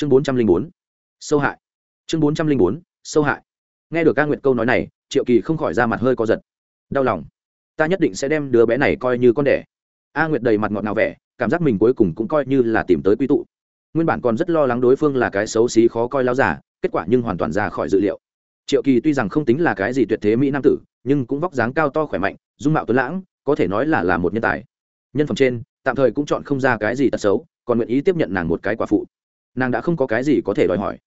chương bốn trăm linh bốn, sâu hại. Chương bốn trăm linh bốn, sâu hại. Nghe được ca nguyệt câu nói này, triệu kỳ không khỏi ra mặt hơi co giật. Đau lòng. Ta nhất định sẽ đem đứa bé này coi như con đẻ. A nguyệt đầy mặt ngọt ngào vẻ, cảm giác mình cuối cùng cũng coi như là tìm tới quy tụ. Nguyên bản còn rất lo lắng đối phương là cái xấu xí khó coi lao giả, kết quả nhưng hoàn toàn ra khỏi dự liệu. Triệu kỳ tuy rằng không tính là cái gì tuyệt thế mỹ nam tử, nhưng cũng vóc dáng cao to khỏe mạnh, dung mạo tuấn lãng, có thể nói là là một nhân tài. Nhân phẩm trên, tạm thời cũng chọn không ra cái gì tật xấu, còn nguyện ý tiếp nhận nàng một cái quả phụ nàng đã không có cái gì có thể đòi hỏi.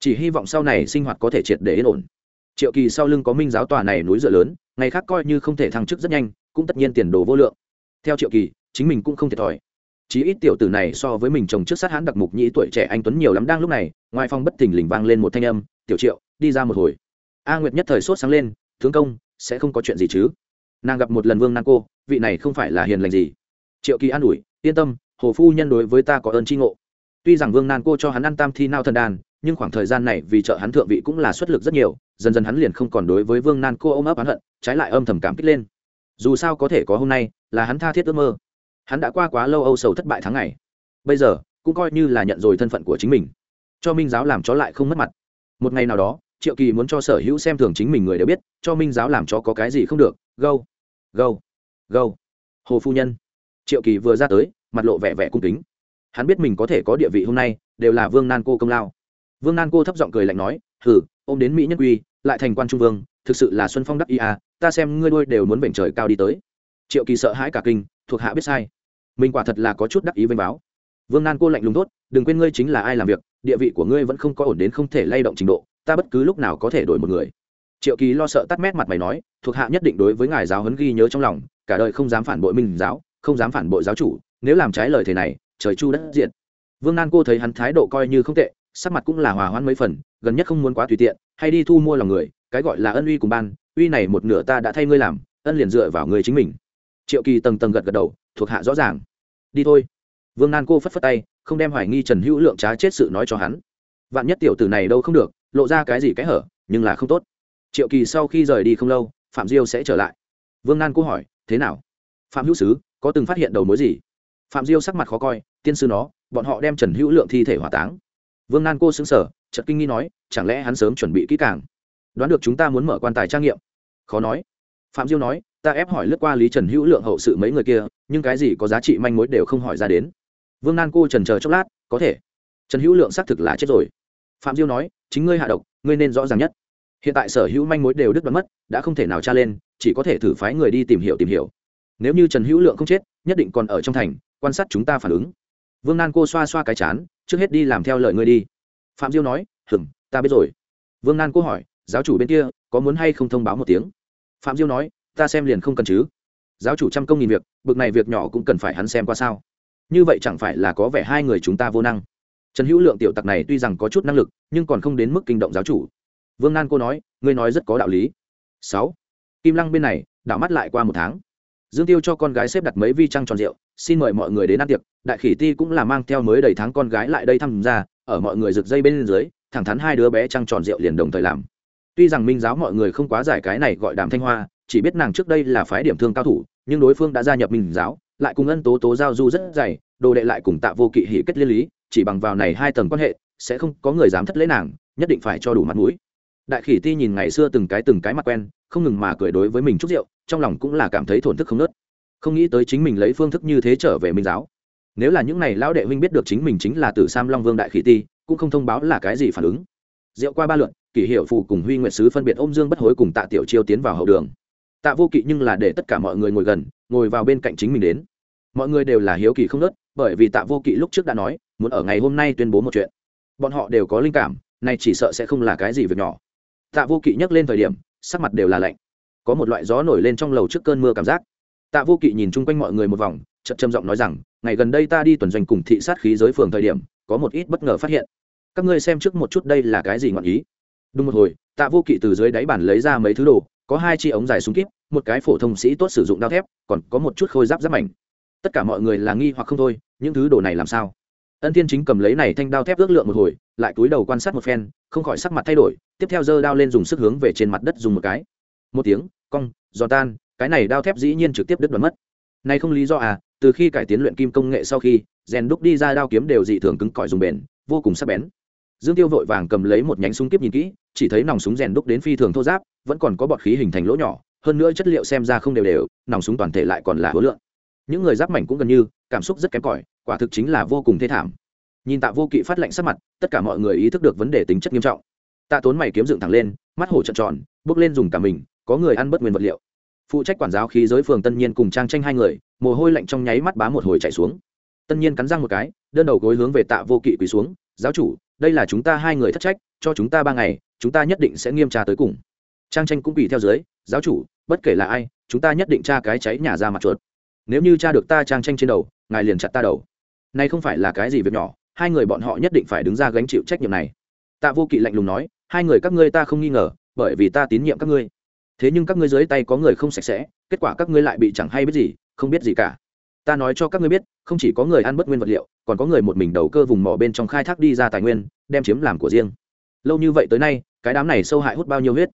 Chỉ hy vọng sau này sinh hoạt có thể triệt để yên ổn. Triệu kỳ sau lưng có minh giáo tòa này núi dựa lớn, ngày khác coi như không thể thăng chức rất nhanh, cũng tất nhiên tiền đồ vô lượng. Theo triệu kỳ, chính mình cũng không thiệt thòi. Chí ít tiểu tử này so với mình chồng trước sát hãn đặc mục nhĩ tuổi trẻ anh tuấn nhiều lắm đang lúc này, ngoài phòng bất thình lình vang lên một thanh âm, tiểu triệu, đi ra một hồi. A nguyệt nhất thời sốt sáng lên, tướng công, sẽ không có chuyện gì chứ? Nàng gặp một lần vương nan cô, vị này không phải là hiền lành gì? Triệu kỳ an ủi, yên tâm, hồ phu nhân đối với ta có ơn tri ngộ tuy rằng vương nan cô cho hắn ăn tam thi nao thần đàn nhưng khoảng thời gian này vì trợ hắn thượng vị cũng là xuất lực rất nhiều, dần dần hắn liền không còn đối với vương nan cô ôm ấp hắn hận, trái lại âm thầm cảm kích lên. Dù sao có thể có hôm nay, là hắn tha thiết ước mơ. Hắn đã qua quá lâu âu sầu thất bại tháng ngày. Bây giờ, cũng coi như là nhận rồi thân phận của chính mình. Cho minh giáo làm chó lại không mất mặt. Một ngày nào đó, triệu kỳ muốn cho sở hữu xem thường chính mình người đều biết, cho minh giáo làm chó có cái gì không được, gâu gâu gâu. Hồ phu nhân. Triệu kỳ vừa ra tới, mặt lộ vẻ vẻ cung kính hắn biết mình có thể có địa vị hôm nay đều là vương nan cô công lao. Vương nan cô thấp giọng cười lạnh nói hử, ô m đến mỹ nhân quy lại thành quan trung vương thực sự là xuân phong đắc ý à ta xem ngươi đôi đều muốn vểnh trời cao đi tới. Triệu kỳ sợ hãi cả kinh thuộc hạ biết sai. Mình quả thật là có chút đắc ý vênh báo vương nan cô lạnh lùng tốt đừng quên ngươi chính là ai làm việc địa vị của ngươi vẫn không có ổn đến không thể lay động trình độ ta bất cứ lúc nào có thể đổi một người. Triệu kỳ lo sợ tắt mét mặt mày nói thuộc hạ nhất định đối với ngài giáo huấn ghi nhớ trong lòng cả đời không dám phản bội minh giáo không dám phản bội giáo chủ nếu làm trái lời thế này trời chu đất diện vương nan cô thấy hắn thái độ coi như không tệ, sắc mặt cũng là hòa hoãn mấy phần, gần nhất không muốn quá tùy tiện, hay đi thu mua lòng người, cái gọi là ân uy cùng ban, uy này một nửa ta đã thay ngươi làm, ân liền dựa vào người chính mình. Triệu kỳ tầng tầng gật gật đầu, thuộc hạ rõ ràng. Đi thôi. Vương nan cô phất phất tay, không đem hoài nghi trần hữu lượng trá chết sự nói cho hắn. Vạn nhất tiểu tử này đâu không được, lộ ra cái gì cái hở, nhưng là không tốt. Triệu kỳ sau khi rời đi không lâu, phạm diêu sẽ trở lại. Vương nan cô hỏi, thế nào? Phạm hữu sứ, có từng phát hiện đầu mối gì? Phạm diêu sắc mặt khó coi, tiên sư nó, bọn họ đem trần hữu lượng thi thể hỏa táng. Vương nan cô xứng sở chợt kinh nghi nói, chẳng lẽ hắn sớm chuẩn bị kỹ càng? Đoán được chúng ta muốn mở quan tài trang nghiệm. Khó nói. Phạm diêu nói, ta ép hỏi lướt qua lý trần hữu lượng hậu sự mấy người kia, nhưng cái gì có giá trị manh mối đều không hỏi ra đến. Vương nan cô trần chờ chốc lát, có thể. Trần hữu lượng xác thực là chết rồi. Phạm diêu nói, chính ngươi hạ độc, ngươi nên rõ ràng nhất. Hiện tại sở hữu manh mối đều đứt đoán mất, đã không thể nào tra lên, chỉ có thể thử phái người đi tìm hiểu tìm hiểu. Nếu như trần hữu lượng không chết, nhất định còn ở trong thành quan sát chúng ta phản ứng. Vương nan cô xoa xoa cái chán, trước hết đi làm theo lời ngươi đi. Phạm diêu nói hừng ta biết rồi. Vương nan cô hỏi, giáo chủ bên kia, có muốn hay không thông báo một tiếng? Phạm diêu nói, ta xem liền không cần chứ. Giáo chủ trăm công nghìn việc, bực này việc nhỏ cũng cần phải hắn xem qua sao. Như vậy chẳng phải là có vẻ hai người chúng ta vô năng. Trần hữu lượng tiểu tặc này tuy rằng có chút năng lực, nhưng còn không đến mức kinh động giáo chủ. Vương nan cô nói, ngươi nói rất có đạo lý. Sáu. Kim lăng bên này, đảo mắt lại qua một tháng. Dương tiêu cho con gái xếp đặt mấy vi trăng tròn rượu xin mời mọi người đến ăn tiệc, đại khỉ ti cũng là mang theo mới đầy tháng con gái lại đây tham gia, ở mọi người rực dây bên dưới, thẳng thắn hai đứa bé trăng tròn rượu liền đồng thời làm. Tuy rằng minh giáo mọi người không quá giải cái này gọi đàm thanh hoa, chỉ biết nàng trước đây là phái điểm thương cao thủ, nhưng đối phương đã gia nhập minh giáo, lại cùng ân tố tố giao du rất dày, đồ đệ lại cùng tạ vô kỵ hỉ kết liên lý, chỉ bằng vào này hai tầng quan hệ, sẽ không có người dám thất lễ nàng, nhất định phải cho đủ mặt mũi. Đại khỉ ti nhìn ngày xưa từng cái từng cái mặt quen, không ngừng mà cười đối với mình chút rượu, trong lòng cũng là cảm thấy thổn thức không nớt không nghĩ tới chính mình lấy phương thức như thế trở về minh giáo. Nếu là những n à y lão đệ huynh biết được chính mình chính là tử sam long vương đại khỉ ti, cũng không thông báo là cái gì phản ứng. Rượu qua ba luận kỷ hiệu phù cùng huy nguyệt sứ phân biệt ôm dương bất hối cùng tạ tiểu chiêu tiến vào hậu đường. Tạ vô kỵ nhưng là để tất cả mọi người ngồi gần, ngồi vào bên cạnh chính mình đến. Mọi người đều là hiếu kỳ không nớt bởi vì tạ vô kỵ lúc trước đã nói, muốn ở ngày hôm nay tuyên bố một chuyện. Bọn họ đều có linh cảm, nay chỉ sợ sẽ không là cái gì việc nhỏ. Tạ vô kỵ nhắc lên thời điểm, sắc mặt đều là lạnh. Có một loại gió nổi lên trong lầu trước cơn mưa cảm giác tạ vô kỵ nhìn chung quanh mọi người một vòng chậm trầm giọng nói rằng, ngày gần đây ta đi tuần doanh cùng thị sát khí giới phường thời điểm, có một ít bất ngờ phát hiện. Các ngươi xem trước một chút đây là cái gì ngọn ý? Đúng một hồi, tạ vô kỵ từ dưới đáy bàn lấy ra mấy thứ đồ, có hai chi ống dài súng kíp, một cái phổ thông sĩ tốt sử dụng đao thép, còn có một chút khôi giáp giáp mảnh. Tất cả mọi người là nghi hoặc không thôi, những thứ đồ này làm sao? Ân thiên chính cầm lấy này thanh đao thép ước lượng một hồi, lại cúi đầu quan sát một phen, không khỏi sắc mặt thay đổi, tiếp theo giơ đao lên dùng sức hướng về trên mặt đất dùng một cái. Một tiếng, cong giò tan cái này đao thép dĩ nhiên trực tiếp đứt đoán mất. Này không lý do à từ khi cải tiến luyện kim công nghệ sau khi, rèn đúc đi ra đao kiếm đều dị thường cứng cỏi dùng bền, vô cùng sắc bén. Dương tiêu vội vàng cầm lấy một nhánh súng kiếp nhìn kỹ, chỉ thấy nòng súng rèn đúc đến phi thường thô giáp, vẫn còn có bọt khí hình thành lỗ nhỏ, hơn nữa chất liệu xem ra không đều đều, nòng súng toàn thể lại còn là hối lượng. Những người giáp mảnh cũng gần như, cảm xúc rất kém cỏi, quả thực chính là vô cùng thê thảm. Nhìn tạ vô kỵ phát lệnh sắc mặt, tất cả mọi người ý thức được vấn đề tính chất nghiêm trọng. Tạ tốn mày kiếm dựng thẳng lên, mắt hổ trợn tròn, bước lên dùng cả mình, có người ăn bất nguyên vật liệu phụ trách quản giáo khí giới phường tân nhiên cùng trang tranh hai người, mồ hôi lạnh trong nháy mắt bá một hồi chạy xuống. Tân nhiên cắn răng một cái, đơn đầu gối hướng về tạ vô kỵ quỳ xuống, giáo chủ, đây là chúng ta hai người thất trách, cho chúng ta ba ngày, chúng ta nhất định sẽ nghiêm tra tới cùng. Trang tranh cũng quỳ theo dưới, giáo chủ, bất kể là ai, chúng ta nhất định tra cái cháy nhà ra mặt chuột. Nếu như tra được ta trang tranh trên đầu, ngài liền chặt ta đầu. Nay không phải là cái gì việc nhỏ, hai người bọn họ nhất định phải đứng ra gánh chịu trách nhiệm này. Tạ vô kỵ lạnh lùng nói, hai người các ngươi ta không nghi ngờ, bởi vì ta tín nhiệm các ngươi thế nhưng các ngươi dưới tay có người không sạch sẽ, kết quả các ngươi lại bị chẳng hay biết gì, không biết gì cả. Ta nói cho các ngươi biết, không chỉ có người ăn bất nguyên vật liệu, còn có người một mình đầu cơ vùng mỏ bên trong khai thác đi ra tài nguyên, đem chiếm làm của riêng. Lâu như vậy tới nay, cái đám này sâu hại hút bao nhiêu huyết?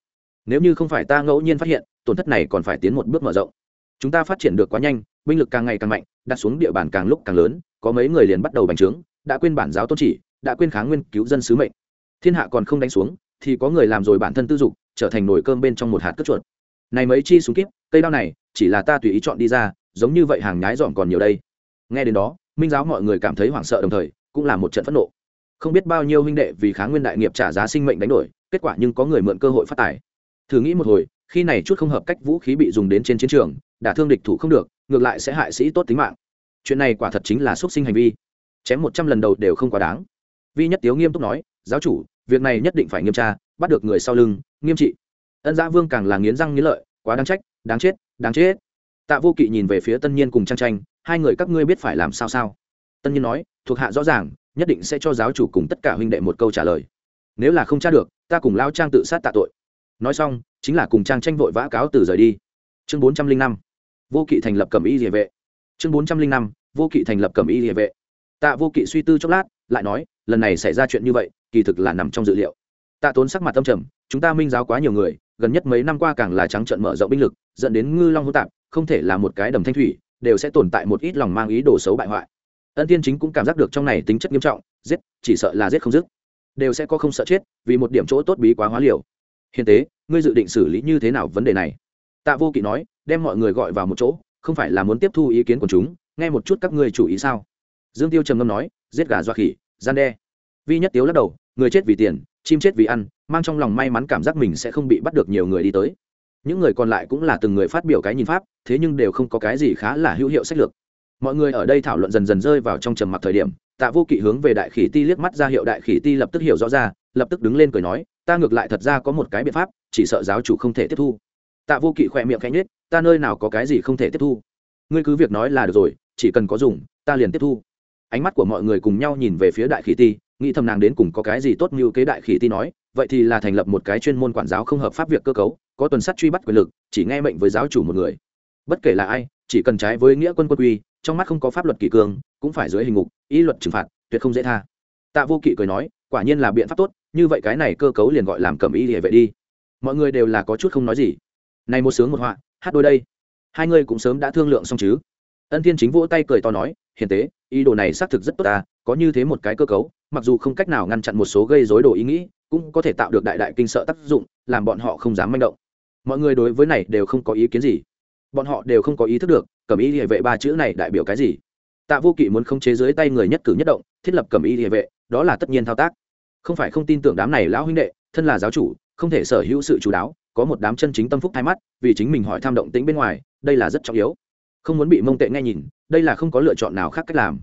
Nếu như không phải ta ngẫu nhiên phát hiện, tổn thất này còn phải tiến một bước mở rộng. Chúng ta phát triển được quá nhanh, binh lực càng ngày càng mạnh, đặt xuống địa bàn càng lúc càng lớn, có mấy người liền bắt đầu bành trướng, đã quên bản giáo tôn chỉ, đã quên kháng nguyên cứu dân sứ mệnh. Thiên hạ còn không đánh xuống, thì có người làm rồi bản thân tư dục trở thành nồi cơm bên trong một hạt cất chuột. Này mấy chi súng kíp, cây đao này, chỉ là ta tùy ý chọn đi ra, giống như vậy hàng nhái dọn còn nhiều đây. Nghe đến đó, minh giáo mọi người cảm thấy hoảng sợ đồng thời, cũng là một trận phẫn nộ. Không biết bao nhiêu huynh đệ vì kháng nguyên đại nghiệp trả giá sinh mệnh đánh đổi, kết quả nhưng có người mượn cơ hội phát tài. Thử nghĩ một hồi, khi này chút không hợp cách vũ khí bị dùng đến trên chiến trường, đả thương địch thủ không được, ngược lại sẽ hại sĩ tốt tính mạng. Chuyện này quả thật chính là xúc sinh hành vi. Chém một trăm lần đầu đều không quá đáng. Vi nhất tiếu nghiêm túc nói, giáo chủ, việc này nhất định phải nghiêm tra bắt được người sau lưng, nghiêm trị. Ân giã vương càng là nghiến răng nghiến lợi, quá đáng trách, đáng chết đáng chết. Tạ vô kỵ nhìn về phía tân nhiên cùng trang tranh hai người các ngươi biết phải làm sao sao? Tân nhiên nói, thuộc hạ rõ ràng, nhất định sẽ cho giáo chủ cùng tất cả huynh đệ một câu trả lời. Nếu là không tra được, ta cùng lao trang tự sát tạ tội. Nói xong, chính là cùng trang tranh vội vã cáo từ rời đi. Chương bốn trăm linh năm, vô kỵ thành lập cầm y địa vệ. Chương bốn trăm linh năm, vô kỵ thành lập cầm y địa vệ. Tạ vô kỵ suy tư chốc lát, lại nói, lần này xảy ra chuyện như vậy, kỳ thực là nằm trong dự liệu tạ tốn sắc mặt tâm trầm, chúng ta minh giáo quá nhiều người, gần nhất mấy năm qua càng là trắng trợn mở rộng binh lực, dẫn đến ngư long hô tạp, không thể là một cái đầm thanh thủy, đều sẽ tồn tại một ít lòng mang ý đồ xấu bại hoại. Ân tiên chính cũng cảm giác được trong này tính chất nghiêm trọng, giết, chỉ sợ là giết không dứt. Đều sẽ có không sợ chết, vì một điểm chỗ tốt bí quá hóa liều. Hiền tế, ngươi dự định xử lý như thế nào vấn đề này? Tạ vô kỵ nói, đem mọi người gọi vào một chỗ, không phải là muốn tiếp thu ý kiến của chúng, nghe một chút các ngươi chủ ý sao? Dương tiêu trầm ngâm nói, giết gà dọa khỉ, gian đe. Vi nhất tiếu lắc đầu người chết vì tiền, chim chết vì ăn, mang trong lòng may mắn cảm giác mình sẽ không bị bắt được nhiều người đi tới. Những người còn lại cũng là từng người phát biểu cái nhìn pháp, thế nhưng đều không có cái gì khá là hữu hiệu sách lược. Mọi người ở đây thảo luận dần dần rơi vào trong trầm mặc thời điểm, tạ vô kỵ hướng về đại khỉ ti liếc mắt ra hiệu đại khỉ ti lập tức hiểu rõ ra, lập tức đứng lên cười nói, ta ngược lại thật ra có một cái biện pháp, chỉ sợ giáo chủ không thể tiếp thu. Tạ vô kỵ khỏe miệng khẽ nhết ta nơi nào có cái gì không thể tiếp thu? Ngươi cứ việc nói là được rồi, chỉ cần có dùng, ta liền tiếp thu. Ánh mắt của mọi người cùng nhau nhìn về phía đại khỉ ti nghĩ thầm nàng đến cùng có cái gì tốt như kế đại khỉ ti nói, vậy thì là thành lập một cái chuyên môn quản giáo không hợp pháp việc cơ cấu, có tuần sắt truy bắt quyền lực, chỉ nghe mệnh với giáo chủ một người. Bất kể là ai, chỉ cần trái với nghĩa quân quân quy, trong mắt không có pháp luật kỷ cương, cũng phải dưới hình ngục ý luật trừng phạt, tuyệt không dễ tha. Tạ vô kỵ cười nói, quả nhiên là biện pháp tốt, như vậy cái này cơ cấu liền gọi làm cầm ý địa vệ đi. Mọi người đều là có chút không nói gì. Này một sướng một họa, hát đôi đây. Hai người cũng sớm đã thương lượng xong chứ ân thiên chính vỗ tay cười to nói, hiền tế, ý đồ này xác thực rất tốt ta có như thế một cái cơ cấu, mặc dù không cách nào ngăn chặn một số gây dối đồ ý nghĩ, cũng có thể tạo được đại đại kinh sợ tác dụng, làm bọn họ không dám manh động. Mọi người đối với này đều không có ý kiến gì. Bọn họ đều không có ý thức được cầm ý địa vệ ba chữ này đại biểu cái gì. Tạ vô kỵ muốn không chế dưới tay người nhất cử nhất động, thiết lập cầm ý địa vệ, đó là tất nhiên thao tác. Không phải không tin tưởng đám này lão huynh đệ, thân là giáo chủ, không thể sở hữu sự chú đáo, có một đám chân chính tâm phúc thay mắt, vì chính mình hỏi tham động tính bên ngoài, đây là rất trọng yếu không muốn bị mông tệ nghe nhìn đây là không có lựa chọn nào khác cách làm.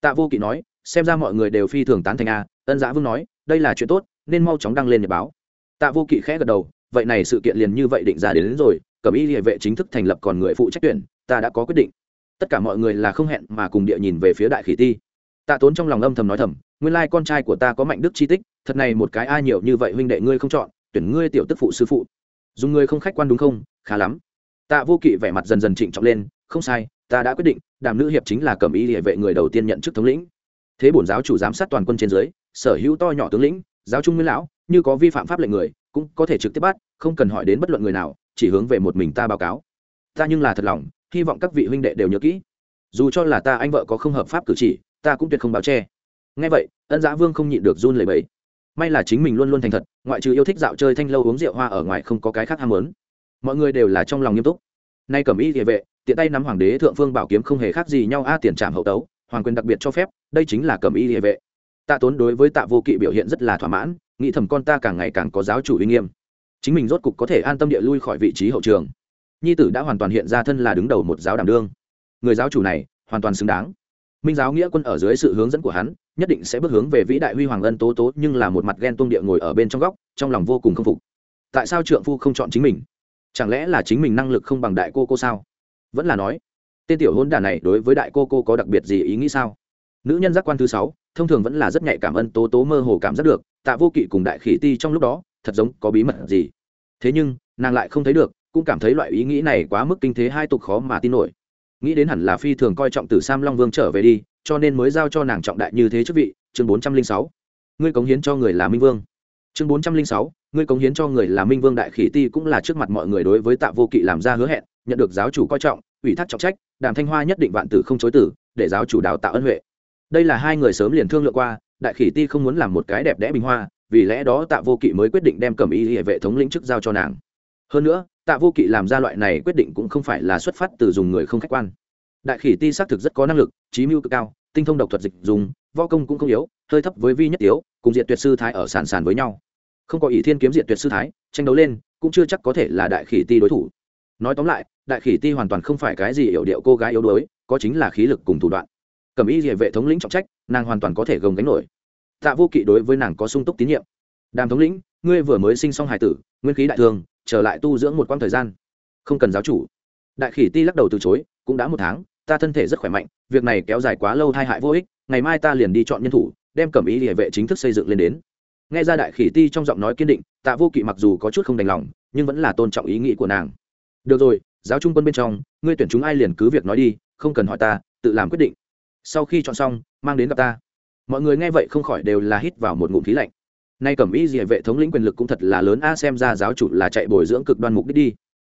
Tạ vô kỵ nói xem ra mọi người đều phi thường tán thành a ân giã vương nói đây là chuyện tốt nên mau chóng đăng lên nhật báo. Tạ vô kỵ khẽ gật đầu vậy này sự kiện liền như vậy định ra đến, đến rồi cẩm y địa vệ chính thức thành lập còn người phụ trách tuyển ta đã có quyết định. Tất cả mọi người là không hẹn mà cùng địa nhìn về phía đại khỉ ti. Tạ tốn trong lòng âm thầm nói thầm nguyên lai con trai của ta có mạnh đức chi tích thật này một cái ai nhiều như vậy huynh đệ ngươi không chọn tuyển ngươi tiểu tức phụ sư phụ. Dùng ngươi không khách quan đúng không? Khá lắm. Tạ vô kỵ vẻ mặt dần dần trịnh trọng lên không sai, ta đã quyết định, đàm nữ hiệp chính là cẩm y địa vệ người đầu tiên nhận chức thống lĩnh. Thế bổn giáo chủ giám sát toàn quân trên dưới, sở hữu to nhỏ tướng lĩnh, giáo trung nguyên lão, như có vi phạm pháp lệnh người, cũng có thể trực tiếp bắt, không cần hỏi đến bất luận người nào, chỉ hướng về một mình ta báo cáo. Ta nhưng là thật lòng, hy vọng các vị huynh đệ đều nhớ kỹ. Dù cho là ta anh vợ có không hợp pháp cử chỉ, ta cũng tuyệt không báo che. Ngay vậy, ân giã vương không nhịn được run lẩy bẩy. May là chính mình luôn luôn thành thật, ngoại trừ yêu thích dạo chơi thanh lâu uống rượu hoa ở ngoài không có cái khác ham muốn. Mọi người đều là trong lòng nghiêm túc. Nay cẩm y địa vệ tiện tay nắm hoàng đế thượng phương bảo kiếm không hề khác gì nhau a tiền trảm hậu tấu, hoàng quyền đặc biệt cho phép, đây chính là cẩm y địa vệ. Tạ tốn đối với tạ vô kỵ biểu hiện rất là thỏa mãn, nghĩ thầm con ta càng ngày càng có giáo chủ uy nghiêm. Chính mình rốt cục có thể an tâm địa lui khỏi vị trí hậu trường. Nhi tử đã hoàn toàn hiện ra thân là đứng đầu một giáo đảm đương. Người giáo chủ này, hoàn toàn xứng đáng. Minh giáo nghĩa quân ở dưới sự hướng dẫn của hắn, nhất định sẽ bước hướng về vĩ đại huy hoàng ân tố tố, nhưng là một mặt ghen tuông địa ngồi ở bên trong góc, trong lòng vô cùng k phục. Tại sao trượng phu không chọn chính mình? Chẳng lẽ là chính mình năng lực không bằng đại cô cô sao? Vẫn là nói, tên tiểu hôn đà này đối với đại cô cô có đặc biệt gì ý nghĩ sao? Nữ nhân giác quan thứ sáu, thông thường vẫn là rất nhạy cảm ân, tố tố mơ hồ cảm giác được, tạ vô kỵ cùng đại khỉ ti trong lúc đó, thật giống có bí mật gì. Thế nhưng, nàng lại không thấy được, cũng cảm thấy loại ý nghĩ này quá mức kinh thế hai tục khó mà tin nổi. Nghĩ đến hẳn là phi thường coi trọng từ sam long vương trở về đi, cho nên mới giao cho nàng trọng đại như thế chức vị, chương bốn trăm linh sáu. Ngươi cống hiến cho người là minh vương. Chương bốn trăm linh sáu, ngươi cống hiến cho người là minh vương đại khỉ ti cũng là trước mặt mọi người đối với tạ vô kỵ làm ra hứa hẹn nhận được giáo chủ coi trọng, ủy thác trọng trách, đàm thanh hoa nhất định vạn tử không chối tử để giáo chủ đào tạo ân huệ. Đây là hai người sớm liền thương lượng qua, đại khỉ ti không muốn làm một cái đẹp đẽ bình hoa, vì lẽ đó tạ vô kỵ mới quyết định đem cẩm y hệ vệ thống lĩnh chức giao cho nàng. Hơn nữa, tạ vô kỵ làm ra loại này quyết định cũng không phải là xuất phát từ dùng người không khách quan. Đại khỉ ti xác thực rất có năng lực, trí mưu cực cao, tinh thông độc thuật dịch dùng, võ công cũng không yếu, hơi thấp với vi nhất yếu, cùng diện tuyệt sư thái ở sàn sàn với nhau. Không có ý thiên kiếm diện tuyệt sư thái, tranh đấu lên, cũng chưa chắc có thể là đại khỉ ti đối thủ. Nói tóm lại đại khỉ ti hoàn toàn không phải cái gì hiểu điệu cô gái yếu đuối, có chính là khí lực cùng thủ đoạn. Cầm ý địa vệ thống lĩnh trọng trách, nàng hoàn toàn có thể gồng gánh nổi. Tạ vô kỵ đối với nàng có sung túc tín nhiệm. Đàm thống lĩnh, ngươi vừa mới sinh xong hải tử, nguyên khí đại thương trở lại tu dưỡng một quãng thời gian. Không cần giáo chủ. Đại khỉ ti lắc đầu từ chối, cũng đã một tháng, ta thân thể rất khỏe mạnh, việc này kéo dài quá lâu tai hại vô ích, ngày mai ta liền đi chọn nhân thủ, đem cẩm ý địa vệ chính thức xây dựng lên đến. Nghe ra đại khỉ ti trong giọng nói kiên định, tạ vô kỵ mặc dù có chút không đành lòng, nhưng vẫn là tôn trọng ý nghĩ của nàng. Được rồi giáo trung quân bên trong, ngươi tuyển chúng ai liền cứ việc nói đi, không cần hỏi ta, tự làm quyết định. Sau khi chọn xong, mang đến gặp ta. Mọi người nghe vậy không khỏi đều là hít vào một ngụm khí lạnh. Nay cẩm y địa vệ thống lĩnh quyền lực cũng thật là lớn a, xem ra giáo chủ là chạy bồi dưỡng cực đoan mục đích đi.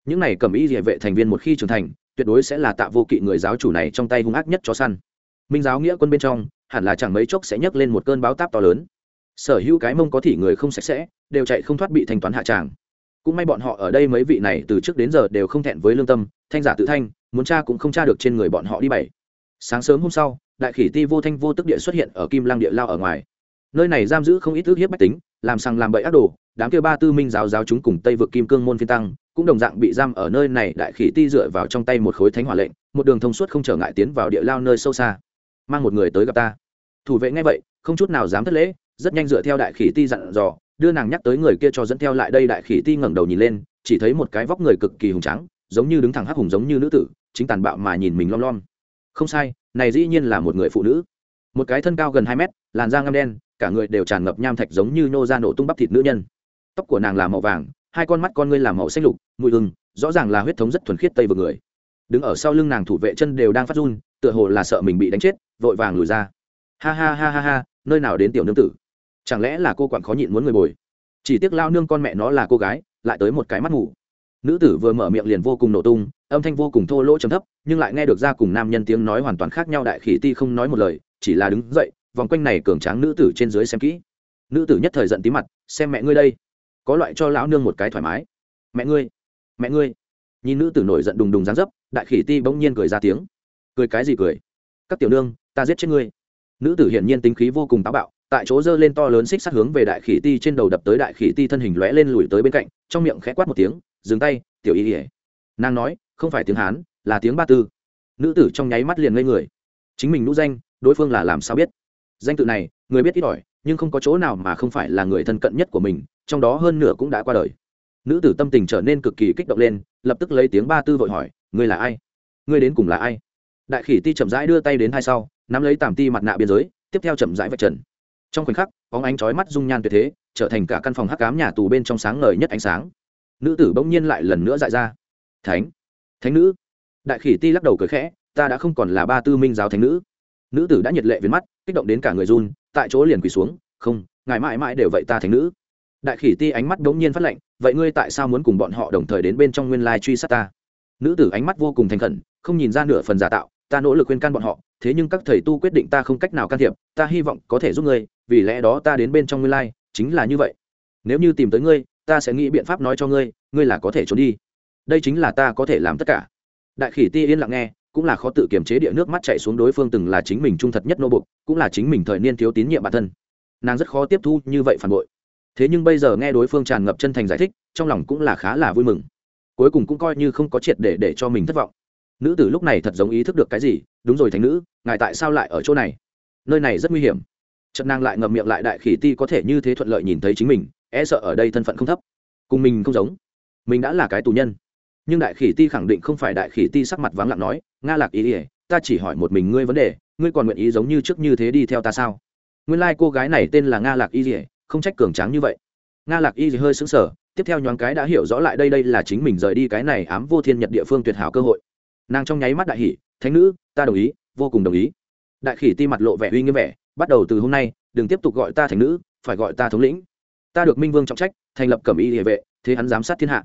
Những này cẩm y địa vệ thành viên một khi trưởng thành, tuyệt đối sẽ là tạ vô kỵ người giáo chủ này trong tay hung ác nhất cho săn. Minh giáo nghĩa quân bên trong, hẳn là chẳng mấy chốc sẽ nhấc lên một cơn báo táp to lớn. Sở hữu cái mông có thể người không sạch sẽ, đều chạy không thoát bị thanh toán hạ tràng cũng may bọn họ ở đây mấy vị này từ trước đến giờ đều không thẹn với lương tâm, thanh giả tự thanh, muốn cha cũng không tra được trên người bọn họ đi bảy sáng sớm hôm sau, đại khỉ ti vô thanh vô tức địa xuất hiện ở kim lang địa lao ở ngoài. Nơi này giam giữ không ít ước hiếp bách tính, làm sằng làm bậy ác đồ, đám kia ba tư minh giáo giáo chúng cùng tây vực kim cương môn phiên tăng, cũng đồng dạng bị giam ở nơi này. Đại khỉ ti dựa vào trong tay một khối thánh hỏa lệnh, một đường thông suốt không trở ngại tiến vào địa lao nơi sâu xa. Mang một người tới gặp ta. Thủ vệ ngay vậy, không chút nào dám thất lễ, rất nhanh dựa theo đại khỉ ti dặn dò đưa nàng nhắc tới người kia cho dẫn theo lại đây đại khỉ ti ngẩng đầu nhìn lên, chỉ thấy một cái vóc người cực kỳ hùng trắng giống như đứng thẳng hắc hùng giống như nữ tử, chính tàn bạo mà nhìn mình lom lom. Không sai, này dĩ nhiên là một người phụ nữ. Một cái thân cao gần hai mét, làn da ngăm đen, cả người đều tràn ngập nham thạch giống như nô ra nổ tung bắp thịt nữ nhân. Tóc của nàng là màu vàng, hai con mắt con ngươi làm màu xanh lục, mùi hừng, rõ ràng là huyết thống rất thuần khiết tây vực người. Đứng ở sau lưng nàng thủ vệ chân đều đang phát run, tựa hồ là sợ mình bị đánh chết, vội vàng lùi ra. Ha ha ha ha ha, nơi nào đến tiểu nương tử? Chẳng lẽ là cô quản khó nhịn muốn người bồi? Chỉ tiếc lao nương con mẹ nó là cô gái, lại tới một cái mắt ngủ. Nữ tử vừa mở miệng liền vô cùng nổ tung, âm thanh vô cùng thô lỗ trầm thấp, nhưng lại nghe được ra cùng nam nhân tiếng nói hoàn toàn khác nhau đại khỉ ti không nói một lời, chỉ là đứng dậy, vòng quanh này cường tráng nữ tử trên dưới xem kỹ. Nữ tử nhất thời giận tí mặt, xem mẹ ngươi đây. Có loại cho lão nương một cái thoải mái. Mẹ ngươi mẹ ngươi. Nhìn nữ tử nổi giận đùng đùng giáng dấp, đại khỉ ti bỗng nhiên cười ra tiếng. Cười cái gì cười? Các tiểu nương, ta giết chết ngươi. Nữ tử hiển nhiên tính khí vô cùng táo bạo tại chỗ giơ lên to lớn xích sắt hướng về đại khỉ ti trên đầu đập tới đại khỉ ti thân hình lóe lên lùi tới bên cạnh, trong miệng khẽ quát một tiếng, dừng tay, tiểu y ỉa nàng nói, không phải tiếng hán, là tiếng ba tư. Nữ tử trong nháy mắt liền ngây người. Chính mình nũ danh, đối phương là làm sao biết? Danh tự này, người biết ít ỏi, nhưng không có chỗ nào mà không phải là người thân cận nhất của mình, trong đó hơn nửa cũng đã qua đời. Nữ tử tâm tình trở nên cực kỳ kích động lên, lập tức lấy tiếng ba tư vội hỏi, ngươi là ai? Ngươi đến cùng là ai? Đại khỉ ti chậm rãi đưa tay đến hai sau, nắm lấy tàm ti mặt nạ biên giới, tiếp theo chậm rãi vạch trần trong khoảnh khắc, bóng ánh chói mắt dung nhan tuyệt thế, trở thành cả căn phòng hắc cám nhà tù bên trong sáng ngời nhất ánh sáng. Nữ tử bỗng nhiên lại lần nữa dại ra. Thánh thánh nữ. Đại khỉ ti lắc đầu cười khẽ, ta đã không còn là ba tư minh giáo thánh nữ. Nữ tử đã nhiệt lệ viến mắt, kích động đến cả người run, tại chỗ liền quỳ xuống, không, ngài mãi mãi đều vậy ta thánh nữ. Đại khỉ ti ánh mắt đ ố n g nhiên phát lệnh vậy ngươi tại sao muốn cùng bọn họ đồng thời đến bên trong nguyên lai truy sát ta? Nữ tử ánh mắt vô cùng thành khẩn, không nhìn ra nửa phần giả tạo, ta nỗ lực khuyên can bọn họ thế nhưng các thầy tu quyết định ta không cách nào can thiệp, ta hy vọng có thể giúp ngươi, vì lẽ đó ta đến bên trong ngươi lai, chính là như vậy. Nếu như tìm tới ngươi, ta sẽ nghĩ biện pháp nói cho ngươi ngươi là có thể trốn đi. Đây chính là ta có thể làm tất cả. Đại khỉ ti yên lặng nghe, cũng là khó tự kiềm chế địa nước mắt chạy xuống đối phương từng là chính mình trung thật nhất nô bục, cũng là chính mình thời niên thiếu tín nhiệm bản thân. Nàng rất khó tiếp thu như vậy phản bội. Thế nhưng bây giờ nghe đối phương tràn ngập chân thành giải thích, trong lòng cũng là khá là vui mừng. Cuối cùng cũng coi như không có triệt để để cho mình thất vọng nữ tử lúc này thật giống ý thức được cái gì, đúng rồi thành nữ, ngài tại sao lại ở chỗ này? Nơi này rất nguy hiểm. Trận nàng lại ngậm miệng lại đại khỉ ti có thể như thế thuận lợi nhìn thấy chính mình e sợ ở đây thân phận không thấp. Cùng mình không giống. Mình đã là cái tù nhân. Nhưng đại khỉ ti khẳng định không phải đại khỉ ti sắc mặt vắng lặng nói, nga lạc ý ỉa ta chỉ hỏi một mình ngươi vấn đề, ngươi còn nguyện ý giống như trước như thế đi theo ta sao? Nguyên lai、like、cô gái này tên là nga lạc y ỉa không trách cường tráng như vậy. Nga lạc y hơi xứng sở tiếp theo nhoáng cái đã hiểu rõ lại đây đây là chính mình rời đi cái này ám vô thiên nhật địa phương tuyệt hảo cơ hội nàng trong nháy mắt đại hỷ thánh nữ, ta đồng ý, vô cùng đồng ý. Đại khỉ ti mặt lộ vẻ uy nghiêm vẻ, bắt đầu từ hôm nay, đừng tiếp tục gọi ta thành nữ, phải gọi ta thống lĩnh. Ta được minh vương trọng trách, thành lập cẩm y địa vệ, thế hắn giám sát thiên hạ.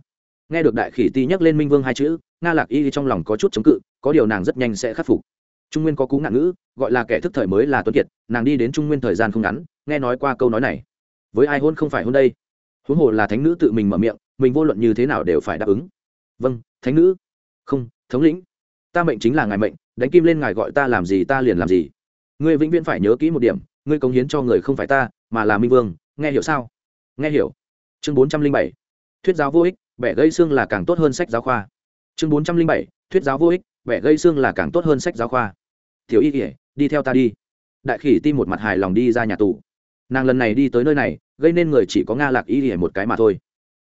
Nghe được đại khỉ ti nhắc lên minh vương hai chữ, nga lạc y trong lòng có chút chống cự, có điều nàng rất nhanh sẽ khắc phục. Trung nguyên có cú ngạn ngữ, gọi là kẻ thức thời mới là tuấn kiệt, nàng đi đến trung nguyên thời gian không ngắn, nghe nói qua câu nói này. Với ai hôn không phải hôn đây? Huống hồ là thánh nữ tự mình mở miệng, mình vô luận như thế nào đều phải đáp ứng. Vâng thánh nữ. Không, thống lĩnh ta mệnh chính là ngài mệnh, đánh kim lên ngài gọi ta làm gì ta liền làm gì. Ngươi vĩnh viễn phải nhớ kỹ một điểm, ngươi cống hiến cho người không phải ta, mà là minh vương, nghe hiểu sao? Nghe hiểu. Chương bốn trăm linh bảy, thuyết giáo vô ích, bẻ gây xương là càng tốt hơn sách giáo khoa. Chương bốn trăm linh bảy, thuyết giáo vô ích, bẻ gây xương là càng tốt hơn sách giáo khoa. Thiếu y kỉa đi theo ta đi. Đại khỉ tim một mặt hài lòng đi ra nhà tù. Nàng lần này đi tới nơi này, gây nên người chỉ có nga lạc y kỉa một cái mà thôi.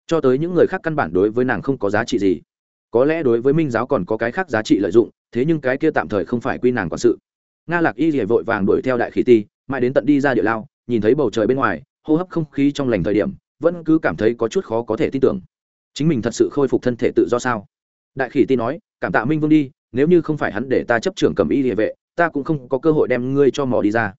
Cho tới những người khác căn bản đối với nàng không có giá trị gì có lẽ đối với minh giáo còn có cái khác giá trị lợi dụng, thế nhưng cái kia tạm thời không phải quy nàng quản sự. Nga lạc y rỉa vội vàng đuổi theo đại khỉ ti, mãi đến tận đi ra địa lao, nhìn thấy bầu trời bên ngoài, hô hấp không khí trong lành thời điểm, vẫn cứ cảm thấy có chút khó có thể tin tưởng. Chính mình thật sự khôi phục thân thể tự do sao? Đại khỉ ti nói, cảm tạ minh vương đi, nếu như không phải hắn để ta chấp trưởng cầm y địa vệ, ta cũng không có cơ hội đem ngươi cho mò đi ra.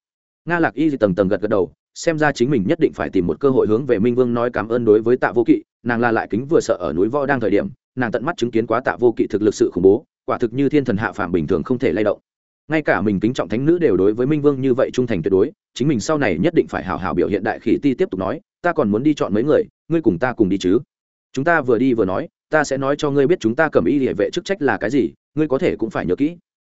Nga lạc y tầng tầng gật gật đầu, xem ra chính mình nhất định phải tìm một cơ hội hướng về minh vương nói cảm ơn đối với tạ vô kỵ, nàng la lại kính vừa sợ ở núi võ đang thời điểm nàng tận mắt chứng kiến quá tạ vô kỵ thực lực sự khủng bố, quả thực như thiên thần hạ phàm bình thường không thể lay động. Ngay cả mình kính trọng thánh nữ đều đối với minh vương như vậy trung thành tuyệt đối, chính mình sau này nhất định phải hào hào biểu hiện đại khỉ ti tiếp tục nói, ta còn muốn đi chọn mấy người, ngươi cùng ta cùng đi chứ. Chúng ta vừa đi vừa nói, ta sẽ nói cho ngươi biết chúng ta cầm y địa vệ chức trách là cái gì, ngươi có thể cũng phải nhớ kỹ.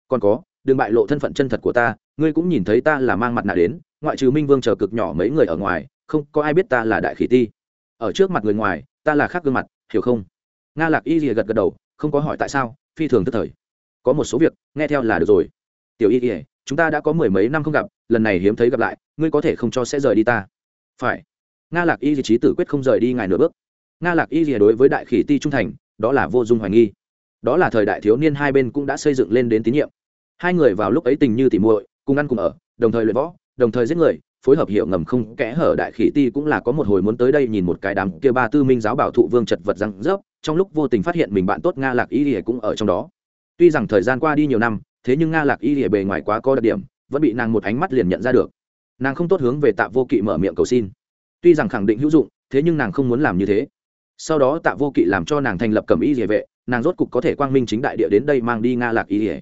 Còn có, đừng bại lộ thân phận chân thật của ta, ngươi cũng nhìn thấy ta là mang mặt nạ đến, ngoại trừ minh vương chờ cực nhỏ mấy người ở ngoài, không có ai biết ta là đại khỉ ti. Ở trước mặt người ngoài, ta là khác gương mặt, hiểu không? Nga lạc y rìa gật gật đầu, không có hỏi tại sao, phi thường tức thời. Có một số việc, nghe theo là được rồi. Tiểu y rìa chúng ta đã có mười mấy năm không gặp, lần này hiếm thấy gặp lại, ngươi có thể không cho sẽ rời đi ta. Phải. Nga lạc y rìa trí tử quyết không rời đi ngài nửa bước. Nga lạc y rìa đối với đại khỉ ti trung thành, đó là vô dung hoài nghi. Đó là thời đại thiếu niên hai bên cũng đã xây dựng lên đến tín nhiệm. Hai người vào lúc ấy tình như tỉ muội, cùng ăn cùng ở, đồng thời luyện võ, đồng thời giết người phối hợp hiệu ngầm không kẽ hở đại khỉ ti cũng là có một hồi muốn tới đây nhìn một cái đám kia ba tư minh giáo bảo thụ vương chật vật răng rớp, trong lúc vô tình phát hiện mình bạn tốt nga lạc y lìa cũng ở trong đó. Tuy rằng thời gian qua đi nhiều năm, thế nhưng nga lạc y lìa bề ngoài quá có đặc điểm, vẫn bị nàng một ánh mắt liền nhận ra được. Nàng không tốt hướng về tạ vô kỵ mở miệng cầu xin. Tuy rằng khẳng định hữu dụng, thế nhưng nàng không muốn làm như thế. Sau đó tạ vô kỵ làm cho nàng thành lập cầm y địa vệ, nàng rốt cục có thể quang minh chính đại địa đến đây mang đi nga lạc y địa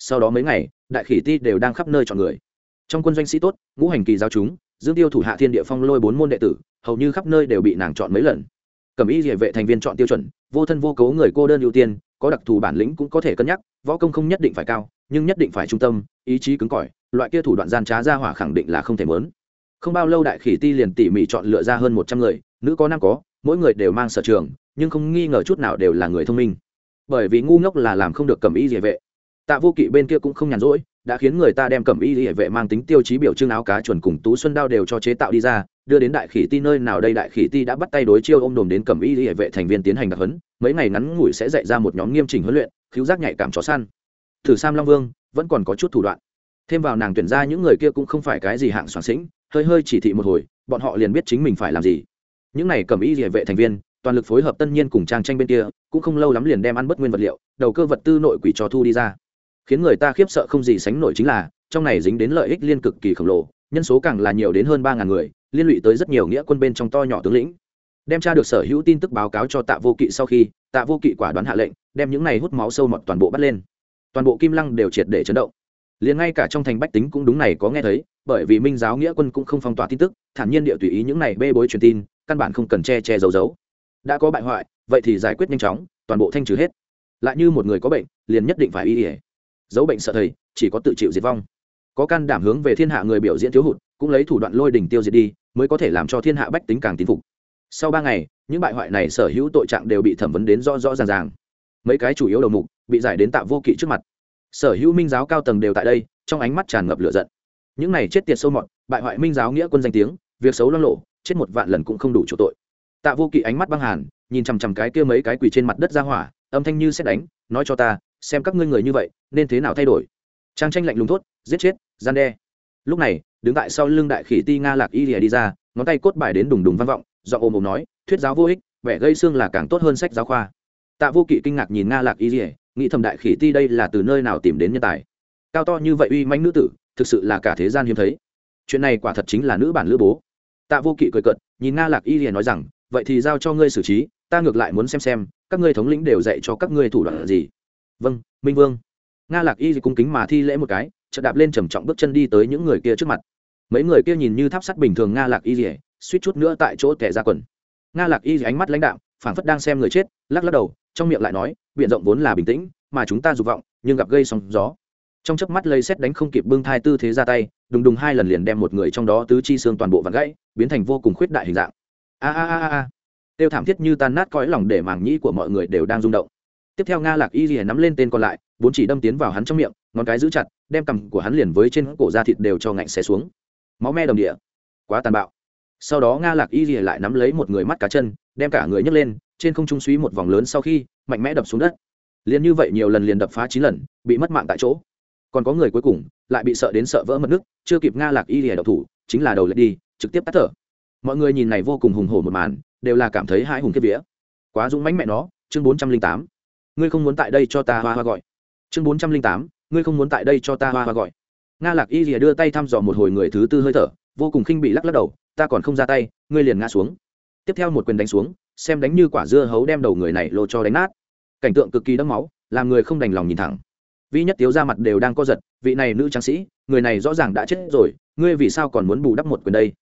sau đó mấy ngày, đại khỉ ti đều đang khắp nơi chọn người trong quân doanh sĩ tốt, ngũ hành kỳ giao chúng, dương tiêu thủ hạ thiên địa phong lôi bốn môn đệ tử, hầu như khắp nơi đều bị nàng chọn mấy lần. Cẩm y địa vệ thành viên chọn tiêu chuẩn, vô thân vô cấu người cô đơn ưu tiên, có đặc thù bản lĩnh cũng có thể cân nhắc, võ công không nhất định phải cao, nhưng nhất định phải trung tâm, ý chí cứng cỏi, loại kia thủ đoạn gian trá ra hỏa khẳng định là không thể mớn. Không bao lâu đại khỉ ti liền tỉ mỉ chọn lựa ra hơn một trăm người, nữ có nam có, mỗi người đều mang sở trường, nhưng không nghi ngờ chút nào đều là người thông minh. Bởi vì ngu ngốc là làm không được cầm y địa vệ. Tạ vô kỵ bên kia cũng không nhàn rỗi đã khiến người ta đem cẩm y hệ vệ mang tính tiêu chí biểu trưng áo cá chuẩn cùng tú xuân đao đều cho chế tạo đi ra, đưa đến đại khỉ ti nơi nào đây đại khỉ ti đã bắt tay đối chiêu ôm đồm đến cẩm y hệ vệ thành viên tiến hành đặc huấn, mấy ngày ngắn ngủi sẽ dạy ra một nhóm nghiêm chỉnh huấn luyện cứu giác nhạy cảm chó săn. Thử sam long vương, vẫn còn có chút thủ đoạn. Thêm vào nàng tuyển ra những người kia cũng không phải cái gì hạng soạn sĩnh hơi hơi chỉ thị một hồi, bọn họ liền biết chính mình phải làm gì. Những này cầm y địa vệ thành viên, toàn lực phối hợp tân nhiên cùng trang tranh bên kia, cũng không lâu lắm liền đem ăn bất nguyên vật liệu, đầu cơ vật tư nội quỷ cho thu đi ra khiến người ta khiếp sợ không gì sánh nổi chính là, trong này dính đến lợi ích liên cực kỳ khổng lồ, nhân số càng là nhiều đến hơn ba ngàn người, liên lụy tới rất nhiều nghĩa quân bên trong to nhỏ tướng lĩnh. Đem tra được sở hữu tin tức báo cáo cho tạ vô kỵ sau khi, tạ vô kỵ quả đoán hạ lệnh, đem những này hút máu sâu mọt toàn bộ bắt lên. Toàn bộ kim lăng đều triệt để chấn động. Liền ngay cả trong thành bách tính cũng đúng này có nghe thấy, bởi vì minh giáo nghĩa quân cũng không phong tỏa tin tức, thản nhiên địa tùy ý những này bê bối truyền tin, căn bản không cần che che giấu giấu. Đã có bại hoại, vậy thì giải quyết nhanh chóng, toàn bộ thanh trừ hết. Lại như một người có bệnh, liền nhất định phải y ỉa dấu bệnh sợ thầy, chỉ có tự chịu diệt vong. Có can đảm hướng về thiên hạ người biểu diễn thiếu hụt, cũng lấy thủ đoạn lôi đỉnh tiêu diệt đi, mới có thể làm cho thiên hạ bách tính càng tín phục. Sau ba ngày, những bại hoại này sở hữu tội trạng đều bị thẩm vấn đến rõ rõ ràng ràng. Mấy cái chủ yếu đầu mục bị giải đến tạ vô kỵ trước mặt. Sở hữu minh giáo cao tầng đều tại đây, trong ánh mắt tràn ngập lửa giận. Những này chết tiệt sâu mọt, bại hoại minh giáo nghĩa quân danh tiếng, việc xấu lo lộ chết một vạn lần cũng không đủ chỗ tội. Tạ vô kỵ ánh mắt băng hàn, nhìn chằm chằm cái kia mấy cái quỳ trên mặt đất ra hỏa, âm thanh như xét đánh, nói cho ta xem các ngươi người như vậy, nên thế nào thay đổi? Trang tranh lạnh lùng thốt, giết chết, gian đe. Lúc này, đứng tại sau lưng đại khỉ ti nga lạc y lìa đi ra, ngón tay cốt bài đến đùng đùng vang vọng do ôm ồm nói, thuyết giáo vô ích, vẻ gây xương là càng tốt hơn sách giáo khoa. Tạ vô kỵ kinh ngạc nhìn nga lạc y lìa, nghĩ thầm đại khỉ ti đây là từ nơi nào tìm đến nhân tài? Cao to như vậy uy manh nữ tử, thực sự là cả thế gian hiếm thấy. Chuyện này quả thật chính là nữ bản lữ bố. Tạ vô kỵ cười cợt, nhìn nga lạc y lìa nói rằng, vậy thì giao cho ngươi xử trí, ta ngược lại muốn xem xem, các ngươi thống lĩnh đều dạy cho các ngươi thủ đoạn gì vâng minh vương. Nga lạc y cung kính mà thi lễ một cái, chợt đạp lên trầm trọng bước chân đi tới những người kia trước mặt. Mấy người kia nhìn như tháp sắt bình thường nga lạc y rỉa suýt chút nữa tại chỗ tẻ ra quần. Nga lạc y ánh mắt lãnh đạo phảng phất đang xem người chết, lắc lắc đầu, trong miệng lại nói biện rộng vốn là bình tĩnh, mà chúng ta dục vọng, nhưng gặp gây sóng gió. Trong chớp mắt lây xét đánh không kịp bưng thai tư thế ra tay, đùng đùng hai lần liền đem một người trong đó tứ chi xương toàn bộ vặn gãy, biến thành vô cùng khuyết đại hình dạng. A a a a. Tiêu thảm thiết như tan nát cõi lòng để màng nhĩ của mọi người đều đang rung động tiếp theo nga lạc y rìa nắm lên tên còn lại, bốn chỉ đâm tiến vào hắn trong miệng, ngón cái giữ chặt, đem cằm của hắn liền với trên cổ da thịt đều cho ngạnh xé xuống. Máu me đồng địa. Quá tàn bạo. Sau đó nga lạc y rìa lại nắm lấy một người mắt cá chân, đem cả người nhấc lên, trên không trung suý một vòng lớn sau khi, mạnh mẽ đập xuống đất. Liền như vậy nhiều lần liền đập phá chín lần, bị mất mạng tại chỗ. Còn có người cuối cùng, lại bị sợ đến sợ vỡ mất nước, chưa kịp nga lạc y rìa đậu thủ, chính là đầu lệch đi, trực tiếp tắt thở. Mọi người nhìn này vô cùng hùng hổ một màn, đều là cảm thấy hai hùng kiếp vía. Quá dũng mãnh mẹ nó, chương bốn trăm linh tám ngươi không muốn tại đây cho ta hoa hoa gọi. Chương bốn trăm linh tám, ngươi không muốn tại đây cho ta hoa hoa gọi. Nga lạc y rìa đưa tay thăm dò một hồi người thứ tư hơi thở, vô cùng khinh bị lắc lắc đầu, ta còn không ra tay, ngươi liền ngã xuống. Tiếp theo một quyền đánh xuống, xem đánh như quả dưa hấu đem đầu người này lô cho đánh nát. Cảnh tượng cực kỳ đẫm máu, làm người không đành lòng nhìn thẳng. Vi nhất tiếu ra mặt đều đang co giật, vị này nữ tráng sĩ, người này rõ ràng đã chết rồi, ngươi vì sao còn muốn bù đắp một quyền đây?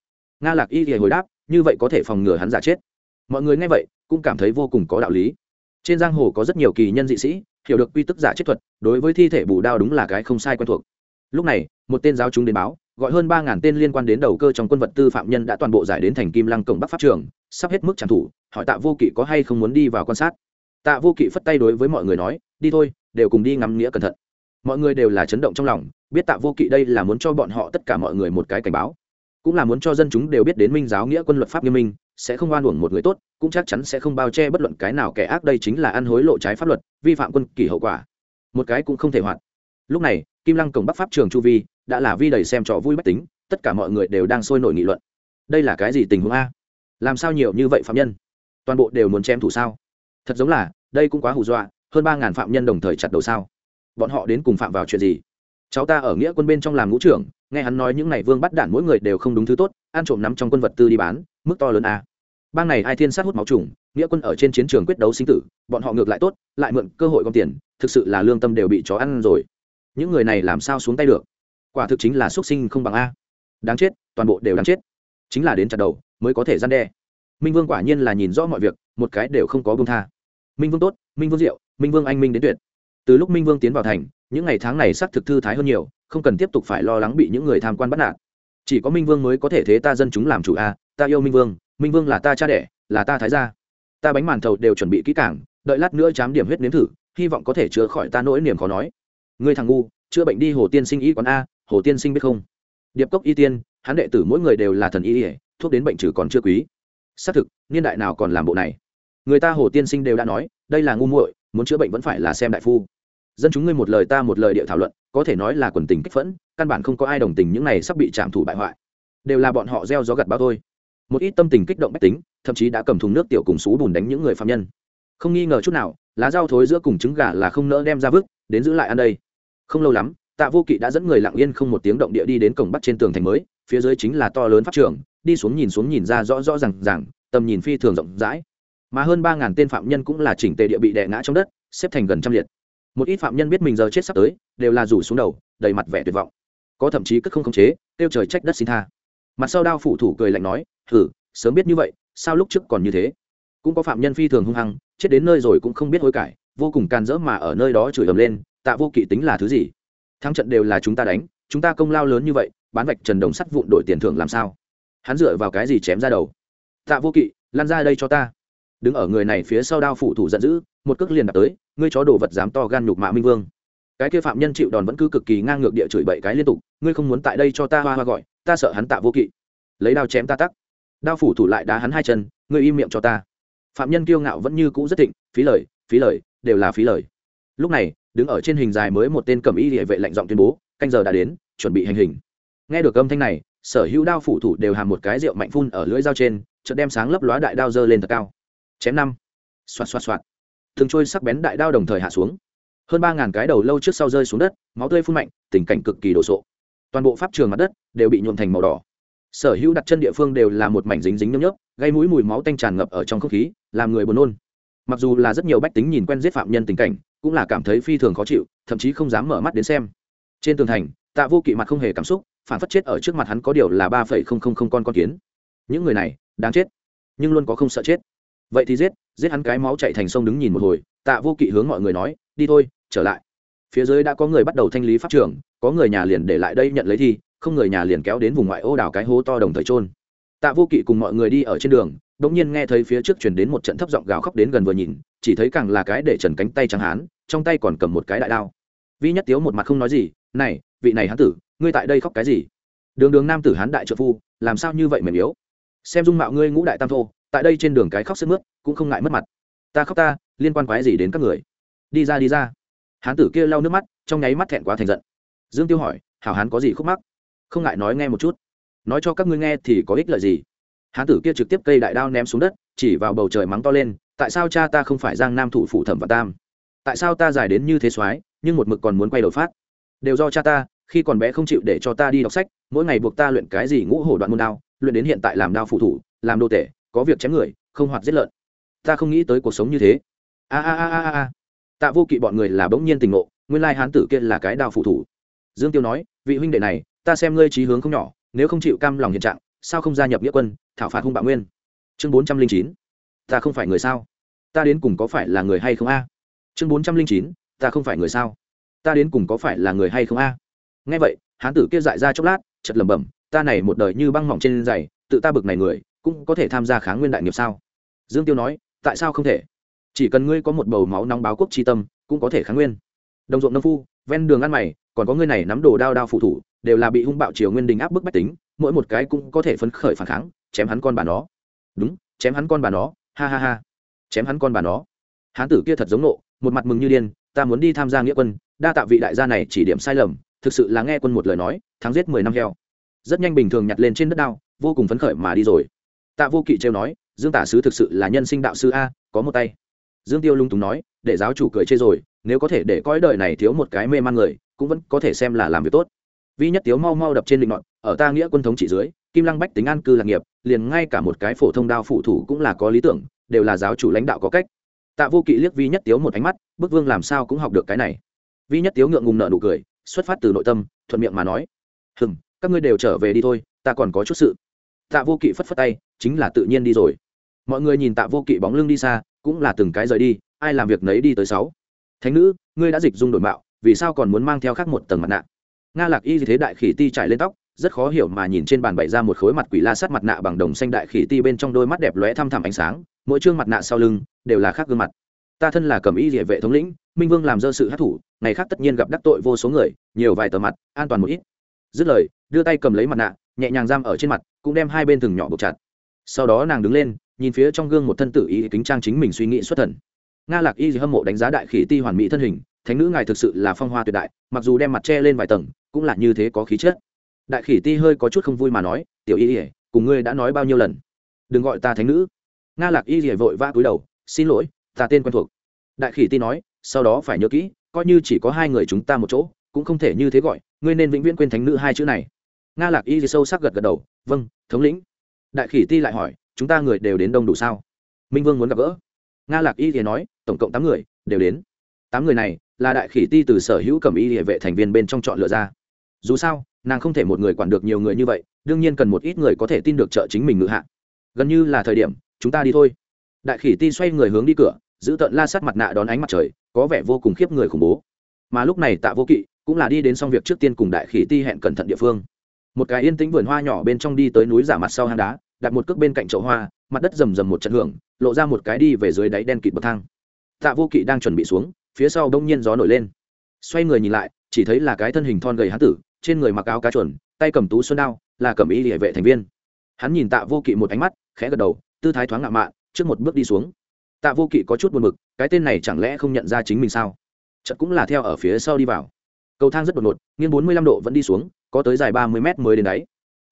Nga lạc y thì hồi đáp, như vậy có thể phòng ngừa hắn giả chết. Mọi người nghe vậy, cũng cảm thấy vô cùng có đạo lý trên giang hồ có rất nhiều kỳ nhân dị sĩ, hiểu được quy tức giả chết thuật, đối với thi thể bù đao đúng là cái không sai quen thuộc. Lúc này, một tên giáo chúng đến báo, gọi hơn ba ngàn tên liên quan đến đầu cơ trong quân vật tư phạm nhân đã toàn bộ giải đến thành kim lăng cổng bắc pháp trường, sắp hết mức trảm thủ hỏi tạ vô kỵ có hay không muốn đi vào quan sát. Tạ vô kỵ phất tay đối với mọi người nói, đi thôi, đều cùng đi ngắm nghĩa cẩn thận. Mọi người đều là chấn động trong lòng, biết tạ vô kỵ đây là muốn cho bọn họ tất cả mọi người một cái cảnh báo cũng là muốn cho dân chúng đều biết đến minh giáo nghĩa quân luật pháp nghiêm minh, sẽ không oan uổng một người tốt, cũng chắc chắn sẽ không bao che bất luận cái nào kẻ ác. Đây chính là ăn hối lộ trái pháp luật, vi phạm quân kỷ hậu quả. Một cái cũng không thể hoạt. Lúc này, kim lăng cổng bắc pháp trường chu vi đã là vi đầy xem trò vui bách tính, tất cả mọi người đều đang sôi nổi nghị luận. Đây là cái gì tình huống a? Làm sao nhiều như vậy phạm nhân? Toàn bộ đều muốn chém thủ sao? Thật giống là, đây cũng quá hù dọa, hơn ba ngàn phạm nhân đồng thời chặt đầu sao? Bọn họ đến cùng phạm vào chuyện gì? Cháu ta ở nghĩa quân bên trong làm ngũ trưởng nghe hắn nói những n à y vương bắt đản mỗi người đều không đúng thứ tốt, ăn trộm nắm trong quân vật tư đi bán, mức to lớn a bang này ai thiên sát hút máu trùng, nghĩa quân ở trên chiến trường quyết đấu sinh tử, bọn họ ngược lại tốt, lại mượn cơ hội gom tiền, thực sự là lương tâm đều bị chó ăn rồi. Những người này làm sao xuống tay được? Quả thực chính là xuất sinh không bằng a. Đáng chết, toàn bộ đều đáng chết. Chính là đến chặt đầu, mới có thể gian đe. Minh vương quả nhiên là nhìn rõ mọi việc, một cái đều không có bông tha. Minh vương tốt, minh vương diệu, minh vương anh minh đến tuyệt. Từ lúc minh vương tiến vào thành, những ngày tháng này xác thực thư thái hơn nhiều không cần tiếp tục phải lo lắng bị những người tham quan bắt nạt. Chỉ có minh vương mới có thể thế ta dân chúng làm chủ a à, ta yêu minh vương minh vương là ta cha đẻ, là ta thái gia. Ta bánh màn thầu đều chuẩn bị kỹ cảng đợi lát nữa chám điểm huyết nếm thử, hy vọng có thể chữa khỏi ta nỗi niềm khó nói. Ngươi thằng ngu, chữa bệnh đi hồ tiên sinh y quán a, hồ tiên sinh biết không? Điệp cốc y tiên, hắn đệ tử mỗi người đều là thần y ỉa thuốc đến bệnh trừ còn chưa quý. Xác thực, niên đại nào còn làm bộ này? Người ta hồ tiên sinh đều đã nói, đây là ngu muội, muốn chữa bệnh vẫn phải là xem đại phu. Dân chúng ngươi một lời ta một lời địa thảo luận có thể nói là quần tình kích phẫn, căn bản không có ai đồng tình những này sắp bị trảm thủ bại hoại. Đều là bọn họ gieo gió gặt bao thôi. Một ít tâm tình kích động bách tính, thậm chí đã cầm thùng nước tiểu cùng xú bùn đánh những người phạm nhân. Không nghi ngờ chút nào, lá rau thối giữa cùng trứng gà là không nỡ đem ra vứt, đến giữ lại ăn đây. Không lâu lắm, tạ vô kỵ đã dẫn người lặng yên không một tiếng động địa đi đến cổng bắc trên tường thành mới, phía dưới chính là to lớn pháp trường, đi xuống nhìn xuống nhìn ra rõ rõ r à n g r tầm nhìn phi thường rộng rãi. Mà hơn ba ngàn tên phạm nhân cũng là chỉnh tề địa bị đè ngã trong đất, xếp thành gần trăm liệt. Một ít phạm nhân biết mình giờ chết sắp tới đều là rủ xuống đầu, đầy mặt vẻ tuyệt vọng. Có thậm chí cất không khống chế, kêu trời trách đất xin tha. Mặt sau đao phủ thủ cười lạnh nói thử sớm biết như vậy, sao lúc trước còn như thế? Cũng có phạm nhân phi thường hung hăng, chết đến nơi rồi cũng không biết hối cải, vô cùng can dỡ mà ở nơi đó chửi ầm lên, tạ vô kỵ tính là thứ gì? Thắng trận đều là chúng ta đánh, chúng ta công lao lớn như vậy, bán vạch trần đồng sắt vụn đổi tiền thưởng làm sao? Hắn dựa vào cái gì chém ra đầu? Tạ vô kỵ lan ra đây cho ta. Đứng ở người này phía sau đao phủ thủ giận dữ, một cước liền đạp tới, ngươi chó đồ vật dám to gan nhục mạ minh vương cái kia phạm nhân chịu đòn vẫn cứ cực kỳ ngang ngược địa chửi bậy cái liên tục, ngươi không muốn tại đây cho ta hoa hoa gọi, ta sợ hắn tạ vô kỵ. Lấy đao chém ta tắc. Đao phủ thủ lại đá hắn hai chân, ngươi im miệng cho ta. Phạm nhân kiêu ngạo vẫn như cũ rất thịnh, phí lời phí lời, đều là phí lời. Lúc này, đứng ở trên hình dài mới một tên cầm y địa vệ lạnh giọng tuyên bố, canh giờ đã đến, chuẩn bị hành hình. Nghe được âm thanh này, sở hữu đao phủ thủ đều hàm một cái rượu mạnh phun ở lưỡi dao trên, chợt đem sáng lấp lóa đại đao dơ lên thật cao. Chém năm. Xoạt xoạt xoạt. Thường trôi sắc bén đại đao đồng thời hạ xuống hơn ba ngàn cái đầu lâu trước sau rơi xuống đất, máu tươi phun mạnh, tình cảnh cực kỳ đồ sộ. Toàn bộ pháp trường mặt đất đều bị nhuộm thành màu đỏ. Sở hữu đặt chân địa phương đều là một mảnh dính dính nhấp nhấp gây mũi mùi máu tanh tràn ngập ở trong không khí, làm người buồn nôn. Mặc dù là rất nhiều bách tính nhìn quen giết phạm nhân tình cảnh, cũng là cảm thấy phi thường khó chịu, thậm chí không dám mở mắt đến xem. Trên tường thành, tạ vô kỵ mặt không hề cảm xúc, phản phất chết ở trước mặt hắn có điều là ba phẩy không không không con con kiến. Những người này, đáng chết, nhưng luôn có không sợ chết. Vậy thì giết giết hắn cái máu chạy thành sông đứng nhìn một hồi, tạ vô kỵ hướng mọi người nói, đi thôi trở lại. Phía dưới đã có người bắt đầu thanh lý pháp trường, có người nhà liền để lại đây nhận lấy thi, không người nhà liền kéo đến vùng ngoại ô đào cái hố to đồng thời trôn tạ vô kỵ cùng mọi người đi ở trên đường đ ỗ n g nhiên nghe thấy phía trước chuyển đến một trận thấp giọng gào khóc đến gần vừa nhìn, chỉ thấy càng là cái để trần cánh tay trắng hán, trong tay còn cầm một cái đại đao. Vi nhất tiếu một mặt không nói gì, này, vị này hán tử, ngươi tại đây khóc cái gì? Đường đường nam tử hán đại trợ phu, làm sao như vậy mềm yếu? Xem dung mạo ngươi ngũ đại tam thô, tại đây trên đường cái khóc sức mướt, cũng không ngại mất mặt. Ta khóc ta, liên quan quái gì đến các người? Đi ra đi ra hán tử kia lau nước mắt, trong nháy mắt thẹn quá thành giận. Dương tiêu hỏi, hảo hán có gì khúc mắc? Không ngại nói nghe một chút. Nói cho các ngươi nghe thì có ích lợi gì? Hán tử kia trực tiếp cây đại đao ném xuống đất, chỉ vào bầu trời mắng to lên, tại sao cha ta không phải giang nam thủ phủ thẩm và tam? Tại sao ta dài đến như thế soái, nhưng một mực còn muốn quay đầu phát? Đều do cha ta, khi còn bé không chịu để cho ta đi đọc sách, mỗi ngày buộc ta luyện cái gì ngũ hổ đoạn môn đao, luyện đến hiện tại làm đao phụ thủ, làm đô tể, có việc chém người, không hoạt giết lợn. Ta không nghĩ tới cuộc sống như thế. A a a a a tạ vô kỵ bọn người là bỗng nhiên tình ngộ, nguyên lai hán tử kia là cái đao phụ thủ. Dương tiêu nói, vị huynh đệ này, ta xem ngươi trí hướng không nhỏ, nếu không chịu cam lòng hiện trạng, sao không gia nhập nghĩa quân, thảo phạt hung bạo nguyên? Chương bốn trăm linh chín, ta không phải người sao? Ta đến cùng có phải là người hay không a? Chương bốn trăm linh chín, ta không phải người sao? Ta đến cùng có phải là người hay không a? À? nghe vậy, hán tử kia dại ra chốc lát chật lẩm bẩm, ta này một đời như băng mỏng trên giày tự ta bực này người, cũng có thể tham gia kháng nguyên đại nghiệp sao? Dương tiêu nói, tại sao không thể? Chỉ cần ngươi có một bầu máu nóng báo quốc tri tâm, cũng có thể kháng nguyên. Đồng ruộng nông phu, ven đường ăn mày, còn có ngươi này nắm đồ đao đao phụ thủ, đều là bị hung bạo triều nguyên đình áp bức bách tính, mỗi một cái cũng có thể phấn khởi phản kháng, chém hắn con bà nó. Đúng, chém hắn con bà nó, ha ha ha. Chém hắn con bà nó. Hán tử kia thật giống nộ, một mặt mừng như điên, ta muốn đi tham gia nghĩa quân, đa tạ vị đại gia này chỉ điểm sai lầm, thực sự là nghe quân một lời nói, thắng giết mười năm heo. Rất nhanh bình thường nhặt lên trên đất đao, vô cùng phấn khởi mà đi rồi. Tạ vô kỵ trêu nói, dương tả sứ thực sự là nhân sinh đạo sư a, có một tay dương tiêu lung túng nói, để giáo chủ cười chê rồi, nếu có thể để cõi đời này thiếu một cái mê man người, cũng vẫn có thể xem là làm việc tốt. Vi nhất tiếu mau mau đập trên định ngọn ở ta nghĩa quân thống trị dưới, kim lăng bách tính an cư lạc nghiệp, liền ngay cả một cái phổ thông đao phụ thủ cũng là có lý tưởng, đều là giáo chủ lãnh đạo có cách. Tạ vô kỵ liếc vi nhất tiếu một ánh mắt, bức vương làm sao cũng học được cái này. Vi nhất tiếu ngượng ngùng nợ nụ cười, xuất phát từ nội tâm, thuận miệng mà nói, hừm, các ngươi đều trở về đi thôi, ta còn có chút sự. Tạ vô kỵ phất phất tay, chính là tự nhiên đi rồi. Mọi người nhìn tạ vô kỵ bóng lưng đi xa cũng là từng cái rời đi, ai làm việc nấy đi tới sáu. Thánh nữ, ngươi đã dịch dung đổi mạo, vì sao còn muốn mang theo khác một tầng mặt nạ? Nga lạc y thế đại khỉ ti trải lên tóc, rất khó hiểu mà nhìn trên bàn bày ra một khối mặt quỷ la sắt mặt nạ bằng đồng xanh đại khỉ ti bên trong đôi mắt đẹp lóe thăm thẳm ánh sáng, mỗi chương mặt nạ sau lưng đều là khác gương mặt. Ta thân là cầm y địa vệ thống lĩnh, minh vương làm dơ sự hát thủ, ngày khác tất nhiên gặp đắc tội vô số người, nhiều vài tờ mặt, an toàn một ít. Dứt lời, đưa tay cầm lấy mặt nạ, nhẹ nhàng giam ở trên mặt, cũng đem hai bên thừng nhỏ buộc chặt. Sau đó nàng đứng lên nhìn phía trong gương một thân tử ý kính trang chính mình suy nghĩ xuất thần. Nga lạc y hâm mộ đánh giá đại khỉ ti hoàn mỹ thân hình, thánh nữ ngài thực sự là phong hoa tuyệt đại, mặc dù đem mặt che lên vài tầng, cũng là như thế có khí chất. Đại khỉ ti hơi có chút không vui mà nói, tiểu y ỉa cùng ngươi đã nói bao nhiêu lần? Đừng gọi ta thánh nữ. Nga lạc y ỉa vội vã cúi đầu, xin lỗi, ta tên quen thuộc. Đại khỉ ti nói, sau đó phải nhớ kỹ, coi như chỉ có hai người chúng ta một chỗ, cũng không thể như thế gọi, ngươi nên vĩnh viễn quên thánh nữ hai chữ này. Nga lạc y sâu sắc gật gật đầu vâng thống lĩnh. Đại khỉ ti lại hỏi chúng ta người đều đến đông đủ sao? Minh vương muốn gặp gỡ. Nga lạc y thì nói, tổng cộng tám người, đều đến. Tám người này là đại khỉ ti từ sở hữu cầm y địa vệ thành viên bên trong chọn lựa ra. Dù sao, nàng không thể một người quản được nhiều người như vậy, đương nhiên cần một ít người có thể tin được trợ chính mình ngự hạ. Gần như là thời điểm, chúng ta đi thôi. Đại khỉ ti xoay người hướng đi cửa, giữ tận la sát mặt nạ đón ánh mặt trời, có vẻ vô cùng khiếp người khủng bố. Mà lúc này tạ vô kỵ cũng là đi đến xong việc trước tiên cùng đại khỉ ti hẹn cẩn thận địa phương. Một cái yên tĩnh vườn hoa nhỏ bên trong đi tới núi giả mặt sau hang đá đặt một cước bên cạnh chậu hoa, mặt đất rầm rầm một trận hưởng, lộ ra một cái đi về dưới đáy đen kịt bậc thang. Tạ vô kỵ đang chuẩn bị xuống, phía sau đông nhiên gió nổi lên. Xoay người nhìn lại, chỉ thấy là cái thân hình thon gầy hán tử, trên người mặc áo cá chuẩn, tay cầm tú xuân đao, là cầm ý địa vệ thành viên. Hắn nhìn tạ vô kỵ một ánh mắt, khẽ gật đầu, tư thái thoáng ngạo mạn, trước một bước đi xuống. Tạ vô kỵ có chút buồn mực cái tên này chẳng lẽ không nhận ra chính mình sao? Chật cũng là theo ở phía sau đi vào. Cầu thang rất đột ngột, nghiêng bốn mươi lăm độ vẫn đi xuống, có tới dài ba mươi mét mới đến đáy.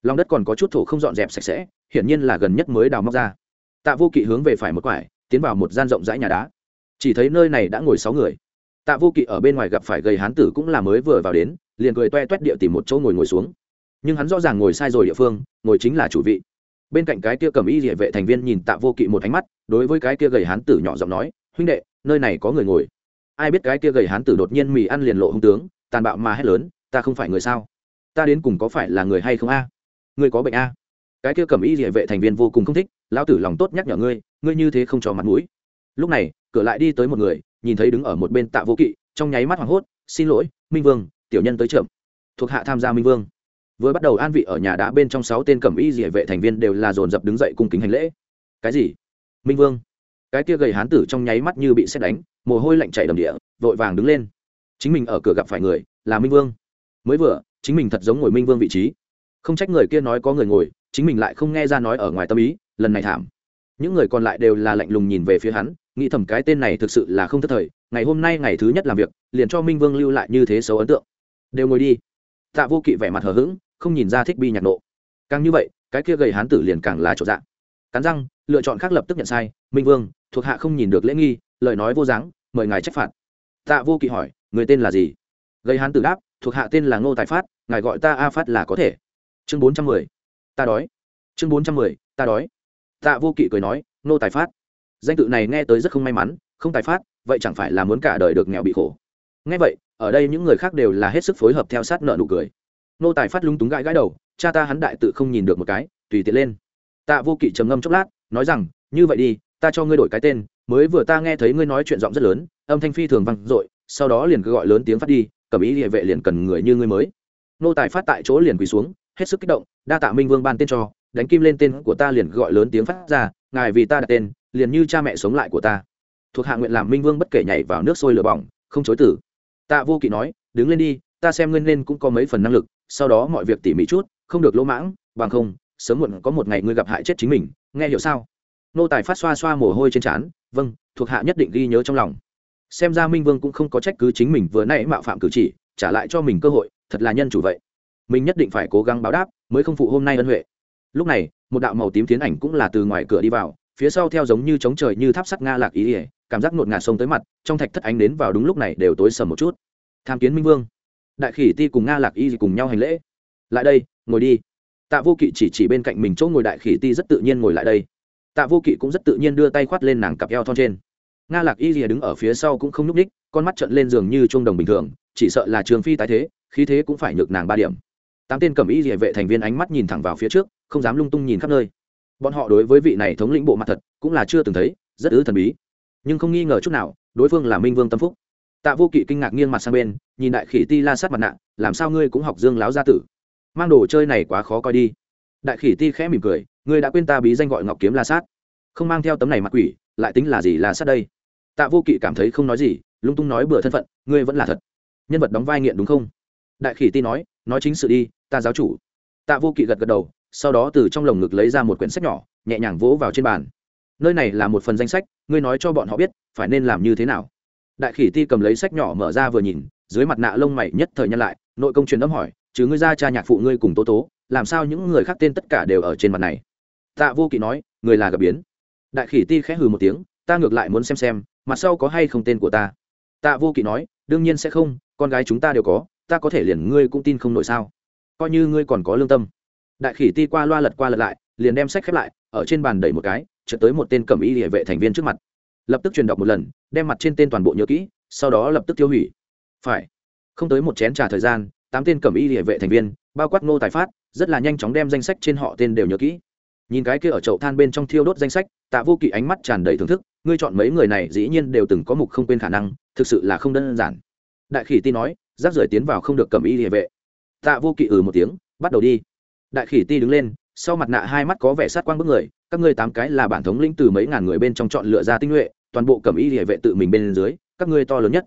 Lòng đất còn có chút thổ không dọn dẹp sạch sẽ hiển nhiên là gần nhất mới đào móc ra. Tạ vô kỵ hướng về phải một quải, tiến vào một gian rộng rãi nhà đá. Chỉ thấy nơi này đã ngồi sáu người. Tạ vô kỵ ở bên ngoài gặp phải gầy hán tử cũng là mới vừa vào đến, liền cười toe toét địa tìm một chỗ ngồi ngồi xuống. Nhưng hắn rõ ràng ngồi sai rồi địa phương, ngồi chính là chủ vị. Bên cạnh cái kia cầm y địa vệ thành viên nhìn tạ vô kỵ một ánh mắt, đối với cái kia gầy hán tử nhỏ giọng nói, huynh đệ, nơi này có người ngồi. Ai biết cái kia gầy hán tử đột nhiên mì ăn liền lộ hung tướng, tàn bạo mà hét lớn, ta không phải người sao? Ta đến cùng có phải là người hay không a? Người có bệnh a? Cái kia cầm y địa vệ thành viên vô cùng không thích, lão tử lòng tốt nhắc nhở ngươi ngươi như thế không cho mặt mũi. Lúc này, cửa lại đi tới một người, nhìn thấy đứng ở một bên tạ vô kỵ, trong nháy mắt hoảng hốt, xin lỗi, minh vương, tiểu nhân tới chậm. Thuộc hạ tham gia minh vương. Vừa bắt đầu an vị ở nhà đã bên trong sáu tên cẩm y địa vệ thành viên đều là dồn dập đứng dậy cung kính hành lễ. Cái gì? Minh vương? Cái kia gầy hán tử trong nháy mắt như bị xét đánh, mồ hôi lạnh chảy đầm địa, vội vàng đứng lên. Chính mình ở cửa gặp phải người, là minh vương. Mới vừa, chính mình thật giống ngồi minh vương vị trí. Không trách người kia nói có người ngồi chính mình lại không nghe ra nói ở ngoài tâm ý, lần này thảm. Những người còn lại đều là lạnh lùng nhìn về phía hắn, nghĩ thầm cái tên này thực sự là không thất thời, ngày hôm nay ngày thứ nhất làm việc, liền cho minh vương lưu lại như thế xấu ấn tượng. Đều ngồi đi. Tạ vô kỵ vẻ mặt hờ hững, không nhìn ra thích bi nhạc nộ. Càng như vậy, cái kia gầy hán tử liền càng là chỗ dạng cắn răng, lựa chọn khác lập tức nhận sai, minh vương, thuộc hạ không nhìn được lễ nghi, lời nói vô dáng, mời ngài trách phạt. Tạ vô kỵ hỏi, người tên là gì? Gầy hán tử đáp, thuộc hạ tên là ngô tài phát, ngài gọi ta a phát là có thể. Chương bốn trăm mười ta đói. Chương bốn trăm mười, ta đói. Tạ vô kỵ cười nói, nô tài phát. Danh tự này nghe tới rất không may mắn, không tài phát, vậy chẳng phải là muốn cả đời được nghèo bị khổ. Nghe vậy, ở đây những người khác đều là hết sức phối hợp theo sát nợ nụ cười. Nô tài phát lung túng gãi gãi đầu, cha ta hắn đại tự không nhìn được một cái, tùy tiện lên. Tạ vô kỵ trầm ngâm chốc lát, nói rằng, như vậy đi, ta cho ngươi đổi cái tên, mới vừa ta nghe thấy ngươi nói chuyện giọng rất lớn, âm thanh phi thường vang dội, sau đó liền cứ gọi lớn tiếng phát đi, cầm ý địa vệ liền cần người như ngươi mới. Nô tài phát tại chỗ liền quỳ xuống hết sức kích động, đa tạ minh vương ban tên cho, đánh kim lên tên của ta liền gọi lớn tiếng phát ra, ngài vì ta đặt tên, liền như cha mẹ sống lại của ta. Thuộc hạ nguyện làm minh vương bất kể nhảy vào nước sôi lửa bỏng, không chối tử. Tạ vô kỵ nói, đứng lên đi, ta xem ngươi nên cũng có mấy phần năng lực, sau đó mọi việc tỉ mỉ chút, không được lỗ mãng, bằng không, sớm muộn có một ngày ngươi gặp hại chết chính mình, nghe hiểu sao? Nô tài phát xoa xoa mồ hôi trên trán vâng thuộc hạ nhất định ghi nhớ trong lòng. Xem ra minh vương cũng không có trách cứ chính mình vừa nãy mạo phạm cử chỉ, trả lại cho mình cơ hội, thật là nhân chủ vậy mình nhất định phải cố gắng báo đáp, mới không phụ hôm nay ân huệ. Lúc này, một đạo màu tím tiến ảnh cũng là từ ngoài cửa đi vào, phía sau theo giống như chống trời như tháp sắt nga lạc ý ỉa cảm giác ngột ngạt sông tới mặt, trong thạch thất ánh đến vào đúng lúc này đều tối sầm một chút. Tham kiến minh vương. Đại khỉ ti cùng nga lạc y cùng nhau hành lễ. Lại đây, ngồi đi. Tạ vô kỵ chỉ chỉ bên cạnh mình chỗ ngồi đại khỉ ti rất tự nhiên ngồi lại đây. Tạ vô kỵ cũng rất tự nhiên đưa tay khoát lên nàng cặp eo thon trên. Nga lạc y rìa đứng ở phía sau cũng không nhúc ních con mắt trận lên giường như chuông đồng bình thường, chỉ sợ là trường phi tái thế, khí thế cũng phải nhược nàng ba điểm tám tên cầm y địa vệ thành viên ánh mắt nhìn thẳng vào phía trước, không dám lung tung nhìn khắp nơi. Bọn họ đối với vị này thống lĩnh bộ mặt thật cũng là chưa từng thấy, rất ư thần bí. Nhưng không nghi ngờ chút nào, đối phương là minh vương tâm phúc. Tạ vô kỵ kinh ngạc nghiêng mặt sang bên, nhìn đại khỉ ti la sát mặt nạ, làm sao ngươi cũng học dương láo gia tử? Mang đồ chơi này quá khó coi đi. Đại khỉ ti khẽ mỉm cười, ngươi đã quên ta bí danh gọi ngọc kiếm la sát. Không mang theo tấm này mặt quỷ, lại tính là gì la sát đây? Tạ vô kỵ cảm thấy không nói gì, lung tung nói bừa thân phận, ngươi vẫn là thật. Nhân vật đóng vai nghiện đúng không? Đại khỉ ti nói nói chính sự đi, ta giáo chủ. Tạ vô kỵ gật gật đầu, sau đó từ trong lồng ngực lấy ra một quyển sách nhỏ, nhẹ nhàng vỗ vào trên bàn. Nơi này là một phần danh sách, ngươi nói cho bọn họ biết, phải nên làm như thế nào. Đại khỉ ti cầm lấy sách nhỏ mở ra vừa nhìn, dưới mặt nạ lông mày nhất thời nhân lại, nội công truyền âm hỏi, chứ ngươi ra cha nhạc phụ ngươi cùng tố tố, làm sao những người khác tên tất cả đều ở trên mặt này? Tạ vô kỵ nói, người là gặp biến. Đại khỉ ti khẽ hừ một tiếng, ta ngược lại muốn xem xem mặt sau có hay không tên của ta? Tạ vô kỵ nói, đương nhiên sẽ không, con gái chúng ta đều có ta có thể liền ngươi cũng tin không nổi sao? Coi như ngươi còn có lương tâm. Đại khỉ ti qua loa lật qua lật lại, liền đem sách khép lại, ở trên bàn đẩy một cái chợt tới một tên cẩm y địa vệ thành viên trước mặt. Lập tức truyền đọc một lần, đem mặt trên tên toàn bộ nhớ kỹ, sau đó lập tức tiêu hủy. Phải. Không tới một chén trà thời gian, tám tên cẩm y địa vệ thành viên, bao quát ngô tài phát, rất là nhanh chóng đem danh sách trên họ tên đều nhớ kỹ. Nhìn cái kia ở chậu than bên trong thiêu đốt danh sách, tạ vô kỵ ánh mắt tràn đầy thưởng thức, ngươi chọn mấy người này dĩ nhiên đều từng có mục không quên khả năng, thực sự là không đơn giản. Đại khỉ ti nói rác rưởi tiến vào không được cầm y địa vệ. Tạ vô kỵ ừ một tiếng, bắt đầu đi. Đại khỉ ti đứng lên, sau mặt nạ hai mắt có vẻ sát quang bức người, các ngươi tám cái là bản thống lĩnh từ mấy ngàn người bên trong chọn lựa ra tinh nhuệ, toàn bộ cầm y địa vệ tự mình bên dưới, các ngươi to lớn nhất.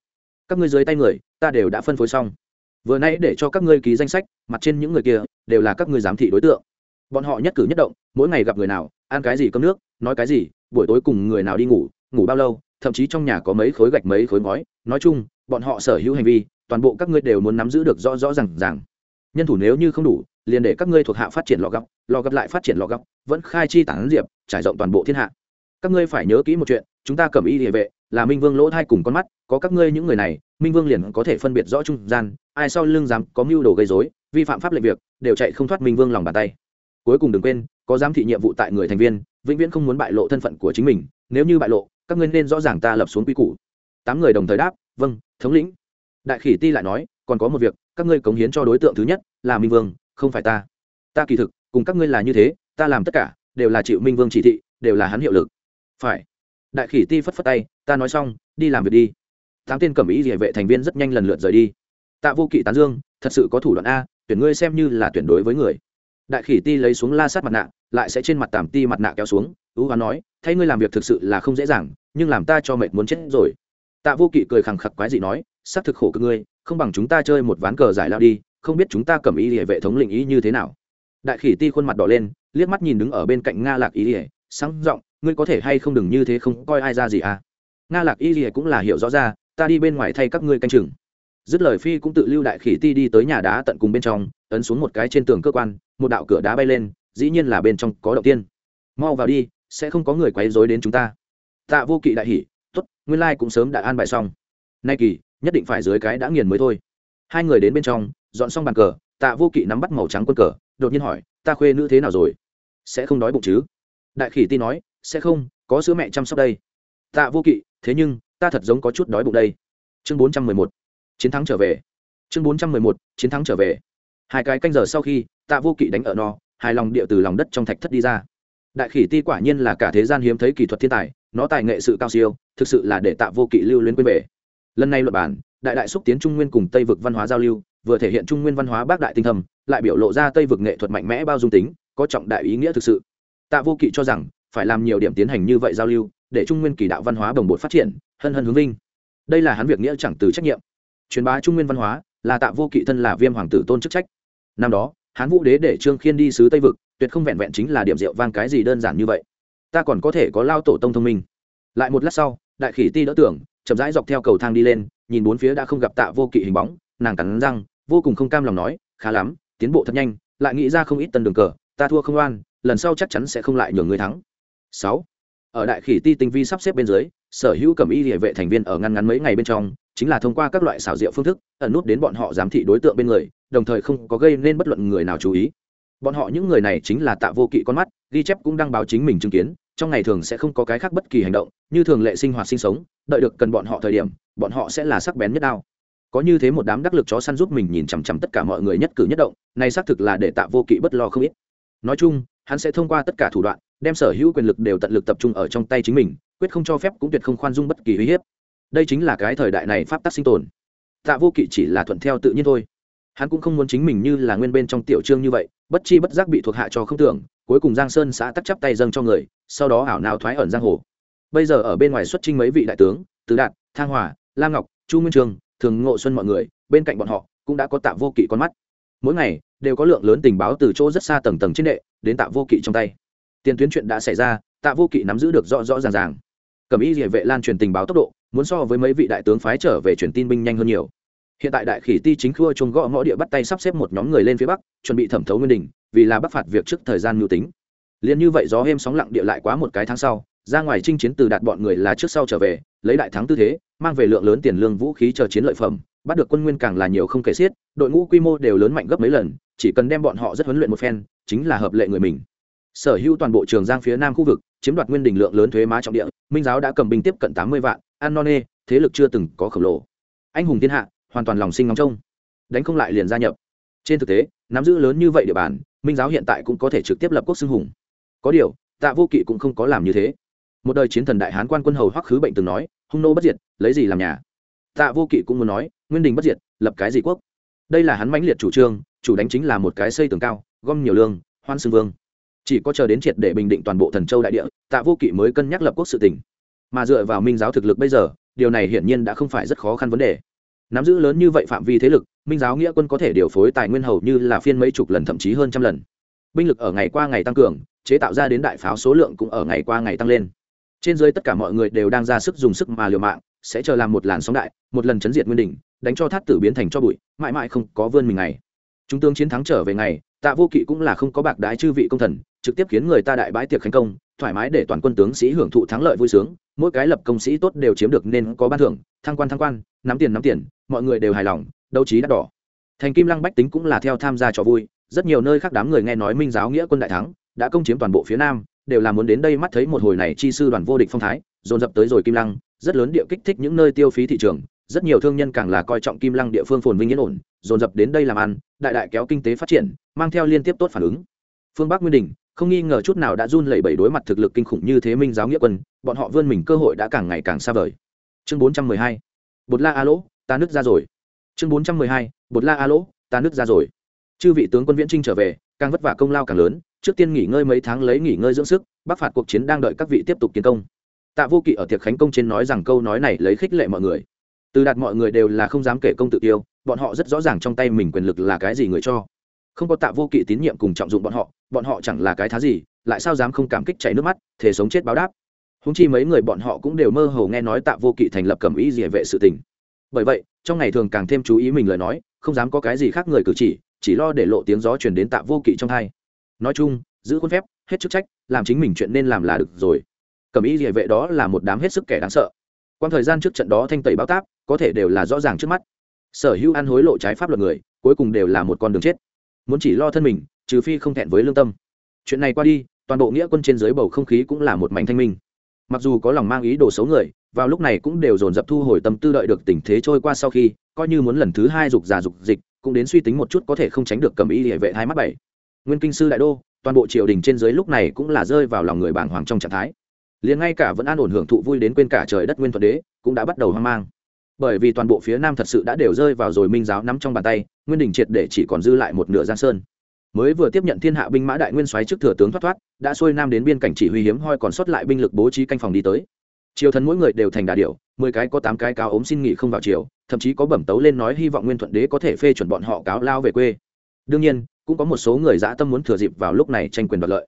Các ngươi dưới tay người, ta đều đã phân phối xong. Vừa nãy để cho các ngươi ký danh sách, mặt trên những người kia, đều là các ngươi giám thị đối tượng. Bọn họ nhất cử nhất động, mỗi ngày gặp người nào, ăn cái gì cơm nước, nói cái gì, buổi tối cùng người nào đi ngủ ngủ bao lâu, thậm chí trong nhà có mấy khối gạch mấy khối ngói. Nói chung, bọn họ sở hữu hành vi toàn bộ các ngươi đều muốn nắm giữ được rõ rõ rằng rằng nhân thủ nếu như không đủ, liền để các ngươi thuộc hạ phát triển lò gấp lò gấp lại phát triển lò gấp, vẫn khai chi tản diệp, trải rộng toàn bộ thiên hạ. Các ngươi phải nhớ kỹ một chuyện, chúng ta cầm y địa vệ, là minh vương lỗ thai cùng con mắt, có các ngươi những người này, minh vương liền có thể phân biệt rõ trung gian, ai sau lưng dám có mưu đồ gây dối vi phạm pháp lệnh việc, đều chạy không thoát minh vương lòng bàn tay. Cuối cùng đừng quên, có giám thị nhiệm vụ tại người thành viên, vĩnh viễn không muốn bại lộ thân phận của chính mình, nếu như bại lộ, các ngươi nên rõ ràng ta lập xuống quy củ. Tám người đồng thời đáp vâng thống lĩnh đại khỉ ti lại nói, còn có một việc, các ngươi cống hiến cho đối tượng thứ nhất là minh vương, không phải ta. Ta kỳ thực, cùng các ngươi là như thế, ta làm tất cả, đều là chịu minh vương chỉ thị, đều là hắn hiệu lực. Phải. Đại khỉ ti phất phất tay, ta nói xong, đi làm việc đi. Tám tên cẩm ý địa vệ thành viên rất nhanh lần lượt rời đi. Tạ vô kỵ tán dương, thật sự có thủ đoạn a, tuyển ngươi xem như là tuyển đối với người. Đại khỉ ti lấy xuống la sát mặt nạ, lại sẽ trên mặt tàm ti mặt nạ kéo xuống ú hoán nói, thay ngươi làm việc thực sự là không dễ dàng, nhưng làm ta cho mệt muốn chết rồi tạ vô kỵ cười khẳng khặc quái dị nói, xác thực khổ cực ngươi, không bằng chúng ta chơi một ván cờ giải lao đi, không biết chúng ta cầm ý địa vệ thống lĩnh ý như thế nào. Đại khỉ ti khuôn mặt đỏ lên, liếc mắt nhìn đứng ở bên cạnh nga lạc ý ỉa sáng giọng, ngươi có thể hay không đừng như thế không coi ai ra gì à? Nga lạc ý ỉa cũng là hiểu rõ ra, ta đi bên ngoài thay các ngươi canh chừng. Dứt lời phi cũng tự lưu đại khỉ ti đi tới nhà đá tận cùng bên trong, ấn xuống một cái trên tường cơ quan, một đạo cửa đá bay lên, dĩ nhiên là bên trong có động tiên. Mau vào đi, sẽ không có người quấy rối đến chúng ta. Tạ vô kỵ đại hỉ nguyên lai cũng sớm đã an bài xong. Nay kỳ, nhất định phải dưới cái đã nghiền mới thôi. Hai người đến bên trong, dọn xong bàn cờ, tạ vô kỵ nắm bắt màu trắng quân cờ, đột nhiên hỏi, ta khuê nữ thế nào rồi? Sẽ không đói bụng chứ? Đại khỉ ti nói, sẽ không, có sữa mẹ chăm sóc đây. Tạ vô kỵ, thế nhưng, ta thật giống có chút đói bụng đây. Chương bốn trăm mười một, chiến thắng trở về. Chương bốn trăm mười một, chiến thắng trở về. Hai cái canh giờ sau khi, tạ vô kỵ đánh ở no, hài lòng địa từ lòng đất trong thạch thất đi ra. Đại khỉ ti quả nhiên là cả thế gian hiếm thấy kỹ thuật thiên tài nó tài nghệ sự cao siêu, thực sự là để tạ vô kỵ lưu luyến quên về. Lần này luật bản đại đại xúc tiến trung nguyên cùng tây vực văn hóa giao lưu, vừa thể hiện trung nguyên văn hóa bác đại tinh thầm, lại biểu lộ ra tây vực nghệ thuật mạnh mẽ bao dung tính, có trọng đại ý nghĩa thực sự. Tạ vô kỵ cho rằng, phải làm nhiều điểm tiến hành như vậy giao lưu, để trung nguyên kỳ đạo văn hóa đồng bộ phát triển, hân hân hướng vinh. Đây là hắn việc nghĩa chẳng từ trách nhiệm. Truyền bá trung nguyên văn hóa, là tạ vô kỵ thân là viêm hoàng tử tôn chức trách. Năm đó, hán vũ đế để trương khiên đi sứ tây vực, tuyệt không vẹn vẹn chính là điểm rượu vang cái gì đơn giản như vậy ta còn có thể có lao tổ tông thông minh. Lại một lát sau, đại khỉ ti đỡ tưởng, chậm rãi dọc theo cầu thang đi lên, nhìn bốn phía đã không gặp tạ vô kỵ hình bóng, nàng cắn răng, vô cùng không cam lòng nói, khá lắm, tiến bộ thật nhanh, lại nghĩ ra không ít tân đường cờ, ta thua không oan, lần sau chắc chắn sẽ không lại nhường người thắng. Sáu. Ở đại khỉ ti tinh vi sắp xếp bên dưới, sở hữu cầm y địa vệ thành viên ở ngăn ngắn mấy ngày bên trong, chính là thông qua các loại xảo diệu phương thức, ẩn nút đến bọn họ giám thị đối tượng bên người, đồng thời không có gây nên bất luận người nào chú ý. Bọn họ những người này chính là tạ vô kỵ con mắt ghi chép cũng đăng báo chính mình chứng kiến, trong ngày thường sẽ không có cái khác bất kỳ hành động, như thường lệ sinh hoạt sinh sống, đợi được cần bọn họ thời điểm, bọn họ sẽ là sắc bén nhất đao. Có như thế một đám đắc lực chó săn giúp mình nhìn chằm chằm tất cả mọi người nhất cử nhất động, này xác thực là để tạ vô kỵ bất lo không ít. Nói chung, hắn sẽ thông qua tất cả thủ đoạn, đem sở hữu quyền lực đều tận lực tập trung ở trong tay chính mình, quyết không cho phép cũng tuyệt không khoan dung bất kỳ uy hiếp. Đây chính là cái thời đại này pháp tắc sinh tồn. Tạ vô kỵ chỉ là thuận theo tự nhiên thôi hắn cũng không muốn chính mình như là nguyên bên trong tiểu trương như vậy, bất chi bất giác bị thuộc hạ cho không tưởng, cuối cùng giang sơn xã tắc chắp tay dâng cho người, sau đó ảo nào thoái ẩn giang hồ. Bây giờ ở bên ngoài xuất trinh mấy vị đại tướng tứ đạt, thang hòa, lam ngọc, chu nguyên trường, thường ngộ xuân mọi người, bên cạnh bọn họ cũng đã có tạ vô kỵ con mắt. Mỗi ngày đều có lượng lớn tình báo từ chỗ rất xa tầng tầng trên đệ đến tạ vô kỵ trong tay. Tiền tuyến chuyện đã xảy ra, tạ vô kỵ nắm giữ được rõ rõ ràng ràng. Cầm ý địa vệ lan truyền tình báo tốc độ, muốn so với mấy vị đại tướng phái trở về truyền tin binh nhanh hơn nhiều hiện tại đại khỉ ti chính khua chung gõ ngõ địa bắt tay sắp xếp một nhóm người lên phía bắc, chuẩn bị thẩm thấu nguyên đình, vì là bắc phạt việc trước thời gian mưu tính. Liền như vậy gió êm sóng lặng địa lại quá một cái tháng sau, ra ngoài chinh chiến từ đạt bọn người là trước sau trở về, lấy đại thắng tư thế, mang về lượng lớn tiền lương vũ khí chờ chiến lợi phẩm, bắt được quân nguyên càng là nhiều không kể xiết, đội ngũ quy mô đều lớn mạnh gấp mấy lần, chỉ cần đem bọn họ rất huấn luyện một phen, chính là hợp lệ người mình. Sở hữu toàn bộ trường giang phía nam khu vực, chiếm đoạt nguyên đình lượng lớn thuế má trọng địa, minh giáo đã cầm binh tiếp cận tám mươi vạn an non nê thế lực chưa từng có khổng lồ. Anh hùng thiên hạ hoàn toàn lòng sinh ngóng trông. Đánh không lại liền gia nhập. Trên thực tế, nắm giữ lớn như vậy địa bàn, minh giáo hiện tại cũng có thể trực tiếp lập quốc xưng hùng. Có điều, tạ vô kỵ cũng không có làm như thế. Một đời chiến thần đại hán quan quân hầu hoắc khứ bệnh từng nói, hung nô bất diệt, lấy gì làm nhà? Tạ vô kỵ cũng muốn nói, nguyên đình bất diệt, lập cái gì quốc? Đây là hắn mãnh liệt chủ trương, chủ đánh chính là một cái xây tường cao, gom nhiều lương, hoan xưng vương. Chỉ có chờ đến triệt để bình định toàn bộ thần châu đại địa, tạ vô kỵ mới cân nhắc lập quốc sự tỉnh mà dựa vào minh giáo thực lực bây giờ, điều này hiển nhiên đã không phải rất khó khăn vấn đề nắm giữ lớn như vậy phạm vi thế lực, minh giáo nghĩa quân có thể điều phối tài nguyên hầu như là phiên mấy chục lần thậm chí hơn trăm lần. Binh lực ở ngày qua ngày tăng cường, chế tạo ra đến đại pháo số lượng cũng ở ngày qua ngày tăng lên. Trên dưới tất cả mọi người đều đang ra sức dùng sức mà liều mạng, sẽ chờ làm một làn sóng đại, một lần chấn diệt nguyên đỉnh, đánh cho thát tử biến thành cho bụi, mãi mãi không có vươn mình ngày. Chúng tướng chiến thắng trở về ngày, tạ vô kỵ cũng là không có bạc đái chư vị công thần, trực tiếp khiến người ta đại bãi tiệc khánh công thoải mái để toàn quân tướng sĩ hưởng thụ thắng lợi vui sướng, mỗi cái lập công sĩ tốt đều chiếm được nên có ban thưởng, thăng quan thăng quan, nắm tiền nắm tiền, mọi người đều hài lòng, đấu trí đắt đỏ. Thành kim lăng bách tính cũng là theo tham gia trò vui, rất nhiều nơi khác đám người nghe nói minh giáo nghĩa quân đại thắng, đã công chiếm toàn bộ phía nam, đều là muốn đến đây mắt thấy một hồi này chi sư đoàn vô địch phong thái, dồn dập tới rồi kim lăng, rất lớn địa kích thích những nơi tiêu phí thị trường, rất nhiều thương nhân càng là coi trọng kim lăng địa phương phồn vinh yên ổn, dồn dập đến đây làm ăn, đại đại kéo kinh tế phát triển, mang theo liên tiếp tốt phản ứng. Phương bắc nguyên đình không nghi ngờ chút nào đã run lẩy bẩy đối mặt thực lực kinh khủng như thế minh giáo nghĩa quân, bọn họ vươn mình cơ hội đã càng ngày càng xa vời. Chương bốn trăm mười hai, bột la a lỗ, ta nứt ra rồi. Chương bốn trăm mười hai, bột la a lỗ, ta nứt ra rồi. Chư vị tướng quân viễn trinh trở về, càng vất vả công lao càng lớn, trước tiên nghỉ ngơi mấy tháng lấy nghỉ ngơi dưỡng sức, bắc phạt cuộc chiến đang đợi các vị tiếp tục tiến công. Tạ vô kỵ ở tiệc khánh công trên nói rằng câu nói này lấy khích lệ mọi người. Từ đạt mọi người đều là không dám kể công tự tiêu, bọn họ rất rõ ràng trong tay mình quyền lực là cái gì người cho không có tạ vô kỵ tín nhiệm cùng trọng dụng bọn họ bọn họ chẳng là cái thá gì, lại sao dám không cảm kích chảy nước mắt thể sống chết báo đáp. Húng chi mấy người bọn họ cũng đều mơ hồ nghe nói tạ vô kỵ thành lập cầm ý gì vệ sự tình. Bởi vậy, trong ngày thường càng thêm chú ý mình lời nói, không dám có cái gì khác người cử chỉ chỉ lo để lộ tiếng gió truyền đến tạ vô kỵ trong hai. Nói chung, giữ khuôn phép, hết chức trách, làm chính mình chuyện nên làm là được rồi. Cầm ý địa vệ đó là một đám hết sức kẻ đáng sợ. Quan thời gian trước trận đó thanh tẩy báo táp, có thể đều là rõ ràng trước mắt. Sở hữu ăn hối lộ trái pháp luật người, cuối cùng đều là một con đường chết muốn chỉ lo thân mình, trừ phi không thẹn với lương tâm. Chuyện này qua đi, toàn bộ nghĩa quân trên dưới bầu không khí cũng là một mảnh thanh minh. Mặc dù có lòng mang ý đồ xấu người, vào lúc này cũng đều dồn dập thu hồi tâm tư đợi được tình thế trôi qua sau khi, coi như muốn lần thứ hai dục già dục dịch, cũng đến suy tính một chút có thể không tránh được cầm ý địa vệ hai mắt bảy. Nguyên kinh sư đại đô, toàn bộ triều đình trên dưới lúc này cũng là rơi vào lòng người bàng hoàng trong trạng thái. Liền ngay cả vẫn an ổn hưởng thụ vui đến quên cả trời đất nguyên thuật đế, cũng đã bắt đầu hoang mang bởi vì toàn bộ phía nam thật sự đã đều rơi vào rồi minh giáo nắm trong bàn tay, nguyên đình triệt để chỉ còn dư lại một nửa giang sơn. Mới vừa tiếp nhận thiên hạ binh mã đại nguyên soái trước thừa tướng thoát thoát, đã xuôi nam đến biên cảnh chỉ huy hiếm hoi còn sót lại binh lực bố trí canh phòng đi tới. Triều thần mỗi người đều thành đà điệu mười cái có tám cái cáo ốm xin nghỉ không vào triều, thậm chí có bẩm tấu lên nói hy vọng nguyên thuận đế có thể phê chuẩn bọn họ cáo lao về quê. Đương nhiên, cũng có một số người dã tâm muốn thừa dịp vào lúc này tranh quyền đoạt lợi.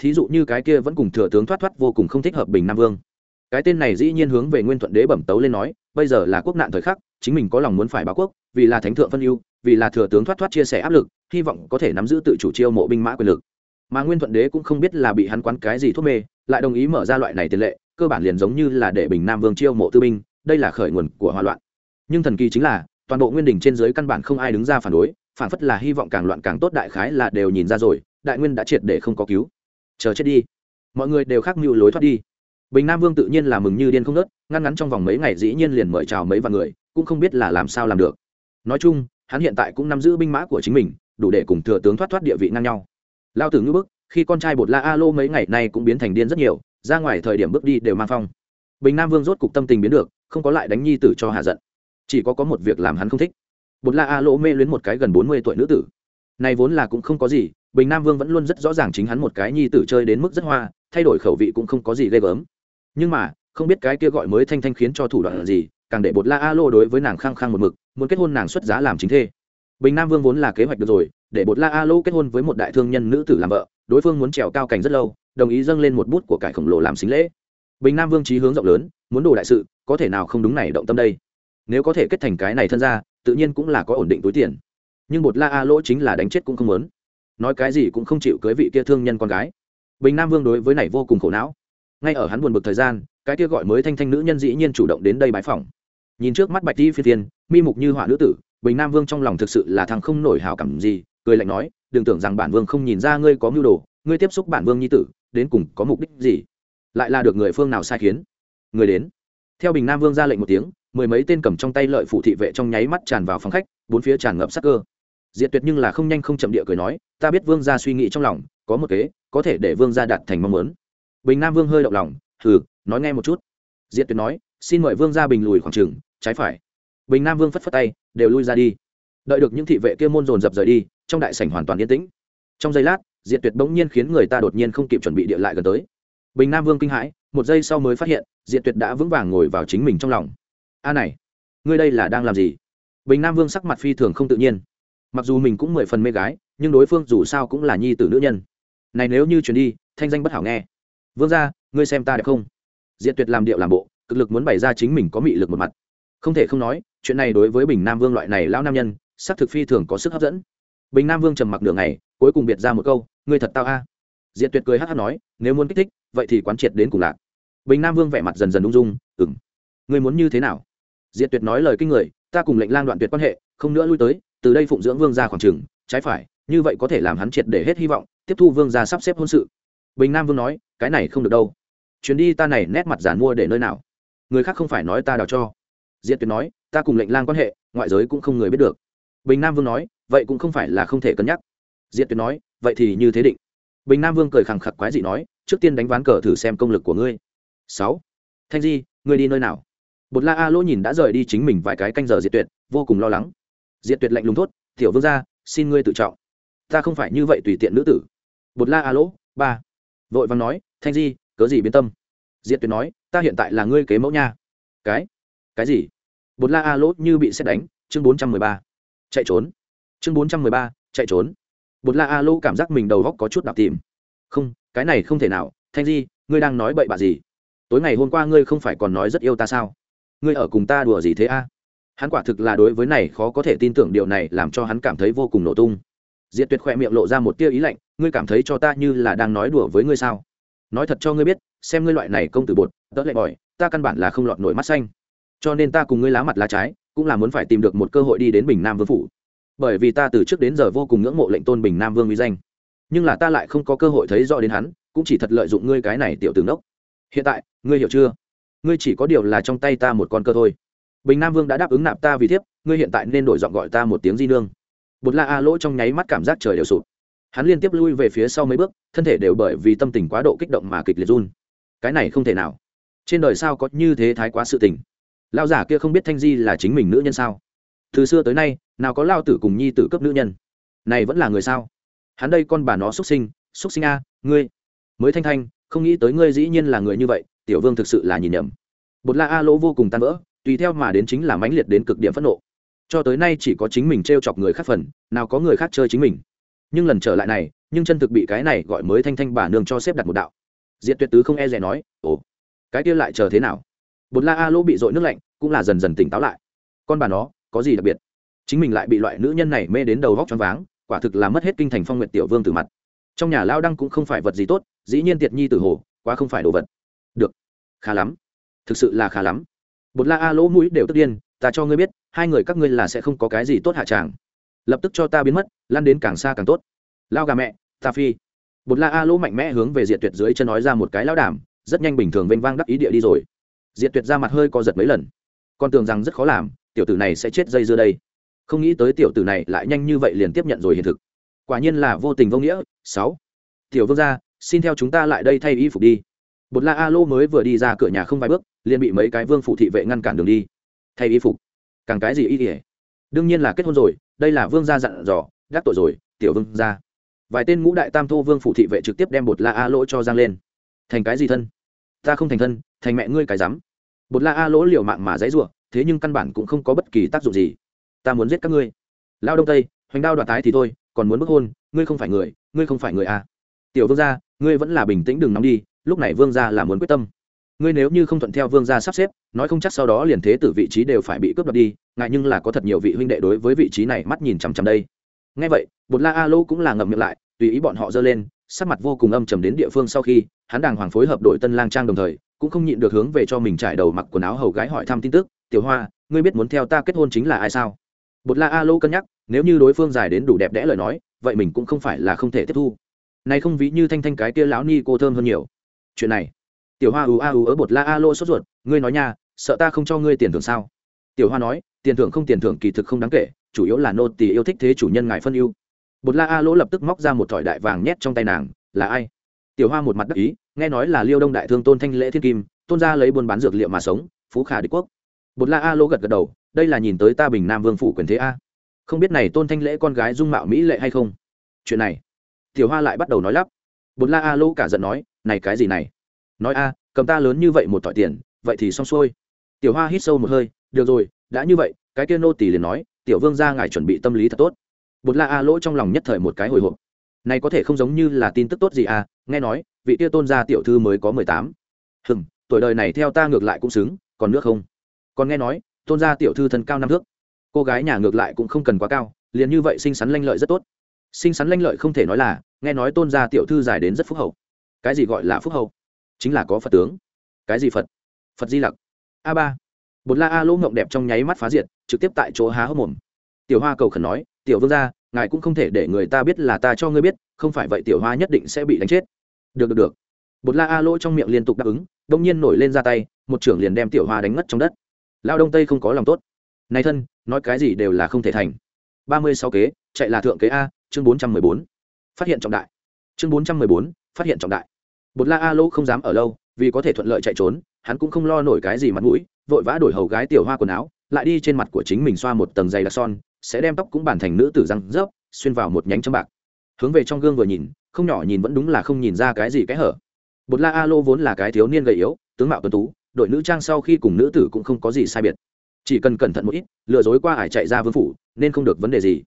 Thí dụ như cái kia vẫn cùng thừa tướng thoát thoát vô cùng không thích hợp bình nam vương. Cái tên này dĩ nhiên hướng về nguyên thuận đế bẩm tấu lên nói bây giờ là quốc nạn thời khắc, chính mình có lòng muốn phải báo quốc, vì là thánh thượng phân ưu, vì là thừa tướng thoát thoát chia sẻ áp lực, hy vọng có thể nắm giữ tự chủ chiêu mộ binh mã quyền lực. Mà nguyên thuận đế cũng không biết là bị hắn quán cái gì thuốc mê, lại đồng ý mở ra loại này tiền lệ, cơ bản liền giống như là để bình nam vương chiêu mộ tư binh, đây là khởi nguồn của hòa loạn. Nhưng thần kỳ chính là, toàn bộ nguyên đình trên dưới căn bản không ai đứng ra phản đối, phản phất là hy vọng càng loạn càng tốt đại khái là đều nhìn ra rồi, đại nguyên đã triệt để không có cứu. Chờ chết đi. Mọi người đều khác mưu lối thoát đi bình nam vương tự nhiên là mừng như điên không nớt ngăn ngắn trong vòng mấy ngày dĩ nhiên liền mời chào mấy vạn người, cũng không biết là làm sao làm được. Nói chung, hắn hiện tại cũng nắm giữ binh mã của chính mình, đủ để cùng thừa tướng thoát thoát địa vị ngang nhau. Lao tử ngữ bức, khi con trai bột la a lô mấy ngày nay cũng biến thành điên rất nhiều, ra ngoài thời điểm bước đi đều mang phong. Bình nam vương rốt cục tâm tình biến được, không có lại đánh nhi tử cho hạ giận. Chỉ có có một việc làm hắn không thích. Bột la a lô mê luyến một cái gần bốn mươi tuổi nữ tử. Này vốn là cũng không có gì, bình nam vương vẫn luôn rất rõ ràng chính hắn một cái nhi tử chơi đến mức rất hoa, thay đổi khẩu vị cũng không có gì ghê gớm nhưng mà, không biết cái kia gọi mới thanh thanh khiến cho thủ đoạn là gì, càng để bột la a lô đối với nàng khăng khăng một mực, muốn kết hôn nàng xuất giá làm chính thê. Bình nam vương vốn là kế hoạch được rồi, để bột la a lô kết hôn với một đại thương nhân nữ tử làm vợ, đối phương muốn trèo cao cảnh rất lâu, đồng ý dâng lên một bút của cải khổng lồ làm xính lễ. Bình nam vương trí hướng rộng lớn, muốn đồ đại sự, có thể nào không đúng này động tâm đây? Nếu có thể kết thành cái này thân ra tự nhiên cũng là có ổn định túi tiền. Nhưng bột la a lỗ chính là đánh chết cũng không muốn. Nói cái gì cũng không chịu cưới vị kia thương nhân con gái. Bình nam vương đối với này vô cùng khổ não ngay ở hắn buồn bực thời gian, cái kia gọi mới thanh thanh nữ nhân dĩ nhiên chủ động đến đây bãi phòng nhìn trước mắt bạch ti phi thiên, mi mục như họa nữ tử, bình nam vương trong lòng thực sự là thằng không nổi hào cảm gì, cười lạnh nói, đừng tưởng rằng bản vương không nhìn ra ngươi có mưu đồ, ngươi tiếp xúc bản vương nhi tử, đến cùng có mục đích gì? Lại là được người phương nào sai khiến? Người đến. Theo bình nam vương ra lệnh một tiếng, mười mấy tên cầm trong tay lợi phụ thị vệ trong nháy mắt tràn vào phòng khách, bốn phía tràn ngập sắc cơ. Diệt tuyệt nhưng là không nhanh không chậm địa cười nói, ta biết vương gia suy nghĩ trong lòng, có một kế, có thể để vương gia đạt thành mong muốn bình nam vương hơi động lòng thử nói nghe một chút. Diệt tuyệt nói, xin mời vương gia bình lùi khoảng trừng trái phải. Bình nam vương phất phất tay, đều lui ra đi. Đợi được những thị vệ kia môn dồn dập rời đi, trong đại sảnh hoàn toàn yên tĩnh. Trong giây lát, diệt tuyệt bỗng nhiên khiến người ta đột nhiên không kịp chuẩn bị địa lại gần tới. Bình nam vương kinh hãi, một giây sau mới phát hiện, diệt tuyệt đã vững vàng ngồi vào chính mình trong lòng. A này, ngươi đây là đang làm gì? Bình nam vương sắc mặt phi thường không tự nhiên. Mặc dù mình cũng mười phần mê gái, nhưng đối phương dù sao cũng là nhi tử nữ nhân. Này nếu như chuyển đi, thanh danh bất hảo nghe vương ra ngươi xem ta đẹp không? Diệt tuyệt làm điệu làm bộ, cực lực muốn bày ra chính mình có mị lực một mặt. Không thể không nói, chuyện này đối với bình nam vương loại này lão nam nhân sắc thực phi thường có sức hấp dẫn. Bình nam vương trầm mặc đường này cuối cùng biệt ra một câu, ngươi thật tao a. Diệt tuyệt cười hát hát nói, nếu muốn kích thích, vậy thì quán triệt đến cùng lạc. Bình nam vương vẻ mặt dần dần ung dung ừng ngươi muốn như thế nào? Diệt tuyệt nói lời kinh người, ta cùng lệnh lang đoạn tuyệt quan hệ, không nữa lui tới, từ đây phụng dưỡng vương ra khoảng trừng trái phải, như vậy có thể làm hắn triệt để hết hy vọng, tiếp thu vương ra sắp xếp hôn sự bình nam vương nói, cái này không được đâu. Chuyến đi ta này nét mặt giản mua để nơi nào? Người khác không phải nói ta đào cho. Diệt tuyệt nói, ta cùng lệnh lang quan hệ, ngoại giới cũng không người biết được. Bình nam vương nói, vậy cũng không phải là không thể cân nhắc. Diệt tuyệt nói, vậy thì như thế định. Bình nam vương cười khẳng khặc quái dị nói, trước tiên đánh ván cờ thử xem công lực của ngươi. Sáu. Thanh di, ngươi đi nơi nào? Bột la a lỗ nhìn đã rời đi chính mình vài cái canh giờ diệt tuyệt, vô cùng lo lắng. Diệt tuyệt lạnh lùng thốt, tiểu vương gia, xin ngươi tự trọng. Ta không phải như vậy tùy tiện nữ tử. Bột la a lỗ, ba vội vàng nói, thanh di, cớ gì biến tâm? Diệt tuyệt nói, ta hiện tại là ngươi kế mẫu nha. Cái? Cái gì? Bột la a lốt như bị xét đánh, chương bốn trăm mười ba. Chạy trốn. Chương bốn trăm mười ba, chạy trốn. Bột la a Lô cảm giác mình đầu góc có chút đạp tìm. Không, cái này không thể nào. Thanh di, ngươi đang nói bậy bạ gì? Tối ngày hôm qua ngươi không phải còn nói rất yêu ta sao? Ngươi ở cùng ta đùa gì thế a? Hắn quả thực là đối với này khó có thể tin tưởng điều này làm cho hắn cảm thấy vô cùng nổ tung diệt tuyệt khoe miệng lộ ra một tia ý lạnh, ngươi cảm thấy cho ta như là đang nói đùa với ngươi sao? Nói thật cho ngươi biết, xem ngươi loại này công tử bột, tớ lại bòi, ta căn bản là không lọt nổi mắt xanh. Cho nên ta cùng ngươi lá mặt lá trái, cũng là muốn phải tìm được một cơ hội đi đến bình nam vương phủ. Bởi vì ta từ trước đến giờ vô cùng ngưỡng mộ lệnh tôn bình nam vương uy danh. Nhưng là ta lại không có cơ hội thấy rõ đến hắn, cũng chỉ thật lợi dụng ngươi cái này tiểu tướng đốc hiện tại, ngươi hiểu chưa? Ngươi chỉ có điều là trong tay ta một con cơ thôi. Bình nam vương đã đáp ứng nạp ta vì thiếp, ngươi hiện tại nên đổi giọng gọi ta một tiếng di nương bột la a lỗ trong nháy mắt cảm giác trời đều sụp. Hắn liên tiếp lui về phía sau mấy bước, thân thể đều bởi vì tâm tình quá độ kích động mà kịch liệt run. Cái này không thể nào. Trên đời sao có như thế thái quá sự tình? Lao giả kia không biết thanh di là chính mình nữ nhân sao? Từ xưa tới nay, nào có lao tử cùng nhi tử cấp nữ nhân? Này vẫn là người sao? Hắn đây con bà nó xuất sinh xuất sinh a, ngươi. Mới thanh thanh, không nghĩ tới ngươi dĩ nhiên là người như vậy, tiểu vương thực sự là nhìn nhầm. Bột la a lỗ vô cùng tan vỡ, tùy theo mà đến chính là mãnh liệt đến cực điểm phẫn nộ cho tới nay chỉ có chính mình t r e o chọc người khác phần, nào có người khác chơi chính mình. Nhưng lần trở lại này, nhưng chân thực bị cái này gọi mới thanh thanh bà nương cho xếp đặt một đạo. Diện tuyệt tứ không e rẻ nói, ồ, cái kia lại chờ thế nào? Bột la a lỗ bị dội nước lạnh, cũng là dần dần tỉnh táo lại. Con bà nó, có gì đặc biệt? Chính mình lại bị loại nữ nhân này mê đến đầu vóc t r váng, quả thực là mất hết kinh thành phong nguyệt tiểu vương từ mặt. Trong nhà lao đăng cũng không phải vật gì tốt, dĩ nhiên tiệt nhi tử hồ, quá không phải đồ vật. Được, khá lắm, thực sự là khá lắm. Bột la a lỗ mũi đều tức điên ta cho ngươi biết, hai người các ngươi là sẽ không có cái gì tốt hạ tràng. Lập tức cho ta biến mất lan đến càng xa càng tốt. Lao gà mẹ, ta phi. Bột la a lỗ mạnh mẽ hướng về diệt tuyệt dưới chân nói ra một cái lao đảm rất nhanh bình thường vênh vang đắc ý địa đi rồi. Diệt tuyệt ra mặt hơi co giật mấy lần. Con tưởng rằng rất khó làm, tiểu tử này sẽ chết dây dưa đây. Không nghĩ tới tiểu tử này lại nhanh như vậy liền tiếp nhận rồi hiện thực. Quả nhiên là vô tình vô nghĩa, sáu. Tiểu vương gia, xin theo chúng ta lại đây thay y phục đi. Bột la a lô mới vừa đi ra cửa nhà không vài bước, liền bị mấy cái vương phụ thị vệ ngăn cản đường đi thay y phục. Càng cái gì y ỉa đương nhiên là kết hôn rồi, đây là vương gia dặn dò gác tội rồi, tiểu vương gia. Vài tên ngũ đại tam thô vương phủ thị vệ trực tiếp đem bột la a lỗ cho giang lên. Thành cái gì thân? Ta không thành thân, thành mẹ ngươi cái rắm. Bột la a lỗ liều mạng mà dãy ruộng thế nhưng căn bản cũng không có bất kỳ tác dụng gì. Ta muốn giết các ngươi. Lao đông tây, hoành đao đoạt tái thì thôi, còn muốn bức hôn, ngươi không phải người, ngươi không phải người à. tiểu vương gia, ngươi vẫn là bình tĩnh đừng nóng đi, lúc này vương gia là muốn quyết tâm ngươi nếu như không thuận theo vương gia sắp xếp, nói không chắc sau đó liền thế tử vị trí đều phải bị cướp đoạt đi ngại nhưng là có thật nhiều vị huynh đệ đối với vị trí này mắt nhìn chằm chằm đây. Ngay vậy, bột la a lô cũng là ngậm miệng lại, tùy ý bọn họ dơ lên, sắc mặt vô cùng âm trầm đến địa phương sau khi, hắn đàng hoàng phối hợp đội tân lang trang đồng thời, cũng không nhịn được hướng về cho mình trải đầu mặc quần áo hầu gái hỏi thăm tin tức, tiểu hoa, ngươi biết muốn theo ta kết hôn chính là ai sao? Bột la a lô cân nhắc, nếu như đối phương dài đến đủ đẹp đẽ lời nói, vậy mình cũng không phải là không thể tiếp thu. Nay không ví như thanh thanh cái kia lão ni cô thơm hơn nhiều. Chuyện này tiểu hoa ù a ù ở bột la a lô sốt ruột, ngươi nói nha, sợ ta không cho ngươi tiền thưởng sao? Tiểu hoa nói, tiền thưởng không tiền thưởng kỳ thực không đáng kể, chủ yếu là nô tỳ yêu thích thế chủ nhân ngài phân ưu. Bột la a lỗ lập tức móc ra một thỏi đại vàng nhét trong tay nàng, là ai? Tiểu hoa một mặt đắc ý, nghe nói là liêu đông đại thương tôn thanh lễ thiên kim, tôn gia lấy buôn bán dược liệu mà sống, phú khả đế quốc. Bột la a lỗ gật gật đầu, đây là nhìn tới ta bình nam vương phủ quyền thế a. Không biết này tôn thanh lễ con gái dung mạo mỹ lệ hay không? Chuyện này, tiểu hoa lại bắt đầu nói lắp. Bột la a lỗ cả giận nói, này cái gì này? Nói a, cầm ta lớn như vậy một thỏi tiền, vậy thì xong xuôi. Tiểu hoa hít sâu một hơi, được rồi, đã như vậy, cái kia nô tỷ liền nói, tiểu vương ra ngài chuẩn bị tâm lý thật tốt. Bột la a lỗ trong lòng nhất thời một cái hồi hộp. Này có thể không giống như là tin tức tốt gì à nghe nói, vị kia tôn gia tiểu thư mới có mười tám. Hừng tuổi đời này theo ta ngược lại cũng xứng, còn nước không? Còn nghe nói, tôn gia tiểu thư thân cao năm thước. Cô gái nhà ngược lại cũng không cần quá cao, liền như vậy xinh xắn lanh lợi rất tốt. Xinh xắn lanh lợi không thể nói là, nghe nói tôn gia tiểu thư dài đến rất phúc hậu. Cái gì gọi là phúc hậu? Chính là có phật tướng. Cái gì phật? Phật di lặc. A ba. Bột la a lỗ ngộng đẹp trong nháy mắt phá diệt, trực tiếp tại chỗ há hốc mồm. Tiểu hoa cầu khẩn nói, tiểu vương gia, ngài cũng không thể để người ta biết là ta cho ngươi biết, không phải vậy tiểu hoa nhất định sẽ bị đánh chết. Được được được. Bột la a lỗ trong miệng liên tục đáp ứng, đông nhiên nổi lên ra tay, một trưởng liền đem tiểu hoa đánh ngất trong đất. Lao đông tây không có lòng tốt. Nay thân, nói cái gì đều là không thể thành. Ba mươi sáu kế, chạy là thượng kế a, chương bốn trăm mười bốn. Phát hiện trọng đại. Chương bốn trăm mười bốn, phát hiện trọng đại bột la a Lô không dám ở lâu, vì có thể thuận lợi chạy trốn, hắn cũng không lo nổi cái gì mặt mũi, vội vã đổi hầu gái tiểu hoa quần áo, lại đi trên mặt của chính mình xoa một tầng dày đặc son, sẽ đem tóc cũng bản thành nữ tử răng rớp, xuyên vào một nhánh châm bạc. Hướng về trong gương vừa nhìn, không nhỏ nhìn vẫn đúng là không nhìn ra cái gì cái hở. Bột la a lô vốn là cái thiếu niên gầy yếu, tướng mạo tuấn tú, đội nữ trang sau khi cùng nữ tử cũng không có gì sai biệt. Chỉ cần cẩn thận một ít, lừa dối qua ải chạy ra vương phủ, nên không được vấn đề gì.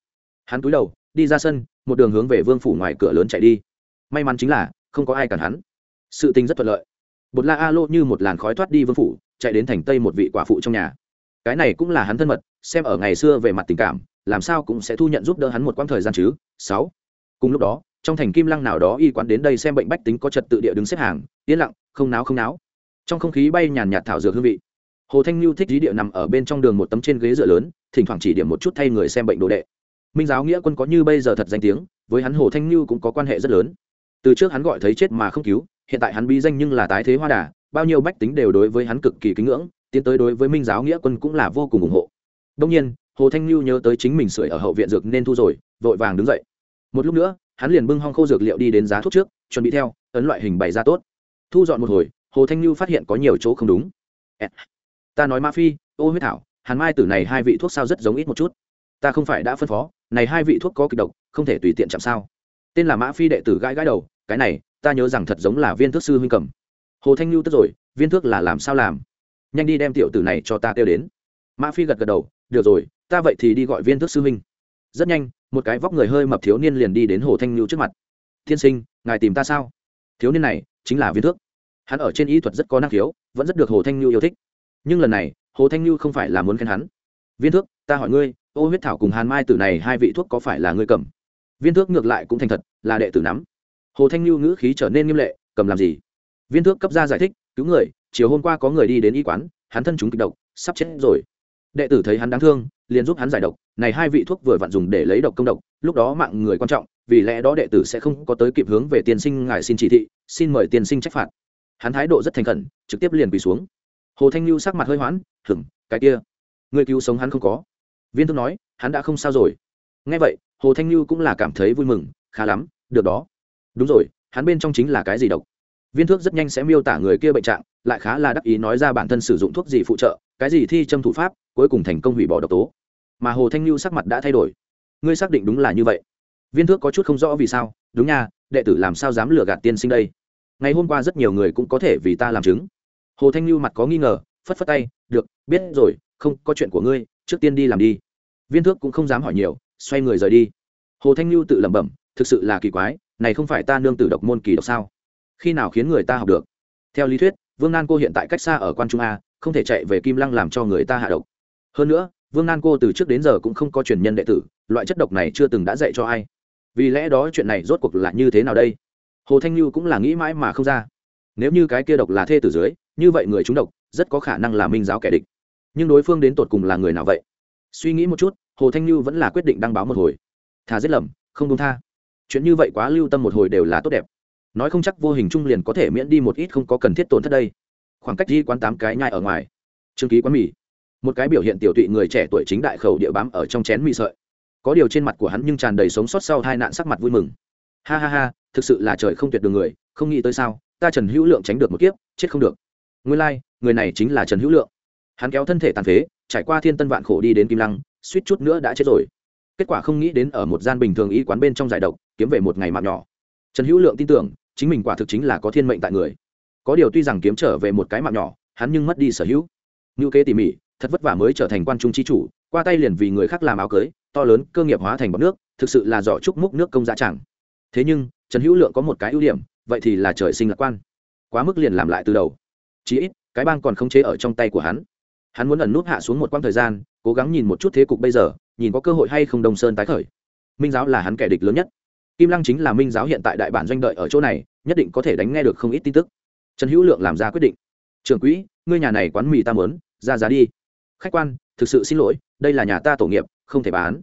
Hắn cúi đầu, đi ra sân, một đường hướng về vương phủ ngoài cửa lớn chạy đi. May mắn chính là, không có ai cản hắn sự tình rất thuận lợi. Bột la a lô như một làn khói thoát đi vương phủ, chạy đến thành tây một vị quả phụ trong nhà. Cái này cũng là hắn thân mật, xem ở ngày xưa về mặt tình cảm, làm sao cũng sẽ thu nhận giúp đỡ hắn một quãng thời gian chứ? Sáu. Cùng lúc đó, trong thành kim lăng nào đó y quán đến đây xem bệnh bách tính có trật tự địa đứng xếp hàng, yên lặng, không náo không náo. Trong không khí bay nhàn nhạt thảo dược hương vị. Hồ thanh lưu thích dí địa nằm ở bên trong đường một tấm trên ghế dựa lớn, thỉnh thoảng chỉ điểm một chút thay người xem bệnh đồ đệ. Minh giáo nghĩa quân có như bây giờ thật danh tiếng, với hắn hồ thanh lưu cũng có quan hệ rất lớn. Từ trước hắn gọi thấy chết mà không cứu hiện tại hắn bí danh nhưng là tái thế hoa đà, bao nhiêu bách tính đều đối với hắn cực kỳ kính ngưỡng, tiến tới đối với minh giáo nghĩa quân cũng là vô cùng ủng hộ. Đông nhiên, hồ thanh lưu nhớ tới chính mình sưởi ở hậu viện dược nên thu rồi, vội vàng đứng dậy. Một lúc nữa, hắn liền bưng hong khô dược liệu đi đến giá thuốc trước, chuẩn bị theo, ấn loại hình bày ra tốt. Thu dọn một hồi, hồ thanh lưu phát hiện có nhiều chỗ không đúng. Ta nói ma phi, ô huyết thảo, hàn mai tử này hai vị thuốc sao rất giống ít một chút. Ta không phải đã phân phó, này hai vị thuốc có kịch độc, không thể tùy tiện chạm sao. Tên là mã phi đệ tử gãi gãi đầu, cái này ta nhớ rằng thật giống là viên thuốc sư huynh cầm. Hồ thanh lưu tức rồi, viên thuốc là làm sao làm? Nhanh đi đem tiểu tử này cho ta kêu đến. Mã phi gật gật đầu, được rồi, ta vậy thì đi gọi viên thuốc sư huynh. Rất nhanh, một cái vóc người hơi mập thiếu niên liền đi đến hồ thanh lưu trước mặt. Thiên sinh, ngài tìm ta sao? Thiếu niên này chính là viên thước. Hắn ở trên y thuật rất có năng khiếu, vẫn rất được hồ thanh lưu yêu thích. Nhưng lần này, hồ thanh lưu không phải là muốn khen hắn. Viên thước, ta hỏi ngươi, ô huyết thảo cùng hàn mai tử này hai vị thuốc có phải là ngươi cầm? Viên thước ngược lại cũng thành thật, là đệ tử nắm hồ thanh lưu ngữ khí trở nên nghiêm lệ, cầm làm gì? Viên thước cấp ra giải thích, cứu người, chiều hôm qua có người đi đến y quán, hắn thân chúng kịch độc, sắp chết rồi. Đệ tử thấy hắn đáng thương, liền giúp hắn giải độc, này hai vị thuốc vừa vặn dùng để lấy độc công độc, lúc đó mạng người quan trọng, vì lẽ đó đệ tử sẽ không có tới kịp hướng về tiên sinh ngài xin chỉ thị, xin mời tiên sinh trách phạt. Hắn thái độ rất thành khẩn, trực tiếp liền quỳ xuống. Hồ thanh lưu sắc mặt hơi hoãn hửng cái kia, người cứu sống hắn không có. Viên Thước nói, hắn đã không sao rồi. Nghe vậy, hồ thanh lưu cũng là cảm thấy vui mừng, khá lắm, được đó đúng rồi, hắn bên trong chính là cái gì độc? Viên thuốc rất nhanh sẽ miêu tả người kia bệnh trạng, lại khá là đắc ý nói ra bản thân sử dụng thuốc gì phụ trợ, cái gì thi châm thủ pháp, cuối cùng thành công hủy bỏ độc tố. Mà hồ thanh lưu sắc mặt đã thay đổi. Ngươi xác định đúng là như vậy. Viên thước có chút không rõ vì sao. Đúng nha, đệ tử làm sao dám lừa gạt tiên sinh đây? Ngày hôm qua rất nhiều người cũng có thể vì ta làm chứng. Hồ thanh lưu mặt có nghi ngờ, phất phất tay, được, biết rồi, không, có chuyện của ngươi, trước tiên đi làm đi. Viên thước cũng không dám hỏi nhiều, xoay người rời đi. Hồ thanh lưu tự lẩm bẩm, thực sự là kỳ quái này không phải ta nương tử độc môn kỳ độc sao? Khi nào khiến người ta học được? Theo lý thuyết, vương nan cô hiện tại cách xa ở quan trung a, không thể chạy về kim lăng làm cho người ta hạ độc. Hơn nữa, vương nan cô từ trước đến giờ cũng không có truyền nhân đệ tử, loại chất độc này chưa từng đã dạy cho ai. Vì lẽ đó chuyện này rốt cuộc là như thế nào đây? Hồ thanh lưu cũng là nghĩ mãi mà không ra. Nếu như cái kia độc là thê tử dưới, như vậy người chúng độc rất có khả năng là minh giáo kẻ địch. Nhưng đối phương đến tột cùng là người nào vậy? Suy nghĩ một chút, hồ thanh lưu vẫn là quyết định đăng báo một hồi. Thà giết lầm, không đúng tha chuyện như vậy quá lưu tâm một hồi đều là tốt đẹp. Nói không chắc vô hình trung liền có thể miễn đi một ít không có cần thiết tổn thất đây. Khoảng cách di quán tám cái nhai ở ngoài. Trương ký quán mì. Một cái biểu hiện tiểu tụy người trẻ tuổi chính đại khẩu địa bám ở trong chén mì sợi. Có điều trên mặt của hắn nhưng tràn đầy sống sót sau hai nạn sắc mặt vui mừng. Ha ha ha thực sự là trời không tuyệt đường người không nghĩ tới sao ta trần hữu lượng tránh được một kiếp chết không được. Nguyên lai、like, người này chính là trần hữu lượng. Hắn kéo thân thể tàn phế trải qua thiên tân vạn khổ đi đến kim lăng suýt chút nữa đã chết rồi. Kết quả không nghĩ đến ở một gian bình thường y quán bên trong giải độc kiếm về một ngày mạng nhỏ. Trần hữu lượng tin tưởng, chính mình quả thực chính là có thiên mệnh tại người. Có điều tuy rằng kiếm trở về một cái mạng nhỏ, hắn nhưng mất đi sở hữu. Ngữ kế tỉ mỉ, thật vất vả mới trở thành quan trung chi chủ, qua tay liền vì người khác làm áo cưới, to lớn, cơ nghiệp hóa thành bọc nước, thực sự là giỏ trúc múc nước công giá chẳng thế nhưng, trần hữu lượng có một cái ưu điểm, vậy thì là trời sinh lạc quan. Quá mức liền làm lại từ đầu. Chí ít, cái bang còn không chế ở trong tay của hắn. Hắn muốn ẩn nút hạ xuống một quãng thời gian, cố gắng nhìn một chút thế cục bây giờ, nhìn có cơ hội hay không đông sơn tái khởi. Minh giáo là hắn kẻ địch lớn nhất kim lăng chính là minh giáo hiện tại đại bản doanh đợi ở chỗ này, nhất định có thể đánh nghe được không ít tin tức. Trần hữu lượng làm ra quyết định. Trưởng quỹ, ngươi nhà này quán mì ta mớn ra giá đi. Khách quan, thực sự xin lỗi, đây là nhà ta tổ nghiệp, không thể bán.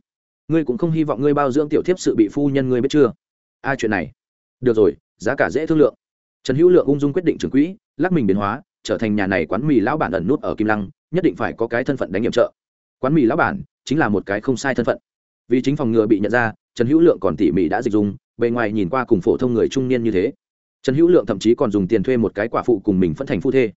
Ngươi cũng không hy vọng ngươi bao dưỡng tiểu thiếp sự bị phu nhân ngươi biết chưa? A, chuyện này. Được rồi, giá cả dễ thương lượng. Trần hữu lượng ung dung quyết định trưởng quỹ, lắc mình biến hóa, trở thành nhà này quán mì lão bản ẩn nút ở kim lăng, nhất định phải có cái thân phận đánh nhiệm trợ. Quán mì lão bản chính là một cái không sai thân phận. Vì chính phòng ngừa bị nhận ra trần hữu lượng còn tỉ mỉ đã dịch dùng bề ngoài nhìn qua cùng phổ thông người trung niên như thế. Trần hữu lượng thậm chí còn dùng tiền thuê một cái quả phụ cùng mình phân thành phu thê.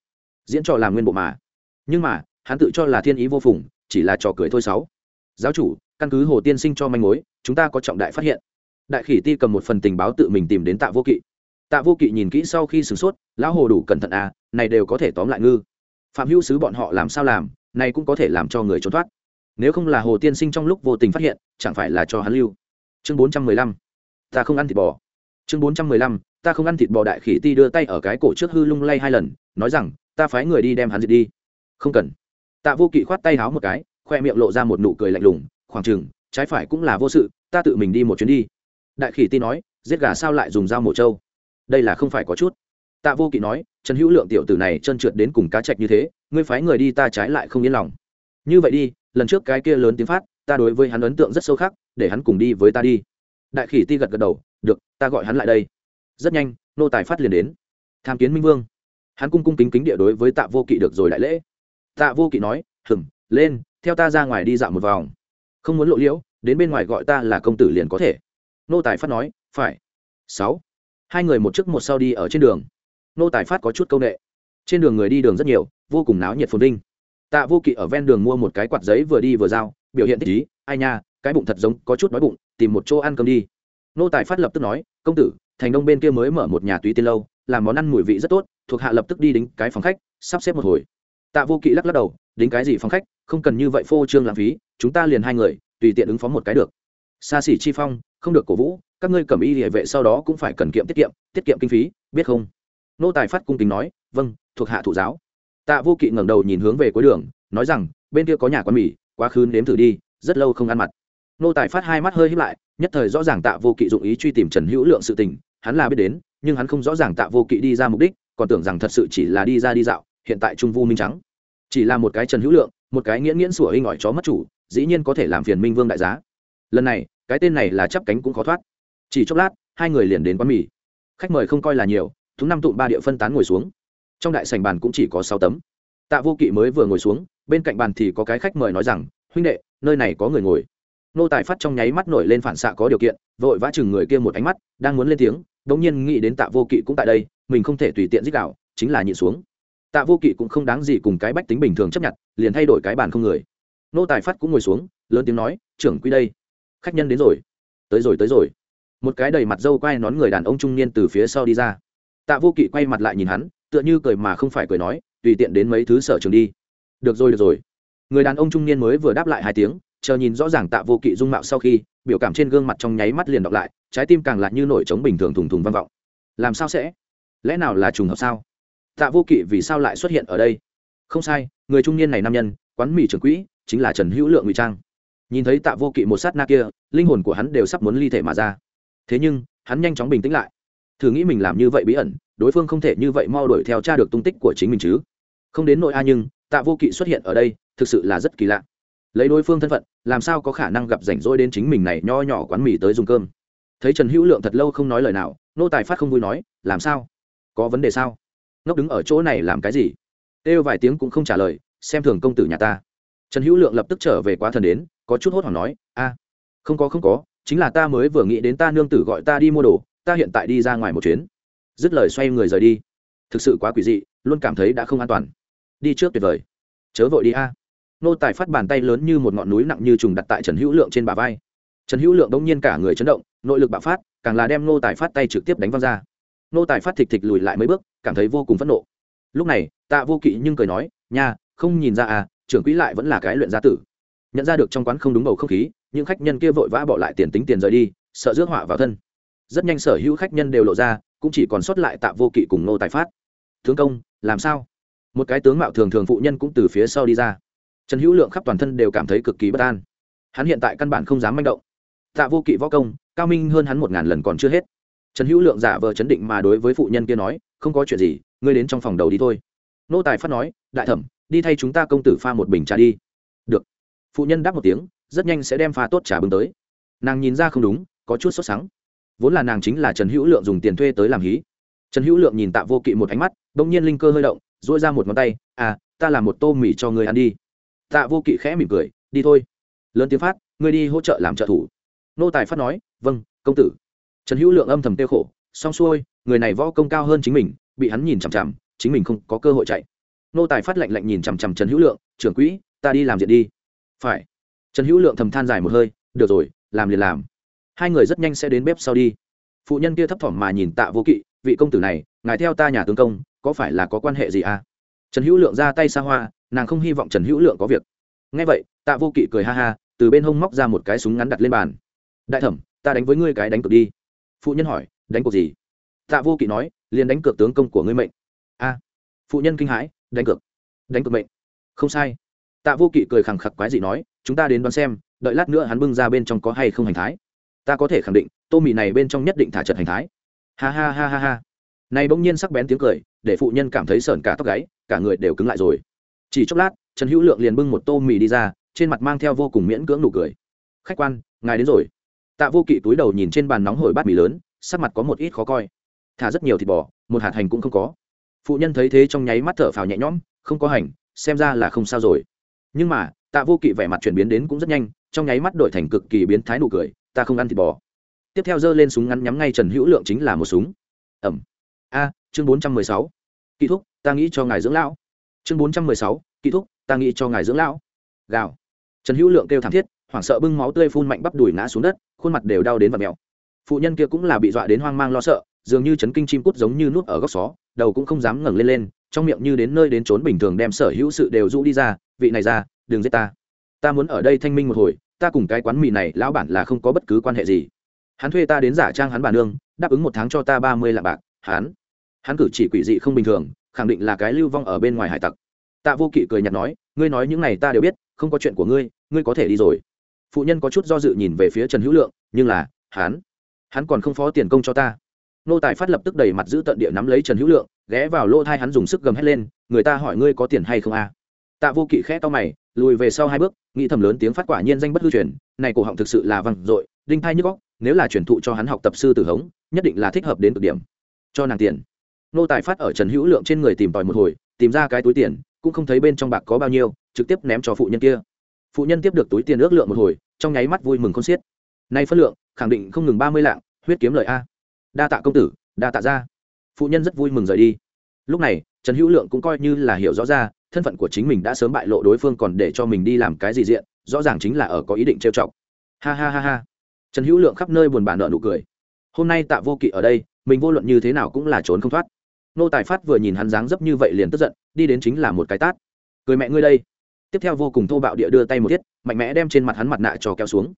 Diễn trò làm nguyên bộ mà. Nhưng mà, hắn tự cho là thiên ý vô phùng, chỉ là trò cười thôi sáu giáo chủ, căn cứ hồ tiên sinh cho manh mối, chúng ta có trọng đại phát hiện. Đại khỉ ti cầm một phần tình báo tự mình tìm đến tạ vô kỵ. Tạ vô kỵ nhìn kỹ sau khi sửng sốt, lão hồ đủ cẩn thận à này đều có thể tóm lại ngư. Phạm hữu sứ bọn họ làm sao làm, này cũng có thể làm cho người trốn thoát. Nếu không là hồ tiên sinh trong lúc vô tình phát hiện, chẳng phải là cho hắn lưu chương bốn trăm mười lăm. Ta không ăn thịt bò. Chương bốn trăm mười lăm, ta không ăn thịt bò đại khỉ ti đưa tay ở cái cổ trước hư lung lay hai lần, nói rằng, ta phái người đi đem hắn diệt đi. Không cần. Tạ vô kỵ khoát tay háo một cái, khoe miệng lộ ra một nụ cười lạnh lùng, khoảng chừng, trái phải cũng là vô sự, ta tự mình đi một chuyến đi. Đại khỉ ti nói, giết gà sao lại dùng dao mổ trâu? Đây là không phải có chút. Tạ vô kỵ nói, trần hữu lượng tiểu tử này chân trượt đến cùng cá trạch như thế, ngươi phái người đi ta trái lại không yên lòng. Như vậy đi, lần trước cái kia lớn tiếng phát, ta đối với hắn ấn tượng rất sâu khác để hắn cùng đi với ta đi. Đại khỉ ti gật gật đầu, được, ta gọi hắn lại đây. Rất nhanh, nô tài phát liền đến. Tham kiến minh vương. Hắn cung cung kính kính địa đối với tạ vô kỵ được rồi đại lễ. Tạ vô kỵ nói hừng lên, theo ta ra ngoài đi dạo một vòng. Không muốn lộ liễu, đến bên ngoài gọi ta là công tử liền có thể. Nô tài phát nói, phải. Sáu. Hai người một trước một sau đi ở trên đường. Nô tài phát có chút c â u n ệ trên đường người đi đường rất nhiều, vô cùng náo nhiệt phồn vinh. Tạ vô kỵ ở ven đường mua một cái quạt giấy vừa đi vừa giao, biểu hiện thích ý, ai nha cái bụng thật giống có chút đói bụng, tìm một chỗ ăn cơm đi. Nô tài phát lập tức nói, công tử, thành đông bên kia mới mở một nhà túy tiên lâu, làm món ăn mùi vị rất tốt, thuộc hạ lập tức đi đính cái phòng khách, sắp xếp một hồi. Tạ vô kỵ lắc lắc đầu, đính cái gì phòng khách? Không cần như vậy phô trương lãng phí, chúng ta liền hai người, tùy tiện ứng phó một cái được. Xa xỉ chi phong, không được cổ vũ, các ngươi cầm y địa vệ sau đó cũng phải cần kiệm tiết kiệm tiết kiệm kinh phí, biết không? Nô tài phát cung kính nói vâng thuộc hạ thụ giáo. Tạ vô kỵ ngẩng đầu nhìn hướng về cuối đường, nói rằng, bên kia có nhà quán mì, quá khứ nếm thử đi, rất lâu không ăn mặt nô tài phát hai mắt hơi hít lại, nhất thời rõ ràng tạ vô kỵ dụng ý truy tìm trần hữu lượng sự tình, hắn là biết đến, nhưng hắn không rõ ràng tạ vô kỵ đi ra mục đích, còn tưởng rằng thật sự chỉ là đi ra đi dạo, hiện tại trung vu minh trắng. Chỉ là một cái trần hữu lượng, một cái nghiễn nghiễn sủa hình ỏi chó mất chủ, dĩ nhiên có thể làm phiền minh vương đại giá. Lần này, cái tên này là chắp cánh cũng khó thoát. Chỉ chốc lát, hai người liền đến quán mì. Khách mời không coi là nhiều, thúng năm tụm ba địa phân tán ngồi xuống. Trong đại sành bàn cũng chỉ có sáu tấm. Tạ vô kỵ mới vừa ngồi xuống, bên cạnh bàn thì có cái khách mời nói rằng, huynh đệ, nơi này có người ngồi nô tài phát trong nháy mắt nổi lên phản xạ có điều kiện, vội vã chừng người kia một ánh mắt, đang muốn lên tiếng đ ỗ n g nhiên nghĩ đến tạ vô kỵ cũng tại đây, mình không thể tùy tiện dích đạo, chính là nhịn xuống. Tạ vô kỵ cũng không đáng gì cùng cái bách tính bình thường chấp nhận, liền thay đổi cái bàn không người. Nô tài phát cũng ngồi xuống, lớn tiếng nói, trưởng quy đây, khách nhân đến rồi. Tới rồi tới rồi. Một cái đầy mặt dâu quay nón người đàn ông trung niên từ phía sau đi ra. Tạ vô kỵ quay mặt lại nhìn hắn, tựa như cười mà không phải cười nói, tùy tiện đến mấy thứ sở trường đi. Được rồi được rồi. Người đàn ông trung niên mới vừa đáp lại hai tiếng chờ nhìn rõ ràng tạ vô kỵ dung mạo sau khi, biểu cảm trên gương mặt trong nháy mắt liền đọc lại, trái tim càng lại như nổi trống bình thường thùng thùng vang vọng. Làm sao sẽ? Lẽ nào là trùng hợp sao? Tạ vô kỵ vì sao lại xuất hiện ở đây? Không sai, người trung niên này nam nhân, quán mì trưởng quỹ, chính là trần hữu lượng ngụy trang. Nhìn thấy tạ vô kỵ một sát na kia, linh hồn của hắn đều sắp muốn ly thể mà ra. Thế nhưng, hắn nhanh chóng bình tĩnh lại. Thử nghĩ mình làm như vậy bí ẩn, đối phương không thể như vậy mau đuổi theo tra được tung tích của chính mình chứ. Không đến nội a nhưng, tạ vô kỵ xuất hiện ở đây, thực sự là rất kỳ lạ lấy đối phương thân phận, làm sao có khả năng gặp rảnh rỗi đến chính mình này nho nhỏ quán mì tới dùng cơm? Thấy trần hữu lượng thật lâu không nói lời nào, nô tài phát không vui nói, làm sao? Có vấn đề sao? Ngốc đứng ở chỗ này làm cái gì? Kêu vài tiếng cũng không trả lời, xem thường công tử nhà ta. Trần hữu lượng lập tức trở về quá thần đến, có chút hốt hoảng nói, a, không có không có, chính là ta mới vừa nghĩ đến ta nương tử gọi ta đi mua đồ, ta hiện tại đi ra ngoài một chuyến. Dứt lời xoay người rời đi. Thực sự quá quỷ dị, luôn cảm thấy đã không an toàn. Đi trước tuyệt vời. Chớ vội đi, a nô tài phát bàn tay lớn như một ngọn núi nặng như trùng đặt tại trần hữu lượng trên bả vai. Trần hữu lượng đông nhiên cả người chấn động, nội lực bạo phát, càng là đem nô tài phát tay trực tiếp đánh văng ra. Nô tài phát thịt thịt lùi lại mấy bước, cảm thấy vô cùng phẫn nộ. Lúc này, tạ vô kỵ nhưng cười nói, nha, không nhìn ra à trưởng quỹ lại vẫn là cái luyện gia tử. Nhận ra được trong quán không đúng bầu không khí, những khách nhân kia vội vã bỏ lại tiền tính tiền rời đi, sợ rước họa vào thân. Rất nhanh sở hữu khách nhân đều lộ ra, cũng chỉ còn sót lại tạ vô kỵ cùng nô tài phát. Tướng công, làm sao? Một cái tướng mạo thường thường phụ nhân cũng từ phía sau đi ra trần hữu lượng khắp toàn thân đều cảm thấy cực kỳ bất an. Hắn hiện tại căn bản không dám manh động. Tạ vô kỵ võ công, cao minh hơn hắn một ngàn lần còn chưa hết. Trần hữu lượng giả vờ chấn định mà đối với phụ nhân kia nói, không có chuyện gì, ngươi đến trong phòng đầu đi thôi. Nô tài phát nói, đại thẩm, đi thay chúng ta công tử pha một bình trà đi. Được. Phụ nhân đáp một tiếng, rất nhanh sẽ đem pha tốt trà bưng tới. Nàng nhìn ra không đúng, có chút sốt sắng. Vốn là nàng chính là trần hữu lượng dùng tiền thuê tới làm hí. Trần hữu lượng nhìn tạ vô kỵ một ánh mắt đ ỗ n g nhiên linh cơ hơi động dỗi ra một ngón tay à ta làm một tô mì cho người ăn đi tạ vô kỵ khẽ mỉm cười, đi thôi. Lớn tiếng phát, ngươi đi hỗ trợ làm trợ thủ. Nô tài phát nói vâng công tử. Trần hữu lượng âm thầm tiêu khổ, xong xuôi, người này võ công cao hơn chính mình, bị hắn nhìn chằm chằm, chính mình không có cơ hội chạy. Nô tài phát lạnh lạnh nhìn chằm chằm trần hữu lượng, trưởng quỹ, ta đi làm diện đi. Phải. Trần hữu lượng thầm than dài một hơi, được rồi, làm liền làm. Hai người rất nhanh sẽ đến bếp sau đi. Phụ nhân kia thấp thỏm mà nhìn tạ vô kỵ, vị công tử này, ngài theo ta nhà tướng công, có phải là có quan hệ gì à? Trần hữu lượng ra tay xa hoa, nàng không hy vọng trần hữu lượng có việc. Ngay vậy, tạ vô kỵ cười ha ha, từ bên hông móc ra một cái súng ngắn đặt lên bàn. Đại thẩm, ta đánh với ngươi cái đánh cược đi. Phụ nhân hỏi, đánh cược gì? Tạ vô kỵ nói, liền đánh cược tướng công của ngươi mệnh. A. Phụ nhân kinh hãi, đánh cược? Đánh cược mệnh? Không sai. Tạ vô kỵ cười khẳng khặc quái gì nói, chúng ta đến đoán xem, đợi lát nữa hắn bưng ra bên trong có hay không hành thái. Ta có thể khẳng định, tô mì này bên trong nhất định thả trật hành thái. Ha ha ha ha ha này bỗng nhiên sắc bén tiếng cười, để phụ nhân cảm thấy sởn cả tóc gáy, cả người đều cứng lại rồi. Chỉ chốc lát, trần hữu lượng liền bưng một tô mì đi ra, trên mặt mang theo vô cùng miễn cưỡng nụ cười. Khách quan, ngài đến rồi. Tạ vô kỵ túi đầu nhìn trên bàn nóng hổi bát mì lớn, sắc mặt có một ít khó coi. Thả rất nhiều thịt bò, một hạt hành cũng không có. Phụ nhân thấy thế trong nháy mắt thở phào nhẹ nhõm, không có hành, xem ra là không sao rồi. Nhưng mà, tạ vô kỵ vẻ mặt chuyển biến đến cũng rất nhanh, trong nháy mắt đổi thành cực kỳ biến thái nụ cười, ta không ăn thịt bò. Tiếp theo giơ lên súng ngắn nhắm ngay trần hữu lượng chính là một súng. Ẩm a, chương bốn trăm mười sáu. Kỹ thúc, ta nghĩ cho ngài dưỡng lão. Chương bốn trăm mười sáu, kỹ thúc, ta nghĩ cho ngài dưỡng lão. Gào. Trần hữu lượng kêu thảm thiết, hoảng sợ bưng máu tươi phun mạnh bắp đùi ngã xuống đất, khuôn mặt đều đau đến vật mèo. Phụ nhân kia cũng là bị dọa đến hoang mang lo sợ, dường như chấn kinh chim cút giống như nuốt ở góc xó, đầu cũng không dám ngẩng lên lên, trong miệng như đến nơi đến trốn bình thường đem sở hữu sự đều rũ đi ra, vị này ra, đừng giết ta. Ta muốn ở đây thanh minh một hồi, ta cùng cái quán mì này, lão bản là không có bất cứ quan hệ gì. Hắn thuê ta đến giả trang hắn bà nương, đáp ứng một tháng cho ta ba mươi lạng bạc, hắn hắn cử chỉ quỷ dị không bình thường, khẳng định là cái lưu vong ở bên ngoài hải tặc. Tạ vô kỵ cười nhạt nói, ngươi nói những này ta đều biết, không có chuyện của ngươi ngươi có thể đi rồi. Phụ nhân có chút do dự nhìn về phía trần hữu lượng, nhưng là, hắn hắn còn không phó tiền công cho ta. Nô tài phát lập tức đầy mặt giữ tận địa nắm lấy trần hữu lượng, ghé vào lỗ thai hắn dùng sức gầm hét lên, người ta hỏi ngươi có tiền hay không a? À? tạ vô kỵ khẽ to mày, lùi về sau hai bước, nghĩ thầm lớn tiếng phát quả nhiên danh bất hư truyền, này cổ họng thực sự là văng dội, đinh thai nhức góc nếu là truyền thụ cho hắn học tập sư tử hống, nhất định là thích hợp đến cực điểm. Cho nàng tiền nô tài phát ở trần hữu lượng trên người tìm tòi một hồi, tìm ra cái túi tiền, cũng không thấy bên trong bạc có bao nhiêu, trực tiếp ném cho phụ nhân kia. Phụ nhân tiếp được túi tiền ước lượng một hồi, trong nháy mắt vui mừng con xiết. Nay phân lượng, khẳng định không ngừng ba mươi lạng, huyết kiếm lời a. Đa tạ công tử, đa tạ ra phụ nhân rất vui mừng rời đi. Lúc này, trần hữu lượng cũng coi như là hiểu rõ ra, thân phận của chính mình đã sớm bại lộ đối phương còn để cho mình đi làm cái gì diện, rõ ràng chính là ở có ý định trêu chọc. Ha ha ha ha. Trần hữu lượng khắp nơi buồn bã nợ nụ cười. Hôm nay tạ vô kỵ ở đây, mình vô luận như thế nào cũng là trốn không thoát nô tài phát vừa nhìn hắn dáng dấp như vậy liền tức giận, đi đến chính là một cái tát. Cười mẹ ngươi đây. Tiếp theo vô cùng thô bạo địa đưa tay một thiết mạnh mẽ đem trên mặt hắn mặt nạ trò kéo xuống.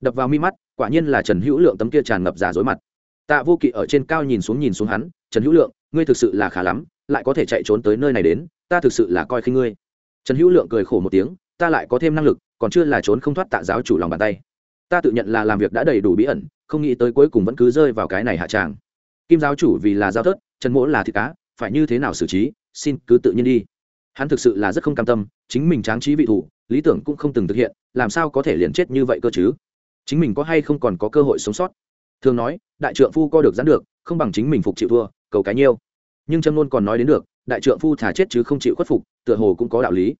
Đập vào mi mắt, quả nhiên là trần hữu lượng tấm kia tràn ngập giả dối mặt. Tạ vô kỵ ở trên cao nhìn xuống nhìn xuống hắn, trần hữu lượng, ngươi thực sự là khá lắm, lại có thể chạy trốn tới nơi này đến, ta thực sự là coi khinh ngươi. Trần hữu lượng cười khổ một tiếng, ta lại có thêm năng lực, còn chưa là trốn không thoát tạ giáo chủ lòng bàn tay. Ta tự nhận là làm việc đã đầy đủ bí ẩn, không nghĩ tới cuối cùng vẫn cứ rơi vào cái này hạ tràng. Kim giáo chủ vì là giao thớt trần mỗ là thịt cá, phải như thế nào xử trí, xin cứ tự nhiên đi. Hắn thực sự là rất không cam tâm, chính mình tráng trí vị thủ, lý tưởng cũng không từng thực hiện, làm sao có thể liền chết như vậy cơ chứ? Chính mình có hay không còn có cơ hội sống sót? Thường nói, đại trượng phu co được gián được, không bằng chính mình phục chịu thua, cầu cái nhiêu nhưng trâm luôn còn nói đến được, đại trượng phu thả chết chứ không chịu khuất phục, tựa hồ cũng có đạo lý.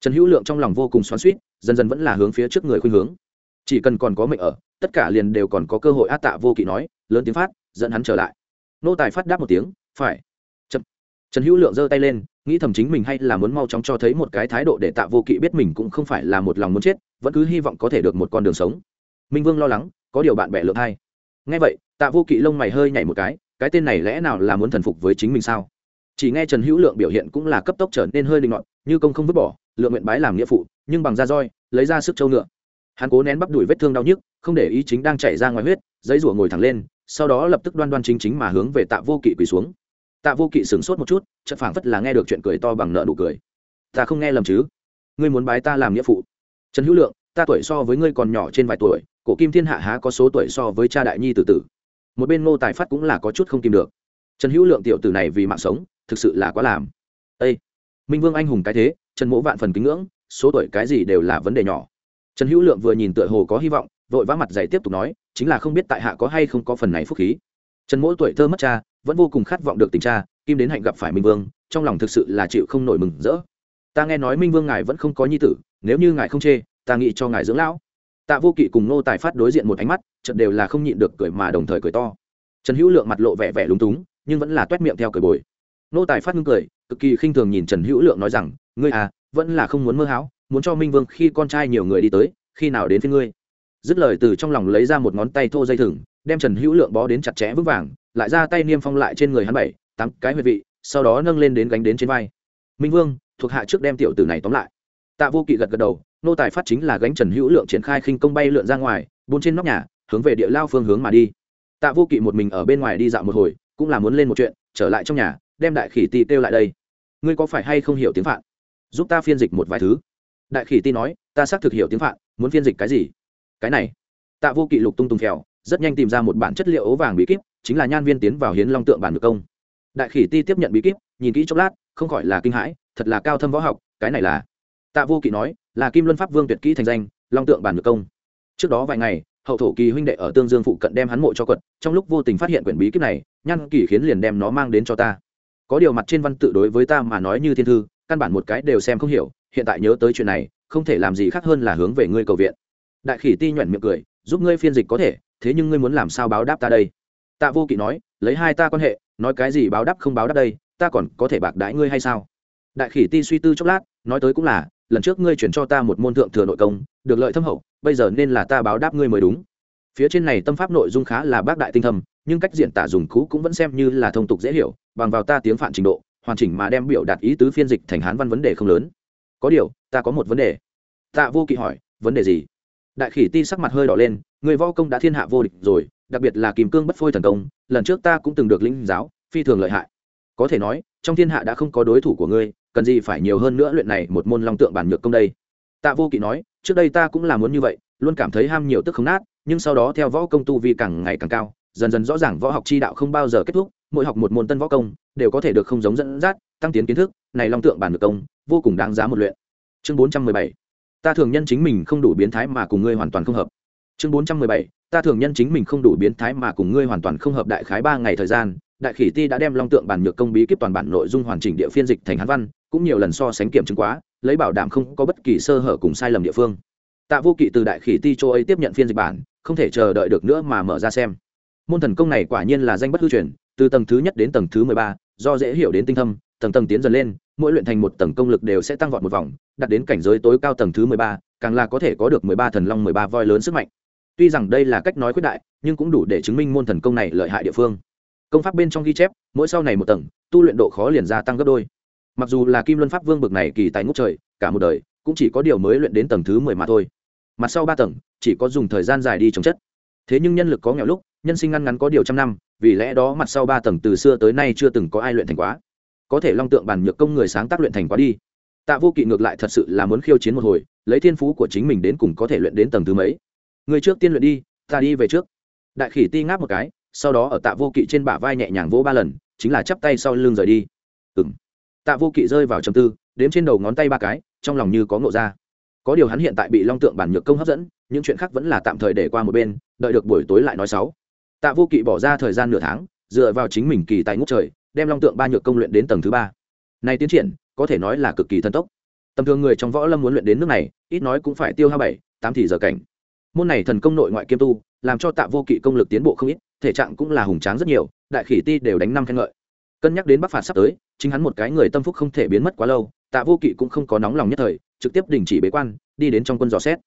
Trần hữu lượng trong lòng vô cùng xoắn suýt dần dần vẫn là hướng phía trước người khuynh hướng. Chỉ cần còn có mệnh ở, tất cả liền đều còn có cơ hội át tạ vô kỵ nói, lớn tiếng phát, dẫn hắn trở lại. Nô tài phát đáp một tiếng phải. Chậm. trần hữu lượng giơ tay lên, nghĩ thầm chính mình hay là muốn mau chóng cho thấy một cái thái độ để tạ vô kỵ biết mình cũng không phải là một lòng muốn chết, vẫn cứ hy vọng có thể được một con đường sống. Minh vương lo lắng, có điều bạn bè lượng hay ngay vậy, tạ vô kỵ lông mày hơi nhảy một cái cái tên này lẽ nào là muốn thần phục với chính mình sao? Chỉ nghe trần hữu lượng biểu hiện cũng là cấp tốc trở nên hơi linh loạn như công không vứt bỏ, lượng nguyện bái làm nghĩa phụ, nhưng bằng da roi, lấy ra sức trâu ngựa. Hắn cố nén bắp đùi vết thương đau nhức, không để ý chính đang chảy ra ngoài huyết, giấy rủa ngồi thẳng lên, sau đó lập tức đoan đoan chính chính mà hướng về tạ vô kỵ quỳ xuống tạ vô kỵ sửng sốt một chút, chợt phảng phất là nghe được chuyện cười to bằng nợ nụ cười. Ta không nghe lầm chứ? Ngươi muốn bái ta làm nghĩa phụ? Trần hữu lượng, ta tuổi so với ngươi còn nhỏ trên vài tuổi, cổ kim thiên hạ há có số tuổi so với cha đại nhi tử tử? Một bên ngô tài phát cũng là có chút không tìm được. Trần hữu lượng tiểu tử này vì mạng sống, thực sự là quá làm. Ây minh vương anh hùng cái thế, trần mỗ vạn phần kính ngưỡng, số tuổi cái gì đều là vấn đề nhỏ. Trần hữu lượng vừa nhìn tựa hồ có hy vọng, vội vã mặt dày tiếp tục nói, chính là không biết tại hạ có hay không có phần này phúc khí. Trần mỗ tuổi thơ mất cha vẫn vô cùng khát vọng được tình cha, kim đến hạnh gặp phải minh vương, trong lòng thực sự là chịu không nổi mừng rỡ. Ta nghe nói minh vương ngài vẫn không có nhi tử, nếu như ngài không chê, ta nghĩ cho ngài dưỡng lão. Tạ vô kỵ cùng nô tài phát đối diện một ánh mắt, chợt đều là không nhịn được cười mà đồng thời cười to. Trần hữu lượng mặt lộ vẻ vẻ lúng túng, nhưng vẫn là t miệng theo cười bồi. Nô tài phát ngưng cười, cực kỳ khinh thường nhìn trần hữu lượng nói rằng, ngươi à vẫn là không muốn mơ hão, muốn cho minh vương khi con trai nhiều người đi tới, khi nào đến với ngươi? Dứt lời từ trong lòng lấy ra một ngón tay thô dây thừng, đem trần hữu lượng bó đến chặt chẽ vững vàng lại ra tay niêm phong lại trên người hắn bảy, tám cái huyệt vị, sau đó nâng lên đến gánh đến trên vai. Minh vương, thuộc hạ trước đem tiểu tử này tóm lại. Tạ vô kỵ gật gật đầu, nô tài phát chính là gánh trần hữu lượng triển khai khinh công bay lượn ra ngoài, buôn trên nóc nhà, hướng về địa lao phương hướng mà đi. Tạ vô kỵ một mình ở bên ngoài đi dạo một hồi, cũng là muốn lên một chuyện, trở lại trong nhà, đem đại khỉ ti kêu lại đây. Ngươi có phải hay không hiểu tiếng phạn? Giúp ta phiên dịch một vài thứ. Đại khỉ ti nói, ta xác thực hiểu tiếng phạn, muốn phiên dịch cái gì? Cái này. Tạ vô kỵ lục tung tung phèo, rất nhanh tìm ra một bản chất liệu ố vàng bí kíp chính là nhan viên tiến vào hiến long tượng bản ngược công. Đại khỉ ti tiếp nhận bí kíp, nhìn kỹ chốc lát, không khỏi là kinh hãi, thật là cao thâm võ học, cái này là. Tạ vô kỵ nói, là kim luân pháp vương tuyệt kỹ thành danh, long tượng bản ngược công. Trước đó vài ngày, hậu thổ kỳ huynh đệ ở tương dương phụ cận đem hắn mộ cho quật, trong lúc vô tình phát hiện quyển bí kíp này, nhan kỳ khiến liền đem nó mang đến cho ta. Có điều mặt trên văn tự đối với ta mà nói như thiên thư, căn bản một cái đều xem không hiểu, hiện tại nhớ tới chuyện này, không thể làm gì khác hơn là hướng về ngươi cầu viện. Đại khỉ ti nhuận miệng cười, giúp ngươi phiên dịch có thể, thế nhưng ngươi muốn làm sao báo đáp ta đây? Tạ vô kỵ nói, lấy hai ta quan hệ, nói cái gì báo đáp không báo đáp đây, ta còn có thể bạc đãi ngươi hay sao? Đại khỉ ti suy tư chốc lát, nói tới cũng là, lần trước ngươi chuyển cho ta một môn thượng thừa nội công, được lợi thâm hậu, bây giờ nên là ta báo đáp ngươi mới đúng. Phía trên này tâm pháp nội dung khá là bác đại tinh thâm, nhưng cách diễn tả dùng cũ cũng vẫn xem như là thông tục dễ hiểu, bằng vào ta tiếng phản trình độ, hoàn chỉnh mà đem biểu đạt ý tứ phiên dịch thành hán văn vấn đề không lớn. Có điều, ta có một vấn đề. Tạ vô kỵ hỏi, vấn đề gì? Đại khỉ ti sắc mặt hơi đỏ lên người võ công đã thiên hạ vô địch rồi đặc biệt là kìm cương bất phôi thần công, lần trước ta cũng từng được linh giáo, phi thường lợi hại. Có thể nói, trong thiên hạ đã không có đối thủ của ngươi, cần gì phải nhiều hơn nữa luyện này một môn long tượng bản nhược công đây? Tạ vô kỵ nói, trước đây ta cũng là muốn như vậy, luôn cảm thấy ham nhiều tức không nát, nhưng sau đó theo võ công tu vi càng ngày càng cao, dần dần rõ ràng võ học chi đạo không bao giờ kết thúc, mỗi học một môn tân võ công, đều có thể được không giống dẫn dắt, tăng tiến kiến thức, này long tượng bản nhược công, vô cùng đáng giá một luyện. Chương bốn trăm mười bảy. Ta thường nhân chính mình không đủ biến thái mà cùng ngươi hoàn toàn không hợp chương bốn trăm mười bảy, ta thường nhân chính mình không đủ biến thái mà cùng ngươi hoàn toàn không hợp đại khái ba ngày thời gian, đại khỉ ti đã đem long tượng bản nhược công bí kíp toàn bản nội dung hoàn chỉnh địa phiên dịch thành hán văn, cũng nhiều lần so sánh kiểm chứng quá, lấy bảo đảm không có bất kỳ sơ hở cùng sai lầm địa phương. Tạ vô kỵ từ đại khỉ ti châu ấy tiếp nhận phiên dịch bản, không thể chờ đợi được nữa mà mở ra xem. Môn thần công này quả nhiên là danh bất hư truyền, từ tầng thứ nhất đến tầng thứ mười ba, do dễ hiểu đến tinh thâm, tầng tầng tiến dần lên, mỗi luyện thành một tầng công lực đều sẽ tăng vọt một vòng, đạt đến cảnh giới tối cao tầng thứ mười ba, càng là có thể có được mười ba thần long mười ba voi lớn sức mạnh tuy rằng đây là cách nói khuyết đại, nhưng cũng đủ để chứng minh môn thần công này lợi hại địa phương. Công pháp bên trong ghi chép, mỗi sau này một tầng, tu luyện độ khó liền gia tăng gấp đôi. Mặc dù là kim luân pháp vương bực này kỳ tài ngốc trời, cả một đời, cũng chỉ có điều mới luyện đến tầng thứ mười mà thôi. Mặt sau ba tầng, chỉ có dùng thời gian dài đi trồng chất. Thế nhưng nhân lực có nghèo lúc, nhân sinh ngăn ngắn có điều trăm năm, vì lẽ đó mặt sau ba tầng từ xưa tới nay chưa từng có ai luyện thành quá. Có thể long tượng bản nhược công người sáng tác luyện thành quá đi. Tạ vô kỵ ngược lại thật sự là muốn khiêu chiến một hồi, lấy thiên phú của chính mình đến cùng có thể luyện đến tầng thứ mấy người trước tiên luyện đi, ta đi về trước. Đại khỉ ti ngáp một cái, sau đó ở tạ vô kỵ trên bả vai nhẹ nhàng vỗ ba lần, chính là chắp tay sau lưng rời đi. Ừng tạ vô kỵ rơi vào trầm tư, đếm trên đầu ngón tay ba cái, trong lòng như có ngộ ra. Có điều hắn hiện tại bị long tượng bản nhược công hấp dẫn, những chuyện khác vẫn là tạm thời để qua một bên, đợi được buổi tối lại nói sáu. Tạ vô kỵ bỏ ra thời gian nửa tháng, dựa vào chính mình kỳ tài ngút trời, đem long tượng ba nhược công luyện đến tầng thứ ba. Nay tiến triển, có thể nói là cực kỳ thần tốc. Tầm thường người trong võ lâm muốn luyện đến nước này, ít nói cũng phải tiêu hao bảy, tám thì giờ cảnh môn này thần công nội ngoại kiêm tu làm cho tạ vô kỵ công lực tiến bộ không ít thể trạng cũng là hùng tráng rất nhiều đại khỉ ti đều đánh năm khen ngợi. Cân nhắc đến bắc phạt sắp tới chính hắn một cái người tâm phúc không thể biến mất quá lâu tạ vô kỵ cũng không có nóng lòng nhất thời trực tiếp đình chỉ bế quan đi đến trong quân dò xét.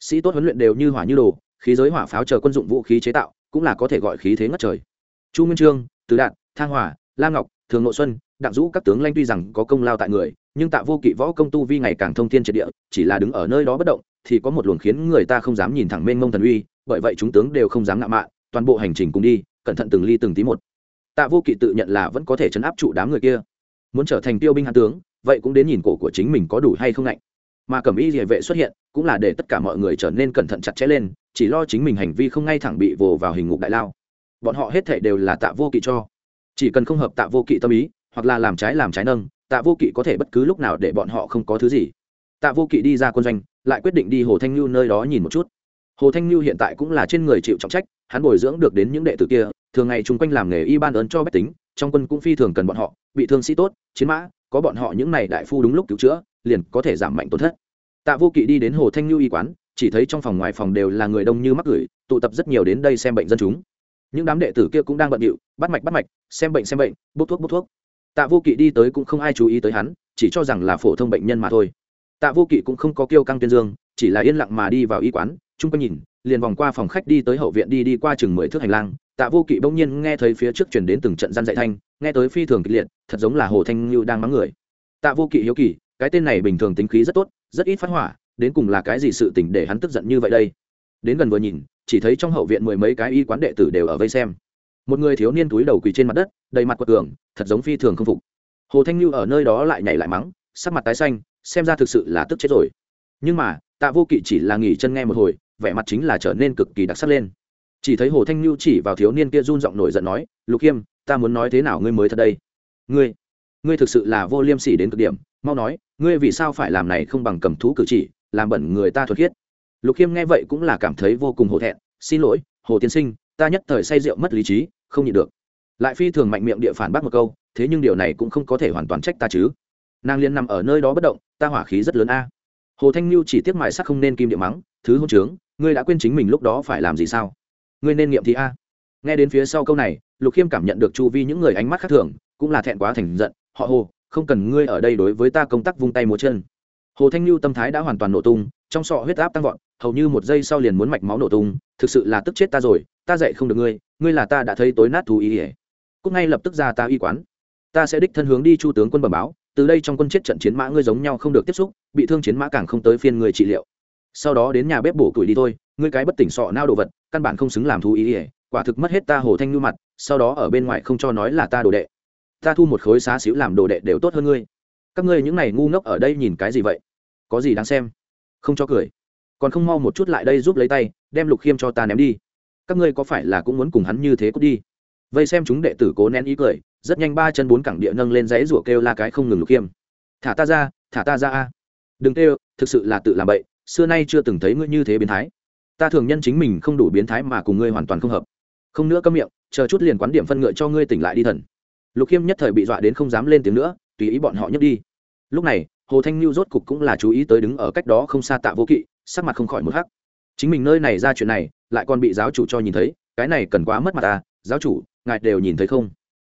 Sĩ tốt huấn luyện đều như hỏa như đồ khí giới hỏa pháo chờ quân dụng vũ khí chế tạo cũng là có thể gọi khí thế ngất trời. Chu nguyên trương tứ đạn thang Hòa, lam ngọc thường nội xuân đặng dũ các tướng lanh tuy rằng có công lao tại người nhưng tạ vô kỵ võ công tu vi ngày càng thông thiên triệt địa chỉ là đứng ở nơi đó bất động thì có một luồng khiến người ta không dám nhìn thẳng mênh mông thần uy, bởi vậy chúng tướng đều không dám ngạo mạn, toàn bộ hành trình cùng đi, cẩn thận từng ly từng tí một. Tạ vô kỵ tự nhận là vẫn có thể chấn áp trụ đám người kia. Muốn trở thành tiêu binh hạ tướng, vậy cũng đến nhìn cổ của chính mình có đủ hay không lạnh mà cẩm y địa vệ xuất hiện, cũng là để tất cả mọi người trở nên cẩn thận chặt chẽ lên, chỉ lo chính mình hành vi không ngay thẳng bị vồ vào hình ngục đại lao. Bọn họ hết thể đều là tạ vô kỵ cho. Chỉ cần không hợp tạ vô kỵ tâm ý, hoặc là làm trái làm trái nâng, tạ vô kỵ có thể bất cứ lúc nào để bọn họ không có thứ gì. Tạ vô kỵ đi ra quân doanh lại quyết định đi hồ thanh lưu nơi đó nhìn một chút. Hồ thanh lưu hiện tại cũng là trên người chịu trọng trách, hắn bồi dưỡng được đến những đệ tử kia, thường ngày chung quanh làm nghề y ban ơn cho bách tính, trong quân cũng phi thường cần bọn họ, bị thương sĩ tốt, chiến mã, có bọn họ những này đại phu đúng lúc cứu chữa, liền có thể giảm mạnh tổn thất. Tạ vô kỵ đi đến hồ thanh lưu y quán, chỉ thấy trong phòng ngoài phòng đều là người đông như mắc gửi tụ tập rất nhiều đến đây xem bệnh dân chúng. Những đám đệ tử kia cũng đang bận điệu, bắt mạch bắt mạch, xem bệnh xem bệnh, bốc thuốc bốc thuốc. Tạ vô kỵ đi tới cũng không ai chú ý tới hắn, chỉ cho rằng là phổ thông bệnh nhân mà thôi tạ vô kỵ cũng không có kêu căng tuyên dương, chỉ là yên lặng mà đi vào y quán, chung quanh nhìn, liền vòng qua phòng khách đi tới hậu viện đi đi qua chừng mười thước hành lang, tạ vô kỵ bỗng nhiên nghe thấy phía trước chuyển đến từng trận gian dạy thanh, nghe tới phi thường kịch liệt, thật giống là hồ thanh như đang mắng người. Tạ vô kỵ hiếu kỳ, cái tên này bình thường tính khí rất tốt, rất ít phát hỏa, đến cùng là cái gì sự tình để hắn tức giận như vậy đây? Đến gần vừa nhìn, chỉ thấy trong hậu viện mười mấy cái y quán đệ tử đều ở vây xem. Một người thiếu niên túi đầu quỳ trên mặt đất, đầy mặt quật cường, thật giống phi thường không phục. Hồ thanh Nhu ở nơi đó lại nhảy lại mắng, sắc mặt tái xanh xem ra thực sự là tức chết rồi. Nhưng mà, tạ vô kỵ chỉ là nghỉ chân nghe một hồi, vẻ mặt chính là trở nên cực kỳ đặc sắc lên. Chỉ thấy hồ thanh nhu chỉ vào thiếu niên kia run giọng nổi giận nói, lục khiêm ta muốn nói thế nào ngươi mới thật đây? Ngươi ngươi thực sự là vô liêm sỉ đến cực điểm, mau nói, ngươi vì sao phải làm này không bằng cầm thú cử chỉ, làm bẩn người ta thuật khiết? Lục khiêm nghe vậy cũng là cảm thấy vô cùng hổ thẹn, xin lỗi, hồ tiên sinh, ta nhất thời say rượu mất lý trí, không nhịn được. Lại phi thường mạnh miệng địa phản bác một câu, thế nhưng điều này cũng không có thể hoàn toàn trách ta chứ nàng liên nằm ở nơi đó bất động, ta hỏa khí rất lớn a. Hồ thanh lưu chỉ tiếc mài sắc không nên kim địa mắng, thứ hôn trướng, ngươi đã quên chính mình lúc đó phải làm gì sao? Ngươi nên nghiệm thì a. Nghe đến phía sau câu này, lục khiêm cảm nhận được chu vi những người ánh mắt khác thường, cũng là thẹn quá thành giận, họ hồ, không cần ngươi ở đây đối với ta công tác vung tay múa chân. Hồ thanh lưu tâm thái đã hoàn toàn nổ tung, trong sọ huyết áp tăng vọt, hầu như một giây sau liền muốn mạch máu nổ tung, thực sự là tức chết ta rồi, ta dạy không được ngươi ngươi là ta đã thấy tối nát thú ý ỉa cúc ngay lập tức ra ta y quán. Ta sẽ đích thân hướng đi chu tướng quân bẩm báo từ đây trong quân chết trận chiến mã ngươi giống nhau không được tiếp xúc, bị thương chiến mã càng không tới phiên người trị liệu. Sau đó đến nhà bếp bổ tuổi đi thôi, ngươi cái bất tỉnh sọ nao đồ vật, căn bản không xứng làm thú ý ỉa quả thực mất hết ta hồ thanh nhu mặt, sau đó ở bên ngoài không cho nói là ta đồ đệ. Ta thu một khối xá xíu làm đồ đệ đều tốt hơn ngươi. Các ngươi những này ngu ngốc ở đây nhìn cái gì vậy? Có gì đáng xem? Không cho cười. Còn không mau một chút lại đây giúp lấy tay, đem lục khiêm cho ta ném đi. Các ngươi có phải là cũng muốn cùng hắn như thế cút đi? Vây xem chúng đệ tử cố nén ý cười, rất nhanh ba chân bốn cẳng địa nâng lên dãy rủa kêu la cái không ngừng lục khiêm. Thả ta ra, thả ta ra a. Đừng kêu, thực sự là tự làm bậy, xưa nay chưa từng thấy ngươi như thế biến thái. Ta thường nhân chính mình không đủ biến thái mà cùng ngươi hoàn toàn không hợp. Không nữa câm miệng, chờ chút liền quán điểm phân ngựa cho ngươi tỉnh lại đi thần. Lục khiêm nhất thời bị dọa đến không dám lên tiếng nữa, tùy ý bọn họ nhấc đi. Lúc này, hồ thanh lưu rốt cục cũng là chú ý tới đứng ở cách đó không xa tạ vô kỵ, sắc mặt không khỏi một hắc. Chính mình nơi này ra chuyện này, lại còn bị giáo chủ cho nhìn thấy, cái này cần quá mất mặt ta giáo chủ, ngài đều nhìn thấy không?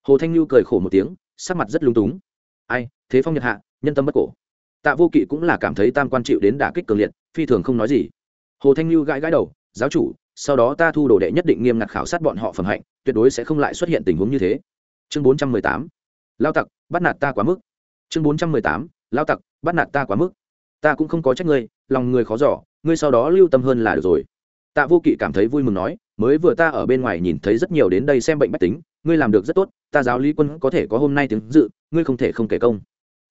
Hồ thanh lưu cười khổ một tiếng, sắc mặt rất lung túng. Ai, thế phong nhật hạ, nhân tâm bất cổ. Tạ vô kỵ cũng là cảm thấy tam quan chịu đến đả kích cường liệt, phi thường không nói gì. Hồ thanh lưu gãi gãi đầu, giáo chủ, sau đó ta thu đồ đệ nhất định nghiêm ngặt khảo sát bọn họ phẩm hạnh, tuyệt đối sẽ không lại xuất hiện tình huống như thế. Chương bốn trăm mười tám. Lao tặc, bắt nạt ta quá mức. Chương bốn trăm mười tám. Lao tặc, bắt nạt ta quá mức. Ta cũng không có trách ngươi, lòng người khó giỏ ngươi sau đó lưu tâm hơn là được rồi tạ vô kỵ cảm thấy vui mừng nói, mới vừa ta ở bên ngoài nhìn thấy rất nhiều đến đây xem bệnh bách tính, ngươi làm được rất tốt, ta giáo lý quân có thể có hôm nay tiếng dự, ngươi không thể không kể công.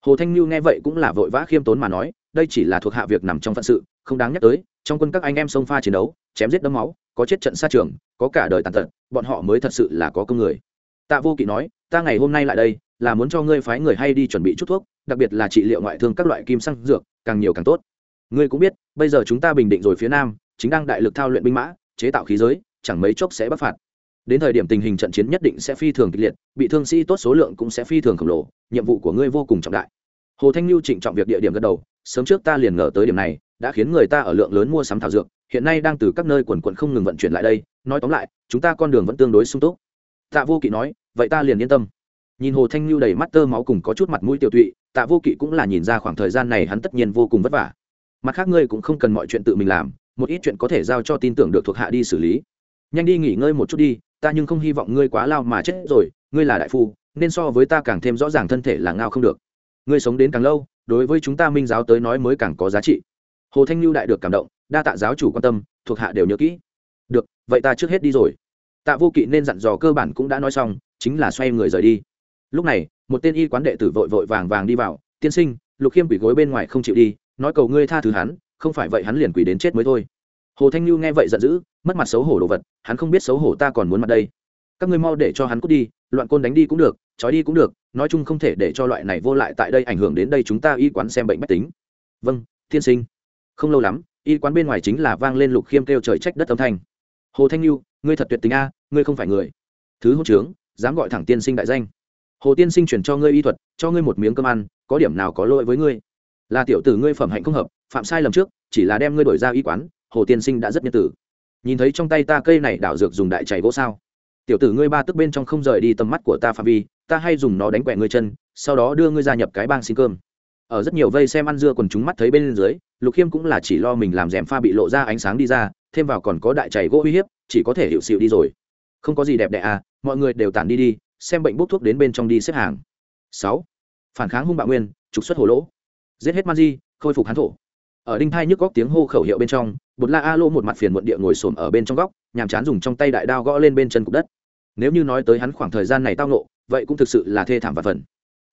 Hồ thanh lưu nghe vậy cũng là vội vã khiêm tốn mà nói, đây chỉ là thuộc hạ việc nằm trong phận sự, không đáng nhắc tới, trong quân các anh em sông pha chiến đấu, chém giết đấm máu, có chết trận xa trường, có cả đời tàn tật, bọn họ mới thật sự là có công người. Tạ vô kỵ nói, ta ngày hôm nay lại đây, là muốn cho ngươi phái người hay đi chuẩn bị chút thuốc, đặc biệt là trị liệu ngoại thương các loại kim xăng dược, càng nhiều càng tốt. Ngươi cũng biết, bây giờ chúng ta bình định rồi phía nam chính đang đại lực thao luyện binh mã, chế tạo khí giới, chẳng mấy chốc sẽ bắc phạt. Đến thời điểm tình hình trận chiến nhất định sẽ phi thường kịch liệt, bị thương sĩ tốt số lượng cũng sẽ phi thường khổng lồ, nhiệm vụ của ngươi vô cùng trọng đại. Hồ thanh lưu trịnh trọng việc địa điểm gật đầu, sớm trước ta liền ngờ tới điểm này, đã khiến người ta ở lượng lớn mua sắm thảo dược, hiện nay đang từ các nơi quần quận không ngừng vận chuyển lại đây, nói tóm lại, chúng ta con đường vẫn tương đối sung túc. Tạ vô kỵ nói, vậy ta liền yên tâm. Nhìn hồ thanh lưu đầy mắt tơ máu cùng có chút mặt mũi tiêu tụy, tạ vô kỵ cũng là nhìn ra khoảng thời gian này hắn tất nhiên vô cùng vất vả. Mặt khác ngươi cũng không cần mọi chuyện tự mình làm một ít chuyện có thể giao cho tin tưởng được thuộc hạ đi xử lý. Nhanh đi nghỉ ngơi một chút đi, ta nhưng không hy vọng ngươi quá lao mà chết rồi, ngươi là đại phu, nên so với ta càng thêm rõ ràng thân thể là ngao không được. Ngươi sống đến càng lâu, đối với chúng ta minh giáo tới nói mới càng có giá trị. Hồ thanh lưu đại được cảm động, đa tạ giáo chủ quan tâm, thuộc hạ đều nhớ kỹ. Được, vậy ta trước hết đi rồi. Tạ vô kỵ nên dặn dò cơ bản cũng đã nói xong, chính là xoay người rời đi. Lúc này, một tên y quán đệ tử vội vội vàng vàng đi vào, tiên sinh, lục khiêm quỷ gối bên ngoài không chịu đi, nói cầu ngươi tha thứ hắn không phải vậy hắn liền quỷ đến chết mới thôi. Hồ thanh lưu nghe vậy giận dữ, mất mặt xấu hổ đồ vật, hắn không biết xấu hổ ta còn muốn mặt đây. Các ngươi mau để cho hắn cút đi, loạn côn đánh đi cũng được, trói đi cũng được, nói chung không thể để cho loại này vô lại tại đây ảnh hưởng đến đây chúng ta y quán xem bệnh bách tính. Vâng tiên sinh. Không lâu lắm, y quán bên ngoài chính là vang lên lục khiêm kêu trời trách đất âm thanh. Hồ thanh lưu ngươi thật tuyệt tình a, ngươi không phải người. Thứ hỗn trướng, dám gọi thẳng tiên sinh đại danh. Hồ tiên sinh chuyển cho ngươi y thuật, cho ngươi một miếng cơm ăn, có điểm nào có lỗi với ngươi? Là tiểu tử ngươi phẩm hạnh không hợp phạm sai lầm trước, chỉ là đem ngươi đổi ra y quán, hồ tiên sinh đã rất nhân tử. Nhìn thấy trong tay ta cây này đảo dược dùng đại chảy gỗ sao? Tiểu tử ngươi ba tức bên trong không rời đi tầm mắt của ta phạm vi, ta hay dùng nó đánh quẹ ngươi chân, sau đó đưa ngươi gia nhập cái bang xin cơm. Ở rất nhiều vây xem ăn dưa còn chúng mắt thấy bên dưới, lục khiêm cũng là chỉ lo mình làm rèm pha bị lộ ra ánh sáng đi ra, thêm vào còn có đại chảy gỗ uy hiếp, chỉ có thể hiệu xịu đi rồi. Không có gì đẹp đẽ à mọi người đều tản đi đi, xem bệnh bốc thuốc đến bên trong đi xếp hàng. Sáu. Phản kháng hung bạo nguyên, trục xuất hồ lỗ. Giết hết man di, khôi phục hán thổ ở đinh thai nhức góc tiếng hô khẩu hiệu bên trong, bột la a lô một mặt phiền muộn địa ngồi xổm ở bên trong góc, nhàm chán dùng trong tay đại đao gõ lên bên chân cục đất. Nếu như nói tới hắn khoảng thời gian này tao nộ vậy cũng thực sự là thê thảm và phần.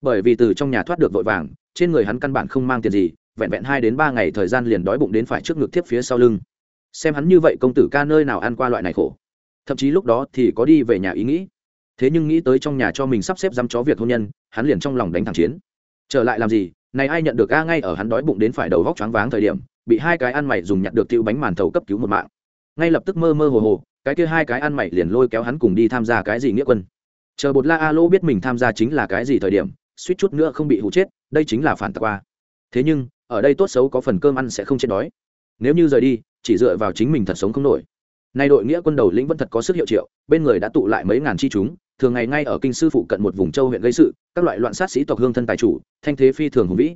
Bởi vì từ trong nhà thoát được vội vàng, trên người hắn căn bản không mang tiền gì, vẹn vẹn hai đến ba ngày thời gian liền đói bụng đến phải trước ngực tiếp phía sau lưng. Xem hắn như vậy công tử ca nơi nào ăn qua loại này khổ. Thậm chí lúc đó thì có đi về nhà ý nghĩ. Thế nhưng nghĩ tới trong nhà cho mình sắp xếp dăm chó việc hôn nhân, hắn liền trong lòng đánh thẳng chiến. Trở lại làm gì? Này ai nhận được a ngay ở hắn đói bụng đến phải đầu vóc choáng váng thời điểm, bị hai cái ăn mày dùng nhặt được tiêu bánh màn thầu cấp cứu một mạng. Ngay lập tức mơ mơ hồ hồ, cái kia hai cái ăn mày liền lôi kéo hắn cùng đi tham gia cái gì nghĩa quân. Chờ bột la a lô biết mình tham gia chính là cái gì thời điểm, suýt chút nữa không bị hụ chết, đây chính là phản tạc qua. Thế nhưng, ở đây tốt xấu có phần cơm ăn sẽ không chết đói. Nếu như rời đi, chỉ dựa vào chính mình thật sống không nổi. Nay đội nghĩa quân đầu lĩnh vẫn thật có sức hiệu triệu, bên người đã tụ lại mấy ngàn chi chúng thường ngày ngay ở kinh sư phụ cận một vùng châu huyện gây sự, các loại loạn sát sĩ tộc hương thân tài chủ, thanh thế phi thường hùng vĩ.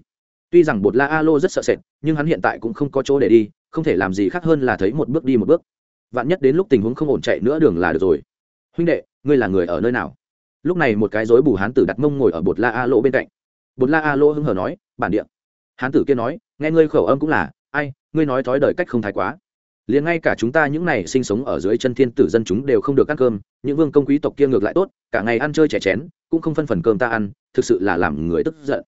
Tuy rằng bột la a lô rất sợ sệt, nhưng hắn hiện tại cũng không có chỗ để đi, không thể làm gì khác hơn là thấy một bước đi một bước. Vạn nhất đến lúc tình huống không ổn chạy nữa đường là được rồi. Huynh đệ, ngươi là người ở nơi nào? Lúc này một cái dối bù hán tử đặt mông ngồi ở bột la a lô bên cạnh. Bột la a lô hưng hờ nói, bản địa. Hán tử kia nói, nghe ngươi khẩu âm cũng là, ai, ngươi nói thói đời cách không thái quá liền ngay cả chúng ta những này sinh sống ở dưới chân thiên tử dân chúng đều không được ăn cơm, những vương công quý tộc kia ngược lại tốt, cả ngày ăn chơi trẻ chén, cũng không phân phần cơm ta ăn, thực sự là làm người tức giận.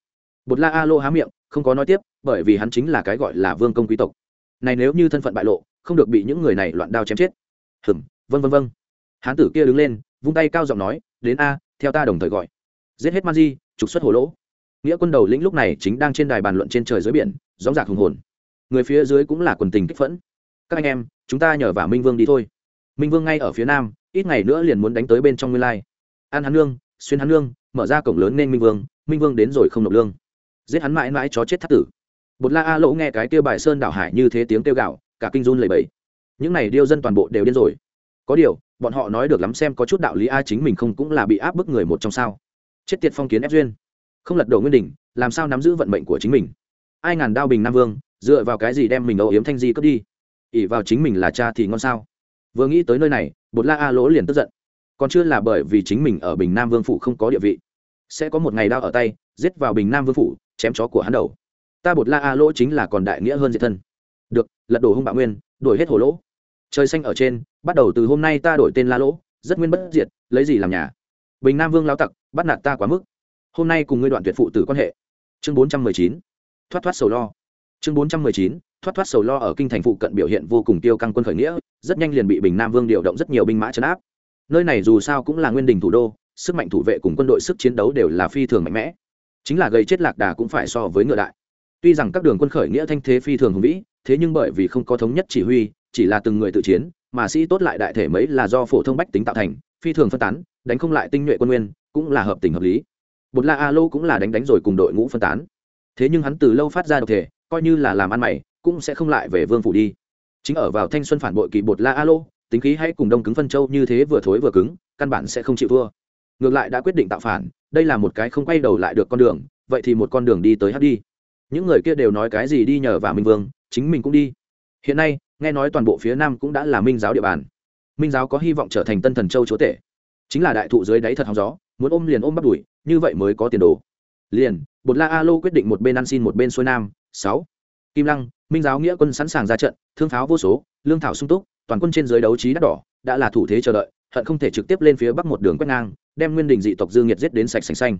Bột la a lô há miệng, không có nói tiếp, bởi vì hắn chính là cái gọi là vương công quý tộc. Này nếu như thân phận bại lộ, không được bị những người này loạn đao chém chết. Hừm vân vân vân hán tử kia đứng lên, vung tay cao giọng nói, đến a, theo ta đồng thời gọi. Giết hết man di, trục xuất hồ lỗ. Nghĩa quân đầu lĩnh lúc này chính đang trên đài bàn luận trên trời dưới biển gióng giạc hùng hồn. Người phía dưới cũng là quần tình kích phẫn các anh em chúng ta nhờ vào minh vương đi thôi. Minh vương ngay ở phía nam ít ngày nữa liền muốn đánh tới bên trong nguyên lai. An hắn lương xuyên hắn lương mở ra cổng lớn nên minh vương minh vương đến rồi không nộp lương. Giết hắn mãi mãi chó chết thắt tử. Bột la a lỗ nghe cái tiêu bài sơn đảo hải như thế tiếng kêu gạo cả kinh run lầy bẫy những này điêu dân toàn bộ đều điên rồi. Có điều bọn họ nói được lắm xem có chút đạo lý a chính mình không cũng là bị áp bức người một trong sao. Chết tiệt phong kiến ép duyên. Không lật đổ nguyên đình, làm sao nắm giữ vận mệnh của chính mình? Ai ngàn đao bình nam vương dựa vào cái gì đem mình âu yếm thanh di cướp đi? Ỉ vào chính mình là cha thì ngon sao? Vừa nghĩ tới nơi này, bột la a lỗ liền tức giận. Còn chưa là bởi vì chính mình ở bình nam vương phủ không có địa vị, sẽ có một ngày đao ở tay, giết vào bình nam vương phủ, chém chó của hắn đầu. Ta bột la a lỗ chính là còn đại nghĩa hơn diệt thân. Được, lật đổ hung bạo nguyên, đổi hết hồ lỗ. Trời xanh ở trên, bắt đầu từ hôm nay ta đổi tên la lỗ, rất nguyên bất diệt, lấy gì làm nhà? Bình nam vương lao tặc, bắt nạt ta quá mức. Hôm nay cùng ngươi đoạn tuyệt phụ tử quan hệ. Chương bốn trăm mười chín. Thoát thoát sầu lo. Chương bốn trăm mười chín thoát thoát sầu lo ở kinh thành phụ cận biểu hiện vô cùng tiêu căng quân khởi nghĩa, rất nhanh liền bị bình nam vương điều động rất nhiều binh mã chấn áp. Nơi này dù sao cũng là nguyên đình thủ đô, sức mạnh thủ vệ cùng quân đội sức chiến đấu đều là phi thường mạnh mẽ. Chính là gây chết lạc đà cũng phải so với ngựa đại. Tuy rằng các đường quân khởi nghĩa thanh thế phi thường hùng vĩ, thế nhưng bởi vì không có thống nhất chỉ huy, chỉ là từng người tự chiến, mà sĩ tốt lại đại thể mấy là do phổ thông bách tính tạo thành, phi thường phân tán, đánh không lại tinh nhuệ quân nguyên, cũng là hợp tình hợp lý. Bột la a lô cũng là đánh đánh rồi cùng đội ngũ phân tán. Thế nhưng hắn từ lâu phát ra độc thể, coi như là làm ăn mày cũng sẽ không lại về vương phủ đi. Chính ở vào thanh xuân phản bội kỳ bột la alo tính khí hay cùng đông cứng phân châu như thế vừa thối vừa cứng, căn bản sẽ không chịu thua. Ngược lại đã quyết định tạo phản, đây là một cái không quay đầu lại được con đường, vậy thì một con đường đi tới hát đi. Những người kia đều nói cái gì đi nhờ vào minh vương, chính mình cũng đi. Hiện nay, nghe nói toàn bộ phía nam cũng đã là minh giáo địa bàn. Minh giáo có hy vọng trở thành tân thần châu chúa tể. Chính là đại thụ dưới đáy thật hóng gió, muốn ôm liền ôm bắt đuổi, như vậy mới có tiền đồ. Liền, bột la a lô quyết định một bên ăn xin một bên xuôi nam. Sáu kim lăng, minh giáo nghĩa quân sẵn sàng ra trận, thương pháo vô số, lương thảo sung túc, toàn quân trên dưới đấu trí đắt đỏ, đã là thủ thế chờ đợi, hận không thể trực tiếp lên phía bắc một đường quét ngang, đem nguyên đình dị tộc dương nhiệt giết đến sạch sành xanh.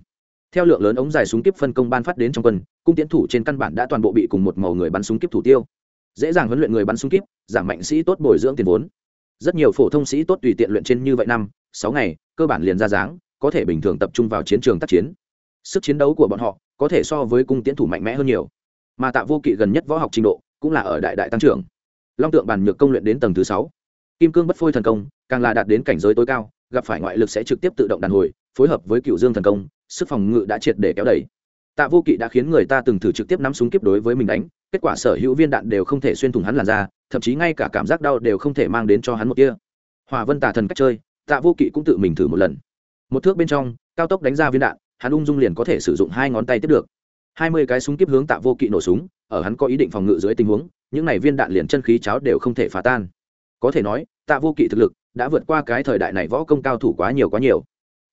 Theo lượng lớn ống dài súng kíp phân công ban phát đến trong quân, cung tiến thủ trên căn bản đã toàn bộ bị cùng một màu người bắn súng kíp thủ tiêu. Dễ dàng huấn luyện người bắn súng kíp giảm mạnh sĩ tốt bồi dưỡng tiền vốn. Rất nhiều phổ thông sĩ tốt tùy tiện luyện trên như vậy năm, sáu ngày, cơ bản liền ra dáng, có thể bình thường tập trung vào chiến trường tác chiến. Sức chiến đấu của bọn họ có thể so với cung tiến thủ mạnh mẽ hơn nhiều mà tạ vô kỵ gần nhất võ học trình độ cũng là ở đại đại tăng trưởng. Long tượng bàn nhược công luyện đến tầng thứ sáu. Kim cương bất phôi thần công, càng là đạt đến cảnh giới tối cao, gặp phải ngoại lực sẽ trực tiếp tự động đàn hồi, phối hợp với cựu dương thần công, sức phòng ngự đã triệt để kéo đẩy tạ vô kỵ đã khiến người ta từng thử trực tiếp nắm súng kiếp đối với mình đánh, kết quả sở hữu viên đạn đều không thể xuyên thủng hắn làn da, thậm chí ngay cả cảm giác đau đều không thể mang đến cho hắn một kia hòa vân tà thần cách chơi, tạ vô kỵ cũng tự mình thử một lần. Một thước bên trong, cao tốc đánh ra viên đạn, hắn ung dung liền có thể sử dụng hai ngón tay tiếp được hai mươi cái súng kiếp hướng tạ vô kỵ nổ súng, ở hắn có ý định phòng ngự dưới tình huống, những này viên đạn liền chân khí cháo đều không thể phá tan. Có thể nói, tạ vô kỵ thực lực đã vượt qua cái thời đại này võ công cao thủ quá nhiều quá nhiều.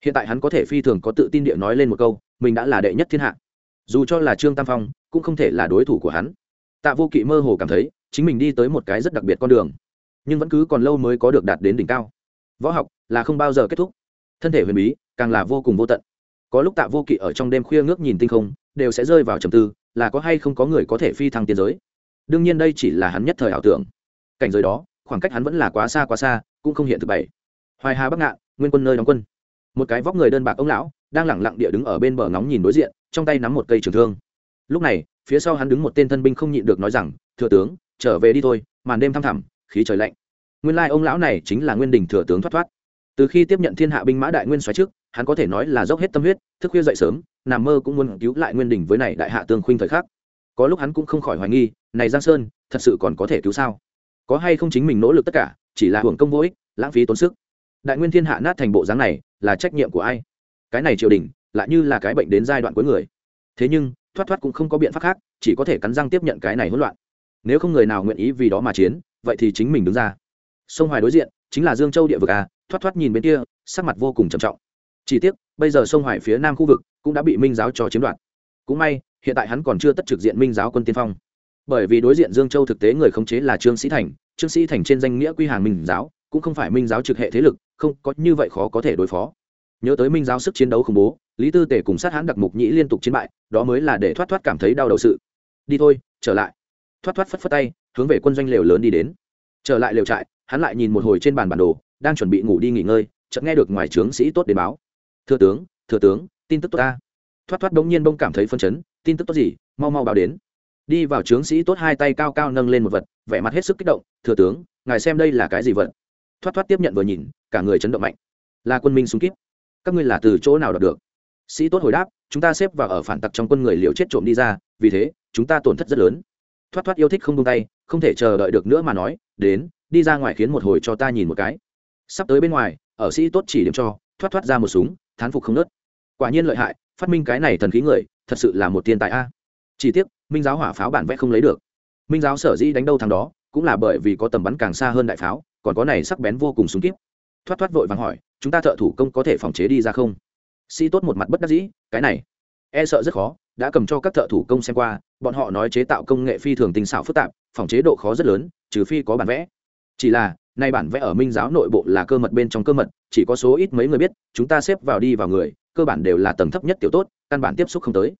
Hiện tại hắn có thể phi thường có tự tin địa nói lên một câu, mình đã là đệ nhất thiên hạ. Dù cho là trương tam phong, cũng không thể là đối thủ của hắn. Tạ vô kỵ mơ hồ cảm thấy, chính mình đi tới một cái rất đặc biệt con đường. Nhưng vẫn cứ còn lâu mới có được đạt đến đỉnh cao. Võ học là không bao giờ kết thúc. Thân thể huyền bí càng là vô cùng vô tận. Có lúc tạ vô kỵ ở trong đêm khuya ngước nhìn tinh không đều sẽ rơi vào trầm tư, là có hay không có người có thể phi thăng tiên giới. Đương nhiên đây chỉ là hắn nhất thời ảo tưởng. Cảnh giới đó, khoảng cách hắn vẫn là quá xa quá xa, cũng không hiện thực bảy. Hoài hà bắc ngạn, nguyên quân nơi đóng quân. Một cái vóc người đơn bạc ông lão, đang lẳng lặng địa đứng ở bên bờ ngóng nhìn đối diện, trong tay nắm một cây trường thương. Lúc này, phía sau hắn đứng một tên thân binh không nhịn được nói rằng, thừa tướng, trở về đi thôi, màn đêm thăm thẳm, khí trời lạnh. Nguyên lai ông lão này chính là nguyên đình thừa tướng thoát thoát từ khi tiếp nhận thiên hạ binh mã đại nguyên xoáy trước, hắn có thể nói là dốc hết tâm huyết, thức khuya dậy sớm, nằm mơ cũng muốn cứu lại nguyên đình với này đại hạ tương khuynh thời khắc. Có lúc hắn cũng không khỏi hoài nghi, này giang sơn, thật sự còn có thể cứu sao? Có hay không chính mình nỗ lực tất cả, chỉ là hưởng công vô ích, lãng phí tốn sức. Đại nguyên thiên hạ nát thành bộ dáng này, là trách nhiệm của ai? Cái này triều đình, lại như là cái bệnh đến giai đoạn cuối người. Thế nhưng, thoát thoát cũng không có biện pháp khác, chỉ có thể cắn răng tiếp nhận cái này hỗn loạn. Nếu không người nào nguyện ý vì đó mà chiến, vậy thì chính mình đứng ra. Sông hoài đối diện, chính là dương châu địa vực a thoát thoát nhìn bên kia, sắc mặt vô cùng trầm trọng. Chỉ tiếc, bây giờ sông hoài phía nam khu vực cũng đã bị minh giáo cho chiếm đoạt. Cũng may, hiện tại hắn còn chưa tất trực diện minh giáo quân tiên phong. Bởi vì đối diện dương châu thực tế người khống chế là trương sĩ thành, trương sĩ thành trên danh nghĩa quy hàng minh giáo, cũng không phải minh giáo trực hệ thế lực, không có như vậy khó có thể đối phó. Nhớ tới minh giáo sức chiến đấu khủng bố, lý tư tể cùng sát hãn đặc mục nhĩ liên tục chiến bại, đó mới là để thoát thoát cảm thấy đau đầu sự. Đi thôi, trở lại. Thoát thoát phất phất tay, hướng về quân doanh lều lớn đi đến. Trở lại lều trại, hắn lại nhìn một hồi trên bàn bản đồ đang chuẩn bị ngủ đi nghỉ ngơi, chợt nghe được ngoài trướng sĩ tốt đến báo. Thưa tướng thưa tướng, tin tức tốt ta. Thoát thoát đống nhiên bông cảm thấy phân chấn, tin tức tốt gì? Mau mau báo đến. Đi vào trướng sĩ tốt hai tay cao cao nâng lên một vật, vẻ mặt hết sức kích động thừa tướng, ngài xem đây là cái gì vật? Thoát thoát tiếp nhận vừa nhìn, cả người chấn động mạnh. Là quân minh súng kíp. Các ngươi là từ chỗ nào đọc được? Sĩ tốt hồi đáp, chúng ta xếp vào ở phản tặc trong quân người liều chết trộm đi ra, vì thế, chúng ta tổn thất rất lớn. Thoát thoát yêu thích không tung tay, không thể chờ đợi được nữa mà nói, đến, đi ra ngoài khiến một hồi cho ta nhìn một cái sắp tới bên ngoài, ở sĩ tốt chỉ điểm cho, thoát thoát ra một súng, thán phục không nớt. Quả nhiên lợi hại, phát minh cái này thần khí người, thật sự là một thiên tài a. Chỉ tiếc, minh giáo hỏa pháo bản vẽ không lấy được. Minh giáo sở dĩ đánh đâu thằng đó, cũng là bởi vì có tầm bắn càng xa hơn đại pháo, còn có này sắc bén vô cùng súng kíp. Thoát thoát vội vàng hỏi, chúng ta thợ thủ công có thể phòng chế đi ra không? Sĩ tốt một mặt bất đắc dĩ, cái này e sợ rất khó, đã cầm cho các thợ thủ công xem qua, bọn họ nói chế tạo công nghệ phi thường tinh xảo phức tạp, phòng chế độ khó rất lớn, trừ phi có bản vẽ. Chỉ là nay bản vẽ ở minh giáo nội bộ là cơ mật bên trong cơ mật, chỉ có số ít mấy người biết, chúng ta xếp vào đi vào người, cơ bản đều là tầng thấp nhất tiểu tốt, căn bản tiếp xúc không tới.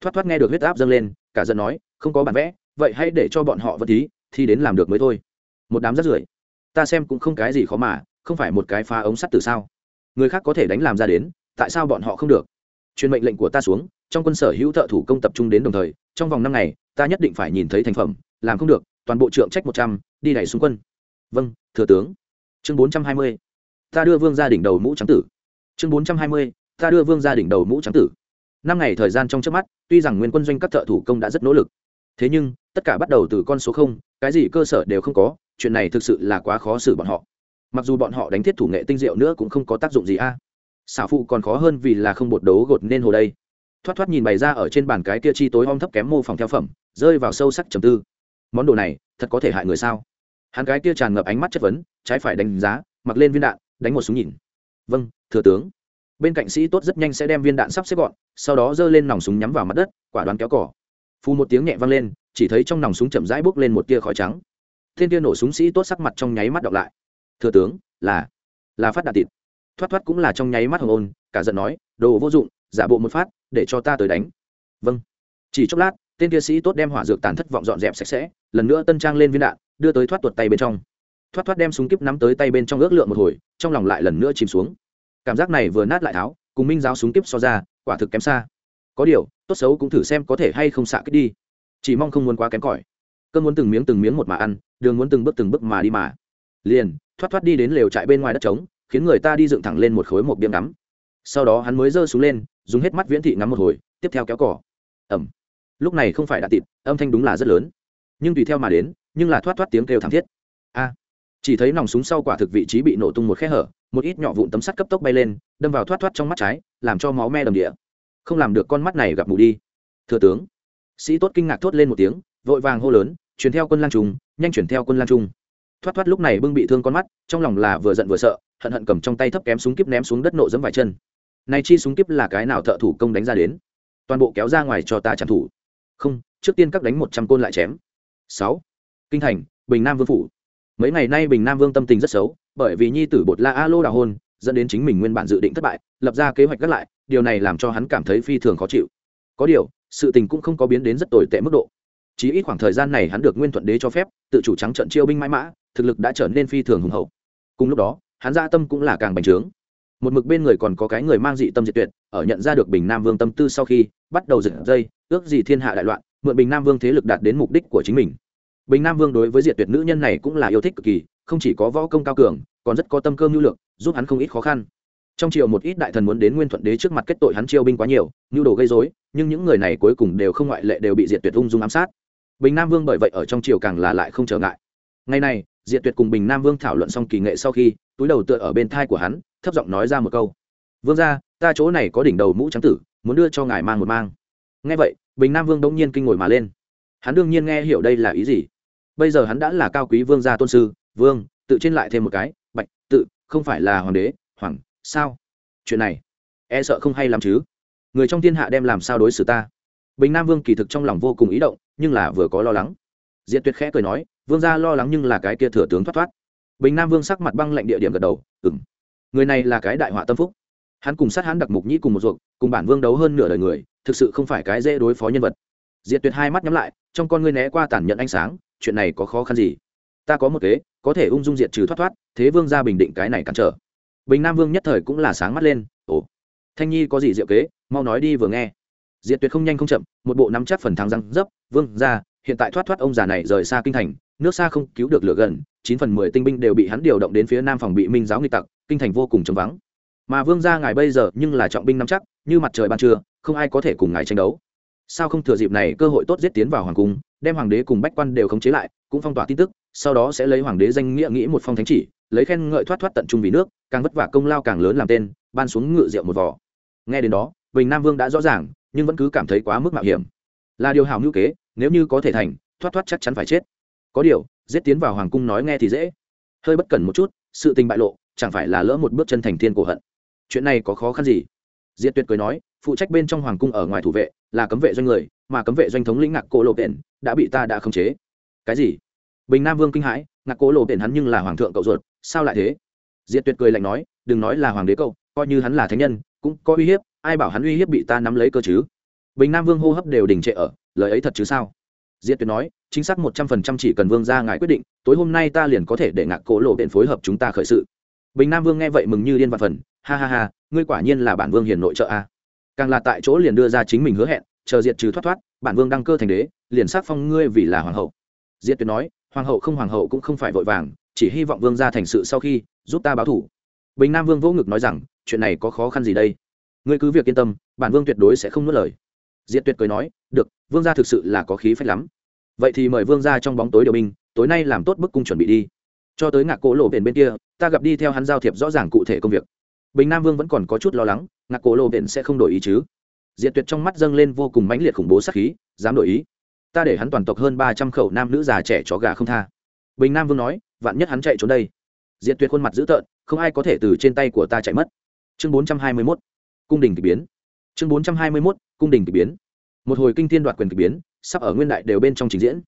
Thoát thoát nghe được huyết áp dâng lên, cả giận nói, không có bản vẽ, vậy hãy để cho bọn họ vật thí thì đến làm được mới thôi. Một đám rất rưởi. Ta xem cũng không cái gì khó mà, không phải một cái phá ống sắt từ sao? Người khác có thể đánh làm ra đến, tại sao bọn họ không được? Truyền mệnh lệnh của ta xuống, trong quân sở hữu thợ thủ công tập trung đến đồng thời, trong vòng năm ngày, ta nhất định phải nhìn thấy thành phẩm, làm không được, toàn bộ trượng trách một trăm, đi đẩy xung quân vâng thừa tướng. Chương bốn trăm hai mươi. Ta đưa vương gia đỉnh đầu mũ trắng tử. Chương bốn trăm hai mươi, ta đưa vương gia đỉnh đầu mũ trắng tử. Năm ngày thời gian trong trước mắt, tuy rằng nguyên quân doanh các thợ thủ công đã rất nỗ lực, thế nhưng, tất cả bắt đầu từ con số không, cái gì cơ sở đều không có, chuyện này thực sự là quá khó xử bọn họ. Mặc dù bọn họ đánh thiết thủ nghệ tinh diệu nữa cũng không có tác dụng gì a. À. xảo phụ còn khó hơn vì là không bột đấu gột nên hồ đây. Thoát thoát nhìn bày ra ở trên bàn cái kia chi tối om thấp kém mô phỏng theo phẩm, rơi vào sâu sắc trầm tư. Món đồ này, thật có thể hại người sao? Hắn cái kia tràn ngập ánh mắt chất vấn, trái phải đánh giá, mặc lên viên đạn, đánh một súng nhìn. Vâng thừa tướng. Bên cạnh sĩ tốt rất nhanh sẽ đem viên đạn sắp xếp gọn, sau đó giơ lên nòng súng nhắm vào mặt đất, quả đoán kéo cỏ phù một tiếng nhẹ vang lên, chỉ thấy trong nòng súng chậm rãi bốc lên một tia khói trắng. Thiên tia nổ súng sĩ tốt sắc mặt trong nháy mắt đọc lại. Thừa tướng, là là phát đạn tịt thoát thoát cũng là trong nháy mắt hồng ôn, cả giận nói, đồ vô dụng, giả bộ một phát, để cho ta tới đánh. Vâng. Chỉ chốc lát, tên kia sĩ tốt đem hỏa dược tàn thất vọng dọn dẹp sạch sẽ, lần nữa tân trang lên viên đạn đưa tới thoát tuột tay bên trong. Thoát thoát đem súng kíp nắm tới tay bên trong ước lượng một hồi, trong lòng lại lần nữa chìm xuống. Cảm giác này vừa nát lại tháo, cùng minh giáo súng kíp so ra, quả thực kém xa. Có điều, tốt xấu cũng thử xem có thể hay không xạ kích đi. Chỉ mong không muốn quá kém cỏi. Cơn muốn từng miếng từng miếng một mà ăn, đường muốn từng bước từng bước mà đi mà. Liền, thoát thoát đi đến lều trại bên ngoài đất trống, khiến người ta đi dựng thẳng lên một khối một biếm ngắm. Sau đó hắn mới giơ xuống lên, dùng hết mắt viễn thị ngắm một hồi, tiếp theo kéo cỏ ẩm. Lúc này không phải đã tịt, âm thanh đúng là rất lớn. Nhưng tùy theo mà đến nhưng là thoát thoát tiếng kêu thảm thiết. A, chỉ thấy nòng súng sau quả thực vị trí bị nổ tung một khe hở, một ít nhỏ vụn tấm sắt cấp tốc bay lên, đâm vào thoát thoát trong mắt trái, làm cho máu me đầm địa. Không làm được con mắt này gặp mù đi. Thừa tướng, sĩ tốt kinh ngạc thốt lên một tiếng, vội vàng hô lớn, chuyển theo quân lang trung, nhanh chuyển theo quân lang trung. Thoát thoát lúc này bưng bị thương con mắt, trong lòng là vừa giận vừa sợ, hận hận cầm trong tay thấp kém súng kíp ném xuống đất nộ dẫm vài chân. Này chi súng kíp là cái nào thợ thủ công đánh ra đến? Toàn bộ kéo ra ngoài cho ta trả thủ không, trước tiên các đánh một trăm côn lại chém. Sáu kinh thành, bình nam vương phủ. Mấy ngày nay bình nam vương tâm tình rất xấu, bởi vì nhi tử bột la a lô đào hôn, dẫn đến chính mình nguyên bản dự định thất bại, lập ra kế hoạch gác lại, điều này làm cho hắn cảm thấy phi thường khó chịu. Có điều, sự tình cũng không có biến đến rất tồi tệ mức độ. Chỉ ít khoảng thời gian này hắn được nguyên thuận đế cho phép, tự chủ trắng trận chiêu binh mãi mã, thực lực đã trở nên phi thường hùng hậu. Cùng lúc đó, hắn gia tâm cũng là càng bành trướng. Một mực bên người còn có cái người mang dị tâm diệt tuyệt, ở nhận ra được bình nam vương tâm tư sau khi, bắt đầu dựng dây, ước gì thiên hạ đại loạn, mượn bình nam vương thế lực đạt đến mục đích của chính mình bình nam vương đối với diệt tuyệt nữ nhân này cũng là yêu thích cực kỳ, không chỉ có võ công cao cường, còn rất có tâm cơ mưu lược, giúp hắn không ít khó khăn. Trong triều một ít đại thần muốn đến nguyên thuận đế trước mặt kết tội hắn chiêu binh quá nhiều nhu đồ gây dối nhưng những người này cuối cùng đều không ngoại lệ đều bị diệt tuyệt ung dung ám sát. Bình nam vương bởi vậy ở trong triều càng là lại không trở ngại. Ngày này, diệt tuyệt cùng bình nam vương thảo luận xong kỳ nghệ sau khi, túi đầu tựa ở bên thai của hắn, thấp giọng nói ra một câu. Vương ra ta chỗ này có đỉnh đầu mũ trắng tử, muốn đưa cho ngài mang một mang. Nghe vậy, bình nam vương đông nhiên kinh ngồi mà lên hắn đương nhiên nghe hiểu đây là ý gì. Bây giờ hắn đã là cao quý vương gia tôn sư vương tự trên lại thêm một cái bạch tự không phải là hoàng đế hoàng sao? Chuyện này e sợ không hay làm chứ. Người trong thiên hạ đem làm sao đối xử ta? Bình nam vương kỳ thực trong lòng vô cùng ý động nhưng là vừa có lo lắng. Diện tuyệt khẽ cười nói vương gia lo lắng nhưng là cái kia thừa tướng thoát thoát. Bình nam vương sắc mặt băng lạnh địa điểm gật đầu ừng người này là cái đại họa tâm phúc. Hắn cùng sát hắn đặc mục nhĩ cùng một ruộng, cùng bản vương đấu hơn nửa đời người thực sự không phải cái dễ đối phó nhân vật diệt tuyệt hai mắt nhắm lại, trong con ngươi né qua tản nhận ánh sáng, chuyện này có khó khăn gì? Ta có một kế, có thể ung dung diệt trừ thoát thoát, thế vương ra bình định cái này cản trở. Bình nam vương nhất thời cũng là sáng mắt lên, ồ, thanh nhi có gì diệu kế, mau nói đi vừa nghe. Diệt tuyệt không nhanh không chậm, một bộ nắm chắc phần thắng răng dấp, vương ra hiện tại thoát thoát ông già này rời xa kinh thành, nước xa không cứu được lửa gần, chín phần mười tinh binh đều bị hắn điều động đến phía nam phòng bị minh giáo nghịch tặc, kinh thành vô cùng trống vắng. Mà vương gia ngài bây giờ nhưng là trọng binh nắm chắc, như mặt trời ban trưa, không ai có thể cùng ngài tranh đấu sao không thừa dịp này cơ hội tốt giết tiến vào hoàng cung, đem hoàng đế cùng bách quan đều khống chế lại, cũng phong tỏa tin tức, sau đó sẽ lấy hoàng đế danh nghĩa nghĩ một phong thánh chỉ, lấy khen ngợi thoát thoát tận trung vì nước, càng vất vả công lao càng lớn làm tên, ban xuống ngự rượu một vỏ nghe đến đó, bình nam vương đã rõ ràng, nhưng vẫn cứ cảm thấy quá mức mạo hiểm. Là điều hào ngữ kế, nếu như có thể thành, thoát thoát chắc chắn phải chết. Có điều, giết tiến vào hoàng cung nói nghe thì dễ. Hơi bất cẩn một chút, sự tình bại lộ, chẳng phải là lỡ một bước chân thành thiên cổ hận. Chuyện này có khó khăn gì? Diệt tuyệt cười nói phụ trách bên trong hoàng cung ở ngoài thủ vệ, là cấm vệ doanh người, mà cấm vệ doanh thống lĩnh ngạc cổ lộ biển đã bị ta đã khống chế. Cái gì? Bình nam vương kinh hãi, ngạc cổ lộ biển hắn nhưng là hoàng thượng cậu ruột, sao lại thế? Diệt tuyệt cười lạnh nói, đừng nói là hoàng đế cậu, coi như hắn là thánh nhân, cũng có uy hiếp, ai bảo hắn uy hiếp bị ta nắm lấy cơ chứ? Bình nam vương hô hấp đều đình trệ ở, lời ấy thật chứ sao? Diệt tuyệt nói, chính xác một trăm phần trăm chỉ cần vương ra ngài quyết định, tối hôm nay ta liền có thể để ngạc cổ lộ biển phối hợp chúng ta khởi sự. Bình nam vương nghe vậy mừng như điên vạn phần, ha ha ha, ngươi quả nhiên là bản vương hiền nội trợ a càng là tại chỗ liền đưa ra chính mình hứa hẹn, chờ diệt trừ thoát thoát, bản vương đăng cơ thành đế, liền xác phong ngươi vì là hoàng hậu. Diệt tuyệt nói, hoàng hậu không hoàng hậu cũng không phải vội vàng, chỉ hy vọng vương ra thành sự sau khi giúp ta báo thủ. Bình nam vương vỗ ngực nói rằng, chuyện này có khó khăn gì đây? Ngươi cứ việc yên tâm, bản vương tuyệt đối sẽ không nuốt lời. Diệt tuyệt cười nói, được, vương gia thực sự là có khí phách lắm. Vậy thì mời vương ra trong bóng tối điều binh, tối nay làm tốt bức cung chuẩn bị đi. Cho tới ngạc cỗ lộ bền bên kia, ta gặp đi theo hắn giao thiệp rõ ràng cụ thể công việc. Bình nam vương vẫn còn có chút lo lắng ngạc cổ lộ bền sẽ không đổi ý chứ? Diệt tuyệt trong mắt dâng lên vô cùng mãnh liệt khủng bố sắc khí, dám đổi ý. Ta để hắn toàn tộc hơn ba trăm khẩu nam nữ già trẻ chó gà không tha. Bình nam vương nói, vạn nhất hắn chạy trốn đây. Diệt tuyệt khuôn mặt dữ tợn, không ai có thể từ trên tay của ta chạy mất. Chương bốn trăm hai mươi mốt, cung đình k ỳ biến. Chương bốn trăm hai mươi mốt, cung đình k ỳ biến. Một hồi kinh thiên đoạt quyền k ỳ biến, sắp ở nguyên đại đều bên trong trình diễn.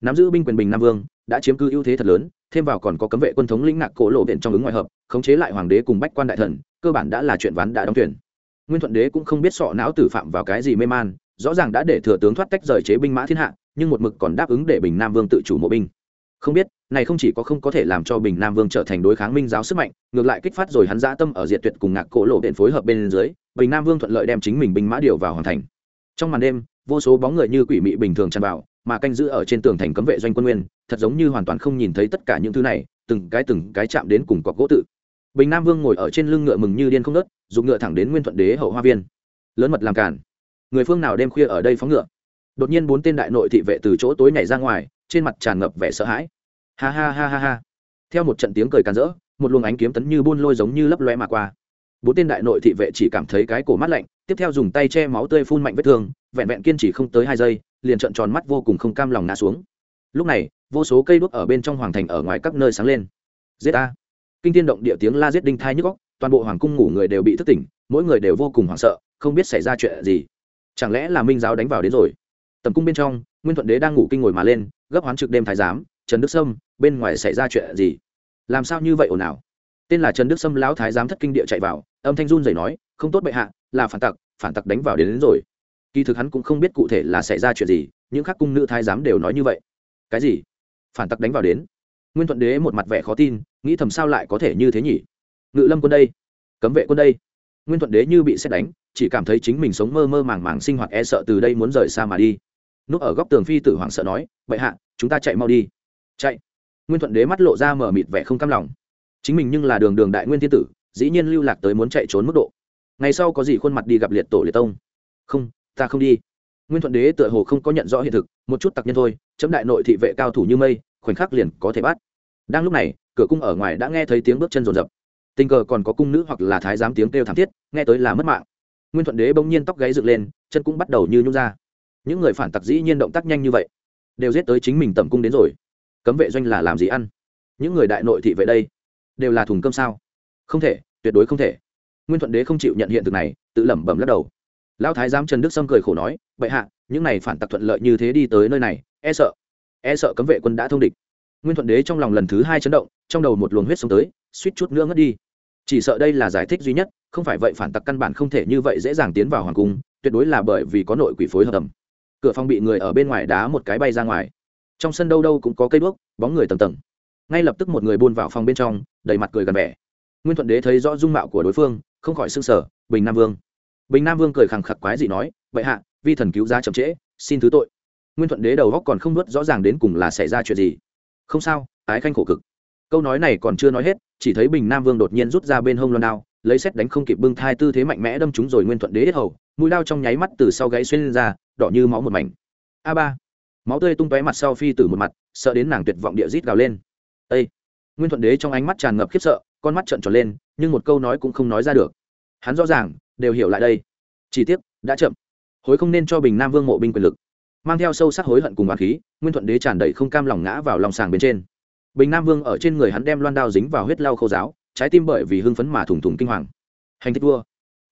Nắm giữ binh quyền bình nam vương, đã chiếm cư ưu thế thật lớn, thêm vào còn có cấm vệ quân thống lĩnh ngạc cổ lộ viện trong ứng ngoại hợp, khống chế lại hoàng đế cùng bách quan đại thần, cơ bản đã là chuyện ván đã đóng tuyển nguyên thuận đế cũng không biết sọ não tử phạm vào cái gì mê man, rõ ràng đã để thừa tướng thoát tách rời chế binh mã thiên hạ, nhưng một mực còn đáp ứng để bình nam vương tự chủ mộ binh. Không biết, này không chỉ có không có thể làm cho bình nam vương trở thành đối kháng minh giáo sức mạnh, ngược lại kích phát rồi hắn dã tâm ở diệt tuyệt cùng ngạc cổ lộ viện phối hợp bên dưới, bình nam vương thuận lợi đem chính mình binh mã điều vào hoàn thành. Trong màn đêm, vô số bóng người như quỷ mị bình thường tràn vào, mà canh giữ ở trên tường thành cấm vệ doanh quân nguyên, thật giống như hoàn toàn không nhìn thấy tất cả những thứ này, từng cái từng cái chạm đến cùng cọc gỗ tự. Bình nam vương ngồi ở trên lưng ngựa mừng như điên không nớt dùng ngựa thẳng đến nguyên thuận đế hậu hoa viên. Lớn mật làm cản người phương nào đêm khuya ở đây phóng ngựa? Đột nhiên bốn tên đại nội thị vệ từ chỗ tối nhảy ra ngoài, trên mặt tràn ngập vẻ sợ hãi. Ha ha ha ha ha. Theo một trận tiếng cười càn rỡ, một luồng ánh kiếm tấn như buôn lôi giống như lấp loe mà qua. Bốn tên đại nội thị vệ chỉ cảm thấy cái cổ mắt lạnh, tiếp theo dùng tay che máu tươi phun mạnh vết thương, vẹn vẹn kiên trì không tới hai giây, liền trợn tròn mắt vô cùng không cam lòng ngã xuống. Lúc này, vô số cây đuốc ở bên trong hoàng thành ở ngoài các nơi sáng lên. Giết a kinh thiên động địa tiếng la giết đinh thai nhức góc toàn bộ hoàng cung ngủ người đều bị thức tỉnh mỗi người đều vô cùng hoảng sợ không biết xảy ra chuyện gì. Chẳng lẽ là minh giáo đánh vào đến rồi? Tầm cung bên trong nguyên thuận đế đang ngủ kinh ngồi mà lên gấp hoán trực đêm thái giám trần đức sâm bên ngoài xảy ra chuyện gì? Làm sao như vậy ồn ào? Tên là trần đức sâm lão thái giám thất kinh địa chạy vào âm thanh run rẩy nói không tốt bệ hạ là phản tặc phản tặc đánh vào đến, đến rồi. Kỳ thực hắn cũng không biết cụ thể là xảy ra chuyện gì những khắc cung nữ thái giám đều nói như vậy. Cái gì? Phản tặc đánh vào đến? Nguyên thuận đế một mặt vẻ khó tin nghĩ thầm sao lại có thể như thế nhỉ? Ngự lâm quân đây. Cấm vệ quân đây. Nguyên thuận đế như bị xét đánh, chỉ cảm thấy chính mình sống mơ mơ màng màng sinh hoạt e sợ từ đây muốn rời xa mà đi. Núp ở góc tường phi tử hoàng sợ nói, Bệ hạ, chúng ta chạy mau đi. Chạy. Nguyên thuận đế mắt lộ ra mở mịt vẻ không cam lòng. Chính mình nhưng là đường đường đại nguyên thiên tử, dĩ nhiên lưu lạc tới muốn chạy trốn mức độ. Ngày sau có gì khuôn mặt đi gặp liệt tổ liệt tông. Không, ta không đi. Nguyên thuận đế tựa hồ không có nhận rõ hiện thực, một chút tặc nhân thôi, chấm đại nội thị vệ cao thủ như mây, khoảnh khắc liền có thể bắt. Đang lúc này, cửa cung ở ngoài đã nghe thấy tiếng bước chân rồn rập tình cờ còn có cung nữ hoặc là thái giám tiếng kêu thảm thiết, nghe tới là mất mạng. Nguyên thuận đế bỗng nhiên tóc gáy dựng lên, chân cũng bắt đầu như nhung ra. Những người phản tặc dĩ nhiên động tác nhanh như vậy, đều giết tới chính mình tầm cung đến rồi. Cấm vệ doanh là làm gì ăn? Những người đại nội thị vệ đây, đều là thùng cơm sao? Không thể, tuyệt đối không thể. Nguyên thuận đế không chịu nhận hiện thực này, tự lẩm bẩm lắc đầu. Lão thái giám trần đức sâm cười khổ nói, bệ hạ, những này phản tặc thuận lợi như thế đi tới nơi này e sợ e sợ cấm vệ quân đã thông địch. Nguyên thuận đế trong lòng lần thứ hai chấn động, trong đầu một luồng huyết sống tới, suýt chút nữa ngất đi chỉ sợ đây là giải thích duy nhất, không phải vậy phản tặc căn bản không thể như vậy dễ dàng tiến vào hoàng cung, tuyệt đối là bởi vì có nội quỷ phối hợp tầm cửa phòng bị người ở bên ngoài đá một cái bay ra ngoài. Trong sân đâu đâu cũng có cây đuốc, bóng người tầng tầng. Ngay lập tức một người buôn vào phòng bên trong, đầy mặt cười gần vẻ. Nguyên thuận đế thấy rõ dung mạo của đối phương, không khỏi s ư n g sở bình nam vương. Bình nam vương cười khẳng khặc quái gì nói, vậy hạ, vi thần cứu giá chậm trễ, xin thứ tội. Nguyên thuận đế đầu góc còn không nuốt rõ ràng đến cùng là xảy ra chuyện gì. Không sao, ái khanh khổ cực câu nói này còn chưa nói hết, chỉ thấy bình nam vương đột nhiên rút ra bên hông loan đao, lấy xét đánh không kịp bưng thai tư thế mạnh mẽ đâm chúng rồi nguyên thuận đế hết hầu, mũi lao trong nháy mắt từ sau gáy xuyên lên ra, đỏ như máu một mảnh. A ba, máu tươi tung tóe mặt sau phi từ một mặt, sợ đến nàng tuyệt vọng địa rít gào lên. Ây nguyên thuận đế trong ánh mắt tràn ngập khiếp sợ, con mắt trợn tròn lên, nhưng một câu nói cũng không nói ra được. Hắn rõ ràng, đều hiểu lại đây. Chỉ tiếc, đã chậm. Hối không nên cho bình nam vương mộ binh quyền lực. Mang theo sâu sắc hối hận cùng bà khí, nguyên thuận đế tràn đầy không cam lòng ngã vào lòng sàng bên trên bình nam vương ở trên người hắn đem loan đao dính vào huyết lau khâu giáo, trái tim bởi vì hưng phấn mà thủng thủng kinh hoàng. Hành thích vua.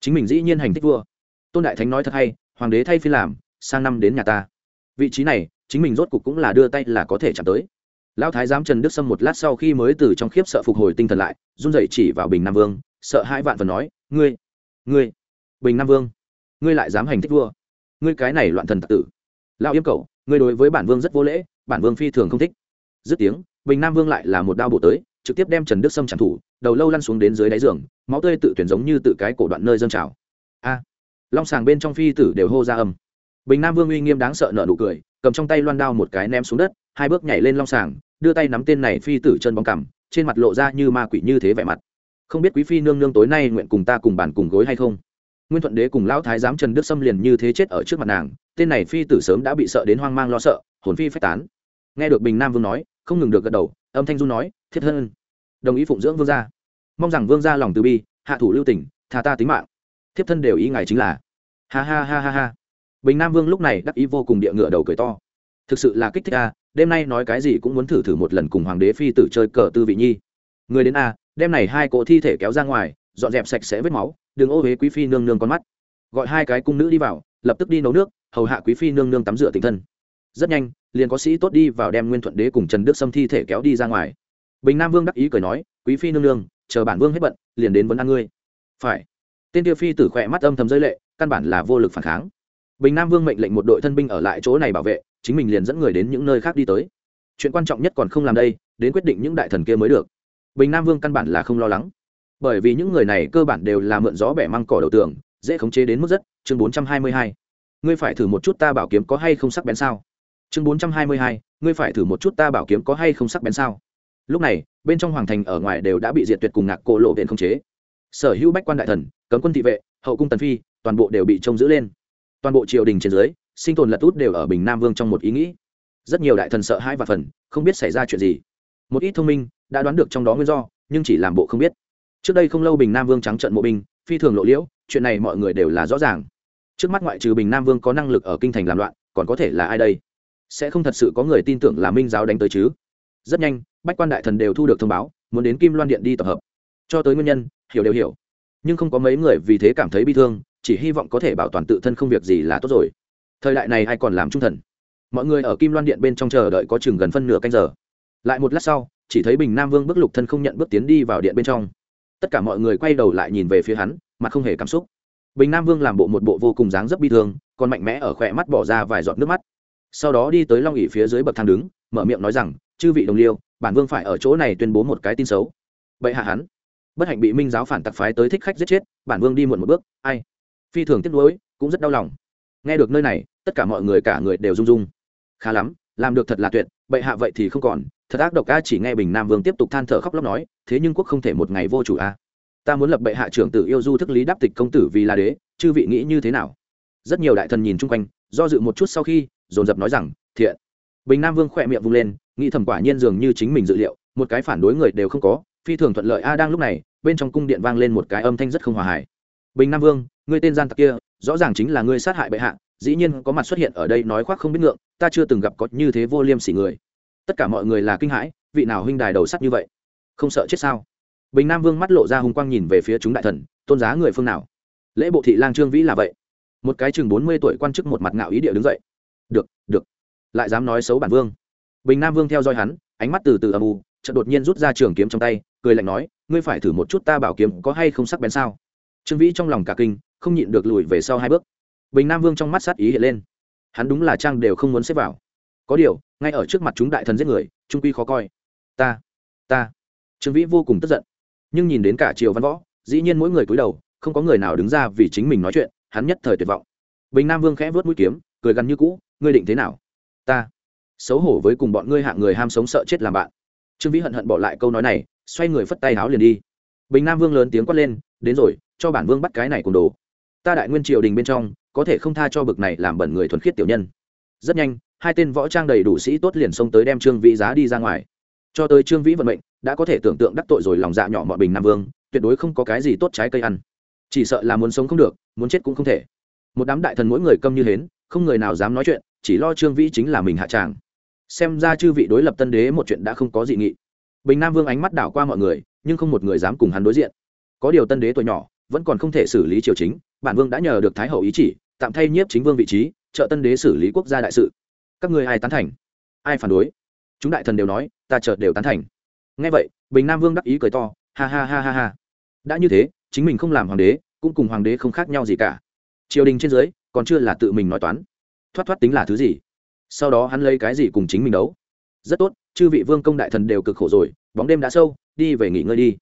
Chính mình dĩ nhiên hành thích vua. Tôn đại thánh nói thật hay, hoàng đế thay phi làm, sang năm đến nhà ta. Vị trí này, chính mình rốt cục cũng là đưa tay là có thể chạm tới. Lão thái giám trần đức sâm một lát sau khi mới từ trong khiếp sợ phục hồi tinh thần lại, run rẩy chỉ vào bình nam vương, sợ hai vạn phần nói, ngươi ngươi, bình nam vương, ngươi lại dám hành thích vua? Ngươi cái này loạn thần tặc tử. Lão yêm cầu ngươi đối với bản vương rất vô lễ, bản vương phi thường không thích. Dứt tiếng bình nam vương lại là một đao bổ tới, trực tiếp đem trần đức sâm trảm thủ, đầu lâu lăn xuống đến dưới đáy giường, máu tươi tự tuyển giống như tự cái cổ đoạn nơi dâng trào. A! Long sàng bên trong phi tử đều hô ra âm. Bình nam vương uy nghiêm đáng sợ nợ nụ cười, cầm trong tay loan đao một cái ném xuống đất, hai bước nhảy lên long sàng, đưa tay nắm tên này phi tử chân bóng cằm, trên mặt lộ ra như ma quỷ như thế vẻ mặt. Không biết quý phi nương nương tối nay nguyện cùng ta cùng bàn cùng gối hay không? Nguyên thuận đế cùng lão thái giám trần đức Sâm liền như thế chết ở trước mặt nàng, tên này phi tử sớm đã bị sợ đến hoang mang lo sợ, hồn phi phách tán. Nghe được bình nam vương nói không ngừng được gật đầu, âm thanh du nói, thiết thân đồng ý phụng dưỡng vương gia. Mong rằng vương gia lòng từ bi, hạ thủ lưu tỉnh thà ta tính mạng. Thiếp thân đều ý ngài chính là. Ha ha ha ha ha. Bình nam vương lúc này đắc ý vô cùng địa ngựa đầu cười to. Thực sự là kích thích a, đêm nay nói cái gì cũng muốn thử thử một lần cùng hoàng đế phi tử chơi cờ tư vị nhi. Người đến a, đêm này hai cỗ thi thể kéo ra ngoài, dọn dẹp sạch sẽ vết máu, đừng ô huế quý phi nương nương con mắt. Gọi hai cái cung nữ đi vào, lập tức đi nấu nước, hầu hạ quý phi nương nương tắm rửa tình thân rất nhanh, liền có sĩ tốt đi vào đem nguyên thuận đế cùng trần đức sâm thi thể kéo đi ra ngoài. Bình nam vương đắc ý cười nói, quý phi nương nương, chờ bản vương hết bận, liền đến vấn an ngươi. Phải. Tên tiêu phi tử khỏe mắt âm thầm rơi lệ, căn bản là vô lực phản kháng. Bình nam vương mệnh lệnh một đội thân binh ở lại chỗ này bảo vệ, chính mình liền dẫn người đến những nơi khác đi tới. Chuyện quan trọng nhất còn không làm đây, đến quyết định những đại thần kia mới được. Bình nam vương căn bản là không lo lắng. Bởi vì những người này cơ bản đều là mượn gió bẻ măng cỏ đầu tường, dễ khống chế đến mức rất, chương bốn trăm hai mươi hai. Ngươi phải thử một chút ta bảo kiếm có hay không sắc bén sao? Chương bốn trăm hai mươi hai, ngươi phải thử một chút ta bảo kiếm có hay không sắc bén sao? Lúc này, bên trong hoàng thành ở ngoài đều đã bị diệt tuyệt cùng ngạc cổ lộ viện không chế. Sở hữu bách quan đại thần, cấm quân thị vệ, hậu cung tần phi, toàn bộ đều bị trông giữ lên. Toàn bộ triều đình trên dưới, sinh tồn lật út đều ở bình nam vương trong một ý nghĩ. Rất nhiều đại thần sợ hãi và phần, không biết xảy ra chuyện gì. Một ít thông minh đã đoán được trong đó nguyên do, nhưng chỉ làm bộ không biết. Trước đây không lâu bình nam vương trắng trận mộ binh, phi thường lộ liễu, chuyện này mọi người đều là rõ ràng. Trước mắt ngoại trừ bình nam vương có năng lực ở kinh thành làm loạn, còn có thể là ai đây? Sẽ không thật sự có người tin tưởng là minh giáo đánh tới chứ. Rất nhanh, bách quan đại thần đều thu được thông báo, muốn đến kim loan điện đi tập hợp. Cho tới nguyên nhân, hiểu đều hiểu. Nhưng không có mấy người vì thế cảm thấy bi thương, chỉ hy vọng có thể bảo toàn tự thân không việc gì là tốt rồi. Thời đại này ai còn làm trung thần? Mọi người ở kim loan điện bên trong chờ đợi có chừng gần phân nửa canh giờ. Lại một lát sau, chỉ thấy bình nam vương bước lục thân không nhận bước tiến đi vào điện bên trong. Tất cả mọi người quay đầu lại nhìn về phía hắn mà không hề cảm xúc. Bình nam vương làm bộ một bộ vô cùng dáng dấp bi thương, còn mạnh mẽ ở khỏe mắt bỏ ra vài giọt nước mắt sau đó đi tới long ỉ phía dưới bậc thang đứng, mở miệng nói rằng, chư vị đồng liêu, bản vương phải ở chỗ này tuyên bố một cái tin xấu. Vậy hạ hắn. Bất hạnh bị minh giáo phản tặc phái tới thích khách giết chết, bản vương đi muộn một bước, ai? Phi thường tiếc nuối, cũng rất đau lòng. Nghe được nơi này, tất cả mọi người cả người đều rung rung. Khá lắm, làm được thật là tuyệt, bệ hạ vậy thì không còn, thật ác độc a, chỉ nghe bình nam vương tiếp tục than thở khóc lóc nói, thế nhưng quốc không thể một ngày vô chủ a. Ta muốn lập bệ hạ trưởng tử yêu du thức lý đáp tịch công tử vì là đế, chư vị nghĩ như thế nào? Rất nhiều đại thần nhìn chung quanh, do dự một chút sau khi dồn dập nói rằng, thiện. Bình nam vương khỏe miệng vung lên, nghĩ thầm quả nhiên dường như chính mình dự liệu, một cái phản đối người đều không có, phi thường thuận lợi a đang lúc này, bên trong cung điện vang lên một cái âm thanh rất không hòa hài. Bình nam vương, ngươi tên gian tặc kia, rõ ràng chính là ngươi sát hại bệ hạ, dĩ nhiên có mặt xuất hiện ở đây nói khoác không biết ngượng, ta chưa từng gặp có như thế vô liêm sỉ người. Tất cả mọi người là kinh hãi, vị nào huynh đài đầu sắt như vậy? Không sợ chết sao? Bình nam vương mắt lộ ra hùng quang nhìn về phía chúng đại thần, tôn giá người phương nào? Lễ bộ thị lang trương vĩ là vậy. Một cái chừng bốn mươi tuổi quan chức một mặt ngạo ý địa đứng dậy được được. Lại dám nói xấu bản vương. Bình nam vương theo dõi hắn, ánh mắt từ từ âm u, chợt đột nhiên rút ra trường kiếm trong tay, cười lạnh nói, ngươi phải thử một chút ta bảo kiếm có hay không sắc bén sao? Trương vĩ trong lòng cả kinh, không nhịn được lùi về sau hai bước. Bình nam vương trong mắt sát ý hiện lên. Hắn đúng là trang đều không muốn xếp vào. Có điều, ngay ở trước mặt chúng đại thần giết người, trung quy khó coi. Ta ta. Trương vĩ vô cùng tức giận. Nhưng nhìn đến cả triều văn võ, dĩ nhiên mỗi người cúi đầu, không có người nào đứng ra vì chính mình nói chuyện, hắn nhất thời tuyệt vọng. Bình nam vương khẽ vớt mũi kiếm, cười gắn như cũ ngươi định thế nào? Ta xấu hổ với cùng bọn ngươi hạng người ham sống sợ chết làm bạn. Trương vĩ hận hận bỏ lại câu nói này, xoay người phất tay háo liền đi. Bình nam vương lớn tiếng quát lên, đến rồi, cho bản vương bắt cái này cùng đồ. Ta đại nguyên triều đình bên trong, có thể không tha cho bực này làm bẩn người thuần khiết tiểu nhân. Rất nhanh, hai tên võ trang đầy đủ sĩ tốt liền xông tới đem trương vĩ giá đi ra ngoài. Cho tới trương vĩ vận mệnh, đã có thể tưởng tượng đắc tội rồi lòng dạ nhỏ mọi bình nam vương, tuyệt đối không có cái gì tốt trái cây ăn. Chỉ sợ là muốn sống không được, muốn chết cũng không thể. Một đám đại thần mỗi người câm như hến, không người nào dám nói chuyện chỉ lo trương vĩ chính là mình hạ tràng. Xem ra chư vị đối lập tân đế một chuyện đã không có dị nghị. Bình nam vương ánh mắt đảo qua mọi người, nhưng không một người dám cùng hắn đối diện. Có điều tân đế tuổi nhỏ, vẫn còn không thể xử lý triều chính, bản vương đã nhờ được thái hậu ý chỉ, tạm thay nhiếp chính vương vị trí, trợ tân đế xử lý quốc gia đại sự. Các ngươi ai tán thành? Ai phản đối? Chúng đại thần đều nói, ta chợt đều tán thành. Ngay vậy, bình nam vương đắc ý cười to, ha ha ha ha ha. Đã như thế, chính mình không làm hoàng đế, cũng cùng hoàng đế không khác nhau gì cả. Triều đình trên dưới, còn chưa là tự mình nói toán thoát thoát tính là thứ gì? Sau đó hắn lấy cái gì cùng chính mình đấu? Rất tốt, chư vị vương công đại thần đều cực khổ rồi, bóng đêm đã sâu, đi về nghỉ ngơi đi.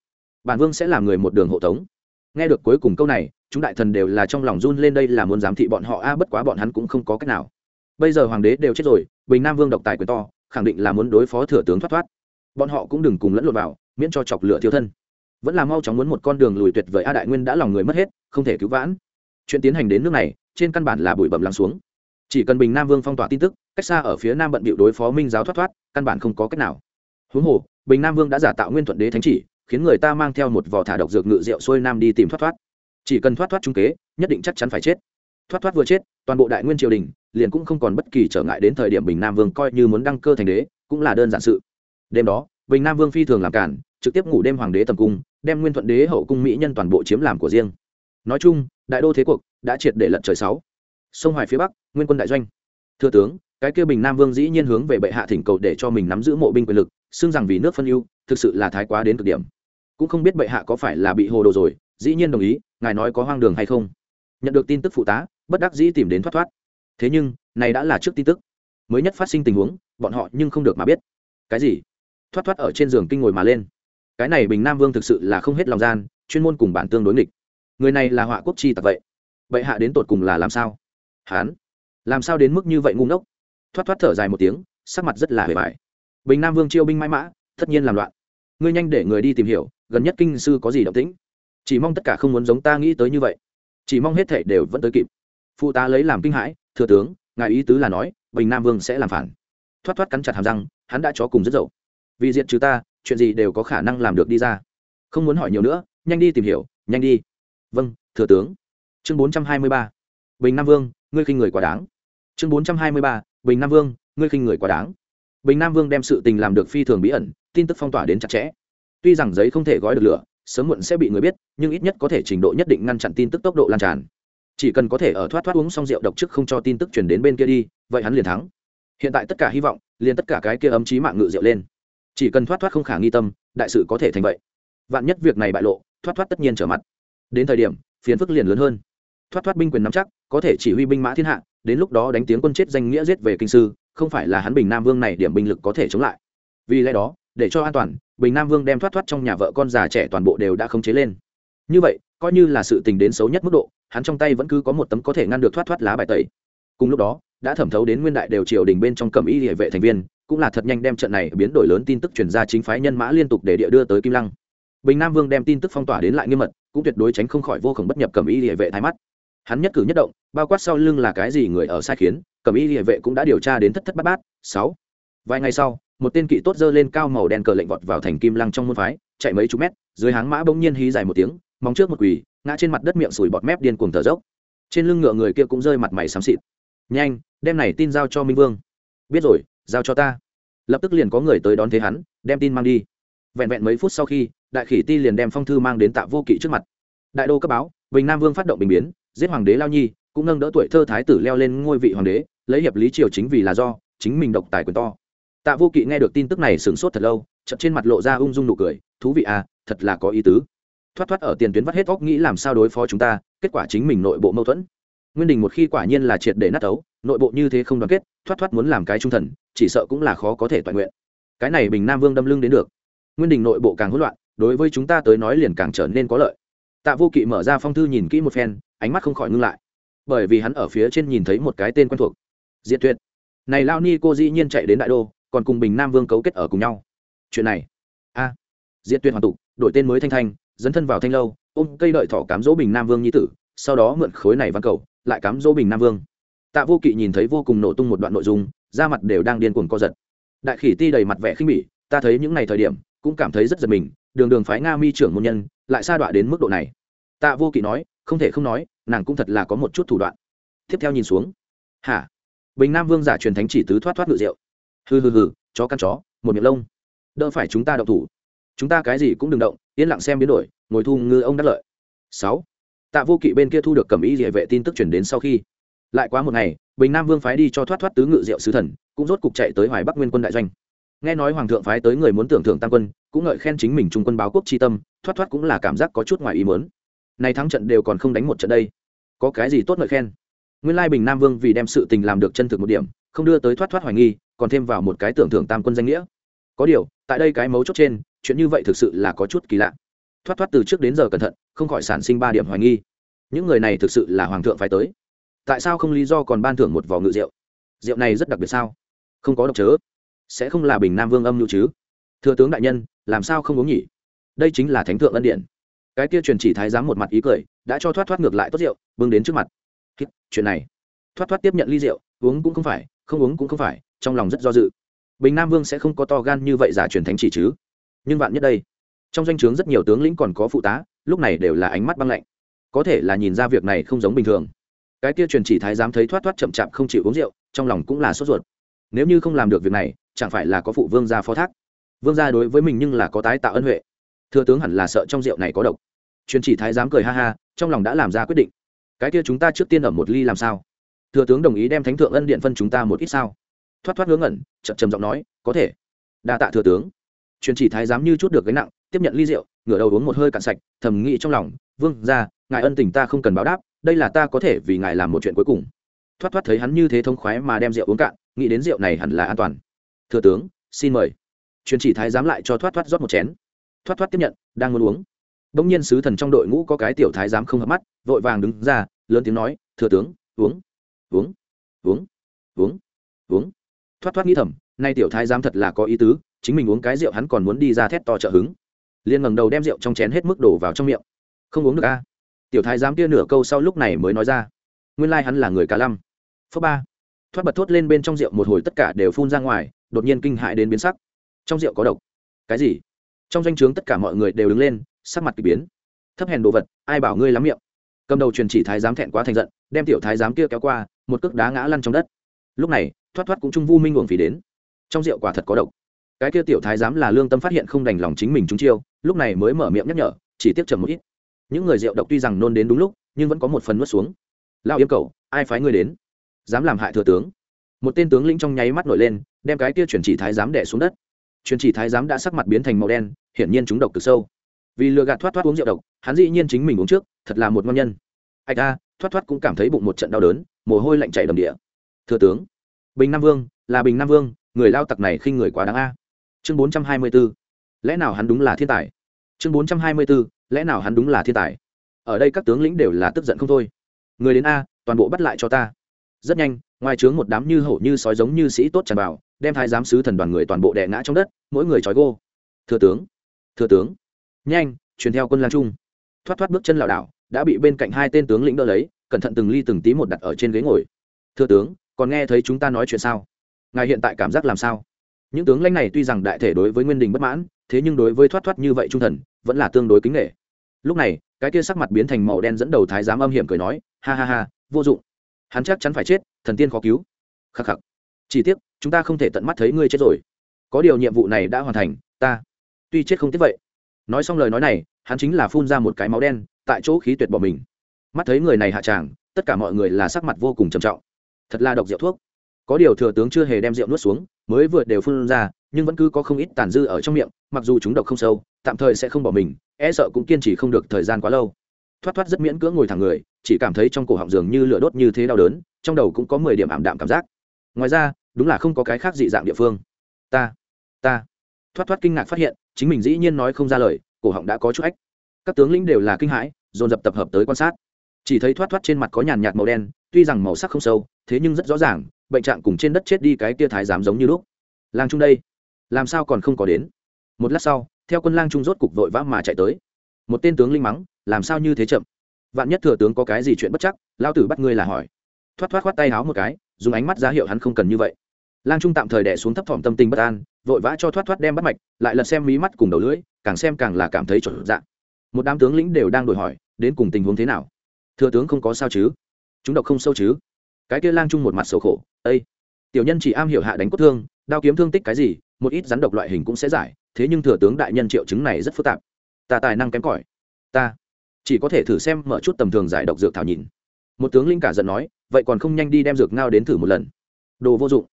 Bản vương sẽ làm người một đường hộ tống. Nghe được cuối cùng câu này, chúng đại thần đều là trong lòng run lên đây là muốn giám thị bọn họ, a, bất quá bọn hắn cũng không có cách nào. Bây giờ hoàng đế đều chết rồi, bình nam vương độc tài quyền to, khẳng định là muốn đối phó thừa tướng thoát thoát. Bọn họ cũng đừng cùng lẫn lộn vào, miễn cho chọc lửa thiếu thân. Vẫn là mau chóng muốn một con đường lùi tuyệt vời, a, đại nguyên đã lòng người mất hết, không thể cứu vãn. Chuyện tiến hành đến nước này, trên căn bản là bụi bẩm lắng xuống chỉ cần bình nam vương phong tỏa tin tức, cách xa ở phía nam bận bịu đối phó minh giáo thoát thoát, căn bản không có cách nào. Huống hồ, bình nam vương đã giả tạo nguyên thuận đế thánh chỉ, khiến người ta mang theo một vỏ thả độc dược ngự rượu xuôi nam đi tìm thoát thoát. Chỉ cần thoát thoát trung kế, nhất định chắc chắn phải chết. Thoát thoát vừa chết, toàn bộ đại nguyên triều đình liền cũng không còn bất kỳ trở ngại đến thời điểm bình nam vương coi như muốn đăng cơ thành đế, cũng là đơn giản sự. Đêm đó, bình nam vương phi thường làm cản trực tiếp ngủ đêm hoàng đế tầm cung, đem nguyên thuận đế hậu cung mỹ nhân toàn bộ chiếm làm của riêng. Nói chung, đại đô thế cuộc đã triệt để lận trời sáu sông hoài phía bắc, nguyên quân đại doanh. Thưa tướng, cái kia bình nam vương dĩ nhiên hướng về bệ hạ thỉnh cầu để cho mình nắm giữ mộ binh quyền lực, xưng rằng vì nước phân ưu, thực sự là thái quá đến cực điểm. Cũng không biết bệ hạ có phải là bị hồ đồ rồi, dĩ nhiên đồng ý, ngài nói có hoang đường hay không. Nhận được tin tức phụ tá, bất đắc dĩ tìm đến thoát thoát. Thế nhưng, này đã là trước tin tức. Mới nhất phát sinh tình huống, bọn họ nhưng không được mà biết. Cái gì? Thoát thoát ở trên giường kinh ngồi mà lên. Cái này bình nam vương thực sự là không hết lòng gian, chuyên môn cùng bản tương đối nghịch. Người này là họa quốc chi tặc vậy. Bệ hạ đến tột cùng là làm sao? Hán làm sao đến mức như vậy ngu ngốc? Thoát thoát thở dài một tiếng, sắc mặt rất là hề vải bình nam vương chiêu binh mãi mã, tất nhiên làm loạn. Ngươi nhanh để người đi tìm hiểu, gần nhất kinh sư có gì động tĩnh? Chỉ mong tất cả không muốn giống ta nghĩ tới như vậy. Chỉ mong hết thể đều vẫn tới kịp. Phụ tá lấy làm kinh hãi, thừa tướng, ngài ý tứ là nói, bình nam vương sẽ làm phản. Thoát thoát cắn chặt hàm răng, hắn đã chó cùng rất dậu. Vì diện trừ ta, chuyện gì đều có khả năng làm được đi ra. Không muốn hỏi nhiều nữa, nhanh đi tìm hiểu, nhanh đi. Vâng thừa tướng. Chương bốn trăm hai mươi ba. Bình nam vương ngươi khinh người quá đáng. Chương bốn trăm hai mươi ba, bình nam vương, ngươi khinh người quá đáng. Bình nam vương đem sự tình làm được phi thường bí ẩn, tin tức phong tỏa đến chặt chẽ. Tuy rằng giấy không thể gói được lửa, sớm muộn sẽ bị người biết, nhưng ít nhất có thể trình độ nhất định ngăn chặn tin tức tốc độ lan tràn. Chỉ cần có thể ở thoát thoát uống xong rượu độc trước không cho tin tức chuyển đến bên kia đi, vậy hắn liền thắng. Hiện tại tất cả hy vọng, liền tất cả cái kia ấm trí mạng ngự rượu lên. Chỉ cần thoát thoát không khả nghi tâm, đại sự có thể thành vậy. Vạn nhất việc này bại lộ, thoát thoát tất nhiên trở mặt. Đến thời điểm phiến phức liền lớn hơn thoát thoát binh quyền nắm chắc, có thể chỉ huy binh mã thiên hạ, đến lúc đó đánh tiếng quân chết danh nghĩa giết về kinh sư, không phải là hắn bình nam vương này điểm binh lực có thể chống lại. Vì lẽ đó, để cho an toàn, bình nam vương đem thoát thoát trong nhà vợ con già trẻ toàn bộ đều đã khống chế lên. Như vậy, coi như là sự tình đến xấu nhất mức độ, hắn trong tay vẫn cứ có một tấm có thể ngăn được thoát thoát lá bài tẩy. Cùng lúc đó, đã thẩm thấu đến nguyên đại đều triều đình bên trong cầm y địa vệ thành viên, cũng là thật nhanh đem trận này biến đổi lớn tin tức truyền ra chính phái nhân mã liên tục để địa đưa tới kim lăng. Bình nam vương đem tin tức phong tỏa đến lại nghiêm mật, cũng tuyệt đối tránh không khỏi vô khổng bất nhập cầm y địa vệ thái mắt hắn nhất cử nhất động, bao quát sau lưng là cái gì người ở sai khiến, cầm y địa vệ cũng đã điều tra đến thất thất bát bát, sáu. Vài ngày sau, một tên kỵ tốt dơ lên cao màu đen cờ lệnh vọt vào thành kim lăng trong môn phái, chạy mấy chục mét, dưới háng mã bỗng nhiên hí dài một tiếng, móng trước một quỳ, ngã trên mặt đất miệng sùi bọt mép điên cuồng thở dốc. Trên lưng ngựa người kia cũng rơi mặt mày xám xịt. Nhanh, đem này tin giao cho minh vương. Biết rồi, giao cho ta. Lập tức liền có người tới đón thế hắn, đem tin mang đi. Vẹn vẹn mấy phút sau khi, đại khỉ ti liền đem phong thư mang đến tạ vô kỵ trước mặt. Đại đô cấp báo, bình nam vương phát động bình biến giết hoàng đế lao nhi, cũng nâng đỡ tuổi thơ thái tử leo lên ngôi vị hoàng đế, lấy hiệp lý triều chính vì là do, chính mình độc tài quyền to. Tạ vô kỵ nghe được tin tức này sửng sốt thật lâu chậm trên mặt lộ ra ung dung nụ cười, thú vị à thật là có ý tứ. Thoát thoát ở tiền tuyến vắt hết óc nghĩ làm sao đối phó chúng ta, kết quả chính mình nội bộ mâu thuẫn. Nguyên đình một khi quả nhiên là triệt để nát ấu, nội bộ như thế không đoàn kết, thoát thoát muốn làm cái trung thần, chỉ sợ cũng là khó có thể toàn nguyện. Cái này bình nam vương đâm lưng đến được. Nguyên đình nội bộ càng hỗn loạn, đối với chúng ta tới nói liền càng trở nên có lợi tạ vô kỵ mở ra phong thư nhìn kỹ một phen ánh mắt không khỏi ngưng lại. Bởi vì hắn ở phía trên nhìn thấy một cái tên quen thuộc. Diệt tuyệt. Này lao ni cô dĩ nhiên chạy đến đại đô còn cùng bình nam vương cấu kết ở cùng nhau. Chuyện này. A. À, diệt tuyệt hoàn tục đổi tên mới thanh thanh dấn thân vào thanh lâu ôm cây đợi thỏ cám dỗ bình nam vương nhi tử sau đó mượn khối này văn cầu lại cám dỗ bình nam vương. Tạ vô kỵ nhìn thấy vô cùng nổ tung một đoạn nội dung da mặt đều đang điên cuồng co giật. Đại khỉ ti đầy mặt vẻ khinh bỉ ta thấy những ngày thời điểm cũng cảm thấy rất giật mình đường đường phái nga mi trưởng môn nhân, lại sa đọa đến mức độ này. Tạ vô kỵ nói, không thể không nói, nàng cũng thật là có một chút thủ đoạn. Tiếp theo nhìn xuống. Hả? Bình nam vương giả truyền thánh chỉ tứ thoát thoát ngự rượu hừ hừ hừ, chó căn chó, một miệng lông. Đỡ phải chúng ta động thủ. Chúng ta cái gì cũng đừng động, yên lặng xem biến đổi, ngồi thu ngư ông đắc lợi. Sáu. Tạ vô kỵ bên kia thu được cầm ý địa vệ tin tức chuyển đến sau khi. Lại quá một ngày, bình nam vương phái đi cho thoát thoát tứ ngự diệu sứ thần, cũng rốt cục chạy tới hoài bắc nguyên quân đại doanh. Nghe nói hoàng thượng phái tới người muốn tưởng thưởng tăng quân cũng ngợi khen chính mình trung quân báo quốc chi tâm, thoát thoát cũng là cảm giác có chút ngoài ý mớn này thắng trận đều còn không đánh một trận đây. Có cái gì tốt ngợi khen? Nguyên lai bình nam vương vì đem sự tình làm được chân thực một điểm, không đưa tới thoát thoát hoài nghi, còn thêm vào một cái tưởng thưởng tam quân danh nghĩa. Có điều, tại đây cái mấu chốt trên, chuyện như vậy thực sự là có chút kỳ lạ. Thoát thoát từ trước đến giờ cẩn thận, không khỏi sản sinh ba điểm hoài nghi. Những người này thực sự là hoàng thượng phải tới. Tại sao không lý do còn ban thưởng một vỏ ngự rượu? Rượu này rất đặc biệt sao? Không có độc chớ. Sẽ không là bình nam vương âm nhu chứ? Thừa tướng đại nhân, làm sao không uống nhỉ? Đây chính là thánh thượng ân điện cái kia truyền chỉ thái giám một mặt ý cười, đã cho thoát thoát ngược lại tốt rượu, bưng đến trước mặt. Chuyện này. Thoát thoát tiếp nhận ly rượu, uống cũng không phải, không uống cũng không phải, trong lòng rất do dự. Bình nam vương sẽ không có to gan như vậy giả truyền thánh chỉ chứ. Nhưng vạn nhất đây, trong danh o chướng rất nhiều tướng lĩnh còn có phụ tá, lúc này đều là ánh mắt băng lạnh. Có thể là nhìn ra việc này không giống bình thường. Cái kia truyền chỉ thái giám thấy thoát thoát chậm chạp không chịu uống rượu, trong lòng cũng là sốt ruột. Nếu như không làm được việc này, chẳng phải là có phụ vương ra phó thác vương gia đối với mình nhưng là có tái tạo ân huệ. Thừa tướng hẳn là sợ trong rượu này có độc. Truyền chỉ thái giám cười ha ha, trong lòng đã làm ra quyết định. Cái kia chúng ta trước tiên ở một ly làm sao? Thừa tướng đồng ý đem thánh thượng ân điện phân chúng ta một ít sao? Thoát thoát ngớ ngẩn, chậm trầm giọng nói, có thể. Đa tạ thừa tướng. Truyền chỉ thái giám như chút được gánh nặng, tiếp nhận ly rượu, ngửa đầu uống một hơi cạn sạch, thầm nghĩ trong lòng, vương ra ngài ân tình ta không cần báo đáp, đây là ta có thể vì ngài làm một chuyện cuối cùng. Thoát thoát thấy hắn như thế thông khoái mà đem rượu uống cạn, nghĩ đến rượu này hẳn là an toàn. Thừa tướng, xin mời truyền chỉ thái giám lại cho thoát thoát rót một chén. Thoát thoát tiếp nhận, đang muốn uống. Bỗng nhiên sứ thần trong đội ngũ có cái tiểu thái giám không hợp mắt, vội vàng đứng ra, lớn tiếng nói, thừa tướng, uống uống uống uống uống. Thoát thoát nghĩ thầm, nay tiểu thái giám thật là có ý tứ, chính mình uống cái rượu hắn còn muốn đi ra thét to trợ hứng. Liền ngẩng đầu đem rượu trong chén hết mức đổ vào trong miệng. Không uống được a. Tiểu thái giám kia nửa câu sau lúc này mới nói ra, nguyên lai hắn là người cả lăm phớ ba. Thoát bật thốt lên bên trong rượu một hồi tất cả đều phun ra ngoài, đột nhiên kinh hại đến biến sắc trong rượu có độc. Cái gì? Trong danh o chướng tất cả mọi người đều đứng lên, sắc mặt k ỳ biến. Thấp hèn đồ vật, ai bảo ngươi lắm miệng? Cầm đầu truyền chỉ thái giám thẹn quá thành giận, đem tiểu thái giám kia kéo qua, một cước đá ngã lăn trong đất. Lúc này, thoát thoát cũng trung vu minh uổng phỉ đến. Trong rượu quả thật có độc. Cái kia tiểu thái giám là lương tâm phát hiện không đành lòng chính mình trúng chiêu, lúc này mới mở miệng nhắc nhở, chỉ tiếp chậm một ít. Những người rượu độc tuy rằng nôn đến đúng lúc, nhưng vẫn có một phần nuốt xuống. Lao yếm cầu ai phái ngươi đến? Dám làm hại thừa tướng. Một tên tướng lĩnh trong nháy mắt nổi lên, đem cái kia chuyển chỉ thái giám đẻ xuống đất truyền chỉ thái giám đã sắc mặt biến thành màu đen, hiển nhiên chúng độc từ sâu. Vì lừa gạt thoát thoát uống rượu độc, hắn dĩ nhiên chính mình uống trước, thật là một ngon nhân. Ạch a, thoát thoát cũng cảm thấy bụng một trận đau đớn, mồ hôi lạnh chảy đầm địa. Thừa tướng, bình nam vương, là bình nam vương, người lao tặc này khinh người quá đáng a. Chương bốn trăm hai mươi b ố lẽ nào hắn đúng là thiên tài? Chương bốn trăm hai mươi b ố lẽ nào hắn đúng là thiên tài? Ở đây các tướng lĩnh đều là tức giận không thôi. Người đến a, toàn bộ bắt lại cho ta rất nhanh, ngoài trướng một đám như hổ như sói giống như sĩ tốt tràn vào, đem thái giám sứ thần đoàn người toàn bộ đè ngã trong đất, mỗi người trói gô. Thừa tướng thừa tướng. Nhanh, truyền theo quân lan trung. Thoát thoát bước chân lảo đảo, đã bị bên cạnh hai tên tướng lĩnh đỡ lấy, cẩn thận từng ly từng tí một đặt ở trên ghế ngồi. Thừa tướng, còn nghe thấy chúng ta nói chuyện sao? Ngài hiện tại cảm giác làm sao? Những tướng lãnh này tuy rằng đại thể đối với nguyên đình bất mãn, thế nhưng đối với thoát thoát như vậy trung thần, vẫn là tương đối kính nghệ lúc này, cái kia sắc mặt biến thành màu đen dẫn đầu thái giám âm hiểm cười nói, ha ha ha, vô dụng hắn chắc chắn phải chết, thần tiên khó cứu. Khắc khắc. Chỉ tiếc, chúng ta không thể tận mắt thấy ngươi chết rồi. Có điều nhiệm vụ này đã hoàn thành, ta tuy chết không tiếc vậy. Nói xong lời nói này, hắn chính là phun ra một cái máu đen, tại chỗ khí tuyệt bỏ mình. Mắt thấy người này hạ tràng, tất cả mọi người là sắc mặt vô cùng trầm trọng. Thật là độc rượu thuốc. Có điều thừa tướng chưa hề đem rượu nuốt xuống, mới vừa đều phun ra, nhưng vẫn cứ có không ít tàn dư ở trong miệng, mặc dù chúng độc không sâu, tạm thời sẽ không bỏ mình e sợ cũng kiên trì không được thời gian quá lâu. Thoát thoát rất miễn cưỡng ngồi thẳng người chỉ cảm thấy trong cổ họng dường như lửa đốt như thế đau đớn, trong đầu cũng có mười điểm ảm đạm cảm giác. Ngoài ra, đúng là không có cái khác dị dạng địa phương. Ta ta. Thoát thoát kinh ngạc phát hiện, chính mình dĩ nhiên nói không ra lời, cổ họng đã có chút ách các tướng lĩnh đều là kinh hãi, dồn dập tập hợp tới quan sát. Chỉ thấy thoát thoát trên mặt có nhàn nhạt màu đen, tuy rằng màu sắc không sâu, thế nhưng rất rõ ràng, bệnh trạng cùng trên đất chết đi cái tia thái giám giống như lúc. Lang trung đây, làm sao còn không có đến? Một lát sau, theo quân lang trung rốt cục vội vã mà chạy tới. Một tên tướng linh mắng, làm sao như thế chậm? Vạn nhất thừa tướng có cái gì chuyện bất chắc lao tử bắt ngươi là hỏi. Thoát thoát khoát tay háo một cái, dùng ánh mắt ra hiệu hắn không cần như vậy. Lang trung tạm thời đẻ xuống thấp thỏm tâm tình bất an, vội vã cho thoát thoát đem bắt mạch, lại lật xem mí mắt cùng đầu lưỡi, càng xem càng là cảm thấy trở dạng một đám tướng lĩnh đều đang đổi hỏi, đến cùng tình huống thế nào? Thừa tướng không có sao chứ? Chúng độc không sâu chứ? Cái kia lang trung một mặt sầu khổ ây tiểu nhân chỉ am hiểu hạ đánh cốt thương, đao kiếm thương tích cái gì, một ít rắn độc loại hình cũng sẽ giải, thế nhưng thừa tướng đại nhân triệu chứng này rất phức tạp. Ta tài năng kém cỏi. Ta chỉ có thể thử xem mở chút tầm thường giải độc dược thảo nhìn. Một tướng linh cả giận nói, vậy còn không nhanh đi đem dược ngao đến thử một lần. Đồ vô dụng.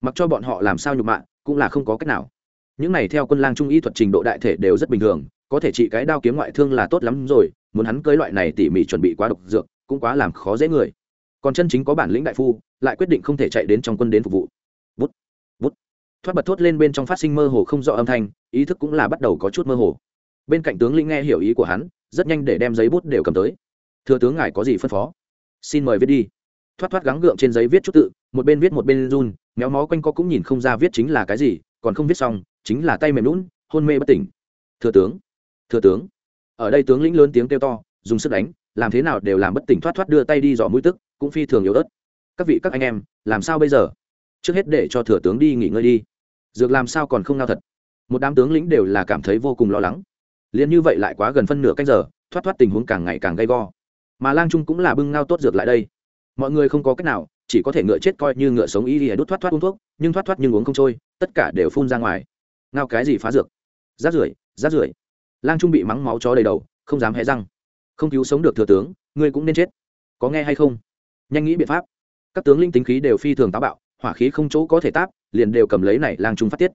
Mặc cho bọn họ làm sao nhục mạ, cũng là không có cách nào. Những này theo quân lang trung y thuật trình độ đại thể đều rất bình thường, có thể trị cái đao kiếm ngoại thương là tốt lắm rồi, muốn hắn cưới loại này tỉ mỉ chuẩn bị quá độc dược, cũng quá làm khó dễ người. Còn chân chính có bản lĩnh đại phu, lại quyết định không thể chạy đến trong quân đến phục vụ. Bút bút. Thoát bật thốt lên bên trong phát sinh mơ hồ không rõ âm thanh, ý thức cũng là bắt đầu có chút mơ hồ bên cạnh tướng lĩnh nghe hiểu ý của hắn, rất nhanh để đem giấy bút đều cầm tới. Thừa tướng ngài có gì phân phó? Xin mời viết đi. Thoát thoát gắng gượng trên giấy viết chút tự, một bên viết một bên run, méo mó quanh co cũng nhìn không ra viết chính là cái gì, còn không viết xong, chính là tay mềm lún, hôn mê bất tỉnh. Thừa tướng thừa tướng. Ở đây tướng lĩnh lớn tiếng kêu to, dùng sức đánh, làm thế nào đều làm bất tỉnh thoát thoát đưa tay đi dò mũi tức, cũng phi thường yếu ớt. Các vị, các anh em, làm sao bây giờ? Trước hết để cho thừa tướng đi nghỉ ngơi đi. Dược làm sao còn không nao thật. Một đám tướng lĩnh đều là cảm thấy vô cùng lo lắng liền như vậy lại quá gần phân nửa cách giờ, thoát thoát tình huống càng ngày càng gay go. Mà lang trung cũng là bưng ngao tốt dược lại đây. Mọi người không có cách nào, chỉ có thể ngựa chết coi như ngựa sống y ỉa đút thoát thoát uống thuốc, nhưng thoát thoát nhưng uống không trôi, tất cả đều phun ra ngoài. Ngao cái gì phá dược? Rát rưởi rát rưởi. Lang trung bị mắng máu chó đầy đầu, không dám hé răng. Không cứu sống được thừa tướng, ngươi cũng nên chết. Có nghe hay không? Nhanh nghĩ biện pháp. Các tướng linh tính khí đều phi thường táo bạo, hỏa khí không chỗ có thể táp, liền đều cầm lấy này lang trung phát tiết.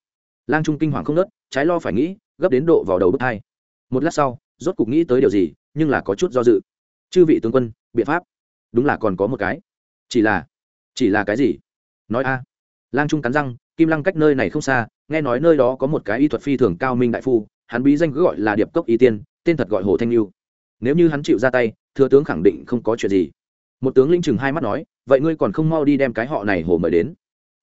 Lang trung kinh hoàng không nớt, trái lo phải nghĩ, gấp đến độ vào đầu bước hai một lát sau, rốt cục nghĩ tới điều gì, nhưng là có chút do dự. Chư vị tướng quân, biện pháp. Đúng là còn có một cái. Chỉ là chỉ là cái gì? Nói a. Lang trung cắn răng, kim lăng cách nơi này không xa, nghe nói nơi đó có một cái y thuật phi thường cao minh đại phu, hắn bí danh cứ gọi là điệp cốc y tiên, tên thật gọi hồ thanh lưu nếu như hắn chịu ra tay, thừa tướng khẳng định không có chuyện gì. Một tướng linh chừng hai mắt nói, vậy ngươi còn không mau đi đem cái họ này hồ mời đến.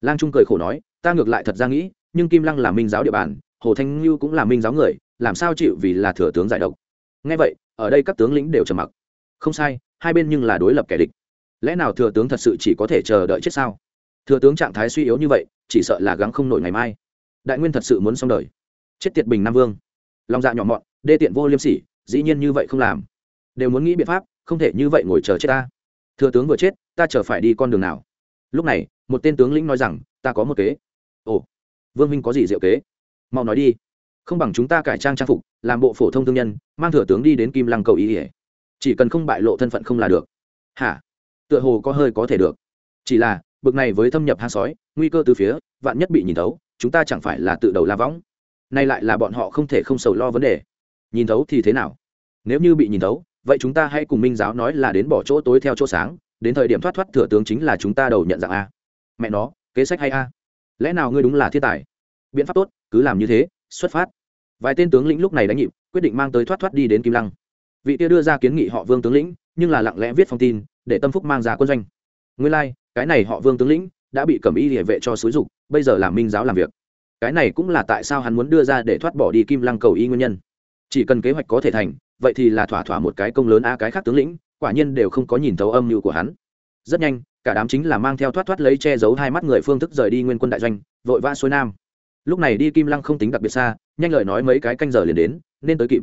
Lang trung cười khổ nói, ta ngược lại thật ra nghĩ, nhưng kim lăng là minh giáo địa bàn, hồ thanh lưu cũng là minh giáo người làm sao chịu vì là thừa tướng giải độc? Ngay vậy, ở đây các tướng lĩnh đều trầm mặc. Không sai, hai bên nhưng là đối lập kẻ địch. Lẽ nào thừa tướng thật sự chỉ có thể chờ đợi chết sao? Thừa tướng trạng thái suy yếu như vậy, chỉ sợ là gắng không nổi ngày mai. Đại nguyên thật sự muốn xong đời. Chết tiệt bình nam vương. Lòng dạ nhỏ mọn, đê tiện vô liêm sỉ, dĩ nhiên như vậy không làm. Đều muốn nghĩ biện pháp, không thể như vậy ngồi chờ chết ta. Thừa tướng vừa chết, ta chờ phải đi con đường nào? Lúc này, một tên tướng lĩnh nói rằng, ta có một kế. Ồ, vương minh có gì diệu kế? Mau nói đi không bằng chúng ta cải trang trang phục, làm bộ phổ thông thương nhân, mang thừa tướng đi đến kim lăng cầu ý ỉa chỉ cần không bại lộ thân phận không là được. Hả? Tựa hồ có hơi có thể được. Chỉ là, bực này với thâm nhập hang sói, nguy cơ từ phía, vạn nhất bị nhìn thấu, chúng ta chẳng phải là tự đầu la võng. Nay lại là bọn họ không thể không sầu lo vấn đề. Nhìn thấu thì thế nào? Nếu như bị nhìn thấu, vậy chúng ta hãy cùng minh giáo nói là đến bỏ chỗ tối theo chỗ sáng, đến thời điểm thoát thoát thừa tướng chính là chúng ta đầu nhận dạng a. Mẹ nó, kế sách hay a. Lẽ nào ngươi đúng là thiên tài? Biện pháp tốt, cứ làm như thế xuất phát. Vài tên tướng lĩnh lúc này đánh nhịp quyết định mang tới thoát thoát đi đến kim lăng. Vị kia đưa ra kiến nghị họ vương tướng lĩnh nhưng là lặng lẽ viết phong tin để tâm phúc mang ra quân doanh. Nguyên lai、like, cái này họ vương tướng lĩnh đã bị cẩm y địa vệ cho xúi dục bây giờ làm minh giáo làm việc. Cái này cũng là tại sao hắn muốn đưa ra để thoát bỏ đi kim lăng cầu y nguyên nhân. Chỉ cần kế hoạch có thể thành vậy thì là thỏa thỏa một cái công lớn a cái khác tướng lĩnh quả nhiên đều không có nhìn thấu âm mưu của hắn. Rất nhanh cả đám chính là mang theo thoát thoát lấy che giấu hai mắt người phương thức rời đi nguyên quân đại doanh vội vã xuôi nam lúc này đi kim lăng không tính đặc biệt xa, nhanh lời nói mấy cái canh giờ liền đến, nên tới kịp.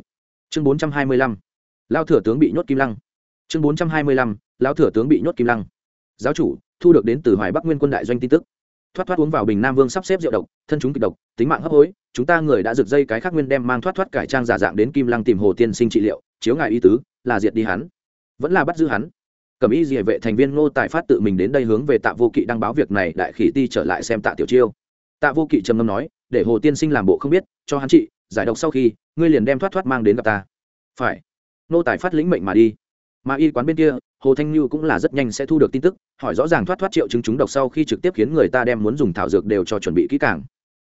Chương bốn trăm hai mươi lăm. Lao thừa tướng bị nhốt kim lăng. Chương bốn trăm hai mươi lăm. Lao thừa tướng bị nhốt kim lăng. Giáo chủ, thu được đến từ hoài bắc nguyên quân đại doanh tin tức. Thoát thoát uống vào bình nam vương sắp xếp rượu độc, thân chúng kịch độc, tính mạng hấp hối, chúng ta người đã rực dây cái khác nguyên đem mang thoát thoát cải trang giả dạng đến kim lăng tìm hồ tiên sinh trị liệu, chiếu ngài y tứ, là diệt đi hắn. Vẫn là bắt giữ hắn. Cẩm y dị vệ thành viên ngô tài phát tự mình đến đây hướng về tạ vô kỵ đăng báo việc này, đại khỉ ti trở lại xem tạ tiểu chiêu tạ vô kỵ trầm ngâm nói, để hồ tiên sinh làm bộ không biết, cho hắn trị, giải độc sau khi, ngươi liền đem thoát thoát mang đến gặp ta. Phải. Nô tài phát lĩnh mệnh mà đi. Mà y quán bên kia, hồ thanh như cũng là rất nhanh sẽ thu được tin tức, hỏi rõ ràng thoát thoát triệu chứng chúng độc sau khi trực tiếp khiến người ta đem muốn dùng thảo dược đều cho chuẩn bị kỹ càng.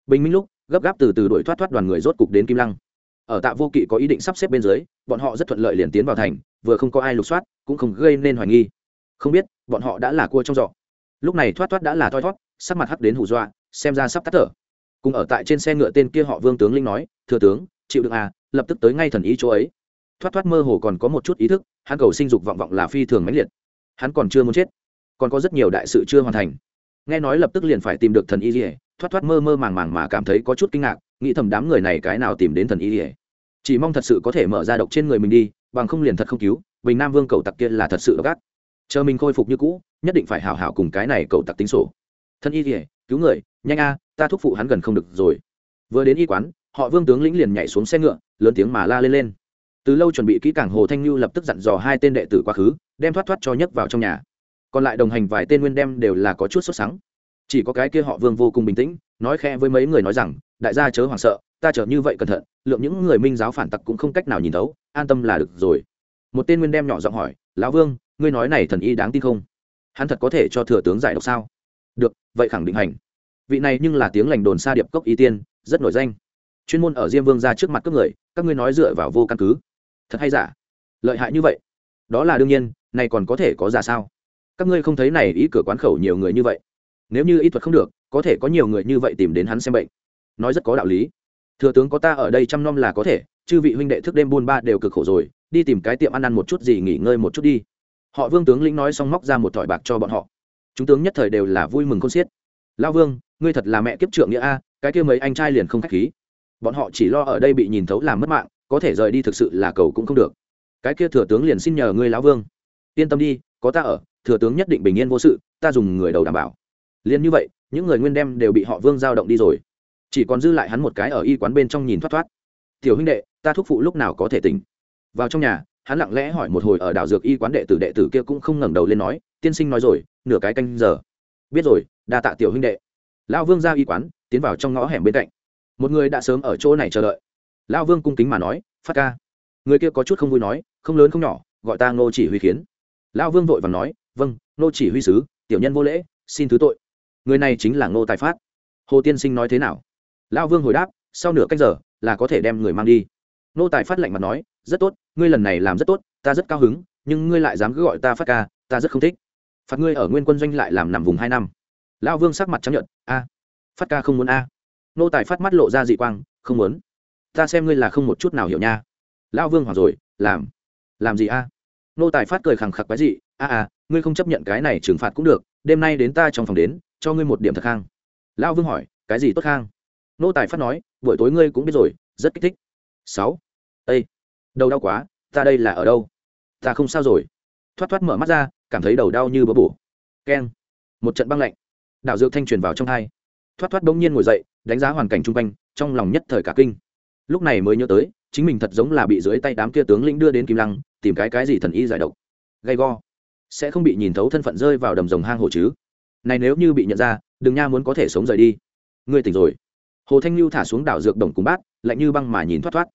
Bình minh lúc, gấp gáp từ từ đuổi thoát thoát đoàn người rốt cục đến kim lăng. Ở tạ vô kỵ có ý định sắp xếp bên dưới, bọn họ rất thuận lợi liền tiến vào thành, vừa không có ai lục soát, cũng không gây nên hoài nghi. Không biết, bọn họ đã là cua trong giỏ. Lúc này thoát thoát đã là thoi thoát sắc mặt hắc đến hù dọa xem ra sắp tắt thở. Cùng ở tại trên xe ngựa tên kia họ vương tướng linh nói, thừa tướng, chịu được à lập tức tới ngay thần ý chỗ ấy. Thoát thoát mơ hồ còn có một chút ý thức, hắn cầu sinh dục vọng vọng là phi thường mãnh liệt. Hắn còn chưa muốn chết, còn có rất nhiều đại sự chưa hoàn thành. Nghe nói lập tức liền phải tìm được thần y ỉa thoát thoát mơ mơ màng màng mà cảm thấy có chút kinh ngạc, nghĩ thầm đám người này cái nào tìm đến thần y ỉa chỉ mong thật sự có thể mở ra độc trên người mình đi, bằng không liền thật không cứu, bình nam vương cầu tặc kia là thật sự độc ác chờ mình khôi phục như cũ, nhất định phải hào hảo cùng cái này cầu tặc tính sổ. Thân y ỉa cứu người, nhanh a, ta thúc phụ hắn gần không được rồi. Vừa đến y quán, họ vương tướng lĩnh liền nhảy xuống xe ngựa, lớn tiếng mà la lên lên. Từ lâu chuẩn bị kỹ cảng hồ thanh lưu lập tức dặn dò hai tên đệ tử quá khứ, đem thoát thoát cho nhấc vào trong nhà. Còn lại đồng hành vài tên nguyên đem đều là có chút sốt sắng. Chỉ có cái kia họ vương vô cùng bình tĩnh, nói khe với mấy người nói rằng, đại gia chớ hoảng sợ, ta chở như vậy cẩn thận, lượng những người minh giáo phản tặc cũng không cách nào nhìn thấu, an tâm là được rồi. Một tên nguyên đem nhỏ giọng hỏi, lão vương, ngươi nói này thần y đáng tin không? Hắn thật có thể cho thừa tướng giải độc sao? Được, vậy khẳng định hành. Vị này nhưng là tiếng lành đồn xa điệp cốc y tiên, rất nổi danh. Chuyên môn ở diêm vương ra trước mặt các người, các ngươi nói dựa vào vô căn cứ. Thật hay giả? Lợi hại như vậy? Đó là đương nhiên, này còn có thể có giả sao? Các ngươi không thấy này ý cửa quán khẩu nhiều người như vậy. Nếu như y thuật không được, có thể có nhiều người như vậy tìm đến hắn xem bệnh. Nói rất có đạo lý. Thừa tướng có ta ở đây chăm nom là có thể, chư vị huynh đệ thức đêm buôn ba đều cực khổ rồi, đi tìm cái tiệm ăn ăn một chút gì nghỉ ngơi một chút đi. Họ vương tướng lĩnh nói xong móc ra một thỏi bạc cho bọn họ chúng tướng nhất thời đều là vui mừng con xiết. Lao vương, ngươi thật là mẹ kiếp trượng nghĩa a, cái kia mấy anh trai liền không k h á c h khí. Bọn họ chỉ lo ở đây bị nhìn thấu làm mất mạng, có thể rời đi thực sự là cầu cũng không được. Cái kia thừa tướng liền xin nhờ ngươi, lão vương. Yên tâm đi, có ta ở, thừa tướng nhất định bình yên vô sự, ta dùng người đầu đảm bảo. Liền như vậy, những người nguyên đem đều bị họ vương giao động đi rồi. Chỉ còn dư lại hắn một cái ở y quán bên trong nhìn thoát thoát. Tiểu huynh đệ, ta thúc phụ lúc nào có thể tỉnh? Vào trong nhà hắn lặng lẽ hỏi một hồi ở đảo dược y quán đệ tử đệ tử kia cũng không ngẩng đầu lên nói, tiên sinh nói rồi, nửa cái canh giờ. Biết rồi, đa tạ tiểu huynh đệ. Lão vương ra y quán, tiến vào trong ngõ hẻm bên cạnh. Một người đã sớm ở chỗ này chờ đợi. Lão vương cung kính mà nói, phát ca. Người kia có chút không vui nói, không lớn không nhỏ, gọi ta ngô chỉ huy khiến lão vương vội và nói vâng ngô chỉ huy sứ, tiểu nhân vô lễ, xin thứ tội. Người này chính là ngô tài phát. Hồ tiên sinh nói thế nào? Lão vương hồi đáp, sau nửa cách giờ là có thể đem người mang đi. Ngô tài phát lạnh mặt nói rất tốt, ngươi lần này làm rất tốt, ta rất cao hứng, nhưng ngươi lại dám cứ gọi ta phát ca, ta rất không thích. Phạt ngươi ở nguyên quân doanh lại làm nằm vùng hai năm. Lão vương sắc mặt chấp nhận a, phát ca không muốn a. Nô tài phát mắt lộ ra dị quang, không muốn. Ta xem ngươi là không một chút nào hiểu nha. Lão vương hoảng rồi, làm làm gì a? Nô tài phát cười khẳng khặc cái gì a a, ngươi không chấp nhận cái này trừng phạt cũng được, đêm nay đến ta trong phòng đến, cho ngươi một điểm thật khang. Lão vương hỏi, cái gì tốt khang? Nô tài phát nói, buổi tối ngươi cũng biết rồi, rất kích thích. Sáu, ây đầu đau quá, ta đây là ở đâu? Ta không sao rồi. Thoát thoát mở mắt ra, cảm thấy đầu đau như bỡ bổ. Keng. Một trận băng lạnh. Đạo dược thanh truyền vào trong hai. Thoát thoát bỗng nhiên ngồi dậy, đánh giá hoàn cảnh chung quanh, trong lòng nhất thời cả kinh. Lúc này mới nhớ tới, chính mình thật giống là bị dưới tay đám kia tướng lĩnh đưa đến kim lăng, tìm cái cái gì thần y giải độc. Gay go. Sẽ không bị nhìn thấu thân phận rơi vào đầm rồng hang hồ chứ. Này nếu như bị nhận ra, đừng nha muốn có thể sống rời đi. Ngươi tỉnh rồi. Hồ thanh lưu thả xuống đảo dược đồng cùng bát, lạnh như băng mà nhìn thoát thoát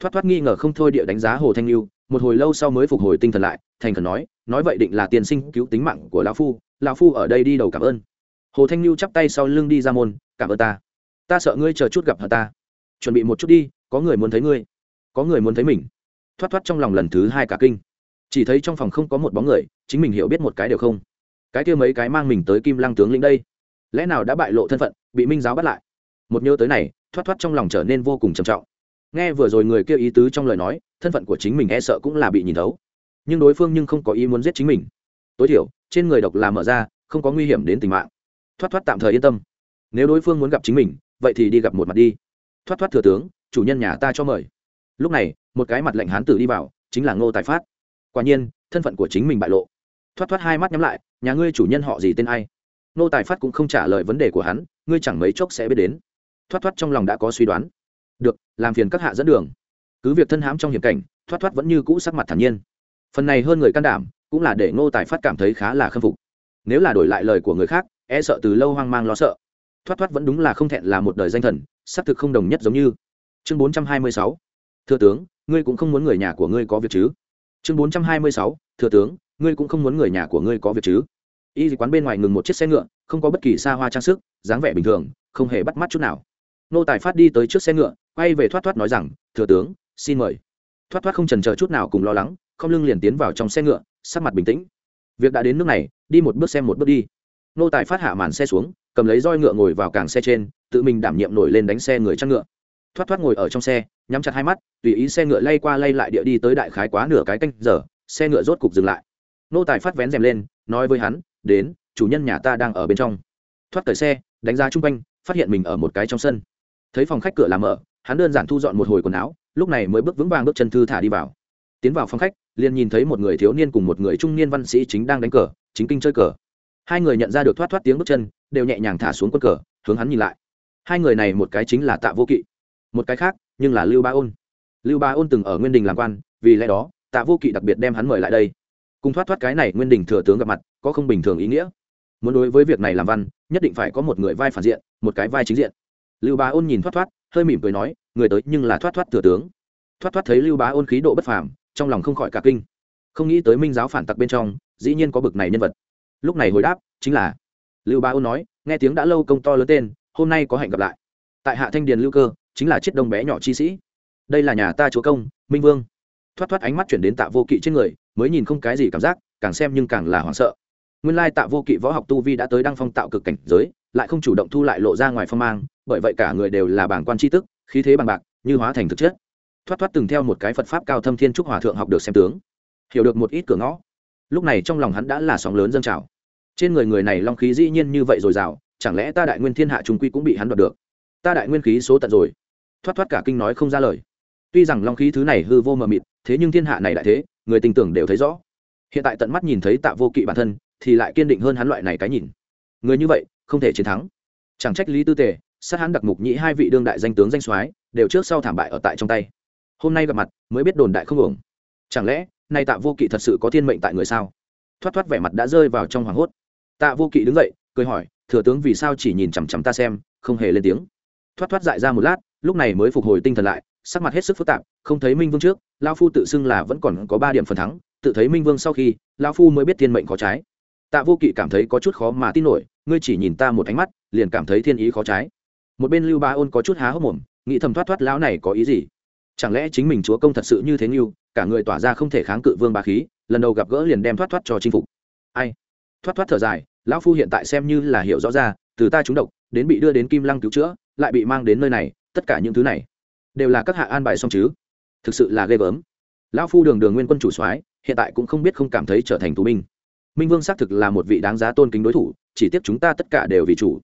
thoát thoát nghi ngờ không thôi địa đánh giá hồ thanh lưu, một hồi lâu sau mới phục hồi tinh thần lại, thành khẩn nói nói vậy định là tiền sinh cứu tính mạng của lão phu lão phu ở đây đi đầu cảm ơn. Hồ thanh lưu chắp tay sau lưng đi ra môn, cảm ơn ta. Ta sợ ngươi chờ chút gặp hờ ta? Chuẩn bị một chút đi, có người muốn thấy ngươi. Có người muốn thấy mình. Thoát thoát trong lòng lần thứ hai cả kinh. Chỉ thấy trong phòng không có một bóng người, chính mình hiểu biết một cái đều không. Cái kia mấy cái mang mình tới kim lăng tướng lĩnh đây, lẽ nào đã bại lộ thân phận, bị minh giáo bắt lại? Một nhớ tới này, thoát thoát trong lòng trở nên vô cùng trầm trọng nghe vừa rồi người kia ý tứ trong lời nói, thân phận của chính mình e sợ cũng là bị nhìn thấu. Nhưng đối phương nhưng không có ý muốn giết chính mình. Tối thiểu, trên người độc là mở ra, không có nguy hiểm đến tính mạng. Thoát thoát tạm thời yên tâm. Nếu đối phương muốn gặp chính mình, vậy thì đi gặp một mặt đi. Thoát thoát thừa tướng, chủ nhân nhà ta cho mời. Lúc này, một cái mặt lệnh hán tử đi vào, chính là ngô tài phát. Quả nhiên, thân phận của chính mình bại lộ. Thoát thoát hai mắt nhắm lại, nhà ngươi chủ nhân họ gì tên ai? Ngô tài phát cũng không trả lời vấn đề của hắn, ngươi chẳng mấy chốc sẽ biết đến. Thoát thoát trong lòng đã có suy đoán được, làm phiền các hạ dẫn đường. Cứ việc thân hãm trong hiểm cảnh, thoát thoát vẫn như cũ sắc mặt thản nhiên. Phần này hơn người can đảm, cũng là để ngô tài phát cảm thấy khá là khâm phục. Nếu là đổi lại lời của người khác e sợ từ lâu hoang mang lo sợ. Thoát thoát vẫn đúng là không thẹn là một đời danh thần xác thực không đồng nhất giống như. Chương bốn trăm hai mươi sáu. Thưa tướng, ngươi cũng không muốn người nhà của ngươi có việc chứ? Chương bốn trăm hai mươi sáu. Thưa tướng, ngươi cũng không muốn người nhà của ngươi có việc chứ? Y quán bên ngoài ngừng một chiếc xe ngựa, không có bất kỳ xa hoa trang sức, dáng vẻ bình thường, không hề bắt mắt chút nào. Nô tài phát đi tới trước xe ngựa quay về thoát thoát nói rằng, thừa tướng, xin mời. Thoát thoát không trần chờ chút nào cùng lo lắng, không lưng liền tiến vào trong xe ngựa, sắc mặt bình tĩnh. Việc đã đến nước này, đi một bước xem một bước đi. Nô tài phát hạ màn xe xuống, cầm lấy roi ngựa ngồi vào càng xe trên, tự mình đảm nhiệm nổi lên đánh xe người chăn ngựa. Thoát thoát ngồi ở trong xe, nhắm chặt hai mắt, tùy ý xe ngựa lay qua lay lại địa đi tới đại khái quá nửa cái canh giờ, xe ngựa rốt cục dừng lại. Nô tài phát vén rèm lên, nói với hắn, đến, chủ nhân nhà ta đang ở bên trong. Thoát cởi xe, đánh giá chung quanh, phát hiện mình ở một cái trong sân. Thấy phòng khách cửa làm mở hắn đơn giản thu dọn một hồi quần áo, lúc này mới bước vững vàng bước chân thư thả đi vào. Tiến vào phòng khách, liền nhìn thấy một người thiếu niên cùng một người trung niên văn sĩ chính đang đánh cờ, chính kinh chơi cờ. Hai người nhận ra được thoát thoát tiếng bước chân, đều nhẹ nhàng thả xuống quân cờ, hướng hắn nhìn lại. Hai người này một cái chính là tạ vô kỵ, một cái khác, nhưng là lưu ba ôn. Lưu ba ôn từng ở nguyên đình làm quan, vì lẽ đó, tạ vô kỵ đặc biệt đem hắn mời lại đây. Cùng thoát thoát cái này nguyên đình thừa tướng gặp mặt, có không bình thường ý nghĩa. Muốn đối với việc này làm văn, nhất định phải có một người vai phản diện, một cái vai chính diện. Lưu Ba ôn nhìn thoát thoát hơi mỉm cười nói, người tới nhưng là thoát thoát thừa tướng. Thoát thoát thấy lưu bá ôn khí độ bất phàm, trong lòng không khỏi cả kinh. Không nghĩ tới minh giáo phản tặc bên trong, dĩ nhiên có bực này nhân vật. Lúc này hồi đáp, chính là lưu bá ôn nói, nghe tiếng đã lâu công to lớn tên, hôm nay có hạnh gặp lại. Tại hạ thanh điền lưu cơ, chính là chiếc đông bé nhỏ chi sĩ. Đây là nhà ta chúa công, minh vương. Thoát thoát ánh mắt chuyển đến tạ vô kỵ trên người, mới nhìn không cái gì cảm giác, càng xem nhưng càng là hoảng sợ nguyên lai tạ vô kỵ võ học tu vi đã tới đăng phong tạo cực cảnh giới, lại không chủ động thu lại lộ ra ngoài phong mang, bởi vậy cả người đều là bảng quan tri tức khí thế bằng bạc, như hóa thành thực chất. Thoát thoát từng theo một cái phật pháp cao thâm thiên trúc hòa thượng học được xem tướng. Hiểu được một ít cửa ngõ. Lúc này trong lòng hắn đã là sóng lớn dâng trào. Trên người người này long khí dĩ nhiên như vậy rồi rào chẳng lẽ ta đại nguyên thiên hạ trung quy cũng bị hắn đoạt được? Ta đại nguyên khí số tận rồi. Thoát thoát cả kinh nói không ra lời. Tuy rằng long khí thứ này hư vô mờ mịt, thế nhưng thiên hạ này đại thế, người tình tưởng đều thấy rõ. Hiện tại tận mắt nhìn thấy tạ vô kỵ bản thân thì lại kiên định hơn hắn loại này cái nhìn. Người như vậy, không thể chiến thắng. Chẳng trách lý tư tề, sát hắn đặc mục nhĩ hai vị đương đại danh tướng danh soái, đều trước sau thảm bại ở tại trong tay. Hôm nay gặp mặt, mới biết đồn đại không ổng chẳng lẽ, nay tạ vô kỵ thật sự có thiên mệnh tại người sao? Thoát thoát vẻ mặt đã rơi vào trong hoảng hốt. Tạ vô kỵ đứng dậy, cười hỏi, thừa tướng vì sao chỉ nhìn chằm chằm ta xem, không hề lên tiếng? Thoát thoát dại ra một lát, lúc này mới phục hồi tinh thần lại, sắc mặt hết sức phức tạp, không thấy minh vương trước lao phu tự xưng là vẫn còn có ba điểm phần thắng, tự thấy minh vương sau khi lao phu mới biết thiên mệnh có trái tạ vô kỵ cảm thấy có chút khó mà tin nổi, ngươi chỉ nhìn ta một ánh mắt, liền cảm thấy thiên ý khó trái. Một bên lưu ba ôn có chút há hốc mồm, nghĩ thầm thoát thoát lão này có ý gì? Chẳng lẽ chính mình chúa công thật sự như thế như cả người tỏa ra không thể kháng cự vương ba khí, lần đầu gặp gỡ liền đem thoát thoát cho chinh phục. Ai? Thoát thoát thở dài, lão phu hiện tại xem như là hiểu rõ ra, từ ta trúng độc, đến bị đưa đến kim lăng cứu chữa, lại bị mang đến nơi này, tất cả những thứ này, đều là các hạ an bài xong chứ? Thực sự là ghê gớm. Lão phu đường đường nguyên quân chủ soái, hiện tại cũng không biết không cảm thấy trở thành tù binh minh vương xác thực là một vị đáng giá tôn kính đối thủ, chỉ tiếc chúng ta tất cả đều vì chủ.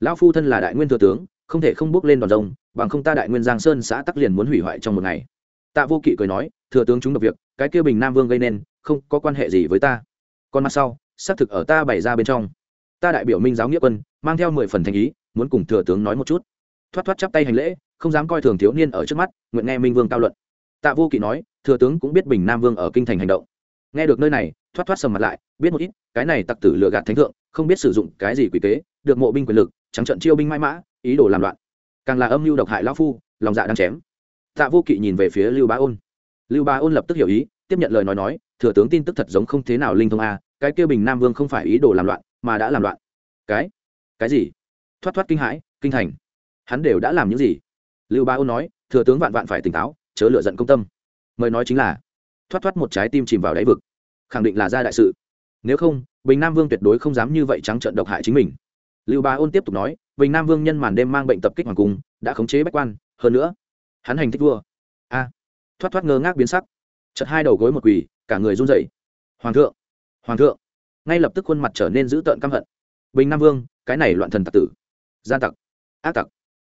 Lão phu thân là đại nguyên thừa tướng, không thể không bước lên đòn rông bằng không ta đại nguyên giang sơn xã tắc liền muốn hủy hoại trong một ngày. Tạ vô kỵ cười nói, thừa tướng chúng độc việc, cái kia bình nam vương gây nên, không có quan hệ gì với ta. Còn mặt sau, xác thực ở ta bày ra bên trong. Ta đại biểu minh giáo nghĩa quân, mang theo mười phần thành ý, muốn cùng thừa tướng nói một chút. Thoát thoát chắp tay hành lễ, không dám coi thường thiếu niên ở trước mắt, nguyện nghe minh vương cao luận. Tạ vô kỵ nói, thừa tướng cũng biết bình nam vương ở kinh thành hành động. Nghe được nơi này thoát thoát sầm mặt lại, biết một ít, cái này tặc tử lừa gạt thánh thượng, không biết sử dụng cái gì quỷ kế, được mộ binh quyền lực, trắng trận chiêu binh mãi mã, ý đồ làm loạn. Càng là âm mưu độc hại lão phu, lòng dạ đang chém. Tạ vô kỵ nhìn về phía lưu bá ôn. Lưu bá ôn lập tức hiểu ý, tiếp nhận lời nói nói, thừa tướng tin tức thật giống không thế nào linh thông a, cái kia bình nam vương không phải ý đồ làm loạn, mà đã làm loạn. Cái? Cái gì? Thoát thoát kinh hãi, kinh thành. Hắn đều đã làm những gì? Lưu bá ôn nói, thừa tướng vạn vạn phải tỉnh táo, chớ lựa giận công tâm. Mời nói chính là, thoát thoát một trái tim chìm vào đáy vực khẳng định là ra đại sự. Nếu không, bình nam vương tuyệt đối không dám như vậy trắng trợn độc hại chính mình. Lưu bá ôn tiếp tục nói, bình nam vương nhân màn đêm mang bệnh tập kích hoàng cung, đã khống chế bách quan, hơn nữa, hắn hành thích vua. A. Thoát thoát ngơ ngác biến sắc. Chật hai đầu gối một quỳ, cả người run rẩy. Hoàng thượng hoàng thượng. Ngay lập tức khuôn mặt trở nên dữ tợn căm hận. Bình nam vương, cái này loạn thần tặc tử. Gian tặc, ác tặc,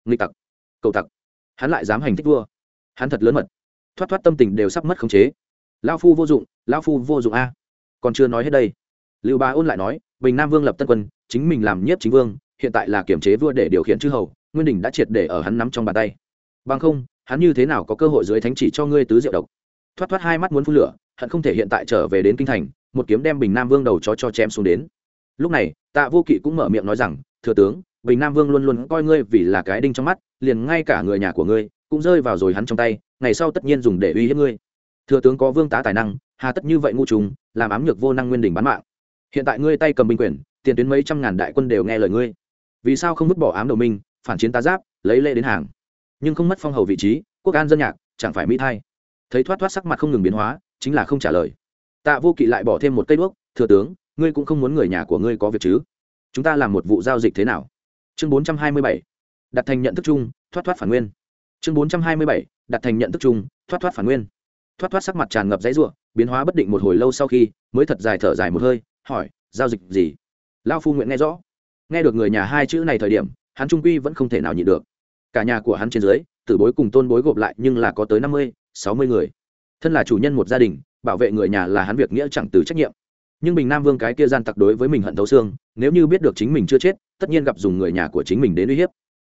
nghịch tặc, cầu tặc. Hắn lại dám hành thích vua. Hắn thật lớn mật. Thoát thoát tâm tình đều sắp mất khống chế lao phu vô dụng lao phu vô dụng a. À. Còn chưa nói hết đây. Lưu ba ôn lại nói, bình nam vương lập tân quân, chính mình làm nhiếp chính vương, hiện tại là kiểm chế vua để điều khiển chư hầu, nguyên đình đã triệt để ở hắn nắm trong bàn tay. Bằng không, hắn như thế nào có cơ hội dưới thánh chỉ cho ngươi tứ diệu độc? Thoát thoát hai mắt muốn phun lửa, hận không thể hiện tại trở về đến kinh thành, một kiếm đem bình nam vương đầu chó cho chém xuống đến. Lúc này, tạ vô kỵ cũng mở miệng nói rằng, thừa tướng, bình nam vương luôn luôn coi ngươi vì là cái đinh trong mắt, liền ngay cả người nhà của ngươi cũng rơi vào rồi hắn trong tay, ngày sau tất nhiên dùng để uy hiếp ngươi thừa tướng có vương tá tài năng, hà tất như vậy ngu trùng, làm ám nhược vô năng nguyên đỉnh bán mạng. Hiện tại ngươi tay cầm binh quyền, tiền tuyến mấy trăm ngàn đại quân đều nghe lời ngươi. Vì sao không vứt bỏ ám đầu minh, phản chiến tá giáp, lấy lệ đến hàng? Nhưng không mất phong hầu vị trí, quốc an dân nhạc, chẳng phải mỹ thay. Thấy thoát thoát sắc mặt không ngừng biến hóa, chính là không trả lời. Tạ vô kỵ lại bỏ thêm một cây đuốc, thừa tướng, ngươi cũng không muốn người nhà của ngươi có việc chứ? Chúng ta làm một vụ giao dịch thế nào? Chương bốn trăm hai mươi bảy. Đặt thành nhận thức chung, thoát thoát phản nguyên. Chương bốn trăm hai mươi bảy. Đặt thành nhận thức chung, thoát thoát phản nguyên thoát thoát sắc mặt tràn ngập dãy r u ộ biến hóa bất định một hồi lâu sau khi, mới thật dài thở dài một hơi, hỏi, giao dịch gì? Lao phu nguyện nghe rõ. Nghe được người nhà hai chữ này thời điểm, hắn trung quy vẫn không thể nào nhịn được. Cả nhà của hắn trên dưới, tử bối cùng tôn bối gộp lại nhưng là có tới năm mươi, sáu mươi người. Thân là chủ nhân một gia đình, bảo vệ người nhà là hắn việc nghĩa chẳng từ trách nhiệm. Nhưng bình nam vương cái kia gian tặc đối với mình hận thấu xương, nếu như biết được chính mình chưa chết, tất nhiên gặp dùng người nhà của chính mình đến uy hiếp.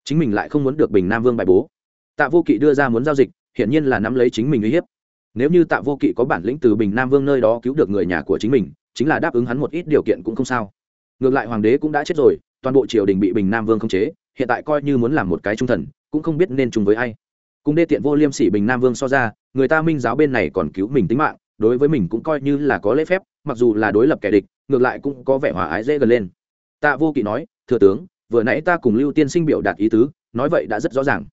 Chính mình lại không muốn được bình nam vương bài bố. Tạ vô kỵ đưa ra muốn giao dịch, hiển nhiên là nắm lấy chính mình uy hiếp nếu như tạ vô kỵ có bản lĩnh từ bình nam vương nơi đó cứu được người nhà của chính mình, chính là đáp ứng hắn một ít điều kiện cũng không sao. Ngược lại hoàng đế cũng đã chết rồi, toàn bộ triều đình bị bình nam vương khống chế, hiện tại coi như muốn làm một cái trung thần, cũng không biết nên chung với ai. Cùng đê tiện vô liêm sỉ bình nam vương so ra, người ta minh giáo bên này còn cứu mình tính mạng, đối với mình cũng coi như là có lễ phép, mặc dù là đối lập kẻ địch, ngược lại cũng có vẻ hòa ái dễ gần lên. Tạ vô kỵ nói, thừa tướng, vừa nãy ta cùng lưu tiên sinh biểu đạt ý tứ, nói vậy đã rất rõ ràng.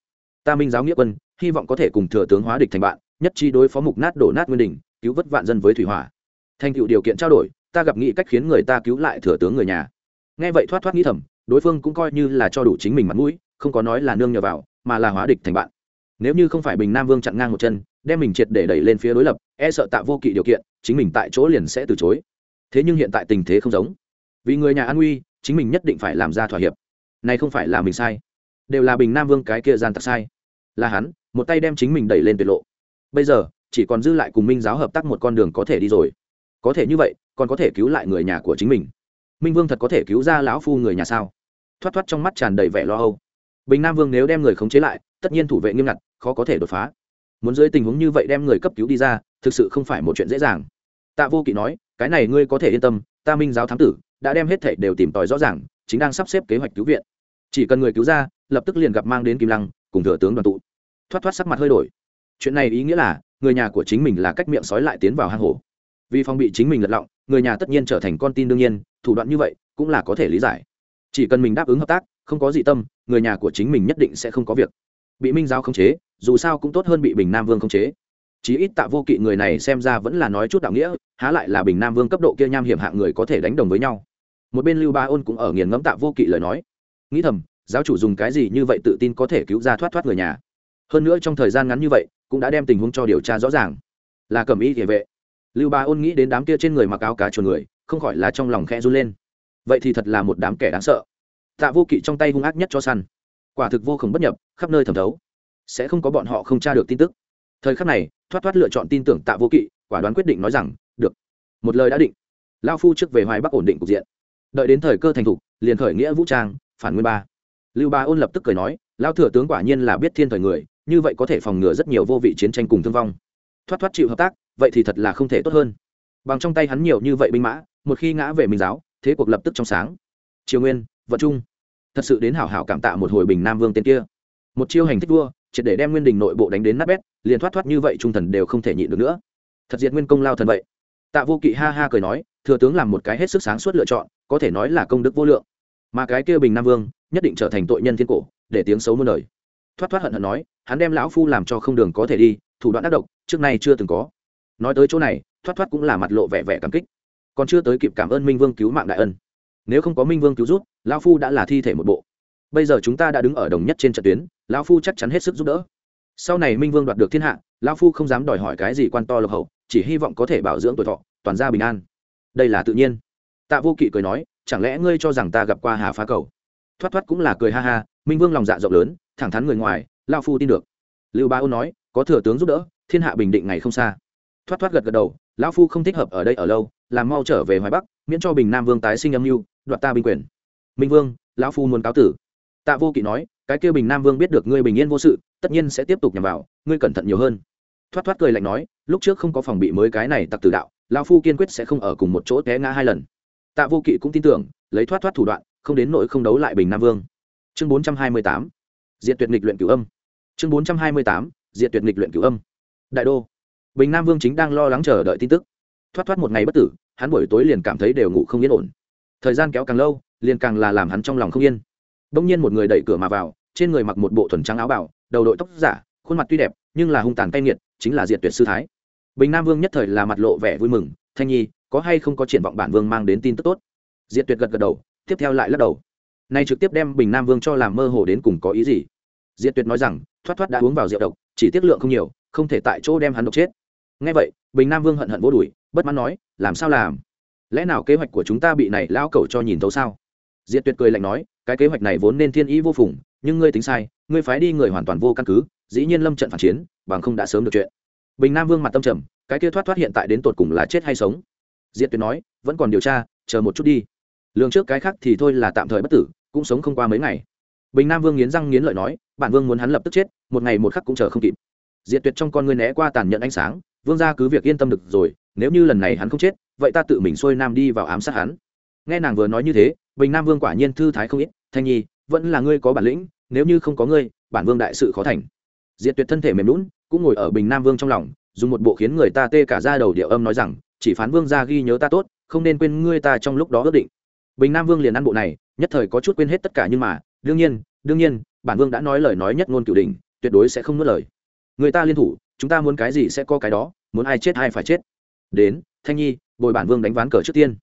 Ta minh giáo nghĩa quân, hy vọng có thể cùng thừa tướng hóa địch thành bạn nhất chi đối phó mục nát đổ nát nguyên đình cứu vớt vạn dân với thủy hỏa. Thành tựu điều kiện trao đổi, ta gặp nghị cách khiến người ta cứu lại thừa tướng người nhà. Nghe vậy thoát thoát nghĩ thầm, đối phương cũng coi như là cho đủ chính mình mặt mũi, không có nói là nương nhờ vào, mà là hóa địch thành bạn. Nếu như không phải bình nam vương chặn ngang một chân, đem mình triệt để đẩy lên phía đối lập e sợ tạ vô kỵ điều kiện, chính mình tại chỗ liền sẽ từ chối. Thế nhưng hiện tại tình thế không giống. Vì người nhà an nguy, chính mình nhất định phải làm ra thỏa hiệp. Này không phải là mình sai, đều là bình nam vương cái kia gian tặc sai. Là hắn, một tay đem chính mình đẩy lên tuyệt lộ bây giờ, chỉ còn dư lại cùng minh giáo hợp tác một con đường có thể đi rồi. Có thể như vậy, còn có thể cứu lại người nhà của chính mình. Minh vương thật có thể cứu ra lão phu người nhà sao? Thoát thoát trong mắt tràn đầy vẻ lo âu. Bình nam vương nếu đem người khống chế lại, tất nhiên thủ vệ nghiêm ngặt, khó có thể đột phá. Muốn dưới tình huống như vậy đem người cấp cứu đi ra, thực sự không phải một chuyện dễ dàng. Tạ vô kỵ nói, cái này ngươi có thể yên tâm, ta minh giáo thám tử đã đem hết thảy đều tìm tòi rõ ràng, chính đang sắp xếp kế hoạch cứu viện. Chỉ cần người cứu ra, lập tức liền gặp mang đến kim lăng, cùng thừa tướng đoàn tụ. Thoát thoát sắc mặt hơi đổi chuyện này ý nghĩa là, người nhà của chính mình là cách miệng sói lại tiến vào hang hổ. Vì phòng bị chính mình lật lọng, người nhà tất nhiên trở thành con tin đương nhiên, thủ đoạn như vậy cũng là có thể lý giải. Chỉ cần mình đáp ứng hợp tác, không có dị tâm, người nhà của chính mình nhất định sẽ không có việc. Bị minh giáo khống chế, dù sao cũng tốt hơn bị bình nam vương khống chế. Chí ít tạ vô kỵ người này xem ra vẫn là nói chút đạo nghĩa, há lại là bình nam vương cấp độ kia nham hiểm hạng người có thể đánh đồng với nhau. Một bên lưu ba ôn cũng ở nghiền ngẫm tạ vô kỵ lời nói. Nghĩ thầm, giáo chủ dùng cái gì như vậy tự tin có thể cứu ra thoát thoát người nhà? Hơn nữa trong thời gian ngắn như vậy cũng đã đem tình huống cho điều tra rõ ràng. Là cầm y địa vệ. Lưu ba ôn nghĩ đến đám kia trên người mặc áo cá chuồn người, không khỏi là trong lòng khe run lên. Vậy thì thật là một đám kẻ đáng sợ. Tạ vô kỵ trong tay hung ác nhất cho săn. Quả thực vô khổng bất nhập, khắp nơi thẩm thấu. Sẽ không có bọn họ không tra được tin tức. Thời khắc này, thoát thoát lựa chọn tin tưởng tạ vô kỵ, quả đoán quyết định nói rằng, được, một lời đã định. Lao phu trước về hoài bắc ổn định cục diện. Đợi đến thời cơ thành thục, liền khởi nghĩa vũ trang, phản nguyên ba. Lưu ba ôn lập tức cười nói lao thừa tướng quả nhiên là biết thiên thời người như vậy có thể phòng ngừa rất nhiều vô vị chiến tranh cùng thương vong. Thoát thoát chịu hợp tác, vậy thì thật là không thể tốt hơn. Bằng trong tay hắn nhiều như vậy binh mã, một khi ngã về minh giáo, thế cuộc lập tức trong sáng. Triều nguyên, vận trung. Thật sự đến hảo hảo cảm tạ một hồi bình nam vương tên kia. Một chiêu hành thích vua, triệt để đem nguyên đình nội bộ đánh đến nát bét, liền thoát thoát như vậy trung thần đều không thể nhịn được nữa. Thật diệt nguyên công lao thần vậy. Tạ vô kỵ ha ha cười nói, thừa tướng làm một cái hết sức sáng suốt lựa chọn, có thể nói là công đức vô lượng. Mà cái kia bình nam vương, nhất định trở thành tội nhân thiên cổ, để tiếng xấu muôn đời thoát thoát hận hận nói, hắn đem lão phu làm cho không đường có thể đi, thủ đoạn ác độc, trước nay chưa từng có. Nói tới chỗ này, thoát thoát cũng là mặt lộ vẻ vẻ cảm kích. Còn chưa tới kịp cảm ơn minh vương cứu mạng đại ân. Nếu không có minh vương cứu rút lão phu đã là thi thể một bộ. Bây giờ chúng ta đã đứng ở đồng nhất trên trận tuyến, lão phu chắc chắn hết sức giúp đỡ. Sau này minh vương đoạt được thiên hạ, lão phu không dám đòi hỏi cái gì quan to lộc hậu, chỉ hy vọng có thể bảo dưỡng tuổi thọ, toàn gia bình an. Đây là tự nhiên. Tạ vô kỵ cười nói, chẳng lẽ ngươi cho rằng ta gặp qua hà phá cầu? Thoát thoát cũng là cười ha ha, minh vương lòng dạ rộng lớn, thẳng thắn người ngoài lao phu tin được. Lưu ba ôn nói, có thừa tướng giúp đỡ, thiên hạ bình định ngày không xa. Thoát thoát gật gật đầu, lão phu không thích hợp ở đây ở lâu, làm mau trở về hoài bắc, miễn cho bình nam vương tái sinh âm mưu, đoạt ta binh quyền. Minh vương, lão phu muốn cáo tử. Tạ vô kỵ nói, cái kêu bình nam vương biết được ngươi bình yên vô sự, tất nhiên sẽ tiếp tục nhằm vào, ngươi cẩn thận nhiều hơn. Thoát thoát cười lạnh nói, lúc trước không có phòng bị mới cái này tặc tử đạo, lão phu kiên quyết sẽ không ở cùng một chỗ té ngã hai lần. Tạ vô kỵ cũng tin tưởng, lấy thoát thoát thủ đoạn không đến nỗi không đấu lại bình nam vương. Chương bốn trăm hai mươi tám diện tuyệt nghịch luyện cửu âm. Chương bốn trăm hai mươi tám diện tuyệt nghịch luyện cửu âm. Đại đô, bình nam vương chính đang lo lắng chờ đợi tin tức. Thoát thoát một ngày bất tử, hắn buổi tối liền cảm thấy đều ngủ không yên ổn. Thời gian kéo càng lâu, liền càng là làm hắn trong lòng không yên. Đông nhiên một người đẩy cửa mà vào, trên người mặc một bộ thuần trắng áo bảo đầu đội tóc giả, khuôn mặt tuy đẹp, nhưng là hung tàn cay nghiệt, chính là diệt tuyệt sư thái. Bình nam vương nhất thời là mặt lộ vẻ vui mừng, thanh nhi, có hay không có triển vọng bản vương mang đến tin tức tốt? Diệt tuyệt gật gật đầu tiếp theo lại lắc đầu. Nay trực tiếp đem bình nam vương cho làm mơ hồ đến cùng có ý gì? Diệt tuyệt nói rằng, thoát thoát đã uống vào rượu độc, chỉ tiết lượng không nhiều, không thể tại chỗ đem hắn độc chết. Ngay vậy, bình nam vương hận hận vô đùi, bất mãn nói, làm sao làm? Lẽ nào kế hoạch của chúng ta bị này lao cẩu cho nhìn thấu sao? Diệt tuyệt cười lạnh nói, cái kế hoạch này vốn nên thiên ý vô phùng, nhưng ngươi tính sai, ngươi phái đi người hoàn toàn vô căn cứ, dĩ nhiên lâm trận phản chiến, bằng không đã sớm được chuyện. Bình nam vương mặt tâm trầm, cái kia thoát thoát hiện tại đến tột cùng là chết hay sống? Diệt tuyệt nói, vẫn còn điều tra, chờ một chút đi lường trước cái khác thì thôi là tạm thời bất tử, cũng sống không qua mấy ngày. Bình nam vương nghiến răng nghiến lợi nói, bản vương muốn hắn lập tức chết, một ngày một khắc cũng chờ không kịp. Diệt tuyệt trong con ngươi né qua tàn nhẫn ánh sáng, vương ra cứ việc yên tâm được rồi, nếu như lần này hắn không chết, vậy ta tự mình xuôi nam đi vào ám sát hắn. Nghe nàng vừa nói như thế, bình nam vương quả nhiên thư thái không ít, thanh nhi, vẫn là ngươi có bản lĩnh, nếu như không có ngươi, bản vương đại sự khó thành. Diệt tuyệt thân thể mềm lún cũng ngồi ở bình nam vương trong lòng, dùng một bộ khiến người ta tê cả ra đầu điệu âm nói rằng, chỉ phán vương ra ghi nhớ ta tốt, không nên quên ngươi ta trong lúc đó ước định bình nam vương liền ăn bộ này, nhất thời có chút quên hết tất cả nhưng mà, đương nhiên đương nhiên, bản vương đã nói lời nói nhất ngôn cửu đình tuyệt đối sẽ không nuốt lời. Người ta liên thủ, chúng ta muốn cái gì sẽ có cái đó, muốn ai chết ai phải chết. Đến, thanh nhi, bồi bản vương đánh ván cờ trước tiên.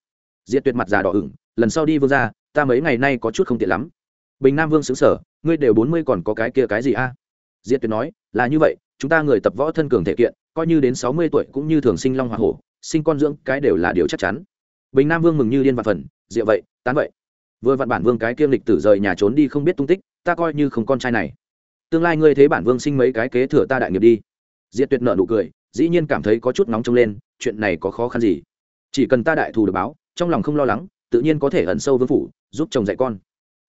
Diệt tuyệt mặt già đỏ ửng, lần sau đi vương ra ta mấy ngày nay có chút không tiện lắm. Bình nam vương xứng sở ngươi đều bốn mươi còn có cái kia cái gì a? Diệt tuyệt nói, là như vậy, chúng ta người tập võ thân cường thể kiện, coi như đến sáu mươi tuổi cũng như thường sinh long hoa hổ, sinh con dưỡng cái đều là điều chắc chắn. Bình nam vương mừng như điên và phần rượu vậy, tán vậy. Vừa vặn bản vương cái kiêm lịch tử rời nhà trốn đi không biết tung tích, ta coi như không con trai này. Tương lai ngươi thế bản vương sinh mấy cái kế thừa ta đại nghiệp đi. Diệt tuyệt nợ nụ cười, dĩ nhiên cảm thấy có chút nóng trông lên, chuyện này có khó khăn gì? Chỉ cần ta đại thù được báo, trong lòng không lo lắng, tự nhiên có thể ẩn sâu vương phủ, giúp chồng dạy con.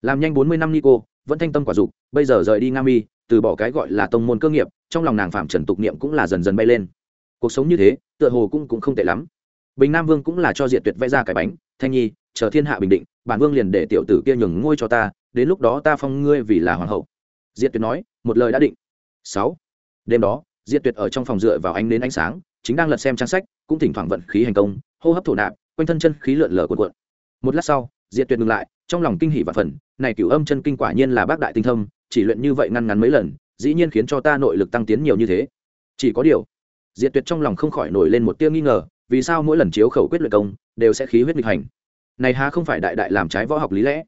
Làm nhanh bốn mươi năm nico, vẫn thanh tâm quả dục, bây giờ rời đi nga mi, từ bỏ cái gọi là tông môn cơ nghiệp, trong lòng nàng phạm trần tục niệm cũng là dần dần bay lên. Cuộc sống như thế, tựa hồ cũng cũng không tệ lắm. Bình nam vương cũng là cho diệt tuyệt vẽ ra cái bánh, thanh nhi chờ thiên hạ bình định, bản vương liền để tiểu tử kia nhường ngôi cho ta, đến lúc đó ta phong ngươi vì là hoàng hậu. Diệt tuyệt nói, một lời đã định. Sáu. Đêm đó, diệt tuyệt ở trong phòng dựa vào ánh đến ánh sáng, chính đang lật xem trang sách, cũng thỉnh thoảng vận khí hành công, hô hấp thổ nạp, quanh thân chân khí lượn lờ cuộn cuộn. Một lát sau, diệt tuyệt ngừng lại, trong lòng kinh hỉ và phần này cửu âm chân kinh quả nhiên là bác đại tinh thâm, chỉ luyện như vậy ngăn ngắn mấy lần, dĩ nhiên khiến cho ta nội lực tăng tiến nhiều như thế. Chỉ có điều, diệt tuyệt trong lòng không khỏi nổi lên một tia nghi ngờ, vì sao mỗi lần chiếu khẩu quyết luyện công, đều sẽ khí huyết nghịch hành? Này há không phải đại đại làm trái võ học lý lẽ?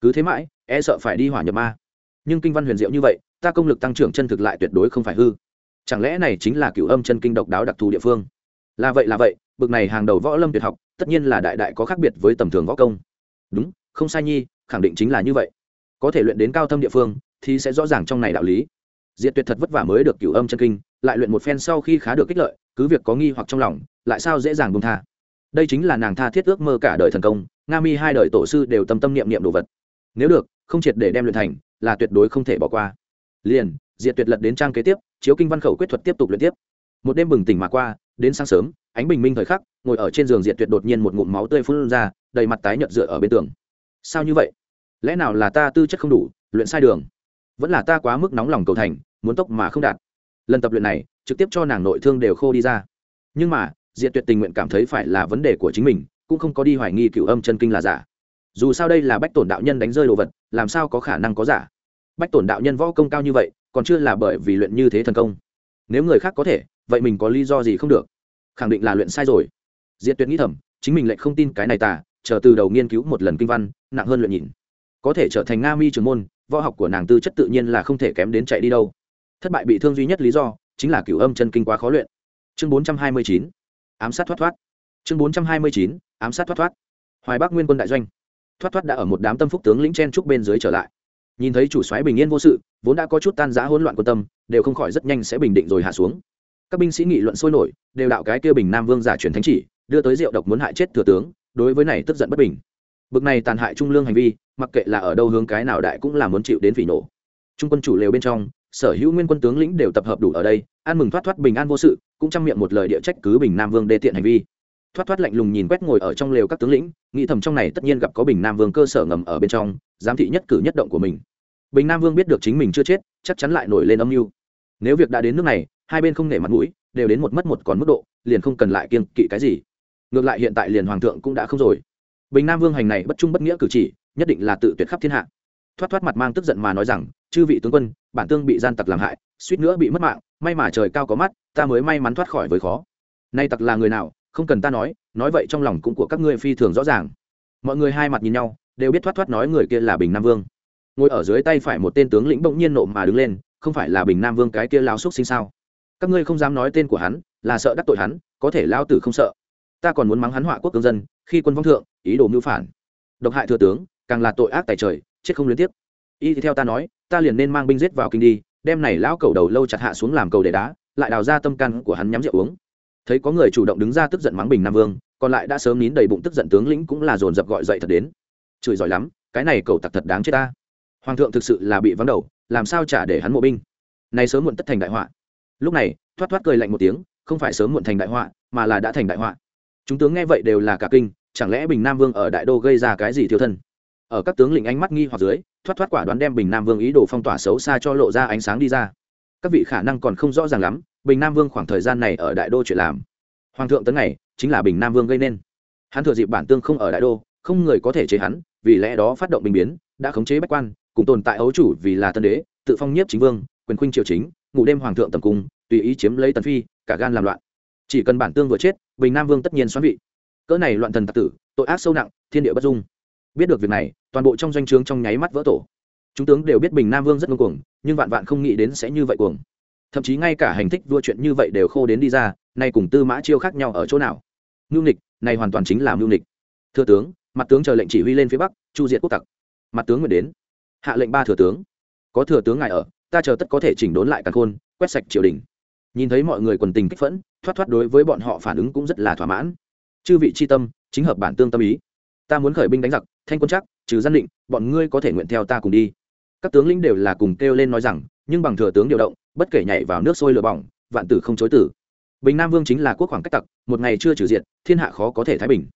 Cứ thế mãi e sợ phải đi hỏa nhập ma. Nhưng kinh văn huyền diệu như vậy, ta công lực tăng trưởng chân thực lại tuyệt đối không phải hư. Chẳng lẽ này chính là cửu âm chân kinh độc đáo đặc thù địa phương? Là vậy là vậy, bực này hàng đầu võ lâm tuyệt học, tất nhiên là đại đại có khác biệt với tầm thường võ công. Đúng, không sai nhi, khẳng định chính là như vậy. Có thể luyện đến cao thâm địa phương, thì sẽ rõ ràng trong này đạo lý. Diệt tuyệt thật vất vả mới được cửu âm chân kinh, lại luyện một phen sau khi khá được kích lợi, cứ việc có nghi hoặc trong lòng, lại sao dễ dàng buông tha? Đây chính là nàng tha thiết ước mơ cả đời thần công, nga mi hai đời tổ sư đều tâm tâm niệm niệm đồ vật. Nếu được, không triệt để đem luyện thành, là tuyệt đối không thể bỏ qua. Liền, diệt tuyệt lật đến trang kế tiếp, chiếu kinh văn khẩu quyết thuật tiếp tục luyện tiếp. Một đêm bừng tỉnh mà qua, đến sáng sớm, ánh bình minh thời khắc, ngồi ở trên giường diệt tuyệt đột nhiên một ngụm máu tươi phun ra, đầy mặt tái nhợt dựa ở bên tường. Sao như vậy? Lẽ nào là ta tư chất không đủ, luyện sai đường? Vẫn là ta quá mức nóng lòng cầu thành, muốn tốc mà không đạt. Lần tập luyện này, trực tiếp cho nàng nội thương đều khô đi ra. Nhưng mà diệt tuyệt tình nguyện cảm thấy phải là vấn đề của chính mình, cũng không có đi hoài nghi cựu âm chân kinh là giả. Dù sao đây là bách tổn đạo nhân đánh rơi đồ vật, làm sao có khả năng có giả? Bách tổn đạo nhân võ công cao như vậy, còn chưa là bởi vì luyện như thế thần công. Nếu người khác có thể, vậy mình có lý do gì không được? Khẳng định là luyện sai rồi. Diệt tuyệt nghĩ thầm, chính mình lại không tin cái này tả chờ từ đầu nghiên cứu một lần kinh văn, nặng hơn luyện nhìn có thể trở thành nga mi trường môn, võ học của nàng tư chất tự nhiên là không thể kém đến chạy đi đâu. Thất bại bị thương duy nhất lý do, chính là cửu âm chân kinh quá khó luyện. Chương bốn trăm hai mươi chín ám sát thoát thoát. Chương bốn trăm hai mươi chín, ám sát thoát thoát. Hoài bắc nguyên quân đại doanh. Thoát thoát đã ở một đám tâm phúc tướng lĩnh chen trúc bên dưới trở lại. Nhìn thấy chủ soái bình yên vô sự, vốn đã có chút tan giá hỗn loạn quân tâm, đều không khỏi rất nhanh sẽ bình định rồi hạ xuống. Các binh sĩ nghị luận sôi nổi, đều đạo cái kia bình nam vương giả truyền thánh chỉ, đưa tới rượu độc muốn hại chết thừa tướng, đối với này tức giận bất bình. Bực này tàn hại trung lương hành vi, mặc kệ là ở đâu hướng cái nào đại cũng là muốn chịu đến phỉ nổ trung quân chủ lều bên trong, sở hữu nguyên quân tướng lĩnh đều tập hợp đủ ở đây an mừng thoát thoát bình an vô sự cũng chăm miệng một lời địa trách cứ bình nam vương đê tiện hành vi. Thoát thoát lạnh lùng nhìn quét ngồi ở trong lều các tướng lĩnh, nghĩ thầm trong này tất nhiên gặp có bình nam vương cơ sở ngầm ở bên trong, giám thị nhất cử nhất động của mình. Bình nam vương biết được chính mình chưa chết, chắc chắn lại nổi lên âm mưu. Nếu việc đã đến nước này, hai bên không nể mặt mũi, đều đến một mất một còn mức độ, liền không cần lại kiên kỵ cái gì. Ngược lại hiện tại liền hoàng thượng cũng đã không rồi. Bình nam vương hành này bất trung bất nghĩa cử chỉ, nhất định là tự tuyệt khắp thiên hạ. Thoát thoát mặt mang tức giận mà nói rằng, chư vị tướng quân, bản tương bị gian tặc làm hại suýt nữa bị mất mạng, may mà trời cao có mắt, ta mới may mắn thoát khỏi với khó. Nay tặc là người nào, không cần ta nói nói vậy trong lòng cũng của các ngươi phi thường rõ ràng. Mọi người hai mặt nhìn nhau, đều biết thoát thoát nói người kia là bình nam vương. Ngồi ở dưới tay phải một tên tướng lĩnh bỗng nhiên nộ mà đứng lên, không phải là bình nam vương cái kia lao xúc sinh sao? Các ngươi không dám nói tên của hắn, là sợ đắc tội hắn, có thể lao tử không sợ. Ta còn muốn mắng hắn họa quốc cương dân, khi quân vong thượng, ý đồ mưu phản. Độc hại thừa tướng, càng là tội ác tài trời, chết không liên tiếp. Y thì theo ta nói, ta liền nên mang binh giết vào kinh đi đem này lão cầu đầu lâu chặt hạ xuống làm cầu để đá, lại đào ra tâm can của hắn nhắm rượu uống. Thấy có người chủ động đứng ra tức giận mắng bình nam vương, còn lại đã sớm nín đầy bụng tức giận tướng lĩnh cũng là dồn dập gọi dậy thật đến. Chửi giỏi lắm, cái này cầu tặc thật đáng chết ta. Hoàng thượng thực sự là bị vắng đầu, làm sao trả để hắn mộ binh? Này sớm muộn tất thành đại họa. Lúc này, thoát thoát cười lạnh một tiếng, không phải sớm muộn thành đại họa, mà là đã thành đại họa. Chúng tướng nghe vậy đều là cả kinh, chẳng lẽ bình nam vương ở đại đô gây ra cái gì thiếu thân? Ở các tướng lĩnh ánh mắt nghi hoặc dưới thoát thoát quả đoán đem bình nam vương ý đồ phong tỏa xấu xa cho lộ ra ánh sáng đi ra. Các vị khả năng còn không rõ ràng lắm, bình nam vương khoảng thời gian này ở đại đô chuyện làm. Hoàng thượng tấn này, chính là bình nam vương gây nên. Hắn thừa dịp bản tương không ở đại đô, không người có thể chế hắn, vì lẽ đó phát động bình biến, đã khống chế bách quan, cùng tồn tại ấu chủ vì là tân đế, tự phong nhiếp chính vương, quyền khuynh triều chính, ngủ đêm hoàng thượng tầm cung, tùy ý chiếm lấy tần phi, cả gan làm loạn. Chỉ cần bản tương vừa chết, bình nam vương tất nhiên xoắn vị. Cỡ này loạn thần tặc tử, tội ác sâu nặng, thiên địa bất dung biết được việc này, toàn bộ trong doanh trướng trong nháy mắt vỡ tổ. Chúng tướng đều biết bình nam vương rất ngông cuồng, nhưng vạn vạn không nghĩ đến sẽ như vậy cuồng. Thậm chí ngay cả hành thích vua chuyện như vậy đều khô đến đi ra, nay cùng tư mã chiêu khác nhau ở chỗ nào? Mưu nịch này hoàn toàn chính là mưu nịch thưa tướng, mặt tướng chờ lệnh chỉ huy lên phía bắc, chu diệt quốc tặc. Mặt tướng nguyện đến. Hạ lệnh ba thừa tướng. Có thừa tướng ngài ở, ta chờ tất có thể chỉnh đốn lại căn khôn, quét sạch triều đình. Nhìn thấy mọi người quần tình kích phẫn, thoát thoát đối với bọn họ phản ứng cũng rất là thỏa mãn. Chư vị c h i tâm, chính hợp bản tương tâm ý ta muốn khởi binh đánh giặc, thanh quân chắc, trừ gian định, bọn ngươi có thể nguyện theo ta cùng đi. Các tướng lĩnh đều là cùng kêu lên nói rằng, nhưng bằng thừa tướng điều động, bất kể nhảy vào nước sôi lửa bỏng, vạn tử không chối tử. Bình nam vương chính là quốc khoảng cách tặc, một ngày chưa trừ diện thiên hạ khó có thể thái bình.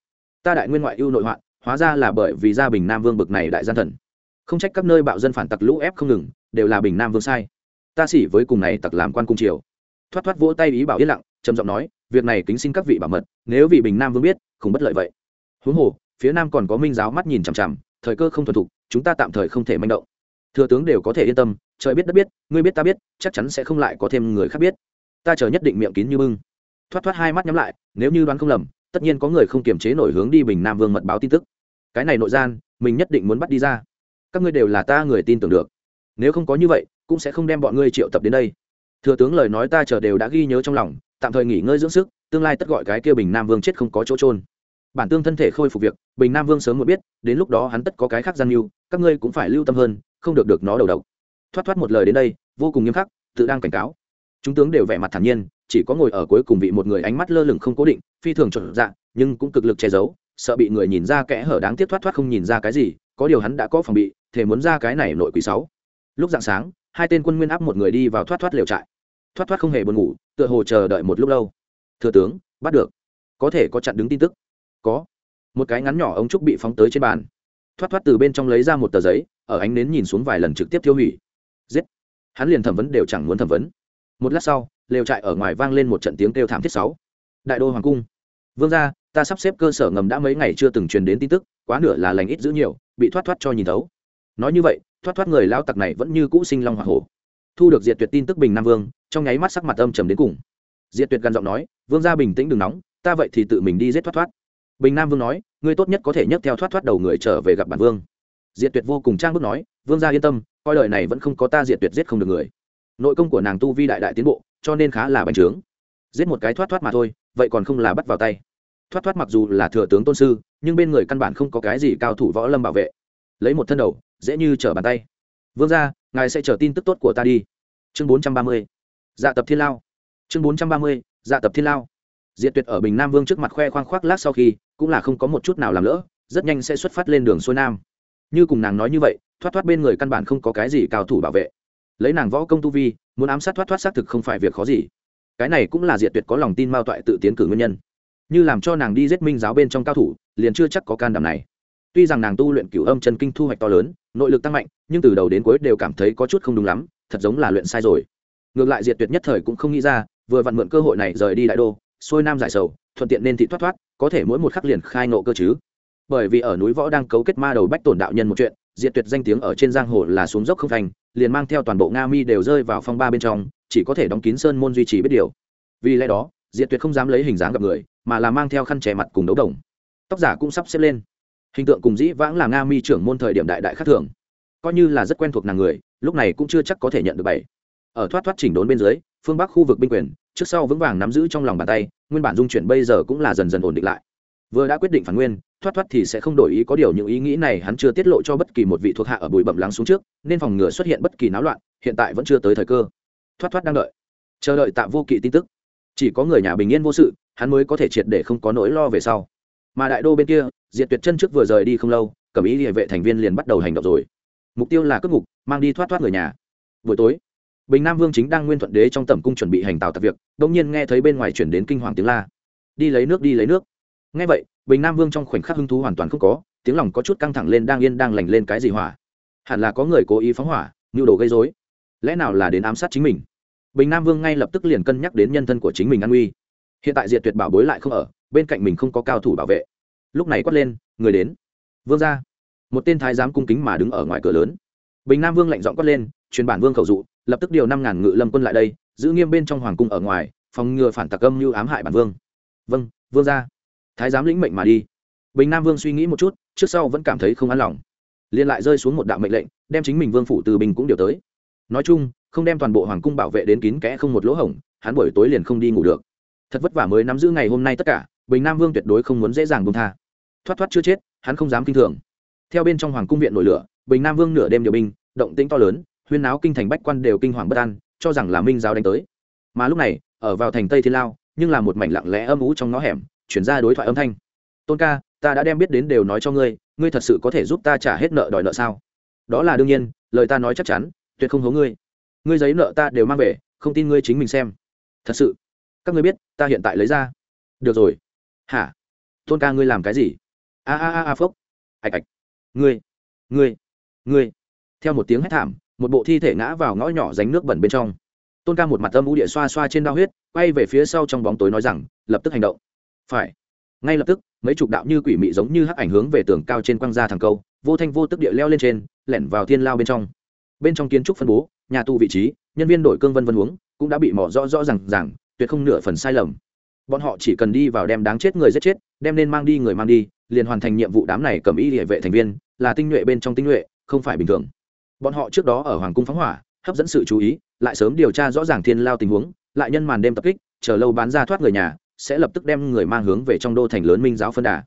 Ta đại nguyên ngoại ưu nội hoạn, hóa ra là bởi vì gia bình nam vương bực này đại gian thần. Không trách các nơi bạo dân phản tặc lũ ép không ngừng, đều là bình nam vương sai. Ta xỉ với cùng này tặc làm quan cung triều. Thoát thoát vỗ tay ý bảo yên lặng, trầm giọng nói, việc này kính xin các vị bảo mật, nếu vị bình nam vương biết, không bất lợi vậy. Huống hồ phía nam còn có minh giáo mắt nhìn chằm chằm, thời cơ không thuần thục, chúng ta tạm thời không thể manh động. Thừa tướng đều có thể yên tâm, trời biết đất biết, ngươi biết ta biết, chắc chắn sẽ không lại có thêm người khác biết. Ta chờ nhất định miệng kín như bưng. Thoát thoát hai mắt nhắm lại, nếu như đoán không lầm, tất nhiên có người không kiềm chế nổi hướng đi bình nam vương mật báo tin tức. Cái này nội gian, mình nhất định muốn bắt đi ra. Các ngươi đều là ta người tin tưởng được. Nếu không có như vậy, cũng sẽ không đem bọn ngươi triệu tập đến đây. Thừa tướng lời nói ta chờ đều đã ghi nhớ trong lòng, tạm thời nghỉ ngơi dưỡng sức, tương lai tất gọi cái kia bình nam vương chết không có chỗ trôn bản tương thân thể khôi phục việc, bình nam vương sớm một biết, đến lúc đó hắn tất có cái khác gian mưu, các ngươi cũng phải lưu tâm hơn, không được được nó đầu độc. Thoát thoát một lời đến đây, vô cùng nghiêm khắc, tự đang cảnh cáo. Chúng tướng đều vẻ mặt thản nhiên, chỉ có ngồi ở cuối cùng vị một người ánh mắt lơ lửng không cố định, phi thường chuẩn dạng nhưng cũng cực lực che giấu, sợ bị người nhìn ra kẽ hở đáng tiếc thoát thoát không nhìn ra cái gì, có điều hắn đã có phòng bị thể muốn ra cái này nội quý sáu. Lúc dạng sáng, hai tên quân nguyên áp một người đi vào thoát thoát liều trại. Thoát thoát không hề buồn ngủ, tựa hồ chờ đợi một lúc lâu. Thừa tướng, bắt được. Có thể có chặn đứng tin tức có. Một cái ngắn nhỏ ống trúc bị phóng tới trên bàn. Thoát thoát từ bên trong lấy ra một tờ giấy, ở ánh nến nhìn xuống vài lần trực tiếp tiêu hủy. Giết. Hắn liền thẩm vấn đều chẳng muốn thẩm vấn. Một lát sau, lều trại ở ngoài vang lên một trận tiếng kêu thảm thiết sáu. Đại đô hoàng cung. Vương gia, ta sắp xếp cơ sở ngầm đã mấy ngày chưa từng truyền đến tin tức, quá nửa là lành ít giữ nhiều, bị thoát thoát cho nhìn thấu. Nói như vậy, thoát thoát người lao tặc này vẫn như cũ sinh long hoa hổ. Thu được diệt tuyệt tin tức bình nam vương, trong nháy mắt sắc mặt âm trầm đến cùng. Diệt tuyệt gần giọng nói, vương gia bình tĩnh đừng nóng, ta vậy thì tự mình đi giết thoát thoát bình nam vương nói ngươi tốt nhất có thể nhấc theo thoát thoát đầu người trở về gặp bản vương. Diệt tuyệt vô cùng trang bức nói vương gia yên tâm coi đời này vẫn không có ta diệt tuyệt giết không được người. Nội công của nàng tu vi đại đại tiến bộ cho nên khá là bành trướng. Giết một cái thoát thoát mà thôi vậy còn không là bắt vào tay. Thoát thoát mặc dù là thừa tướng tôn sư nhưng bên người căn bản không có cái gì cao thủ võ lâm bảo vệ. Lấy một thân đầu dễ như trở bàn tay. Vương gia, ngài sẽ chờ tin tức tốt của ta đi. Chương bốn trăm ba mươi dạ tập thiên lao. Chương bốn trăm ba mươi dạ tập thiên lao diệt tuyệt ở bình nam vương trước mặt khoe khoang khoác lác sau khi, cũng là không có một chút nào làm lỡ, rất nhanh sẽ xuất phát lên đường xuôi nam. Như cùng nàng nói như vậy, thoát thoát bên người căn bản không có cái gì cao thủ bảo vệ. Lấy nàng võ công tu vi, muốn ám sát thoát thoát xác thực không phải việc khó gì. Cái này cũng là diệt tuyệt có lòng tin mao toại tự tiến cử nguyên nhân. Như làm cho nàng đi giết minh giáo bên trong cao thủ, liền chưa chắc có can đảm này. Tuy rằng nàng tu luyện cửu âm chân kinh thu hoạch to lớn, nội lực tăng mạnh, nhưng từ đầu đến cuối đều cảm thấy có chút không đúng lắm, thật giống là luyện sai rồi. Ngược lại diệt tuyệt nhất thời cũng không nghĩ ra, vừa vặn mượn cơ hội này rời đi đại đô xuôi nam giải sầu, thuận tiện nên thị thoát thoát, có thể mỗi một khắc liền khai nộ cơ chứ. Bởi vì ở núi võ đang cấu kết ma đầu bách tổn đạo nhân một chuyện, diệt tuyệt danh tiếng ở trên giang hồ là xuống dốc không thành, liền mang theo toàn bộ nga mi đều rơi vào phong ba bên trong, chỉ có thể đóng kín sơn môn duy trì biết điều. Vì lẽ đó, diệt tuyệt không dám lấy hình dáng gặp người, mà là mang theo khăn che mặt cùng đấu đồng. Tóc giả cũng sắp xếp lên. Hình tượng cùng dĩ vãng là nga mi trưởng môn thời điểm đại đại khắc thường. Coi như là rất quen thuộc nàng người, lúc này cũng chưa chắc có thể nhận được bảy ở thoát thoát chỉnh đốn bên dưới phương bắc khu vực binh quyền, trước sau vững vàng nắm giữ trong lòng bàn tay, nguyên bản dung chuyển bây giờ cũng là dần dần ổn định lại. Vừa đã quyết định phản nguyên, thoát thoát thì sẽ không đổi ý, có điều những ý nghĩ này hắn chưa tiết lộ cho bất kỳ một vị thuộc hạ ở bụi bậm lắng xuống trước, nên phòng ngừa xuất hiện bất kỳ náo loạn, hiện tại vẫn chưa tới thời cơ. Thoát thoát đang đợi. Chờ đợi tạ vô kỵ tin tức. Chỉ có người nhà bình yên vô sự, hắn mới có thể triệt để không có nỗi lo về sau. Mà đại đô bên kia, diệt tuyệt chân trước vừa rời đi không lâu, cẩm ý địa vệ thành viên liền bắt đầu hành động rồi. Mục tiêu là cướp ngục, mang đi thoát thoát người nhà. Buổi tối bình nam vương chính đang nguyên thuận đế trong tầm cung chuẩn bị hành tạo tập việc đ ỗ n g nhiên nghe thấy bên ngoài chuyển đến kinh hoàng tiếng la. Đi lấy nước, đi lấy nước. Nghe vậy, bình nam vương trong khoảnh khắc hứng thú hoàn toàn không có, tiếng lòng có chút căng thẳng lên đang yên, đang lành lên cái gì hỏa? Hẳn là có người cố ý phóng hỏa nhu đồ gây dối lẽ nào là đến ám sát chính mình? Bình nam vương ngay lập tức liền cân nhắc đến nhân thân của chính mình an nguy. Hiện tại diệt tuyệt bảo bối lại không ở, bên cạnh mình không có cao thủ bảo vệ. Lúc này quát lên, người đến. Vương ra một tên thái giám cung kính mà đứng ở ngoài cửa lớn. Bình nam vương lạnh giọng quát lên truyền bản vương khẩu dụ, lập tức điều năm ngàn ngự lâm quân lại đây, giữ nghiêm bên trong hoàng cung ở ngoài, phòng ngừa phản tặc âm như ám hại bản vương. Vâng vương ra thái giám lĩnh mệnh mà đi. Bình nam vương suy nghĩ một chút, trước sau vẫn cảm thấy không an lòng. Liền lại rơi xuống một đạo mệnh lệnh, đem chính mình vương phủ từ bình cũng điều tới. Nói chung, không đem toàn bộ hoàng cung bảo vệ đến kín kẽ không một lỗ hổng, hắn buổi tối liền không đi ngủ được. Thật vất vả mới nắm giữ ngày hôm nay tất cả, bình nam vương tuyệt đối không muốn dễ dàng bông tha. Thoát thoát chưa chết, hắn không dám kinh thường. Theo bên trong hoàng cung viện nổi lửa, bình nam vương nửa đêm điều binh, động tĩnh to lớn huyên náo kinh thành bách quan đều kinh hoàng bất an, cho rằng là minh giáo đánh tới. Mà lúc này, ở vào thành tây thiên lao, nhưng là một mảnh lặng lẽ âm ú trong ngõ hẻm, chuyển ra đối thoại âm thanh. Tôn ca, ta đã đem biết đến đều nói cho ngươi ngươi thật sự có thể giúp ta trả hết nợ đòi nợ sao? Đó là đương nhiên, lời ta nói chắc chắn, tuyệt không hố ngươi. Ngươi giấy nợ ta đều mang về, không tin ngươi chính mình xem. Thật sự? Các ngươi biết, ta hiện tại lấy ra. Được rồi. Hả? Tôn ca, ngươi làm cái gì? A a a a, phốc. Ạch ạch. Ngươi ngươi ngươi. Theo một tiếng hét thảm một bộ thi thể ngã vào ngõ nhỏ ránh nước bẩn bên trong. Tôn ca một mặt âm u địa xoa xoa trên đao huyết, quay về phía sau trong bóng tối nói rằng, lập tức hành động. Phải. Ngay lập tức, mấy chục đạo như quỷ mị giống như hắc ảnh hướng về tường cao trên quăng gia thằng câu, vô thanh vô tức địa leo lên trên, lẻn vào thiên lao bên trong. Bên trong kiến trúc phân bố, nhà tu vị trí, nhân viên đổi cương vân vân huống cũng đã bị mỏ rõ rõ rằng rằng tuyệt không nửa phần sai lầm. Bọn họ chỉ cần đi vào đem đáng chết người giết chết, đem nên mang đi người mang đi, liền hoàn thành nhiệm vụ đám này cầm y địa vệ thành viên, là tinh nhuệ bên trong tinh nhuệ, không phải bình thường bọn họ trước đó ở hoàng cung phóng hỏa, hấp dẫn sự chú ý, lại sớm điều tra rõ ràng thiên lao tình huống, lại nhân màn đêm tập kích, chờ lâu bán ra thoát người nhà, sẽ lập tức đem người mang hướng về trong đô thành lớn minh giáo phân đà.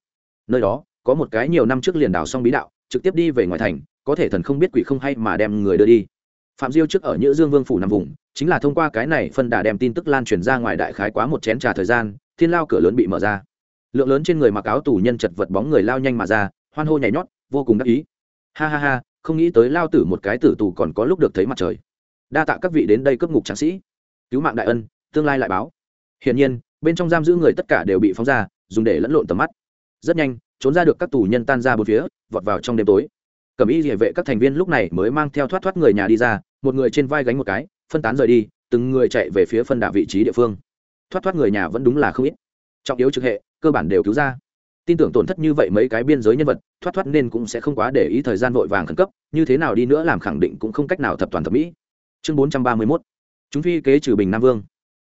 Nơi đó, có một cái nhiều năm trước liền đảo xong bí đạo, trực tiếp đi về ngoài thành, có thể thần không biết quỷ không hay mà đem người đưa đi. Phạm diêu trước ở nhữ dương vương phủ nằm vùng, chính là thông qua cái này phân đà đem tin tức lan truyền ra ngoài đại khái quá một chén trà thời gian, thiên lao cửa lớn bị mở ra. Lượng lớn trên người mặc áo tù nhân chật vật bóng người lao nhanh mà ra, hoan hô nhảy nhót, vô cùng đắc ý. Ha ha ha không nghĩ tới lao tử một cái tử tù còn có lúc được thấy mặt trời. Đa tạ các vị đến đây cấp ngục tráng sĩ. Cứu mạng đại ân, tương lai lại báo. Hiển nhiên, bên trong giam giữ người tất cả đều bị phóng ra, dùng để lẫn lộn tầm mắt. Rất nhanh, trốn ra được các tù nhân tan ra bốn phía, vọt vào trong đêm tối. Cầm y địa vệ các thành viên lúc này mới mang theo thoát thoát người nhà đi ra, một người trên vai gánh một cái, phân tán rời đi, từng người chạy về phía phân đà vị trí địa phương. Thoát thoát người nhà vẫn đúng là không ít. Trọng yếu trực hệ, cơ bản đều cứu ra tin tưởng tổn thất như vậy mấy cái biên giới nhân vật, thoát thoát nên cũng sẽ không quá để ý thời gian vội vàng khẩn cấp, như thế nào đi nữa làm khẳng định cũng không cách nào thập toàn thập mỹ. Chương bốn trăm ba mươi mốt. Chúng phi kế trừ bình nam vương.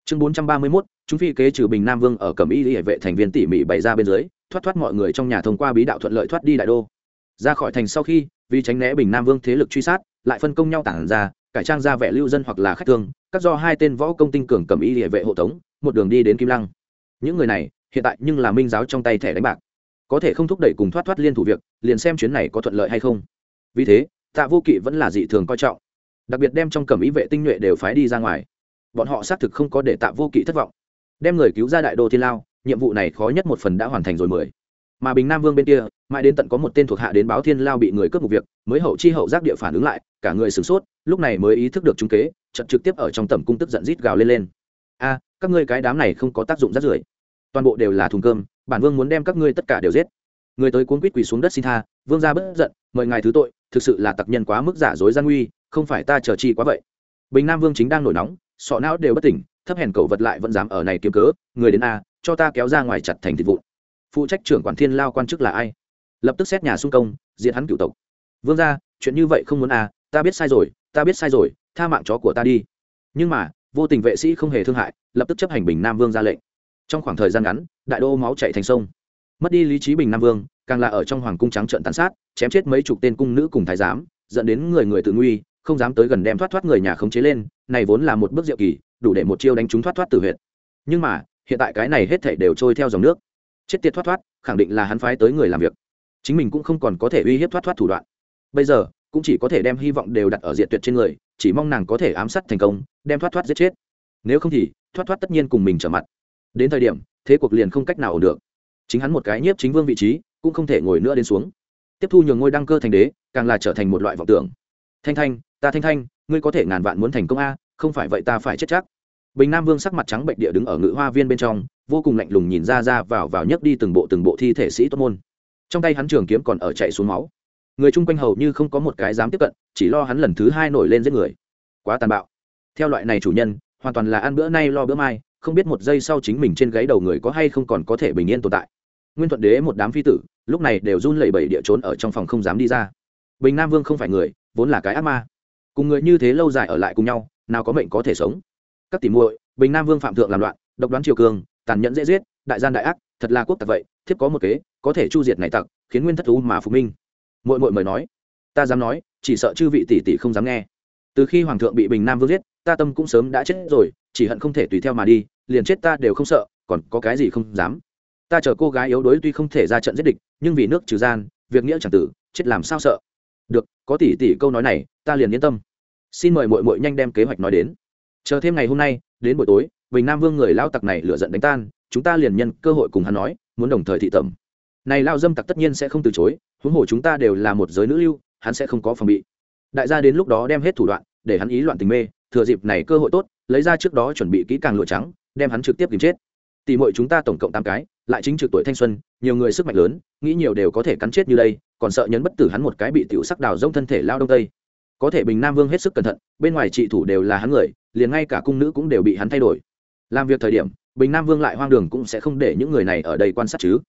Chương bốn trăm ba mươi mốt. Chúng phi kế trừ bình nam vương ở cẩm y hệ vệ thành viên tỉ mỉ bày ra bên dưới, thoát thoát mọi người trong nhà thông qua bí đạo thuận lợi thoát đi đại đô. Ra khỏi thành sau khi, vì tránh né bình nam vương thế lực truy sát, lại phân công nhau tản ra, cải trang ra vẻ lưu dân hoặc là khách thương các do hai tên võ công tinh cường cầm y địa vệ hộ tống, một đường đi đến kim lăng. Những người này, hiện tại nhưng là minh giáo trong tay thẻ đánh bạc có thể không thúc đẩy cùng thoát thoát liên thủ việc, liền xem chuyến này có thuận lợi hay không. Vì thế, tạ vô kỵ vẫn là dị thường coi trọng, đặc biệt đem trong cầm ý vệ tinh nhuệ đều phái đi ra ngoài. Bọn họ xác thực không có để tạ vô kỵ thất vọng. Đem người cứu ra đại đô thiên lao, nhiệm vụ này khó nhất một phần đã hoàn thành rồi mười. Mà bình nam vương bên kia, mãi đến tận có một tên thuộc hạ đến báo thiên lao bị người cướp một việc, mới hậu chi hậu giác địa phản ứng lại, cả người sửng sốt, lúc này mới ý thức được trung kế trận trực tiếp ở trong tầm cung tức giận rít gào lên lên. A, các ngươi cái đám này không có tác dụng rất rưởi toàn bộ đều là thùng cơm bản vương muốn đem các ngươi tất cả đều giết. Người tới cuốn quýt quỳ xuống đất xin tha vương gia bất giận mời ngài thứ tội thực sự là tặc nhân quá mức giả dối gian nguy không phải ta chờ chi quá vậy. Bình nam vương chính đang nổi nóng sọ não đều bất tỉnh thấp hèn cầu vật lại vẫn dám ở này kiếm cớ người đến a cho ta kéo ra ngoài chặt thành thịt vụn. Phụ trách trưởng quản thiên lao quan chức là ai? Lập tức xét nhà xung công diện hắn cựu tộc. Vương gia, chuyện như vậy không muốn à ta biết sai rồi ta biết sai rồi tha mạng chó của ta đi. Nhưng mà vô tình vệ sĩ không hề thương hại lập tức chấp hành bình nam vương ra lệnh trong khoảng thời gian ngắn, đại đô máu chạy thành sông. Mất đi lý trí bình nam vương, càng là ở trong hoàng cung trắng trận tàn sát, chém chết mấy chục tên cung nữ cùng thái giám, dẫn đến người người tự nguy, không dám tới gần đem thoát thoát người nhà khống chế lên, này vốn là một bước diệu kỳ, đủ để một chiêu đánh chúng thoát thoát tử huyệt. nhưng mà, hiện tại cái này hết thảy đều trôi theo dòng nước. Chết tiệt thoát thoát, khẳng định là hắn phái tới người làm việc. Chính mình cũng không còn có thể uy hiếp thoát thoát thủ đoạn. Bây giờ, cũng chỉ có thể đem hy vọng đều đặt ở diện tuyệt trên người, chỉ mong nàng có thể ám sát thành công, đem thoát thoát giết chết. Nếu không thì, thoát thoát tất nhiên cùng mình trở mặt đến thời điểm, thế cuộc liền không cách nào ổn được. Chính hắn một cái nhiếp chính vương vị trí, cũng không thể ngồi nữa đến xuống. Tiếp thu nhường ngôi đăng cơ thành đế, càng là trở thành một loại vọng tưởng. Thanh thanh, ta thanh thanh, ngươi có thể ngàn vạn muốn thành công a, không phải vậy ta phải chết chắc. Bình nam vương sắc mặt trắng bệnh địa đứng ở ngự hoa viên bên trong, vô cùng lạnh lùng nhìn ra ra vào vào nhấc đi từng bộ từng bộ thi thể sĩ tốt môn. Trong tay hắn trường kiếm còn ở chạy xuống máu. Người chung quanh hầu như không có một cái dám tiếp cận, chỉ lo hắn lần thứ hai nổi lên giết người. Quá tàn bạo. Theo loại này chủ nhân, hoàn toàn là ăn bữa nay lo bữa mai không biết một giây sau chính mình trên gáy đầu người có hay không còn có thể bình yên tồn tại. Nguyên thuận đế một đám phi tử, lúc này đều run lẩy bẩy địa trốn ở trong phòng không dám đi ra. Bình nam vương không phải người, vốn là cái ác ma. Cùng người như thế lâu dài ở lại cùng nhau, nào có mệnh có thể sống. Các tỷ muội, bình nam vương phạm thượng làm loạn, độc đoán triều cường, tàn nhẫn dễ giết, đại gian đại ác, thật là quốc tặc vậy, thiếp có một kế, có thể chu diệt này tặc, khiến nguyên thất thú mà phục minh. Muội muội mời nói. Ta dám nói, chỉ sợ chư vị tỷ tỷ không dám nghe. Từ khi hoàng thượng bị bình nam vương giết, ta tâm cũng sớm đã chết rồi chỉ hận không thể tùy theo mà đi, liền chết ta đều không sợ, còn có cái gì không dám. Ta chờ cô gái yếu đuối tuy không thể ra trận giết địch, nhưng vì nước trừ gian, việc nghĩa chẳng tử, chết làm sao sợ. Được, có tỷ tỷ câu nói này, ta liền yên tâm. Xin mời mội mội nhanh đem kế hoạch nói đến. Chờ thêm ngày hôm nay, đến buổi tối, bình nam vương người lao tặc này lựa giận đánh tan, chúng ta liền nhân cơ hội cùng hắn nói, muốn đồng thời thị tẩm. Này lao dâm tặc tất nhiên sẽ không từ chối, huống hồ chúng ta đều là một giới nữ lưu, hắn sẽ không có phòng bị. Đại gia đến lúc đó đem hết thủ đoạn, để hắn ý loạn tình mê thừa dịp này cơ hội tốt, lấy ra trước đó chuẩn bị kỹ càng lụa trắng, đem hắn trực tiếp tìm chết. Tỷ muội chúng ta tổng cộng tám cái, lại chính trực tuổi thanh xuân, nhiều người sức mạnh lớn, nghĩ nhiều đều có thể cắn chết như đây, còn sợ nhấn bất tử hắn một cái bị tiểu sắc đào rông thân thể lao đông tây. Có thể bình nam vương hết sức cẩn thận, bên ngoài trị thủ đều là hắn người, liền ngay cả cung nữ cũng đều bị hắn thay đổi. Làm việc thời điểm, bình nam vương lại hoang đường cũng sẽ không để những người này ở đây quan sát chứ.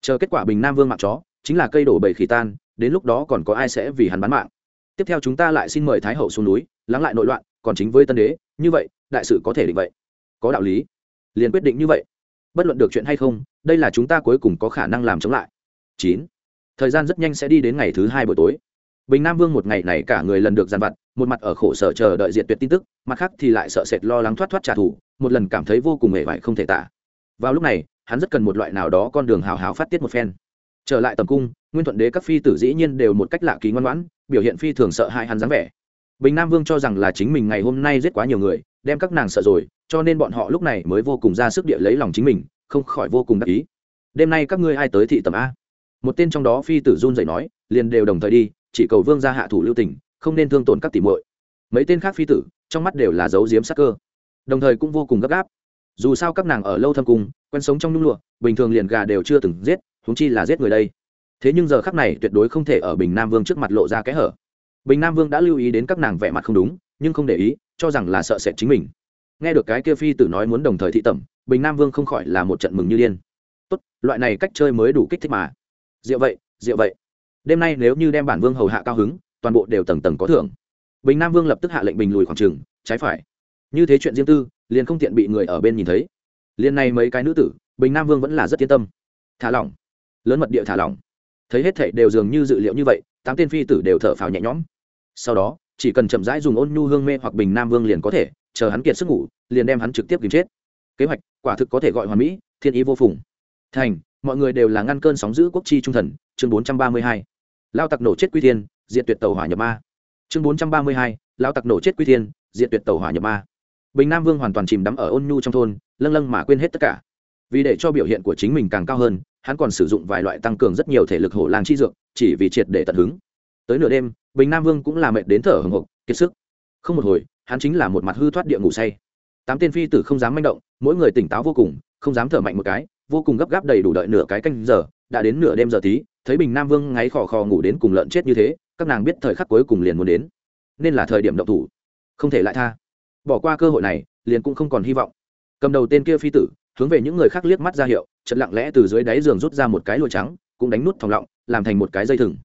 Chờ kết quả bình nam vương mặc chó, chính là cây đổ bầy khỉ tan, đến lúc đó còn có ai sẽ vì hắn bán mạng. Tiếp theo chúng ta lại xin mời thái hậu xuống núi, lắng lại nội loạn còn chính với tân đế, như vậy, đại sự có thể định vậy. Có đạo lý. Liền quyết định như vậy. Bất luận được chuyện hay không, đây là chúng ta cuối cùng có khả năng làm chống lại. Chín. Thời gian rất nhanh sẽ đi đến ngày thứ hai buổi tối. Bình nam vương một ngày này cả người lần được dàn vặt, một mặt ở khổ sở chờ đợi diện tuyệt tin tức, mặt khác thì lại sợ sệt lo lắng thoát thoát trả thù, một lần cảm thấy vô cùng mệt mỏi không thể tả. Vào lúc này, hắn rất cần một loại nào đó con đường hào hào phát tiết một phen. Trở lại tầm cung, nguyên thuận đế các phi tử dĩ nhiên đều một cách lạ kỳ ngoan ngoãn, biểu hiện phi thường sợ hãi hắn dáng vẻ bình nam vương cho rằng là chính mình ngày hôm nay giết quá nhiều người, đem các nàng sợ rồi, cho nên bọn họ lúc này mới vô cùng ra sức địa lấy lòng chính mình, không khỏi vô cùng đắc ý. Đêm nay các ngươi ai tới thị tầm a? Một tên trong đó phi tử run dậy nói, liền đều đồng thời đi, chỉ cầu vương ra hạ thủ lưu tình, không nên thương tổn các tỷ muội. Mấy tên khác phi tử, trong mắt đều là dấu diếm sắc cơ. Đồng thời cũng vô cùng gấp gáp. Dù sao các nàng ở lâu thâm cung, quen sống trong nhung lụa, bình thường liền gà đều chưa từng giết húng chi là giết người đây. Thế nhưng giờ khắc này tuyệt đối không thể ở bình nam vương trước mặt lộ ra cái hở bình nam vương đã lưu ý đến các nàng vẻ mặt không đúng, nhưng không để ý, cho rằng là sợ sệt chính mình. Nghe được cái kia phi tử nói muốn đồng thời thị tẩm, bình nam vương không khỏi là một trận mừng như điên. Tốt, loại này cách chơi mới đủ kích thích mà. Diệu vậy diệu vậy. Đêm nay nếu như đem bản vương hầu hạ cao hứng, toàn bộ đều tầng tầng có thưởng. Bình nam vương lập tức hạ lệnh bình lùi khoảng trừng trái phải. Như thế chuyện riêng tư, liền không tiện bị người ở bên nhìn thấy. Liền này mấy cái nữ tử, bình nam vương vẫn là rất yên tâm. Thả lỏng. Lớn mật địa thả lỏng. Thấy hết thảy đều dường như dự liệu như vậy, tám tên phi tử đều thở phào nhẹ nhõm sau đó, chỉ cần chậm rãi dùng ôn nhu hương mê hoặc bình nam vương liền có thể, chờ hắn kiệt sức ngủ, liền đem hắn trực tiếp kìm chết. Kế hoạch, quả thực có thể gọi hoàn mỹ, thiên ý vô phùng. Thành, mọi người đều là ngăn cơn sóng giữ quốc chi trung thần, chương bốn trăm ba mươi hai. Lao tặc nổ chết quy thiên diện tuyệt tàu hỏa nhập ma. Chương bốn trăm ba mươi hai, lao tặc nổ chết quy thiên diện tuyệt tàu hỏa nhập ma. Bình nam vương hoàn toàn chìm đắm ở ôn nhu trong thôn, lâng lâng mà quên hết tất cả. Vì để cho biểu hiện của chính mình càng cao hơn, hắn còn sử dụng vài loại tăng cường rất nhiều thể lực hổ lang chi dược, chỉ vì triệt để tận hứng tới nửa đêm, bình nam vương cũng là mệt đến thở hồng hộc, kiệt sức. Không một hồi, hắn chính là một mặt hư thoát địa ngủ say. Tám tên phi tử không dám manh động, mỗi người tỉnh táo vô cùng, không dám thở mạnh một cái, vô cùng gấp gáp đầy đủ đợi nửa cái canh giờ, đã đến nửa đêm giờ tí, thấy bình nam vương ngáy khò khò ngủ đến cùng lợn chết như thế, các nàng biết thời khắc cuối cùng liền muốn đến. Nên là thời điểm động thủ. Không thể lại tha. Bỏ qua cơ hội này, liền cũng không còn hy vọng. Cầm đầu tên kia phi tử, hướng về những người khác liếc mắt ra hiệu chật lặng lẽ từ dưới đáy giường rút ra một cái lụa trắng, cũng đánh nút thòng lọng, làm thành một cái dây thừng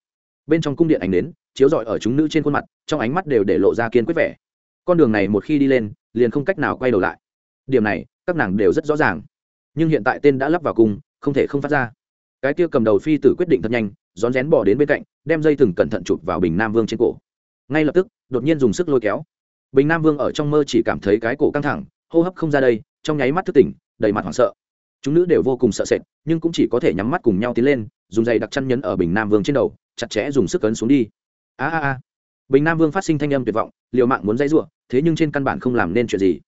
bên trong cung điện ánh đến, chiếu rọi ở chúng nữ trên khuôn mặt, trong ánh mắt đều để lộ ra kiên quyết vẻ. Con đường này một khi đi lên, liền không cách nào quay đầu lại. Điểm này, các nàng đều rất rõ ràng. Nhưng hiện tại tên đã lắp vào cung, không thể không phát ra. Cái kia cầm đầu phi tử quyết định thật nhanh, rón rén bỏ đến bên cạnh, đem dây thừng cẩn thận chụp vào bình nam vương trên cổ. Ngay lập tức, đột nhiên dùng sức lôi kéo. Bình nam vương ở trong mơ chỉ cảm thấy cái cổ căng thẳng, hô hấp không ra đây, trong nháy mắt thức tỉnh, đầy mặt hoảng sợ. Chúng nữ đều vô cùng sợ sệt, nhưng cũng chỉ có thể nhắm mắt cùng nhau tiến lên, dùng dây đặc chăn nhấn ở bình nam vương trên đầu chặt chẽ dùng sức cấn xuống đi. A a a. Bình nam vương phát sinh thanh âm tuyệt vọng, liều mạng muốn dãy r u ộ thế nhưng trên căn bản không làm nên chuyện gì.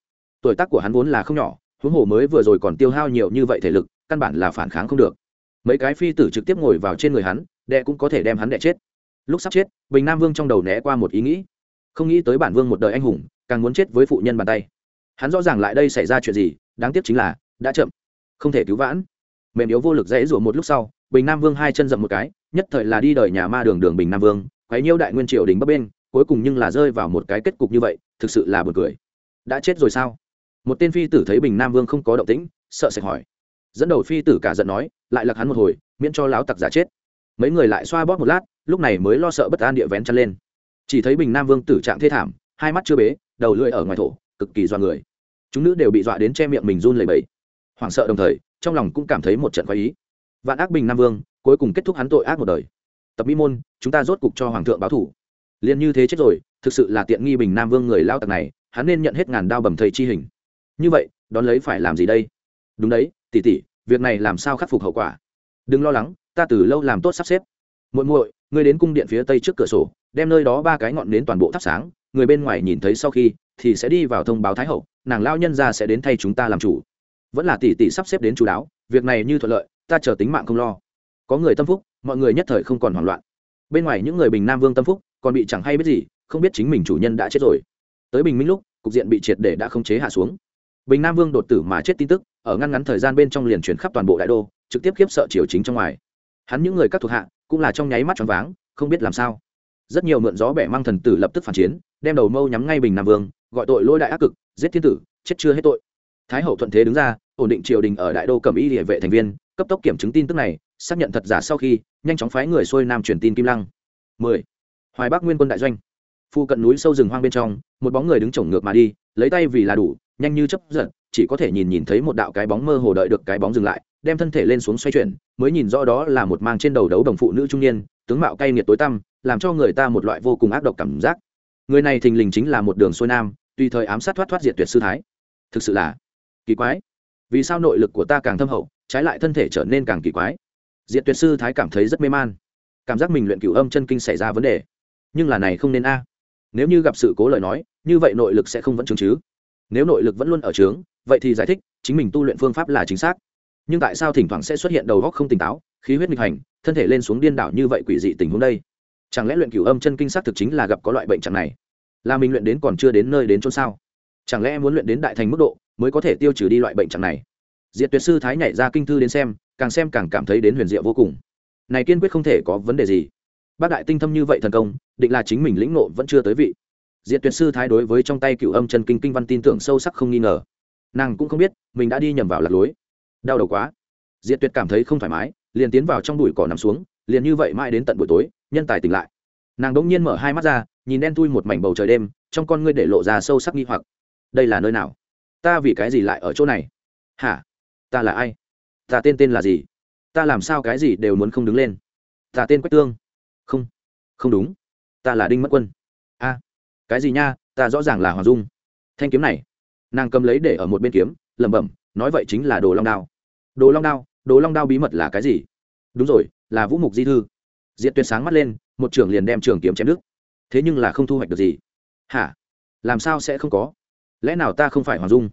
Tuổi tác của hắn vốn là không nhỏ, huống hồ mới vừa rồi còn tiêu hao nhiều như vậy thể lực, căn bản là phản kháng không được. Mấy cái phi tử trực tiếp ngồi vào trên người hắn, đệ cũng có thể đem hắn đệ chết. Lúc sắp chết, bình nam vương trong đầu né qua một ý nghĩ. Không nghĩ tới bản vương một đời anh hùng, càng muốn chết với phụ nhân bàn tay. Hắn rõ ràng lại đây xảy ra chuyện gì, đáng tiếc chính là, đã chậm. Không thể cứu vãn. Mềm yếu vô lực dãy rủa một lúc sau bình nam vương hai chân dậm một cái, nhất thời là đi đời nhà ma đường đường bình nam vương, quấy nhiêu đại nguyên triều đình bấp bên cuối cùng nhưng là rơi vào một cái kết cục như vậy, thực sự là buồn cười. Đã chết rồi sao? Một tên phi tử thấy bình nam vương không có động tĩnh, sợ sệt hỏi. Dẫn đầu phi tử cả giận nói, lại lặc hắn một hồi, miễn cho láo tặc giả chết. Mấy người lại xoa bóp một lát, lúc này mới lo sợ bất an địa vén chăn lên. Chỉ thấy bình nam vương tử trạng thê thảm, hai mắt chưa bế, đầu lưỡi ở ngoài thổ, cực kỳ dọa người. Chúng nữ đều bị dọa đến che miệng mình run lẩy bẩy. Hoảng sợ đồng thời, trong lòng cũng cảm thấy một trận khoái ý vạn ác bình nam vương, cuối cùng kết thúc hắn tội ác một đời. Tập mỹ môn, chúng ta rốt cục cho hoàng thượng báo thủ. Liền như thế chết rồi, thực sự là tiện nghi bình nam vương người lao tặc này, hắn nên nhận hết ngàn đao bầm thầy chi hình. Như vậy, đón lấy phải làm gì đây? Đúng đấy tỉ tỉ việc này làm sao khắc phục hậu quả? Đừng lo lắng, ta từ lâu làm tốt sắp xếp. Muội muội, ngươi đến cung điện phía tây trước cửa sổ, đem nơi đó ba cái ngọn nến toàn bộ thắp sáng, người bên ngoài nhìn thấy sau khi, thì sẽ đi vào thông báo thái hậu, nàng lao nhân ra sẽ đến thay chúng ta làm chủ vẫn là tỷ tỷ sắp xếp đến chú đáo, việc này như thuận lợi, ta chờ tính mạng không lo. Có người tâm phúc, mọi người nhất thời không còn hoảng loạn. Bên ngoài những người bình nam vương tâm phúc, còn bị chẳng hay biết gì, không biết chính mình chủ nhân đã chết rồi. Tới bình minh lúc, cục diện bị triệt để đã không chế hạ xuống. Bình nam vương đột tử mà chết tin tức, ở ngăn ngắn thời gian bên trong liền chuyển khắp toàn bộ đại đô, trực tiếp khiếp sợ triều chính trong ngoài. Hắn những người các thuộc hạ, cũng là trong nháy mắt choáng váng, không biết làm sao. Rất nhiều mượn gió bẻ mang thần tử lập tức phản chiến, đem đầu mâu nhắm ngay bình nam vương, gọi tội lỗi đại ác cực, giết thiên tử, chết chưa hết tội thái hậu thuận thế đứng ra, ổn định triều đình ở đại đô cẩm y địa vệ thành viên, cấp tốc kiểm chứng tin tức này, xác nhận thật giả sau khi, nhanh chóng phái người xuôi nam truyền tin kim lăng. 10. hoài bắc nguyên quân đại doanh. Phu cận núi sâu rừng hoang bên trong, một bóng người đứng chổng ngược mà đi, lấy tay vì là đủ, nhanh như chấp giật, chỉ có thể nhìn nhìn thấy một đạo cái bóng mơ hồ đợi được cái bóng dừng lại, đem thân thể lên xuống xoay chuyển, mới nhìn rõ đó là một mang trên đầu đấu đồng phụ nữ trung niên, tướng mạo cay nghiệt tối tăm, làm cho người ta một loại vô cùng ác độc cảm giác. Người này thình lình chính là một đường xuôi nam, tùy thời ám sát thoát thoát diệt tuyệt sư thái. Thực sự là kỳ quái. Vì sao nội lực của ta càng thâm hậu, trái lại thân thể trở nên càng kỳ quái? Diệt tuyệt sư thái cảm thấy rất mê man. Cảm giác mình luyện cửu âm chân kinh xảy ra vấn đề. Nhưng là này không nên a. À. Nếu như gặp sự cố lời nói, như vậy nội lực sẽ không vẫn chứng chứ. Nếu nội lực vẫn luôn ở trướng, vậy thì giải thích, chính mình tu luyện phương pháp là chính xác. Nhưng tại sao thỉnh thoảng sẽ xuất hiện đầu góc không tỉnh táo, khí huyết nghịch hành, thân thể lên xuống điên đảo như vậy quỷ dị tình huống đây? Chẳng lẽ luyện cửu âm chân kinh xác thực chính là gặp có loại bệnh trạng này? Là mình luyện đến còn chưa đến nơi đến chốn sao? Chẳng lẽ muốn luyện đến đại thành mức độ mới có thể tiêu trừ đi loại bệnh trạng này. Diệt tuyệt sư thái nhảy ra kinh thư đến xem, càng xem càng cảm thấy đến huyền diệu vô cùng. Này kiên quyết không thể có vấn đề gì. Bác đại tinh thâm như vậy thần công, định là chính mình lĩnh nộ vẫn chưa tới vị. Diệt tuyệt sư thái đối với trong tay cựu âm chân kinh kinh văn tin tưởng sâu sắc không nghi ngờ. Nàng cũng không biết, mình đã đi nhầm vào lạc lối. Đau đầu quá. Diệt tuyệt cảm thấy không thoải mái, liền tiến vào trong bụi cỏ nằm xuống, liền như vậy mãi đến tận buổi tối, nhân tài tỉnh lại. Nàng đỗng nhiên mở hai mắt ra, nhìn đen thui một mảnh bầu trời đêm, trong con ngươi để lộ ra sâu sắc nghi hoặc. Đây là nơi nào? Ta vì cái gì lại ở chỗ này? Hả? Ta là ai? Ta tên tên là gì? Ta làm sao cái gì đều muốn không đứng lên? Ta tên quách tương. Không không đúng. Ta là đinh mất quân. A, cái gì nha? Ta rõ ràng là hoàng dung. Thanh kiếm này, nàng cầm lấy để ở một bên kiếm, lẩm bẩm, nói vậy chính là đồ long đao. Đồ long đao, đồ long đao bí mật là cái gì? Đúng rồi, là vũ mục di thư. Diệt tuyệt sáng mắt lên, một trưởng liền đem trường kiếm chém nước thế nhưng là không thu hoạch được gì. Hả? Làm sao sẽ không có? Lẽ nào ta không phải hoàng dung?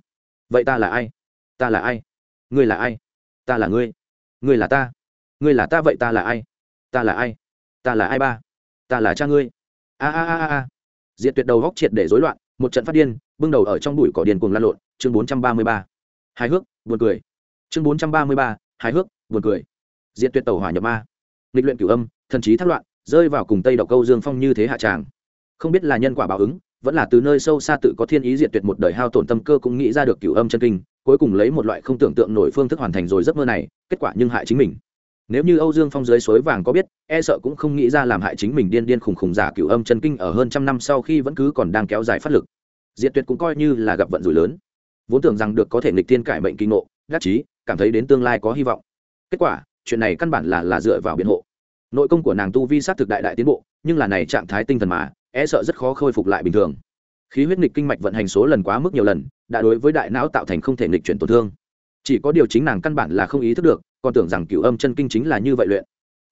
Vậy ta là ai? Ta là ai? Ngươi là ai? Ta là ngươi. Ngươi là ta. Ngươi là ta vậy ta là ai? Ta là ai? Ta là ai ba? Ta là cha ngươi. A a a a diệt tuyệt đầu góc triệt để rối loạn, một trận phát điên, bưng đầu ở trong bụi cỏ điền cùng lan lộn, chương bốn trăm ba mươi ba. Hài hước, buồn cười. Chương bốn trăm ba mươi ba, hài hước, buồn cười. Diệt tuyệt tàu hỏa nhập ma. Nghịch luyện cửu âm, thần trí thất loạn, rơi vào cùng tây độc câu dương phong như thế hạ tràng. Không biết là nhân quả báo ứng vẫn là từ nơi sâu xa tự có thiên ý diệt tuyệt một đời hao tổn tâm cơ cũng nghĩ ra được cửu âm chân kinh, cuối cùng lấy một loại không tưởng tượng nổi phương thức hoàn thành rồi giấc mơ này, kết quả nhưng hại chính mình. Nếu như âu dương phong dưới suối vàng có biết e sợ cũng không nghĩ ra làm hại chính mình điên điên khùng khùng giả cửu âm chân kinh ở hơn trăm năm sau khi vẫn cứ còn đang kéo dài phát lực. Diệt tuyệt cũng coi như là gặp vận rủi lớn. Vốn tưởng rằng được có thể nghịch thiên cải mệnh kinh ngộ gác trí cảm thấy đến tương lai có hy vọng. Kết quả, chuyện này căn bản là là dựa vào biện hộ. Nội công của nàng tu vi sát thực đại đại tiến bộ, nhưng là này trạng thái tinh thần mà e sợ rất khó khôi phục lại bình thường. Khí huyết nghịch kinh mạch vận hành số lần quá mức nhiều lần, đã đối với đại não tạo thành không thể nghịch chuyển tổn thương. Chỉ có điều chính nàng căn bản là không ý thức được, còn tưởng rằng cửu âm chân kinh chính là như vậy luyện.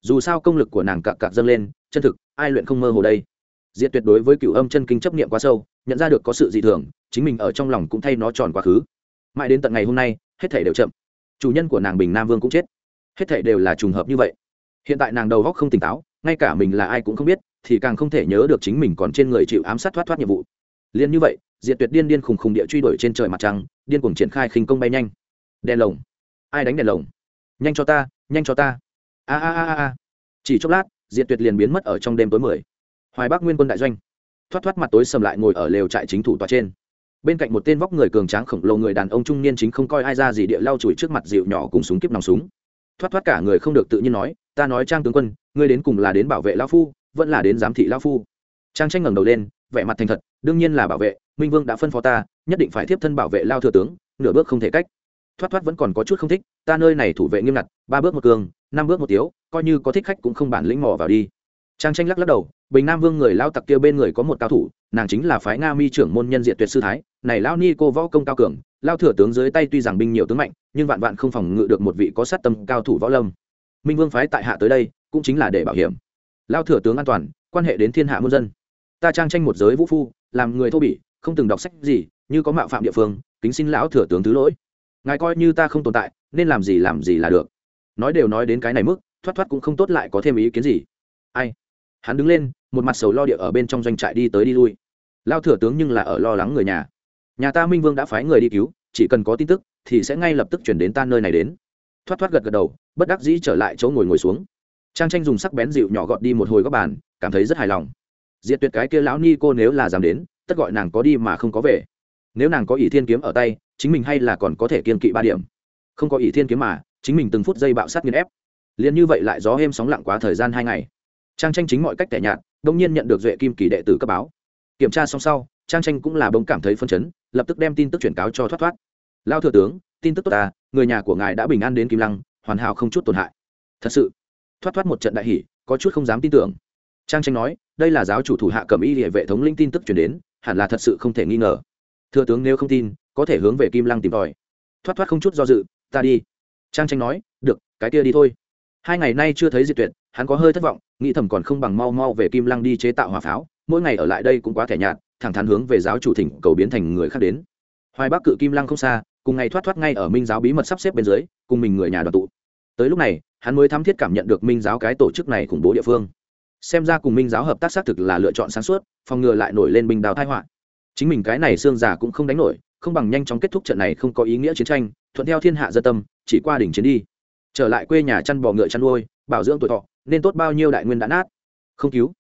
Dù sao công lực của nàng cặp cặp dâng lên, chân thực, ai luyện không mơ hồ đây? Diệt tuyệt đối với cửu âm chân kinh chấp niệm quá sâu, nhận ra được có sự dị thường, chính mình ở trong lòng cũng thay nó tròn quá khứ. Mãi đến tận ngày hôm nay, hết thể đều chậm. Chủ nhân của nàng bình nam vương cũng chết. Hết thể đều là trùng hợp như vậy. Hiện tại nàng đầu góc không tỉnh táo, ngay cả mình là ai cũng không biết thì càng không thể nhớ được chính mình còn trên người chịu ám sát thoát thoát nhiệm vụ. Liên như vậy, diệt tuyệt điên điên khùng khùng địa truy đuổi trên trời mặt trăng, điên cuồng triển khai khinh công bay nhanh. Đèn lồng. Ai đánh đèn lồng? Nhanh cho ta, nhanh cho ta. A a a a chỉ chốc lát, diệt tuyệt liền biến mất ở trong đêm tối mười. Hoài bắc nguyên quân đại doanh. Thoát thoát mặt tối sầm lại ngồi ở lều trại chính thủ tòa trên. Bên cạnh một tên vóc người cường tráng khổng lồ người đàn ông trung niên chính không coi ai ra gì địa lau chùi trước mặt dịu nhỏ cùng súng kíp nòng súng. Thoát thoát cả người không được tự nhiên nói, ta nói trang tướng quân, ngươi đến cùng là đến bảo vệ lão phu vẫn là đến giám thị lão phu. Trang tranh ngẩng đầu lên, vẻ mặt thành thật, đương nhiên là bảo vệ, minh vương đã phân phó ta, nhất định phải tiếp thân bảo vệ lao thừa tướng, nửa bước không thể cách. Thoát thoát vẫn còn có chút không thích, ta nơi này thủ vệ nghiêm ngặt, ba bước một cường, năm bước một tiếu, coi như có thích khách cũng không bản lĩnh mò vào đi. Trang tranh lắc lắc đầu, bình nam vương người lao tặc kia bên người có một cao thủ, nàng chính là phái nga mi trưởng môn nhân diện tuyệt sư thái, này lao ni cô võ công cao cường, lao thừa tướng dưới tay tuy rằng binh nhiều tướng mạnh, nhưng vạn vạn không phòng ngự được một vị có sát tâm cao thủ võ lâm. Minh vương phái tại hạ tới đây, cũng chính là để bảo hiểm lao thừa tướng an toàn, quan hệ đến thiên hạ muôn dân. Ta trang tranh một giới vũ phu, làm người thô bỉ, không từng đọc sách gì, như có mạo phạm địa phương, kính xin lão thừa tướng thứ lỗi. Ngài coi như ta không tồn tại, nên làm gì làm gì là được. Nói đều nói đến cái này mức, thoát thoát cũng không tốt lại có thêm ý kiến gì. Ai? Hắn đứng lên, một mặt sầu lo địa ở bên trong doanh trại đi tới đi lui. Lao thừa tướng nhưng là ở lo lắng người nhà. Nhà ta minh vương đã phái người đi cứu, chỉ cần có tin tức, thì sẽ ngay lập tức chuyển đến ta nơi này đến. Thoát thoát gật gật đầu, bất đắc dĩ trở lại chỗ ngồi ngồi xuống trang tranh dùng sắc bén dịu nhỏ gọt đi một hồi góc bàn, cảm thấy rất hài lòng. Diệt tuyệt cái kia lão ni cô nếu là dám đến, tất gọi nàng có đi mà không có về. Nếu nàng có ỷ thiên kiếm ở tay, chính mình hay là còn có thể kiên kỵ ba điểm. Không có ỷ thiên kiếm mà, chính mình từng phút giây bạo sát nghiên ép. Liền như vậy lại gió êm sóng lặng quá thời gian hai ngày. Trang tranh chính mọi cách tẻ nhạt, đông nhiên nhận được duệ kim kỳ đệ tử cấp báo. Kiểm tra xong sau, trang tranh cũng là bỗng cảm thấy phân chấn, lập tức đem tin tức chuyển cáo cho thoát thoát. Lao thừa tướng, tin tức tốt ta người nhà của ngài đã bình an đến kim lăng, hoàn hảo không chút tổn hại. Thật sự thoát thoát một trận đại hỷ có chút không dám tin tưởng. Trang tranh nói, đây là giáo chủ thủ hạ cầm y địa vệ thống linh tin tức chuyển đến, hẳn là thật sự không thể nghi ngờ. Thừa tướng nếu không tin, có thể hướng về kim lăng tìm tòi. Thoát thoát không chút do dự, ta đi. Trang tranh nói, được, cái kia đi thôi. Hai ngày nay chưa thấy diệt tuyệt, hắn có hơi thất vọng, nghĩ thầm còn không bằng mau mau về kim lăng đi chế tạo hỏa pháo, mỗi ngày ở lại đây cũng quá thẻ nhạt, thẳng thắn hướng về giáo chủ thỉnh cầu biến thành người khác đến. Hoài bắc cự kim lăng không xa, cùng ngày thoát thoát ngay ở minh giáo bí mật sắp xếp bên dưới, cùng mình người nhà đoàn tụ. Tới lúc này hắn mới thám thiết cảm nhận được minh giáo cái tổ chức này khủng bố địa phương. Xem ra cùng minh giáo hợp tác xác thực là lựa chọn sáng suốt, phòng ngừa lại nổi lên binh đào thai họa. Chính mình cái này xương già cũng không đánh nổi, không bằng nhanh chóng kết thúc trận này không có ý nghĩa chiến tranh, thuận theo thiên hạ dân tâm, chỉ qua đỉnh chiến đi. Trở lại quê nhà chăn bò ngựa chăn nuôi, bảo dưỡng tuổi thọ, nên tốt bao nhiêu đại nguyên đã nát. Không cứu.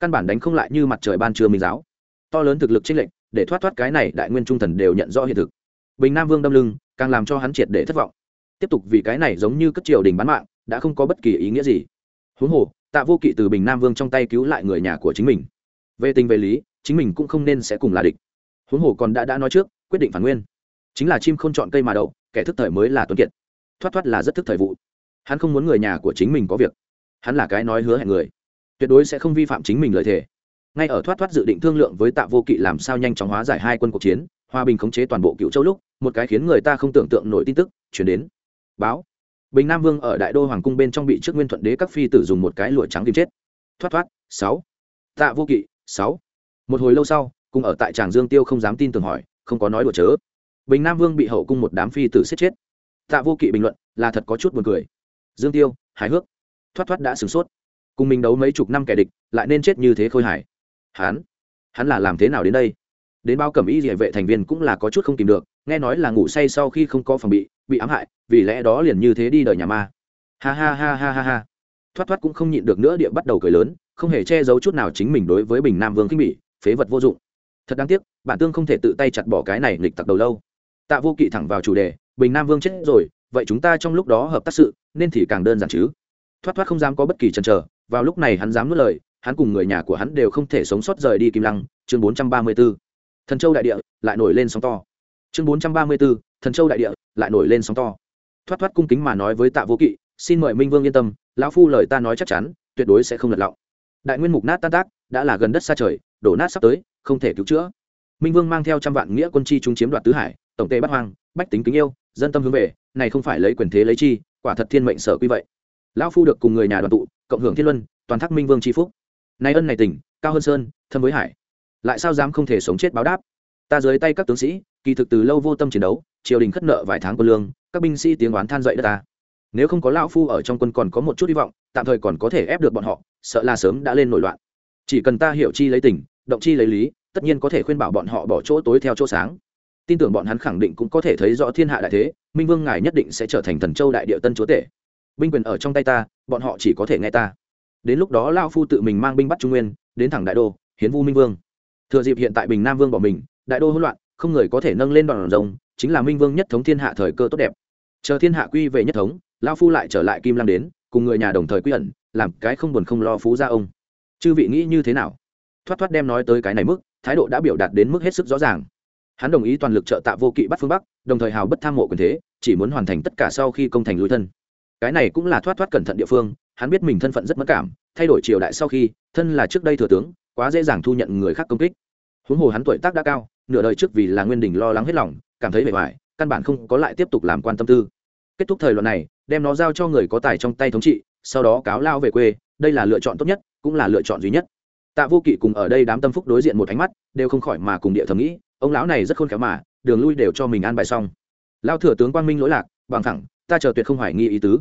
Căn bản đánh không lại như mặt trời ban trưa minh giáo. To lớn thực lực chênh lệnh để thoát thoát cái này đại nguyên trung thần đều nhận rõ hiện thực. Bình nam vương đâm lưng, càng làm cho hắn triệt để thất vọng. Tiếp tục vì cái này giống như cất triều đình bán mạng đã không có bất kỳ ý nghĩa gì. Huống hồ, tạ vô kỵ từ bình nam vương trong tay cứu lại người nhà của chính mình. Về tình về lý, chính mình cũng không nên sẽ cùng là địch. Huống hồ còn đã đã nói trước, quyết định phản nguyên. Chính là chim không chọn cây mà đậu, kẻ thức thời mới là tuấn kiệt. Thoát thoát là rất thức thời vụ. Hắn không muốn người nhà của chính mình có việc. Hắn là cái nói hứa hẹn người. Tuyệt đối sẽ không vi phạm chính mình lợi thế ngay ở thoát thoát dự định thương lượng với tạ vô kỵ làm sao nhanh chóng hóa giải hai quân cuộc chiến, hòa bình khống chế toàn bộ cựu châu lúc, một cái khiến người ta không tưởng tượng nổi tin tức chuyển đến. Báo bình nam vương ở đại đô hoàng cung bên trong bị trước nguyên thuận đế các phi tử dùng một cái lụa trắng tìm chết. Thoát thoát, sáu. Tạ vô kỵ, sáu. Một hồi lâu sau, cùng ở tại tràng dương tiêu không dám tin tưởng hỏi, không có nói đùa chớ. Bình nam vương bị hậu cung một đám phi tử giết chết. Tạ vô kỵ bình luận, là thật có chút buồn cười. Dương tiêu, hài hước. Thoát thoát đã sửng sốt. Cùng mình đấu mấy chục năm kẻ địch, lại nên chết như thế khôi hài. Hắn hắn là làm thế nào đến đây? Đến bao cẩm y địa vệ thành viên cũng là có chút không tìm được nghe nói là ngủ say sau khi không có phòng bị bị ám hại, vì lẽ đó liền như thế đi đời nhà ma. Ha ha ha ha ha ha. Thoát thoát cũng không nhịn được nữa địa bắt đầu cười lớn, không hề che giấu chút nào chính mình đối với bình nam vương khinh bỉ, phế vật vô dụng. Thật đáng tiếc, bản tương không thể tự tay chặt bỏ cái này nghịch tặc đầu lâu. Tạ vô kỵ thẳng vào chủ đề, bình nam vương chết rồi, vậy chúng ta trong lúc đó hợp tác sự, nên thì càng đơn giản chứ. Thoát thoát không dám có bất kỳ chần chờ, vào lúc này hắn dám nuốt lời, hắn cùng người nhà của hắn đều không thể sống sót rời đi kim lăng, chương bốn trăm ba mươi b ố thần châu đại địa lại nổi lên sóng to chương bốn trăm ba mươi b ố thần châu đại địa, lại nổi lên sóng to. Thoát thoát cung kính mà nói với tạ vô kỵ, xin mời minh vương yên tâm, lão phu lời ta nói chắc chắn, tuyệt đối sẽ không lật lọng. Đại nguyên mục nát tan tác, đã là gần đất xa trời, đổ nát sắp tới, không thể cứu chữa. Minh vương mang theo trăm vạn nghĩa quân chi chúng chiếm đoạt tứ hải, tổng tề bắt hoang, bách tính kính yêu, dân tâm hướng về, này không phải lấy quyền thế lấy chi, quả thật thiên mệnh sở quy vậy. Lão phu được cùng người nhà đoàn tụ, cộng hưởng thiên luân, toàn thác minh vương chi phúc. Nay ân này tỉnh, cao hơn sơn thâm với hải. Lại sao dám không thể sống chết báo đáp? Ta dưới tay các tướng sĩ kỳ thực từ lâu vô tâm chiến đấu, triều đình khất nợ vài tháng quân lương, các binh sĩ tiếng oán than dậy đất ta. Nếu không có lão phu ở trong quân còn có một chút hy vọng, tạm thời còn có thể ép được bọn họ, sợ là sớm đã lên nổi loạn. Chỉ cần ta hiểu chi lấy tình, động chi lấy lý, tất nhiên có thể khuyên bảo bọn họ bỏ chỗ tối theo chỗ sáng. Tin tưởng bọn hắn khẳng định cũng có thể thấy rõ thiên hạ đại thế, minh vương ngài nhất định sẽ trở thành thần châu đại địa tân chúa tể. Binh quyền ở trong tay ta, bọn họ chỉ có thể nghe ta. Đến lúc đó lao phu tự mình mang binh bắt trung nguyên, đến thẳng đại đô, hiến vu minh vương. Thừa dịp hiện tại bình nam vương bỏ mình, đại đô hỗn loạn không người có thể nâng lên đoàn rồng, chính là minh vương nhất thống thiên hạ thời cơ tốt đẹp. Chờ thiên hạ quy về nhất thống lao phu lại trở lại kim lam đến, cùng người nhà đồng thời quy ẩn, làm cái không buồn không lo phú ra ông. Chư vị nghĩ như thế nào? Thoát thoát đem nói tới cái này mức, thái độ đã biểu đạt đến mức hết sức rõ ràng. Hắn đồng ý toàn lực trợ tạ vô kỵ bắt phương bắc, đồng thời hào bất tham mộ quyền thế, chỉ muốn hoàn thành tất cả sau khi công thành lui thân. Cái này cũng là thoát thoát cẩn thận địa phương, hắn biết mình thân phận rất mất cảm, thay đổi triều đại sau khi, thân là trước đây thừa tướng, quá dễ dàng thu nhận người khác công kích. Huống hồ hắn tuổi tác đã cao nửa đời trước vì là nguyên đình lo lắng hết lòng, cảm thấy bề ngoài, căn bản không có lại tiếp tục làm quan tâm tư. Kết thúc thời loạn này, đem nó giao cho người có tài trong tay thống trị, sau đó cáo lao về quê, đây là lựa chọn tốt nhất, cũng là lựa chọn duy nhất. Tạ vô kỵ cùng ở đây đám tâm phúc đối diện một ánh mắt, đều không khỏi mà cùng địa thầm nghĩ, ông lão này rất khôn khéo mà, đường lui đều cho mình an bài xong. Lao thừa tướng quang minh lỗi lạc, bằng thẳng, ta chờ tuyệt không hoài nghi ý tứ.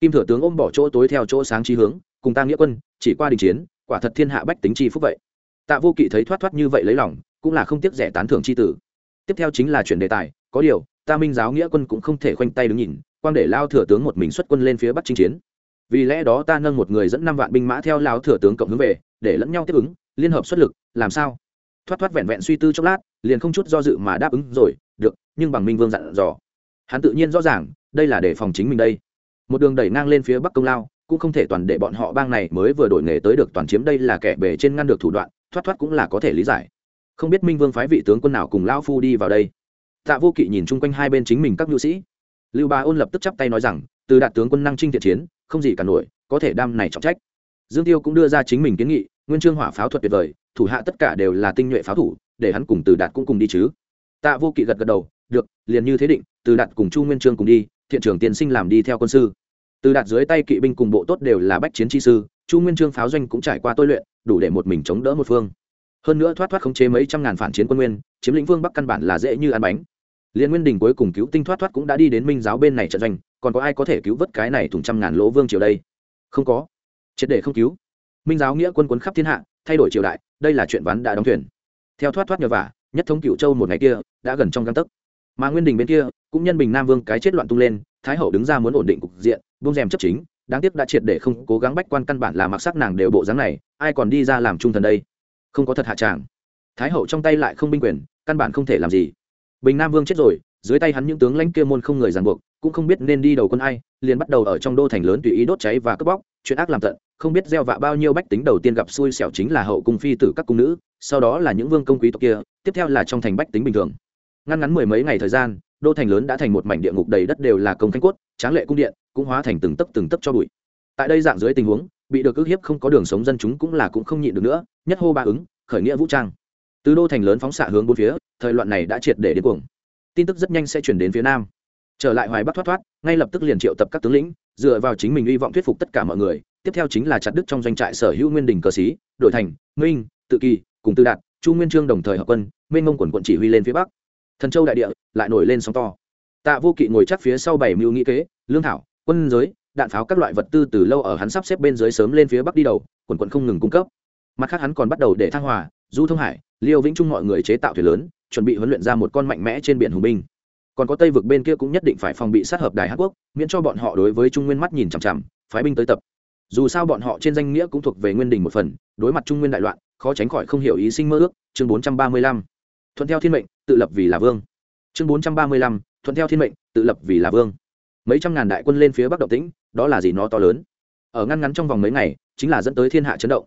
Kim thừa tướng ôm bỏ chỗ tối theo chỗ sáng trí hướng, cùng ta nghĩa quân, chỉ qua đình chiến, quả thật thiên hạ bách tính chi phúc vậy. Tạ vô kỵ thấy thoát thoát như vậy lấy lòng cũng là không tiếc rẻ tán thưởng c h i tử. Tiếp theo chính là chuyển đề tài, có điều, ta minh giáo nghĩa quân cũng không thể khoanh tay đứng nhìn, quang để lao thừa tướng một mình xuất quân lên phía bắc chinh chiến. Vì lẽ đó ta nâng một người dẫn năm vạn binh mã theo lao thừa tướng cộng hướng về, để lẫn nhau tiếp ứng, liên hợp xuất lực, làm sao? Thoát thoát vẹn vẹn suy tư chốc lát, liền không chút do dự mà đáp ứng rồi, được, nhưng bằng minh vương dặn dò. Hắn tự nhiên rõ ràng, đây là để phòng chính mình đây. Một đường đẩy ngang lên phía bắc công lao, cũng không thể toàn để bọn họ bang này mới vừa đổi nghề tới được toàn chiếm đây là kẻ bề trên ngăn được thủ đoạn, thoát thoát cũng là có thể lý giải không biết minh vương phái vị tướng quân nào cùng Lão phu đi vào đây. Tạ vô kỵ nhìn chung quanh hai bên chính mình các nhu sĩ. Lưu ba ôn lập tức chắp tay nói rằng, từ đạt tướng quân năng trinh thiện chiến, không gì cả nổi, có thể đam này trọng trách. Dương tiêu cũng đưa ra chính mình kiến nghị, nguyên trương hỏa pháo thuật tuyệt vời, thủ hạ tất cả đều là tinh nhuệ pháo thủ, để hắn cùng từ đạt cũng cùng đi chứ. Tạ vô kỵ gật gật đầu, được, liền như thế định, từ đạt cùng chu nguyên trương cùng đi, thiện trưởng tiên sinh làm đi theo quân sư. Từ đạt dưới tay kỵ binh cùng bộ tốt đều là bách chiến chi sư, chu nguyên trương pháo doanh cũng trải qua tôi luyện, đủ để một mình chống đỡ một phương hơn nữa thoát thoát khống chế mấy trăm ngàn phản chiến quân nguyên, chiếm lĩnh vương bắc căn bản là dễ như ăn bánh. Liên nguyên đình cuối cùng cứu tinh thoát thoát cũng đã đi đến minh giáo bên này trận doanh, còn có ai có thể cứu vớt cái này thùng trăm ngàn lỗ vương triều đây? Không có. Triệt để không cứu. Minh giáo nghĩa quân quấn khắp thiên hạ, thay đổi triều đại, đây là chuyện ván đã đóng thuyền. Theo thoát thoát nhờ vả, nhất thống cựu châu một ngày kia, đã gần trong găng tấc. Mà nguyên đình bên kia, cũng nhân bình nam vương cái chết loạn tung lên, thái hậu đứng ra muốn ổn định cục diện, buông rèm chấp chính, đáng tiếc đã triệt để không cố gắng bách quan căn bản là mặc sắc nàng đều bộ dáng này, ai còn đi ra làm trung thần đây? Không có thật hạ tràng. Thái hậu trong tay lại không binh quyền, căn bản không thể làm gì. Bình nam vương chết rồi, dưới tay hắn những tướng lãnh kia môn không người ràng buộc, cũng không biết nên đi đầu quân ai, liền bắt đầu ở trong đô thành lớn tùy ý đốt cháy và cướp bóc, chuyện ác làm tận, không biết gieo vạ bao nhiêu bách tính đầu tiên gặp xui xẻo chính là hậu cung phi tử các cung nữ, sau đó là những vương công quý tộc kia, tiếp theo là trong thành bách tính bình thường. Ngăn ngắn mười mấy ngày thời gian, đô thành lớn đã thành một mảnh địa ngục đầy đất đều là công khanh cốt, tráng lệ cung điện, cũng hóa thành từng tấc từng tấc cho bụi. Tại đây dạng dưới tình huống bị được ức hiếp không có đường sống dân chúng cũng là cũng không nhịn được nữa, nhất hô ba ứng, khởi nghĩa vũ trang. Từ đô thành lớn phóng xạ hướng bốn phía, thời loạn này đã triệt để đến cuồng. Tin tức rất nhanh sẽ chuyển đến phía nam. Trở lại hoài bắc thoát thoát, ngay lập tức liền triệu tập các tướng lĩnh, dựa vào chính mình hy vọng thuyết phục tất cả mọi người. Tiếp theo chính là chặt đức trong doanh trại sở hữu nguyên đình cờ sĩ, đội thành, minh, tự kỳ, cùng tư đạt, chu nguyên trương đồng thời hợp quân, minh mông quần quận chỉ huy lên phía bắc. Thần châu đại địa lại nổi lên sóng to. Tạ vô kỵ ngồi chắc phía sau bảy mưu nghĩ kế, lương thảo, quân giới đạn pháo các loại vật tư từ lâu ở hắn sắp xếp bên dưới sớm lên phía bắc đi đầu, quần quận không ngừng cung cấp. Mặt khác hắn còn bắt đầu để thăng hòa, du thông hải, liêu vĩnh trung mọi người chế tạo thuyền lớn, chuẩn bị huấn luyện ra một con mạnh mẽ trên biển hùng binh. Còn có tây vực bên kia cũng nhất định phải phòng bị sát hợp đài hát quốc, miễn cho bọn họ đối với trung nguyên mắt nhìn chằm chằm, phái binh tới tập. Dù sao bọn họ trên danh nghĩa cũng thuộc về nguyên đình một phần, đối mặt trung nguyên đại loạn, khó tránh khỏi không hiểu ý sinh mơ ước, chương bốn trăm ba mươi lăm. Thuận theo thiên mệnh, tự lập vì là vương. Chương bốn trăm ba mươi lăm, thuận theo thiên mệnh, tự lập vì là vương mấy trăm ngàn đại quân lên phía bắc động tĩnh, đó là gì nó to lớn. Ở ngăn ngắn trong vòng mấy ngày, chính là dẫn tới thiên hạ chấn động.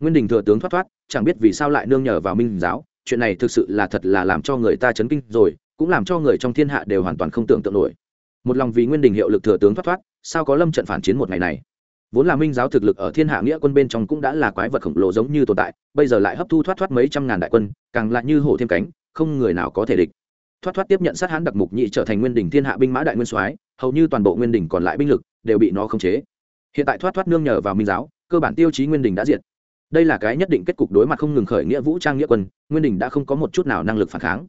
Nguyên đình thừa tướng thoát thoát, chẳng biết vì sao lại nương nhờ vào minh giáo, chuyện này thực sự là thật là làm cho người ta chấn kinh rồi, cũng làm cho người trong thiên hạ đều hoàn toàn không tưởng tượng nổi. Một lòng vì nguyên đình hiệu lực thừa tướng thoát thoát, sao có lâm trận phản chiến một ngày này? Vốn là minh giáo thực lực ở thiên hạ nghĩa quân bên trong cũng đã là quái vật khổng lồ giống như tồn tại, bây giờ lại hấp thu thoát thoát mấy trăm ngàn đại quân, càng lại như hổ thêm cánh, không người nào có thể địch thoát thoát tiếp nhận sát hán đặc mục nhị trở thành nguyên đỉnh thiên hạ binh mã đại nguyên soái, hầu như toàn bộ nguyên đỉnh còn lại binh lực đều bị nó khống chế. Hiện tại thoát thoát nương nhờ vào minh giáo, cơ bản tiêu chí nguyên đỉnh đã diệt. Đây là cái nhất định kết cục đối mặt không ngừng khởi nghĩa vũ trang nghĩa quân, nguyên đỉnh đã không có một chút nào năng lực phản kháng.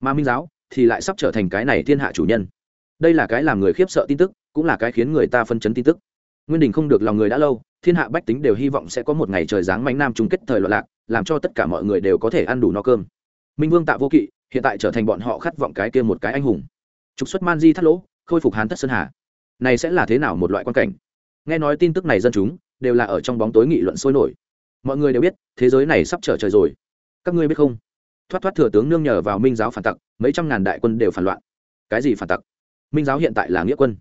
Mà minh giáo thì lại sắp trở thành cái này thiên hạ chủ nhân. Đây là cái làm người khiếp sợ tin tức, cũng là cái khiến người ta phân chấn tin tức. Nguyên đình không được lòng người đã lâu, thiên hạ bách tính đều hy vọng sẽ có một ngày trời giáng mánh nam chung kết thời loạn lạc, làm cho tất cả mọi người đều có thể ăn đủ no cơm minh vương tạ vô kỵ, hiện tại trở thành bọn họ khát vọng cái kia một cái anh hùng. Trục xuất man di thắt lỗ, khôi phục hán tất sơn hà. Này sẽ là thế nào một loại quan cảnh? Nghe nói tin tức này dân chúng đều là ở trong bóng tối nghị luận sôi nổi. Mọi người đều biết, thế giới này sắp trở trời rồi. Các ngươi biết không? Thoát thoát thừa tướng nương nhờ vào minh giáo phản tặc, mấy trăm ngàn đại quân đều phản loạn. Cái gì phản tặc? Minh giáo hiện tại là nghĩa quân.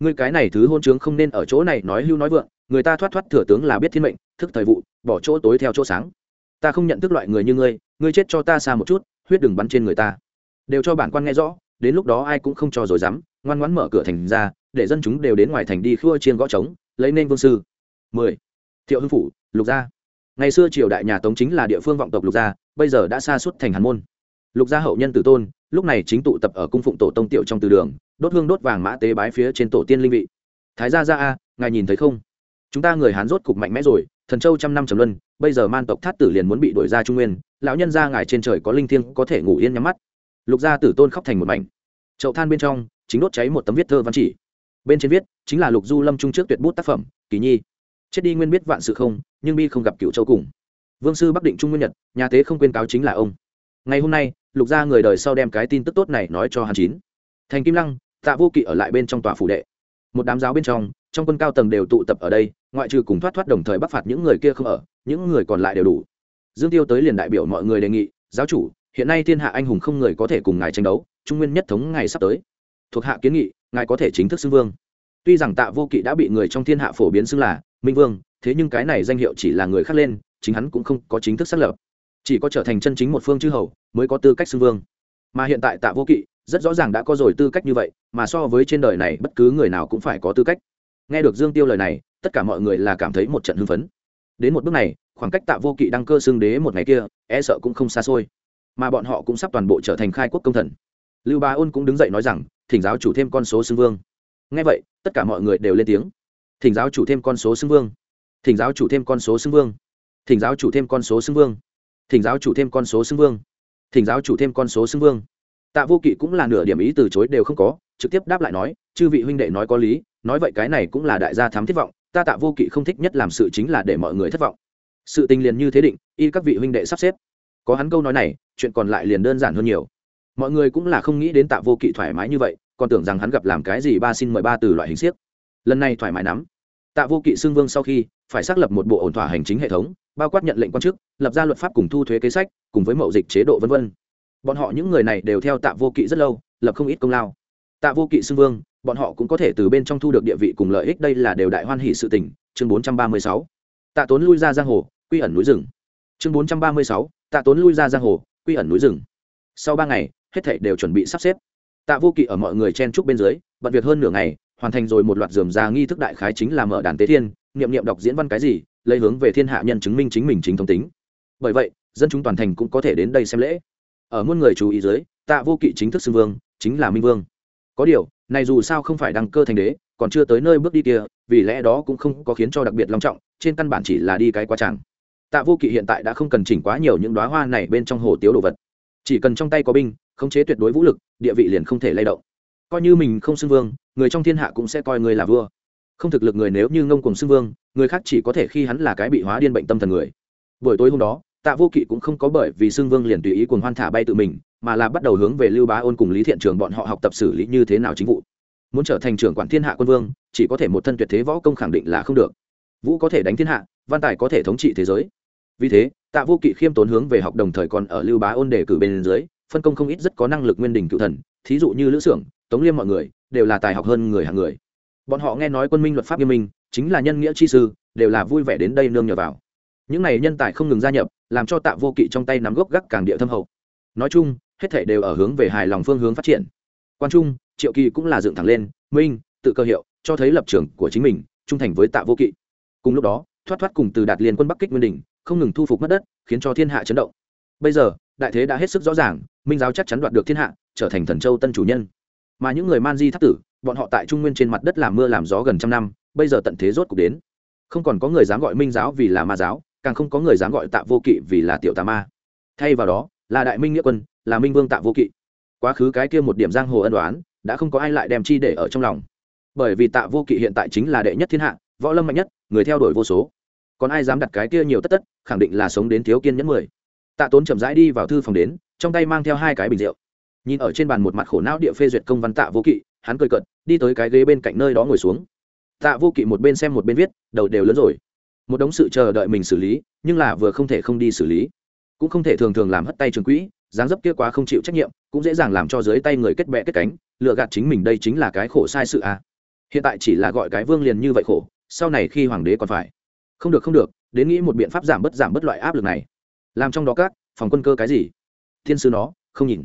Ngươi cái này thứ hôn chướng không nên ở chỗ này nói hưu nói vượng, người ta thoát thoát thừa tướng là biết thiên mệnh, thức thời vụ, bỏ chỗ tối theo chỗ sáng ta không nhận thức loại người như ngươi ngươi chết cho ta xa một chút, huyết đừng bắn trên người ta. Đều cho bản quan nghe rõ, đến lúc đó ai cũng không cho rồi dám, ngoan ngoãn mở cửa thành ra, để dân chúng đều đến ngoài thành đi khua chiên gõ trống, lấy nên vương sư. Mười. Thiệu hưng phủ, lục gia. Ngày xưa triều đại nhà tống chính là địa phương vọng tộc lục gia, bây giờ đã xa suốt thành hàn môn. Lục gia hậu nhân tử tôn, lúc này chính tụ tập ở cung phụng tổ tông tiểu trong từ đường, đốt hương đốt vàng mã tế bái phía trên tổ tiên linh vị. Thái gia gia a, ngài nhìn thấy không? Chúng ta người hán rốt cục mạnh mẽ rồi thần châu trăm năm trầm luân, bây giờ man tộc thát tử liền muốn bị đuổi ra trung nguyên, lão nhân gia ngài trên trời có linh thiêng có thể ngủ yên nhắm mắt. Lục gia tử tôn khóc thành một mảnh. Chậu than bên trong, chính đốt cháy một tấm viết thơ văn chỉ. Bên trên viết, chính là lục du lâm trung trước tuyệt bút tác phẩm, kỳ nhi. Chết đi nguyên biết vạn sự không, nhưng bi không gặp cựu châu cùng. Vương sư bắc định trung nguyên nhật, nhà tế không quên cáo chính là ông. Ngày hôm nay, lục gia người đời sau đem cái tin tức tốt này nói cho hàn chín. Thành kim lăng, tạ vô kỵ ở lại bên trong tòa phủ đệ. Một đám giáo bên trong trong quân cao tầng đều tụ tập ở đây ngoại trừ cùng thoát thoát đồng thời bắt phạt những người kia không ở, những người còn lại đều đủ. Dương tiêu tới liền đại biểu mọi người đề nghị, giáo chủ, hiện nay thiên hạ anh hùng không người có thể cùng ngài tranh đấu, trung nguyên nhất thống ngày sắp tới. Thuộc hạ kiến nghị, ngài có thể chính thức xưng vương. Tuy rằng tạ vô kỵ đã bị người trong thiên hạ phổ biến xưng là minh vương, thế nhưng cái này danh hiệu chỉ là người khác lên, chính hắn cũng không có chính thức xác lập. Chỉ có trở thành chân chính một phương chư hầu mới có tư cách xưng vương. Mà hiện tại tạ vô kỵ rất rõ ràng đã có rồi tư cách như vậy, mà so với trên đời này bất cứ người nào cũng phải có tư cách. Nghe được dương tiêu lời này tất cả mọi người là cảm thấy một trận hưng phấn. Đến một bước này, khoảng cách tạ vô kỵ đăng cơ xưng đế một ngày kia e sợ cũng không xa xôi. Mà bọn họ cũng sắp toàn bộ trở thành khai quốc công thần. Lưu ba ôn cũng đứng dậy nói rằng, thỉnh giáo chủ thêm con số xưng vương. Nghe vậy, tất cả mọi người đều lên tiếng. Thỉnh giáo chủ thêm con số xưng vương. Thỉnh giáo chủ thêm con số xưng vương. Thỉnh giáo chủ thêm con số xưng vương. Thỉnh giáo chủ thêm con số xưng vương. Thỉnh giáo chủ thêm con số xưng vương. Tạ vô kỵ cũng là nửa điểm ý từ chối đều không có, trực tiếp đáp lại nói, chư vị huynh đệ nói có lý, nói vậy cái này cũng là đại gia thám thiết vọng ta tạ vô kỵ không thích nhất làm sự chính là để mọi người thất vọng. Sự tình liền như thế định, y các vị huynh đệ sắp xếp. Có hắn câu nói này, chuyện còn lại liền đơn giản hơn nhiều. Mọi người cũng là không nghĩ đến tạ vô kỵ thoải mái như vậy, còn tưởng rằng hắn gặp làm cái gì ba xin mời ba từ loại hình siếc. Lần này thoải mái lắm. Tạ vô kỵ xưng vương sau khi, phải xác lập một bộ ổn thỏa hành chính hệ thống, bao quát nhận lệnh quan chức, lập ra luật pháp cùng thu thuế kế sách, cùng với mậu dịch chế độ v v bọn họ những người này đều theo tạ vô kỵ rất lâu, lập không ít công lao. Tạ vô kỵ xưng vương bọn họ cũng có thể từ bên trong thu được địa vị cùng lợi ích, đây là đều đại hoan hỷ sự tình. Chương bốn trăm ba mươi sáu, tạ tốn lui ra giang hồ, quy ẩn núi rừng. Chương bốn trăm ba mươi sáu, tạ tốn lui ra giang hồ, quy ẩn núi rừng. Sau ba ngày, hết thảy đều chuẩn bị sắp xếp. Tạ vô kỵ ở mọi người chen trúc bên dưới, bận việc hơn nửa ngày, hoàn thành rồi một loạt dườm ra nghi thức đại khái chính là mở đàn tế thiên, niệm niệm đọc diễn văn cái gì, lấy hướng về thiên hạ nhân chứng minh chính mình chính thống tính. Bởi vậy, dân chúng toàn thành cũng có thể đến đây xem lễ. Ở muôn người chú ý dưới, tạ vô kỵ chính thức xưng vương, chính là minh vương. Có điều này dù sao không phải đăng cơ thành đế, còn chưa tới nơi bước đi kia, vì lẽ đó cũng không có khiến cho đặc biệt long trọng, trên căn bản chỉ là đi cái quá tràng tạ vô kỵ hiện tại đã không cần chỉnh quá nhiều những đoá hoa này bên trong hồ tiếu đồ vật. Chỉ cần trong tay có binh, khống chế tuyệt đối vũ lực, địa vị liền không thể lay động. Coi như mình không xưng vương, người trong thiên hạ cũng sẽ coi người là vua. Không thực lực người nếu như ngông cùng xưng vương, người khác chỉ có thể khi hắn là cái bị hóa điên bệnh tâm thần người. Buổi tối hôm đó, tạ vô kỵ cũng không có bởi vì xưng vương liền tùy ý cuồng hoan thả bay tự mình mà là bắt đầu hướng về lưu bá ôn cùng lý thiện trường bọn họ học tập xử lý như thế nào chính vụ. Muốn trở thành trưởng quản thiên hạ quân vương, chỉ có thể một thân tuyệt thế võ công khẳng định là không được. Vũ có thể đánh thiên hạ, văn tài có thể thống trị thế giới. Vì thế, tạ vô kỵ khiêm tốn hướng về học đồng thời còn ở lưu bá ôn đề cử bên dưới, phân công không ít rất có năng lực nguyên đình cựu thần, thí dụ như lữ xưởng tống liêm mọi người, đều là tài học hơn người hàng người. Bọn họ nghe nói quân minh luật pháp nghiêm minh, chính là nhân nghĩa chi sư, đều là vui vẻ đến đây nương nhờ vào. Những này nhân tài không ngừng gia nhập, làm cho tạ vô kỵ trong tay nắm gốc gác càng địa thâm hậu. Nói chung hết thể đều ở hướng về hài lòng phương hướng phát triển. Quan trung, triệu kỳ cũng là dựng thẳng lên, minh, tự cơ hiệu, cho thấy lập trường của chính mình, trung thành với tạ vô kỵ. Cùng lúc đó, thoát thoát cùng từ đạt liên quân bắc kích nguyên đình không ngừng thu phục mất đất, khiến cho thiên hạ chấn động. Bây giờ, đại thế đã hết sức rõ ràng, minh giáo chắc chắn đoạt được thiên hạ, trở thành thần châu tân chủ nhân. Mà những người man di thác tử, bọn họ tại trung nguyên trên mặt đất làm mưa làm gió gần trăm năm, bây giờ tận thế rốt cuộc đến. Không còn có người dám gọi minh giáo vì là ma giáo, càng không có người dám gọi tạ vô kỵ vì là tiểu tà ma. Thay vào đó, là đại minh nghĩa quân là minh vương tạ vô kỵ. Quá khứ cái kia một điểm giang hồ ân đoán đã không có ai lại đem chi để ở trong lòng. Bởi vì tạ vô kỵ hiện tại chính là đệ nhất thiên hạ võ lâm mạnh nhất người theo đuổi vô số. Còn ai dám đặt cái kia nhiều tất tất khẳng định là sống đến thiếu kiên nhẫn mười. Tạ tốn chậm rãi đi vào thư phòng đến trong tay mang theo hai cái bình rượu. Nhìn ở trên bàn một mặt khổ não địa phê duyệt công văn tạ vô kỵ hắn cười cợt, đi tới cái ghế bên cạnh nơi đó ngồi xuống. Tạ vô kỵ một bên xem một bên viết đầu đều lớn rồi. Một đống sự chờ đợi mình xử lý nhưng là vừa không thể không đi xử lý. Cũng không thể thường thường làm hất tay trường quỹ dáng dấp kia quá không chịu trách nhiệm, cũng dễ dàng làm cho dưới tay người kết bẹ kết cánh lựa gạt chính mình đây chính là cái khổ sai sự à. hiện tại chỉ là gọi cái vương liền như vậy khổ, sau này khi hoàng đế còn phải. Không được không được, đến nghĩ một biện pháp giảm bớt giảm bớt loại áp lực này. Làm trong đó các, phòng quân cơ cái gì? Thiên sư nó, không nhìn.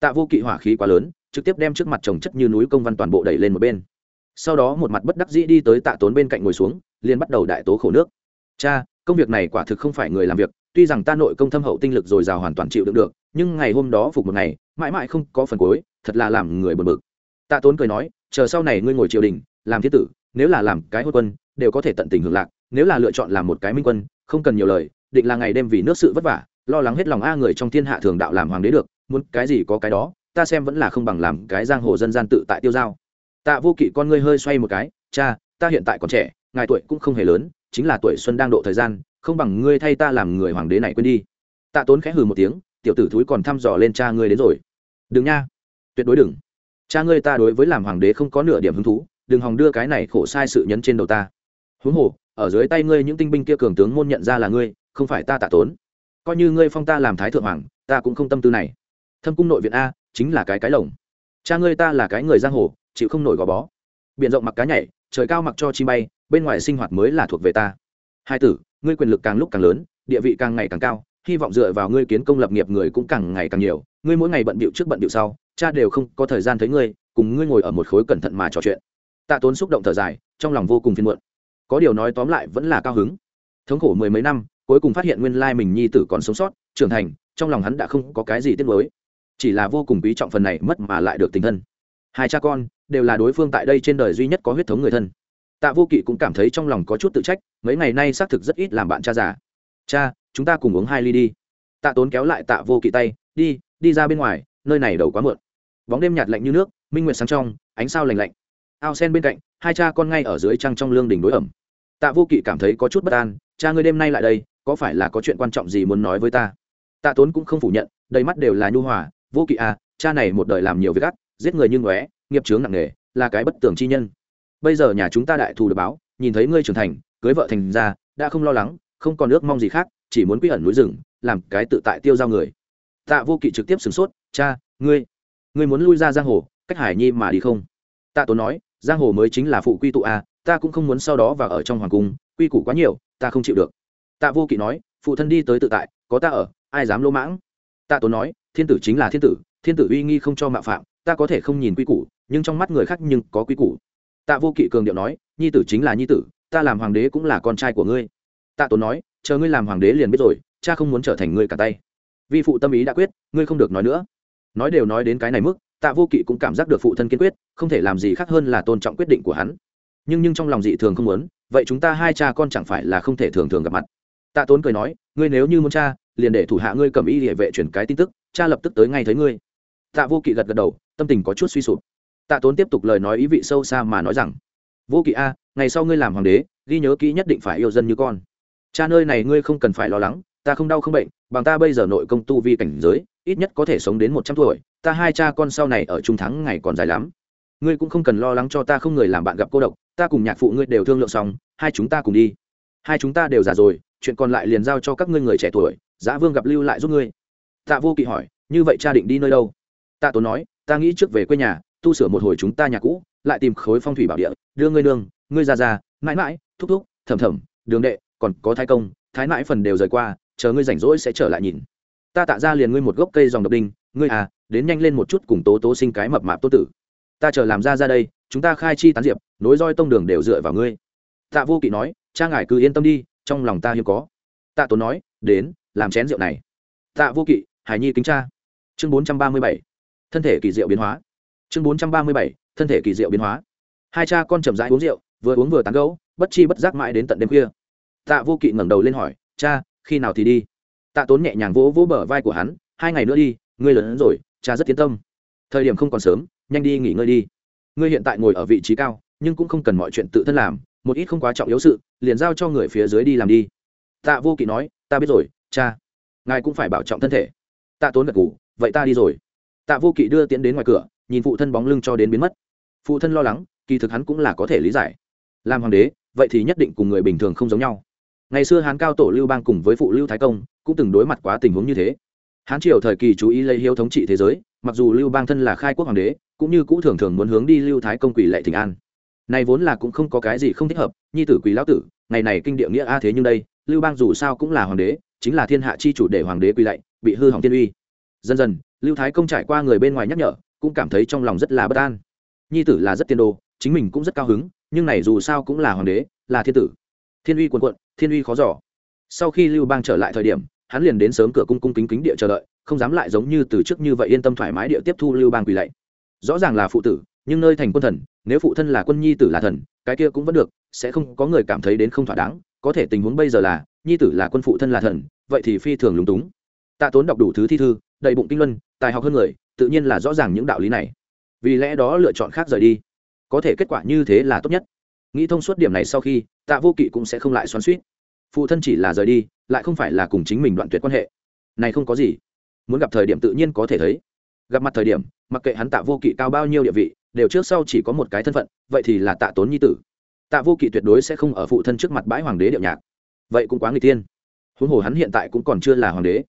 Tạ vô kỵ hỏa khí quá lớn, trực tiếp đem trước mặt trồng chất như núi công văn toàn bộ đẩy lên một bên. Sau đó một mặt bất đắc dĩ đi tới tạ tốn bên cạnh ngồi xuống, liền bắt đầu đại tố khổ nước. Cha, công việc này quả thực không phải người làm việc tuy rằng ta nội công thâm hậu tinh lực dồi dào hoàn toàn chịu đựng được, nhưng ngày hôm đó phục một ngày, mãi mãi không có phần cuối, thật là làm người bật bực. Tạ tốn cười nói, chờ sau này ngươi ngồi triều đình, làm thiết tử, nếu là làm cái hôn quân, đều có thể tận tình hưởng lạc, nếu là lựa chọn làm một cái minh quân, không cần nhiều lời, định là ngày đêm vì nước sự vất vả, lo lắng hết lòng a người trong thiên hạ thường đạo làm hoàng đế được, muốn cái gì có cái đó, ta xem vẫn là không bằng làm cái giang hồ dân gian tự tại tiêu giao tạ vô kỵ con ngươi hơi xoay một cái, cha, ta hiện tại còn trẻ, ngài tuổi cũng không hề lớn, chính là tuổi xuân đang độ thời gian không bằng ngươi thay ta làm người hoàng đế này quên đi. Tạ tốn khẽ hừ một tiếng, tiểu tử thúi còn thăm dò lên cha ngươi đến rồi. Đừng nha. Tuyệt đối đừng. Cha ngươi ta đối với làm hoàng đế không có nửa điểm hứng thú, đừng hòng đưa cái này khổ sai sự nhấn trên đầu ta. Huống hồ, ở dưới tay ngươi những tinh binh kia cường tướng môn nhận ra là ngươi, không phải ta tạ tốn. Coi như ngươi phong ta làm thái thượng hoàng, ta cũng không tâm tư này. Thâm cung nội viện a, chính là cái cái lồng. Cha ngươi ta là cái người giang hồ, chịu không nổi gò bó. Biện rộng mặc cá nhảy, trời cao mặc cho chi bay, bên ngoài sinh hoạt mới là thuộc về ta. Hai tử ngươi quyền lực càng lúc càng lớn, địa vị càng ngày càng cao, hy vọng dựa vào ngươi kiến công lập nghiệp người cũng càng ngày càng nhiều. Ngươi mỗi ngày bận bịu trước bận bịu sau, cha đều không có thời gian thấy ngươi, cùng ngươi ngồi ở một khối cẩn thận mà trò chuyện. Tạ tốn xúc động thở dài, trong lòng vô cùng phiền muộn. Có điều nói tóm lại vẫn là cao hứng. Thống khổ mười mấy năm, cuối cùng phát hiện nguyên lai mình nhi tử còn sống sót, trưởng thành, trong lòng hắn đã không có cái gì tiếc nuối. Chỉ là vô cùng quý trọng phần này mất mà lại được tình thân. Hai cha con, đều là đối phương tại đây trên đời duy nhất có huyết thống người thân tạ vô kỵ cũng cảm thấy trong lòng có chút tự trách, mấy ngày nay xác thực rất ít làm bạn cha già. Cha, chúng ta cùng uống hai ly đi. Tạ tốn kéo lại tạ vô kỵ tay, đi đi ra bên ngoài, nơi này đầu quá muộn. Bóng đêm nhạt lạnh như nước, minh nguyệt sáng trong, ánh sao lành lạnh. Ao sen bên cạnh, hai cha con ngay ở dưới trăng trong lương đình đối ẩm. Tạ vô kỵ cảm thấy có chút bất an, cha ngươi đêm nay lại đây, có phải là có chuyện quan trọng gì muốn nói với ta? Tạ tốn cũng không phủ nhận, đầy mắt đều là nhu hòa, vô kỵ à cha này một đời làm nhiều việc gắt giết người như ngóe, nghiệp chướng nặng nề, là cái bất tường chi nhân bây giờ nhà chúng ta đại thù được báo, nhìn thấy ngươi trưởng thành, cưới vợ thành ra, đã không lo lắng, không còn ước mong gì khác, chỉ muốn quy ẩn núi rừng, làm cái tự tại tiêu giao người. Tạ vô kỵ trực tiếp sửng sốt, cha, ngươi ngươi muốn lui ra giang hồ, cách hải nhi mà đi không? Tạ tốn nói, giang hồ mới chính là phụ quy tụ a, ta cũng không muốn sau đó vào ở trong hoàng cung, quy củ quá nhiều, ta không chịu được. Tạ vô kỵ nói, phụ thân đi tới tự tại, có ta ở, ai dám lỗ mãng? Tạ tốn nói, thiên tử chính là thiên tử thiên tử uy nghi không cho mạo phạm, ta có thể không nhìn quy củ, nhưng trong mắt người khác nhưng có quy củ tạ vô kỵ cường điệu nói, nhi tử chính là nhi tử, ta làm hoàng đế cũng là con trai của ngươi. Tạ tốn nói, chờ ngươi làm hoàng đế liền biết rồi, cha không muốn trở thành ngươi cả tay. Vi phụ tâm ý đã quyết, ngươi không được nói nữa. Nói đều nói đến cái này mức, tạ vô kỵ cũng cảm giác được phụ thân kiên quyết, không thể làm gì khác hơn là tôn trọng quyết định của hắn. Nhưng nhưng trong lòng dị thường không muốn, vậy chúng ta hai cha con chẳng phải là không thể thường thường gặp mặt? Tạ tốn cười nói, ngươi nếu như muốn cha, liền để thủ hạ ngươi cầm y địa vệ chuyển cái tin tức, cha lập tức tới ngay thấy ngươi. Tạ vô kỵ gật gật đầu, tâm tình có chút suy sụp tạ tốn tiếp tục lời nói ý vị sâu xa mà nói rằng, vô kỵ a, ngày sau ngươi làm hoàng đế, ghi nhớ kỹ nhất định phải yêu dân như con. Cha nơi này ngươi không cần phải lo lắng, ta không đau không bệnh, bằng ta bây giờ nội công tu vi cảnh giới, ít nhất có thể sống đến một trăm tuổi, ta hai cha con sau này ở trung thắng ngày còn dài lắm. Ngươi cũng không cần lo lắng cho ta không người làm bạn gặp cô độc, ta cùng nhạc phụ ngươi đều thương lượng xong, hai chúng ta cùng đi. Hai chúng ta đều già rồi, chuyện còn lại liền giao cho các ngươi người trẻ tuổi, giá vương gặp lưu lại giúp ngươi. Tạ vô kỵ hỏi, như vậy cha định đi nơi đâu? Tạ tốn nói, ta nghĩ trước về quê nhà tu sửa một hồi chúng ta nhà cũ, lại tìm khối phong thủy bảo địa, đưa ngươi nương, ngươi già già mãi mãi, thúc thúc, thầm thầm, đường đệ, còn có thái công, thái mãi phần đều rời qua, chờ ngươi rảnh rỗi sẽ trở lại nhìn. Ta tạ ra liền ngươi một gốc cây dòng độc đinh, ngươi à đến nhanh lên một chút cùng tố tố sinh cái mập mạp tô tử. Ta chờ làm ra ra đây, chúng ta khai chi tán diệp, nối roi tông đường đều dựa vào ngươi. Tạ vô kỵ nói, cha ngài cứ yên tâm đi, trong lòng ta hiếm có. Tạ tốn nói, đến, làm chén rượu này. Tạ vô kỵ hải nhi kính cha. Chương bốn trăm ba mươi bảy. Thân thể kỳ diệu biến hóa chương bốn trăm ba mươi bảy, thân thể kỳ diệu biến hóa. Hai cha con chậm rãi uống rượu, vừa uống vừa tán gấu bất chi bất giác mãi đến tận đêm khuya. Tạ vô kỵ ngẩng đầu lên hỏi, cha, khi nào thì đi? Tạ tốn nhẹ nhàng vỗ vỗ bờ vai của hắn, hai ngày nữa đi, ngươi lớn hơn rồi, cha rất tiến tâm. Thời điểm không còn sớm, nhanh đi nghỉ ngơi đi. Ngươi hiện tại ngồi ở vị trí cao, nhưng cũng không cần mọi chuyện tự thân làm, một ít không quá trọng yếu sự, liền giao cho người phía dưới đi làm đi. Tạ vô kỵ nói, ta biết rồi, cha. Ngài cũng phải bảo trọng thân thể. Tạ tốn gật ngủ vậy ta đi rồi. Tạ vô kỵ đưa tiến đến ngoài cửa nhìn phụ thân bóng lưng cho đến biến mất. Phụ thân lo lắng, kỳ thực hắn cũng là có thể lý giải. Làm hoàng đế, vậy thì nhất định cùng người bình thường không giống nhau. Ngày xưa hán cao tổ lưu bang cùng với phụ lưu thái công cũng từng đối mặt quá tình huống như thế. Hán triều thời kỳ chú ý lấy hiếu thống trị thế giới, mặc dù lưu bang thân là khai quốc hoàng đế, cũng như cũ thường thường muốn hướng đi lưu thái công quỷ lệ thịnh an. Này vốn là cũng không có cái gì không thích hợp, nhi tử quỷ lão tử, ngày này kinh địa nghĩa a thế nhưng đây, lưu bang dù sao cũng là hoàng đế, chính là thiên hạ chi chủ để hoàng đế quỳ lạy, bị hư hỏng thiên uy. Dần dần, lưu thái công trải qua người bên ngoài nhắc nhở cũng cảm thấy trong lòng rất là bất an. Nhi tử là rất tiên đồ, chính mình cũng rất cao hứng, nhưng này dù sao cũng là hoàng đế, là thiên tử. Thiên uy quần quận thiên uy khó giỏ sau khi lưu bang trở lại thời điểm, hắn liền đến sớm cửa cung cung kính kính địa chờ đợi, không dám lại giống như từ trước như vậy yên tâm thoải mái địa tiếp thu lưu bang quỳ lạy. Rõ ràng là phụ tử, nhưng nơi thành quân thần, nếu phụ thân là quân nhi tử là thần, cái kia cũng vẫn được, sẽ không có người cảm thấy đến không thỏa đáng. Có thể tình huống bây giờ là, nhi tử là quân phụ thân là thần, vậy thì phi thường lúng túng. Tạ tốn đọc đủ thứ thi thư, đầy bụng kinh luân, tài học hơn người tự nhiên là rõ ràng những đạo lý này. Vì lẽ đó lựa chọn khác rời đi. Có thể kết quả như thế là tốt nhất. Nghĩ thông suốt điểm này sau khi, tạ vô kỵ cũng sẽ không lại xoắn suýt phụ thân chỉ là rời đi, lại không phải là cùng chính mình đoạn tuyệt quan hệ. Này không có gì. Muốn gặp thời điểm tự nhiên có thể thấy. Gặp mặt thời điểm, mặc kệ hắn tạ vô kỵ cao bao nhiêu địa vị, đều trước sau chỉ có một cái thân phận, vậy thì là tạ tốn nhi tử. Tạ vô kỵ tuyệt đối sẽ không ở phụ thân trước mặt bãi hoàng đế điệu nhạc. Vậy cũng quá người tiên huống hồ hắn hiện tại cũng còn chưa là hoàng đế.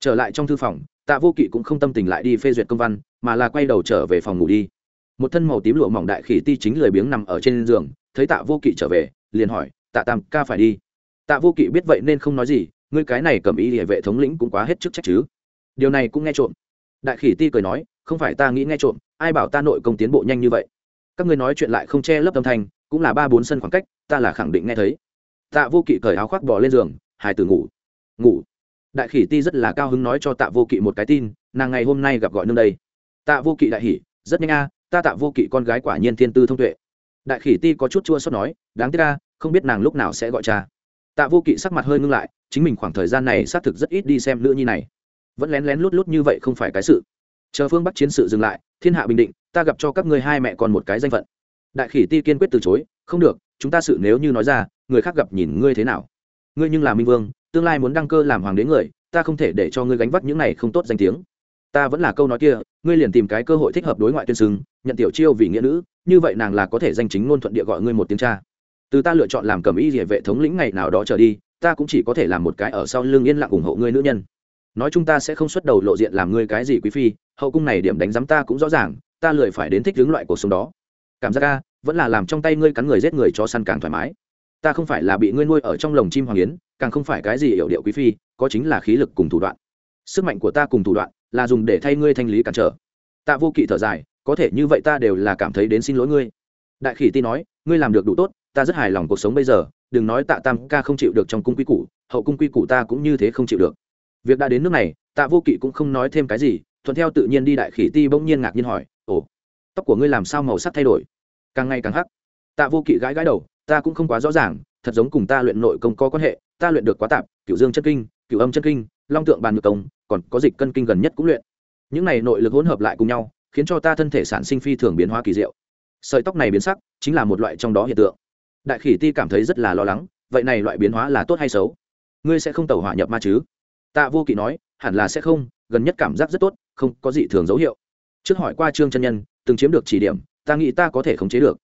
Trở lại trong thư phòng tạ vô kỵ cũng không tâm tình lại đi phê duyệt công văn, mà là quay đầu trở về phòng ngủ đi. Một thân màu tím lụa mỏng đại khỉ ti chính lười biếng nằm ở trên giường, thấy tạ vô kỵ trở về, liền hỏi, tạ tam ca phải đi? Tạ vô kỵ biết vậy nên không nói gì, ngươi cái này cầm ý địa vệ thống lĩnh cũng quá hết chức trách chứ. Điều này cũng nghe trộm. Đại khỉ ti cười nói, không phải ta nghĩ nghe trộm, ai bảo ta nội công tiến bộ nhanh như vậy? Các ngươi nói chuyện lại không che lấp âm thanh, cũng là ba bốn sân khoảng cách, ta là khẳng định nghe thấy. Tạ vô kỵ cởi áo khoác bỏ lên giường hải tử ngủ. Ngủ? Đại khỉ ti rất là cao hứng nói cho tạ vô kỵ một cái tin, nàng ngày hôm nay gặp gọi nương đây. Tạ vô kỵ đại hỉ, rất nhanh a, ta tạ vô kỵ con gái quả nhiên thiên tư thông tuệ. Đại khỉ ti có chút chua xót nói, đáng tiếc a, không biết nàng lúc nào sẽ gọi cha. Tạ vô kỵ sắc mặt hơi ngưng lại, chính mình khoảng thời gian này xác thực rất ít đi xem nữ nhi này. Vẫn lén lén lút lút như vậy không phải cái sự. Chờ phương bắc chiến sự dừng lại, thiên hạ bình định, ta gặp cho các ngươi hai mẹ còn một cái danh phận. Đại khỉ ti kiên quyết từ chối, không được, chúng ta sự nếu như nói ra, người khác gặp nhìn ngươi thế nào? Ngươi nhưng là minh vương tương lai muốn đăng cơ làm hoàng đế người, ta không thể để cho ngươi gánh vác những này không tốt danh tiếng. Ta vẫn là câu nói kia, ngươi liền tìm cái cơ hội thích hợp đối ngoại tuyên xưng, nhận tiểu chiêu vì nghĩa nữ, như vậy nàng là có thể danh chính ngôn thuận địa gọi ngươi một tiếng cha. Từ ta lựa chọn làm cầm y địa vệ thống lĩnh ngày nào đó trở đi, ta cũng chỉ có thể làm một cái ở sau lưng yên lặng ủng hộ ngươi nữ nhân. Nói chúng ta sẽ không xuất đầu lộ diện làm ngươi cái gì quý phi, hậu cung này điểm đánh giám ta cũng rõ ràng, ta lười phải đến thích hướng loại cuộc sống đó. Cảm giác ca vẫn là làm trong tay ngươi cắn người giết người cho săn càng thoải mái ta không phải là bị ngươi nuôi ở trong lồng chim hoàng yến, càng không phải cái gì hiệu điệu quý phi, có chính là khí lực cùng thủ đoạn. Sức mạnh của ta cùng thủ đoạn là dùng để thay ngươi thanh lý cản trở. Tạ vô kỵ thở dài, có thể như vậy ta đều là cảm thấy đến xin lỗi ngươi. Đại khỉ ti nói, ngươi làm được đủ tốt, ta rất hài lòng cuộc sống bây giờ, đừng nói tạ tam ca không chịu được trong cung quy củ, hậu cung quy củ ta cũng như thế không chịu được. Việc đã đến nước này, tạ vô kỵ cũng không nói thêm cái gì, thuận theo tự nhiên đi đại khỉ ti bỗng nhiên ngạc nhiên hỏi, ồ, tóc của ngươi làm sao màu sắc thay đổi? Càng ngày càng hắc. Tạ vô kỵ gãi gãi đầu ta cũng không quá rõ ràng, thật giống cùng ta luyện nội công có quan hệ, ta luyện được quá tạp cựu dương chân kinh cựu âm chân kinh, long tượng bàn ngược công, còn có dịch cân kinh gần nhất cũng luyện. Những này nội lực hỗn hợp lại cùng nhau, khiến cho ta thân thể sản sinh phi thường biến hóa kỳ diệu. Sợi tóc này biến sắc, chính là một loại trong đó hiện tượng. Đại khỉ ti cảm thấy rất là lo lắng, vậy này loại biến hóa là tốt hay xấu? Ngươi sẽ không tẩu hỏa nhập ma chứ? Tạ vô kỵ nói, hẳn là sẽ không, gần nhất cảm giác rất tốt, không có gì thường dấu hiệu. Trước hỏi qua trương chân nhân, từng chiếm được chỉ điểm, ta nghĩ ta có thể khống chế được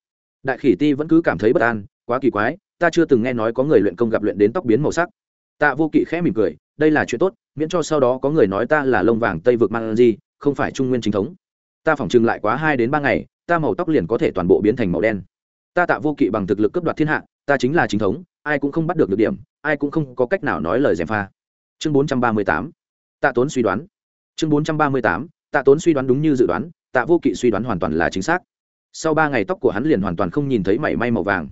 đại khỉ ti vẫn cứ cảm thấy bất an, quá kỳ quái, ta chưa từng nghe nói có người luyện công gặp luyện đến tóc biến màu sắc. Tạ vô kỵ khẽ mỉm cười, đây là chuyện tốt, miễn cho sau đó có người nói ta là lông vàng tây vực mang gì không phải trung nguyên chính thống. Ta phỏng chừng lại quá hai đến ba ngày, ta màu tóc liền có thể toàn bộ biến thành màu đen. Ta tạ vô kỵ bằng thực lực cấp đoạt thiên hạ, ta chính là chính thống, ai cũng không bắt được được điểm, ai cũng không có cách nào nói lời gièm pha. Chương bốn trăm ba mươi tám, tạ tốn suy đoán. Chương bốn trăm ba mươi tám, tạ tốn suy đoán đúng như dự đoán, tạ vô kỵ suy đoán hoàn toàn là chính xác sau ba ngày tóc của hắn liền hoàn toàn không nhìn thấy mảy may màu vàng.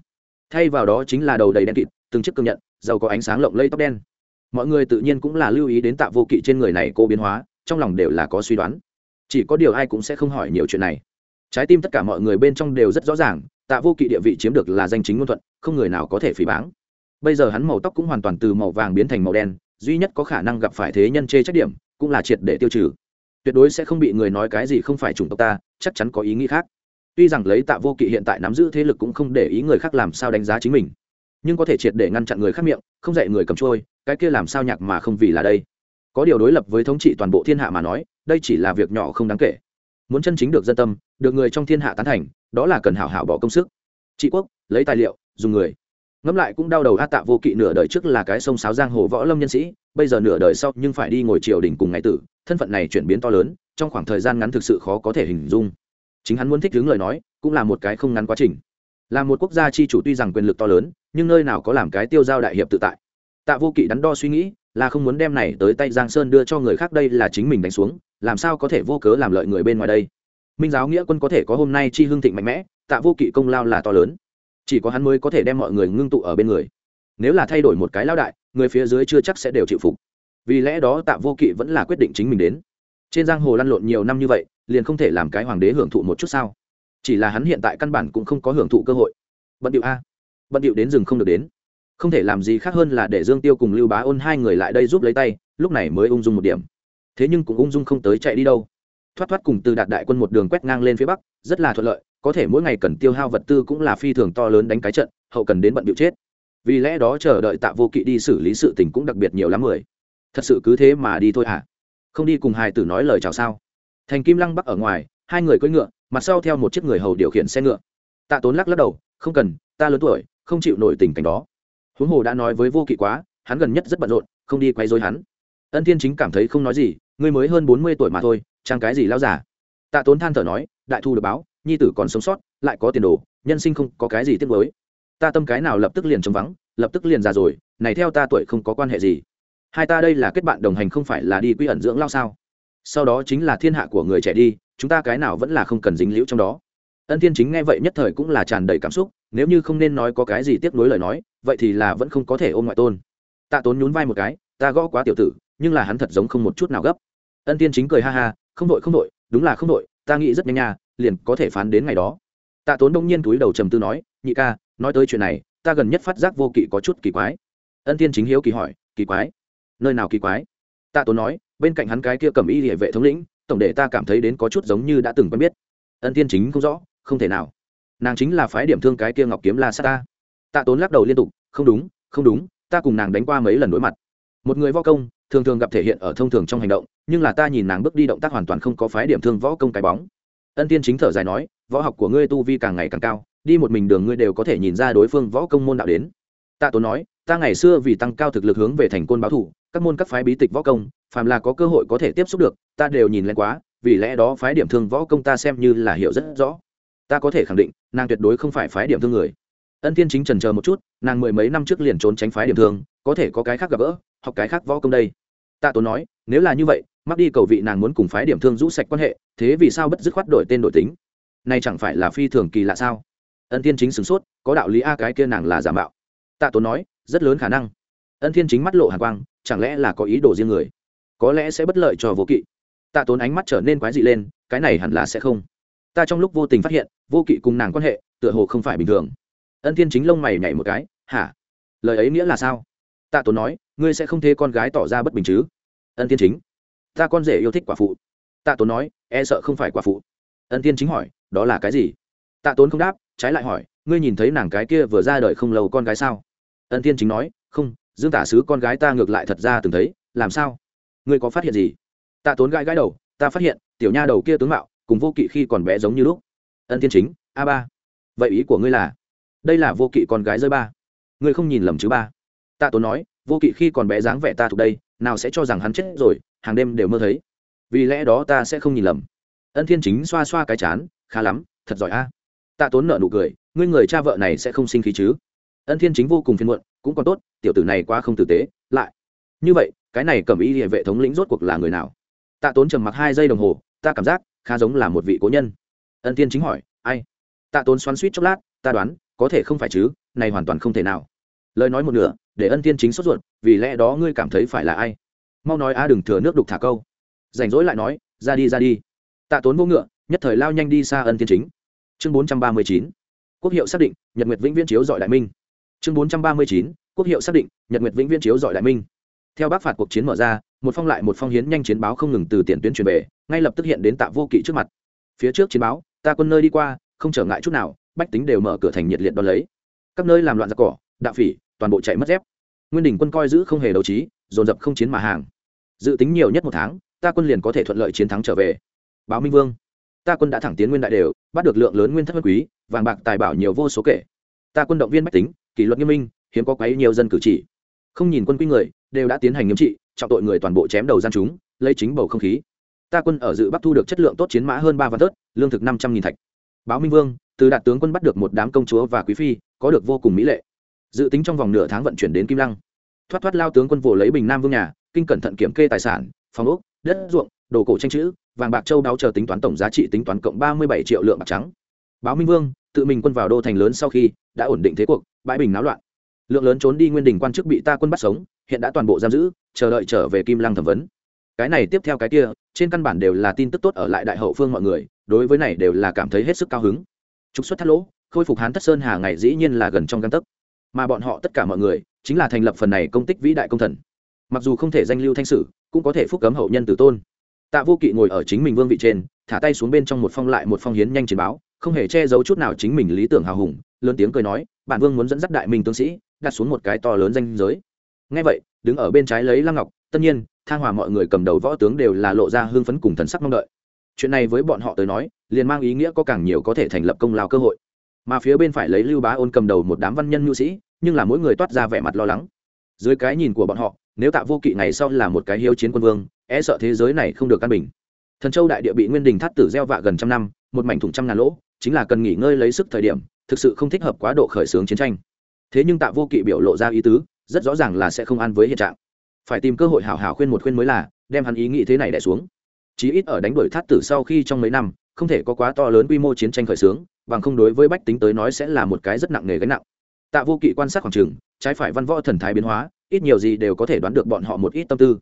Thay vào đó chính là đầu đầy đen kịt, từng chiếc cương nhận, giàu có ánh sáng lộng lây tóc đen. Mọi người tự nhiên cũng là lưu ý đến tạ vô kỵ trên người này cô biến hóa, trong lòng đều là có suy đoán. Chỉ có điều ai cũng sẽ không hỏi nhiều chuyện này. Trái tim tất cả mọi người bên trong đều rất rõ ràng, tạ vô kỵ địa vị chiếm được là danh chính ngôn thuận, không người nào có thể phỉ báng. Bây giờ hắn màu tóc cũng hoàn toàn từ màu vàng biến thành màu đen, duy nhất có khả năng gặp phải thế nhân chê trách điểm, cũng là triệt để tiêu trừ. Tuyệt đối sẽ không bị người nói cái gì không phải chủng tộc ta, chắc chắn có ý nghĩ khác tuy rằng lấy tạ vô kỵ hiện tại nắm giữ thế lực cũng không để ý người khác làm sao đánh giá chính mình, nhưng có thể triệt để ngăn chặn người khác miệng, không dạy người cầm trôi, cái kia làm sao nhạc mà không vì là đây. Có điều đối lập với thống trị toàn bộ thiên hạ mà nói, đây chỉ là việc nhỏ không đáng kể. Muốn chân chính được dân tâm, được người trong thiên hạ tán thành, đó là cần hảo hảo bỏ công sức. Trị quốc, lấy tài liệu, dùng người. Ngẫm lại cũng đau đầu a, tạ vô kỵ nửa đời trước là cái sông sáo giang hồ võ lâm nhân sĩ, bây giờ nửa đời sau nhưng phải đi ngồi triều đình cùng ngày tử, thân phận này chuyển biến to lớn, trong khoảng thời gian ngắn thực sự khó có thể hình dung chính hắn muốn thích hướng lời nói, cũng là một cái không ngắn quá trình. Là một quốc gia chi chủ tuy rằng quyền lực to lớn, nhưng nơi nào có làm cái tiêu giao đại hiệp tự tại. Tạ vô kỵ đắn đo suy nghĩ, là không muốn đem này tới tay giang sơn đưa cho người khác đây là chính mình đánh xuống, làm sao có thể vô cớ làm lợi người bên ngoài đây? Minh giáo nghĩa quân có thể có hôm nay chi hương thịnh mạnh mẽ, tạ vô kỵ công lao là to lớn. Chỉ có hắn mới có thể đem mọi người ngưng tụ ở bên người. Nếu là thay đổi một cái lao đại, người phía dưới chưa chắc sẽ đều chịu phục. Vì lẽ đó tạ vô kỵ vẫn là quyết định chính mình đến trên giang hồ lăn lộn nhiều năm như vậy, liền không thể làm cái hoàng đế hưởng thụ một chút sao? Chỉ là hắn hiện tại căn bản cũng không có hưởng thụ cơ hội. Bận điệu a. Bận điệu đến rừng không được đến. Không thể làm gì khác hơn là để dương tiêu cùng lưu bá ôn hai người lại đây giúp lấy tay, lúc này mới ung dung một điểm. Thế nhưng cũng ung dung không tới chạy đi đâu. Thoát thoát cùng từ đạt đại quân một đường quét ngang lên phía bắc, rất là thuận lợi, có thể mỗi ngày cần tiêu hao vật tư cũng là phi thường to lớn đánh cái trận, hậu cần đến bận điệu chết. Vì lẽ đó chờ đợi tạ vô kỵ đi xử lý sự tình cũng đặc biệt nhiều lắm người thật sự cứ thế mà đi thôi hả không đi cùng hài tử nói lời chào sao? Thành kim lăng bắc ở ngoài, hai người cưỡi ngựa, mặt sau theo một chiếc người hầu điều khiển xe ngựa. Tạ tốn lắc lắc đầu, không cần, ta lớn tuổi, không chịu nổi tình cảnh đó. Huống hồ đã nói với vô kỵ quá, hắn gần nhất rất bận rộn, không đi quay dối hắn. Ân thiên chính cảm thấy không nói gì, ngươi mới hơn bốn mươi tuổi mà thôi trang cái gì lao giả tạ tốn than thở nói, đại thu được báo, nhi tử còn sống sót, lại có tiền đồ, nhân sinh không có cái gì tiếc mới ta tâm cái nào lập tức liền trống vắng, lập tức liền già rồi, này theo ta tuổi không có quan hệ gì hai ta đây là kết bạn đồng hành không phải là đi quy ẩn dưỡng lao sao? Sau đó chính là thiên hạ của người trẻ đi, chúng ta cái nào vẫn là không cần dính liễu trong đó. Ân thiên chính nghe vậy nhất thời cũng là tràn đầy cảm xúc, nếu như không nên nói có cái gì tiếc nuối lời nói, vậy thì là vẫn không có thể ôm ngoại tôn. Tạ tốn nhún vai một cái, ta gõ quá tiểu tử, nhưng là hắn thật giống không một chút nào gấp. Ân thiên chính cười ha ha, không đội không đội, đúng là không đội, ta nghĩ rất nhanh nha, liền có thể phán đến ngày đó. Tạ tốn đông nhiên túi đầu trầm tư nói, nhị ca, nói tới chuyện này, ta gần nhất phát giác vô kỵ có chút kỳ quái. Ân thiên chính hiếu kỳ hỏi, kỳ quái? Nơi nào kỳ quái? Tạ tốn nói, bên cạnh hắn cái kia cầm y địa vệ thống lĩnh, tổng để ta cảm thấy đến có chút giống như đã từng quen biết. Ân Tiên chính không rõ, không thể nào. Nàng chính là phái điểm thương cái kia ngọc kiếm la sát ta. Tạ tốn lắc đầu liên tục, không đúng không đúng, ta cùng nàng đánh qua mấy lần đối mặt. Một người võ công, thường thường gặp thể hiện ở thông thường trong hành động, nhưng là ta nhìn nàng bước đi động tác hoàn toàn không có phái điểm thương võ công cái bóng. Ân tiên chính thở dài nói, võ học của ngươi tu vi càng ngày càng cao, đi một mình đường ngươi đều có thể nhìn ra đối phương võ công môn đạo đến. Tạ tốn nói, ta ngày xưa vì tăng cao thực lực hướng về thành côn báo thủ các môn các phái bí tịch võ công, phàm là có cơ hội có thể tiếp xúc được, ta đều nhìn lên quá, vì lẽ đó phái điểm thương võ công ta xem như là hiểu rất rõ. Ta có thể khẳng định, nàng tuyệt đối không phải phái điểm thương người. Ân thiên chính trần chờ một chút, nàng mười mấy năm trước liền trốn tránh phái điểm thương, có thể có cái khác gặp gỡ, học cái khác võ công đây. Tạ tốn nói, nếu là như vậy, mắc đi cầu vị nàng muốn cùng phái điểm thương rũ sạch quan hệ, thế vì sao bất dứt khoát đổi tên đổi tính? Này chẳng phải là phi thường kỳ lạ sao? Ân thiên chính sửng sốt, có đạo lý a cái kia nàng là giả mạo. Tạ tốn nói, rất lớn khả năng ân thiên chính mắt lộ hàn quang, chẳng lẽ là có ý đồ riêng người? Có lẽ sẽ bất lợi cho vô kỵ. Tạ tốn ánh mắt trở nên quái dị lên, cái này hẳn là sẽ không. Ta trong lúc vô tình phát hiện, vô kỵ cùng nàng quan hệ, tựa hồ không phải bình thường. Ân thiên chính lông mày nhảy một cái, hả? Lời ấy nghĩa là sao? Tạ tốn nói, ngươi sẽ không thế con gái tỏ ra bất bình chứ? Ân thiên chính, ta con rể yêu thích quả phụ. Tạ tốn nói e sợ không phải quả phụ. Ân thiên chính hỏi, đó là cái gì? Tạ tốn không đáp, trái lại hỏi, ngươi nhìn thấy nàng cái kia vừa ra đời không lâu con gái sao? Ân thiên chính nói, không dương tả sứ con gái ta ngược lại thật ra từng thấy, làm sao? Ngươi có phát hiện gì? Tạ tốn gãi gãi đầu, ta phát hiện, tiểu nha đầu kia tướng mạo, cùng vô kỵ khi còn bé giống như lúc. Ân thiên chính, a ba. Vậy ý của ngươi là? Đây là vô kỵ con gái rơi ba. Ngươi không nhìn lầm chứ ba. Tạ tốn nói, vô kỵ khi còn bé dáng vẻ ta thuộc đây, nào sẽ cho rằng hắn chết rồi, hàng đêm đều mơ thấy. Vì lẽ đó ta sẽ không nhìn lầm. Ân thiên chính xoa xoa cái chán, khá lắm, thật giỏi a. Tạ tốn nợ nụ cười, ngươi người cha vợ này sẽ không sinh khí chứ? Ân thiên chính vô cùng phiền muộn cũng còn tốt, tiểu tử này quá không tử tế, lại. Như vậy, cái này cầm ý địa vệ thống lĩnh rốt cuộc là người nào? Tạ tốn trầm mặc hai giây đồng hồ, ta cảm giác, khá giống là một vị cố nhân. Ân thiên chính hỏi, ai? Tạ tốn xoắn suýt chốc lát, ta đoán, có thể không phải chứ, này hoàn toàn không thể nào. Lời nói một nửa, để ân thiên chính sốt ruột, vì lẽ đó ngươi cảm thấy phải là ai? Mau nói a, đừng thừa nước đục thả câu. Rảnh rỗi lại nói, ra đi ra đi. Tạ tốn vô ngựa, nhất thời lao nhanh đi xa ân thiên chính. Chương bốn trăm ba mươi chín. Quốc hiệu xác định, nhật nguyệt vĩnh viễn chiếu dọi đại minh chương bốn trăm ba mươi chín, quốc hiệu xác định, nhật nguyệt vĩnh viễn chiếu dọi đại minh. Theo bác phạt cuộc chiến mở ra, một phong lại một phong hiến nhanh chiến báo không ngừng từ tiền tuyến truyền về, ngay lập tức hiện đến tạ vô kỵ trước mặt. Phía trước chiến báo, ta quân nơi đi qua, không trở ngại chút nào, bách tính đều mở cửa thành nhiệt liệt đón lấy. Các nơi làm loạn giặc cỏ đạo phỉ, toàn bộ chạy mất dép. Nguyên đình quân coi giữ không hề đấu trí, dồn dập không chiến mà hàng. Dự tính nhiều nhất một tháng, ta quân liền có thể thuận lợi chiến thắng trở về. Báo minh vương. Ta quân đã thẳng tiến nguyên đại đều, bắt được lượng lớn nguyên thất vân quý, vàng bạc tài bảo nhiều vô số kể. Ta quân động viên bách tính kỷ luật nghiêm minh, hiếm có quấy nhiều dân cử chỉ. Không nhìn quân quy người, đều đã tiến hành nghiêm trị, trọng tội người toàn bộ chém đầu gian chúng, lấy chính bầu không khí. Ta quân ở dự bắc thu được chất lượng tốt chiến mã hơn ba vạn tớt lương thực năm trăm nghìn thạch. Báo minh vương, từ đạt tướng quân bắt được một đám công chúa và quý phi, có được vô cùng mỹ lệ. Dự tính trong vòng nửa tháng vận chuyển đến kim lăng. Thoát thoát lao tướng quân vồ lấy bình nam vương nhà, kinh cẩn thận kiểm kê tài sản, phòng ốc, đất ruộng, đồ cổ tranh chữ, vàng bạc châu đáo chờ tính toán tổng giá trị tính toán cộng ba mươi bảy triệu lượng bạc trắng. Báo minh vương tự mình quân vào đô thành lớn sau khi đã ổn định thế cuộc, bãi bình náo loạn. Lượng lớn trốn đi nguyên đình quan chức bị ta quân bắt sống, hiện đã toàn bộ giam giữ, chờ đợi trở về kim lăng thẩm vấn. Cái này tiếp theo cái kia, trên căn bản đều là tin tức tốt ở lại đại hậu phương mọi người, đối với này đều là cảm thấy hết sức cao hứng. Trục xuất thắt lỗ, khôi phục hán thất sơn hà ngày dĩ nhiên là gần trong căn tấc. Mà bọn họ tất cả mọi người, chính là thành lập phần này công tích vĩ đại công thần. Mặc dù không thể danh lưu thanh sử, cũng có thể phúc cấm hậu nhân tử tôn. Tạ vô kỵ ngồi ở chính mình vương vị trên, thả tay xuống bên trong một phong lại một phong hiến nhanh chiến báo không hề che giấu chút nào chính mình lý tưởng hào hùng, lớn tiếng cười nói, bản vương muốn dẫn dắt đại minh tướng sĩ, đặt xuống một cái to lớn danh giới. Ngay vậy, đứng ở bên trái lấy lăng ngọc, tất nhiên, thang hòa mọi người cầm đầu võ tướng đều là lộ ra hương phấn cùng thần sắc mong đợi. Chuyện này với bọn họ tới nói, liền mang ý nghĩa có càng nhiều có thể thành lập công lao cơ hội. Mà phía bên phải lấy lưu bá ôn cầm đầu một đám văn nhân nhu sĩ, nhưng là mỗi người toát ra vẻ mặt lo lắng. Dưới cái nhìn của bọn họ, nếu tạ vô kỵ ngày sau là một cái hiếu chiến quân vương e sợ thế giới này không được căn bình. Thần châu đại địa bị nguyên đình thắt tử gieo vạ gần trăm năm, một mảnh thủng trăm ngàn lỗ chính là cần nghỉ ngơi lấy sức thời điểm, thực sự không thích hợp quá độ khởi xướng chiến tranh. Thế nhưng tạ vô kỵ biểu lộ ra ý tứ, rất rõ ràng là sẽ không ăn với hiện trạng. Phải tìm cơ hội hảo hảo khuyên một khuyên mới là, đem hắn ý nghĩ thế này đẻ xuống. Chí ít ở đánh đuổi Thát tử sau khi trong mấy năm, không thể có quá to lớn quy mô chiến tranh khởi xướng, bằng không đối với bách tính tới nói sẽ là một cái rất nặng nề gánh nặng. Tạ vô kỵ quan sát khoảng trường trái phải văn võ thần thái biến hóa, ít nhiều gì đều có thể đoán được bọn họ một ít tâm tư.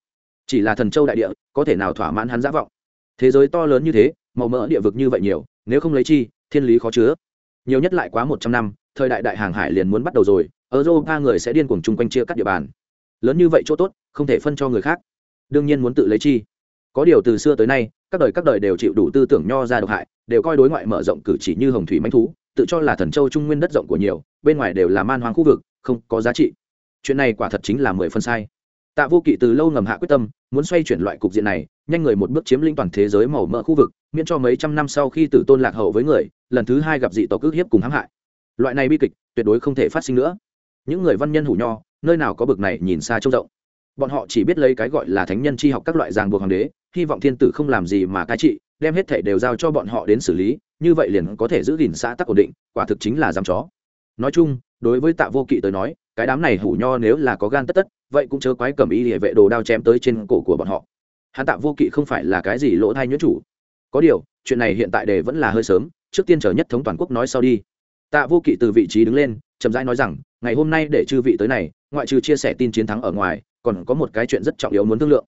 Chỉ là thần châu đại địa, có thể nào thỏa mãn hắn giả vọng? Thế giới to lớn như thế, màu mỡ địa vực như vậy nhiều, nếu không lấy chi thiên lý khó chứa. Nhiều nhất lại quá một trăm năm, thời đại đại hàng hải liền muốn bắt đầu rồi, ở người sẽ điên cuồng chung quanh chia cắt địa bàn. Lớn như vậy chỗ tốt, không thể phân cho người khác. Đương nhiên muốn tự lấy chi. Có điều từ xưa tới nay, các đời các đời đều chịu đủ tư tưởng nho ra độc hại, đều coi đối ngoại mở rộng cử chỉ như hồng thủy manh thú, tự cho là thần châu trung nguyên đất rộng của nhiều, bên ngoài đều là man hoang khu vực, không có giá trị. Chuyện này quả thật chính là mười phân sai. Tạ vô kỵ từ lâu ngầm hạ quyết tâm, muốn xoay chuyển loại cục diện này, nhanh người một bước chiếm lĩnh toàn thế giới màu mỡ khu vực miễn cho mấy trăm năm sau khi tử tôn lạc hậu với người, lần thứ hai gặp dị tộc ước hiếp cùng hãm hại. Loại này bi kịch tuyệt đối không thể phát sinh nữa. Những người văn nhân hủ nho, nơi nào có bực này nhìn xa trông rộng. Bọn họ chỉ biết lấy cái gọi là thánh nhân tri học các loại ràng buộc hoàng đế, hy vọng thiên tử không làm gì mà cai trị, đem hết thể đều giao cho bọn họ đến xử lý, như vậy liền có thể giữ gìn xã tắc ổn định, quả thực chính là dám chó. Nói chung, đối với tạ vô kỵ tới nói, cái đám này hủ nho nếu là có gan tất tất, vậy cũng chớ quái cầm ý địa vệ đồ đao chém tới trên cổ của bọn họ. Hắn tạ vô kỵ không phải là cái gì lỗ thai nhuyễn chủ có điều, chuyện này hiện tại đề vẫn là hơi sớm, trước tiên chờ nhất thống toàn quốc nói sau đi. Tạ vô kỵ từ vị trí đứng lên, chậm rãi nói rằng, ngày hôm nay để chư vị tới này, ngoại trừ chia sẻ tin chiến thắng ở ngoài, còn có một cái chuyện rất trọng yếu muốn thương lượng.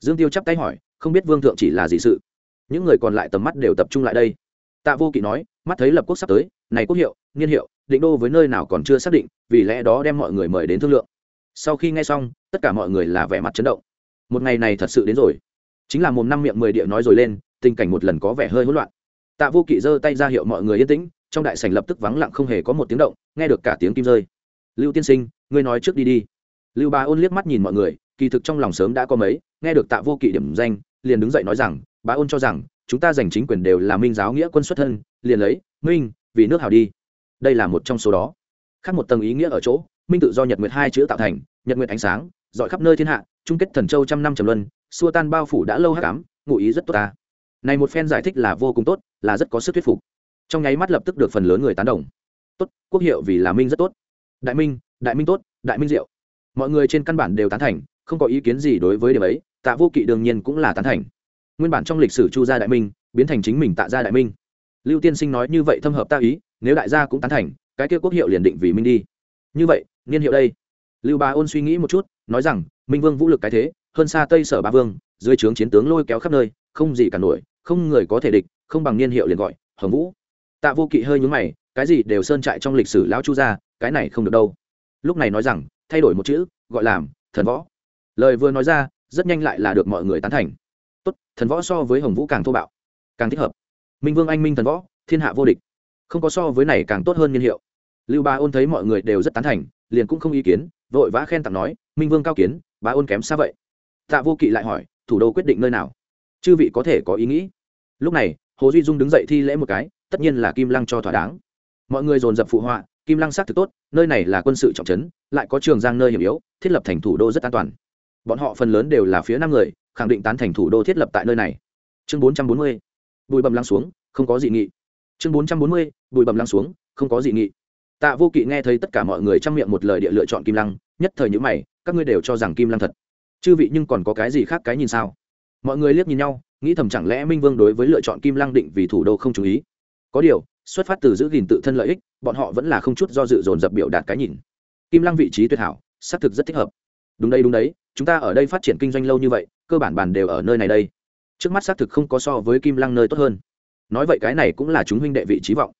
Dương tiêu chắp tay hỏi, không biết vương thượng chỉ là gì sự? Những người còn lại tầm mắt đều tập trung lại đây. Tạ vô kỵ nói, mắt thấy lập quốc sắp tới, này quốc hiệu, niên hiệu, định đô với nơi nào còn chưa xác định, vì lẽ đó đem mọi người mời đến thương lượng. Sau khi nghe xong, tất cả mọi người là vẻ mặt chấn động. Một ngày này thật sự đến rồi. Chính là một năm miệng mười địa nói rồi lên tình cảnh một lần có vẻ hơi hỗn loạn. Tạ vô kỵ giơ tay ra hiệu mọi người yên tĩnh, trong đại sảnh lập tức vắng lặng không hề có một tiếng động, nghe được cả tiếng kim rơi. Lưu tiên sinh, ngươi nói trước đi đi. Lưu bá ôn liếc mắt nhìn mọi người, kỳ thực trong lòng sớm đã có mấy, nghe được tạ vô kỵ điểm danh, liền đứng dậy nói rằng bá ôn cho rằng, chúng ta giành chính quyền đều là minh giáo nghĩa quân xuất thân, liền lấy, minh, vì nước hào đi. Đây là một trong số đó. Khác một tầng ý nghĩa ở chỗ, minh tự do nhật nguyệt hai chữ tạo thành, nhật nguyệt ánh sáng, dọi khắp nơi thiên hạ, chung kết thần châu trăm năm trầm luân, xua tan bao phủ đã lâu hắc ám, ngụ ý rất tốt ta này một phen giải thích là vô cùng tốt, là rất có sức thuyết phục. Trong nháy mắt lập tức được phần lớn người tán đồng. Tốt, quốc hiệu vì là minh rất tốt. Đại minh đại minh tốt, đại minh diệu. Mọi người trên căn bản đều tán thành, không có ý kiến gì đối với điểm ấy, tạ vô kỵ đương nhiên cũng là tán thành. Nguyên bản trong lịch sử chu gia đại minh, biến thành chính mình tạ gia đại minh. Lưu tiên sinh nói như vậy thâm hợp ta ý, nếu đại gia cũng tán thành, cái kia quốc hiệu liền định vì minh đi. Như vậy, niên hiệu đây. Lưu bá ôn suy nghĩ một chút, nói rằng, minh vương vũ lực cái thế, hơn xa tây sở ba vương, dưới trướng chiến tướng lôi kéo khắp nơi, không gì cả nổi không người có thể địch, không bằng niên hiệu liền gọi, hồng vũ. Tạ vô kỵ hơi nhúng mày, cái gì đều sơn trại trong lịch sử lão chu gia, cái này không được đâu. Lúc này nói rằng, thay đổi một chữ, gọi làm thần võ. Lời vừa nói ra, rất nhanh lại là được mọi người tán thành. Tốt, thần võ so với hồng vũ càng thô bạo, càng thích hợp. Minh vương anh minh thần võ, thiên hạ vô địch. Không có so với này càng tốt hơn niên hiệu. Lưu ba ôn thấy mọi người đều rất tán thành, liền cũng không ý kiến, vội vã khen tặng nói, minh vương cao kiến, ba ôn kém xa vậy. Tạ vô kỵ lại hỏi, thủ đô quyết định nơi nào? Chư vị có thể có ý nghĩ. Lúc này, hồ duy dung đứng dậy thi lễ một cái, tất nhiên là kim lăng cho thỏa đáng. Mọi người dồn dập phụ họa, kim lăng xác thực tốt, nơi này là quân sự trọng trấn, lại có trường giang nơi hiểm yếu, thiết lập thành thủ đô rất an toàn. Bọn họ phần lớn đều là phía năm người, khẳng định tán thành thủ đô thiết lập tại nơi này. Chương bốn trăm bốn mươi, bụi bầm lăng xuống, không có dị nghị. Chương bốn trăm bốn mươi, bụi bầm lăng xuống, không có dị nghị. Tạ vô kỵ nghe thấy tất cả mọi người trong miệng một lời địa lựa chọn kim lăng, nhất thời những mày, các ngươi đều cho rằng kim lăng thật. Chư vị nhưng còn có cái gì khác cái nhìn sao? Mọi người liếc nhìn nhau, nghĩ thầm chẳng lẽ minh vương đối với lựa chọn kim lăng định vì thủ đô không chú ý. Có điều, xuất phát từ giữ gìn tự thân lợi ích, bọn họ vẫn là không chút do dự dồn dập biểu đạt cái nhìn. Kim lăng vị trí tuyệt hảo, xác thực rất thích hợp. Đúng đây đúng đấy, chúng ta ở đây phát triển kinh doanh lâu như vậy, cơ bản bàn đều ở nơi này đây. Trước mắt xác thực không có so với kim lăng nơi tốt hơn. Nói vậy cái này cũng là chúng huynh đệ vị trí vọng.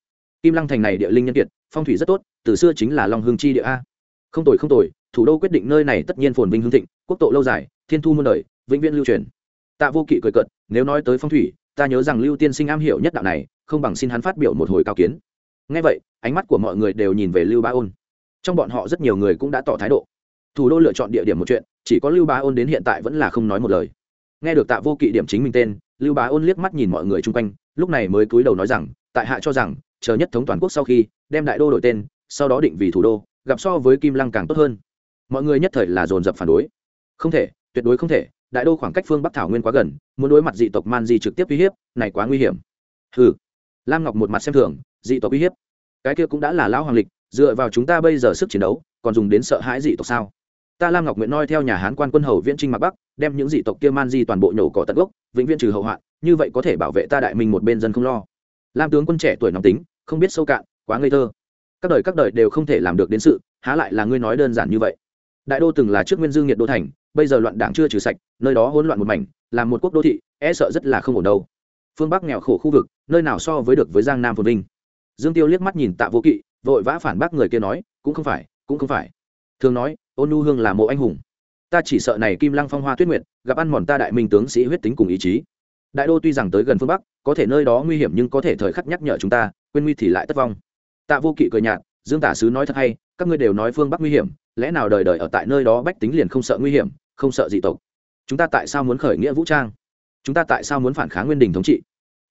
Kim lăng thành này địa linh nhân kiệt, phong thủy rất tốt, từ xưa chính là long hương chi địa a. Không tồi không tồi, thủ đô quyết định nơi này tất nhiên phồn vinh hương thịnh, quốc tộ lâu dài, thiên thu muôn đời, vĩnh viễn lưu truyền tạ vô kỵ cười cợt, nếu nói tới phong thủy, ta nhớ rằng lưu tiên sinh am hiểu nhất đạo này, không bằng xin hắn phát biểu một hồi cao kiến. Ngay vậy, ánh mắt của mọi người đều nhìn về lưu ba ôn. Trong bọn họ rất nhiều người cũng đã tỏ thái độ. Thủ đô lựa chọn địa điểm một chuyện, chỉ có lưu ba ôn đến hiện tại vẫn là không nói một lời. Nghe được tạ vô kỵ điểm chính mình tên, lưu bá ôn liếc mắt nhìn mọi người chung quanh, lúc này mới cúi đầu nói rằng, tại hạ cho rằng, chờ nhất thống toàn quốc sau khi, đem đại đô đổi tên, sau đó định vì thủ đô, gặp so với kim lăng càng tốt hơn. Mọi người nhất thời là dồn dập phản đối. Không thể, tuyệt đối không thể đại đô khoảng cách phương bắc thảo nguyên quá gần, muốn đối mặt dị tộc man di trực tiếp uy hiếp, này quá nguy hiểm. Hừ. Lam ngọc một mặt xem thường, dị tộc uy hiếp. Cái kia cũng đã là lão hoàng lịch, dựa vào chúng ta bây giờ sức chiến đấu, còn dùng đến sợ hãi dị tộc sao? Ta lam ngọc nguyện noi theo nhà hán quan quân hầu viễn trinh mặc bắc, đem những dị tộc kia man di toàn bộ nhổ cỏ tận gốc, vĩnh viễn trừ hậu hoạn, như vậy có thể bảo vệ ta đại minh một bên dân không lo. Lam tướng quân trẻ tuổi nóng tính, không biết sâu cạn, quá ngây thơ. Các đời các đời đều không thể làm được đến sự, há lại là ngươi nói đơn giản như vậy. Đại đô từng là trước nguyên dương nhiệt đô thành bây giờ loạn đảng chưa trừ sạch, nơi đó hỗn loạn một mảnh làm một quốc đô thị e sợ rất là không ổn đâu. Phương bắc nghèo khổ khu vực, nơi nào so với được với giang nam phồn vinh. Dương tiêu liếc mắt nhìn tạ vô kỵ, vội vã phản bác người kia nói, cũng không phải, cũng không phải. Thường nói, ôn nu hương là mộ anh hùng. Ta chỉ sợ này kim lăng phong hoa tuyết nguyệt, gặp ăn mòn ta đại minh tướng sĩ huyết tính cùng ý chí. Đại đô tuy rằng tới gần phương bắc, có thể nơi đó nguy hiểm nhưng có thể thời khắc nhắc nhở chúng ta, quên nguy thì lại tất vong. Tạ vô kỵ cười nhạt, dương tả sứ nói thật hay, các ngươi đều nói phương bắc nguy hiểm, lẽ nào đời đời ở tại nơi đó bách tính liền không sợ nguy hiểm không sợ dị tộc. Chúng ta tại sao muốn khởi nghĩa vũ trang? Chúng ta tại sao muốn phản kháng nguyên đình thống trị?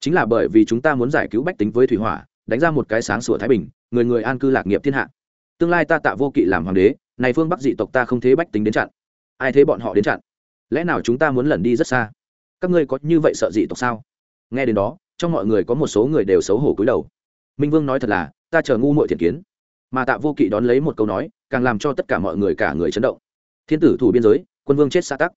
Chính là bởi vì chúng ta muốn giải cứu bách tính với thủy hỏa, đánh ra một cái sáng sủa thái bình, người người an cư lạc nghiệp thiên hạ. Tương lai ta tạ vô kỵ làm hoàng đế, này phương bắc dị tộc ta không thế bách tính đến chặn. Ai thế bọn họ đến chặn? Lẽ nào chúng ta muốn lẩn đi rất xa? Các ngươi có như vậy sợ dị tộc sao? Nghe đến đó, trong mọi người có một số người đều xấu hổ cúi đầu. Minh vương nói thật là, ta chờ ngu muội thiện kiến. Mà tạ vô kỵ đón lấy một câu nói, càng làm cho tất cả mọi người cả người chấn động. Thiên tử thủ biên giới quân vương chết xa tắc.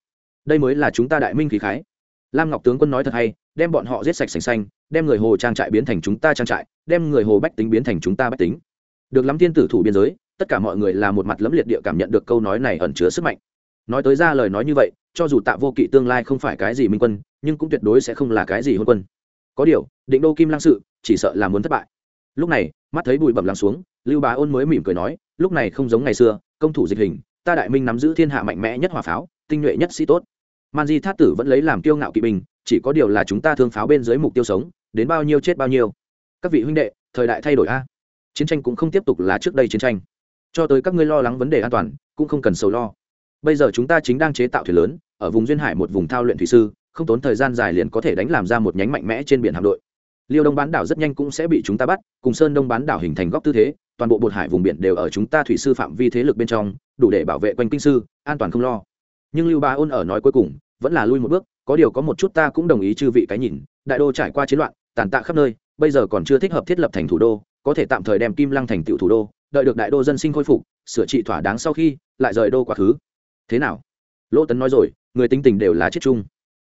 Đây mới là chúng ta đại minh khí khái. Lam ngọc tướng quân nói thật hay, đem bọn họ giết sạch sành xanh, đem người hồ trang trại biến thành chúng ta trang trại, đem người hồ bách tính biến thành chúng ta bách tính. Được lắm thiên tử thủ biên giới, tất cả mọi người là một mặt lẫm liệt địa cảm nhận được câu nói này ẩn chứa sức mạnh. Nói tới ra lời nói như vậy, cho dù tạ vô kỵ tương lai không phải cái gì minh quân, nhưng cũng tuyệt đối sẽ không là cái gì hôn quân. Có điều, định đô kim lang sự, chỉ sợ là muốn thất bại. Lúc này, mắt thấy bụi bẩm lắng xuống, lưu bá ôn mới mỉm cười nói, lúc này không giống ngày xưa, công thủ dịch hình ta đại minh nắm giữ thiên hạ mạnh mẽ nhất hỏa pháo, tinh nhuệ nhất sĩ tốt. Man di thát tử vẫn lấy làm kiêu ngạo kỵ binh, chỉ có điều là chúng ta thương pháo bên dưới mục tiêu sống, đến bao nhiêu chết bao nhiêu. Các vị huynh đệ, thời đại thay đổi a. Chiến tranh cũng không tiếp tục là trước đây chiến tranh. Cho tới các ngươi lo lắng vấn đề an toàn, cũng không cần sầu lo. Bây giờ chúng ta chính đang chế tạo thuyền lớn, ở vùng duyên hải một vùng thao luyện thủy sư, không tốn thời gian dài liền có thể đánh làm ra một nhánh mạnh mẽ trên biển hạm đội. Liêu đông bán đảo rất nhanh cũng sẽ bị chúng ta bắt, cùng sơn đông bán đảo hình thành góc tư thế toàn bộ bột hải vùng biển đều ở chúng ta thủy sư phạm vi thế lực bên trong, đủ để bảo vệ quanh kinh sư, an toàn không lo. Nhưng lưu ba ôn ở nói cuối cùng, vẫn là lui một bước, có điều có một chút ta cũng đồng ý chư vị cái nhìn, đại đô trải qua chiến loạn, tàn tạ khắp nơi, bây giờ còn chưa thích hợp thiết lập thành thủ đô, có thể tạm thời đem kim lăng thành tựu thủ đô, đợi được đại đô dân sinh khôi phục, sửa trị thỏa đáng sau khi, lại rời đô quá khứ. Thế nào? Lỗ tấn nói rồi, người tính tình đều là chết chung.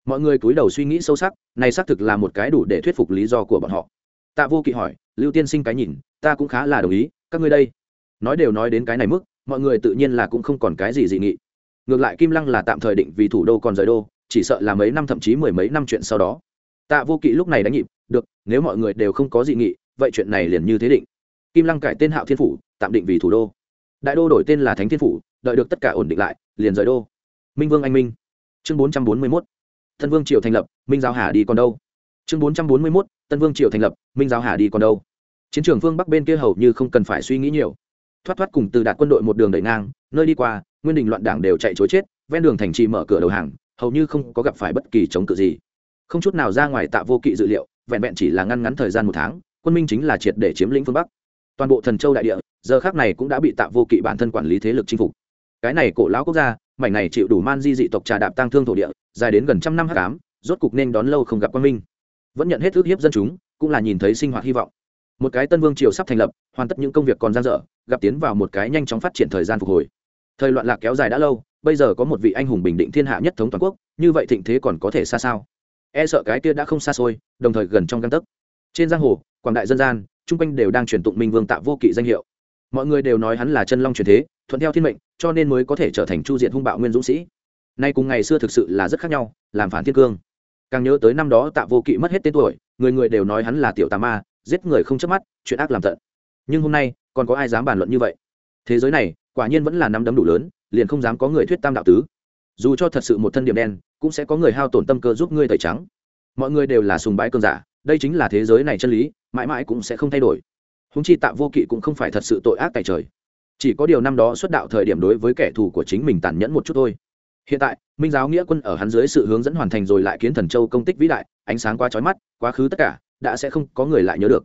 Mọi người cúi đầu suy nghĩ sâu sắc, này xác thực là một cái đủ để thuyết phục lý do của bọn họ tạ vô kỵ hỏi, lưu tiên sinh cái nhìn, ta cũng khá là đồng ý, các ngươi đây. Nói đều nói đến cái này mức, mọi người tự nhiên là cũng không còn cái gì dị nghị. Ngược lại kim lăng là tạm thời định vì thủ đô còn rời đô, chỉ sợ là mấy năm thậm chí mười mấy năm chuyện sau đó. Tạ vô kỵ lúc này đánh nhịp, được, nếu mọi người đều không có dị nghị, vậy chuyện này liền như thế định. Kim lăng cải tên hạo thiên phủ, tạm định vì thủ đô. Đại đô đổi tên là thánh thiên phủ, đợi được tất cả ổn định lại, liền rời đô. Minh vương anh minh. Chương bốn trăm bốn mươi mốt. Thân vương triều thành lập, minh giáo hà đi còn đâu? Chương bốn trăm bốn mươi mốt tân vương triều thành lập, minh giáo hà đi còn đâu? Chiến trường phương bắc bên kia hầu như không cần phải suy nghĩ nhiều. Thoát thoát cùng từ đạt quân đội một đường đẩy ngang, nơi đi qua, nguyên đình loạn đảng đều chạy chối chết, ven đường thành trì mở cửa đầu hàng, hầu như không có gặp phải bất kỳ chống cự gì. Không chút nào ra ngoài tạ vô kỵ dự liệu, vẹn vẹn chỉ là ngăn ngắn thời gian một tháng, quân minh chính là triệt để chiếm lĩnh phương bắc. Toàn bộ thần châu đại địa, giờ khác này cũng đã bị tạ vô kỵ bản thân quản lý thế lực chinh phục. Cái này cổ lão quốc gia, mảnh này chịu đủ man di dị tộc trà đạp tăng thương thổ địa, dài đến gần trăm năm h tám rốt cục nên đón lâu không gặp quân minh vẫn nhận hết ước hiếp dân chúng, cũng là nhìn thấy sinh hoạt hy vọng. Một cái tân vương triều sắp thành lập, hoàn tất những công việc còn gian dở, gặp tiến vào một cái nhanh chóng phát triển thời gian phục hồi. Thời loạn lạc kéo dài đã lâu, bây giờ có một vị anh hùng bình định thiên hạ nhất thống toàn quốc, như vậy thịnh thế còn có thể xa sao? E sợ cái kia đã không xa xôi, đồng thời gần trong găng tấc. Trên giang hồ, quảng đại dân gian, chung quanh đều đang truyền tụng minh vương tạ vô kỵ danh hiệu. Mọi người đều nói hắn là chân long truyền thế, thuận theo thiên mệnh, cho nên mới có thể trở thành chu diện hung bạo nguyên dũng sĩ. Nay cùng ngày xưa thực sự là rất khác nhau, làm phản thiên cương càng nhớ tới năm đó tạ vô kỵ mất hết tên tuổi, người người đều nói hắn là tiểu tà ma, giết người không chớp mắt, chuyện ác làm tận. Nhưng hôm nay, còn có ai dám bàn luận như vậy? Thế giới này, quả nhiên vẫn là năm đấm đủ lớn, liền không dám có người thuyết tam đạo tứ. Dù cho thật sự một thân điểm đen, cũng sẽ có người hao tổn tâm cơ giúp ngươi tẩy trắng. Mọi người đều là sùng bái cơn giả, đây chính là thế giới này chân lý, mãi mãi cũng sẽ không thay đổi. Húng chi tạ vô kỵ cũng không phải thật sự tội ác tại trời. Chỉ có điều năm đó xuất đạo thời điểm đối với kẻ thù của chính mình tàn nhẫn một chút thôi hiện tại, minh giáo nghĩa quân ở hắn dưới sự hướng dẫn hoàn thành rồi lại kiến thần châu công tích vĩ đại, ánh sáng qua trói mắt, quá khứ tất cả, đã sẽ không có người lại nhớ được.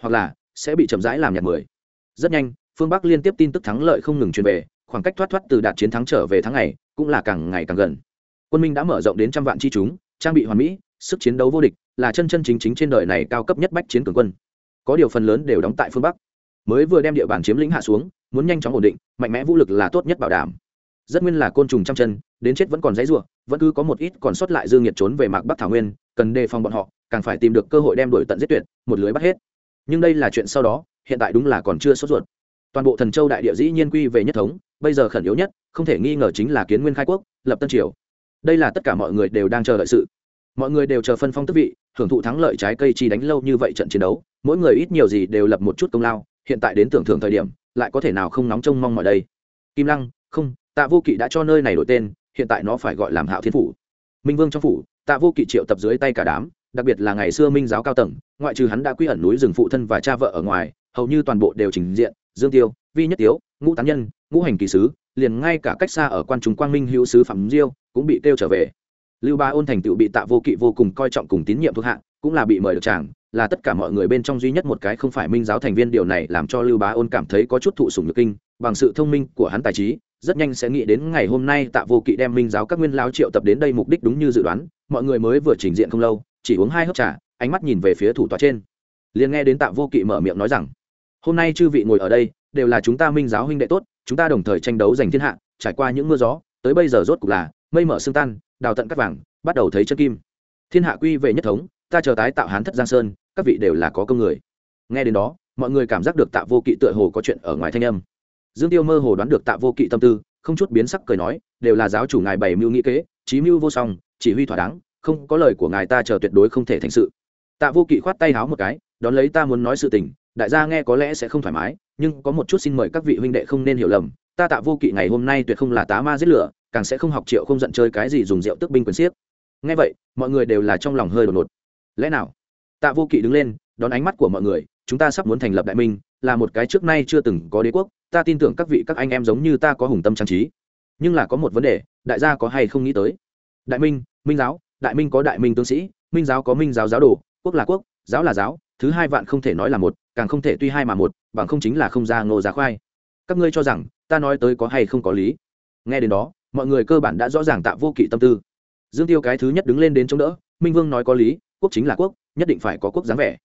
Hoặc là, sẽ bị chậm rãi làm nhạt mười. Rất nhanh, phương bắc liên tiếp tin tức thắng lợi không ngừng truyền về, khoảng cách thoát thoát từ đạt chiến thắng trở về tháng ngày, cũng là càng ngày càng gần. Quân minh đã mở rộng đến trăm vạn chi chúng, trang bị hoàn mỹ, sức chiến đấu vô địch, là chân chân chính chính trên đời này cao cấp nhất bách chiến cường quân. Có điều phần lớn đều đóng tại phương bắc. Mới vừa đem địa bàn chiếm lĩnh hạ xuống, muốn nhanh chóng ổn định, mạnh mẽ vũ lực là tốt nhất bảo đảm rất nguyên là côn trùng trăm chân, đến chết vẫn còn dãy ruộng vẫn cứ có một ít còn sót lại dương nhiệt trốn về mạc bắc thảo nguyên, cần đề phòng bọn họ, càng phải tìm được cơ hội đem đổi tận giết tuyệt, một lưới bắt hết. Nhưng đây là chuyện sau đó, hiện tại đúng là còn chưa sốt ruột. Toàn bộ thần châu đại địa dĩ nhiên quy về nhất thống, bây giờ khẩn yếu nhất, không thể nghi ngờ chính là kiến nguyên khai quốc, lập tân triều. Đây là tất cả mọi người đều đang chờ đợi sự. Mọi người đều chờ phân phong tức vị, hưởng thụ thắng lợi trái cây chi đánh lâu như vậy trận chiến đấu, mỗi người ít nhiều gì đều lập một chút công lao, hiện tại đến tưởng thưởng thời điểm, lại có thể nào không nóng trông mong mọi đây? Kim lăng, không tạ vô kỵ đã cho nơi này đổi tên, hiện tại nó phải gọi làm hạo thiên phủ. Minh vương trong phủ, tạ vô kỵ triệu tập dưới tay cả đám, đặc biệt là ngày xưa minh giáo cao tầng, ngoại trừ hắn đã quy ẩn núi rừng phụ thân và cha vợ ở ngoài, hầu như toàn bộ đều trình diện, dương tiêu, vi nhất tiếu, ngũ tán nhân, ngũ hành kỳ sứ, liền ngay cả cách xa ở quan trung quang minh hữu sứ phạm diêu cũng bị kêu trở về. Lưu ba ôn thành tựu bị tạ vô kỵ vô cùng coi trọng cùng tín nhiệm thuộc hạ, cũng là bị mời được chàng, là tất cả mọi người bên trong duy nhất một cái không phải minh giáo thành viên, điều này làm cho lưu bá ôn cảm thấy có chút thụ sủng nhược kinh, bằng sự thông minh của hắn tài trí rất nhanh sẽ nghĩ đến ngày hôm nay tạ vô kỵ đem minh giáo các nguyên lao triệu tập đến đây mục đích đúng như dự đoán, mọi người mới vừa trình diện không lâu, chỉ uống hai hớp trà, ánh mắt nhìn về phía thủ tọa trên. Liền nghe đến tạ vô kỵ mở miệng nói rằng, hôm nay chư vị ngồi ở đây, đều là chúng ta minh giáo huynh đệ tốt, chúng ta đồng thời tranh đấu giành thiên hạ, trải qua những mưa gió, tới bây giờ rốt cục là mây mở sương tan, đào tận cắt vàng, bắt đầu thấy chân kim. Thiên hạ quy về nhất thống, ta chờ tái tạo hán thất giang sơn, các vị đều là có công người. Nghe đến đó, mọi người cảm giác được tạ vô kỵ tựa hồ có chuyện ở ngoài thanh âm dương tiêu mơ hồ đoán được tạ vô kỵ tâm tư, không chút biến sắc cười nói, đều là giáo chủ ngài bày mưu nghĩ kế trí mưu vô song, chỉ huy thỏa đáng, không có lời của ngài ta chờ tuyệt đối không thể thành sự. Tạ vô kỵ khoát tay háo một cái, đón lấy ta muốn nói sự tình, đại gia nghe có lẽ sẽ không thoải mái, nhưng có một chút xin mời các vị huynh đệ không nên hiểu lầm, ta tạ vô kỵ ngày hôm nay tuyệt không là tá ma giết lửa, càng sẽ không học triệu không giận chơi cái gì dùng rượu tức binh quyền xiếc nghe vậy, mọi người đều là trong lòng hơi đột ngột. Lẽ nào? Tạ vô kỵ đứng lên, đón ánh mắt của mọi người, chúng ta sắp muốn thành lập đại minh, là một cái trước nay chưa từng có đế quốc ta tin tưởng các vị các anh em giống như ta có hùng tâm trang trí. Nhưng là có một vấn đề, đại gia có hay không nghĩ tới? Đại minh minh giáo, đại minh có đại minh tướng sĩ, minh giáo có minh giáo giáo đồ, quốc là quốc, giáo là giáo, thứ hai vạn không thể nói là một, càng không thể tuy hai mà một, bằng không chính là không ra ngô giá khoai. Các ngươi cho rằng, ta nói tới có hay không có lý? Nghe đến đó, mọi người cơ bản đã rõ ràng tạ vô kỵ tâm tư. Dương tiêu cái thứ nhất đứng lên đến chống đỡ, minh vương nói có lý, quốc chính là quốc, nhất định phải có quốc dáng vẻ.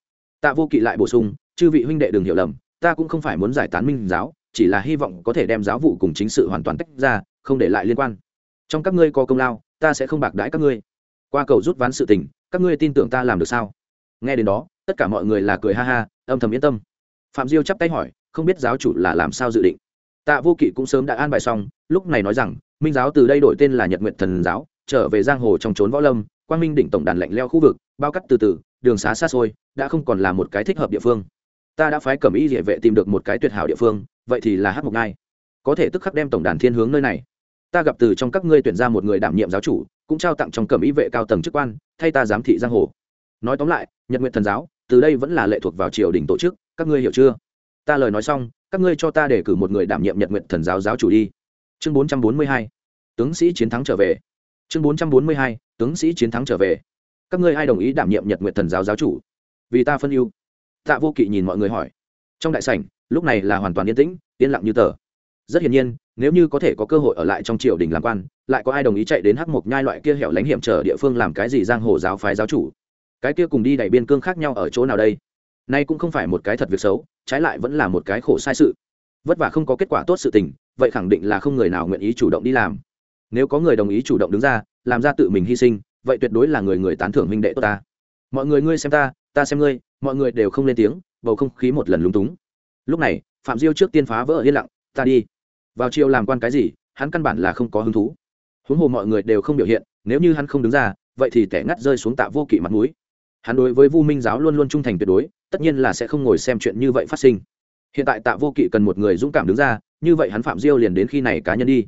Tạ vô kỵ lại bổ sung, chư vị huynh đệ đừng hiểu lầm, ta cũng không phải muốn giải tán minh giáo chỉ là hy vọng có thể đem giáo vụ cùng chính sự hoàn toàn tách ra, không để lại liên quan. Trong các ngươi có công lao, ta sẽ không bạc đãi các ngươi. Qua cầu rút ván sự tình, các ngươi tin tưởng ta làm được sao? Nghe đến đó, tất cả mọi người là cười ha ha, âm thầm yên tâm. Phạm diêu chắp tay hỏi, không biết giáo chủ là làm sao dự định? Tạ vô kỵ cũng sớm đã an bài xong, lúc này nói rằng, minh giáo từ đây đổi tên là nhật nguyện thần giáo, trở về giang hồ trong trốn võ lâm, quang minh đỉnh tổng đàn lạnh leo khu vực, bao cắt từ từ, đường xá xa xôi, đã không còn là một cái thích hợp địa phương. Ta đã phái cẩm ý địa vệ tìm được một cái tuyệt hảo địa phương vậy thì là hát mộc ngai. Có thể tức khắc đem tổng đàn thiên hướng nơi này. Ta gặp từ trong các ngươi tuyển ra một người đảm nhiệm giáo chủ, cũng trao tặng trong cẩm ý vệ cao tầng chức quan, thay ta giám thị giang hồ. Nói tóm lại, nhật nguyện thần giáo, từ đây vẫn là lệ thuộc vào triều đình tổ chức, các ngươi hiểu chưa? Ta lời nói xong, các ngươi cho ta để cử một người đảm nhiệm nhật nguyện thần giáo giáo chủ đi. Chương bốn trăm bốn mươi hai, tướng sĩ chiến thắng trở về. Chương bốn trăm bốn mươi hai, tướng sĩ chiến thắng trở về. Các ngươi ai đồng ý đảm nhiệm nhật nguyện thần giáo giáo chủ? Vì ta phân ưu. Tạ vô kỵ nhìn mọi người hỏi. Trong đại sảnh lúc này là hoàn toàn yên tĩnh, yên lặng như tờ. Rất hiển nhiên, nếu như có thể có cơ hội ở lại trong triều đình làm quan, lại có ai đồng ý chạy đến hắc mộc nhai loại kia hẻo lánh hiểm trở địa phương làm cái gì giang hồ giáo phái giáo chủ? Cái kia cùng đi đẩy biên cương khác nhau ở chỗ nào đây? Nay cũng không phải một cái thật việc xấu, trái lại vẫn là một cái khổ sai sự. Vất vả không có kết quả tốt sự tình, vậy khẳng định là không người nào nguyện ý chủ động đi làm. Nếu có người đồng ý chủ động đứng ra, làm ra tự mình hy sinh, vậy tuyệt đối là người người tán thưởng minh đệ tốt ta. Mọi người ngươi xem ta ta xem ngươi, mọi người đều không lên tiếng, bầu không khí một lần lúng túng lúc này, phạm diêu trước tiên phá vỡ yên lặng, ta đi. Vào chiều làm quan cái gì, hắn căn bản là không có hứng thú. Huống hồ mọi người đều không biểu hiện, nếu như hắn không đứng ra, vậy thì tẻ ngắt rơi xuống tạ vô kỵ mặt mũi. Hắn đối với vu minh giáo luôn luôn trung thành tuyệt đối, tất nhiên là sẽ không ngồi xem chuyện như vậy phát sinh. Hiện tại tạ vô kỵ cần một người dũng cảm đứng ra, như vậy hắn phạm diêu liền đến khi này cá nhân đi.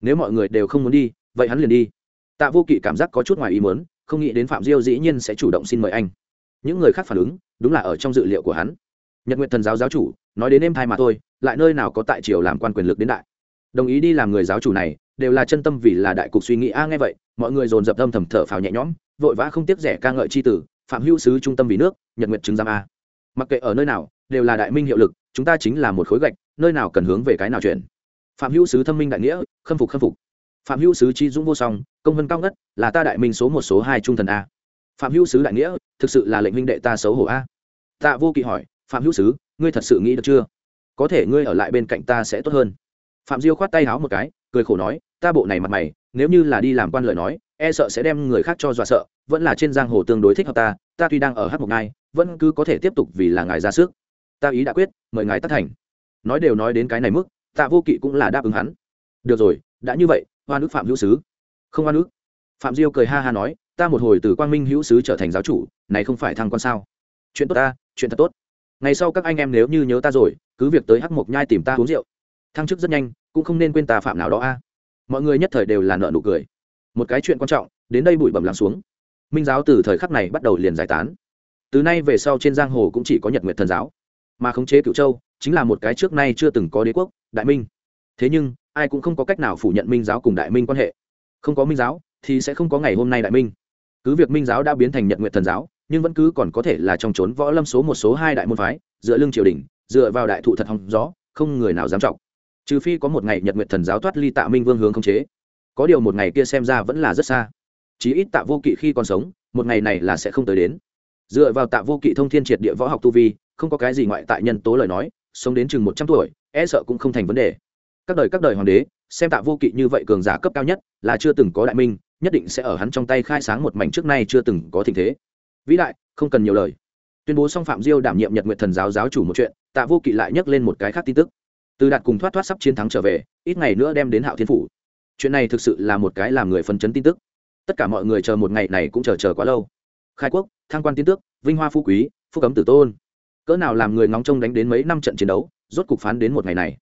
Nếu mọi người đều không muốn đi, vậy hắn liền đi. Tạ vô kỵ cảm giác có chút ngoài ý muốn, không nghĩ đến phạm diêu dĩ nhiên sẽ chủ động xin mời anh. Những người khác phản ứng, đúng là ở trong dự liệu của hắn nhật nguyện thần giáo giáo chủ, nói đến em thai mà thôi, lại nơi nào có tại triều làm quan quyền lực đến đại. Đồng ý đi làm người giáo chủ này, đều là chân tâm vì là đại cục suy nghĩ. A, nghe vậy, mọi người dồn dập âm thầm thở phào nhẹ nhõm, vội vã không tiếc rẻ ca ngợi c h i tử, phạm hữu sứ trung tâm vì nước, nhật nguyện chứng giam a. Mặc kệ ở nơi nào, đều là đại minh hiệu lực, chúng ta chính là một khối gạch, nơi nào cần hướng về cái nào chuyển. Phạm hữu sứ thâm minh đại nghĩa, khâm phục khâm phục. Phạm hữu sứ chi dũng vô song, công vân cao ngất, là ta đại minh số một, số hai trung thần a. Phạm hữu sứ đại nghĩa, thực sự là lệnh minh đệ ta xấu hổ a. Tạ vô kỵ hỏi phạm hữu sứ, ngươi thật sự nghĩ được chưa? Có thể ngươi ở lại bên cạnh ta sẽ tốt hơn. Phạm diêu khoát tay háo một cái, cười khổ nói, ta bộ này mặt mày, nếu như là đi làm quan lời nói e sợ sẽ đem người khác cho dọa sợ, vẫn là trên giang hồ tương đối thích hợp ta ta tuy đang ở hát một ngai, vẫn cứ có thể tiếp tục vì là ngài ra sức. Ta ý đã quyết, mời ngài tất thành. Nói đều nói đến cái này mức, tạ vô kỵ cũng là đáp ứng hắn. Được rồi, đã như vậy, hoa nước phạm hữu sứ. Không hoa nước phạm diêu cười ha ha nói, ta một hồi từ quang minh hữu sứ trở thành giáo chủ, này không phải thăng quan sao? Chuyện tốt ta, chuyện thật tốt ngày sau các anh em nếu như nhớ ta rồi, cứ việc tới hắc mộc nhai tìm ta uống rượu. Thăng chức rất nhanh, cũng không nên quên ta phạm nào đó a. Mọi người nhất thời đều là nợ nụ cười. Một cái chuyện quan trọng, đến đây bụi bẩm lắng xuống. Minh giáo từ thời khắc này bắt đầu liền giải tán. Từ nay về sau trên giang hồ cũng chỉ có nhật nguyện thần giáo. Mà khống chế cựu châu, chính là một cái trước nay chưa từng có đế quốc, đại minh. Thế nhưng, ai cũng không có cách nào phủ nhận minh giáo cùng đại minh quan hệ. Không có minh giáo, thì sẽ không có ngày hôm nay đại minh. Cứ việc minh giáo đã biến thành nhật nguyện thần giáo nhưng vẫn cứ còn có thể là trong trốn võ lâm số một số hai đại môn phái, dựa lưng triều đình, dựa vào đại thụ thật hòng gió, không người nào dám trọng trừ phi có một ngày nhật nguyện thần giáo thoát ly tạ minh vương hướng không chế. Có điều một ngày kia xem ra vẫn là rất xa. Chí ít tạ vô kỵ khi còn sống, một ngày này là sẽ không tới đến. Dựa vào tạ vô kỵ thông thiên triệt địa võ học tu vi, không có cái gì ngoại tại nhân tố lời nói, sống đến chừng một trăm tuổi e sợ cũng không thành vấn đề. Các đời các đời hoàng đế, xem tạ vô kỵ như vậy cường giả cấp cao nhất, là chưa từng có đại minh, nhất định sẽ ở hắn trong tay khai sáng một mảnh trước nay chưa từng có tình thế vĩ đại, không cần nhiều lời. Tuyên bố xong phạm diêu đảm nhiệm nhật nguyện thần giáo giáo chủ một chuyện, tạ vô kỵ lại nhắc lên một cái khác tin tức. Từ đạt cùng thoát thoát sắp chiến thắng trở về, ít ngày nữa đem đến hạo thiên phủ. Chuyện này thực sự là một cái làm người phân chấn tin tức. Tất cả mọi người chờ một ngày này cũng chờ chờ quá lâu. Khai quốc, thăng quan tin tức vinh hoa phú quý, phúc cấm tử tôn. Cỡ nào làm người ngóng trông đánh đến mấy năm trận chiến đấu, rốt cục phán đến một ngày này.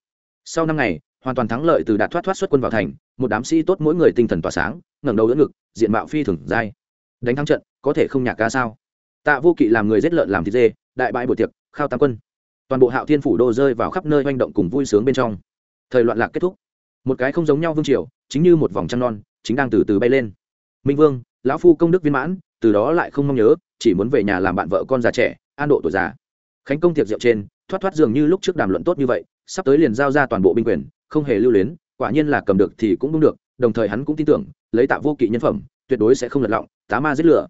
Sau năm ngày, hoàn toàn thắng lợi từ đạt thoát thoát xuất quân vào thành, một đám sĩ tốt mỗi người tinh thần tỏa sáng, ngẩng đầu đỡ ngực, diện mạo phi thường dai. Đánh thắng trận có thể không nhạc ca sao? Tạ vô kỵ làm người giết lợn làm thịt dê, đại bãi buổi tiệc, khao tam quân. Toàn bộ hạo thiên phủ đô rơi vào khắp nơi manh động cùng vui sướng bên trong. Thời loạn lạc kết thúc. Một cái không giống nhau vương triều, chính như một vòng trăng non, chính đang từ từ bay lên. Minh vương, lão phu công đức viên mãn, từ đó lại không mong nhớ, chỉ muốn về nhà làm bạn vợ con già trẻ, an độ tuổi già. Khánh công tiệc rượu trên, thoát thoát dường như lúc trước đàm luận tốt như vậy, sắp tới liền giao ra toàn bộ binh quyền, không hề lưu luyến, quả nhiên là cầm được thì cũng đúng được, đồng thời hắn cũng tin tưởng, lấy tạ vô kỵ nhân phẩm, tuyệt đối sẽ không lật lọng, tá ma giết lửa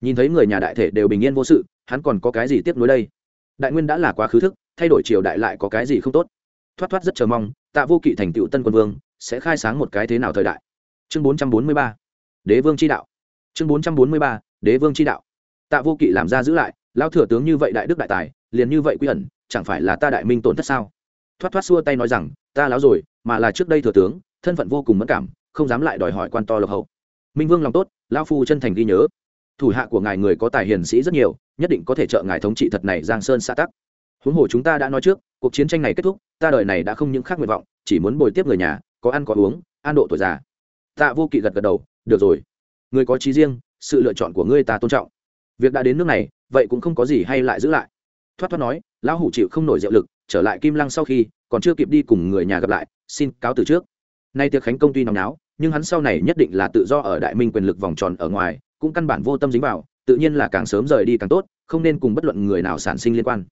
nhìn thấy người nhà đại thể đều bình yên vô sự, hắn còn có cái gì tiếp nối đây? Đại nguyên đã là quá khứ thức, thay đổi triều đại lại có cái gì không tốt? Thoát thoát rất chờ mong, tạ vô kỵ thành tựu tân quân vương, sẽ khai sáng một cái thế nào thời đại? Chương bốn trăm bốn mươi ba, đế vương tri đạo. Chương bốn trăm bốn mươi ba, đế vương tri đạo. Tạ vô kỵ làm ra giữ lại, lao thừa tướng như vậy đại đức đại tài, liền như vậy quy ẩn, chẳng phải là ta đại minh tổn thất sao? Thoát thoát xua tay nói rằng, ta láo rồi, mà là trước đây thừa tướng, thân phận vô cùng mất cảm, không dám lại đòi hỏi quan to lộc hậu. Minh vương lòng tốt lao phu chân thành ghi nhớ thủ hạ của ngài người có tài hiền sĩ rất nhiều, nhất định có thể trợ ngài thống trị thật này giang sơn xã tắc. Huống hồ chúng ta đã nói trước, cuộc chiến tranh này kết thúc, ta đời này đã không những khác nguyện vọng, chỉ muốn bồi tiếp người nhà, có ăn có uống, an độ tuổi già. Tạ vô kỵ gật gật đầu, được rồi. Người có trí riêng, sự lựa chọn của ngươi ta tôn trọng. Việc đã đến nước này, vậy cũng không có gì hay lại giữ lại. Thoát thoát nói, lão hủ chịu không nổi diệu lực, trở lại kim lăng sau khi, còn chưa kịp đi cùng người nhà gặp lại, xin cáo từ trước. Nay tiệc khánh công tuy nóng náo, nhưng hắn sau này nhất định là tự do ở đại minh quyền lực vòng tròn ở ngoài cũng căn bản vô tâm dính vào, tự nhiên là càng sớm rời đi càng tốt, không nên cùng bất luận người nào sản sinh liên quan.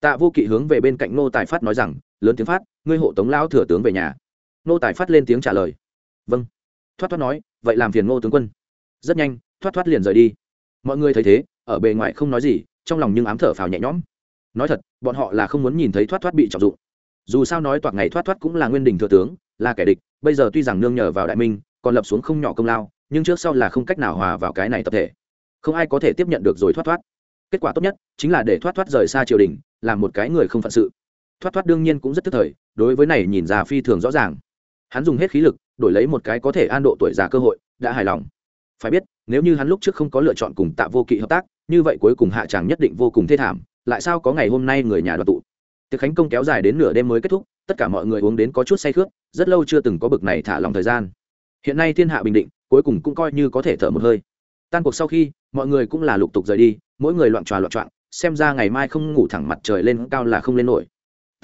Tạ vô kỵ hướng về bên cạnh nô tài phát nói rằng, lớn tiếng phát, ngươi hộ tống lão thừa tướng về nhà. Nô tài phát lên tiếng trả lời. Vâng. Thoát thoát nói, vậy làm phiền ngô tướng quân. Rất nhanh, thoát thoát liền rời đi. Mọi người thấy thế, ở bề ngoài không nói gì, trong lòng nhưng ám thở phào nhẹ nhõm. Nói thật, bọn họ là không muốn nhìn thấy thoát thoát bị trọng dụng. Dù sao nói toạc ngày thoát thoát cũng là nguyên đình thừa tướng, là kẻ địch, bây giờ tuy rằng nương nhờ vào đại minh, còn lập xuống không nhỏ công lao nhưng trước sau là không cách nào hòa vào cái này tập thể. Không ai có thể tiếp nhận được rồi thoát thoát. Kết quả tốt nhất chính là để thoát thoát rời xa triều đình, làm một cái người không phận sự. Thoát thoát đương nhiên cũng rất thức thời, đối với này nhìn ra phi thường rõ ràng. Hắn dùng hết khí lực, đổi lấy một cái có thể an độ tuổi già cơ hội, đã hài lòng. Phải biết, nếu như hắn lúc trước không có lựa chọn cùng tạ vô kỵ hợp tác, như vậy cuối cùng hạ tràng nhất định vô cùng thê thảm, lại sao có ngày hôm nay người nhà đoàn tụ. Tiệc khánh công kéo dài đến nửa đêm mới kết thúc, tất cả mọi người uống đến có chút say khướt, rất lâu chưa từng có bực này thả lòng thời gian. Hiện nay thiên hạ bình định cuối cùng cũng coi như có thể thở một hơi. Tan cuộc sau khi, mọi người cũng là lục tục rời đi, mỗi người loạn tròa loạn trọng xem ra ngày mai không ngủ thẳng mặt trời lên cao là không lên nổi.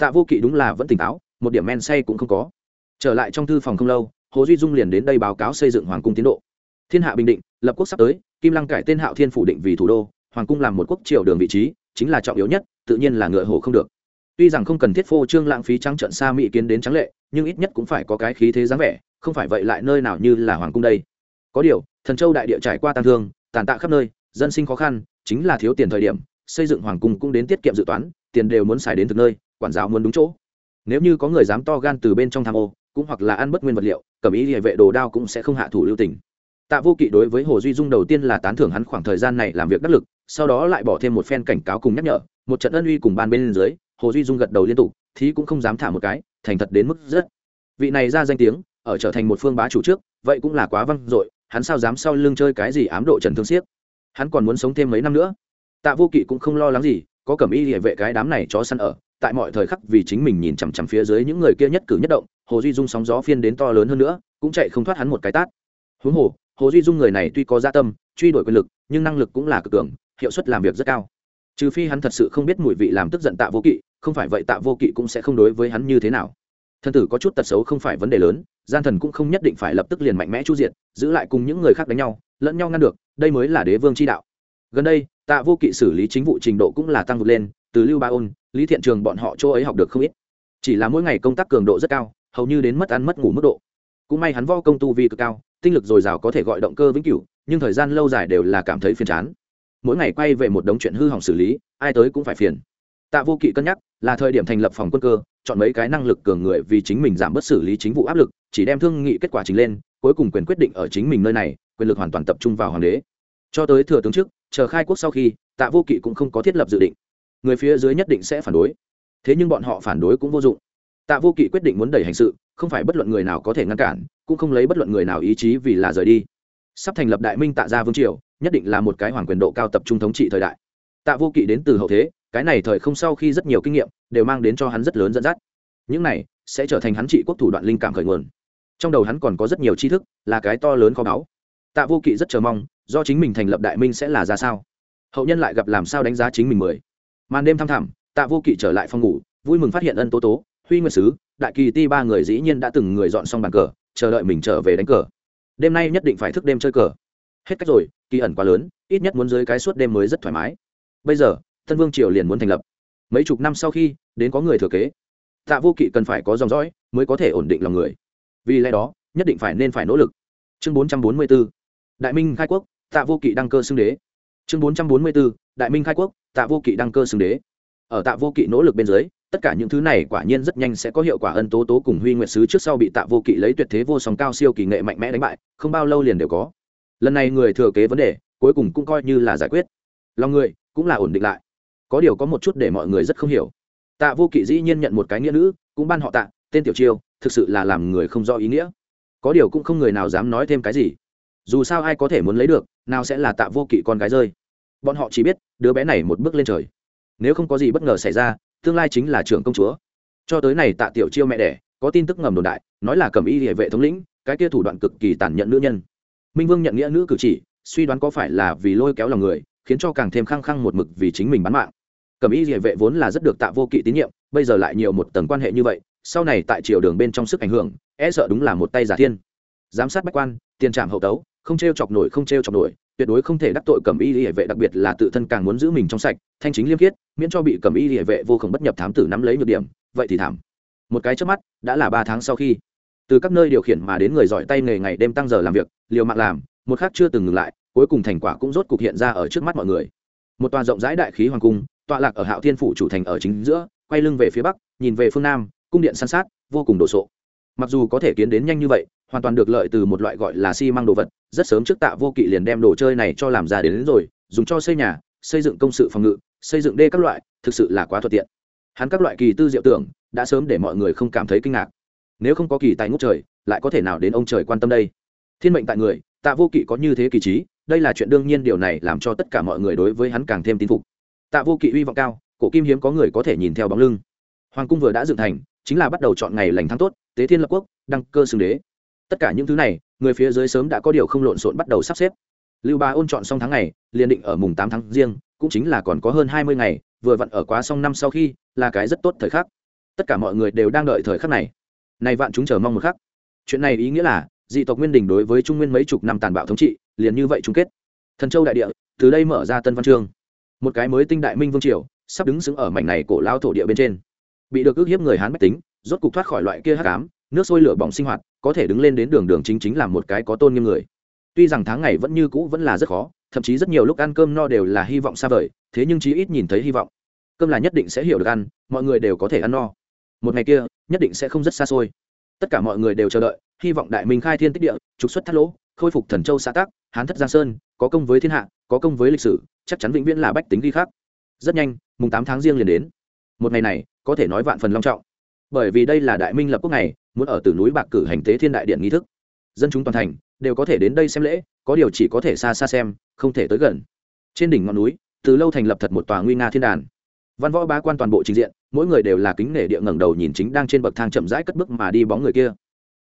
Tạ vô kỵ đúng là vẫn tỉnh táo, một điểm men say cũng không có. Trở lại trong thư phòng không lâu, hồ duy dung liền đến đây báo cáo xây dựng hoàng cung tiến độ. Thiên hạ bình định, lập quốc sắp tới, kim lăng cải tên hạo thiên phủ định vì thủ đô, hoàng cung làm một quốc triều đường vị trí, chính là trọng yếu nhất, tự nhiên là ngựa hồ không được. Tuy rằng không cần thiết phô trương lãng phí trắng trận xa mỹ kiến đến trắng lệ, nhưng ít nhất cũng phải có cái khí thế dáng vẻ, không phải vậy lại nơi nào như là hoàng cung đây có điều, thần châu đại địa trải qua tàn thương, tàn tạ khắp nơi, dân sinh khó khăn, chính là thiếu tiền thời điểm, xây dựng hoàng cung cũng đến tiết kiệm dự toán, tiền đều muốn xài đến thực nơi, quản giáo muốn đúng chỗ. Nếu như có người dám to gan từ bên trong tham ô, cũng hoặc là ăn bất nguyên vật liệu, cầm ý địa vệ đồ đao cũng sẽ không hạ thủ lưu tình. Tạ vô kỵ đối với hồ duy dung đầu tiên là tán thưởng hắn khoảng thời gian này làm việc đắc lực, sau đó lại bỏ thêm một phen cảnh cáo cùng nhắc nhở, một trận ân uy cùng ban bên dưới, hồ duy dung gật đầu liên tục thì cũng không dám thả một cái, thành thật đến mức rất. Vị này ra danh tiếng, ở trở thành một phương bá chủ trước, vậy cũng là quá văng dội hắn sao dám sau lưng chơi cái gì ám độ trần thương siếc hắn còn muốn sống thêm mấy năm nữa? Tạ vô kỵ cũng không lo lắng gì, có cẩm y địa vệ cái đám này chó săn ở, tại mọi thời khắc vì chính mình nhìn chằm chằm phía dưới những người kia nhất cử nhất động, hồ duy dung sóng gió phiên đến to lớn hơn nữa, cũng chạy không thoát hắn một cái tát. Huống hồ hồ duy dung người này tuy có gia tâm, truy đuổi quyền lực, nhưng năng lực cũng là cực cường, hiệu suất làm việc rất cao. Trừ phi hắn thật sự không biết mùi vị làm tức giận tạ vô kỵ, không phải vậy tạ vô kỵ cũng sẽ không đối với hắn như thế nào thần tử có chút tật xấu không phải vấn đề lớn, gian thần cũng không nhất định phải lập tức liền mạnh mẽ chu diện giữ lại cùng những người khác đánh nhau, lẫn nhau ngăn được, đây mới là đế vương chi đạo. Gần đây, tạ vô kỵ xử lý chính vụ trình độ cũng là tăng vượt lên, từ lưu ba ôn, lý thiện trường bọn họ chỗ ấy học được không ít. Chỉ là mỗi ngày công tác cường độ rất cao, hầu như đến mất ăn mất ngủ mức độ. Cũng may hắn vo công tu vi cực cao, tinh lực dồi dào có thể gọi động cơ vĩnh cửu, nhưng thời gian lâu dài đều là cảm thấy phiền chán. Mỗi ngày quay về một đống chuyện hư hỏng xử lý, ai tới cũng phải phiền tạ vô kỵ cân nhắc, là thời điểm thành lập phòng quân cơ, chọn mấy cái năng lực cường người vì chính mình giảm bớt xử lý chính vụ áp lực, chỉ đem thương nghị kết quả trình lên, cuối cùng quyền quyết định ở chính mình nơi này, quyền lực hoàn toàn tập trung vào hoàng đế. Cho tới thừa tướng trước, chờ khai quốc sau khi, tạ vô kỵ cũng không có thiết lập dự định. Người phía dưới nhất định sẽ phản đối. Thế nhưng bọn họ phản đối cũng vô dụng. Tạ vô kỵ quyết định muốn đẩy hành sự, không phải bất luận người nào có thể ngăn cản, cũng không lấy bất luận người nào ý chí vì là rời đi. Sắp thành lập đại minh tạ gia vương triều, nhất định là một cái hoàng quyền độ cao tập trung thống trị thời đại. Tạ vô kỵ đến từ hậu thế cái này thời không sau khi rất nhiều kinh nghiệm đều mang đến cho hắn rất lớn dẫn dắt. Những này sẽ trở thành hắn trị quốc thủ đoạn linh cảm khởi nguồn. Trong đầu hắn còn có rất nhiều tri thức, là cái to lớn khó báu. Tạ vô kỵ rất chờ mong, do chính mình thành lập đại minh sẽ là ra sao? Hậu nhân lại gặp làm sao đánh giá chính mình mười? Màn đêm thăm thẳm, tạ vô kỵ trở lại phòng ngủ, vui mừng phát hiện ân tố tố, huy nguyên sứ, đại kỳ ti ba người dĩ nhiên đã từng người dọn xong bàn cờ, chờ đợi mình trở về đánh cờ. Đêm nay nhất định phải thức đêm chơi cờ. Hết cách rồi, kỳ ẩn quá lớn, ít nhất muốn dưới cái suốt đêm mới rất thoải mái. Bây giờ Tân vương triều liền muốn thành lập. Mấy chục năm sau khi, đến có người thừa kế. Tạ vô kỵ cần phải có dòng dõi, mới có thể ổn định lòng người. Vì lẽ đó, nhất định phải nên phải nỗ lực. Chương bốn trăm bốn mươi b ố đại minh khai quốc, tạ vô kỵ đăng cơ xưng đế. Chương bốn trăm bốn mươi b ố đại minh khai quốc, tạ vô kỵ đăng cơ xưng đế. Ở tạ vô kỵ nỗ lực bên dưới, tất cả những thứ này quả nhiên rất nhanh sẽ có hiệu quả ân tố tố cùng huy nguyệt sứ trước sau bị tạ vô kỵ lấy tuyệt thế vô song cao siêu kỳ nghệ mạnh mẽ đánh bại, không bao lâu liền đều có. Lần này người thừa kế vấn đề, cuối cùng cũng coi như là giải quyết. Lòng người cũng là ổn định lại có điều có một chút để mọi người rất không hiểu. Tạ vô kỵ dĩ nhiên nhận một cái nghĩa nữ, cũng ban họ tạ, tên tiểu chiêu, thực sự là làm người không rõ ý nghĩa. Có điều cũng không người nào dám nói thêm cái gì. Dù sao ai có thể muốn lấy được, nào sẽ là tạ vô kỵ con gái rơi. Bọn họ chỉ biết, đứa bé này một bước lên trời. Nếu không có gì bất ngờ xảy ra, tương lai chính là trưởng công chúa. Cho tới này tạ tiểu chiêu mẹ đẻ, có tin tức ngầm đồn đại, nói là cầm y địa vệ thống lĩnh, cái kia thủ đoạn cực kỳ tàn nhẫn nữ nhân. Minh vương nhận nghĩa nữ cử chỉ, suy đoán có phải là vì lôi kéo lòng người, khiến cho càng thêm khăng khăng một mực vì chính mình bán mạng. Cẩm y địa vệ vốn là rất được tạ vô kỵ tín nhiệm, bây giờ lại nhiều một tầng quan hệ như vậy, sau này tại triều đường bên trong sức ảnh hưởng e sợ đúng là một tay giả thiên. Giám sát bách quan, tiền trạm hậu tấu, không t r e o chọc nổi, không t r e o chọc nổi, tuyệt đối không thể đắc tội Cẩm y địa vệ, đặc biệt là tự thân càng muốn giữ mình trong sạch, thanh chính liêm khiết, miễn cho bị Cẩm y địa vệ vô khổng bất nhập thám tử nắm lấy nhược điểm, vậy thì thảm. Một cái trước mắt, đã là ba tháng sau khi, từ các nơi điều khiển mà đến người giỏi tay nghề ngày đêm tăng giờ làm việc, liều mạng làm, một khác chưa từng ngừng lại, cuối cùng thành quả cũng rốt cục hiện ra ở trước mắt mọi người. Một tòa rộng rãi đại khí hoàng cung tọa lạc ở hạo thiên phủ chủ thành ở chính giữa quay lưng về phía bắc nhìn về phương nam cung điện san sát vô cùng đồ sộ. Mặc dù có thể kiến đến nhanh như vậy hoàn toàn được lợi từ một loại gọi là xi măng đồ vật rất sớm trước tạ vô kỵ liền đem đồ chơi này cho làm ra đến, đến rồi dùng cho xây nhà xây dựng công sự phòng ngự xây dựng đê các loại thực sự là quá thuận tiện. Hắn các loại kỳ tư diệu tưởng đã sớm để mọi người không cảm thấy kinh ngạc. Nếu không có kỳ tài ngút trời lại có thể nào đến ông trời quan tâm đây? Thiên mệnh tại người tạ vô kỵ có như thế kỳ trí đây là chuyện đương nhiên điều này làm cho tất cả mọi người đối với hắn càng thêm tín phục tạ vô kỵ uy vọng cao, cổ kim hiếm có người có thể nhìn theo bóng lưng. Hoàng cung vừa đã dựng thành, chính là bắt đầu chọn ngày lành tháng tốt, tế thiên lập quốc, đăng cơ xưng đế. Tất cả những thứ này, người phía dưới sớm đã có điều không lộn xộn bắt đầu sắp xếp. Lưu ba ôn chọn xong tháng ngày liền định ở mùng tám tháng riêng, cũng chính là còn có hơn hai mươi ngày, vừa vặn ở quá xong năm sau khi, là cái rất tốt thời khắc. Tất cả mọi người đều đang đợi thời khắc này. Này vạn chúng chờ mong một khắc. Chuyện này ý nghĩa là, dị tộc nguyên đình đối với trung nguyên mấy chục năm tàn bạo thống trị, liền như vậy chung kết. Thần châu đại địa, từ đây mở ra tân văn chương một cái mới tinh đại minh vương triều, sắp đứng xứng ở mảnh này cổ lao thổ địa bên trên. Bị được ước hiếp người hán bách tính, rốt cục thoát khỏi loại kia hát cám nước sôi lửa bỏng sinh hoạt, có thể đứng lên đến đường đường chính chính là một cái có tôn nghiêm người. Tuy rằng tháng ngày vẫn như cũ vẫn là rất khó, thậm chí rất nhiều lúc ăn cơm no đều là hy vọng xa vời, thế nhưng chí ít nhìn thấy hy vọng. Cơm là nhất định sẽ hiểu được ăn, mọi người đều có thể ăn no. Một ngày kia, nhất định sẽ không rất xa xôi. Tất cả mọi người đều chờ đợi, hy vọng đại minh khai thiên tích địa, trục xuất thắt lỗ, khôi phục thần châu xã tác hán thất giang sơn, có công với thiên hạ có công với lịch sử, chắc chắn vĩnh viễn là bách tính ghi khác rất nhanh, mùng tám tháng riêng liền đến. Một ngày này, có thể nói vạn phần long trọng. Bởi vì đây là đại minh lập quốc ngày, muốn ở từ núi bạc cử hành tế thiên đại điện nghi thức. Dân chúng toàn thành đều có thể đến đây xem lễ, có điều chỉ có thể xa xa xem, không thể tới gần. Trên đỉnh ngọn núi, từ lâu thành lập thật một tòa nguy nga thiên đàn. Văn võ bá quan toàn bộ trình diện, mỗi người đều là kính nể địa ngẩng đầu nhìn chính đang trên bậc thang chậm rãi cất bước mà đi bóng người kia.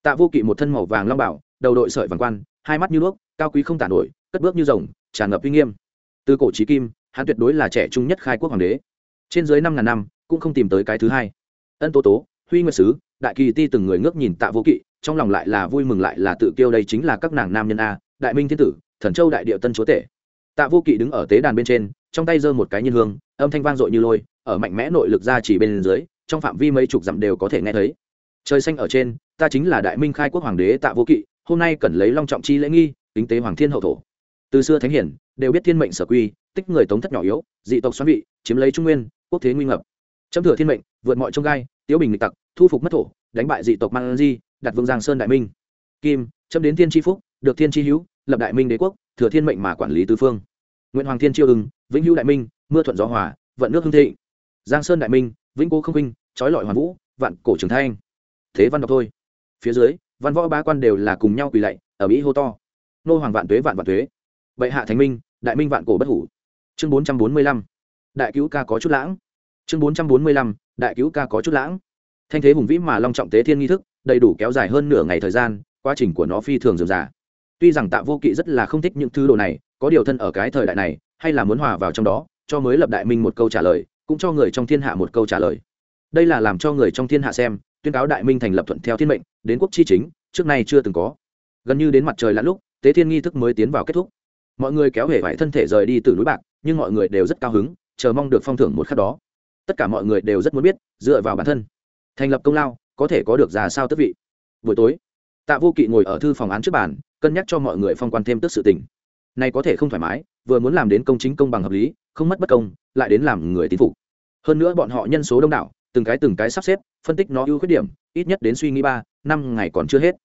Tạ vô kỵ một thân màu vàng long bảo, đầu đội sợi vàng quan, hai mắt như nước, cao quý không tả nổi, cất bước như rồng tràn ngập uy nghiêm. Từ cổ trí kim, hắn tuyệt đối là trẻ trung nhất khai quốc hoàng đế. Trên dưới năm ngàn năm, cũng không tìm tới cái thứ hai. Ân tố tố, huy nguyệt sứ, đại kỳ ti từng người ngước nhìn tạ vô kỵ, trong lòng lại là vui mừng lại là tự kiêu đây chính là các nàng nam nhân a, đại minh thiên tử, thần châu đại địa tân chúa tể. Tạ vô kỵ đứng ở tế đàn bên trên, trong tay giơ một cái nhiên hương, âm thanh vang dội như lôi, ở mạnh mẽ nội lực ra chỉ bên dưới, trong phạm vi mấy chục dặm đều có thể nghe thấy. Trời xanh ở trên, ta chính là đại minh khai quốc hoàng đế tạ vô kỵ, hôm nay cần lấy long trọng chi lễ nghi tính tế hoàng thiên hậu thổ từ xưa thánh hiển, đều biết thiên mệnh sở quy, tích người tống thất nhỏ yếu, dị tộc xoắn vị, chiếm lấy trung nguyên, quốc thế nguy ngập. Chấm thừa thiên mệnh, vượt mọi trông gai, tiếu bình lịch tặc, thu phục mất thổ, đánh bại dị tộc mang di, đặt vương giang sơn đại minh. Kim, chấm đến thiên tri phúc, được thiên tri hữu, lập đại minh đế quốc, thừa thiên mệnh mà quản lý tứ phương. Nguyễn hoàng thiên chiêu ưng vĩnh hữu đại minh, mưa thuận gió hòa, vận nước hưng thịnh. Giang sơn đại minh, vĩnh cố không vinh, trói lọi hoàn vũ, vạn cổ trường thanh thế văn đọc thôi. Phía dưới, văn võ ba quan đều là cùng nhau quỳ lạy, ở mỹ hô to. Nô hoàng vạn tuế vạn vạn tuế bệ hạ thánh minh, đại minh vạn cổ bất hủ. Chương bốn trăm bốn mươi lăm. Đại cứu ca có chút lãng. Chương bốn trăm bốn mươi lăm. Đại cứu ca có chút lãng. Thanh thế hùng vĩ mà long trọng tế thiên nghi thức, đầy đủ kéo dài hơn nửa ngày thời gian, quá trình của nó phi thường dườm già. Tuy rằng tạ vô kỵ rất là không thích những thứ đồ này, có điều thân ở cái thời đại này, hay là muốn hòa vào trong đó, cho mới lập đại minh một câu trả lời, cũng cho người trong thiên hạ một câu trả lời. Đây là làm cho người trong thiên hạ xem, tuyên cáo đại minh thành lập thuận theo thiên mệnh, đến quốc chi chính, trước nay chưa từng có. Gần như đến mặt trời lặn lúc, tế thiên nghi thức mới tiến vào kết thúc mọi người kéo hề vải thân thể rời đi từ núi bạc, nhưng mọi người đều rất cao hứng, chờ mong được phong thưởng một khắc đó. Tất cả mọi người đều rất muốn biết, dựa vào bản thân, thành lập công lao, có thể có được ra sao tức vị. Buổi tối, tạ vô kỵ ngồi ở thư phòng án trước bàn, cân nhắc cho mọi người phong quan thêm tức sự tình. Này có thể không thoải mái, vừa muốn làm đến công chính công bằng hợp lý, không mất bất công, lại đến làm người tín phục. Hơn nữa bọn họ nhân số đông đảo, từng cái từng cái sắp xếp, phân tích nó ưu khuyết điểm, ít nhất đến suy nghĩ ba, năm ngày còn chưa hết.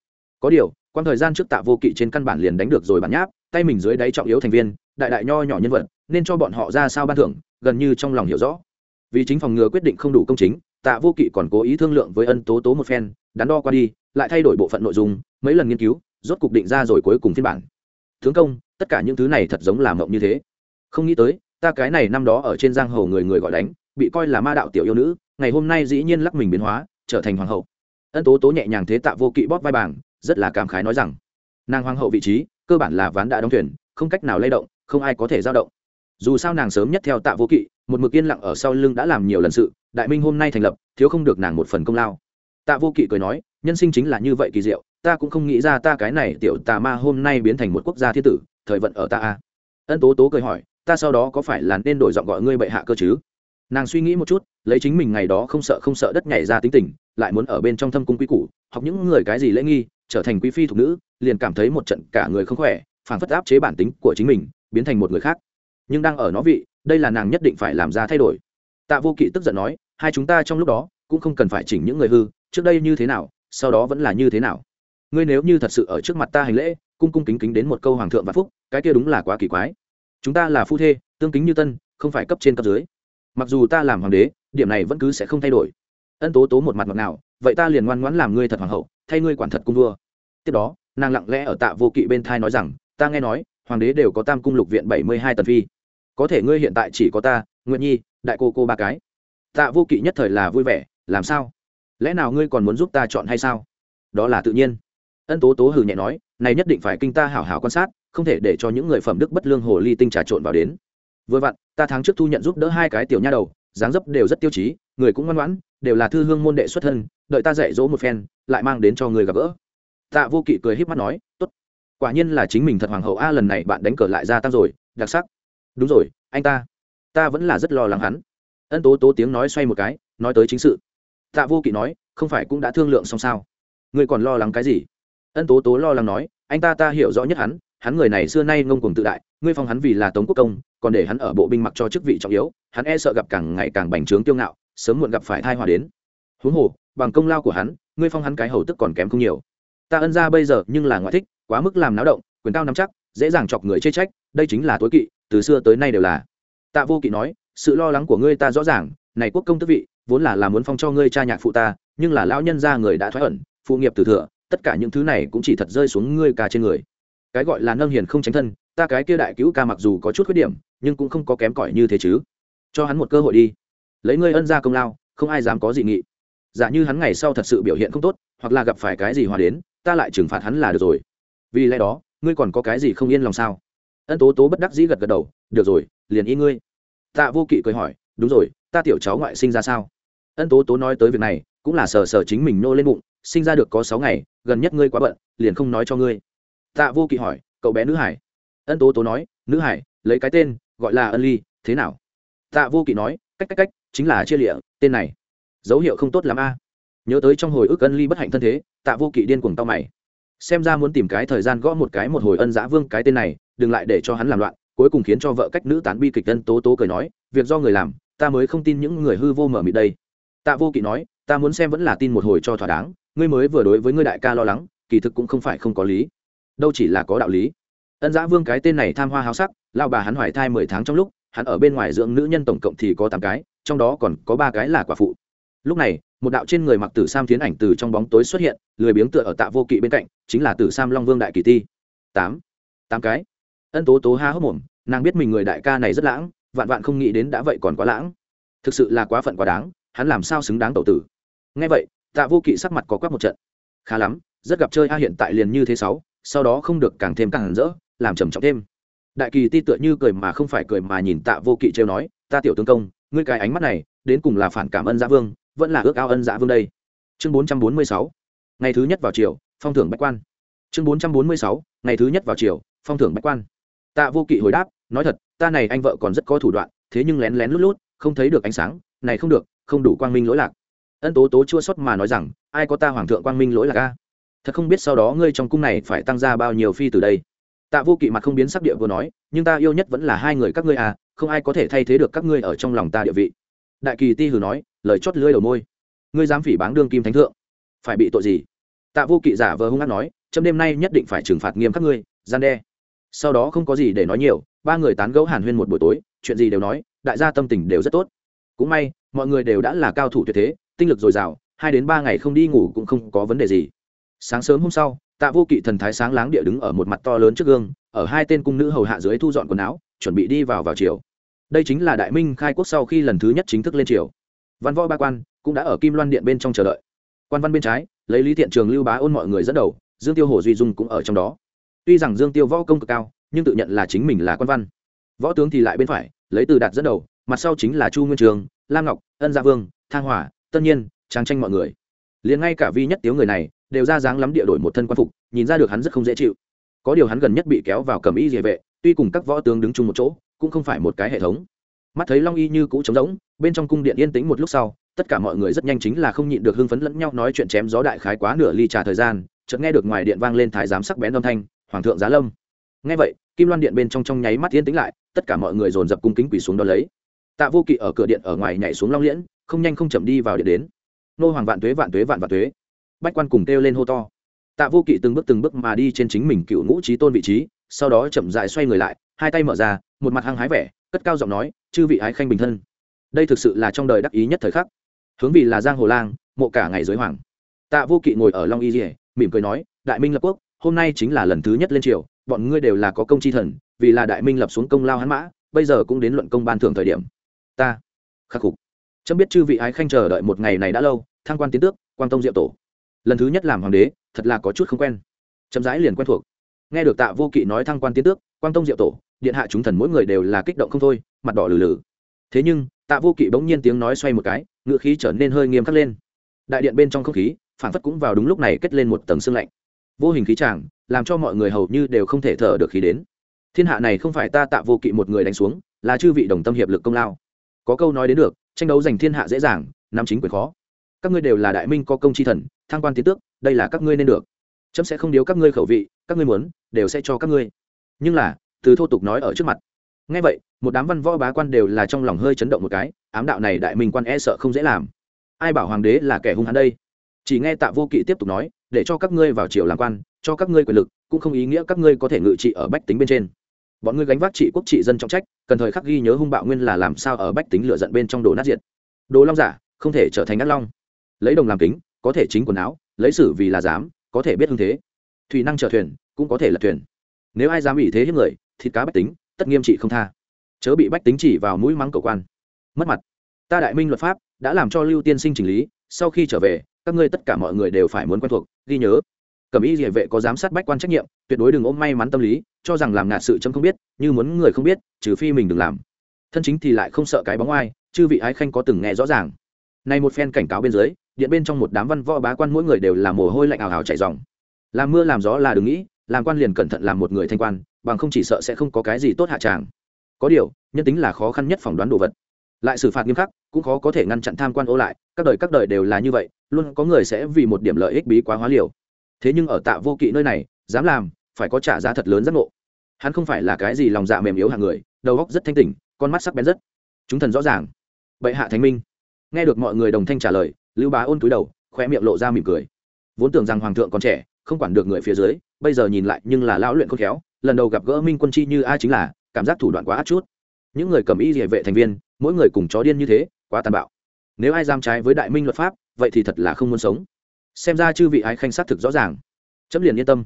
Có điều quan thời gian trước tạ vô kỵ trên căn bản liền đánh được rồi bản nháp tay mình dưới đáy trọng yếu thành viên, đại đại nho nhỏ nhân vật, nên cho bọn họ ra sao ban thưởng, gần như trong lòng hiểu rõ. Vì chính phòng ngừa quyết định không đủ công chính, tạ vô kỵ còn cố ý thương lượng với ân tố tố một phen, đắn đo qua đi, lại thay đổi bộ phận nội dung, mấy lần nghiên cứu, rốt cục định ra rồi cuối cùng phiên bản. Tướng công, tất cả những thứ này thật giống làm mộng như thế. Không nghĩ tới, ta cái này năm đó ở trên giang hồ người người gọi đánh, bị coi là ma đạo tiểu yêu nữ, ngày hôm nay dĩ nhiên lắc mình biến hóa, trở thành hoàng hậu. Ân tố tố nhẹ nhàng thế tạ vô kỵ bóp vai bảng, rất là cảm khái nói rằng, nàng hoàng hậu vị trí cơ bản là ván đã đóng thuyền, không cách nào lay động, không ai có thể giao động. Dù sao nàng sớm nhất theo tạ vô kỵ, một mực yên lặng ở sau lưng đã làm nhiều lần sự, đại minh hôm nay thành lập, thiếu không được nàng một phần công lao. Tạ vô kỵ cười nói, nhân sinh chính là như vậy kỳ diệu, ta cũng không nghĩ ra ta cái này tiểu tà ma hôm nay biến thành một quốc gia thiên tử, thời vận ở ta a. Ân tố tố cười hỏi, ta sau đó có phải là nên đổi giọng gọi ngươi bệ hạ cơ chứ? Nàng suy nghĩ một chút, lấy chính mình ngày đó không sợ không sợ đất nhảy ra tính tình, lại muốn ở bên trong thâm cung quy củ, học những người cái gì lễ nghi trở thành quý phi thuộc nữ, liền cảm thấy một trận cả người không khỏe phản phất áp chế bản tính của chính mình, biến thành một người khác. Nhưng đang ở nó vị, đây là nàng nhất định phải làm ra thay đổi. Tạ vô kỵ tức giận nói, hai chúng ta trong lúc đó cũng không cần phải chỉnh những người hư, trước đây như thế nào, sau đó vẫn là như thế nào. Ngươi nếu như thật sự ở trước mặt ta hành lễ, cung cung kính kính đến một câu hoàng thượng và phúc, cái kia đúng là quá kỳ quái. Chúng ta là phu thê, tương kính như tân, không phải cấp trên cấp dưới. Mặc dù ta làm hoàng đế, điểm này vẫn cứ sẽ không thay đổi. Ân tố tố một mặt ngọt nào vậy ta liền ngoan ngoãn làm ngươi thật hoàng hậu, thay ngươi quản thật cung vua tiếp đó, nàng lặng lẽ ở tạ vô kỵ bên thai nói rằng, ta nghe nói, hoàng đế đều có tam cung lục viện bảy mươi hai tần phi. Có thể ngươi hiện tại chỉ có ta nguyện nhi, đại cô cô ba cái. Tạ vô kỵ nhất thời là vui vẻ, làm sao? Lẽ nào ngươi còn muốn giúp ta chọn hay sao? Đó là tự nhiên. Ân tố tố hừ nhẹ nói, này nhất định phải kinh ta hảo hảo quan sát, không thể để cho những người phẩm đức bất lương hồ ly tinh trà trộn vào đến. Vừa vặn, ta tháng trước thu nhận giúp đỡ hai cái tiểu nha đầu, dáng dấp đều rất tiêu chí, người cũng ngoan ngoãn, đều là thư hương môn đệ xuất thân, đợi ta dạy dỗ một phen, lại mang đến cho người gặp gỡ tạ vô kỵ cười híp mắt nói, tốt, quả nhiên là chính mình thật hoàng hậu a, lần này bạn đánh cờ lại ra tăng rồi, đặc sắc. Đúng rồi, anh ta ta vẫn là rất lo lắng hắn. Ân tố tố tiếng nói xoay một cái, nói tới chính sự. Tạ vô kỵ nói, không phải cũng đã thương lượng xong sao? Ngươi còn lo lắng cái gì? Ân tố tố lo lắng nói, anh ta ta hiểu rõ nhất hắn hắn người này xưa nay ngông cuồng tự đại, ngươi phong hắn vì là tống quốc công, còn để hắn ở bộ binh mặc cho chức vị trọng yếu, hắn e sợ gặp càng ngày càng bành trướng tiêu ngạo, sớm muộn gặp phải thai hòa đến. Huống hồ, bằng công lao của hắn, ngươi phong hắn cái hầu tức còn kém không nhiều ta ân ra bây giờ nhưng là ngoại thích, quá mức làm náo động, quyền cao nắm chắc, dễ dàng chọc người chê trách, đây chính là tối kỵ, từ xưa tới nay đều là. Tạ vô kỵ nói, sự lo lắng của ngươi ta rõ ràng, này quốc công tước vị, vốn là là muốn phong cho ngươi cha nhạc phụ ta, nhưng là lão nhân gia người đã thoái ẩn, phụ nghiệp từ thừa, tất cả những thứ này cũng chỉ thật rơi xuống ngươi ca trên người. Cái gọi là nâng hiền không tránh thân, ta cái kia đại cứu ca mặc dù có chút khuyết điểm, nhưng cũng không có kém cỏi như thế chứ. Cho hắn một cơ hội đi. Lấy ngươi ân ra công lao, không ai dám có dị nghị. Giả như hắn ngày sau thật sự biểu hiện không tốt, hoặc là gặp phải cái gì hòa đến ta lại trừng phạt hắn là được rồi. Vì lẽ đó, ngươi còn có cái gì không yên lòng sao? Ân tố tố bất đắc dĩ gật gật đầu, được rồi, liền ý ngươi. Tạ vô kỵ cười hỏi, đúng rồi, ta tiểu cháu ngoại sinh ra sao? Ân tố tố nói tới việc này, cũng là sờ sờ chính mình nô lên bụng, sinh ra được có sáu ngày, gần nhất ngươi quá bận, liền không nói cho ngươi. Tạ vô kỵ hỏi, cậu bé nữ hải? Ân tố tố nói, nữ hải, lấy cái tên, gọi là ân ly, thế nào? Tạ vô kỵ nói, cách cách cách, chính là chia lịa, tên này, dấu hiệu không tốt l ắ m a. Nhớ tới trong hồi ức ân ly bất hạnh thân thế tạ vô kỵ điên cuồng tao mày. Xem ra muốn tìm cái thời gian gõ một cái một hồi ân giã vương cái tên này, đừng lại để cho hắn làm loạn, cuối cùng khiến cho vợ cách nữ tán bi kịch tân tố tố cười nói, việc do người làm, ta mới không tin những người hư vô mở mịt đây. Tạ vô kỵ nói, ta muốn xem vẫn là tin một hồi cho thỏa đáng, ngươi mới vừa đối với ngươi đại ca lo lắng, kỳ thực cũng không phải không có lý. Đâu chỉ là có đạo lý. Ân giã vương cái tên này tham hoa háo sắc lao bà hắn hoài thai mười tháng trong lúc, hắn ở bên ngoài dưỡng nữ nhân tổng cộng thì có tám cái, trong đó còn có ba cái là quả phụ lúc này, một đạo trên người mặc tử sam tiến ảnh từ trong bóng tối xuất hiện, lười biếng tựa ở tạ vô kỵ bên cạnh, chính là tử sam long vương đại kỳ ti. Tám. Tám cái. Ân tố tố ha hốc mồm, nàng biết mình người đại ca này rất lãng, vạn vạn không nghĩ đến đã vậy còn quá lãng. Thực sự là quá phận quá đáng, hắn làm sao xứng đáng tẩu tử. Ngay vậy, tạ vô kỵ sắc mặt có quắc một trận. Khá lắm, rất gặp chơi a, hiện tại liền như thế sáu, sau đó không được càng thêm càng rỡ, làm trầm trọng thêm. Đại kỳ ti tựa như cười mà không phải cười mà nhìn tạ vô kỵ trêu nói, ta tiểu tướng công, ngươi cái ánh mắt này, đến cùng là phản cảm ân gia vương vẫn là ước ao ân dạ vương đây. Chương bốn trăm bốn mươi sáu, ngày thứ nhất vào chiều phong thưởng bách quan. Chương bốn trăm bốn mươi sáu, ngày thứ nhất vào chiều phong thưởng bách quan. Tạ vô kỵ hồi đáp, nói thật, ta này anh vợ còn rất có thủ đoạn, thế nhưng lén lén lút lút, không thấy được ánh sáng, này không được, không đủ quang minh lỗi lạc. Ân tố tố chua xót mà nói rằng, ai có ta hoàng thượng quang minh lỗi lạc a? Thật không biết sau đó ngươi trong cung này phải tăng ra bao nhiêu phi từ đây. Tạ vô kỵ mặt không biến sắc địa vừa nói, nhưng ta yêu nhất vẫn là hai người các ngươi à không ai có thể thay thế được các ngươi ở trong lòng ta địa vị đại kỳ ti hử nói, lời chót lưỡi đầu môi. Ngươi dám phỉ báng đương kim thánh thượng, phải bị tội gì? Tạ vô kỵ giả vờ hung hát nói trong đêm nay nhất định phải trừng phạt nghiêm các ngươi, gian đe. Sau đó không có gì để nói nhiều, ba người tán gẫu hàn huyên một buổi tối, chuyện gì đều nói, đại gia tâm tình đều rất tốt. Cũng may, mọi người đều đã là cao thủ tuyệt thế, tinh lực dồi dào, hai đến ba ngày không đi ngủ cũng không có vấn đề gì. Sáng sớm hôm sau, tạ vô kỵ thần thái sáng láng địa đứng ở một mặt to lớn trước gương, ở hai tên cung nữ hầu hạ dưới thu dọn quần áo, chuẩn bị đi vào vào chiều đây chính là đại minh khai quốc sau khi lần thứ nhất chính thức lên triều. Văn võ ba quan cũng đã ở kim loan điện bên trong chờ đợi. Quan văn bên trái, lấy lý thiện trường, lưu bá ôn mọi người dẫn đầu, dương tiêu hồ duy dung cũng ở trong đó. Tuy rằng dương tiêu võ công cực cao, nhưng tự nhận là chính mình là quan văn. Võ tướng thì lại bên phải, lấy từ đạt dẫn đầu, mặt sau chính là chu nguyên trường, lam ngọc, ân gia vương, thang hỏa, tân nhiên trang tranh mọi người. Liền ngay cả vi nhất tiếu người này đều ra dáng lắm địa đổi một thân quan phục, nhìn ra được hắn rất không dễ chịu. Có điều hắn gần nhất bị kéo vào cầm y địa vệ, tuy cùng các võ tướng đứng chung một chỗ cũng không phải một cái hệ thống. Mắt thấy long y như cũ trống rỗng, bên trong cung điện yên tĩnh một lúc sau, tất cả mọi người rất nhanh chính là không nhịn được hưng phấn lẫn nhau nói chuyện chém gió đại khái quá nửa ly trà thời gian, chợt nghe được ngoài điện vang lên thái giám sắc bén âm thanh, hoàng thượng giá lâm. Nghe vậy, kim loan điện bên trong trong nháy mắt yên tĩnh lại, tất cả mọi người dồn dập cung kính quỳ xuống đón lấy. Tạ vô kỵ ở cửa điện ở ngoài nhảy xuống long liễn, không nhanh không chậm đi vào điện đến. Nô hoàng vạn tuế vạn tuế, vạn vạn tuế. Bách quan cùng kêu lên hô to. Tạ vô kỵ từng bước từng bước mà đi trên chính mình cựu ngũ trí tôn vị trí, sau đó chậm dại xoay người lại, hai tay mở ra một mặt hăng hái vẻ, cất cao giọng nói, chư vị ái khanh bình thân, đây thực sự là trong đời đắc ý nhất thời khắc. Hướng vị là giang hồ lang, mộ cả ngày giới hoàng. Tạ vô kỵ ngồi ở long y dỉa mỉm cười nói, đại minh lập quốc, hôm nay chính là lần thứ nhất lên triều, bọn ngươi đều là có công chi thần, vì là đại minh lập xuống công lao hắn mã, bây giờ cũng đến luận công ban thưởng thời điểm. Ta, khắc phục. Chấm biết chư vị ái khanh chờ đợi một ngày này đã lâu, thăng quan tiến tước quan tông diệu tổ. Lần thứ nhất làm hoàng đế, thật là có chút không quen. Chấm dãi liền quen thuộc. Nghe được tạ vô kỵ nói thăng quan tiến tước quan tông diệu tổ điện hạ chúng thần mỗi người đều là kích động không thôi, mặt đỏ lử lử thế nhưng, tạ vô kỵ bỗng nhiên tiếng nói xoay một cái, ngựa khí trở nên hơi nghiêm khắc lên. Đại điện bên trong không khí phản phất cũng vào đúng lúc này kết lên một tầng sương lạnh. Vô hình khí tràng, làm cho mọi người hầu như đều không thể thở được khí đến. Thiên hạ này không phải ta tạ vô kỵ một người đánh xuống, là chư vị đồng tâm hiệp lực công lao. Có câu nói đến được, tranh đấu giành thiên hạ dễ dàng, nắm chính quyền khó. Các ngươi đều là đại minh có công tri thần, thăng quan tiến tước, đây là các ngươi nên được. Chấm sẽ không điếu các ngươi khẩu vị, các ngươi muốn, đều sẽ cho các ngươi. Nhưng là từ thô tục nói ở trước mặt. Ngay vậy, một đám văn võ bá quan đều là trong lòng hơi chấn động một cái, ám đạo này đại minh quan e sợ không dễ làm. Ai bảo hoàng đế là kẻ hung hắn đây? Chỉ nghe tạ vô kỵ tiếp tục nói, để cho các ngươi vào triều làm quan, cho các ngươi quyền lực, cũng không ý nghĩa các ngươi có thể ngự trị ở bách tính bên trên. Bọn ngươi gánh vác trị quốc trị dân trọng trách, cần thời khắc ghi nhớ hung bạo nguyên là làm sao ở bách tính lựa giận bên trong đồ nát diệt. Đồ long giả, không thể trở thành ngắt long. Lấy đồng làm kính, có thể chính quần áo, lấy sử vì là dám có thể biết hưng thế. Thủy năng chở thuyền, cũng có thể là thuyền. Nếu ai dám ủy thế hiếp người thịt cá bách tính, tất nghiêm trị không tha. Chớ bị bách tính chỉ vào mũi mắng cầu quan. Mất mặt. Ta đại minh luật pháp đã làm cho lưu tiên sinh chỉnh lý, sau khi trở về, các ngươi tất cả mọi người đều phải muốn quen thuộc, ghi nhớ. Cẩm y địa vệ có giám sát bách quan trách nhiệm, tuyệt đối đừng ôm may mắn tâm lý, cho rằng làm ngạt sự chấm không biết, như muốn người không biết, trừ phi mình đừng làm. Thân chính thì lại không sợ cái bóng ai chư vị ái khanh có từng nghe rõ ràng. Này một phen cảnh cáo bên dưới, điện bên trong một đám văn võ bá quan mỗi người đều là mồ hôi lạnh ảo ảo chảy dòng. Làm mưa làm gió là đừng nghĩ, làm quan liền cẩn thận làm một người thanh quan bằng không chỉ sợ sẽ không có cái gì tốt hạ tràng. Có điều, nhân tính là khó khăn nhất phỏng đoán đồ vật. Lại xử phạt nghiêm khắc, cũng khó có thể ngăn chặn tham quan ô lại, các đời các đời đều là như vậy, luôn có người sẽ vì một điểm lợi ích bí quá hóa liều. Thế nhưng ở tạ vô kỵ nơi này, dám làm, phải có trả giá thật lớn giác ngộ. Hắn không phải là cái gì lòng dạ mềm yếu hàng người, đầu óc rất thanh tỉnh, con mắt sắc bén rất. Chúng thần rõ ràng. Bệ hạ thánh minh. Nghe được mọi người đồng thanh trả lời, lưu bá ôn túi đầu khoe miệng lộ ra mỉm cười. Vốn tưởng rằng hoàng thượng còn trẻ, không quản được người phía dưới, bây giờ nhìn lại nhưng là lão luyện khôn khéo lần đầu gặp gỡ minh quân chi như ai chính là, cảm giác thủ đoạn quá át chút. Những người cầm y địa vệ thành viên, mỗi người cùng chó điên như thế, quá tàn bạo. Nếu ai dám trái với đại minh luật pháp, vậy thì thật là không muốn sống. Xem ra chư vị ái khanh xác thực rõ ràng. Chấm liền yên tâm.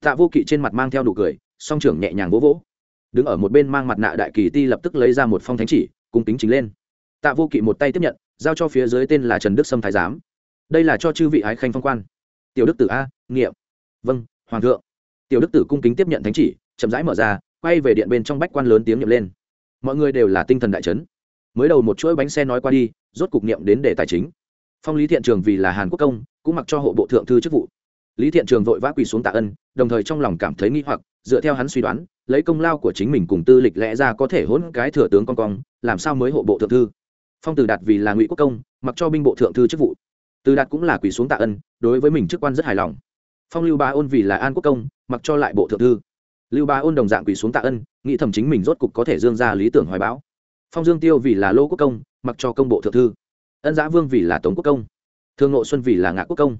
Tạ vô kỵ trên mặt mang theo đủ cười, song trưởng nhẹ nhàng vỗ vỗ. Đứng ở một bên mang mặt nạ đại kỳ ti lập tức lấy ra một phong thánh chỉ, cung tính chính lên. Tạ vô kỵ một tay tiếp nhận, giao cho phía dưới tên là trần đức sâm thái giám. Đây là cho chư vị ái khanh phong quan. Tiểu đức tử a, nghiệm. Vâng hoàng thượng tiểu đức tử cung kính tiếp nhận thánh chỉ, chậm rãi mở ra, quay về điện bên trong bách quan lớn tiếng nhậm lên. Mọi người đều là tinh thần đại chấn. Mới đầu một chuỗi bánh xe nói qua đi, rốt cục niệm đến đề tài chính. Phong lý thiện trường vì là hàn quốc công, cũng mặc cho hộ bộ thượng thư chức vụ. Lý thiện trường vội vã quỳ xuống tạ ân, đồng thời trong lòng cảm thấy nghi hoặc, dựa theo hắn suy đoán, lấy công lao của chính mình cùng tư lịch lẽ ra có thể hỗn cái thừa tướng con cong, làm sao mới hộ bộ thượng thư. Phong từ đạt vì là ngụy quốc công, mặc cho binh bộ thượng thư chức vụ. Từ đạt cũng là quỳ xuống tạ ân, đối với mình chức quan rất hài lòng. Phong lưu ba ôn vì là an quốc công mặc cho lại bộ thượng thư lưu ba ôn đồng dạng quỳ xuống tạ ân nghĩ thầm chính mình rốt cục có thể dương ra lý tưởng hoài bão phong dương tiêu vì là lô quốc công mặc cho công bộ thượng thư ân giã vương vì là tống quốc công thương nội xuân vì là ngã quốc công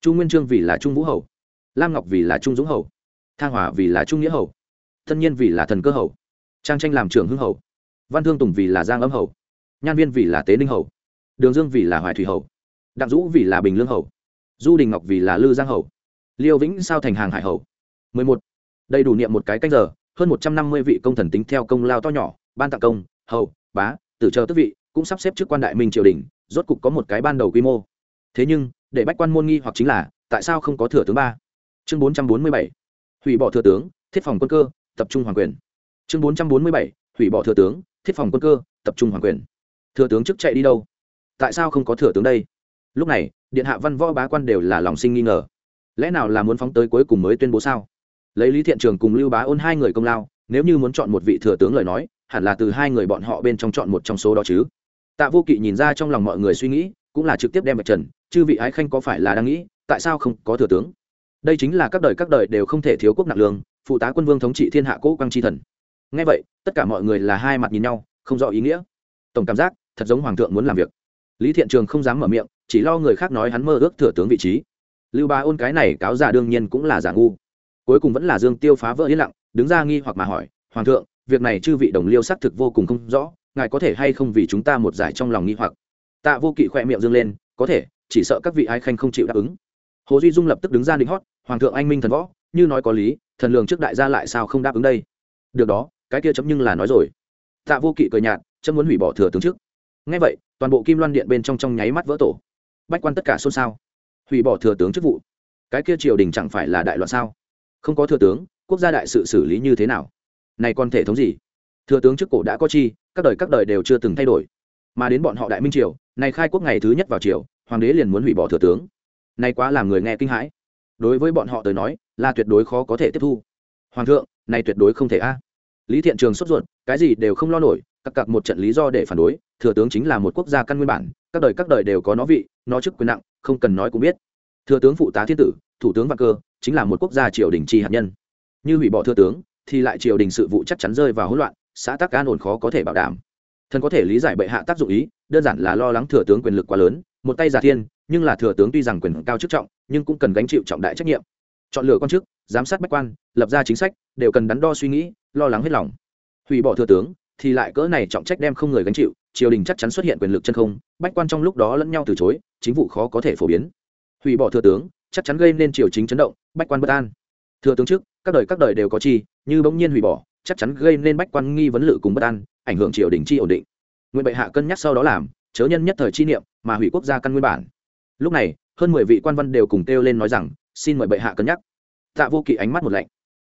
chu nguyên trương vì là trung vũ hầu lam ngọc vì là trung dũng hầu thang hòa vì là trung nghĩa hầu thân nhiên vì là thần cơ hầu trang tranh làm trưởng hưng hầu văn thương tùng vì là giang âm hầu nhan viên vì là tế ninh hầu đường dương vì là hoài thủy hầu đặng dũ vì là bình lương hầu du đình ngọc vì là lư giang hầu liêu vĩnh sao thành hàng hải hầu một. Đầy đủ niệm một cái canh giờ, hơn một trăm năm mươi vị công thần tính theo công lao to nhỏ, ban tặng công, hầu, bá, tử chờ tức vị, cũng sắp xếp trước quan đại minh triều đình, rốt cục có một cái ban đầu quy mô. Thế nhưng, để bách quan môn nghi hoặc chính là, tại sao không có thừa tướng ba? Chương bốn trăm bốn mươi bảy. Hủy bỏ thừa tướng, thiết phòng quân cơ, tập trung hoàng quyền. Chương bốn trăm bốn mươi bảy. Hủy bỏ thừa tướng, thiết phòng quân cơ, tập trung hoàng quyền. Thừa tướng chức chạy đi đâu? Tại sao không có thừa tướng đây? Lúc này, điện hạ văn võ bá quan đều là lòng sinh nghi ngờ. Lẽ nào là muốn phóng tới cuối cùng mới tuyên bố sao? Lấy lý thiện trường cùng lưu bá ôn hai người công lao, nếu như muốn chọn một vị thừa tướng lời nói, hẳn là từ hai người bọn họ bên trong chọn một trong số đó chứ. Tạ vô kỵ nhìn ra trong lòng mọi người suy nghĩ, cũng là trực tiếp đem bạch trần, chư vị ái khanh có phải là đang nghĩ, tại sao không có thừa tướng? Đây chính là các đời các đời đều không thể thiếu quốc nặng lương, phụ tá quân vương thống trị thiên hạ cố quang tri thần. Ngay vậy, tất cả mọi người là hai mặt nhìn nhau, không rõ ý nghĩa. Tổng cảm giác, thật giống hoàng thượng muốn làm việc. Lý thiện trường không dám mở miệng, chỉ lo người khác nói hắn mơ ước thừa tướng vị trí. Lưu ba ôn cái này cáo giả đương nhiên cũng là giả ngu cuối cùng vẫn là dương tiêu phá vỡ yên lặng, đứng ra nghi hoặc mà hỏi, hoàng thượng, việc này chư vị đồng liêu xác thực vô cùng không rõ, ngài có thể hay không vì chúng ta một giải trong lòng nghi hoặc? Tạ vô kỵ khoe miệng dương lên, có thể, chỉ sợ các vị ai khanh không chịu đáp ứng. Hồ duy dung lập tức đứng ra định hót, hoàng thượng anh minh thần võ, như nói có lý, thần lường trước đại gia lại sao không đáp ứng đây? Được đó, cái kia chấm nhưng là nói rồi. Tạ vô kỵ cười nhạt, chấm muốn hủy bỏ thừa tướng trước. Ngay vậy, toàn bộ kim loan điện bên trong trong nháy mắt vỡ tổ. Bách quan tất cả xôn xao. Hủy bỏ thừa tướng chức vụ? Cái kia triều đình chẳng phải là đại loạn sao? Không có thừa tướng, quốc gia đại sự xử lý như thế nào? Này còn thể thống gì? Thừa tướng trước cổ đã có chi, các đời các đời đều chưa từng thay đổi. Mà đến bọn họ đại minh triều, này khai quốc ngày thứ nhất vào triều, hoàng đế liền muốn hủy bỏ thừa tướng. Này quá làm người nghe kinh hãi. Đối với bọn họ tới nói, là tuyệt đối khó có thể tiếp thu. Hoàng thượng, này tuyệt đối không thể a. Lý thiện trường sốt ruột, cái gì đều không lo nổi các cặp một trận lý do để phản đối, thừa tướng chính là một quốc gia căn nguyên bản, các đời các đời đều có nó vị, nó chức quyền nặng, không cần nói cũng biết. Thừa tướng phụ tá thiên tử, thủ tướng văn cơ chính là một quốc gia triều đình chi hạt nhân. Như hủy bỏ thừa tướng, thì lại triều đình sự vụ chắc chắn rơi vào hỗn loạn, xã tắc an ổn khó có thể bảo đảm. Thần có thể lý giải bệ hạ tác dụng ý, đơn giản là lo lắng thừa tướng quyền lực quá lớn, một tay giả thiên, nhưng là thừa tướng tuy rằng quyền cao chức trọng, nhưng cũng cần gánh chịu trọng đại trách nhiệm. Chọn lựa quan chức, giám sát bách quan, lập ra chính sách, đều cần đắn đo suy nghĩ, lo lắng hết lòng. Hủy bỏ thừa tướng, thì lại cỡ này trọng trách đem không người gánh chịu, triều đình chắc chắn xuất hiện quyền lực chân không, bách quan trong lúc đó lẫn nhau từ chối, chính vụ khó có thể phổ biến. Hủy bỏ thừa tướng chắc chắn gây nên triều chính chấn động, bách quan bất an. Thừa tướng trước, các đời các đời đều có chi, như bỗng nhiên hủy bỏ, chắc chắn gây nên bách quan nghi vấn lự cùng bất an, ảnh hưởng triều đình chi ổn định. Nguyện bệ hạ cân nhắc sau đó làm, chớ nhân nhất thời chi niệm, mà hủy quốc gia căn nguyên bản. Lúc này, hơn mười vị quan văn đều cùng kêu lên nói rằng, xin mời bệ hạ cân nhắc. Tạ vô kỵ ánh mắt một lạnh.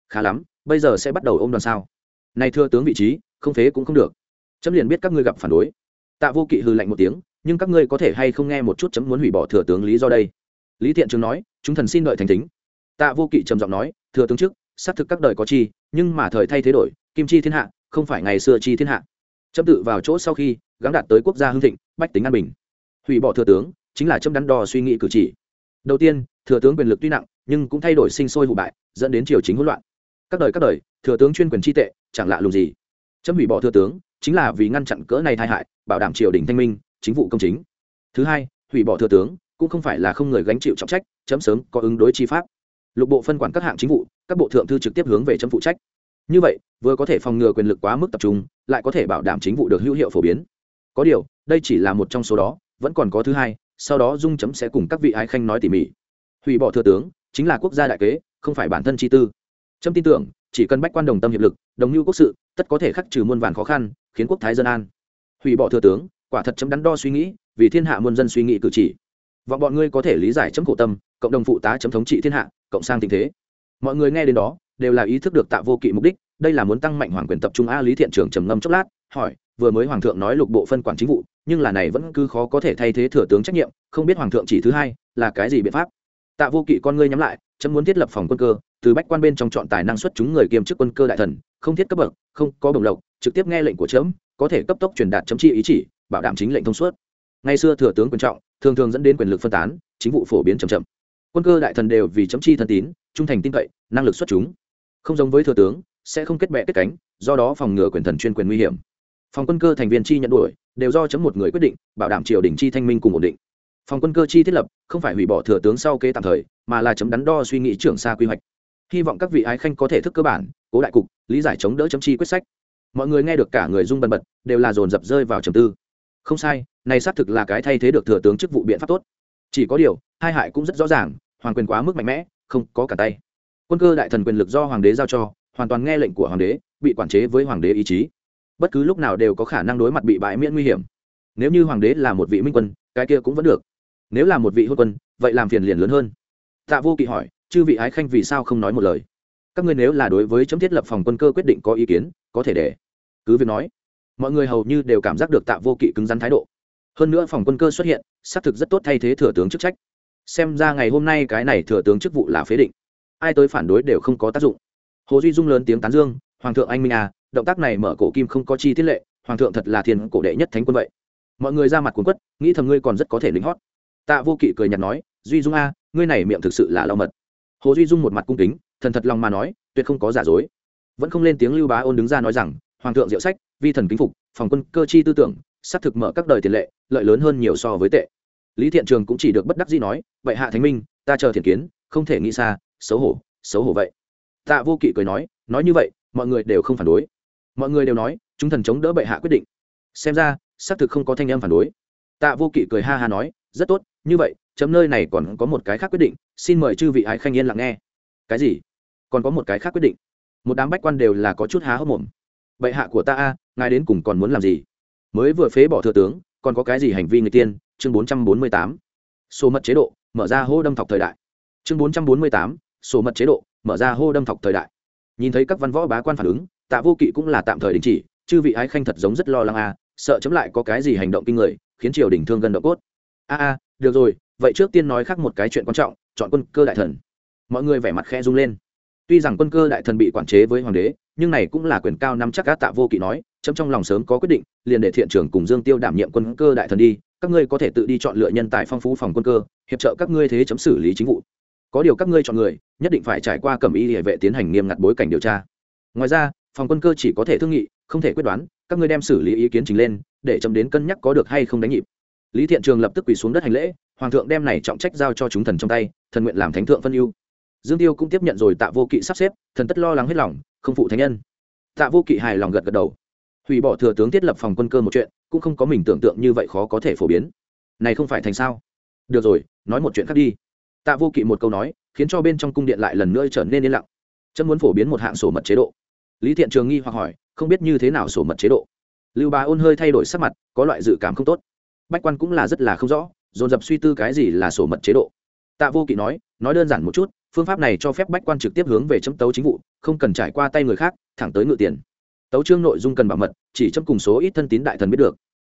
Khá lắm, bây giờ sẽ bắt đầu ôm đoàn sao? Này thưa tướng vị trí, không phế cũng không được. Chấm liền biết các ngươi gặp phản đối. Tạ vô kỵ hư lạnh một tiếng, nhưng các ngươi có thể hay không nghe một chút chấm muốn hủy bỏ thừa tướng lý do đây? Lý thiện trường nói chúng thần xin đợi thành tính tạ vô kỵ trầm giọng nói, thừa tướng trước, xác thực các đời có chi, nhưng mà thời thay thế đổi, kim chi thiên hạ, không phải ngày xưa chi thiên hạ. Chấm tự vào chỗ sau khi, gắng đạt tới quốc gia hưng thịnh, bách tính an bình. Hủy bỏ thừa tướng, chính là chấm đắn đo suy nghĩ cử chỉ. Đầu tiên, thừa tướng quyền lực tuy nặng, nhưng cũng thay đổi sinh sôi hụ bại, dẫn đến triều chính hỗn loạn. Các đời các đời, thừa tướng chuyên quyền chi tệ, chẳng lạ lùng gì. Chấm hủy bỏ thừa tướng, chính là vì ngăn chặn cỡ này tai hại, bảo đảm triều đình thanh minh, chính vụ công chính. Thứ hai, hủy bỏ thừa tướng, cũng không phải là không người gánh chịu trọng trách chấm sớm có ứng đối chi pháp. Lục bộ phân quản các hạng chính vụ, các bộ thượng thư trực tiếp hướng về chấm phụ trách. Như vậy, vừa có thể phòng ngừa quyền lực quá mức tập trung, lại có thể bảo đảm chính vụ được hữu hiệu phổ biến. Có điều, đây chỉ là một trong số đó, vẫn còn có thứ hai, sau đó dung chấm sẽ cùng các vị ái khanh nói tỉ mỉ. Hủy bỏ thừa tướng, chính là quốc gia đại kế, không phải bản thân chi tư. Trâm tin tưởng, chỉ cần bách quan đồng tâm hiệp lực, đồng mưu quốc sự, tất có thể khắc trừ muôn vàn khó khăn, khiến quốc thái dân an. Hủy bỏ thừa tướng, quả thật chấm đắn đo suy nghĩ, vì thiên hạ muôn dân suy nghĩ cử chỉ vọng bọn ngươi có thể lý giải chấm khổ tâm, cộng đồng phụ tá chấm thống trị thiên hạ, cộng sang tình thế. Mọi người nghe đến đó, đều là ý thức được tạ vô kỵ mục đích, đây là muốn tăng mạnh hoàng quyền tập trung a lý thiện trưởng trầm ngâm chốc lát, hỏi, vừa mới hoàng thượng nói lục bộ phân quản chính vụ, nhưng là này vẫn cứ khó có thể thay thế thừa tướng trách nhiệm, không biết hoàng thượng chỉ thứ hai, là cái gì biện pháp? Tạ vô kỵ con ngươi nhắm lại, chấm muốn thiết lập phòng quân cơ, từ bách quan bên trong chọn tài năng xuất chúng người kiêm chức quân cơ đại thần, không thiết cấp bậc, không có bổng lộc, trực tiếp nghe lệnh của chấm, có thể cấp tốc truyền đạt chấm chi ý chỉ, bảo đảm chính lệnh thông suốt. Ngày xưa thừa tướng quan trọng thường thường dẫn đến quyền lực phân tán, chính vụ phổ biến chậm chậm. Quân cơ đại thần đều vì chấm chi thân tín, trung thành tin cậy, năng lực xuất chúng. Không giống với thừa tướng, sẽ không kết bệ kết cánh, do đó phòng ngừa quyền thần chuyên quyền nguy hiểm. Phòng quân cơ thành viên chi nhận đuổi, đều do chấm một người quyết định, bảo đảm triều đình chi thanh minh cùng ổn định. Phòng quân cơ chi thiết lập, không phải hủy bỏ thừa tướng sau kế tạm thời, mà là chấm đắn đo suy nghĩ trưởng xa quy hoạch. Hy vọng các vị ái khanh có thể thức cơ bản, cố đại cục, lý giải chống đỡ chấm chi quyết sách. Mọi người nghe được cả người rung bần bật, đều là dồn dập rơi vào trầm tư không sai, này xác thực là cái thay thế được thừa tướng chức vụ biện pháp tốt. Chỉ có điều, hai hại cũng rất rõ ràng, hoàng quyền quá mức mạnh mẽ, không có cả tay. Quân cơ đại thần quyền lực do hoàng đế giao cho, hoàn toàn nghe lệnh của hoàng đế, bị quản chế với hoàng đế ý chí. Bất cứ lúc nào đều có khả năng đối mặt bị bãi miễn nguy hiểm. Nếu như hoàng đế là một vị minh quân, cái kia cũng vẫn được. Nếu là một vị hôn quân, vậy làm phiền liền lớn hơn. Tạ vô kỵ hỏi, chư vị ái khanh vì sao không nói một lời? Các ngươi nếu là đối với chấm thiết lập phòng quân cơ quyết định có ý kiến, có thể để. Cứ việc nói mọi người hầu như đều cảm giác được tạ vô kỵ cứng rắn thái độ. Hơn nữa phòng quân cơ xuất hiện, xác thực rất tốt thay thế thừa tướng chức trách. Xem ra ngày hôm nay cái này thừa tướng chức vụ là phế định. Ai tới phản đối đều không có tác dụng. Hồ duy dung lớn tiếng tán dương, hoàng thượng anh minh à động tác này mở cổ kim không có chi tiết lệ, hoàng thượng thật là thiền cổ đệ nhất thánh quân vậy. Mọi người ra mặt cuốn quất, nghĩ thầm ngươi còn rất có thể lính hót. Tạ vô kỵ cười nhạt nói, duy dung a ngươi này miệng thực sự là lau mật. Hồ duy dung một mặt cung kính, thần thật lòng mà nói, tuyệt không có giả dối. Vẫn không lên tiếng lưu bá ôn đứng ra nói rằng, hoàng thượng diệu sách vi thần kính phục, phòng quân cơ chi tư tưởng, xác thực mở các đời tiền lệ, lợi lớn hơn nhiều so với tệ. Lý thiện trường cũng chỉ được bất đắc dĩ nói vậy hạ thánh minh, ta chờ thiện kiến, không thể nghĩ xa, xấu hổ xấu hổ vậy. Tạ vô kỵ cười nói nói như vậy, mọi người đều không phản đối. Mọi người đều nói, chúng thần chống đỡ bệ hạ quyết định. Xem ra, xác thực không có thanh em phản đối. Tạ vô kỵ cười ha ha nói, rất tốt, như vậy, chấm nơi này còn có một cái khác quyết định, xin mời chư vị ái khanh yên lặng nghe. Cái gì? Còn có một cái khác quyết định? Một đám bách quan đều là có chút há hốc mồm. Bệ hạ của ta a ngài đến cùng còn muốn làm gì? Mới vừa phế bỏ thừa tướng, còn có cái gì hành vi người tiên? Chương bốn trăm bốn mươi tám. Số mật chế độ, mở ra hô đâm thọc thời đại. Chương bốn trăm bốn mươi tám. Số mật chế độ, mở ra hô đâm thọc thời đại. Nhìn thấy các văn võ bá quan phản ứng, tạ vô kỵ cũng là tạm thời đình chỉ, chư vị ái khanh thật giống rất lo lắng a, sợ chấm lại có cái gì hành động kinh người, khiến triều đình thương gần độ cốt. A a, được rồi, vậy trước tiên nói khác một cái chuyện quan trọng, chọn quân cơ đại thần. Mọi người vẻ mặt khe rung lên. Tuy rằng quân cơ đại thần bị quản chế với hoàng đế nhưng này cũng là quyền cao năm chắc các tạ vô kỵ nói, chấm trong lòng sớm có quyết định, liền để thiện trưởng cùng dương tiêu đảm nhiệm quân cơ đại thần đi, các ngươi có thể tự đi chọn lựa nhân tài phong phú phòng quân cơ, hiệp trợ các ngươi thế chấm xử lý chính vụ. Có điều các ngươi chọn người, nhất định phải trải qua cẩm y địa vệ tiến hành nghiêm ngặt bối cảnh điều tra. Ngoài ra, phòng quân cơ chỉ có thể thương nghị, không thể quyết đoán, các ngươi đem xử lý ý kiến trình lên, để chấm đến cân nhắc có được hay không đánh nhịp. Lý thiện trường lập tức quỳ xuống đất hành lễ, hoàng thượng đem này trọng trách giao cho chúng thần trong tay, thần nguyện làm thánh thượng phân ưu dương tiêu cũng tiếp nhận rồi tạ vô kỵ sắp xếp, thần tất lo lắng hết lòng, không phụ thánh nhân. Tạ vô kỵ hài lòng gật gật đầu. Hủy bỏ thừa tướng thiết lập phòng quân cơ một chuyện, cũng không có mình tưởng tượng như vậy khó có thể phổ biến. Này không phải thành sao? Được rồi, nói một chuyện khác đi. Tạ vô kỵ một câu nói, khiến cho bên trong cung điện lại lần nữa trở nên yên lặng. Chân muốn phổ biến một hạng sổ mật chế độ. Lý thiện trường nghi hoặc hỏi, không biết như thế nào sổ mật chế độ? Lưu bá ôn hơi thay đổi sắc mặt, có loại dự cảm không tốt. Bách quan cũng là rất là không rõ, dồn dập suy tư cái gì là sổ mật chế độ. Tạ vô kỵ nói nói đơn giản một chút phương pháp này cho phép bách quan trực tiếp hướng về chấm tấu chính vụ, không cần trải qua tay người khác, thẳng tới ngự tiền. Tấu trương nội dung cần bảo mật, chỉ chấm cùng số ít thân tín đại thần biết được.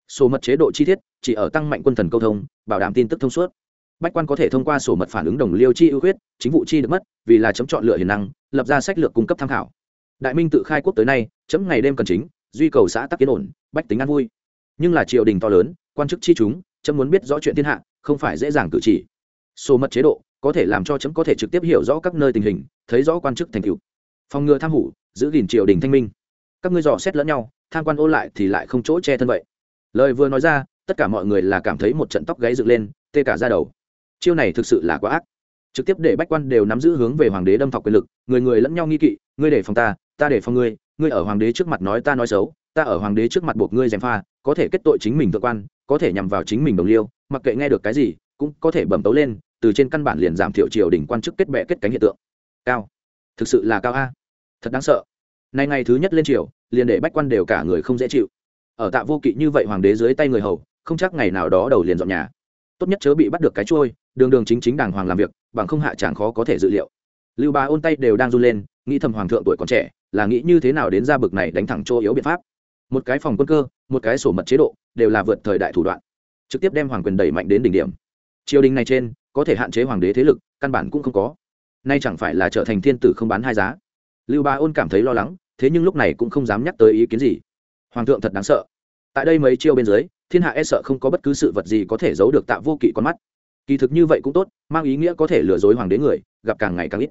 Sổ mật chế độ chi tiết, chỉ ở tăng mạnh quân thần câu thông, bảo đảm tin tức thông suốt. Bách quan có thể thông qua sổ mật phản ứng đồng liêu chi ưu huyết chính vụ chi được mất, vì là chấm chọn lựa hiền năng, lập ra sách lược cung cấp tham khảo. Đại minh tự khai quốc tới nay, chấm ngày đêm cần chính, duy cầu xã tắc kiến ổn, bách tính an vui. Nhưng là triều đình to lớn, quan chức chi chúng, chấm muốn biết rõ chuyện thiên hạ, không phải dễ dàng cử chỉ. Sổ mật chế độ có thể làm cho chấm có thể trực tiếp hiểu rõ các nơi tình hình, thấy rõ quan chức thành cựu phòng ngừa tham hủ, giữ gìn triều đình thanh minh. Các ngươi dò xét lẫn nhau, tham quan ô lại thì lại không chỗ che thân vậy. Lời vừa nói ra, tất cả mọi người là cảm thấy một trận tóc gáy dựng lên, tê cả ra đầu. Chiêu này thực sự là quá ác. Trực tiếp để bách quan đều nắm giữ hướng về hoàng đế đâm thọc quyền lực, người người lẫn nhau nghi kỵ, ngươi để phòng ta ta để phòng ngươi ngươi ở hoàng đế trước mặt nói ta nói xấu, ta ở hoàng đế trước mặt buộc ngươi gièm pha, có thể kết tội chính mình thượng quan, có thể nhằm vào chính mình đồng liêu, mặc kệ nghe được cái gì, cũng có thể bẩm tấu lên từ trên căn bản liền giảm thiểu triều đình quan chức kết bệ kết cánh hiện tượng. Cao. Thực sự là cao a. Thật đáng sợ. Nay ngày thứ nhất lên triều, liền để bách quan đều cả người không dễ chịu. Ở tạ vô kỵ như vậy hoàng đế dưới tay người hầu, không chắc ngày nào đó đầu liền dọn nhà. Tốt nhất chớ bị bắt được cái trôi, đường đường chính chính đàng hoàng làm việc, bằng không hạ chẳng khó có thể dự liệu. Lưu ba ôn tay đều đang run lên, nghĩ thầm hoàng thượng tuổi còn trẻ, là nghĩ như thế nào đến ra bực này đánh thẳng chỗ yếu biện pháp. Một cái phòng quân cơ, một cái sổ mật chế độ, đều là vượt thời đại thủ đoạn. Trực tiếp đem hoàng quyền đẩy mạnh đến đỉnh điểm triều đình này trên có thể hạn chế hoàng đế thế lực, căn bản cũng không có. Nay chẳng phải là trở thành thiên tử không bán hai giá. Lưu ba ôn cảm thấy lo lắng, thế nhưng lúc này cũng không dám nhắc tới ý kiến gì. Hoàng thượng thật đáng sợ. Tại đây mấy chiêu bên dưới, thiên hạ e sợ không có bất cứ sự vật gì có thể giấu được tạ vô kỵ con mắt. Kỳ thực như vậy cũng tốt, mang ý nghĩa có thể lừa dối hoàng đế người, gặp càng ngày càng ít.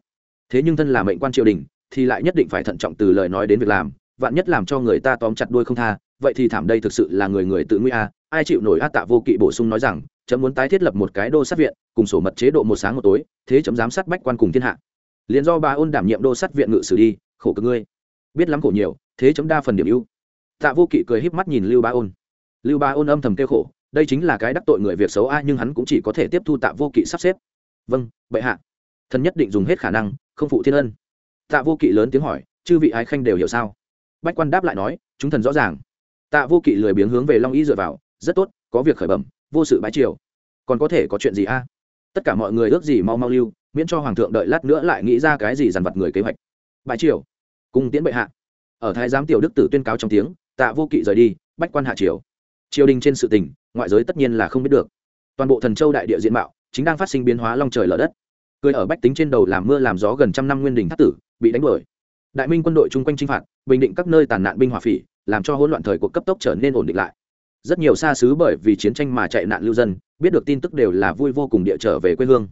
Thế nhưng thân là mệnh quan triều đình, thì lại nhất định phải thận trọng từ lời nói đến việc làm, vạn nhất làm cho người ta tóm chặt đuôi không tha, vậy thì thảm đây thực sự là người người tự nguy a. Ai chịu nổi a tạ vô kỵ bổ sung nói rằng chấm muốn tái thiết lập một cái đô sát viện, cùng sổ mật chế độ một sáng một tối, thế chấm giám sát bách quan cùng thiên hạ. Liền do bà ôn đảm nhiệm đô sát viện ngự sử đi, khổ cực ngươi. Biết lắm khổ nhiều, thế chấm đa phần điểm ưu. Tạ vô kỵ cười híp mắt nhìn lưu ba ôn. Lưu ba ôn âm thầm kêu khổ, đây chính là cái đắc tội người việc xấu a, nhưng hắn cũng chỉ có thể tiếp thu tạ vô kỵ sắp xếp. Vâng bệ hạ. Thần nhất định dùng hết khả năng, không phụ thiên ân. Tạ vô kỵ lớn tiếng hỏi, chư vị ái khanh đều hiểu sao? Bách quan đáp lại nói, chúng thần rõ ràng. Tạ vô kỵ lười biếng hướng về long y dựa vào, rất tốt, có việc khởi bẩm vô sự bái triều. Còn có thể có chuyện gì a? Tất cả mọi người ước gì mau mau lưu, miễn cho hoàng thượng đợi lát nữa lại nghĩ ra cái gì dằn vặt người kế hoạch. Bái triều. Cung tiễn bệ hạ. Ở thái giám tiểu đức tử tuyên cáo trong tiếng, tạ vô kỵ rời đi, bách quan hạ triều. Triều đình trên sự tình, ngoại giới tất nhiên là không biết được. Toàn bộ thần châu đại địa diện mạo, chính đang phát sinh biến hóa long trời lở đất. Cười ở bách tính trên đầu làm mưa làm gió gần trăm năm nguyên đình thất tử, bị đánh đuổi. Đại minh quân đội chung quanh chinh phạt, bình định các nơi tàn nạn binh hỏa phỉ, làm cho hỗn loạn thời cuộc cấp tốc trở nên ổn định lại rất nhiều xa xứ bởi vì chiến tranh mà chạy nạn lưu dân, biết được tin tức đều là vui vô cùng địa trở về quê hương.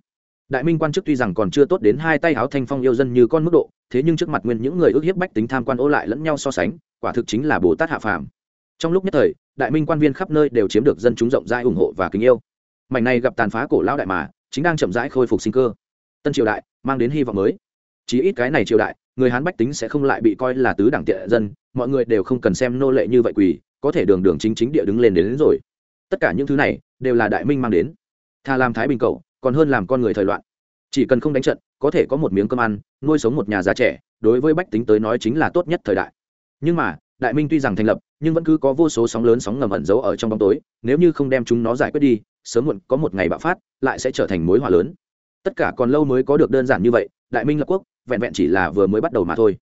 Đại minh quan chức tuy rằng còn chưa tốt đến hai tay áo thanh phong yêu dân như con mức độ, thế nhưng trước mặt nguyên những người ước hiếp bách tính tham quan ô lại lẫn nhau so sánh, quả thực chính là bồ tát hạ phàm. Trong lúc nhất thời, đại minh quan viên khắp nơi đều chiếm được dân chúng rộng rãi ủng hộ và kính yêu. Mảnh này gặp tàn phá cổ lão đại mà, chính đang chậm rãi khôi phục sinh cơ. Tân triều đại, mang đến hy vọng mới. Chỉ ít cái này triều đại, người hán bách tính sẽ không lại bị coi là tứ đẳng tiện dân, mọi người đều không cần xem nô lệ như vậy quỳ có thể đường đường chính chính địa đứng lên đến, đến rồi. Tất cả những thứ này đều là đại minh mang đến. Thà làm thái bình cầu còn hơn làm con người thời loạn. Chỉ cần không đánh trận có thể có một miếng cơm ăn nuôi sống một nhà già trẻ đối với bách tính tới nói chính là tốt nhất thời đại. Nhưng mà đại minh tuy rằng thành lập nhưng vẫn cứ có vô số sóng lớn sóng ngầm ẩn giấu ở trong bóng tối nếu như không đem chúng nó giải quyết đi sớm muộn có một ngày bạo phát lại sẽ trở thành mối họa lớn. Tất cả còn lâu mới có được đơn giản như vậy đại minh lập quốc vẹn vẹn chỉ là vừa mới bắt đầu mà thôi.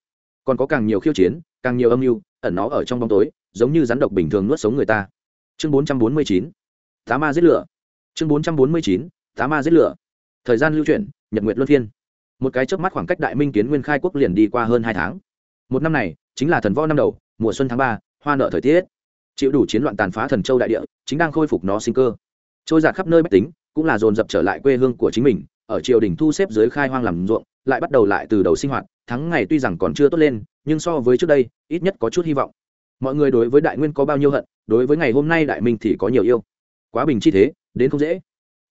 Còn có càng nhiều khiêu chiến càng nhiều âm mưu ẩn nó ở trong bóng tối giống như rắn độc bình thường nuốt sống người ta. Chương 449 tá ma giết lửa. Chương 449 tá ma giết lửa. Thời gian lưu chuyển, nhật nguyệt luân phiên. Một cái chớp mắt khoảng cách đại minh kiến nguyên khai quốc liền đi qua hơn hai tháng. Một năm này, chính là thần võ năm đầu, mùa xuân tháng ba, hoa nợ thời tiết. Chịu đủ chiến loạn tàn phá thần châu đại địa, chính đang khôi phục nó sinh cơ. Trôi giạt khắp nơi bách tính, cũng là dồn dập trở lại quê hương của chính mình, ở triều đình thu xếp dưới khai hoang làm ruộng, lại bắt đầu lại từ đầu sinh hoạt tháng ngày tuy rằng còn chưa tốt lên, nhưng so với trước đây, ít nhất có chút hy vọng mọi người đối với đại nguyên có bao nhiêu hận, đối với ngày hôm nay đại minh thì có nhiều yêu. Quá bình chi thế, đến không dễ.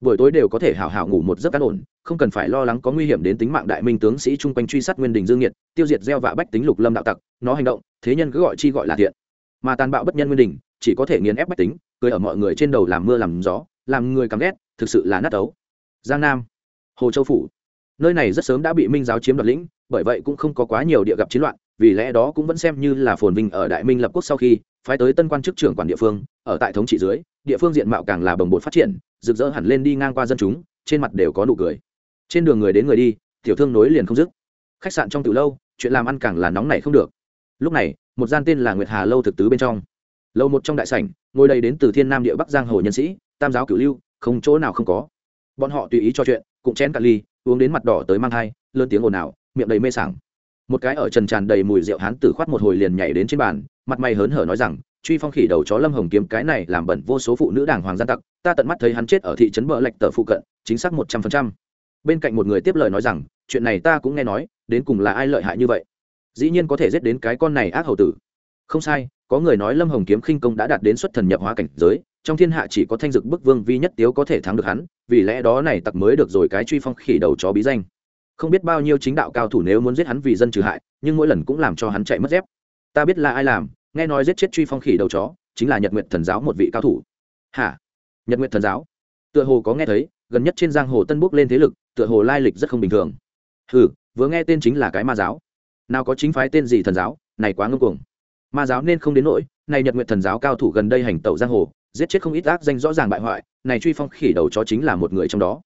Buổi tối đều có thể hào hào ngủ một giấc an ổn, không cần phải lo lắng có nguy hiểm đến tính mạng đại minh tướng sĩ chung quanh truy sát nguyên đình dương nhiệt tiêu diệt gieo vạ bách tính lục lâm đạo tặc, nó hành động, thế nhân cứ gọi chi gọi là thiện. Mà tàn bạo bất nhân nguyên đình, chỉ có thể nghiền ép bách tính cười ở mọi người trên đầu làm mưa làm gió, làm người căm ghét, thực sự là nát ấu. Giang nam, hồ châu phủ nơi này rất sớm đã bị minh giáo chiếm đoạt lĩnh, bởi vậy cũng không có quá nhiều địa gặp chiến loạn, vì lẽ đó cũng vẫn xem như là phồn vinh ở đại minh lập quốc sau khi, phái tới tân quan chức trưởng quản địa phương, ở tại thống trị dưới, địa phương diện mạo càng là bồng bột phát triển, rực rỡ hẳn lên đi ngang qua dân chúng, trên mặt đều có nụ cười. Trên đường người đến người đi, tiểu thương nối liền không dứt. Khách sạn trong từ lâu, chuyện làm ăn càng là nóng này không được. Lúc này, một gian tên là nguyệt hà lâu thực tứ bên trong. Lâu một trong đại sảnh, ngồi đầy đến từ thiên nam địa bắc giang hồ nhân sĩ, tam giáo cửu lưu, không chỗ nào không có. Bọn họ tùy ý cho chuyện, cũng chén cả ly uống đến mặt đỏ tới mang thai, lớn tiếng ồn ào, miệng đầy mê sảng. Một cái ở trần tràn đầy mùi rượu hán tử khoát một hồi liền nhảy đến trên bàn, mặt mày hớn hở nói rằng, truy phong khỉ đầu chó lâm hồng kiếm, cái này làm bẩn vô số phụ nữ đảng hoàng gia tặc, ta tận mắt thấy hắn chết ở thị trấn bờ lạch tờ phụ cận, chính xác một trăm phần trăm. Bên cạnh một người tiếp lời nói rằng, chuyện này ta cũng nghe nói, đến cùng là ai lợi hại như vậy? Dĩ nhiên có thể giết đến cái con này ác hầu tử. Không sai, có người nói lâm hồng kiếm khinh công đã đạt đến xuất thần nhập hóa cảnh giới trong thiên hạ chỉ có thanh dực bức vương vi nhất tiếu có thể thắng được hắn, vì lẽ đó này tặc mới được rồi cái truy phong khỉ đầu chó bí danh. Không biết bao nhiêu chính đạo cao thủ nếu muốn giết hắn vì dân trừ hại, nhưng mỗi lần cũng làm cho hắn chạy mất dép. Ta biết là ai làm, nghe nói giết chết truy phong khỉ đầu chó, chính là nhật nguyện thần giáo một vị cao thủ. Hả? Nhật nguyện thần giáo? Tựa hồ có nghe thấy, gần nhất trên giang hồ tân bốc lên thế lực, tựa hồ lai lịch rất không bình thường. Ừ vừa nghe tên chính là cái ma giáo. Nào có chính phái tên gì thần giáo? Này quá ngưng cuồng. Ma giáo nên không đến nỗi, này nhật nguyện thần giáo cao thủ gần đây hành tẩu giang hồ giết chết không ít ác danh rõ ràng bại hoại, này truy phong khỉ đầu chó chính là một người trong đó.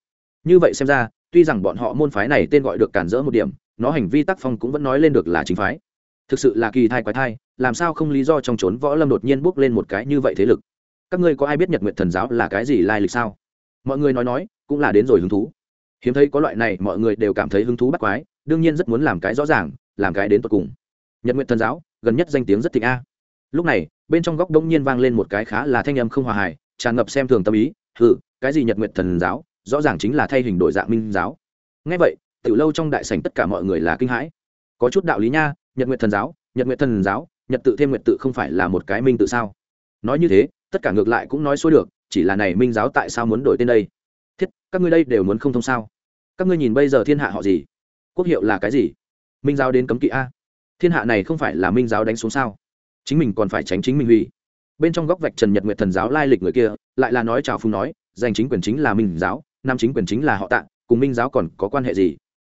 Như vậy xem ra, tuy rằng bọn họ môn phái này tên gọi được cản rỡ một điểm, nó hành vi tác phong cũng vẫn nói lên được là chính phái. Thực sự là kỳ thai quái thai, làm sao không lý do trong trốn võ lâm đột nhiên bước lên một cái như vậy thế lực? Các ngươi có ai biết nhật nguyện thần giáo là cái gì lai lịch sao? Mọi người nói nói, cũng là đến rồi hứng thú. Hiếm thấy có loại này, mọi người đều cảm thấy hứng thú bắt quái, đương nhiên rất muốn làm cái rõ ràng, làm cái đến tột cùng. Nhật nguyện thần giáo, gần nhất danh tiếng rất thịnh a lúc này, bên trong góc đông nhiên vang lên một cái khá là thanh âm không hòa hài, tràn ngập xem thường tâm ý, hừ, cái gì nhật nguyện thần giáo, rõ ràng chính là thay hình đổi dạng minh giáo. Ngay vậy từ lâu trong đại sảnh tất cả mọi người là kinh hãi. Có chút đạo lý nha, nhật nguyện thần giáo, nhật nguyện thần giáo, nhật tự thêm nguyện tự không phải là một cái minh tự sao? Nói như thế, tất cả ngược lại cũng nói xuôi được, chỉ là này minh giáo tại sao muốn đổi tên đây? Thiết, các ngươi đây đều muốn không thông sao? Các ngươi nhìn bây giờ thiên hạ họ gì? Quốc hiệu là cái gì? Minh giáo đến cấm kỵ a. Thiên hạ này không phải là minh giáo đánh xuống sao? Chính mình còn phải tránh chính mình huy. Bên trong góc vạch trần nhật nguyệt thần giáo lai lịch người kia, lại là nói chào phung nói, giành chính quyền chính là minh giáo, nam chính quyền chính là họ tạ, cùng minh giáo còn có quan hệ gì?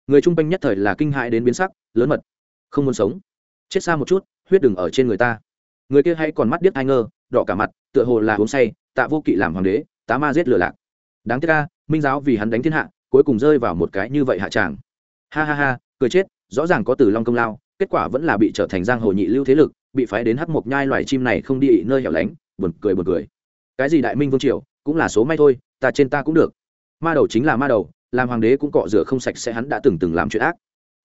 Người trung quanh nhất thời là kinh hại đến biến sắc, lớn mật. Không muốn sống. Chết xa một chút, huyết đừng ở trên người ta. Người kia hay còn mắt điếc ai ngơ, đỏ cả mặt, tựa hồ là uống say, tạ vô kỵ làm hoàng đế, tá ma giết lừa lạc. Đáng tiếc ca minh giáo vì hắn đánh thiên hạ, cuối cùng rơi vào một cái như vậy hạ tràng ha ha ha, cười chết, rõ ràng có từ long công lao, kết quả vẫn là bị trở thành giang hồ nhị lưu thế lực bị phái đến hắc mộc nhai loài chim này không đi nơi hẻo lánh, buồn cười buồn cười. Cái gì đại minh vương triều, cũng là số may thôi, ta trên ta cũng được. Ma đầu chính là ma đầu, làm hoàng đế cũng cọ rửa không sạch sẽ hắn đã từng từng làm chuyện ác.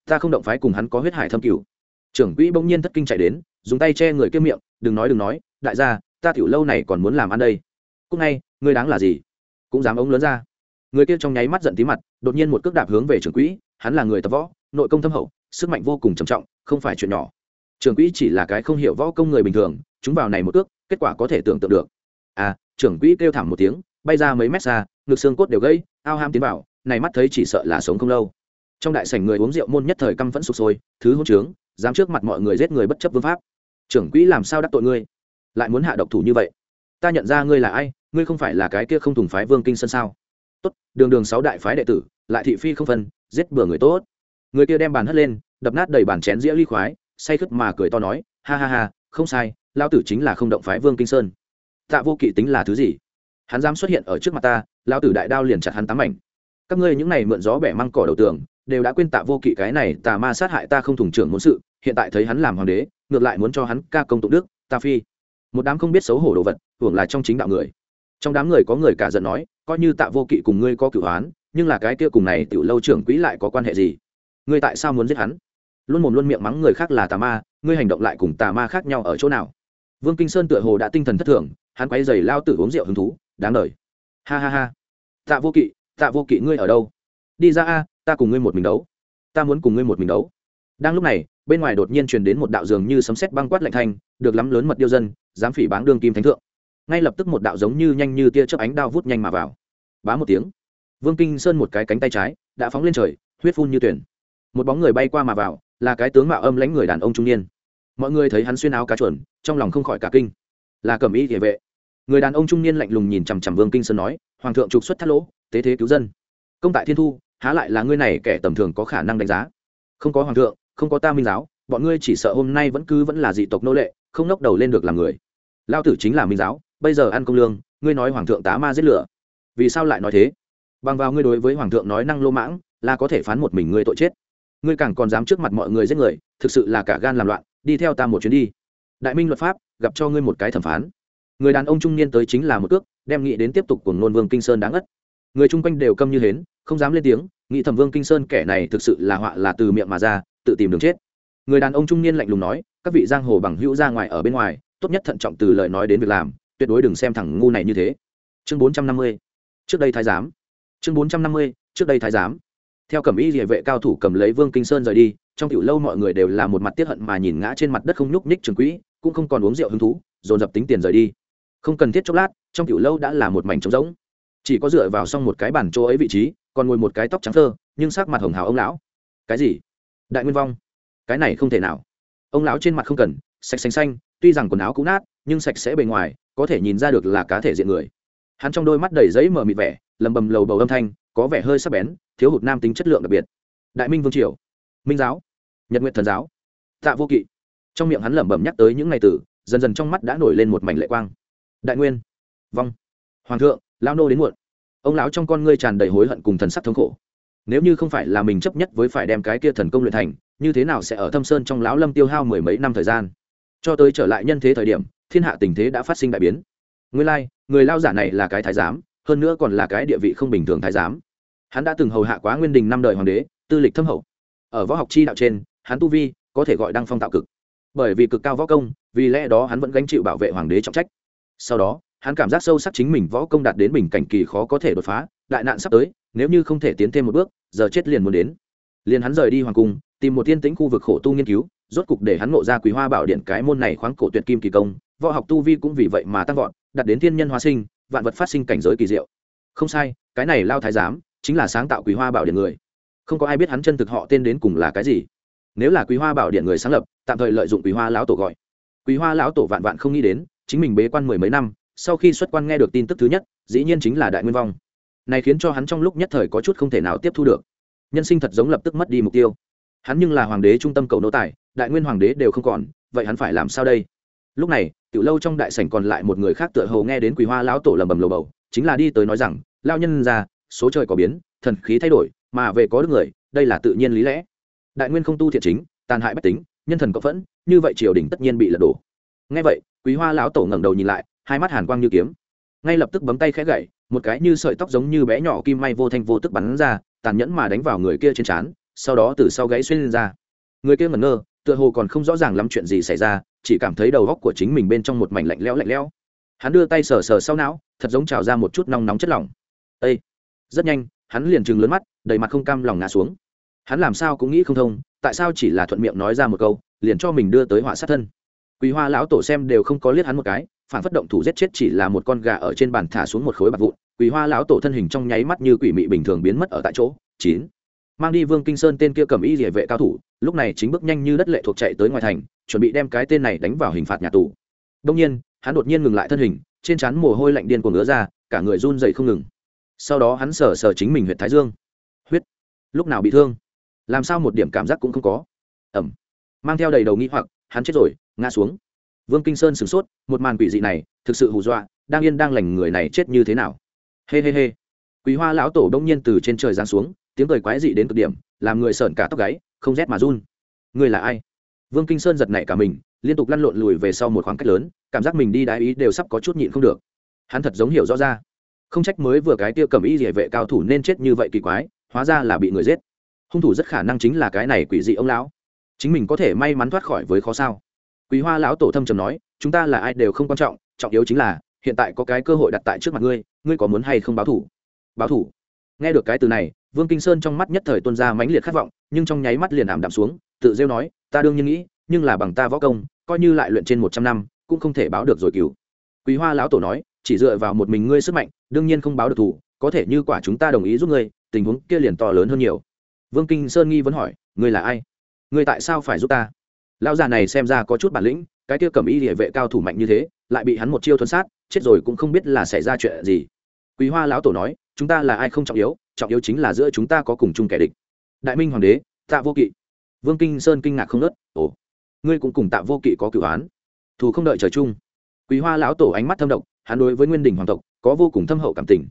Ta không động phái cùng hắn có huyết hải thâm cửu. Trưởng quỹ bỗng nhiên thất kinh chạy đến, dùng tay che người kia miệng, đừng nói đừng nói, đại gia, ta tiểu lâu này còn muốn làm ăn đây. Cúc ngay, ngươi đáng là gì? Cũng dám ống lớn ra. Người kia trong nháy mắt giận tí mặt, đột nhiên một cước đạp hướng về trưởng quỹ, hắn là người tập võ, nội công thâm hậu, sức mạnh vô cùng trầm trọng, không phải chuyện nhỏ trưởng quỹ chỉ là cái không hiểu võ công người bình thường, chúng vào này một ước, kết quả có thể tưởng tượng được. À trưởng quỹ kêu thảm một tiếng, bay ra mấy mét xa, ngực xương cốt đều gãy, ao ham tiến vào, này mắt thấy chỉ sợ là sống không lâu. Trong đại sảnh người uống rượu môn nhất thời căm vẫn sụp sôi, thứ hôn trướng, dám trước mặt mọi người giết người bất chấp vương pháp. Trưởng quỹ làm sao đắc tội ngươi? Lại muốn hạ độc thủ như vậy? Ta nhận ra ngươi là ai, ngươi không phải là cái kia không thùng phái vương kinh sân sao? Tốt, đường đường sáu đại phái đệ tử, lại thị phi không phân, giết bừa người tốt. Người kia đem bàn hất lên, đập nát đầy bàn chén dĩa ly khoái say khướt mà cười to nói, ha ha ha, không sai lao tử chính là không động phái vương kinh sơn. Tạ vô kỵ tính là thứ gì? Hắn dám xuất hiện ở trước mặt ta lao tử đại đao liền chặt hắn tám mảnh. Các ngươi những này mượn gió bẻ măng cỏ đầu tường, đều đã quên tạ vô kỵ cái này, tà ma sát hại ta không thủng trưởng muốn sự, hiện tại thấy hắn làm hoàng đế, ngược lại muốn cho hắn ca công tụng đức, ta phi. Một đám không biết xấu hổ đồ vật, hưởng là trong chính đạo người. Trong đám người có người cả giận nói, coi như tạ vô kỵ cùng ngươi có cửu hoán nhưng là cái kia cùng này tiểu lâu trưởng quỹ lại có quan hệ gì? Ngươi tại sao muốn giết hắn? Luôn mồm luôn miệng mắng người khác là tà ma, ngươi hành động lại cùng tà ma khác nhau ở chỗ nào? Vương kinh sơn tựa hồ đã tinh thần thất thường, hắn quay giày lao tử uống rượu hứng thú, đáng đời. Ha ha ha. Tạ vô kỵ, tạ vô kỵ ngươi ở đâu? Đi ra a, ta cùng ngươi một mình đấu. Ta muốn cùng ngươi một mình đấu. Đang lúc này, bên ngoài đột nhiên truyền đến một đạo dường như sấm sét băng quát lạnh thanh, được lắm lớn mật điêu dân, dám phỉ báng đương kim thánh thượng. Ngay lập tức một đạo giống như nhanh như tia chớp ánh đao vút nhanh mà vào. Bá một tiếng, vương kinh sơn một cái cánh tay trái, đã phóng lên trời, huyết phun như tuyển. Một bóng người bay qua mà vào là cái tướng mạo âm lãnh người đàn ông trung niên. Mọi người thấy hắn xuyên áo cá chuẩn trong lòng không khỏi cả kinh. Là cẩm y địa vệ. Người đàn ông trung niên lạnh lùng nhìn chằm chằm vương kinh sơn nói, hoàng thượng trục xuất thắt lỗ, tế thế cứu dân. Công tại thiên thu, há lại là ngươi này kẻ tầm thường có khả năng đánh giá. Không có hoàng thượng, không có ta minh giáo, bọn ngươi chỉ sợ hôm nay vẫn cứ vẫn là dị tộc nô lệ, không nốc đầu lên được làm người. Lao tử chính là minh giáo, bây giờ ăn công lương, ngươi nói hoàng thượng tá ma giết lửa. Vì sao lại nói thế? Bằng vào ngươi đối với hoàng thượng nói năng lô mãng, là có thể phán một mình ngươi tội chết ngươi càng còn dám trước mặt mọi người giết người, thực sự là cả gan làm loạn, đi theo ta một chuyến đi. Đại minh luật pháp, gặp cho ngươi một cái thẩm phán. Người đàn ông trung niên tới chính là một cước, đem nghĩ đến tiếp tục của ngôn vương kinh sơn đáng ất người chung quanh đều câm như hến, không dám lên tiếng nghĩ thẩm vương kinh sơn kẻ này thực sự là họa là từ miệng mà ra, tự tìm đường chết. Người đàn ông trung niên lạnh lùng nói, các vị giang hồ bằng hữu ra ngoài ở bên ngoài, tốt nhất thận trọng từ lời nói đến việc làm, tuyệt đối đừng xem thẳng ngu này như thế. Chương bốn trăm năm mươi, trước đây thái giám. Chương bốn trăm năm mươi, trước đây thái giám theo cẩm y địa vệ cao thủ cầm lấy vương kinh sơn rời đi, trong tiểu lâu mọi người đều là một mặt tiết hận mà nhìn ngã trên mặt đất không nhúc nhích trường quỹ, cũng không còn uống rượu hứng thú, dồn dập tính tiền rời đi. Không cần thiết chốc lát, trong tiểu lâu đã là một mảnh trống rỗng. Chỉ có dựa vào xong một cái bàn chỗ ấy vị trí, còn ngồi một cái tóc trắng thơ, nhưng sắc mặt hồng hào ông lão. Cái gì? Đại nguyên vong. Cái này không thể nào. Ông lão trên mặt không cần, sạch xanh xanh, tuy rằng quần áo cũng nát, nhưng sạch sẽ bề ngoài, có thể nhìn ra được là cá thể diện người. Hắn trong đôi mắt đầy giấy mờ mịt vẻ, lầm bầm lầu bầu âm thanh có vẻ hơi sắc bén thiếu hụt nam tính chất lượng đặc biệt. Đại minh vương triều minh giáo nhật nguyện thần giáo tạ vô kỵ. Trong miệng hắn lẩm bẩm nhắc tới những ngày tử dần dần trong mắt đã nổi lên một mảnh lệ quang. Đại nguyên vong hoàng thượng lao nô đến muộn. Ông lão trong con ngươi tràn đầy hối hận cùng thần sắc thống khổ. Nếu như không phải là mình chấp nhất với phải đem cái kia thần công luyện thành như thế nào sẽ ở thâm sơn trong lão lâm tiêu hao mười mấy năm thời gian? Cho tới trở lại nhân thế thời điểm thiên hạ tình thế đã phát sinh đại biến. Nguyên lai、like, người lao giả này là cái thái giám hơn nữa còn là cái địa vị không bình thường thái giám. Hắn đã từng hầu hạ quá nguyên đình năm đời hoàng đế, tư lịch thâm hậu. Ở võ học chi đạo trên, hắn tu vi có thể gọi đăng phong tạo cực. Bởi vì cực cao võ công, vì lẽ đó hắn vẫn gánh chịu bảo vệ hoàng đế trọng trách. Sau đó, hắn cảm giác sâu sắc chính mình võ công đạt đến bình cảnh kỳ khó có thể đột phá, đại nạn sắp tới, nếu như không thể tiến thêm một bước, giờ chết liền muốn đến. Liền hắn rời đi hoàng cung, tìm một thiên tĩnh khu vực khổ tu nghiên cứu, rốt cục để hắn ngộ ra quý hoa bảo điện cái môn này khoáng cổ tuyệt kim kỳ công, võ học tu vi cũng vì vậy mà tăng vọt đặt đến thiên nhân hóa sinh vạn vật phát sinh cảnh giới kỳ diệu. Không sai, cái này lao thái giám chính là sáng tạo quý hoa bảo điện người. Không có ai biết hắn chân thực họ tên đến cùng là cái gì. Nếu là quý hoa bảo điện người sáng lập, tạm thời lợi dụng quý hoa lão tổ gọi. Quý hoa lão tổ vạn vạn không nghĩ đến, chính mình bế quan mười mấy năm, sau khi xuất quan nghe được tin tức thứ nhất, dĩ nhiên chính là đại nguyên vong. Này khiến cho hắn trong lúc nhất thời có chút không thể nào tiếp thu được. Nhân sinh thật giống lập tức mất đi mục tiêu. Hắn nhưng là hoàng đế trung tâm cầu nô tài, đại nguyên hoàng đế đều không còn, vậy hắn phải làm sao đây? Lúc này, tiểu lâu trong đại sảnh còn lại một người khác tựa hồ nghe đến quý hoa lão tổ lầm bầm lầu bầu, chính là đi tới nói rằng lao nhân ra số trời có biến, thần khí thay đổi, mà về có được người, đây là tự nhiên lý lẽ. Đại nguyên không tu thiện chính, tàn hại bách tính, nhân thần có phẫn, như vậy triều đình tất nhiên bị lật đổ. Ngay vậy quý hoa lão tổ ngẩng đầu nhìn lại, hai mắt hàn quang như kiếm. Ngay lập tức bấm tay khẽ gậy, một cái như sợi tóc giống như bé nhỏ kim may vô thanh vô tức bắn ra, tàn nhẫn mà đánh vào người kia trên trán, sau đó từ sau gáy xuyên lên ra. Người kia ngẩn ngơ tựa hồ còn không rõ ràng lắm chuyện gì xảy ra, chỉ cảm thấy đầu góc của chính mình bên trong một mảnh lạnh lẽo lạnh lẽo. Hắn đưa tay sờ sờ sau não, thật giống trào ra một chút nóng nóng chất lỏng. Â rất nhanh, hắn liền chừng lớn mắt, đầy mặt không cam lòng ngã xuống. Hắn làm sao cũng nghĩ không thông, tại sao chỉ là thuận miệng nói ra một câu, liền cho mình đưa tới họa sát thân. Quý hoa lão tổ xem đều không có liếc hắn một cái, phản phất động thủ giết chết chỉ là một con gà ở trên bàn thả xuống một khối bạc vụn. Quý hoa lão tổ thân hình trong nháy mắt như quỷ mị bình thường biến mất ở tại chỗ. Chín. Mang đi vương kinh sơn tên kia cầm y địa vệ cao thủ lúc này chính bước nhanh như đất lệ thuộc chạy tới ngoài thành, chuẩn bị đem cái tên này đánh vào hình phạt nhà tù. Đông nhiên, hắn đột nhiên ngừng lại thân hình, trên trán mồ hôi lạnh điên cuồng ngứa ra, cả người run dậy không ngừng. Sau đó hắn sờ sờ chính mình huyện thái dương. Huyết! Lúc nào bị thương? Làm sao một điểm cảm giác cũng không có? Ẩm! Mang theo đầy đầu nghĩ hoặc, hắn chết rồi, ngã xuống. Vương kinh sơn sửng sốt, một màn quỷ dị này, thực sự hù dọa, đang yên đang lành người này chết như thế nào? Hê、hey、hê、hey、hê、hey. quý hoa lão tổ đông nhiên từ trên trời giáng xuống, tiếng cười quái dị đến cực điểm, làm người sợn cả tóc gáy không rét mà run. Người là ai? Vương kinh sơn giật nảy cả mình, liên tục lăn lộn lùi về sau một khoảng cách lớn, cảm giác mình đi đái ý đều sắp có chút nhịn không được. Hắn thật giống hiểu rõ ra. Không trách mới vừa cái tia cầm ý địa vệ cao thủ nên chết như vậy kỳ quái, hóa ra là bị người giết. Hung thủ rất khả năng chính là cái này quỷ dị ông lão. Chính mình có thể may mắn thoát khỏi với khó sao? Quý hoa lão tổ thâm trầm nói, chúng ta là ai đều không quan trọng trọng yếu chính là, hiện tại có cái cơ hội đặt tại trước mặt ngươi ngươi có muốn hay không báo thủ? Báo thủ? Nghe được cái từ này vương kinh sơn trong mắt nhất thời tuân ra mãnh liệt khát vọng, nhưng trong nháy mắt liền ảm đạm xuống, tự rêu nói, ta đương nhiên nghĩ, nhưng là bằng ta võ công, coi như lại luyện trên một trăm năm, cũng không thể báo được rồi cứu quý hoa lão tổ nói, chỉ dựa vào một mình ngươi sức mạnh, đương nhiên không báo được thủ, có thể như quả chúng ta đồng ý giúp ngươi, tình huống kia liền to lớn hơn nhiều. Vương kinh sơn nghi vẫn hỏi, ngươi là ai? Ngươi tại sao phải giúp ta? Lão già này xem ra có chút bản lĩnh, cái kia cầm y địa vệ cao thủ mạnh như thế, lại bị hắn một chiêu thuần sát, chết rồi cũng không biết là xảy ra chuyện gì. Quý hoa lão tổ nói, chúng ta là ai không trọng yếu trọng yếu chính là giữa chúng ta có cùng chung kẻ địch. Đại minh hoàng đế, tạ vô kỵ. Vương kinh sơn kinh ngạc không nớt, ồ, ngươi cũng cùng tạ vô kỵ có cửu án. Thù không đợi trời chung. Quý hoa lão tổ ánh mắt thâm độc, hắn đối với nguyên đình hoàng tộc có vô cùng thâm hậu cảm tình.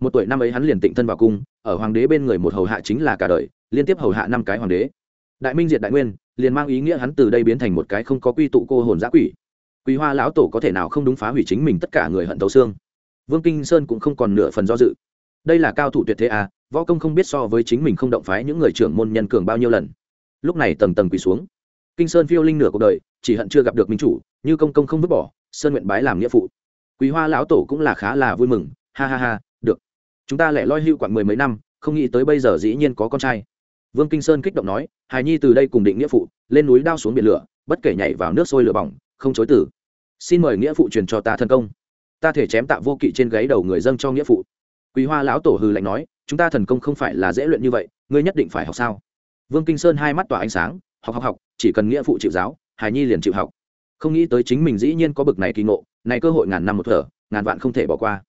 Một tuổi năm ấy hắn liền tịnh thân vào cung, ở hoàng đế bên người một hầu hạ chính là cả đời, liên tiếp hầu hạ năm cái hoàng đế. Đại minh diệt đại nguyên, liền mang ý nghĩa hắn từ đây biến thành một cái không có quy tụ cô hồn giã quỷ. Quý hoa lão tổ có thể nào không đúng phá hủy chính mình tất cả người hận tấu xương? Vương kinh sơn cũng không còn nửa phần do dự đây là cao thủ tuyệt thế à võ công không biết so với chính mình không động phái những người trưởng môn nhân cường bao nhiêu lần. Lúc này tầng tầng quỳ xuống. Kinh sơn phiêu linh nửa cuộc đời, chỉ hận chưa gặp được minh chủ, như công công không vứt bỏ, sơn nguyện bái làm nghĩa phụ. Quý hoa lão tổ cũng là khá là vui mừng, ha ha ha, được. Chúng ta lại loi hưu quặn mười mấy năm, không nghĩ tới bây giờ dĩ nhiên có con trai. Vương kinh sơn kích động nói, hài nhi từ đây cùng định nghĩa phụ, lên núi đao xuống biển lửa, bất kể nhảy vào nước sôi lửa bỏng, không chối tử xin mời nghĩa phụ truyền cho ta thân công. Ta thể chém tạ vô kỵ trên gáy đầu người dân cho nghĩa phụ quý hoa lão tổ hừ lạnh nói, chúng ta thần công không phải là dễ luyện như vậy, ngươi nhất định phải học sao? Vương kinh sơn hai mắt tỏa ánh sáng, học học học, chỉ cần nghĩa phụ chịu giáo, hài nhi liền chịu học. Không nghĩ tới chính mình dĩ nhiên có bực này kỳ ngộ, này cơ hội ngàn năm một thở, ngàn vạn không thể bỏ qua.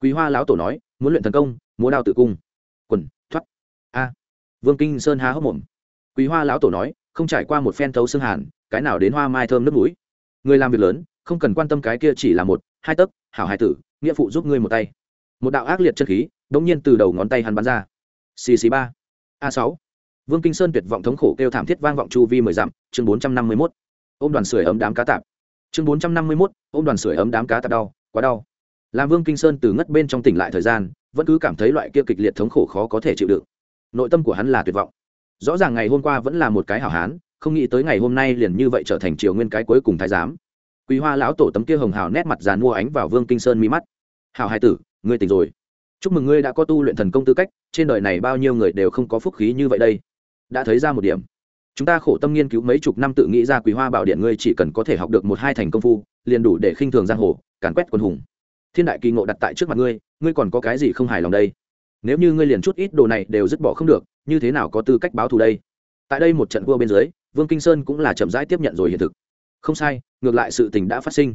Quý hoa lão tổ nói, muốn luyện thần công, múa đao tự cung, quần, thoát. A. Vương kinh sơn há hốc mồm. Quý hoa lão tổ nói, không trải qua một phen thấu xương hàn, cái nào đến hoa mai thơm nước mũi? Người làm việc lớn, không cần quan tâm cái kia chỉ là một, hai tấc, hảo hai tử, nghĩa phụ giúp ngươi một tay một đạo ác liệt chân khí đống nhiên từ đầu ngón tay hắn bắn ra. Xì xì ba. A sáu. Vương kinh sơn tuyệt vọng thống khổ kêu thảm thiết vang vọng chu vi mười dặm, chương bốn trăm năm mươi mốt. Ôm đoàn sưởi ấm đám cá tạp. Chương bốn trăm năm mươi mốt, ôm đoàn sưởi ấm đám cá tạp đau, quá đau. Làm vương kinh sơn từ ngất bên trong tỉnh lại thời gian, vẫn cứ cảm thấy loại kia kịch liệt thống khổ khó có thể chịu đựng. Nội tâm của hắn là tuyệt vọng. Rõ ràng ngày hôm qua vẫn là một cái hảo hán, không nghĩ tới ngày hôm nay liền như vậy trở thành triều nguyên cái cuối cùng thái giám. Quý hoa lão tổ tấm kia hồng hào nét mặt dàn mua ánh vào vương kinh sơn mi mắt. Hảo hai tử ngươi tỉnh rồi. Chúc mừng ngươi đã có tu luyện thần công tư cách, trên đời này bao nhiêu người đều không có phúc khí như vậy đây. Đã thấy ra một điểm. Chúng ta khổ tâm nghiên cứu mấy chục năm tự nghĩ ra quý hoa bảo điện ngươi chỉ cần có thể học được một hai thành công phu, liền đủ để khinh thường giang hồ, càn quét quân hùng. Thiên đại kỳ ngộ đặt tại trước mặt ngươi ngươi còn có cái gì không hài lòng đây? Nếu như ngươi liền chút ít đồ này đều dứt bỏ không được, như thế nào có tư cách báo thù đây? Tại đây một trận vua bên dưới, vương kinh sơn cũng là chậm rãi tiếp nhận rồi hiện thực. Không sai, ngược lại sự tình đã phát sinh.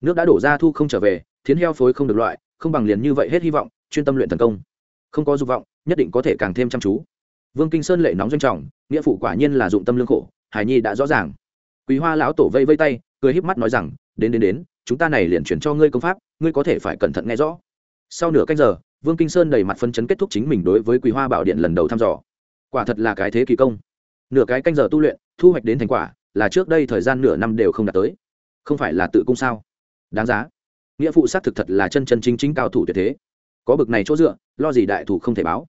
Nước đã đổ ra thu không trở về, thiến heo phối không được loại không bằng liền như vậy hết hy vọng, chuyên tâm luyện thần công. Không có dục vọng, nhất định có thể càng thêm chăm chú. Vương kinh sơn lệ nóng doanh trọng, nghĩa phụ quả nhiên là dụng tâm lương khổ, hải nhi đã rõ ràng. Quý hoa lão tổ vây vây tay, cười híp mắt nói rằng, đến đến đến, chúng ta này liền chuyển cho ngươi công pháp, ngươi có thể phải cẩn thận nghe rõ. Sau nửa canh giờ, vương kinh sơn đầy mặt phân chấn kết thúc chính mình đối với quý hoa bảo điện lần đầu thăm dò. Quả thật là cái thế kỳ công. Nửa cái canh giờ tu luyện, thu hoạch đến thành quả, là trước đây thời gian nửa năm đều không đạt tới. Không phải là tự cung sao? Đáng giá nghĩa phụ xác thực thật là chân chân chính chính cao thủ tuyệt thế. Có bực này chỗ dựa, lo gì đại thủ không thể báo.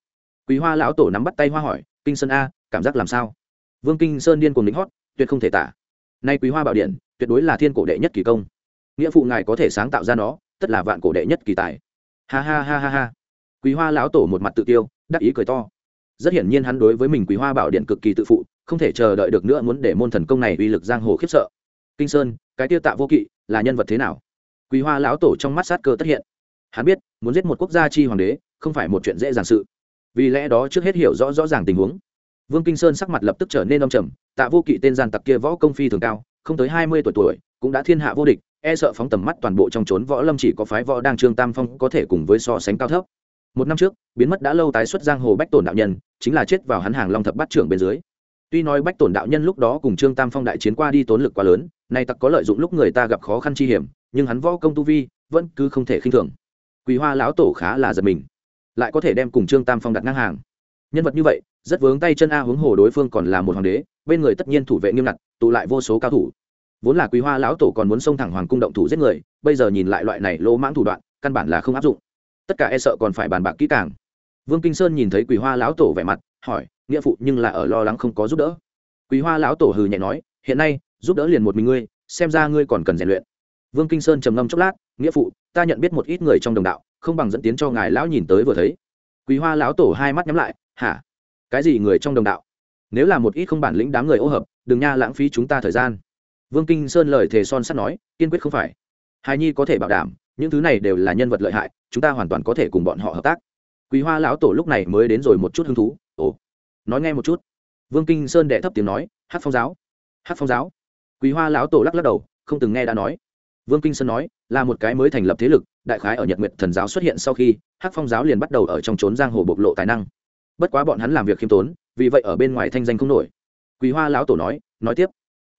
Quý hoa lão tổ nắm bắt tay hoa hỏi, kinh sơn a, cảm giác làm sao? Vương kinh sơn điên cùng lính hót, tuyệt không thể tả. Nay quý hoa bảo điện, tuyệt đối là thiên cổ đệ nhất kỳ công. Nghĩa phụ ngài có thể sáng tạo ra nó, tất là vạn cổ đệ nhất kỳ tài. Ha ha ha ha ha. Quý hoa lão tổ một mặt tự tiêu đắc ý cười to. Rất hiển nhiên hắn đối với mình quý hoa bảo điện cực kỳ tự phụ, không thể chờ đợi được nữa muốn để môn thần công này uy lực giang hồ khiếp sợ. Kinh sơn, cái tiêu tạ vô kỵ, là nhân vật thế nào? Quý hoa lão tổ trong mắt sát cơ tất hiện. Hắn biết, muốn giết một quốc gia chi hoàng đế, không phải một chuyện dễ dàng sự. Vì lẽ đó trước hết hiểu rõ rõ ràng tình huống. Vương kinh sơn sắc mặt lập tức trở nên đông trầm, tạ vô kỵ tên gian tặc kia võ công phi thường cao, không tới hai mươi tuổi tuổi, cũng đã thiên hạ vô địch e sợ phóng tầm mắt toàn bộ trong trốn võ lâm chỉ có phái võ đang trương tam phong có thể cùng với so sánh cao thấp. Một năm trước, biến mất đã lâu tái xuất giang hồ bách tổn đạo nhân, chính là chết vào hắn hàng long thập bát trưởng bên dưới. Tuy nói bách tổn đạo nhân lúc đó cùng trương tam phong đại chiến qua đi tốn lực quá lớn, nay tặc có lợi dụng lúc người ta gặp khó khăn chi hiểm nhưng hắn võ công tu vi vẫn cứ không thể khinh thường. Quý hoa lão tổ khá là giật mình, lại có thể đem cùng trương tam phong đặt ngang hàng. Nhân vật như vậy, rất vướng tay chân a hướng hồ đối phương còn là một hoàng đế, bên người tất nhiên thủ vệ nghiêm ngặt, tụ lại vô số cao thủ. Vốn là quý hoa lão tổ còn muốn xông thẳng hoàng cung động thủ giết người, bây giờ nhìn lại loại này lỗ mãng thủ đoạn, căn bản là không áp dụng. Tất cả e sợ còn phải bàn bạc kỹ càng. Vương kinh sơn nhìn thấy quý hoa lão tổ vẻ mặt, hỏi, nghĩa phụ, nhưng là ở lo lắng không có giúp đỡ? Quý hoa lão tổ hừ nhẹ nói, hiện nay, giúp đỡ liền một mình ngươi, xem ra ngươi còn cần rèn luyện vương kinh sơn trầm ngâm chốc lát, nghĩa phụ, ta nhận biết một ít người trong đồng đạo, không bằng dẫn tiến cho ngài lão nhìn tới vừa thấy. Quý hoa lão tổ hai mắt nhắm lại, hả? Cái gì người trong đồng đạo? Nếu là một ít không bản lĩnh đám người ô hợp, đừng nha lãng phí chúng ta thời gian. Vương kinh sơn lời thề son sắt nói, kiên quyết không phải. Hài nhi có thể bảo đảm, những thứ này đều là nhân vật lợi hại, chúng ta hoàn toàn có thể cùng bọn họ hợp tác. Quý hoa lão tổ lúc này mới đến rồi một chút hứng thú, ồ, nói nghe một chút. Vương kinh sơn đệ thấp tiếng nói, hát phong giáo, hát phong giáo. Quý hoa lão tổ lắc lắc đầu, không từng nghe đã nói vương kinh sơn nói, là một cái mới thành lập thế lực, đại khái ở nhật nguyệt thần giáo xuất hiện sau khi, Hắc phong giáo liền bắt đầu ở trong trốn giang hồ bộc lộ tài năng. Bất quá bọn hắn làm việc khiêm tốn, vì vậy ở bên ngoài thanh danh không nổi. Quý hoa lão tổ nói nói tiếp.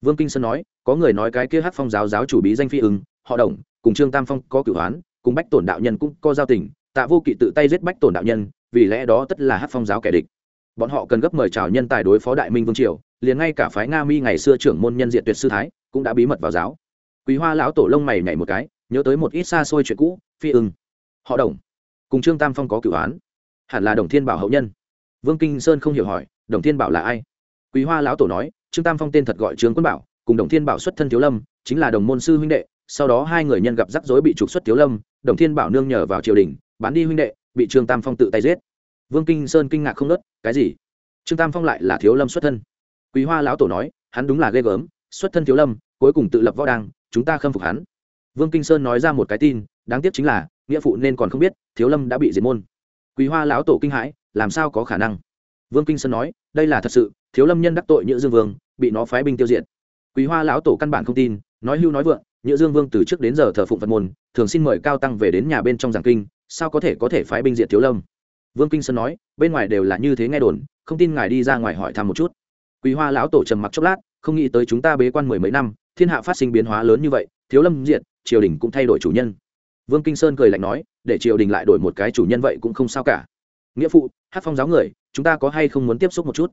Vương kinh sơn nói, có người nói cái kia Hắc phong giáo giáo chủ bí danh phi ưng, họ đồng, cùng trương tam phong có cửu hoán, cùng bách tổn đạo nhân cũng có giao tình, tạ vô kỵ tự tay giết bách tổn đạo nhân, vì lẽ đó tất là Hắc phong giáo kẻ địch. Bọn họ cần gấp mời chào nhân tài đối phó đại minh vương triều, liền ngay cả phái nga mi ngày xưa trưởng môn nhân diện tuyệt sư thái cũng đã bí mật vào giáo quý hoa lão tổ lông mày nhảy một cái, nhớ tới một ít xa xôi chuyện cũ, phi ưng. Họ đồng. Cùng trương tam phong có cửu án. Hẳn là đồng thiên bảo hậu nhân. Vương kinh sơn không hiểu hỏi, đồng thiên bảo là ai? Quý hoa lão tổ nói, trương tam phong tên thật gọi trương quân bảo, cùng đồng thiên bảo xuất thân thiếu lâm, chính là đồng môn sư huynh đệ, sau đó hai người nhân gặp rắc rối bị trục xuất thiếu lâm, đồng thiên bảo nương nhờ vào triều đình, bán đi huynh đệ, bị trương tam phong tự tay giết. Vương kinh sơn kinh ngạc không nớt cái gì? Trương tam phong lại là thiếu lâm xuất thân. Quý hoa lão tổ nói, hắn đúng là ghê gớm, xuất thân thiếu lâm, cuối cùng tự lập võ đăng chúng ta khâm phục hắn. Vương kinh sơn nói ra một cái tin, đáng tiếc chính là, nghĩa phụ nên còn không biết, thiếu lâm đã bị diệt môn. Quý hoa lão tổ kinh hãi, làm sao có khả năng? Vương kinh sơn nói, đây là thật sự, thiếu lâm nhân đắc tội nhữ dương vương, bị nó phái binh tiêu diệt. Quý hoa lão tổ căn bản không tin, nói hưu nói vượng, nhữ dương vương từ trước đến giờ thờ phụng phật môn, thường xin mời cao tăng về đến nhà bên trong giảng kinh, sao có thể có thể phái binh diệt thiếu lâm? Vương kinh sơn nói, bên ngoài đều là như thế nghe đồn, không tin ngài đi ra ngoài hỏi thăm một chút. Quý hoa lão tổ trầm mặc chốc lát, không nghĩ tới chúng ta bế quan mười mấy năm thiên hạ phát sinh biến hóa lớn như vậy thiếu lâm diện, triều đình cũng thay đổi chủ nhân. Vương kinh sơn cười lạnh nói để triều đình lại đổi một cái chủ nhân vậy cũng không sao cả. Nghĩa phụ hát phong giáo người chúng ta có hay không muốn tiếp xúc một chút?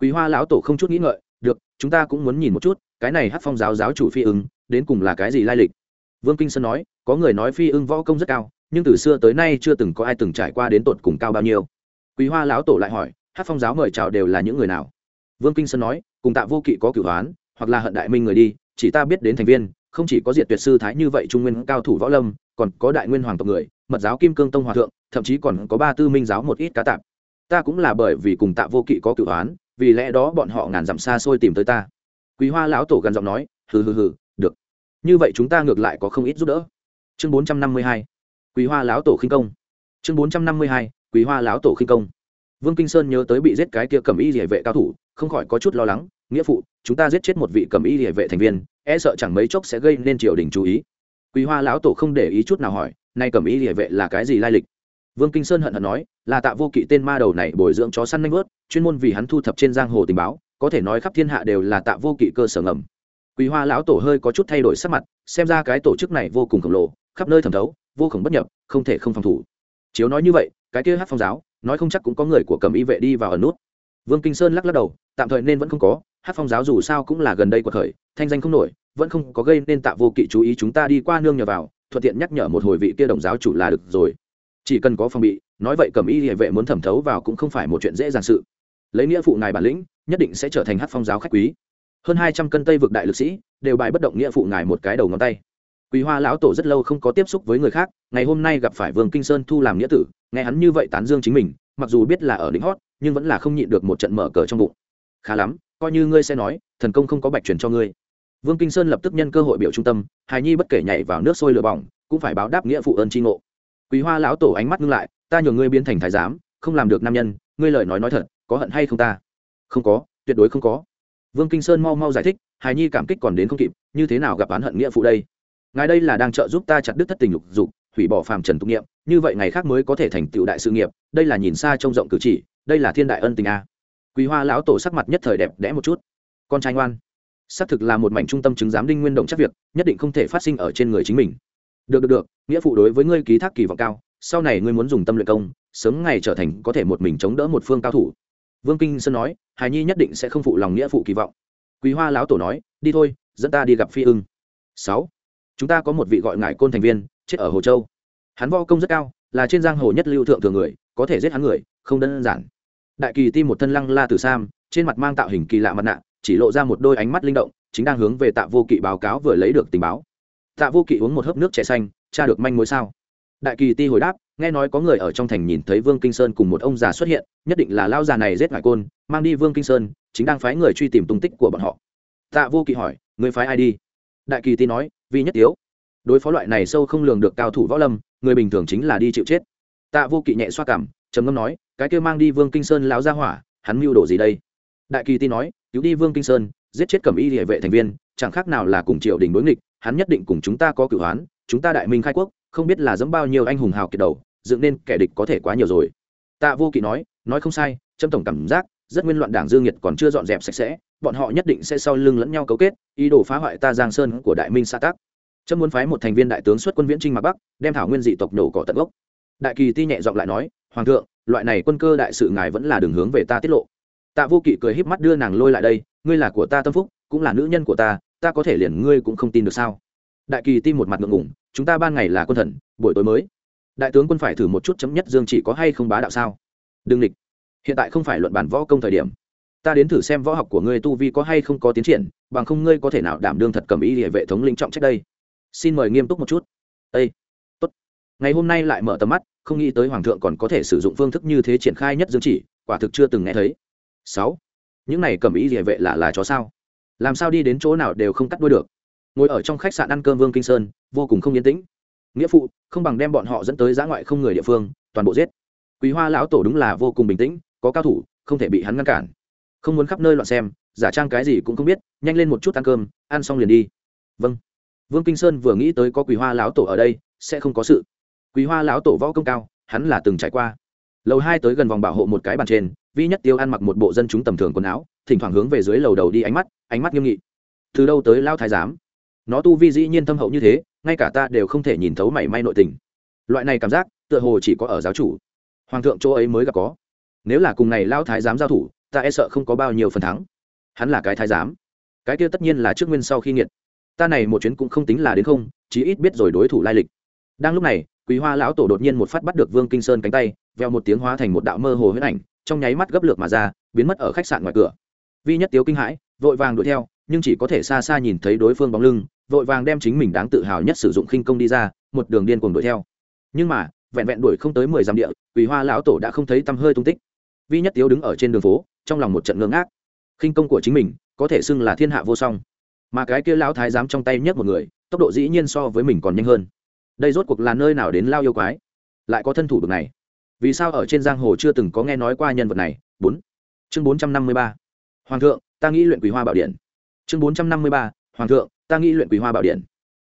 Quý hoa lão tổ không chút nghĩ ngợi được chúng ta cũng muốn nhìn một chút cái này hát phong giáo giáo chủ phi ứng, đến cùng là cái gì lai lịch? Vương kinh sơn nói có người nói phi ưng võ công rất cao nhưng từ xưa tới nay chưa từng có ai từng trải qua đến tột cùng cao bao nhiêu. Quý hoa lão tổ lại hỏi hát phong giáo mời chào đều là những người nào? Vương kinh sơn nói cùng tạ vô kỵ có cửu hoán hoặc là hận đại minh người đi chỉ ta biết đến thành viên, không chỉ có diệt tuyệt sư thái như vậy trung nguyên cao thủ võ lâm, còn có đại nguyên hoàng tộc người, mật giáo kim cương tông hòa thượng, thậm chí còn có ba tư minh giáo một ít cá tạp. Ta cũng là bởi vì cùng tạ vô kỵ có cửu hoán vì lẽ đó bọn họ ngàn dặm xa xôi tìm tới ta. Quý hoa lão tổ gần giọng nói, hừ hừ hừ, được. Như vậy chúng ta ngược lại có không ít giúp đỡ. Chương bốn trăm năm mươi hai, quý hoa lão tổ khinh công. Chương bốn trăm năm mươi hai, quý hoa lão tổ khinh công. Vương kinh sơn nhớ tới bị giết cái kia cầm y địa vệ cao thủ không khỏi có chút lo lắng, nghĩa phụ, chúng ta giết chết một vị cầm y địa vệ thành viên e sợ chẳng mấy chốc sẽ gây nên triều đình chú ý. Quý hoa lão tổ không để ý chút nào hỏi, nay cầm y địa vệ là cái gì lai lịch? Vương kinh sơn hận hận nói, là tạ vô kỵ tên ma đầu này bồi dưỡng chó săn nanh vớt, chuyên môn vì hắn thu thập trên giang hồ tình báo, có thể nói khắp thiên hạ đều là tạ vô kỵ cơ sở ngầm. Quý hoa lão tổ hơi có chút thay đổi sắc mặt, xem ra cái tổ chức này vô cùng khổng lồ, khắp nơi thẩm thấu, vô khổng bất nhập, không thể không phòng thủ. Chiếu nói như vậy, cái kia hát phong giáo, nói không chắc cũng có người của cầm y vệ đi vào ở nút. Vương kinh sơn lắc lắc đầu tạm thời nên vẫn không có, hát phong giáo dù sao cũng là gần đây của thời, thanh danh không nổi, vẫn không có gây nên tạ vô kỵ chú ý chúng ta đi qua nương nhờ vào, thuận tiện nhắc nhở một hồi vị kia đồng giáo chủ là được rồi. Chỉ cần có phòng bị, nói vậy cầm y hệ vệ muốn thẩm thấu vào cũng không phải một chuyện dễ dàng sự. Lấy nghĩa phụ ngài bản lĩnh, nhất định sẽ trở thành hát phong giáo khách quý. Hơn hai trăm cân tây vực đại lực sĩ, đều bài bất động nghĩa phụ ngài một cái đầu ngón tay. Quý hoa lão tổ rất lâu không có tiếp xúc với người khác, ngày hôm nay gặp phải vương kinh sơn thu làm nghĩa tử, nghe hắn như vậy tán dương chính mình, mặc dù biết là ở đỉnh hót, nhưng vẫn là không nhịn được một trận mở cờ trong bụng khá lắm, coi như ngươi sẽ nói, thần công không có bạch truyền cho ngươi. Vương kinh sơn lập tức nhân cơ hội biểu trung tâm, hài nhi bất kể nhảy vào nước sôi lửa bỏng, cũng phải báo đáp nghĩa phụ ơn tri ngộ. Quý hoa lão tổ ánh mắt ngưng lại, ta nhường ngươi biến thành thái giám, không làm được nam nhân, ngươi lời nói nói thật, có hận hay không ta? Không có, tuyệt đối không có. Vương kinh sơn mau mau giải thích, hài nhi cảm kích còn đến không kịp, như thế nào gặp án hận nghĩa phụ đây? Ngài đây là đang trợ giúp ta chặt đứt thất tình lục dục, hủy bỏ phàm trần tục nghiệm như vậy ngày khác mới có thể thành tựu đại sự nghiệp, đây là nhìn xa trông rộng cử chỉ, đây là thiên đại ân tình a quý hoa lão tổ sắc mặt nhất thời đẹp đẽ một chút. Con trai ngoan. Xác thực là một mảnh trung tâm chứng giám đinh nguyên động chắc việc, nhất định không thể phát sinh ở trên người chính mình. Được được được, nghĩa phụ đối với ngươi ký thác kỳ vọng cao, sau này ngươi muốn dùng tâm luyện công, sớm ngày trở thành có thể một mình chống đỡ một phương cao thủ. Vương kinh sơn nói, hài nhi nhất định sẽ không phụ lòng nghĩa phụ kỳ vọng. Quý hoa lão tổ nói, đi thôi, dẫn ta đi gặp phi ưng. Sáu, chúng ta có một vị gọi ngài côn thành viên, chết ở hồ châu. Hắn vo công rất cao, là trên giang hồ nhất lưu thượng thường người, có thể giết hắn người, không đơn giản đại kỳ ti một thân lăng la từ sam, trên mặt mang tạo hình kỳ lạ mặt nạ, chỉ lộ ra một đôi ánh mắt linh động, chính đang hướng về tạ vô kỵ báo cáo vừa lấy được tình báo. Tạ vô kỵ uống một hớp nước chè xanh tra được manh mối sao? Đại kỳ ti hồi đáp, nghe nói có người ở trong thành nhìn thấy vương kinh sơn cùng một ông già xuất hiện, nhất định là lao già này giết ngoại côn, mang đi vương kinh sơn, chính đang phái người truy tìm tung tích của bọn họ. Tạ vô kỵ hỏi, người phái ai đi? Đại kỳ ti nói, vi nhất tiếu. Đối phó loại này sâu không lường được cao thủ võ lâm, người bình thường chính là đi chịu chết. Tạ vô kỵ nhẹ xoa cảm, trầm ngâm nói cái kia mang đi vương kinh sơn lão ra hỏa, hắn mưu đồ gì đây? Đại kỳ ti nói, cứu đi vương kinh sơn, giết chết cẩm y địa vệ thành viên, chẳng khác nào là cùng triều đình đối nghịch, hắn nhất định cùng chúng ta có cửu hoán chúng ta đại minh khai quốc, không biết là dẫm bao nhiêu anh hùng hào kiệt đầu, dựng nên kẻ địch có thể quá nhiều rồi. Tạ vô kỵ nói nói không sai trâm tổng cảm giác, rất nguyên loạn đảng dương nhiệt còn chưa dọn dẹp sạch sẽ, bọn họ nhất định sẽ sau lưng lẫn nhau cấu kết, ý đồ phá hoại ta giang sơn của đại minh xã tác trâm muốn phái một thành viên đại tướng xuất quân viễn trinh mạc bắc, đem thảo nguyên dị tộc nổ cỏ tận gốc. Đại kỳ ti nhẹ giọng lại nói, hoàng thượng loại này quân cơ đại sự ngài vẫn là đường hướng về ta tiết lộ. Tạ vô kỵ cười híp mắt đưa nàng lôi lại đây, ngươi là của ta tâm phúc, cũng là nữ nhân của ta ta có thể liền ngươi cũng không tin được sao? Đại kỳ tim một mặt ngượng ngủng chúng ta ban ngày là quân thần, buổi tối mới. Đại tướng quân phải thử một chút chấm nhất dương chỉ có hay không bá đạo sao? Đừng địch. Hiện tại không phải luận bản võ công thời điểm. Ta đến thử xem võ học của ngươi tu vi có hay không có tiến triển, bằng không ngươi có thể nào đảm đương thật cầm ý địa vệ thống linh trọng trách đây. Xin mời nghiêm túc một chút. Ây ngày hôm nay lại mở tầm mắt, không nghĩ tới hoàng thượng còn có thể sử dụng phương thức như thế triển khai nhất dương chỉ, quả thực chưa từng nghe thấy. Sáu, những này cầm ý địa vệ là là chó sao? Làm sao đi đến chỗ nào đều không cắt đuôi được? Ngồi ở trong khách sạn ăn cơm vương kinh sơn, vô cùng không yên tĩnh. Nghĩa phụ, không bằng đem bọn họ dẫn tới giã ngoại không người địa phương, toàn bộ giết. Quý hoa lão tổ đúng là vô cùng bình tĩnh, có cao thủ, không thể bị hắn ngăn cản. Không muốn khắp nơi loạn xem, giả trang cái gì cũng không biết, nhanh lên một chút ăn cơm, ăn xong liền đi. Vâng. Vương kinh sơn vừa nghĩ tới có quý hoa lão tổ ở đây, sẽ không có sự quý hoa lão tổ võ công cao, hắn là từng trải qua. Lầu hai tới gần vòng bảo hộ một cái bàn trên, vi nhất tiêu ăn mặc một bộ dân chúng tầm thường quần áo, thỉnh thoảng hướng về dưới lầu đầu đi ánh mắt ánh mắt nghiêm nghị. Từ đâu tới lao thái giám? Nó tu vi dĩ nhiên thâm hậu như thế, ngay cả ta đều không thể nhìn thấu mảy may nội tình. Loại này cảm giác, tựa hồ chỉ có ở giáo chủ. Hoàng thượng chỗ ấy mới gặp có. Nếu là cùng này lao thái giám giao thủ, ta e sợ không có bao nhiêu phần thắng. Hắn là cái thái giám. Cái kia tất nhiên là trước nguyên sau khi nghiệt. Ta này một chuyến cũng không tính là đến không, chí ít biết rồi đối thủ lai lịch. Đang lúc này quý hoa lão tổ đột nhiên một phát bắt được vương kinh sơn cánh tay, veo một tiếng hóa thành một đạo mơ hồ huyết ảnh, trong nháy mắt gấp lược mà ra, biến mất ở khách sạn ngoài cửa. Vi nhất tiếu kinh hãi, vội vàng đuổi theo, nhưng chỉ có thể xa xa nhìn thấy đối phương bóng lưng, vội vàng đem chính mình đáng tự hào nhất sử dụng khinh công đi ra, một đường điên cuồng đuổi theo. Nhưng mà, vẹn vẹn đuổi không tới mười dặm địa, Quý hoa lão tổ đã không thấy tăm hơi tung tích. Vi nhất tiếu đứng ở trên đường phố, trong lòng một trận ngưỡng ác khinh công của chính mình, có thể xưng là thiên hạ vô song. Mà cái kia lão thái giám trong tay nhất một người, tốc độ dĩ nhiên so với mình còn nhanh hơn đây rốt cuộc là nơi nào đến lao yêu quái? Lại có thân thủ được này. Vì sao ở trên giang hồ chưa từng có nghe nói qua nhân vật này? Bốn. Chương bốn trăm năm mươi ba. Hoàng thượng, ta nghĩ luyện quý hoa bảo điện. Chương bốn trăm năm mươi ba. Hoàng thượng, ta nghĩ luyện quý hoa bảo điện.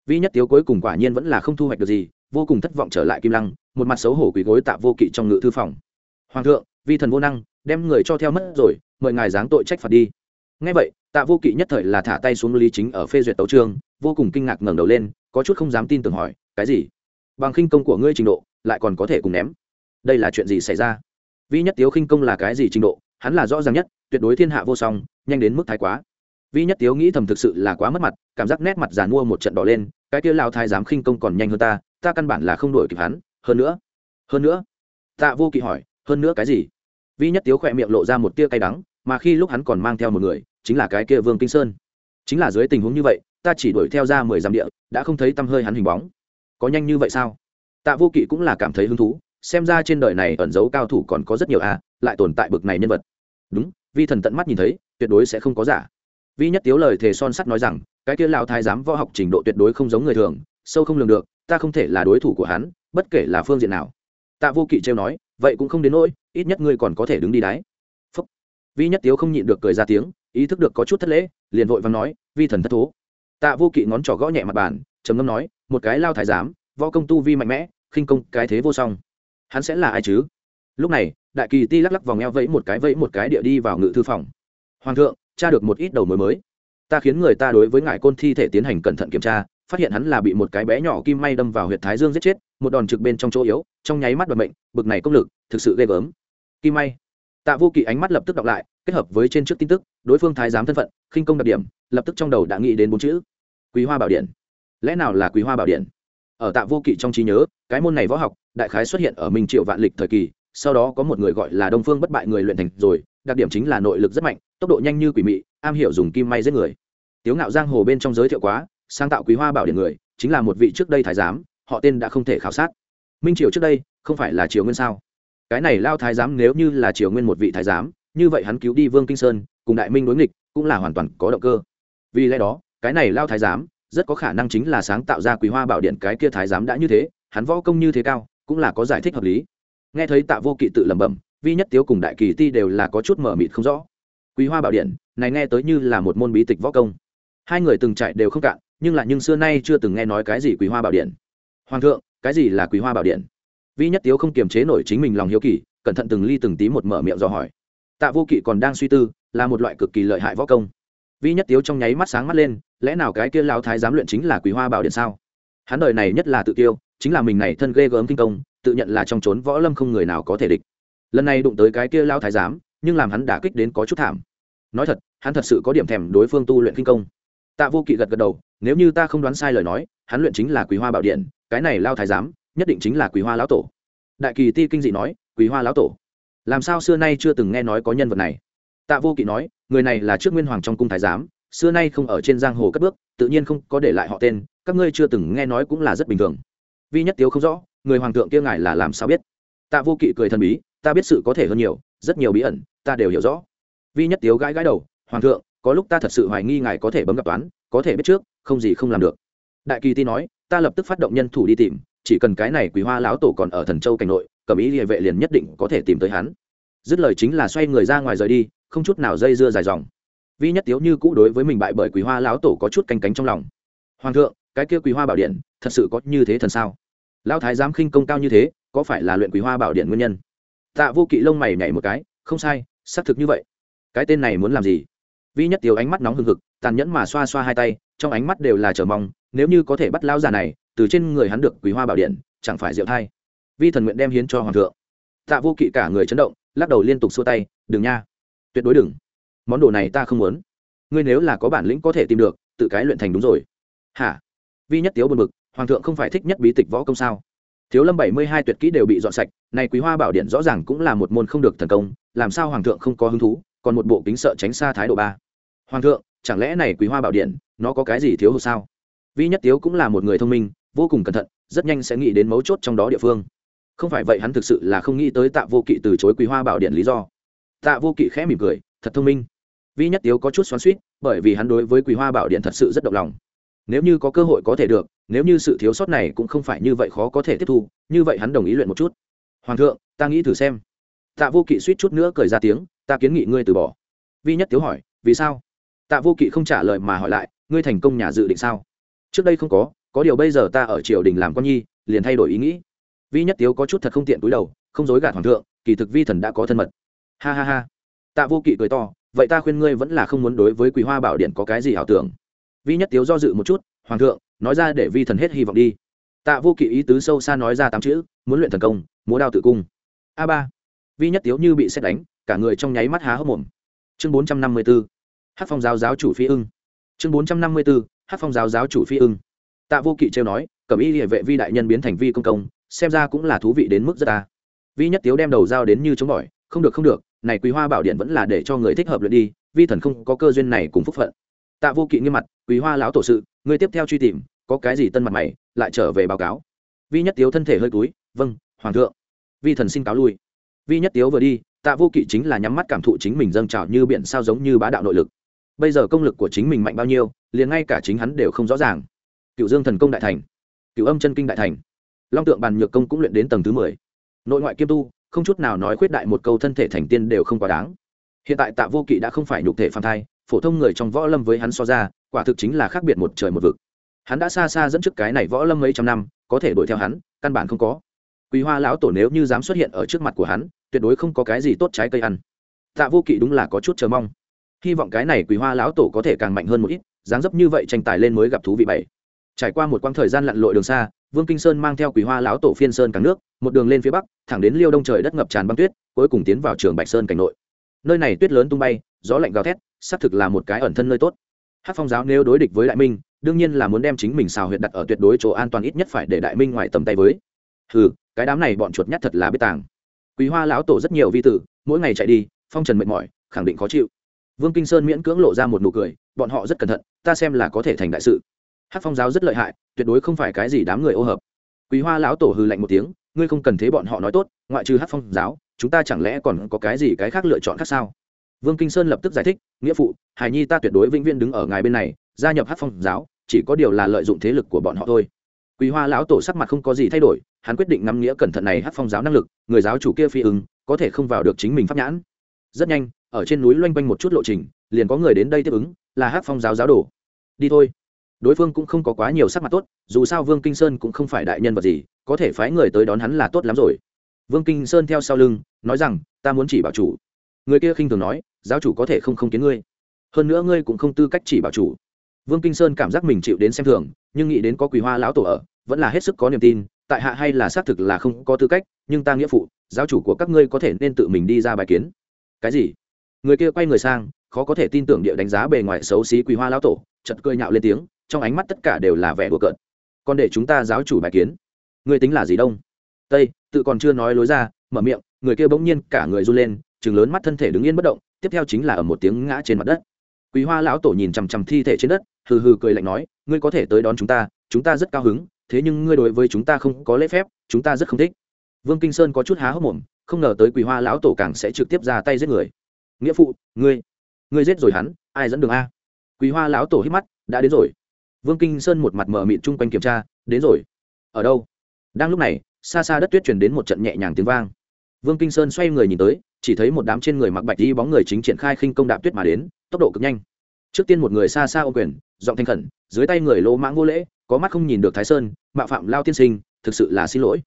Vi nhất tiếu cuối cùng quả nhiên vẫn là không thu hoạch được gì, vô cùng thất vọng trở lại kim lăng, một mặt xấu hổ quỳ gối tạ vô kỵ trong ngự thư phòng. Hoàng thượng, vi thần vô năng, đem người cho theo mất rồi, mời ngài giáng tội trách phạt đi. Ngay vậy, tạ vô kỵ nhất thời là thả tay xuống lý chính ở phê duyệt tấu trương vô cùng kinh ngạc ngẩng đầu lên, có chút không dám tin tưởng hỏi cái gì? Bằng khinh công của ngươi trình độ, lại còn có thể cùng ném. Đây là chuyện gì xảy ra? Vi nhất tiếu khinh công là cái gì trình độ? Hắn là rõ ràng nhất, tuyệt đối thiên hạ vô song, nhanh đến mức thái quá. Vi nhất tiếu nghĩ thầm thực sự là quá mất mặt, cảm giác nét mặt giàn mua một trận đỏ lên, cái kia lao thái dám khinh công còn nhanh hơn ta ta căn bản là không đổi kịp hắn. Hơn nữa hơn nữa, tạ vô kỵ hỏi, hơn nữa cái gì? Vi nhất tiếu khỏe miệng lộ ra một tia cay đắng, mà khi lúc hắn còn mang theo một người, chính là cái kia vương kinh sơn. Chính là dưới tình huống như vậy, ta chỉ đuổi theo ra mười dặm địa, đã không thấy tăm hơi hắn hình bóng có nhanh như vậy sao? Tạ vô kỵ cũng là cảm thấy hứng thú, xem ra trên đời này ẩn giấu cao thủ còn có rất nhiều a, lại tồn tại bực này nhân vật. Đúng, vi thần tận mắt nhìn thấy, tuyệt đối sẽ không có giả. Vi nhất tiếu lời thề son sắt nói rằng, cái kia lão thái giám võ học trình độ tuyệt đối không giống người thường, sâu không lường được, ta không thể là đối thủ của hắn, bất kể là phương diện nào. Tạ vô kỵ trêu nói, vậy cũng không đến nỗi, ít nhất ngươi còn có thể đứng đi đáy Phúc. vi nhất tiếu không nhịn được cười ra tiếng, ý thức được có chút thất lễ, liền vội vàng nói, vi thần thất thố. Tạ vô kỵ ngón trỏ gõ nhẹ mặt bàn trầm ngâm nói, một cái lao thái giám, võ công tu vi mạnh mẽ, khinh công cái thế vô song. Hắn sẽ là ai chứ? Lúc này, đại kỳ ti lắc lắc vòng eo vẫy một cái, vẫy một cái địa đi vào ngự thư phòng. Hoàng thượng, tra được một ít đầu mối mới. Ta khiến người ta đối với ngài côn thi thể tiến hành cẩn thận kiểm tra, phát hiện hắn là bị một cái bé nhỏ kim may đâm vào huyệt thái dương giết chết, một đòn trực bên trong chỗ yếu, trong nháy mắt đoạt mệnh, bực này công lực, thực sự ghê gớm. Kim may. Tạ vô kỵ ánh mắt lập tức đọc lại, kết hợp với trên trước tin tức, đối phương thái giám thân phận, khinh công đặc điểm, lập tức trong đầu đã nghĩ đến bốn chữ quý hoa bảo điện lẽ nào là quý hoa bảo điện? Ở tạ vô kỵ trong trí nhớ, cái môn này võ học, đại khái xuất hiện ở minh triệu vạn lịch thời kỳ, sau đó có một người gọi là đông phương bất bại người luyện thành rồi, đặc điểm chính là nội lực rất mạnh, tốc độ nhanh như quỷ mị, am hiểu dùng kim may giết người. Tiếu ngạo giang hồ bên trong giới thiệu quá, sáng tạo quý hoa bảo điện người, chính là một vị trước đây thái giám, họ tên đã không thể khảo sát. Minh triều trước đây, không phải là triều nguyên sao? Cái này lao thái giám nếu như là triều nguyên một vị thái giám, như vậy hắn cứu đi vương kinh sơn, cùng đại minh đối nghịch, cũng là hoàn toàn có động cơ. Vì lẽ đó, cái này lao thái giám rất có khả năng chính là sáng tạo ra quý hoa bảo điện cái kia thái giám đã như thế, hắn võ công như thế cao, cũng là có giải thích hợp lý. Nghe thấy tạ vô kỵ tự lẩm bẩm, vi nhất tiếu cùng đại kỳ ti đều là có chút mở mịt không rõ. Quý hoa bảo điện, này nghe tới như là một môn bí tịch võ công. Hai người từng chạy đều không cạn, nhưng lại nhưng xưa nay chưa từng nghe nói cái gì quý hoa bảo điện. Hoàng thượng, cái gì là quý hoa bảo điện? Vi nhất tiếu không kiềm chế nổi chính mình lòng hiếu kỳ, cẩn thận từng ly từng tí một mở miệng dò hỏi. Tạ vô kỵ còn đang suy tư, là một loại cực kỳ lợi hại võ công vi nhất tiếu trong nháy mắt sáng mắt lên, lẽ nào cái kia lao thái giám luyện chính là quý hoa bảo điện sao? Hắn đời này nhất là tự tiêu chính là mình này thân ghê gớm kinh công, tự nhận là trong trốn võ lâm không người nào có thể địch. Lần này đụng tới cái kia lao thái giám, nhưng làm hắn đả kích đến có chút thảm. Nói thật, hắn thật sự có điểm thèm đối phương tu luyện kinh công. Tạ vô kỵ gật gật đầu, nếu như ta không đoán sai lời nói, hắn luyện chính là quý hoa bảo điện, cái này lao thái giám, nhất định chính là quý hoa lão tổ. Đại kỳ ti kinh dị nói quý hoa lão tổ, làm sao xưa nay chưa từng nghe nói có nhân vật này? Tạ vô kỵ nói người này là trước nguyên hoàng trong cung thái giám, xưa nay không ở trên giang hồ cất bước, tự nhiên không có để lại họ tên, các ngươi chưa từng nghe nói cũng là rất bình thường. Vi nhất tiếu không rõ, người hoàng thượng kia ngài là làm sao biết? Tạ vô kỵ cười thần bí, ta biết sự có thể hơn nhiều, rất nhiều bí ẩn, ta đều hiểu rõ. Vi nhất tiếu gãi gãi đầu, hoàng thượng, có lúc ta thật sự hoài nghi ngài có thể bấm gặp toán, có thể biết trước, không gì không làm được. Đại kỳ ti nói, ta lập tức phát động nhân thủ đi tìm, chỉ cần cái này quý hoa lão tổ còn ở thần châu cảnh nội, cầm ý địa vệ liền nhất định có thể tìm tới hắn. Dứt lời chính là xoay người ra ngoài rời đi không chút nào dây dưa dài dòng. Vi nhất tiếu như cũ đối với mình bại bởi quý hoa lão tổ có chút canh cánh trong lòng. Hoàng thượng, cái kia quý hoa bảo điện, thật sự có như thế thần sao? Lão thái giám khinh công cao như thế, có phải là luyện quý hoa bảo điện nguyên nhân? Tạ vô kỵ lông mày nhảy một cái, không sai, xác thực như vậy. Cái tên này muốn làm gì? Vi nhất tiếu ánh mắt nóng hừng hực, tàn nhẫn mà xoa xoa hai tay, trong ánh mắt đều là chờ mong, nếu như có thể bắt lão già này, từ trên người hắn được quý hoa bảo điện, chẳng phải diệu thay vi thần nguyện đem hiến cho hoàng thượng. Tạ vô kỵ cả người chấn động, lắc đầu liên tục xua tay, đừng nha tuyệt đối đừng. Món đồ này ta không muốn. Ngươi nếu là có bản lĩnh có thể tìm được, tự cái luyện thành đúng rồi. Hả? Vi nhất tiếu buồn bực, hoàng thượng không phải thích nhất bí tịch võ công sao? Thiếu lâm bảy mươi hai tuyệt kỹ đều bị dọn sạch này quý hoa bảo điện rõ ràng cũng là một môn không được thần công, làm sao hoàng thượng không có hứng thú, còn một bộ kính sợ tránh xa thái độ ba. Hoàng thượng, chẳng lẽ này quý hoa bảo điện, nó có cái gì thiếu hụt sao? Vi nhất tiếu cũng là một người thông minh, vô cùng cẩn thận, rất nhanh sẽ nghĩ đến mấu chốt trong đó địa phương. Không phải vậy hắn thực sự là không nghĩ tới tạ vô kỵ từ chối quý hoa bảo điện lý do tạ vô kỵ khẽ mỉm cười, thật thông minh. Vi nhất tiếu có chút xoắn suýt bởi vì hắn đối với quý hoa bảo điện thật sự rất động lòng. Nếu như có cơ hội có thể được, nếu như sự thiếu sót này cũng không phải như vậy khó có thể tiếp thu, như vậy hắn đồng ý luyện một chút. Hoàng thượng, ta nghĩ thử xem. Tạ vô kỵ suýt chút nữa cười ra tiếng, ta kiến nghị ngươi từ bỏ. Vi nhất tiếu hỏi, vì sao? Tạ vô kỵ không trả lời mà hỏi lại, ngươi thành công nhà dự định sao? Trước đây không có có điều bây giờ ta ở triều đình làm con nhi, liền thay đổi ý nghĩ. Vi nhất tiếu có chút thật không tiện túi đầu, không dối gạt hoàng thượng, kỳ thực vi thần đã có thân mật ha ha ha. Tạ vô kỵ cười to, vậy ta khuyên ngươi vẫn là không muốn đối với quý hoa bảo điện có cái gì ảo tưởng. Vi nhất tiếu do dự một chút, hoàng thượng, nói ra để vi thần hết hy vọng đi. Tạ vô kỵ ý tứ sâu xa nói ra tám chữ, muốn luyện thần công, múa đao tự cung. A ba. Vi nhất tiếu như bị xét đánh, cả người trong nháy mắt há hốc mồm. Chương bốn trăm năm mươi b ố hát phong giáo giáo chủ phi ưng. Chương bốn trăm năm mươi b ố hát phong giáo giáo chủ phi ưng. Tạ vô kỵ trêu nói cẩm y địa vệ vi đại nhân biến thành vi công công, xem ra cũng là thú vị đến mức rất ta vi nhất tiếu đem đầu dao đến như chống bỏi không được không được, này quý hoa bảo điện vẫn là để cho người thích hợp luyện đi, vi thần không có cơ duyên này cùng phúc phận. Tạ vô kỵ nghiêm mặt, quý hoa lão tổ sự người tiếp theo truy tìm, có cái gì tân mặt mày, lại trở về báo cáo. Vi nhất tiếu thân thể hơi túi vâng hoàng thượng. Vi thần xin cáo lui. Vi nhất tiếu vừa đi, tạ vô kỵ chính là nhắm mắt cảm thụ chính mình dâng trào như biển sao giống như bá đạo nội lực. Bây giờ công lực của chính mình mạnh bao nhiêu, liền ngay cả chính hắn đều không rõ ràng. Cựu dương thần công đại thành, cựu âm chân kinh đại thành, long tượng bàn nhược công cũng luyện đến tầng thứ mười. Nội ngoại kiêm tu không chút nào nói khuyết đại một câu thân thể thành tiên đều không quá đáng. Hiện tại tạ vô kỵ đã không phải nhục thể phàm thai, phổ thông người trong võ lâm với hắn so ra, quả thực chính là khác biệt một trời một vực. Hắn đã xa xa dẫn trước cái này võ lâm mấy trăm năm, có thể đuổi theo hắn, căn bản không có. Quý hoa lão tổ nếu như dám xuất hiện ở trước mặt của hắn, tuyệt đối không có cái gì tốt trái cây ăn. Tạ vô kỵ đúng là có chút chờ mong. Hy vọng cái này quý hoa lão tổ có thể càng mạnh hơn một ít, dáng dấp như vậy tranh tài lên mới gặp thú vị bảy trải qua một quãng thời gian lặn lội đường xa, vương kinh sơn mang theo quý hoa lão tổ phiên sơn cả nước, một đường lên phía bắc, thẳng đến liêu đông trời đất ngập tràn băng tuyết, cuối cùng tiến vào trường bạch sơn cảnh nội. Nơi này tuyết lớn tung bay, gió lạnh gào thét, xác thực là một cái ẩn thân nơi tốt. Hát phong giáo nếu đối địch với đại minh, đương nhiên là muốn đem chính mình xào huyệt đặt ở tuyệt đối chỗ an toàn ít nhất phải để đại minh ngoài tầm tay với. Ừ cái đám này bọn chuột nhắt thật là biết tàng. Quý hoa lão tổ rất nhiều vi tử, mỗi ngày chạy đi, phong trần mệt mỏi, khẳng định khó chịu. Vương kinh sơn miễn cưỡng lộ ra một nụ cười, bọn họ rất cẩn thận, ta xem là có thể thành đại sự hát phong giáo rất lợi hại, tuyệt đối không phải cái gì đám người ô hợp. Quý hoa lão tổ hư lạnh một tiếng, ngươi không cần thế bọn họ nói tốt, ngoại trừ hát phong giáo, chúng ta chẳng lẽ còn có cái gì cái khác lựa chọn khác sao? Vương kinh sơn lập tức giải thích, nghĩa phụ, Hải nhi ta tuyệt đối vĩnh viễn đứng ở ngài bên này, gia nhập hát phong giáo, chỉ có điều là lợi dụng thế lực của bọn họ thôi. Quý hoa lão tổ sắc mặt không có gì thay đổi, hắn quyết định ngắm nghĩa cẩn thận này hát phong giáo năng lực, người giáo chủ kia phi ứng, có thể không vào được chính mình pháp nhãn. Rất nhanh, ở trên núi loanh quanh một chút lộ trình, liền có người đến đây tiếp ứng, là hát phong giáo giáo đồ. Đi thôi đối phương cũng không có quá nhiều sắc mặt tốt, dù sao vương kinh sơn cũng không phải đại nhân vật gì, có thể phái người tới đón hắn là tốt lắm rồi. Vương kinh sơn theo sau lưng, nói rằng, ta muốn chỉ bảo chủ. Người kia khinh thường nói, giáo chủ có thể không không kiến ngươi. Hơn nữa ngươi cũng không tư cách chỉ bảo chủ. Vương kinh sơn cảm giác mình chịu đến xem thường, nhưng nghĩ đến có quỳ hoa lão tổ ở, vẫn là hết sức có niềm tin, tại hạ hay là xác thực là không có tư cách, nhưng ta nghĩa phụ, giáo chủ của các ngươi có thể nên tự mình đi ra bài kiến. Cái gì? Người kia quay người sang, khó có thể tin tưởng địa đánh giá bề ngoài xấu xí quỳ hoa lão tổ chật cười nhạo lên tiếng trong ánh mắt tất cả đều là vẻ đùa cợt. Còn để chúng ta giáo chủ bài kiến. Ngươi tính là gì đông? Tây, tự còn chưa nói lối ra, mở miệng, người kia bỗng nhiên cả người run lên chừng lớn mắt thân thể đứng yên bất động, tiếp theo chính là ở một tiếng ngã trên mặt đất. Quý hoa lão tổ nhìn chằm chằm thi thể trên đất, hừ hừ cười lạnh nói, ngươi có thể tới đón chúng ta chúng ta rất cao hứng, thế nhưng ngươi đối với chúng ta không có lễ phép, chúng ta rất không thích. Vương kinh sơn có chút há hốc mồm, không ngờ tới quý hoa lão tổ càng sẽ trực tiếp ra tay giết người. Nghĩa phụ, ngươi ngươi giết rồi hắn, ai dẫn đường a? Quý hoa lão tổ hít mắt, đã đến rồi vương kinh sơn một mặt mờ mịt chung quanh kiểm tra, đến rồi. Ở đâu? Đang lúc này, xa xa đất tuyết truyền đến một trận nhẹ nhàng tiếng vang. Vương kinh sơn xoay người nhìn tới, chỉ thấy một đám trên người mặc bạch đi bóng người chính triển khai khinh công đạp tuyết mà đến, tốc độ cực nhanh. Trước tiên một người xa xa ô quyền, giọng thanh khẩn, dưới tay người lỗ mãng vô lễ, có mắt không nhìn được thái sơn mạo phạm lao tiên sinh, thực sự là xin lỗi.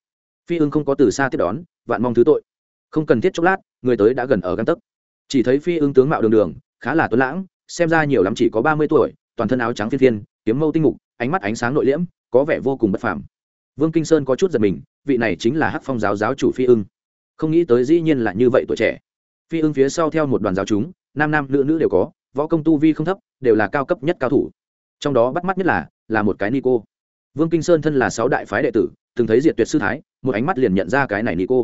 Phi ưng không có từ xa tiếp đón, vạn mong thứ tội. Không cần thiết chốc lát, người tới đã gần ở găng tấc. Chỉ thấy phi ưng tướng mạo đường đường, khá là tuấn lãng, xem ra nhiều lắm chỉ có ba mươi tuổi, toàn thân áo trắng phiên phiên kiếm mâu tinh mục, ánh mắt ánh sáng nội liễm, có vẻ vô cùng bất phàm. Vương kinh sơn có chút giật mình, vị này chính là hắc phong giáo giáo chủ phi ưng. Không nghĩ tới dĩ nhiên là như vậy tuổi trẻ. Phi ưng phía sau theo một đoàn giáo chúng, nam nam nữ nữ đều có, võ công tu vi không thấp, đều là cao cấp nhất cao thủ. Trong đó bắt mắt nhất là là một cái nico. Vương kinh sơn thân là sáu đại phái đệ tử, từng thấy diệt tuyệt sư thái, một ánh mắt liền nhận ra cái này nico.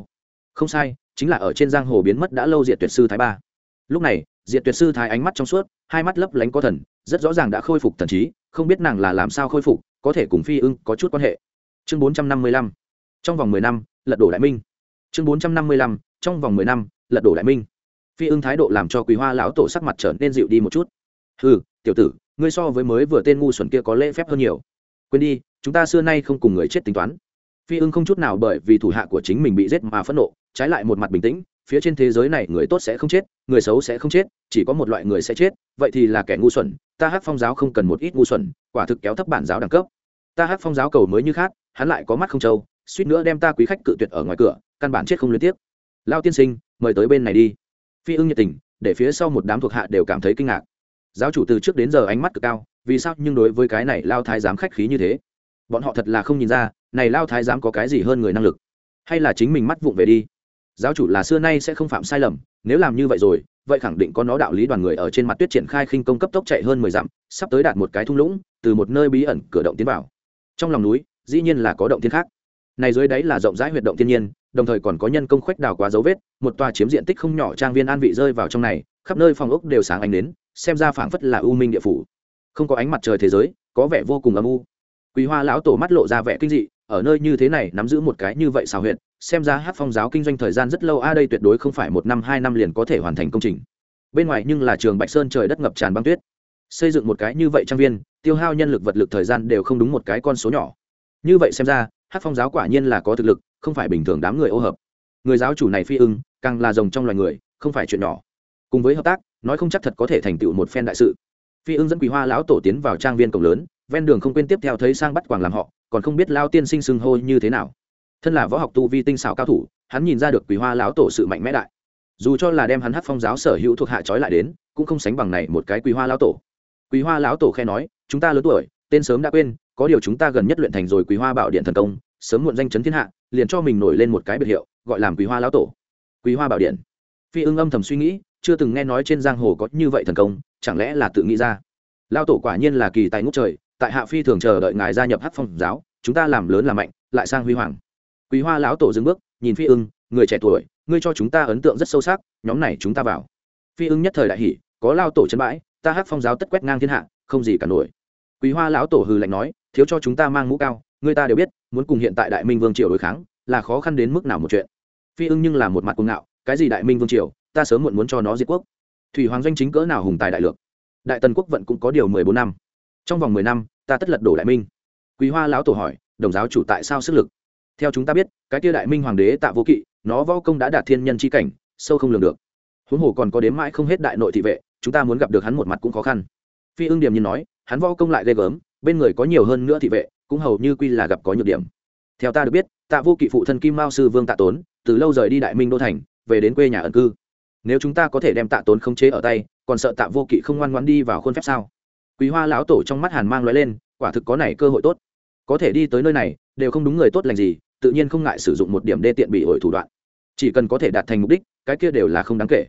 Không sai, chính là ở trên giang hồ biến mất đã lâu diệt tuyệt sư thái ba. Lúc này diệt tuyệt sư thái ánh mắt trong suốt, hai mắt lấp lánh có thần, rất rõ ràng đã khôi phục thần trí, không biết nàng là làm sao khôi phục, có thể cùng phi ưng có chút quan hệ. Chương bốn trăm năm mươi lăm, trong vòng mười năm, lật đổ đại minh. Chương bốn trăm năm mươi lăm, trong vòng mười năm, lật đổ đại minh. Phi ưng thái độ làm cho quý hoa lão tổ sắc mặt trở nên dịu đi một chút. Ừ tiểu tử, ngươi so với mới vừa tên ngu xuẩn kia có lễ phép hơn nhiều. Quên đi, chúng ta xưa nay không cùng người chết tính toán. Phi ưng không chút nào bởi vì thủ hạ của chính mình bị giết mà phẫn nộ, trái lại một mặt bình tĩnh phía trên thế giới này người tốt sẽ không chết, người xấu sẽ không chết, chỉ có một loại người sẽ chết, vậy thì là kẻ ngu xuẩn, ta hát phong giáo không cần một ít ngu xuẩn, quả thực kéo thấp bản giáo đẳng cấp. Ta hát phong giáo cầu mới như khác, hắn lại có mắt không trâu, suýt nữa đem ta quý khách cự tuyệt ở ngoài cửa, căn bản chết không liên tiếp. Lao tiên sinh, mời tới bên này đi. Phi ưng nhiệt tình, để phía sau một đám thuộc hạ đều cảm thấy kinh ngạc. Giáo chủ từ trước đến giờ ánh mắt cực cao, vì sao nhưng đối với cái này lao thái giám khách khí như thế? Bọn họ thật là không nhìn ra, này lao thái giám có cái gì hơn người năng lực? Hay là chính mình mắt vụng về đi? Giáo chủ là xưa nay sẽ không phạm sai lầm, nếu làm như vậy rồi, vậy khẳng định có nó đạo lý đoàn người ở trên mặt tuyết triển khai khinh công cấp tốc chạy hơn mười dặm, sắp tới đạt một cái thung lũng, từ một nơi bí ẩn cửa động tiến vào. Trong lòng núi, dĩ nhiên là có động thiên khác. Này dưới đáy là rộng rãi huyệt động thiên nhiên, đồng thời còn có nhân công khoách đào quá dấu vết, một tòa chiếm diện tích không nhỏ trang viên an vị rơi vào trong này, khắp nơi phòng ốc đều sáng ánh đến xem ra phảng phất là u minh địa phủ. Không có ánh mặt trời thế giới, có vẻ vô cùng âm u. Quý hoa lão tổ mắt lộ ra vẻ kinh dị ở nơi như thế này nắm giữ một cái như vậy xào huyện xem ra hát phong giáo kinh doanh thời gian rất lâu, a, đây tuyệt đối không phải một năm, hai năm liền có thể hoàn thành công trình. Bên ngoài nhưng là trường bạch sơn trời đất ngập tràn băng tuyết. Xây dựng một cái như vậy trang viên, tiêu hao nhân lực vật lực thời gian đều không đúng một cái con số nhỏ. Như vậy xem ra, hát phong giáo quả nhiên là có thực lực, không phải bình thường đám người ô hợp. Người giáo chủ này phi ưng, càng là rồng trong loài người, không phải chuyện nhỏ. Cùng với hợp tác, nói không chắc thật có thể thành tựu một phen đại sự. Phi ưng dẫn quỳ hoa lão tổ tiến vào trang viên cổng lớn, ven đường không quên tiếp theo thấy sang bắt quàng làm họ còn không biết lao tiên sinh xưng hô như thế nào. Thân là võ học tu vi tinh xảo cao thủ, hắn nhìn ra được quý hoa lão tổ sự mạnh mẽ đại. Dù cho là đem hắn hát phong giáo sở hữu thuộc hạ trói lại đến, cũng không sánh bằng này một cái quý hoa lão tổ. Quý hoa lão tổ khe nói, chúng ta lớn tuổi, tên sớm đã quên, có điều chúng ta gần nhất luyện thành rồi quý hoa bảo điện thần công, sớm muộn danh chấn thiên hạ, liền cho mình nổi lên một cái biệt hiệu, gọi làm quý hoa lão tổ. Quý hoa bảo điện. Phi ưng âm thầm suy nghĩ, chưa từng nghe nói trên giang hồ có như vậy thần công, chẳng lẽ là tự nghĩ ra. Lao tổ quả nhiên là kỳ tài ngút trời tại hạ phi thường chờ đợi ngài gia nhập hát phong giáo, chúng ta làm lớn làm mạnh, lại sang huy hoàng. Quý hoa lão tổ dừng bước, nhìn phi ưng, người trẻ tuổi, ngươi cho chúng ta ấn tượng rất sâu sắc, nhóm này chúng ta vào. Phi ưng nhất thời đại hỷ có lao tổ chân bãi, ta hát phong giáo tất quét ngang thiên hạ, không gì cả nổi. Quý hoa lão tổ hừ lạnh nói, thiếu cho chúng ta mang mũ cao người ta đều biết, muốn cùng hiện tại đại minh vương triều đối kháng, là khó khăn đến mức nào một chuyện. Phi ưng nhưng là một mặt cuồng ngạo, cái gì đại minh vương triều, ta sớm muộn muốn cho nó diệt quốc. Thủy hoàng doanh chính cỡ nào hùng tài đại lược. Đại tần quốc vận cũng có điều mười bốn năm trong vòng mười năm, ta tất lật đổ đại minh. Quý hoa lão tổ hỏi, đồng giáo chủ tại sao sức lực? Theo chúng ta biết, cái tia đại minh hoàng đế tạ vô kỵ, nó võ công đã đạt thiên nhân c h i cảnh, sâu không lường được. Huống hồ còn có đếm mãi không hết đại nội thị vệ, chúng ta muốn gặp được hắn một mặt cũng khó khăn. Phi ưng điểm như nói, hắn võ công lại ghê gớm, bên người có nhiều hơn nữa thị vệ, cũng hầu như quy là gặp có nhược điểm. Theo ta được biết, tạ vô kỵ phụ thân kim mao sư vương tạ tốn, từ lâu rời đi đại minh đô thành, về đến quê nhà ẩn cư. Nếu chúng ta có thể đem tạ tốn khống chế ở tay, còn sợ tạ vô kỵ không ngoan ngoan đi vào khuôn phép sao? Quý hoa lão tổ trong mắt hàn mang l lên, quả thực có này cơ hội tốt. Có thể đi tới nơi này, đều không đúng người tốt lành gì, tự nhiên không ngại sử dụng một điểm đê tiện bị ổi thủ đoạn. Chỉ cần có thể đạt thành mục đích, cái kia đều là không đáng kể.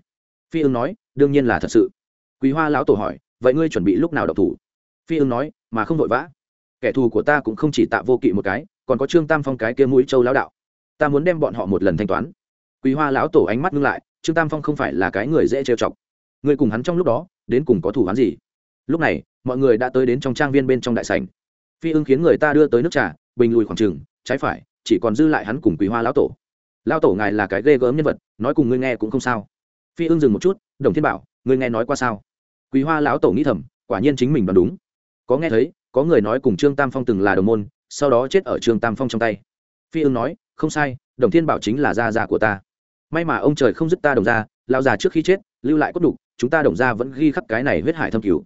Phi ưng nói, đương nhiên là thật sự. Quý hoa lão tổ hỏi, vậy ngươi chuẩn bị lúc nào độc thủ? Phi ưng nói, mà không vội vã. Kẻ thù của ta cũng không chỉ tạ vô kỵ một cái, còn có trương tam phong cái kia mũi châu lão đạo. Ta muốn đem bọn họ một lần thanh toán. Quý hoa lão tổ ánh mắt ngưng lại, trương tam phong không phải là cái người dễ trêu chọc. Người cùng hắn trong lúc đó, đến cùng có thủ hắn gì? Lúc này mọi người đã tới đến trong trang viên bên trong đại sảnh. Phi ưng khiến người ta đưa tới nước trà, bình lùi khoảng trừng trái phải, chỉ còn dư lại hắn cùng quý hoa lão tổ. Lão tổ ngài là cái ghê gớm nhân vật, nói cùng ngươi nghe cũng không sao. Phi ưng dừng một chút, đồng thiên bảo, ngươi nghe nói qua sao? Quý hoa lão tổ nghĩ thầm, quả nhiên chính mình đoán đúng. Có nghe thấy, có người nói cùng trương tam phong từng là đồng môn, sau đó chết ở trương tam phong trong tay. Phi ưng nói, không sai, đồng thiên bảo chính là gia gia của ta. May mà ông trời không dứt ta đồng gia lao già trước khi chết, lưu lại cốt đục, chúng ta đồng gia vẫn ghi khắc cái này huyết hải thâm cứu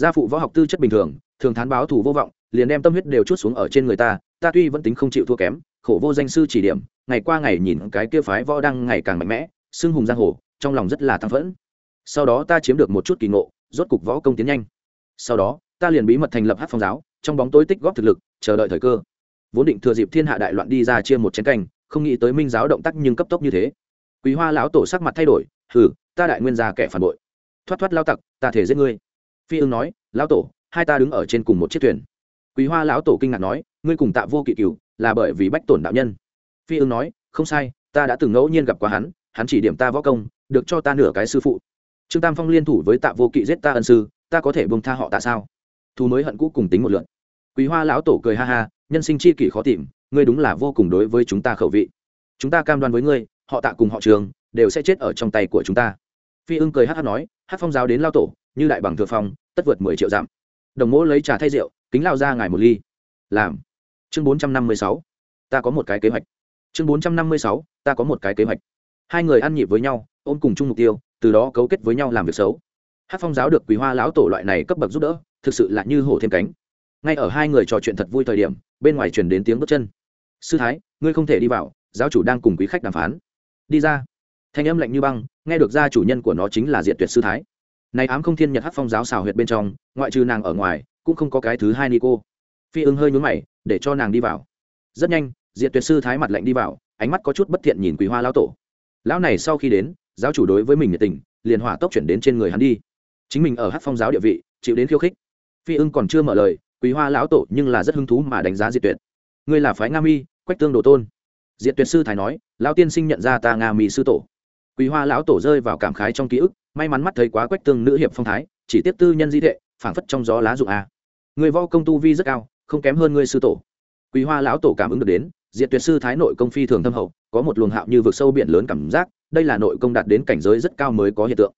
gia phụ võ học tư chất bình thường thường thán báo thủ vô vọng, liền đem tâm huyết đều chút xuống ở trên người ta ta tuy vẫn tính không chịu thua kém, khổ vô danh sư chỉ điểm, ngày qua ngày nhìn cái kia phái võ đang ngày càng mạnh mẽ, xưng hùng giang hồ, trong lòng rất là thăng phẫn. Sau đó ta chiếm được một chút kỳ ngộ, rốt cục võ công tiến nhanh. Sau đó, ta liền bí mật thành lập hát phong giáo, trong bóng tối tích góp thực lực, chờ đợi thời cơ. Vốn định thừa dịp thiên hạ đại loạn đi ra chia một chén canh, không nghĩ tới minh giáo động tác nhưng cấp tốc như thế. Quý hoa lão tổ sắc mặt thay đổi, hừ, ta đại nguyên gia kẻ phản bội. Thoát thoát lao tặc, ta thể giết ngươi phi ưng nói, lão tổ, hai ta đứng ở trên cùng một chiếc thuyền. Quý hoa lão tổ kinh ngạc nói, ngươi cùng tạ vô kỵ cựu là bởi vì bách tổn đạo nhân. Phi ưng nói, không sai, ta đã từng ngẫu nhiên gặp qua hắn hắn chỉ điểm ta võ công, được cho ta nửa cái sư phụ. Trương tam phong liên thủ với tạ vô kỵ giết ta ân sư, ta có thể bông tha họ tại sao? Thù mới hận cũ cùng tính một lượn. Quý hoa lão tổ cười ha ha, nhân sinh chi kỷ khó tìm, ngươi đúng là vô cùng đối với chúng ta khẩu vị. Chúng ta cam đoan với ngươi, họ tạ cùng họ trường, đều sẽ chết ở trong tay của chúng ta phi ưng cười hát hát nói, hát phong giáo đến lao tổ, như đại bằng thừa phong, tất vượt mười triệu dặm. Đồng mỗ lấy trà thay rượu, kính lao ra ngài một ly. Làm. Chương bốn trăm năm mươi sáu. Ta có một cái kế hoạch. Chương bốn trăm năm mươi sáu, ta có một cái kế hoạch. Hai người ăn nhịp với nhau, ôm cùng chung mục tiêu, từ đó cấu kết với nhau làm việc xấu. Hát phong giáo được quý hoa lão tổ loại này cấp bậc giúp đỡ, thực sự là như hổ thêm cánh. Ngay ở hai người trò chuyện thật vui thời điểm, bên ngoài truyền đến tiếng bước chân. Sư thái, ngươi không thể đi vào, giáo chủ đang cùng quý khách đàm phán. Đi ra thanh âm lạnh như băng, nghe được ra chủ nhân của nó chính là diện tuyệt sư thái. Này ám không thiên nhật hát phong giáo xào huyệt bên trong, ngoại trừ nàng ở ngoài, cũng không có cái thứ hai ni cô phi ưng hơi nhún mày, để cho nàng đi vào. Rất nhanh diện tuyệt sư thái mặt lạnh đi vào, ánh mắt có chút bất thiện nhìn quý hoa lão tổ. Lão này sau khi đến, giáo chủ đối với mình nhiệt tình, liền hỏa tốc chuyển đến trên người hắn đi. Chính mình ở hát phong giáo địa vị, chịu đến khiêu khích. Phi ưng còn chưa mở lời quý hoa lão tổ nhưng là rất hứng thú mà đánh giá diệt tuyệt. Ngươi là phái nga mi, quách tương đồ tôn. Diệt tuyệt sư thái nói, lão tiên sinh nhận ra ta nga mi sư tổ quý hoa lão tổ rơi vào cảm khái trong ký ức, may mắn mắt thấy quá quách tương nữ hiệp phong thái, chỉ tiếp tư nhân di thệ, phảng phất trong gió lá dụng a. Người vo công tu vi rất cao, không kém hơn ngươi sư tổ. Quý hoa lão tổ cảm ứng được đến, diệt tuyệt sư thái nội công phi thường thâm hậu, có một luồng hạo như vực sâu biển lớn cảm giác, đây là nội công đạt đến cảnh giới rất cao mới có hiện tượng.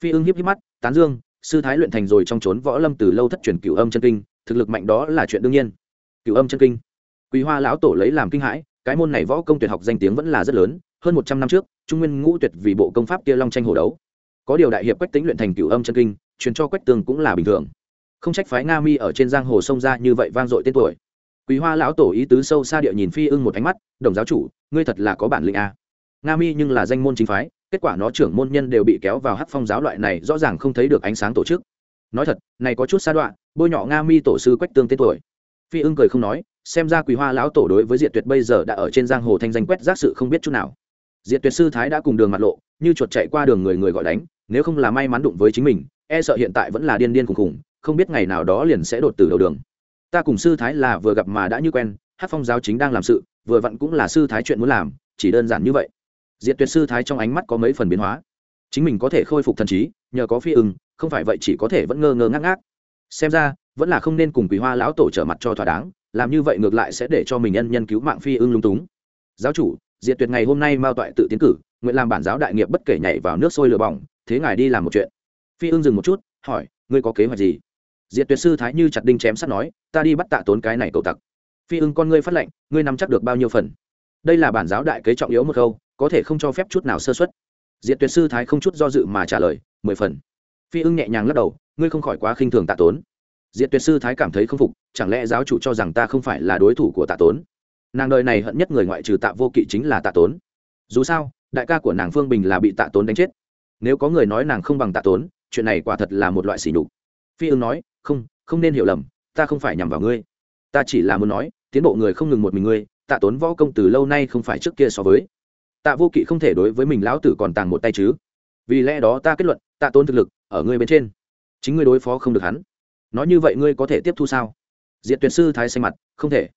Phi ưng hiếp hiếp mắt, tán dương, sư thái luyện thành rồi trong trốn võ lâm từ lâu thất truyền cửu âm chân kinh, thực lực mạnh đó là chuyện đương nhiên. Cửu âm chân kinh. Quý hoa lão tổ lấy làm kinh hãi, cái môn này võ công tuyệt học danh tiếng vẫn là rất lớn hơn một trăm năm trước, trung nguyên ngũ tuyệt vì bộ công pháp kia long tranh hổ đấu. Có điều đại hiệp quách tính luyện thành cửu âm chân kinh, truyền cho quách tường cũng là bình thường. Không trách phái nga mi ở trên giang hồ sông ra như vậy vang dội tên tuổi. Quý hoa lão tổ ý tứ sâu xa địa nhìn phi ưng một ánh mắt, đồng giáo chủ, ngươi thật là có bản lĩnh a. Nga mi nhưng là danh môn chính phái, kết quả nó trưởng môn nhân đều bị kéo vào hát phong giáo loại này rõ ràng không thấy được ánh sáng tổ chức. Nói thật, này có chút xa đoạn, bôi nhọ nga mi tổ sư quách tương tên tuổi. Phi ưng cười không nói, xem ra quý hoa lão tổ đối với diệt tuyệt bây giờ đã ở trên giang hồ thanh danh quét rác sự không biết chút nào diệt tuyệt sư thái đã cùng đường mặt lộ, như chuột chạy qua đường người người gọi đánh, nếu không là may mắn đụng với chính mình e sợ hiện tại vẫn là điên điên khùng khùng, không biết ngày nào đó liền sẽ đột từ đầu đường. Ta cùng sư thái là vừa gặp mà đã như quen hát phong giáo chính đang làm sự, vừa vặn cũng là sư thái chuyện muốn làm, chỉ đơn giản như vậy. Diệt tuyệt sư thái trong ánh mắt có mấy phần biến hóa. Chính mình có thể khôi phục thần trí, nhờ có phi ưng, không phải vậy chỉ có thể vẫn ngơ ngơ ngác ngác. Xem ra, vẫn là không nên cùng quý hoa lão tổ trở mặt cho thỏa đáng, làm như vậy ngược lại sẽ để cho mình nhân nhân cứu mạng phi ưng lung túng. Giáo chủ diệt tuyệt ngày hôm nay mao toại tự tiến cử, nguyện làm bản giáo đại nghiệp bất kể nhảy vào nước sôi lửa bỏng, thế ngài đi làm một chuyện. Phi ưng dừng một chút, hỏi, ngươi có kế hoạch gì? Diệt tuyệt sư thái như chặt đinh chém sắt nói, ta đi bắt tạ tốn cái này cầu tặc. Phi ưng con ngươi phát lệnh ngươi nắm chắc được bao nhiêu phần? Đây là bản giáo đại kế trọng yếu một câu, có thể không cho phép chút nào sơ xuất diệt tuyệt sư thái không chút do dự mà trả lời, mười phần. Phi ưng nhẹ nhàng lắc đầu, ngươi không khỏi quá khinh thường tạ tốn. Diệt tuyệt sư thái cảm thấy không phục, chẳng lẽ giáo chủ cho rằng ta không phải là đối thủ của tạ tốn? Nàng đời này hận nhất người ngoại trừ tạ vô kỵ chính là tạ tốn. Dù sao, đại ca của nàng phương bình là bị tạ tốn đánh chết. Nếu có người nói nàng không bằng tạ tốn, chuyện này quả thật là một loại sỉ nhục. Phi ưng nói, không không nên hiểu lầm, ta không phải nhằm vào ngươi. Ta chỉ là muốn nói, tiến bộ người không ngừng một mình ngươi, tạ tốn võ công từ lâu nay không phải trước kia so với. Tạ vô kỵ không thể đối với mình lão tử còn tàng một tay chứ. Vì lẽ đó ta kết luận, tạ tốn thực lực ở ngươi bên trên. Chính ngươi đối phó không được hắn. Nói như vậy ngươi có thể tiếp thu sao? Diện tuyệt sư thái xanh mặt, không thể.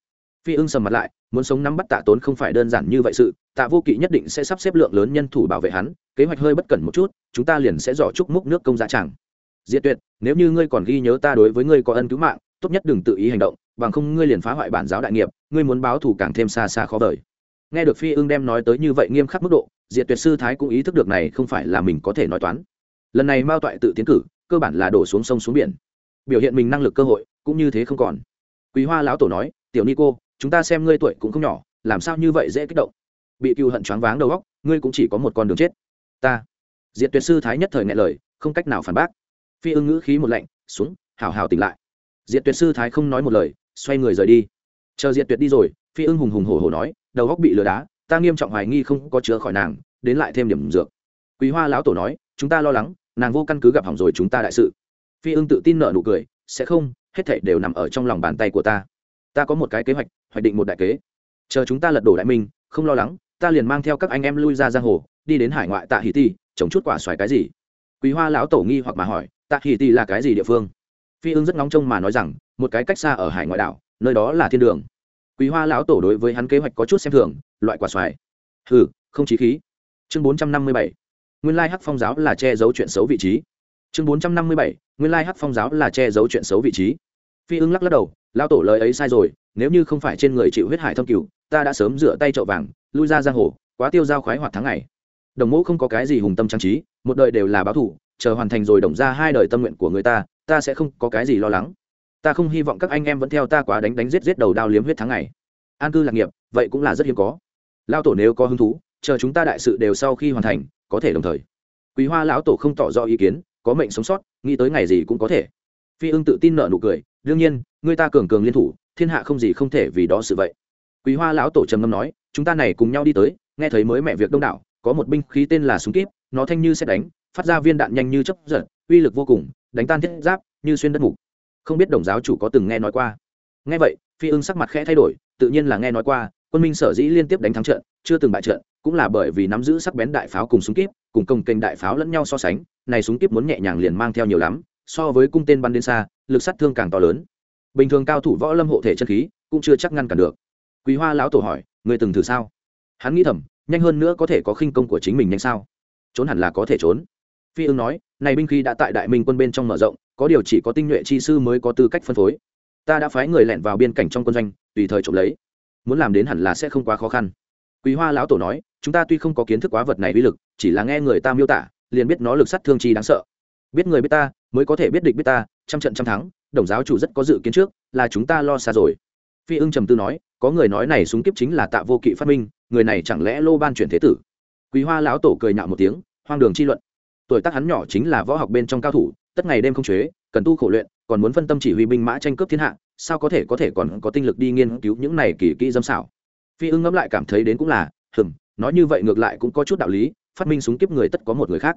Phi ưng sầm mặt lại muốn sống nắm bắt tạ tốn không phải đơn giản như vậy sự, tạ vô kỵ nhất định sẽ sắp xếp lượng lớn nhân thủ bảo vệ hắn, kế hoạch hơi bất cẩn một chút, chúng ta liền sẽ dò chúc múc nước công giá chẳng. Diệt tuyệt, nếu như ngươi còn ghi nhớ ta đối với ngươi có ân cứu mạng, tốt nhất đừng tự ý hành động, bằng không ngươi liền phá hoại bản giáo đại nghiệp, ngươi muốn báo thù càng thêm xa xa khó vời. Nghe được phi ưng đem nói tới như vậy nghiêm khắc mức độ, diệt tuyệt sư thái cũng ý thức được này không phải là mình có thể nói toán. Lần này mao toại tự tiến cử, cơ bản là đổ xuống sông xuống biển. Biểu hiện mình năng lực cơ hội, cũng như thế không còn. Quý hoa lão tổ nói, tiểu ni cô chúng ta xem ngươi tuổi cũng không nhỏ, làm sao như vậy dễ kích động? Bị cựu hận choáng váng đầu góc, ngươi cũng chỉ có một con đường chết. Ta. Diệt tuyệt sư thái nhất thời nghe lời, không cách nào phản bác. Phi ưng ngữ khí một lạnh, xuống hào hào tỉnh lại. Diệt tuyệt sư thái không nói một lời, xoay người rời đi. Chờ diệt tuyệt đi rồi, phi ưng hùng hùng hổ hổ nói, đầu góc bị lừa đá, ta nghiêm trọng hoài nghi không có chữa khỏi nàng, đến lại thêm điểm dược. Quý hoa lão tổ nói, chúng ta lo lắng, nàng vô căn cứ gặp hỏng rồi chúng ta đại sự. Phi ưng tự tin nợ nụ cười, sẽ không, hết thảy đều nằm ở trong lòng bàn tay của ta ta có một cái kế hoạch hoạch định một đại kế. Chờ chúng ta lật đổ đại minh, không lo lắng, ta liền mang theo các anh em lui ra giang hồ, đi đến hải ngoại tạ hỷ ti trồng chút quả xoài cái gì? Quý hoa lão tổ nghi hoặc mà hỏi, tạ hỷ ti là cái gì địa phương? Phi ưng rất nóng trông mà nói rằng, một cái cách xa ở hải ngoại đảo, nơi đó là thiên đường. Quý hoa lão tổ đối với hắn kế hoạch có chút xem thường, loại quả xoài. Hừ, không chí khí. Chương bốn trăm năm mươi bảy, nguyên lai hắc phong giáo là che giấu chuyện xấu vị trí. Chương bốn trăm năm mươi bảy, nguyên lai hắc phong giáo là che giấu chuyện xấu vị trí. Phi ưng lắc lắc đầu lao tổ lời ấy sai rồi, nếu như không phải trên người chịu huyết hải thâm cửu ta đã sớm rửa tay trậu vàng, lui ra giang hồ, quá tiêu dao khoái hoạt tháng ngày. Đồng mẫu không có cái gì hùng tâm trang trí, một đời đều là báo thủ chờ hoàn thành rồi đồng ra hai đời tâm nguyện của người ta ta sẽ không có cái gì lo lắng. Ta không hy vọng các anh em vẫn theo ta quá đánh đánh giết giết đầu đao liếm huyết tháng ngày. An cư lạc nghiệp, vậy cũng là rất hiếm có. Lao tổ nếu có hứng thú, chờ chúng ta đại sự đều sau khi hoàn thành, có thể đồng thời. Quý hoa lão tổ không tỏ rõ ý kiến, có mệnh sống sót, nghĩ tới ngày gì cũng có thể. Phi ưng tự tin nợ nụ cười, đương nhiên người ta cường cường liên thủ, thiên hạ không gì không thể vì đó sự vậy. Quý hoa lão tổ trầm ngâm nói, chúng ta này cùng nhau đi tới, nghe thấy mới mẹ việc đông đảo, có một binh khí tên là súng kíp, nó thanh như xét đánh, phát ra viên đạn nhanh như chấp giật, uy lực vô cùng, đánh tan thiết giáp, như xuyên đất mục. Không biết đồng giáo chủ có từng nghe nói qua? Nghe vậy, phi ưng sắc mặt khẽ thay đổi, tự nhiên là nghe nói qua, quân minh sở dĩ liên tiếp đánh thắng trận, chưa từng bại trận, cũng là bởi vì nắm giữ sắc bén đại pháo cùng súng kíp, cùng công kênh đại pháo lẫn nhau so sánh, này súng kíp muốn nhẹ nhàng liền mang theo nhiều lắm, so với cung tên bắn đến xa, lực sát thương càng to lớn bình thường cao thủ võ lâm hộ thể chân khí cũng chưa chắc ngăn cản được. Quý hoa lão tổ hỏi người từng thử sao? Hắn nghĩ thầm, nhanh hơn nữa có thể có khinh công của chính mình nhanh sao? Trốn hẳn là có thể trốn. Phi ưng nói, này binh khí đã tại đại minh quân bên trong mở rộng, có điều chỉ có tinh nhuệ chi sư mới có tư cách phân phối. Ta đã phái người lẻn vào biên cảnh trong quân doanh, tùy thời trộm lấy. Muốn làm đến hẳn là sẽ không quá khó khăn. Quý hoa lão tổ nói, chúng ta tuy không có kiến thức quá vật này uy lực, chỉ là nghe người ta miêu tả, liền biết nó lực sát thương chi đáng sợ. Biết người biết ta, mới có thể biết địch biết ta, trăm trận trăm thắng đồng giáo chủ rất có dự kiến trước, là chúng ta lo xa rồi. Phi ưng trầm tư nói, có người nói này súng kiếp chính là tạ vô kỵ phát minh, người này chẳng lẽ lô ban chuyển thế tử? Quý hoa lão tổ cười nhạo một tiếng, hoang đường chi luận. Tuổi tác hắn nhỏ chính là võ học bên trong cao thủ, tất ngày đêm không chế, cần tu khổ luyện, còn muốn phân tâm chỉ huy binh mã tranh cướp thiên hạ, sao có thể có thể còn có tinh lực đi nghiên cứu những này kỳ kỹ dâm xảo? Phi ưng ngẫm lại cảm thấy đến cũng là, hừm, nói như vậy ngược lại cũng có chút đạo lý, phát minh súng kiếp người tất có một người khác.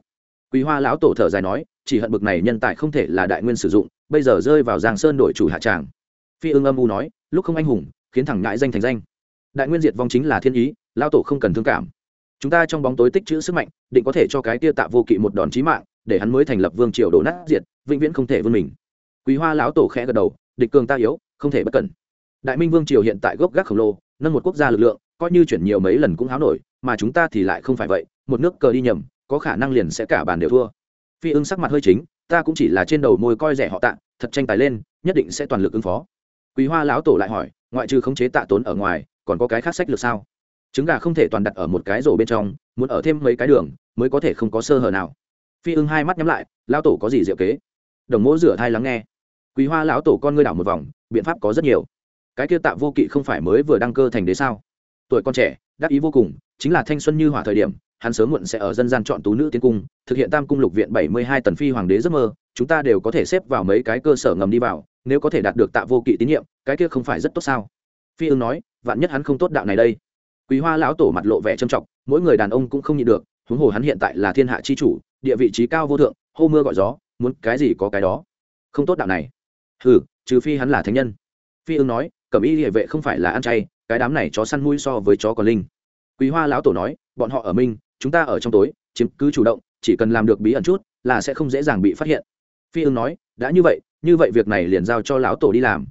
Quý hoa lão tổ thở dài nói, chỉ hận bực này nhân tài không thể là đại nguyên sử dụng bây giờ rơi vào giang sơn đổi chủ hạ tràng. Phi ưng âm u nói, lúc không anh hùng, khiến thẳng ngại danh thành danh. Đại nguyên diệt vong chính là thiên ý, lao tổ không cần thương cảm. Chúng ta trong bóng tối tích chữ sức mạnh, định có thể cho cái tia tạ vô kỵ một đòn chí mạng, để hắn mới thành lập vương triều đổ nát diệt, vĩnh viễn không thể vươn mình. Quý hoa lão tổ khẽ gật đầu, địch cường ta yếu, không thể bất cẩn. Đại minh vương triều hiện tại gốc gác khổng lồ, nâng một quốc gia lực lượng, coi như chuyển nhiều mấy lần cũng háo nổi, mà chúng ta thì lại không phải vậy, một nước cờ đi nhầm, có khả năng liền sẽ cả bàn đều thua. Phi ưng sắc mặt hơi chính ta cũng chỉ là trên đầu môi coi rẻ họ tạ, thật tranh tài lên, nhất định sẽ toàn lực ứng phó. Quý hoa lão tổ lại hỏi, ngoại trừ khống chế tạ tốn ở ngoài, còn có cái khác sách lược sao? Trứng gà không thể toàn đặt ở một cái rổ bên trong, muốn ở thêm mấy cái đường, mới có thể không có sơ hở nào. Phi ưng hai mắt nhắm lại, lão tổ có gì diệu kế? Đồng mỗ rửa thai lắng nghe. Quý hoa lão tổ con ngươi đảo một vòng, biện pháp có rất nhiều. Cái kia tạ vô kỵ không phải mới vừa đăng cơ thành đế sao? Tuổi con trẻ, đắc ý vô cùng, chính là thanh xuân như hỏa thời điểm hắn sớm muộn sẽ ở dân gian chọn tú nữ tiến cung, thực hiện tam cung lục viện bảy mươi hai tần phi hoàng đế giấc mơ, chúng ta đều có thể xếp vào mấy cái cơ sở ngầm đi vào, nếu có thể đạt được tạ vô kỵ tín nhiệm, cái kia không phải rất tốt sao? Phi ương nói, vạn nhất hắn không tốt đạo này đây. Quý hoa lão tổ mặt lộ vẻ trầm trọng, mỗi người đàn ông cũng không nhịn được, huống hồ hắn hiện tại là thiên hạ chi chủ, địa vị trí cao vô thượng, hô mưa gọi gió, muốn cái gì có cái đó. Không tốt đạo này. Hừ, trừ phi hắn là thánh nhân. Phi ương nói, cẩm y địa vệ không phải là ăn chay, cái đám này chó săn mũi so với chó còn linh. Quý hoa lão tổ nói, bọn họ ở minh chúng ta ở trong tối, chiếm cứ chủ động, chỉ cần làm được bí ẩn chút, là sẽ không dễ dàng bị phát hiện. Phi ưng nói, đã như vậy như vậy việc này liền giao cho lão tổ đi làm.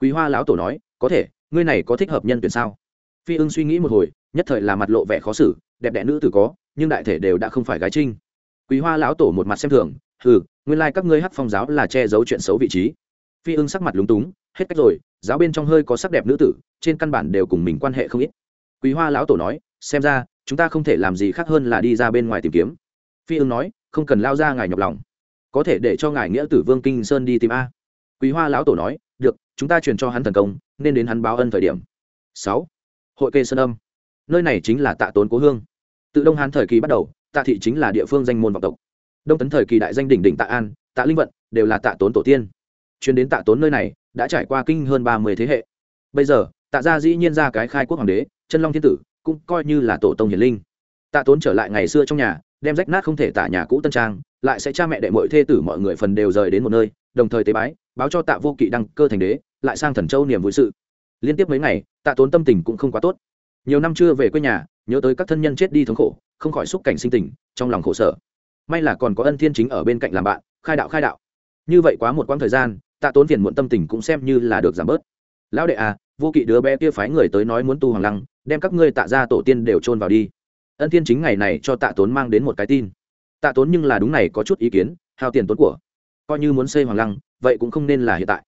Quý hoa lão tổ nói, có thể, ngươi này có thích hợp nhân tuyển sao? Phi ưng suy nghĩ một hồi, nhất thời là mặt lộ vẻ khó xử, đẹp đẽ nữ tử có, nhưng đại thể đều đã không phải gái trinh. Quý hoa lão tổ một mặt xem thường, hừ, nguyên lai các ngươi hắc phong giáo là che giấu chuyện xấu vị trí. Phi ưng sắc mặt lúng túng, hết cách rồi, giáo bên trong hơi có sắc đẹp nữ tử, trên căn bản đều cùng mình quan hệ không ít. Quý hoa lão tổ nói, xem ra chúng ta không thể làm gì khác hơn là đi ra bên ngoài tìm kiếm. Phi ưng nói, không cần lao ra ngài nhọc lòng. Có thể để cho ngài nghĩa tử vương kinh sơn đi tìm a. Quý hoa lão tổ nói, được, chúng ta truyền cho hắn thần công, nên đến hắn báo ân thời điểm. Sáu. Hội kê sơn âm. Nơi này chính là tạ tốn cố hương. Tự đông hán thời kỳ bắt đầu, tạ thị chính là địa phương danh môn vọng tộc. Đông tấn thời kỳ đại danh đỉnh đỉnh tạ an, tạ linh vận, đều là tạ tốn tổ tiên. Chuyến đến tạ tốn nơi này, đã trải qua kinh hơn ba mươi thế hệ. Bây giờ, tạ gia dĩ nhiên ra cái khai quốc hoàng đế, chân long thiên tử cũng coi như là tổ tông hiền linh. Tạ tốn trở lại ngày xưa trong nhà, đem rách nát không thể tả nhà cũ tân trang, lại sẽ cha mẹ đệ mội thê tử mọi người phần đều rời đến một nơi, đồng thời tế bái, báo cho tạ vô kỵ đăng cơ thành đế, lại sang thần châu niềm vui sự. Liên tiếp mấy ngày, tạ tốn tâm tình cũng không quá tốt. Nhiều năm chưa về quê nhà, nhớ tới các thân nhân chết đi thống khổ, không khỏi xúc cảnh sinh tình, trong lòng khổ sở. May là còn có ân thiên chính ở bên cạnh làm bạn, khai đạo khai đạo. Như vậy quá một quãng thời gian, tạ tốn phiền muộn tâm tình cũng xem như là được giảm bớt. Lão đệ à vô kỵ đứa bé kia phái người tới nói muốn tu hoàng lăng đem các ngươi tạ ra tổ tiên đều chôn vào đi. Ân thiên chính ngày này cho tạ tốn mang đến một cái tin. Tạ tốn nhưng là đúng này có chút ý kiến, hao tiền tốn của. Coi như muốn xây hoàng lăng, vậy cũng không nên là hiện tại.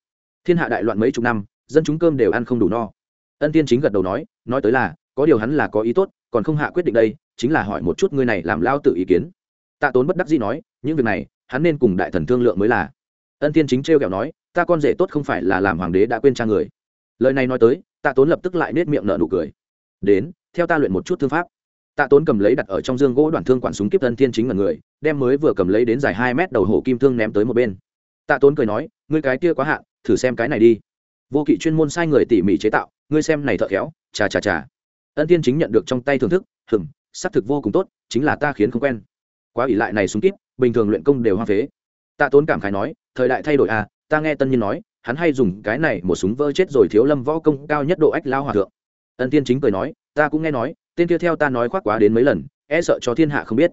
Thiên hạ đại loạn mấy chục năm, dân chúng cơm đều ăn không đủ no. Ân tiên chính gật đầu nói nói tới là, có điều hắn là có ý tốt, còn không hạ quyết định đây, chính là hỏi một chút ngươi này làm lao tự ý kiến. Tạ tốn bất đắc dĩ nói, những việc này, hắn nên cùng đại thần thương lượng mới là. Ân tiên chính trêu kẹo nói, ta con rể tốt không phải là làm hoàng đế đã quên trang người. Lời này nói tới, tạ tốn lập tức lại nết miệng nở nụ cười đến, theo ta luyện một chút thương pháp. Tạ tốn cầm lấy đặt ở trong dương gỗ đoạn thương quản súng kiếp thân thiên chính là người, đem mới vừa cầm lấy đến dài hai mét đầu hổ kim thương ném tới một bên. Tạ tốn cười nói, ngươi cái kia quá hạn thử xem cái này đi. Vô kỵ chuyên môn sai người tỉ mỉ chế tạo, ngươi xem này thợ khéo, chà chà chà. Ân Thiên chính nhận được trong tay thưởng thức hừng xác thực vô cùng tốt, chính là ta khiến không quen. Quá ỷ lại này súng kíp bình thường luyện công đều hoa phế. Tạ tốn cảm khái nói, thời đại thay đổi à ta nghe tân nhiên nói, hắn hay dùng cái này một súng vơ chết rồi thiếu lâm võ công cao nhất độ ách lao hòa thượng ân tiên chính cười nói, ta cũng nghe nói, tên kia theo ta nói khoác quá đến mấy lần e sợ cho thiên hạ không biết.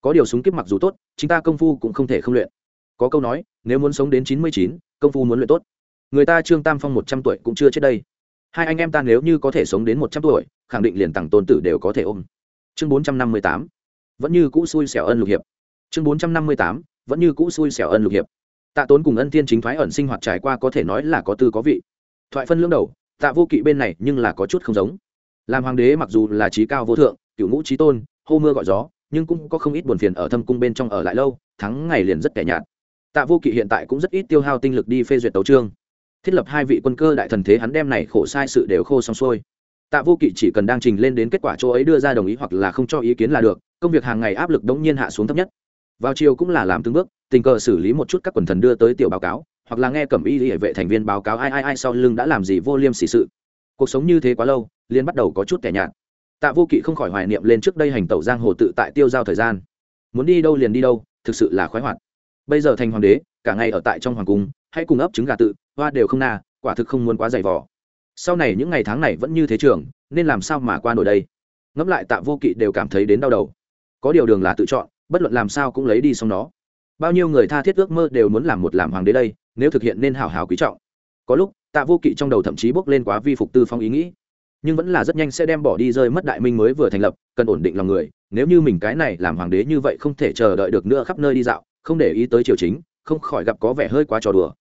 Có điều súng kiếp mặc dù tốt, chính ta công phu cũng không thể không luyện. Có câu nói, nếu muốn sống đến chín mươi chín, công phu muốn luyện tốt. Người ta trương tam phong một trăm tuổi cũng chưa chết đây. Hai anh em ta nếu như có thể sống đến một trăm tuổi, khẳng định liền tặng tôn tử đều có thể ôm. Chương bốn trăm năm mươi tám. Vẫn như cũ xui xẻo ân lục hiệp. Chương bốn trăm năm mươi tám. Vẫn như cũ xui xẻo ân lục hiệp. Tạ tốn cùng ân thiên chính thoái ẩn sinh hoạt trải qua có thể nói là có tư có vị. Thoại phân lưỡng đầu tạ vô kỵ bên này nhưng là có chút không giống. Làm hoàng đế mặc dù là trí cao vô thượng, cựu ngũ trí tôn, hô mưa gọi gió, nhưng cũng có không ít buồn phiền ở thâm cung bên trong ở lại lâu, thắng ngày liền rất kẻ nhạt. Tạ vô kỵ hiện tại cũng rất ít tiêu hao tinh lực đi phê duyệt tấu trương thiết lập hai vị quân cơ đại thần thế hắn đem này khổ sai sự đều khô xong xuôi. Tạ vô kỵ chỉ cần đang trình lên đến kết quả chỗ ấy đưa ra đồng ý hoặc là không cho ý kiến là được, công việc hàng ngày áp lực đống nhiên hạ xuống thấp nhất. Vào chiều cũng là làm từng bước, tình cờ xử lý một chút các quần thần đưa tới tiểu báo cáo hoặc là nghe cẩm y hệ vệ thành viên báo cáo ai ai ai sau lưng đã làm gì vô liêm sỉ sự. Cuộc sống như thế quá lâu liên bắt đầu có chút kẻ nhạt. Tạ vô kỵ không khỏi hoài niệm lên trước đây hành tẩu giang hồ tự tại tiêu giao thời gian. Muốn đi đâu liền đi đâu, thực sự là khoái hoạt. Bây giờ thành hoàng đế, cả ngày ở tại trong hoàng cung, hay cùng ấp trứng gà tự, hoa đều không na, quả thực không muốn quá dày vỏ sau này những ngày tháng này vẫn như thế trường, nên làm sao mà qua nổi đây? Ngẫm lại tạ vô kỵ đều cảm thấy đến đau đầu. Có điều đường là tự chọn, bất luận làm sao cũng lấy đi xong nó bao nhiêu người tha thiết ước mơ đều muốn làm một làm hoàng đế đây, nếu thực hiện nên hào hào quý trọng. Có lúc, tạ vô kỵ trong đầu thậm chí bốc lên quá vi phục tư phong ý nghĩ. Nhưng vẫn là rất nhanh sẽ đem bỏ đi rơi mất đại minh mới vừa thành lập, cần ổn định lòng người. Nếu như mình cái này làm hoàng đế như vậy không thể chờ đợi được nữa khắp nơi đi dạo, không để ý tới triều chính, không khỏi gặp có vẻ hơi quá trò đùa.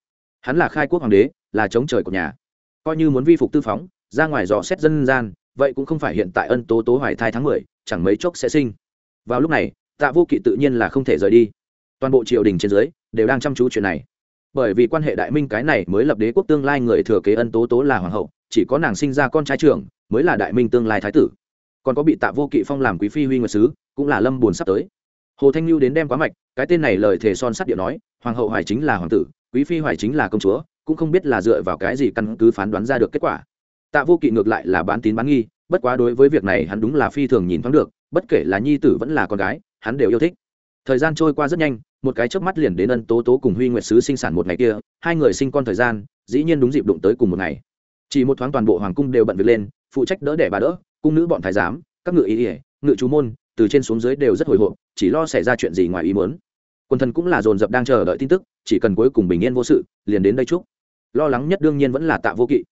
Hắn là khai quốc hoàng đế, là chống trời của nhà. Coi như muốn vi phục tư phóng, ra ngoài dò xét dân gian, vậy cũng không phải hiện tại ân tố tố hoài thai tháng mười, chẳng mấy chốc sẽ sinh. Vào lúc này, tạ vô kỵ tự nhiên là không thể rời đi toàn bộ triều đình trên dưới đều đang chăm chú chuyện này. Bởi vì quan hệ đại minh cái này mới lập đế quốc tương lai người thừa kế ân tố tố là hoàng hậu, chỉ có nàng sinh ra con trai trưởng mới là đại minh tương lai thái tử. Còn có bị tạ vô kỵ phong làm quý phi huy nguyệt sứ, cũng là lâm buồn sắp tới. Hồ thanh lưu đến đem quá mạch, cái tên này lời thề son sắt điệu nói, hoàng hậu hoài chính là hoàng tử, quý phi hoài chính là công chúa, cũng không biết là dựa vào cái gì căn cứ phán đoán ra được kết quả. Tạ vô kỵ ngược lại là bán tín bán nghi, bất quá đối với việc này hắn đúng là phi thường nhìn thoáng được, bất kể là nhi tử vẫn là con gái, hắn đều yêu thích. Thời gian trôi qua rất nhanh một cái chớp mắt liền đến ân tố tố cùng huy nguyệt sứ sinh sản một ngày kia, hai người sinh con thời gian, dĩ nhiên đúng dịp đụng tới cùng một ngày. Chỉ một thoáng toàn bộ hoàng cung đều bận việc lên, phụ trách đỡ đẻ bà đỡ, cung nữ bọn thái giám, các ngự ý ỉa ngự chú môn, từ trên xuống dưới đều rất hồi hộp, chỉ lo xảy ra chuyện gì ngoài ý muốn. Quần thần cũng là dồn dập đang chờ đợi tin tức, chỉ cần cuối cùng bình yên vô sự, liền đến đây chúc. Lo lắng nhất đương nhiên vẫn là tạ vô kỵ.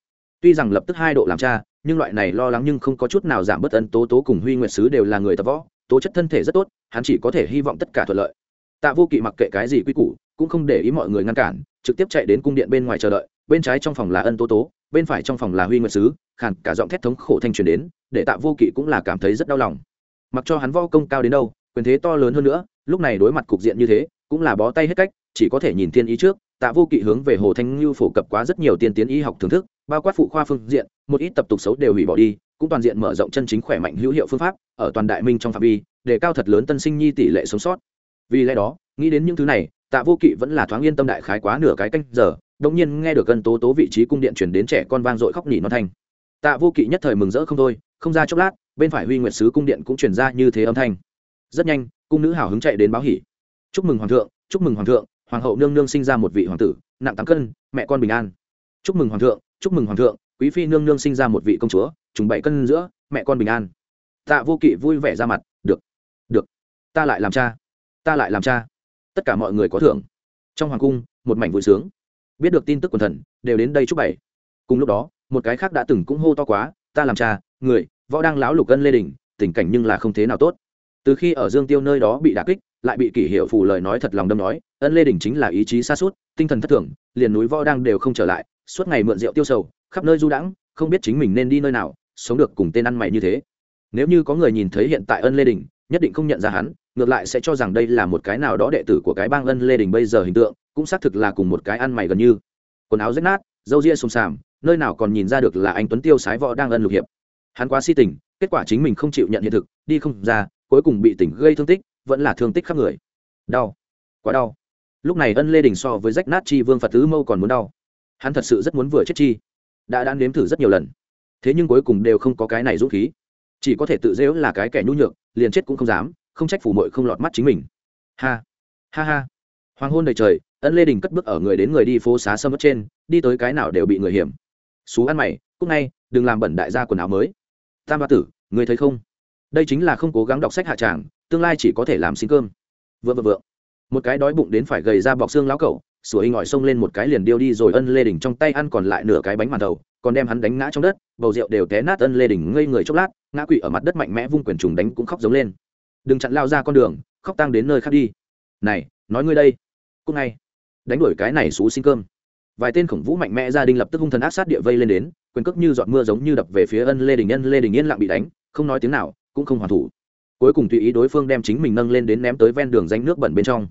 Tuy rằng lập tức hai độ làm cha, nhưng loại này lo lắng nhưng không có chút nào giảm bớt ân tố tố cùng huy nguyệt sứ đều là người tập võ, tố chất thân thể rất tốt, hắn chỉ có thể hy vọng tất cả thuận lợi tạ vô kỵ mặc kệ cái gì quy củ, cũng không để ý mọi người ngăn cản, trực tiếp chạy đến cung điện bên ngoài chờ đợi, bên trái trong phòng là ân tố tố, bên phải trong phòng là huy nguyệt sứ, khàn cả giọng thét thống khổ thanh truyền đến, để tạ vô kỵ cũng là cảm thấy rất đau lòng. Mặc cho hắn võ công cao đến đâu, quyền thế to lớn hơn nữa, lúc này đối mặt cục diện như thế, cũng là bó tay hết cách, chỉ có thể nhìn thiên ý trước, tạ vô kỵ hướng về hồ thanh lưu phổ cập quá rất nhiều tiên tiến y học thưởng thức, bao quát phụ khoa phương diện, một ít tập tục xấu đều hủy bỏ đi, cũng toàn diện mở rộng chân chính khỏe mạnh hữu hiệu phương pháp, ở toàn đại minh trong phạm vi, để cao thật lớn tân sinh nhi tỷ lệ sống sót vì lẽ đó, nghĩ đến những thứ này, tạ vô kỵ vẫn là thoáng yên tâm đại khái quá nửa cái canh giờ đông nhiên nghe được gần tố tố vị trí cung điện chuyển đến trẻ con vang dội khóc nỉ non thanh. Tạ vô kỵ nhất thời mừng rỡ không thôi, không ra chốc lát, bên phải huy nguyệt sứ cung điện cũng chuyển ra như thế âm thanh. Rất nhanh, cung nữ hào hứng chạy đến báo hỉ. Chúc mừng hoàng thượng, chúc mừng hoàng thượng, hoàng hậu nương nương sinh ra một vị hoàng tử, nặng tám cân, mẹ con bình an. Chúc mừng hoàng thượng, chúc mừng hoàng thượng, quý phi nương nương sinh ra một vị công chúa, trùng bảy cân giữa, mẹ con bình an. Tạ vô kỵ vui vẻ ra mặt, được được, ta lại làm cha ta lại làm cha. Tất cả mọi người có thưởng. Trong hoàng cung, một mảnh vui sướng. Biết được tin tức quần thần, đều đến đây chúc bảy cùng lúc đó, một cái khác đã từng cũng hô to quá, ta làm cha, người, võ đang lão lục gân lê đình tình cảnh nhưng là không thế nào tốt. Từ khi ở dương tiêu nơi đó bị đả kích, lại bị kỷ hiệu phủ lời nói thật lòng đâm nói, ân lê đình chính là ý chí xa suốt, tinh thần thất thường, liền núi võ đang đều không trở lại, suốt ngày mượn rượu tiêu sầu, khắp nơi du đãng, không biết chính mình nên đi nơi nào, sống được cùng tên ăn mày như thế. Nếu như có người nhìn thấy hiện tại ân lê đình nhất định không nhận ra hắn ngược lại sẽ cho rằng đây là một cái nào đó đệ tử của cái bang ân lê đình bây giờ hình tượng, cũng xác thực là cùng một cái ăn mày gần như. Quần áo rách nát, râu ria xùm xàm, nơi nào còn nhìn ra được là anh tuấn tiêu sái võ đang ân lục hiệp. Hắn quá si tình, kết quả chính mình không chịu nhận hiện thực, đi không ra, cuối cùng bị tỉnh gây thương tích, vẫn là thương tích khắp người. Đau. Quá đau. Lúc này ân lê đình so với rách nát chi vương phật tứ mâu còn muốn đau. Hắn thật sự rất muốn vừa chết chi. Đã đã nếm thử rất nhiều lần. Thế nhưng cuối cùng đều không có cái này dũng khí. Chỉ có thể tự dễu là cái kẻ nhu nhược, liền chết cũng không dám không trách phủ mội không lọt mắt chính mình. Ha ha ha. Hoàng hôn đầy trời, ân lê đình cất bước ở người đến người đi phố xá sâm mất trên, đi tới cái nào đều bị người hiểm. Xú ăn mày, cúc ngay, đừng làm bẩn đại gia quần áo mới. Tam ba tử, người thấy không? Đây chính là không cố gắng đọc sách hạ tràng, tương lai chỉ có thể làm xin cơm. Vợ vợ vợ một cái đói bụng đến phải gầy ra bọc xương lão cẩu, sủa hình ngòi xông lên một cái liền điêu đi rồi ân lê đình trong tay ăn còn lại nửa cái bánh màn đầu, còn đem hắn đánh ngã trong đất, bầu rượu đều té nát ân lê đình ngây người chốc lát, ngã quỵ ở mặt đất mạnh mẽ vung quyền trùng đánh cũng khóc giống lên đừng chặn lao ra con đường, khóc tăng đến nơi khác đi. Này, nói ngươi đây. Cúc ngay. Đánh đuổi cái này xú xin cơm. Vài tên khổng vũ mạnh mẽ gia đình lập tức hung thần ác sát địa vây lên đến, quyền cước như giọt mưa giống như đập về phía ân lê đình ân lê đình yên lặng bị đánh, không nói tiếng nào, cũng không hoàn thủ. Cuối cùng tùy ý đối phương đem chính mình nâng lên đến ném tới ven đường danh nước bẩn bên trong.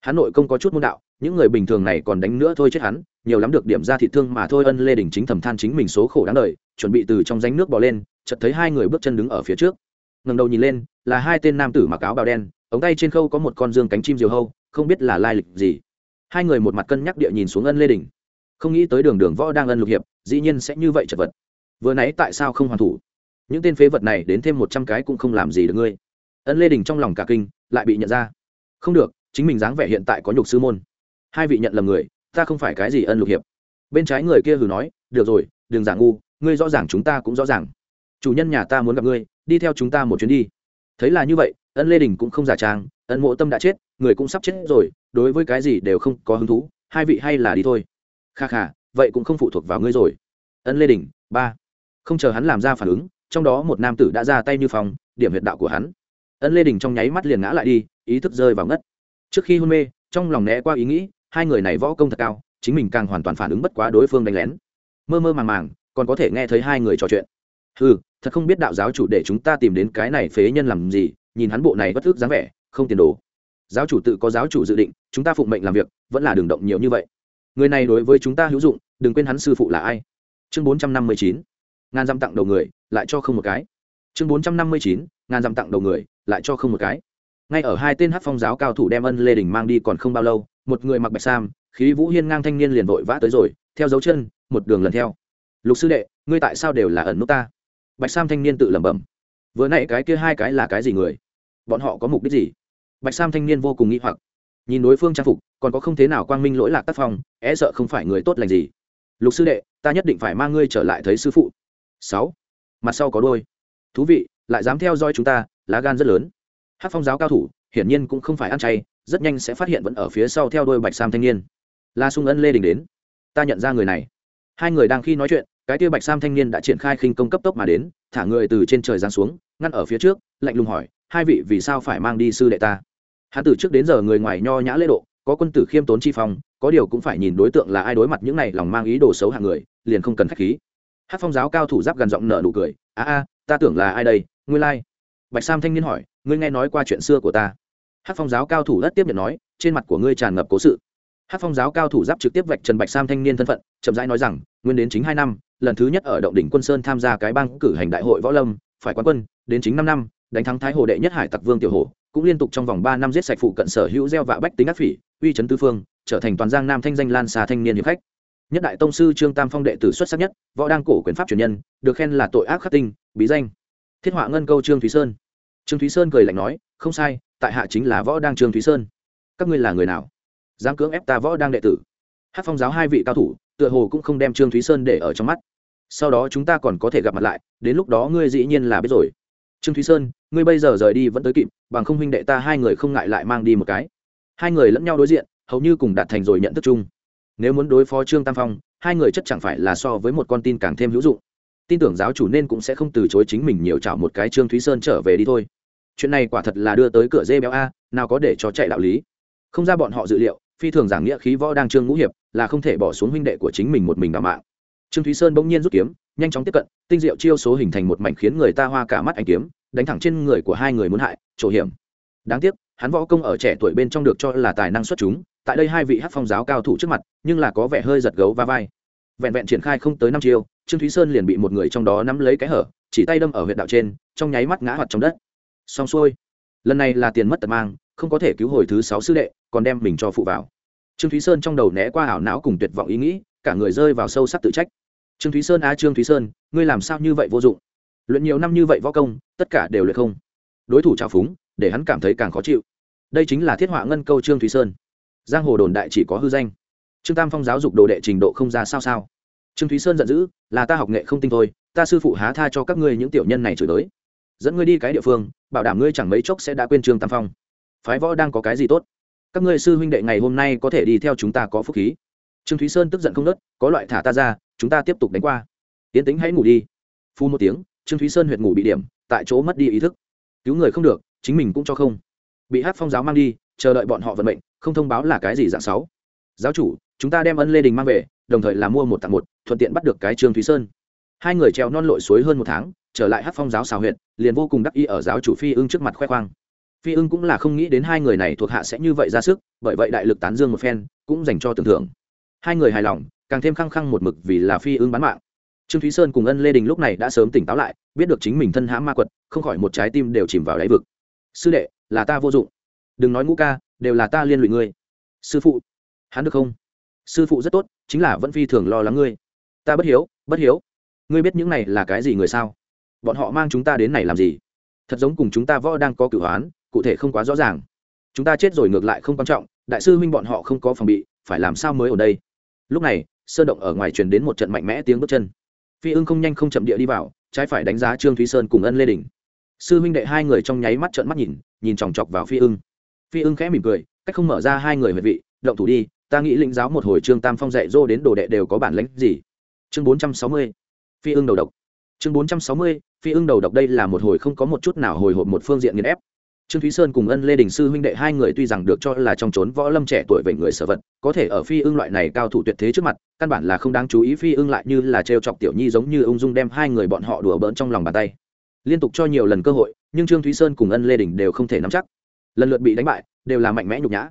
Hắn nội công có chút môn đạo, những người bình thường này còn đánh nữa thôi chết hắn, nhiều lắm được điểm ra thị thương mà thôi ân lê đình chính thầm than chính mình số khổ đáng đời, chuẩn bị từ trong danh nước bò lên, chợt thấy hai người bước chân đứng ở phía trước ngẩng đầu nhìn lên, là hai tên nam tử mặc áo bào đen, ống tay trên khâu có một con dương cánh chim diều hâu, không biết là lai lịch gì. Hai người một mặt cân nhắc địa nhìn xuống ân lê đình không nghĩ tới đường đường võ đang ân lục hiệp, dĩ nhiên sẽ như vậy chật vật. Vừa nãy tại sao không hoàn thủ? Những tên phế vật này đến thêm một trăm cái cũng không làm gì được ngươi. Ân lê đình trong lòng cả kinh, lại bị nhận ra. Không được, chính mình dáng vẻ hiện tại có nhục sư môn. Hai vị nhận lầm người, ta không phải cái gì ân lục hiệp. Bên trái người kia hừ nói, được rồi, đừng giả ngu, ngươi rõ ràng chúng ta cũng rõ ràng. Chủ nhân nhà ta muốn gặp ngươi đi theo chúng ta một chuyến đi. Thấy là như vậy, ân lê đình cũng không giả trang, ân mộ tâm đã chết, người cũng sắp chết rồi, đối với cái gì đều không có hứng thú, hai vị hay là đi thôi. Kha kha, vậy cũng không phụ thuộc vào ngươi rồi. Ân lê đình, ba. Không chờ hắn làm ra phản ứng, trong đó một nam tử đã ra tay như phòng điểm huyệt đạo của hắn. Ân lê đình trong nháy mắt liền ngã lại đi, ý thức rơi vào ngất. Trước khi hôn mê, trong lòng né qua ý nghĩ, hai người này võ công thật cao, chính mình càng hoàn toàn phản ứng bất quá đối phương đánh lén. Mơ mơ màng màng, còn có thể nghe thấy hai người trò chuyện. Ừ thật không biết đạo giáo chủ để chúng ta tìm đến cái này phế nhân làm gì, nhìn hắn bộ này bất thức dáng vẻ, không tiền đồ. Giáo chủ tự có giáo chủ dự định, chúng ta phụng mệnh làm việc, vẫn là đường động nhiều như vậy. Người này đối với chúng ta hữu dụng, đừng quên hắn sư phụ là ai. Chương bốn trăm năm mươi chín, ngàn dăm tặng đầu người, lại cho không một cái. Chương bốn trăm năm mươi chín, ngàn dăm tặng đầu người, lại cho không một cái. Ngay ở hai tên hát phong giáo cao thủ đem ân lê đình mang đi còn không bao lâu, một người mặc bạch sam, khí vũ hiên ngang thanh niên liền vội vã tới rồi, theo dấu chân, một đường lần theo. Lục sư đệ, ngươi tại sao đều là ẩn nút ta? Bạch sam thanh niên tự lẩm bẩm. Vừa nãy cái kia hai cái là cái gì người? Bọn họ có mục đích gì? Bạch sam thanh niên vô cùng nghĩ hoặc. Nhìn đối phương trang phục, còn có không thế nào quang minh lỗi lạc tác phong é sợ không phải người tốt lành gì. Lục sư đệ, ta nhất định phải mang ngươi trở lại thấy sư phụ. Sáu. Mặt sau có đôi. Thú vị, lại dám theo dõi chúng ta, lá gan rất lớn. Hát phong giáo cao thủ, hiển nhiên cũng không phải ăn chay, rất nhanh sẽ phát hiện vẫn ở phía sau theo đôi bạch sam thanh niên. La sung ân lê đình đến. Ta nhận ra người này hai người đang khi nói chuyện, cái tia bạch sam thanh niên đã triển khai khinh công cấp tốc mà đến, thả người từ trên trời giáng xuống, ngăn ở phía trước, lạnh lùng hỏi, hai vị vì sao phải mang đi sư đệ ta? Hắn từ trước đến giờ người ngoài nho nhã lễ độ, có quân tử khiêm tốn chi phong, có điều cũng phải nhìn đối tượng là ai đối mặt những này lòng mang ý đồ xấu hạng người, liền không cần khách khí. Hát phong giáo cao thủ giáp gần giọng nở nụ cười, a a, ta tưởng là ai đây, ngươi lai、like. bạch sam thanh niên hỏi, ngươi nghe nói qua chuyện xưa của ta? Hát phong giáo cao thủ rất tiếp nhận nói, trên mặt của ngươi tràn ngập cố sự hát phong giáo cao thủ giáp trực tiếp vạch trần bạch sam thanh niên thân phận chậm rãi nói rằng nguyên đến chính hai năm lần thứ nhất ở động đỉnh quân sơn tham gia cái bang cử hành đại hội võ lâm phải quán quân đến chính năm năm đánh thắng thái hồ đệ nhất hải tặc vương tiểu hồ cũng liên tục trong vòng ba năm giết sạch phụ cận sở hữu gieo vạ bách tính ác phỉ uy chấn tư phương trở thành toàn giang nam thanh danh lan xa thanh niên hiệp khách nhất đại tông sư trương tam phong đệ tử xuất sắc nhất võ đang cổ quyền pháp truyền nhân được khen là tội ác khắc tinh bí danh thiết họa ngân câu trương thúy sơn trương thúy sơn cười lạnh nói không sai tại hạ chính là võ đang trương thúy sơn các ngươi là người nào dám cưỡng ép ta võ đang đệ tử. Hát phong giáo hai vị cao thủ, tựa hồ cũng không đem trương thúy sơn để ở trong mắt. Sau đó chúng ta còn có thể gặp mặt lại, đến lúc đó ngươi dĩ nhiên là biết rồi. Trương thúy sơn, ngươi bây giờ rời đi vẫn tới kịp, bằng không huynh đệ ta hai người không ngại lại mang đi một cái. Hai người lẫn nhau đối diện, hầu như cùng đạt thành rồi nhận thức chung. Nếu muốn đối phó trương tam phong, hai người chất chẳng phải là so với một con tin càng thêm hữu dụng. Tin tưởng giáo chủ nên cũng sẽ không từ chối chính mình nhiều chảo một cái trương thúy sơn trở về đi thôi. Chuyện này quả thật là đưa tới cửa dê béo a, nào có để cho chạy đạo lý. Không ra bọn họ dự liệu phi thường giảng nghĩa khí võ đang trương ngũ hiệp, là không thể bỏ xuống huynh đệ của chính mình một mình đảm mạng. Trương thúy sơn bỗng nhiên rút kiếm, nhanh chóng tiếp cận, tinh diệu chiêu số hình thành một mảnh khiến người ta hoa cả mắt anh kiếm, đánh thẳng trên người của hai người muốn hại trổ hiểm. Đáng tiếc, hắn võ công ở trẻ tuổi bên trong được cho là tài năng xuất chúng, tại đây hai vị hát phong giáo cao thủ trước mặt, nhưng là có vẻ hơi giật gấu va vai. Vẹn vẹn triển khai không tới năm chiêu, trương thúy sơn liền bị một người trong đó nắm lấy cái hở, chỉ tay đâm ở huyện đạo trên, trong nháy mắt ngã hoạt trong đất. Xong xuôi. Lần này là tiền mất tật mang không có thể cứu hồi thứ sáu sư đệ, còn đem mình cho phụ vào. Trương thúy sơn trong đầu né qua ảo não cùng tuyệt vọng ý nghĩ, cả người rơi vào sâu sắc tự trách. Trương thúy sơn a trương thúy sơn, ngươi làm sao như vậy vô dụng? Luyện nhiều năm như vậy võ công, tất cả đều luyện không. Đối thủ trào phúng, để hắn cảm thấy càng khó chịu. Đây chính là thiết họa ngân câu trương thúy sơn. Giang hồ đồn đại chỉ có hư danh. Trương tam phong giáo dục đồ đệ trình độ không ra sao sao. Trương thúy sơn giận dữ, là ta học nghệ không tinh thôi, ta sư phụ há tha cho các ngươi những tiểu nhân này chửi tới dẫn ngươi đi cái địa phương, bảo đảm ngươi chẳng mấy chốc sẽ đã quên trương tam phong phái võ đang có cái gì tốt? Các ngươi sư huynh đệ ngày hôm nay có thể đi theo chúng ta có phúc khí. Trương thúy sơn tức giận không nớt, có loại thả ta ra, chúng ta tiếp tục đánh qua. Tiến tính hãy ngủ đi. Phu một tiếng, trương thúy sơn huyệt ngủ bị điểm, tại chỗ mất đi ý thức. Cứu người không được, chính mình cũng cho không. Bị hát phong giáo mang đi, chờ đợi bọn họ vận mệnh, không thông báo là cái gì dạng sáu. Giáo chủ, chúng ta đem ân lê đình mang về, đồng thời là mua một tặng một, thuận tiện bắt được cái trương thúy sơn. Hai người treo non lội suối hơn một tháng, trở lại hát phong giáo xào huyện liền vô cùng đắc ý ở giáo chủ phi ưng trước mặt khoe khoang phi ưng cũng là không nghĩ đến hai người này thuộc hạ sẽ như vậy ra sức, bởi vậy đại lực tán dương một phen, cũng dành cho tưởng thưởng. Hai người hài lòng, càng thêm khăng khăng một mực vì là phi ưng bán mạng. Trương thúy sơn cùng ân lê đình lúc này đã sớm tỉnh táo lại, biết được chính mình thân hãm ma quật, không khỏi một trái tim đều chìm vào đáy vực. Sư đệ, là ta vô dụng. Đừng nói ngũ ca, đều là ta liên lụy ngươi. Sư phụ. Hắn được không? Sư phụ rất tốt, chính là vẫn phi thường lo lắng ngươi. Ta bất hiếu bất hiếu. Ngươi biết những này là cái gì người sao? Bọn họ mang chúng ta đến này làm gì? Thật giống cùng chúng ta võ đang có cửu hoán cụ thể không quá rõ ràng. Chúng ta chết rồi ngược lại không quan trọng, đại sư huynh bọn họ không có phòng bị, phải làm sao mới ở đây? Lúc này, sơn động ở ngoài truyền đến một trận mạnh mẽ tiếng bước chân. Phi ưng không nhanh không chậm địa đi vào, trái phải đánh giá trương thúy sơn cùng ân lê đình. Sư huynh đệ hai người trong nháy mắt trợn mắt nhìn nhìn chòng chọc vào phi ưng. Phi ưng khẽ mỉm cười, cách không mở ra hai người huệ vị, động thủ đi, ta nghĩ lĩnh giáo một hồi trương tam phong dạy dô đến đồ đệ đều có bản lãnh gì. Chương bốn trăm sáu mươi, phi ưng đầu độc. Chương bốn trăm sáu mươi, phi ưng đầu độc đây là một hồi không có một chút nào hồi hộp một phương diện nghiền ép trương thúy sơn cùng ân lê đình sư huynh đệ hai người tuy rằng được cho là trong trốn võ lâm trẻ tuổi vậy người sở vật, có thể ở phi ưng loại này cao thủ tuyệt thế trước mặt, căn bản là không đáng chú ý phi ưng lại như là trêu chọc tiểu nhi giống như ung dung đem hai người bọn họ đùa bỡn trong lòng bàn tay. Liên tục cho nhiều lần cơ hội, nhưng trương thúy sơn cùng ân lê đình đều không thể nắm chắc. Lần lượt bị đánh bại, đều là mạnh mẽ nhục nhã.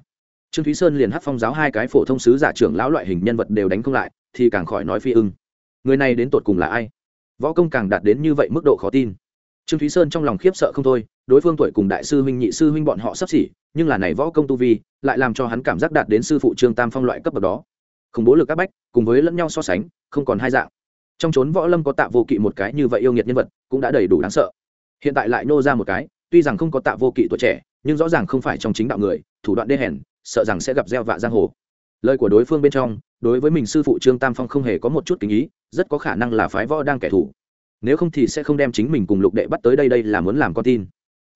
Trương thúy sơn liền hát phong giáo hai cái phổ thông sứ giả trưởng lão loại hình nhân vật đều đánh không lại, thì càng khỏi nói phi ưng. Người này đến tột cùng là ai? Võ công càng đạt đến như vậy mức độ khó tin trương thúy sơn trong lòng khiếp sợ không thôi, đối phương tuổi cùng đại sư huynh, nhị sư huynh bọn họ sắp xỉ, nhưng là này võ công tu vi, lại làm cho hắn cảm giác đạt đến sư phụ trương tam phong loại cấp bậc đó. Khủng bố lực các bách, cùng với lẫn nhau so sánh, không còn hai dạng. Trong chốn võ lâm có tạ vô kỵ một cái như vậy yêu nghiệt nhân vật, cũng đã đầy đủ đáng sợ. Hiện tại lại nô ra một cái, tuy rằng không có tạ vô kỵ tuổi trẻ, nhưng rõ ràng không phải trong chính đạo người, thủ đoạn đê hèn, sợ rằng sẽ gặp gieo vạ giang hồ. Lời của đối phương bên trong, đối với mình sư phụ trương tam phong không hề có một chút kính ý, rất có khả năng là phái võ đang kẻ thù nếu không thì sẽ không đem chính mình cùng lục đệ bắt tới đây đây là muốn làm con tin.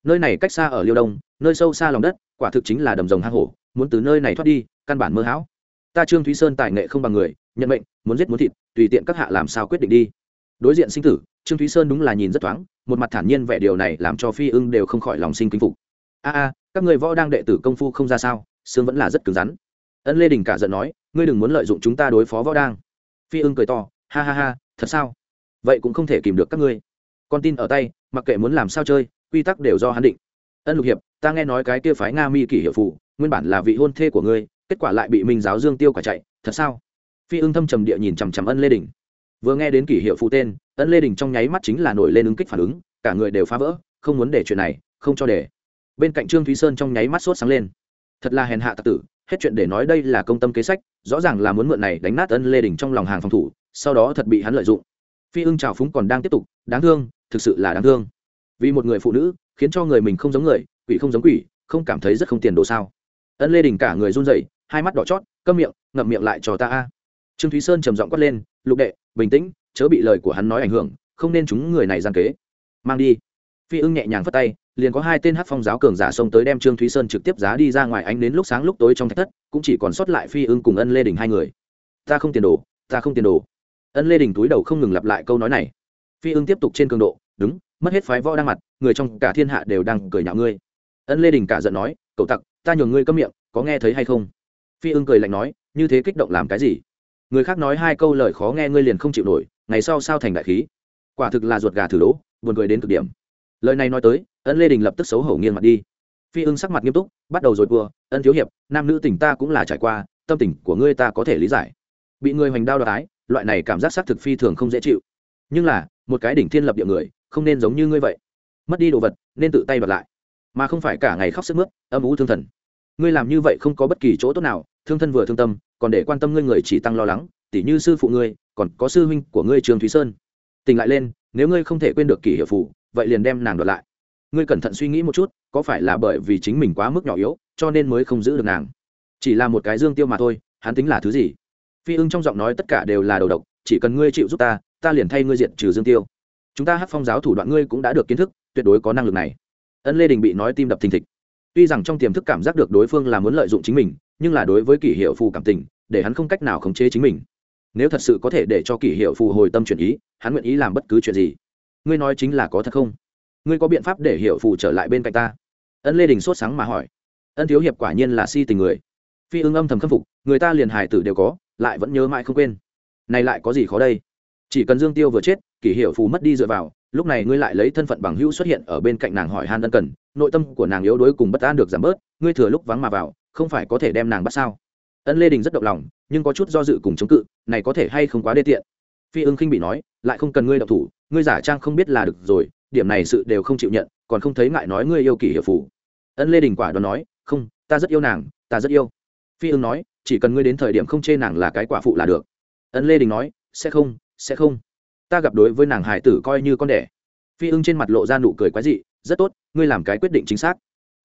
Nơi này cách xa ở liêu đông, nơi sâu xa lòng đất, quả thực chính là đầm rồng hang hổ, muốn từ nơi này thoát đi, căn bản mơ hão. Ta trương thúy sơn tài nghệ không bằng người, nhận mệnh, muốn giết muốn thịt, tùy tiện các hạ làm sao quyết định đi. Đối diện sinh tử, trương thúy sơn đúng là nhìn rất thoáng, một mặt thản nhiên vẻ điều này làm cho phi ưng đều không khỏi lòng sinh kính phục. A a, các người võ đang đệ tử công phu không ra sao, xương vẫn là rất cứng rắn. Ân lê đình cả giận nói, ngươi đừng muốn lợi dụng chúng ta đối phó võ đang. Phi ưng cười to, ha ha ha, thật sao? Vậy cũng không thể kìm được các ngươi. Con tin ở tay, mặc kệ muốn làm sao chơi, quy tắc đều do hắn định. Ân lục hiệp, ta nghe nói cái kia phái nga mi kỷ hiệu phụ, nguyên bản là vị hôn thê của ngươi, kết quả lại bị minh giáo dương tiêu quả chạy, thật sao? Phi ưng thâm trầm địa nhìn chằm chằm ân lê đình. Vừa nghe đến kỷ hiệu phụ tên, ân lê đình trong nháy mắt chính là nổi lên ứng kích phản ứng, cả người đều phá vỡ, không muốn để chuyện này, không cho để. Bên cạnh trương thúy sơn trong nháy mắt sốt sáng lên. Thật là hèn hạ tặc tử, hết chuyện để nói đây là công tâm kế sách, rõ ràng là muốn mượn này đánh nát ân lê đình trong lòng hàng phòng thủ, sau đó thật bị hắn lợi dụng phi ưng trào phúng còn đang tiếp tục, đáng thương, thực sự là đáng thương. Vì một người phụ nữ, khiến cho người mình không giống người, quỷ không giống quỷ, không cảm thấy rất không tiền đồ sao. Ân lê đình cả người run rẩy, hai mắt đỏ chót, câm miệng, ngậm miệng lại cho ta a. Trương thúy sơn trầm giọng quát lên, lục đệ, bình tĩnh, chớ bị lời của hắn nói ảnh hưởng, không nên chúng người này gian kế. Mang đi. Phi ưng nhẹ nhàng phất tay, liền có hai tên hát phong giáo cường giả xông tới đem trương thúy sơn trực tiếp giá đi ra ngoài ánh đến lúc sáng lúc tối trong thách thất, cũng chỉ còn sót lại phi ưng cùng ân lê đình hai người. Ta không tiền đồ, ta không tiền đồ ân lê đình túi đầu không ngừng lặp lại câu nói này phi ưng tiếp tục trên cường độ đúng mất hết phái võ đang mặt người trong cả thiên hạ đều đang cười nhạo ngươi ân lê đình cả giận nói cậu tặc ta nhường ngươi câm miệng có nghe thấy hay không phi ưng cười lạnh nói như thế kích động làm cái gì người khác nói hai câu lời khó nghe ngươi liền không chịu nổi ngày sau sao thành đại khí quả thực là ruột gà thử đỗ buồn cười đến cực điểm lời này nói tới ân lê đình lập tức xấu hổ nghiêng mặt đi phi ưng sắc mặt nghiêm túc bắt đầu rồi vừa, ân thiếu hiệp nam nữ tình ta cũng là trải qua tâm tình của ngươi ta có thể lý giải bị người hoành đao đoái loại này cảm giác xác thực phi thường không dễ chịu. Nhưng là, một cái đỉnh thiên lập địa người, không nên giống như ngươi vậy. Mất đi đồ vật, nên tự tay bật lại. Mà không phải cả ngày khóc sức mướt, âm ú thương thần. Ngươi làm như vậy không có bất kỳ chỗ tốt nào, thương thân vừa thương tâm, còn để quan tâm ngươi người chỉ tăng lo lắng, tỉ như sư phụ ngươi, còn có sư huynh của ngươi trường thúy sơn. Tỉnh lại lên, nếu ngươi không thể quên được kỷ hiệu phụ vậy liền đem nàng đoạt lại. Ngươi cẩn thận suy nghĩ một chút, có phải là bởi vì chính mình quá mức nhỏ yếu, cho nên mới không giữ được nàng. Chỉ là một cái dương tiêu mà thôi, hắn tính là thứ gì? Phi ưng trong giọng nói tất cả đều là đầu độc, chỉ cần ngươi chịu giúp ta ta liền thay ngươi diện trừ dương tiêu. Chúng ta hát phong giáo thủ đoạn ngươi cũng đã được kiến thức, tuyệt đối có năng lực này. Ân lê đình bị nói tim đập thình thịch. Tuy rằng trong tiềm thức cảm giác được đối phương là muốn lợi dụng chính mình, nhưng là đối với kỷ hiệu phù cảm tình, để hắn không cách nào khống chế chính mình. Nếu thật sự có thể để cho kỷ hiệu phù hồi tâm chuyển ý, hắn nguyện ý làm bất cứ chuyện gì. Ngươi nói chính là có thật không? Ngươi có biện pháp để hiệu phù trở lại bên cạnh ta? Ân lê đình sốt sáng mà hỏi. Ân thiếu hiệp quả nhiên là si tình người. Phi ưng âm thầm khâm phục, người ta liền hài tử đều có lại vẫn nhớ mãi không quên. Này lại có gì khó đây? Chỉ cần dương tiêu vừa chết, kỷ hiệu phù mất đi dựa vào, lúc này ngươi lại lấy thân phận bằng hữu xuất hiện ở bên cạnh nàng hỏi han ân cần, nội tâm của nàng yếu đuối cùng bất an được giảm bớt, ngươi thừa lúc vắng mà vào, không phải có thể đem nàng bắt sao? Ân lê đình rất động lòng, nhưng có chút do dự cùng chống cự, này có thể hay không quá đê tiện? Phi ưng khinh bị nói, lại không cần ngươi độc thủ, ngươi giả trang không biết là được rồi, điểm này sự đều không chịu nhận, còn không thấy ngại nói ngươi yêu kỷ hiệu phù. ân lê đình quả đoán nói, không, ta rất yêu nàng, ta rất yêu. Phi ưng nói chỉ cần ngươi đến thời điểm không chê nàng là cái quả phụ là được. Ân lê đình nói, sẽ không sẽ không. Ta gặp đối với nàng hải tử coi như con đẻ. Phi ưng trên mặt lộ ra nụ cười quái dị, rất tốt, ngươi làm cái quyết định chính xác.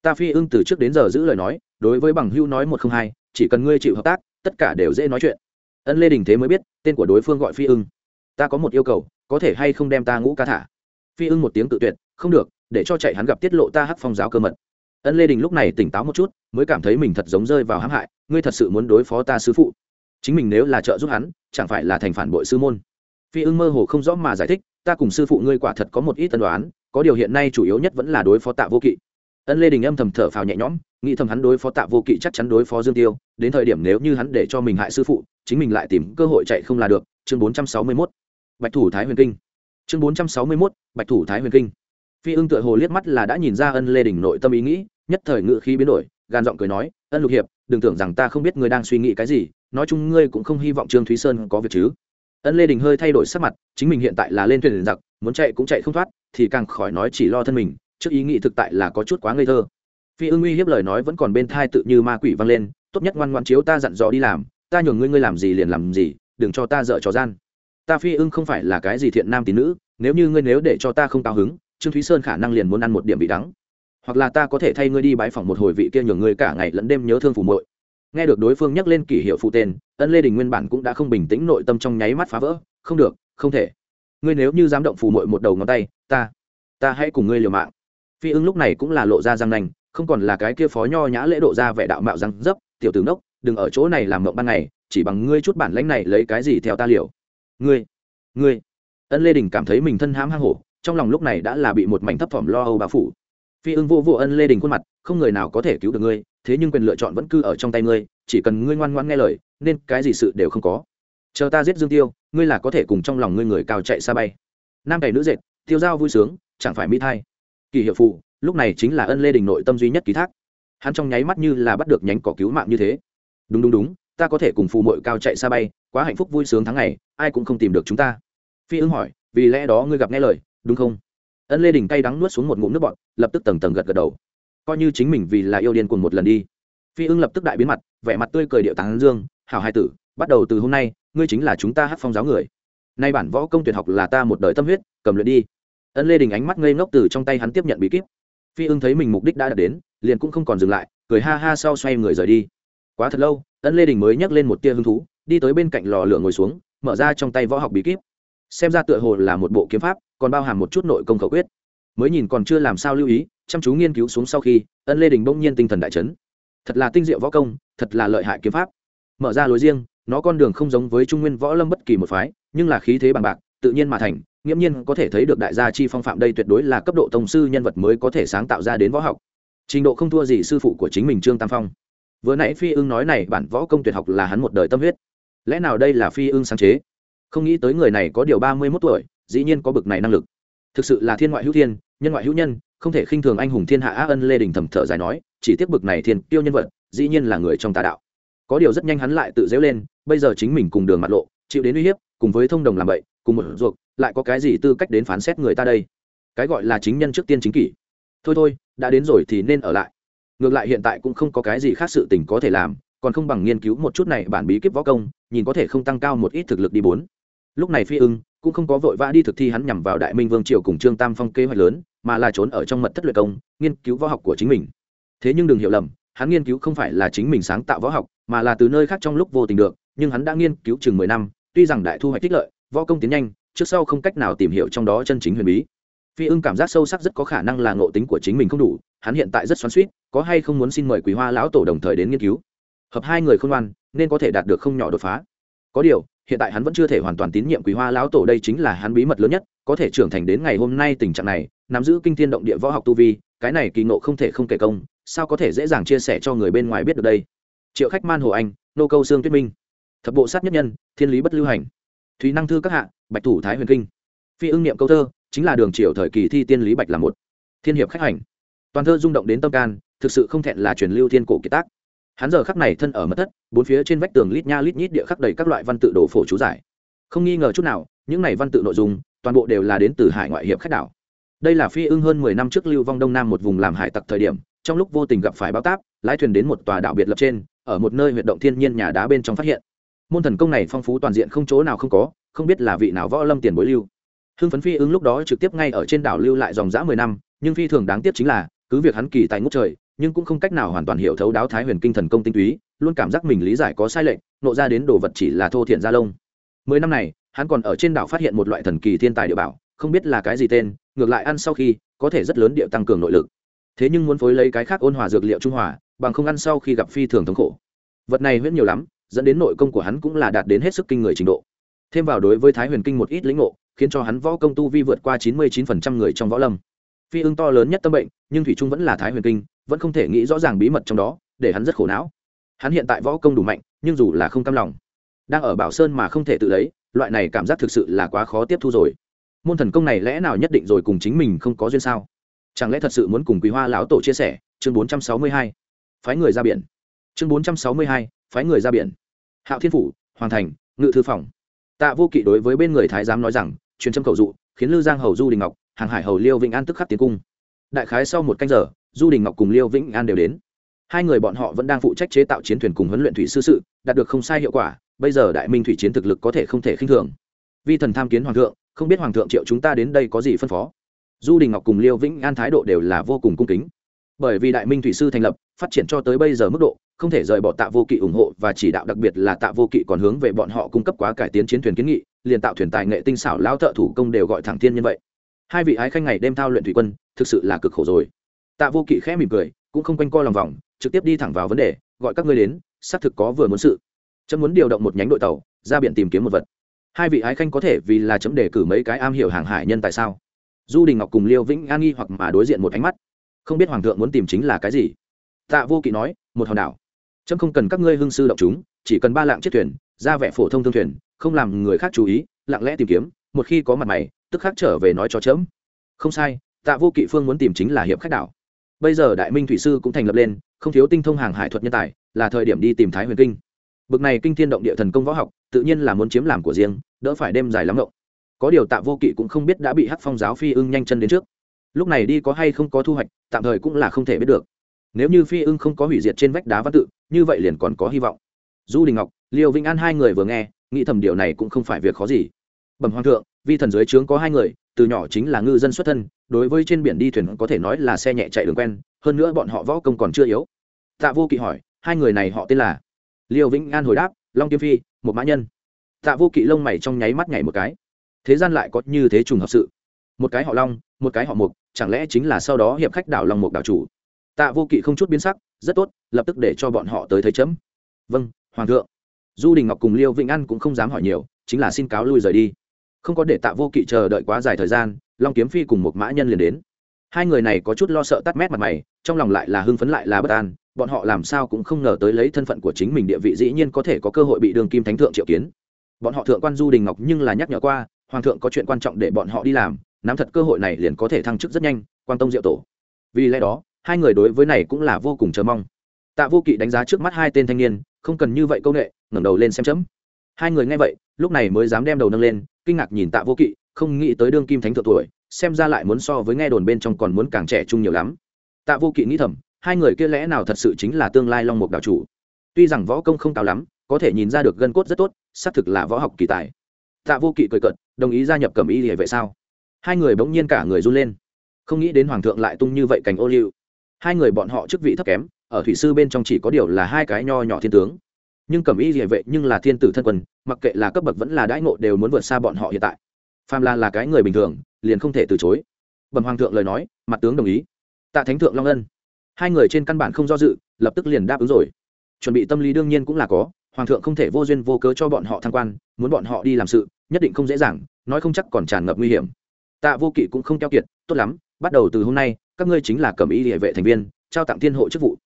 Ta phi ưng từ trước đến giờ giữ lời nói, đối với bằng hưu nói một không hai, chỉ cần ngươi chịu hợp tác, tất cả đều dễ nói chuyện. Ân lê đình thế mới biết, tên của đối phương gọi phi ưng. Ta có một yêu cầu, có thể hay không đem ta ngũ ca thả? Phi ưng một tiếng tự tuyệt, không được, để cho chạy hắn gặp tiết lộ ta hắc phong giáo cơ mật ân lê đình lúc này tỉnh táo một chút mới cảm thấy mình thật giống rơi vào hãm hại ngươi thật sự muốn đối phó ta sư phụ chính mình nếu là trợ giúp hắn chẳng phải là thành phản bội sư môn phi ưng mơ hồ không rõ mà giải thích ta cùng sư phụ ngươi quả thật có một ít tân đoán có điều hiện nay chủ yếu nhất vẫn là đối phó tạ vô kỵ ân lê đình âm thầm thở phào nhẹ nhõm nghĩ thầm hắn đối phó tạ vô kỵ chắc chắn đối phó dương tiêu đến thời điểm nếu như hắn để cho mình hại sư phụ chính mình lại tìm cơ hội chạy không là được chương bốn trăm sáu mươi mốt bạch thủ thái huyền kinh chương bốn trăm sáu mươi mốt bạch thủ thái huyền kinh phi ưng tựa hồ liếc mắt là đã nhìn ra ân lê đình nội tâm ý nghĩ, nhất thời ngự khí biến đổi gan giọng cười nói, ân lục hiệp, đừng tưởng rằng ta không biết ngươi đang suy nghĩ cái gì, nói chung ngươi cũng không hy vọng trương thúy sơn có việc chứ. Ân lê đình hơi thay đổi sắc mặt, chính mình hiện tại là lên thuyền giặc, muốn chạy cũng chạy không thoát, thì càng khỏi nói chỉ lo thân mình, trước ý nghĩ thực tại là có chút quá ngây thơ. Phi ưng uy hiếp lời nói vẫn còn bên thai tự như ma quỷ vang lên, tốt nhất ngoan ngoan chiếu ta dặn dò đi làm, ta nhường ngươi ngươi làm gì liền làm gì, đừng cho ta dở trò gian. Ta phi ưng không phải là cái gì thiện nam tín nữ, nếu như ngươi nếu để cho ta không cao hứng trương thúy sơn khả năng liền muốn ăn một điểm bị đắng. Hoặc là ta có thể thay ngươi đi bái phỏng một hồi vị kia nhường ngươi cả ngày lẫn đêm nhớ thương phủ muội. Nghe được đối phương nhắc lên kỷ hiệu phụ tên, ân lê đình nguyên bản cũng đã không bình tĩnh nội tâm trong nháy mắt phá vỡ. Không được, không thể. Ngươi nếu như dám động phù muội một đầu ngón tay, ta ta hãy cùng ngươi liều mạng. Phi ưng lúc này cũng là lộ ra răng nành không còn là cái kia phó nho nhã lễ độ ra vẻ đạo mạo răng dấp, tiểu tướng đốc đừng ở chỗ này làm mộng ban ngày, chỉ bằng ngươi chút bản lãnh này lấy cái gì theo ta liều? Ngươi ngươi. Ân lê đình cảm thấy mình thân hãm hang hổ trong lòng lúc này đã là bị một mảnh thấp thỏm lo âu bao phủ. Phi ưng vô vô ân lê đình khuôn mặt, không người nào có thể cứu được ngươi, thế nhưng quyền lựa chọn vẫn cứ ở trong tay ngươi, chỉ cần ngươi ngoan ngoãn nghe lời, nên cái gì sự đều không có. Chờ ta giết dương tiêu, ngươi là có thể cùng trong lòng ngươi người cao chạy xa bay. Nam cày nữ dệt, tiêu giao vui sướng, chẳng phải mỹ thai. Kỳ hiệu phụ, lúc này chính là ân lê đình nội tâm duy nhất ký thác. Hắn trong nháy mắt như là bắt được nhánh cỏ cứu mạng như thế. Đúng đúng đúng, ta có thể cùng phù mội cao chạy xa bay, quá hạnh phúc vui sướng tháng ngày, ai cũng không tìm được chúng ta. Phi ưng hỏi, vì lẽ đó ngươi gặp nghe lời? Đúng không? Ân lê đình cay đắng nuốt xuống một ngụm nước bọn lập tức tầng tầng gật gật đầu. Coi như chính mình vì là yêu điên cùng một lần đi. Phi ưng lập tức đại biến mặt, vẻ mặt tươi cười điệu tán dương, hảo hai tử, bắt đầu từ hôm nay, ngươi chính là chúng ta hát phong giáo người. Nay bản võ công tuyệt học là ta một đời tâm huyết, cầm luyện đi. Ân lê đình ánh mắt ngây ngốc từ trong tay hắn tiếp nhận bí kíp. Phi ưng thấy mình mục đích đã đạt đến, liền cũng không còn dừng lại, cười ha ha sau xoay người rời đi. Quá thật lâu, ân lê đình mới nhắc lên một tia hứng thú, đi tới bên cạnh lò lửa ngồi xuống, mở ra trong tay võ học bí kíp xem ra tựa hồ là một bộ kiếm pháp, còn bao hàm một chút nội công khẩu quyết. Mới nhìn còn chưa làm sao lưu ý, chăm chú nghiên cứu xuống sau khi, ân lê đình bỗng nhiên tinh thần đại chấn. Thật là tinh diệu võ công, thật là lợi hại kiếm pháp. Mở ra lối riêng, nó con đường không giống với trung nguyên võ lâm bất kỳ một phái, nhưng là khí thế bằng bạc, tự nhiên mà thành, nghiễm nhiên có thể thấy được đại gia chi phong phạm đây tuyệt đối là cấp độ tổng sư nhân vật mới có thể sáng tạo ra đến võ học. Trình độ không thua gì sư phụ của chính mình trương tam phong. Vừa nãy phi ưng nói này bản võ công tuyệt học là hắn một đời tâm huyết. Lẽ nào đây là phi ưng sáng chế? Không nghĩ tới người này có điều ba mươi mốt tuổi, dĩ nhiên có bực này năng lực. Thực sự là thiên ngoại hữu thiên, nhân ngoại hữu nhân, không thể khinh thường anh hùng thiên hạ á ân lê đình thầm thở dài nói, chỉ tiếc bực này thiên tiêu nhân vật, dĩ nhiên là người trong tà đạo. Có điều rất nhanh hắn lại tự dễu lên, bây giờ chính mình cùng đường mặt lộ, chịu đến uy hiếp, cùng với thông đồng làm bậy, cùng một ruột, lại có cái gì tư cách đến phán xét người ta đây? Cái gọi là chính nhân trước tiên chính kỷ. Thôi thôi, đã đến rồi thì nên ở lại. Ngược lại hiện tại cũng không có cái gì khác sự tình có thể làm, còn không bằng nghiên cứu một chút này bản bí kíp võ công, nhìn có thể không tăng cao một ít thực lực đi bốn lúc này phi ưng cũng không có vội vã đi thực thi hắn nhằm vào đại minh vương triều cùng trương tam phong kế hoạch lớn, mà là trốn ở trong mật thất luyện công, nghiên cứu võ học của chính mình. Thế nhưng đừng hiểu lầm, hắn nghiên cứu không phải là chính mình sáng tạo võ học, mà là từ nơi khác trong lúc vô tình được, nhưng hắn đã nghiên cứu chừng mười năm, tuy rằng đại thu hoạch tích lợi, võ công tiến nhanh, trước sau không cách nào tìm hiểu trong đó chân chính huyền bí. Phi ưng cảm giác sâu sắc rất có khả năng là ngộ tính của chính mình không đủ, hắn hiện tại rất xoắn suýt có hay không muốn xin mời quý hoa lão tổ đồng thời đến nghiên cứu. Hợp hai người không ngoan, nên có thể đạt được không nhỏ đột phá. Có điều hiện tại hắn vẫn chưa thể hoàn toàn tín nhiệm quý hoa lão tổ đây chính là hắn bí mật lớn nhất, có thể trưởng thành đến ngày hôm nay tình trạng này, nắm giữ kinh thiên động địa võ học tu vi, cái này kỳ ngộ không thể không kể công, sao có thể dễ dàng chia sẻ cho người bên ngoài biết được đây? Triệu khách man hồ anh, nô câu sương tuyết minh. Thập bộ sát nhất nhân, thiên lý bất lưu hành. Thúy năng thư các hạ, bạch thủ thái huyền kinh. Phi ưng niệm câu thơ, chính là đường triều thời kỳ thi tiên lý bạch là một. Thiên hiệp khách hành. Toàn thơ rung động đến tâm can, thực sự không thẹn là truyền lưu thiên cổ kiệt tác hắn giờ khắc này thân ở mất thất, bốn phía trên vách tường lít nha lít nhít địa khắc đầy các loại văn tự đồ phổ chú giải. Không nghi ngờ chút nào, những này văn tự nội dung, toàn bộ đều là đến từ hải ngoại hiệp khách đảo. Đây là phi ưng hơn mười năm trước lưu vong đông nam một vùng làm hải tặc thời điểm, trong lúc vô tình gặp phải bao táp, lái thuyền đến một tòa đảo biệt lập trên, ở một nơi huyệt động thiên nhiên nhà đá bên trong phát hiện. Môn thần công này phong phú toàn diện không chỗ nào không có, không biết là vị nào võ lâm tiền bối lưu. Hưng phấn phi ứng lúc đó trực tiếp ngay ở trên đảo lưu lại dòng dã mười năm, nhưng phi thường đáng tiếc chính là, cứ việc hắn kỳ tài ngút trời nhưng cũng không cách nào hoàn toàn hiểu thấu đáo thái huyền kinh thần công tinh túy, luôn cảm giác mình lý giải có sai lệch, nộ ra đến đồ vật chỉ là thô thiện gia lông. Mười năm này, hắn còn ở trên đảo phát hiện một loại thần kỳ thiên tài địa bảo, không biết là cái gì tên, ngược lại ăn sau khi, có thể rất lớn địa tăng cường nội lực. Thế nhưng muốn phối lấy cái khác ôn hòa dược liệu trung hòa, bằng không ăn sau khi gặp phi thường thống khổ. Vật này huyết nhiều lắm, dẫn đến nội công của hắn cũng là đạt đến hết sức kinh người trình độ. Thêm vào đối với thái huyền kinh một ít lĩnh ngộ, khiến cho hắn võ công tu vi vượt qua chín mươi chín phần trăm người trong võ lâm. Phi ưng to lớn nhất tâm bệnh nhưng thủy trung vẫn là thái huyền kinh, vẫn không thể nghĩ rõ ràng bí mật trong đó, để hắn rất khổ não. Hắn hiện tại võ công đủ mạnh, nhưng dù là không cam lòng, đang ở bảo sơn mà không thể tự lấy, loại này cảm giác thực sự là quá khó tiếp thu rồi. Môn thần công này lẽ nào nhất định rồi cùng chính mình không có duyên sao? Chẳng lẽ thật sự muốn cùng quý hoa lão tổ chia sẻ? Chương bốn trăm sáu mươi hai, phái người ra biển. Chương bốn trăm sáu mươi hai, phái người ra biển. Hạo thiên phủ, hoàng thành, ngự thư phòng. Tạ vô kỵ đối với bên người thái giám nói rằng, truyền trâm cầu dụ, khiến lư giang hầu du đình ngọc, hàng hải hầu liêu vĩnh an tức khắc tiến cung đại khái sau một canh giờ, du đình ngọc cùng liêu vĩnh an đều đến. Hai người bọn họ vẫn đang phụ trách chế tạo chiến thuyền cùng huấn luyện thủy sư sự, đạt được không sai hiệu quả, bây giờ đại minh thủy chiến thực lực có thể không thể khinh thường. Vi thần tham kiến hoàng thượng, không biết hoàng thượng triệu chúng ta đến đây có gì phân phó. Du đình ngọc cùng liêu vĩnh an thái độ đều là vô cùng cung kính. Bởi vì đại minh thủy sư thành lập, phát triển cho tới bây giờ mức độ, không thể rời bỏ tạ vô kỵ ủng hộ và chỉ đạo đặc biệt là tạ vô kỵ còn hướng về bọn họ cung cấp quá cải tiến chiến thuyền kiến nghị, liền tạo thuyền tài nghệ tinh xảo lao thợ thủ công đều gọi thẳng thiên nhân vậy hai vị ái khanh ngày đêm thao luyện thủy quân, thực sự là cực khổ rồi. Tạ vô kỵ khẽ mỉm cười, cũng không quanh co lòng vòng, trực tiếp đi thẳng vào vấn đề, gọi các ngươi đến, xác thực có vừa muốn sự. Chấm muốn điều động một nhánh đội tàu, ra biển tìm kiếm một vật. Hai vị ái khanh có thể vì là chấm đề cử mấy cái am hiểu hàng hải nhân tại sao? Du đình ngọc cùng liêu vĩnh an nghi hoặc mà đối diện một ánh mắt. Không biết hoàng thượng muốn tìm chính là cái gì? Tạ vô kỵ nói, một hòn đảo. Chấm không cần các ngươi hưng sư động chúng, chỉ cần ba lạng chiếc thuyền, ra vẻ phổ thông thương thuyền, không làm người khác chú ý, lặng lẽ tìm kiếm, một khi có mặt mày tức khắc trở về nói cho chấm không sai, tạ vô kỵ phương muốn tìm chính là hiệp khách đảo. Bây giờ đại minh thủy sư cũng thành lập lên, không thiếu tinh thông hàng hải thuật nhân tài, là thời điểm đi tìm thái huyền kinh. Bực này kinh thiên động địa thần công võ học, tự nhiên là muốn chiếm làm của riêng, đỡ phải đêm dài lắm động có điều tạ vô kỵ cũng không biết đã bị hắc phong giáo phi ưng nhanh chân đến trước. Lúc này đi có hay không có thu hoạch, tạm thời cũng là không thể biết được. Nếu như phi ưng không có hủy diệt trên vách đá văn tự, như vậy liền còn có hy vọng. Du đình ngọc, liêu vĩnh an hai người vừa nghe, nghĩ thầm điều này cũng không phải việc khó gì. Bẩm hoàng thượng vi thần dưới trướng có hai người, từ nhỏ chính là ngư dân xuất thân, đối với trên biển đi thuyền có thể nói là xe nhẹ chạy đường quen, hơn nữa bọn họ võ công còn chưa yếu. Tạ vô kỵ hỏi, hai người này họ tên là? Liêu vĩnh an hồi đáp, long kiếm phi một mã nhân. Tạ vô kỵ lông mày trong nháy mắt nhảy một cái. Thế gian lại có như thế trùng hợp sự. Một cái họ long, một cái họ mục chẳng lẽ chính là sau đó hiệp khách đảo long mục đảo chủ? Tạ vô kỵ không chút biến sắc, rất tốt, lập tức để cho bọn họ tới thấy chấm. Vâng hoàng thượng. Du đình ngọc cùng liêu vĩnh an cũng không dám hỏi nhiều, chính là xin cáo lui rời đi không có để tạ vô kỵ chờ đợi quá dài thời gian, long kiếm phi cùng một mã nhân liền đến. Hai người này có chút lo sợ tắt mét mặt mày, trong lòng lại là hưng phấn lại là bất an, bọn họ làm sao cũng không ngờ tới lấy thân phận của chính mình địa vị dĩ nhiên có thể có cơ hội bị đường kim thánh thượng triệu kiến. Bọn họ thượng quan du đình ngọc nhưng là nhắc nhở qua, hoàng thượng có chuyện quan trọng để bọn họ đi làm, nắm thật cơ hội này liền có thể thăng chức rất nhanh, quan tông diệu tổ. Vì lẽ đó, hai người đối với này cũng là vô cùng chờ mong. Tạ vô kỵ đánh giá trước mắt hai tên thanh niên, không cần như vậy công nghệ ngẩng đầu lên xem chấm hai người nghe vậy, lúc này mới dám đem đầu nâng lên, kinh ngạc nhìn tạ vô kỵ, không nghĩ tới đương kim thánh thượng tuổi, xem ra lại muốn so với nghe đồn bên trong còn muốn càng trẻ trung nhiều lắm. Tạ vô kỵ nghĩ thầm, hai người kia lẽ nào thật sự chính là tương lai long mục đạo chủ? Tuy rằng võ công không cao lắm, có thể nhìn ra được gân cốt rất tốt, xác thực là võ học kỳ tài. Tạ vô kỵ cười cợt, đồng ý gia nhập cầm y địa vậy sao? Hai người bỗng nhiên cả người run lên. Không nghĩ đến hoàng thượng lại tung như vậy cành ô liu. Hai người bọn họ chức vị thấp kém, ở thủy sư bên trong chỉ có điều là hai cái nho nhỏ thiên tướng nhưng cẩm y địa vệ nhưng là thiên tử thân quân, mặc kệ là cấp bậc vẫn là đãi ngộ đều muốn vượt xa bọn họ hiện tại. Phàm là là cái người bình thường, liền không thể từ chối. Bẩm hoàng thượng lời nói, mặt tướng đồng ý. Tạ thánh thượng long ân. Hai người trên căn bản không do dự, lập tức liền đáp ứng rồi. Chuẩn bị tâm lý đương nhiên cũng là có, hoàng thượng không thể vô duyên vô cớ cho bọn họ thăng quan, muốn bọn họ đi làm sự, nhất định không dễ dàng, nói không chắc còn tràn ngập nguy hiểm. Tạ vô kỵ cũng không keo kiệt, tốt lắm, bắt đầu từ hôm nay, các ngươi chính là cầm y địa vệ thành viên, trao tặng thiên hộ chức vụ.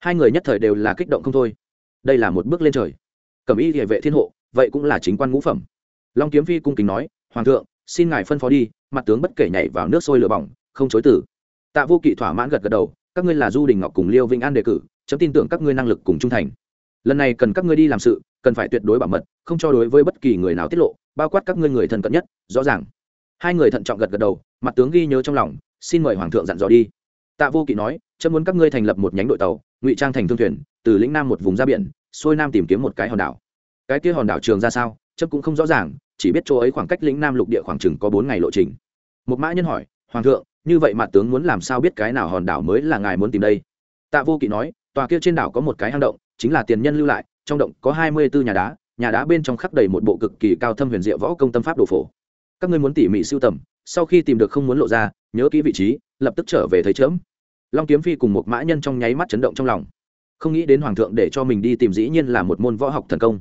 Hai người nhất thời đều là kích động không thôi đây là một bước lên trời. Cẩm y địa vệ thiên hộ, vậy cũng là chính quan ngũ phẩm. Long kiếm phi cung kính nói, hoàng thượng, xin ngài phân phó đi, mặt tướng bất kể nhảy vào nước sôi lửa bỏng, không chối tử tạ vô kỵ thỏa mãn gật gật đầu, các ngươi là du đình ngọc cùng liêu vĩnh an đề cử, chấm tin tưởng các ngươi năng lực cùng trung thành. Lần này cần các ngươi đi làm sự, cần phải tuyệt đối bảo mật, không cho đối với bất kỳ người nào tiết lộ, bao quát các ngươi người thân cận nhất, rõ ràng. Hai người thận trọng gật gật đầu, mặt tướng ghi nhớ trong lòng, xin mời hoàng thượng dặn dò đi. Tạ vô kỵ nói chấm muốn các ngươi thành lập một nhánh đội tàu, ngụy trang thành thương thuyền, từ lĩnh nam một vùng ra biển, xuôi nam tìm kiếm một cái hòn đảo. Cái kia hòn đảo trường ra sao, chấm cũng không rõ ràng, chỉ biết chỗ ấy khoảng cách lĩnh nam lục địa khoảng chừng có bốn ngày lộ trình. Một mã nhân hỏi, hoàng thượng, như vậy mặt tướng muốn làm sao biết cái nào hòn đảo mới là ngài muốn tìm đây? Tạ vô kỵ nói, tòa kia trên đảo có một cái hang động, chính là tiền nhân lưu lại, trong động có hai mươi bốn nhà đá nhà đá bên trong khắc đầy một bộ cực kỳ cao thâm huyền diệu võ công tâm pháp đồ phổ. Các ngươi muốn tỉ mỉ sưu tầm, sau khi tìm được không muốn lộ ra, nhớ kỹ vị trí, lập tức trở về thấy chớm long kiếm phi cùng một mã nhân trong nháy mắt chấn động trong lòng. Không nghĩ đến hoàng thượng để cho mình đi tìm dĩ nhiên là một môn võ học thần công.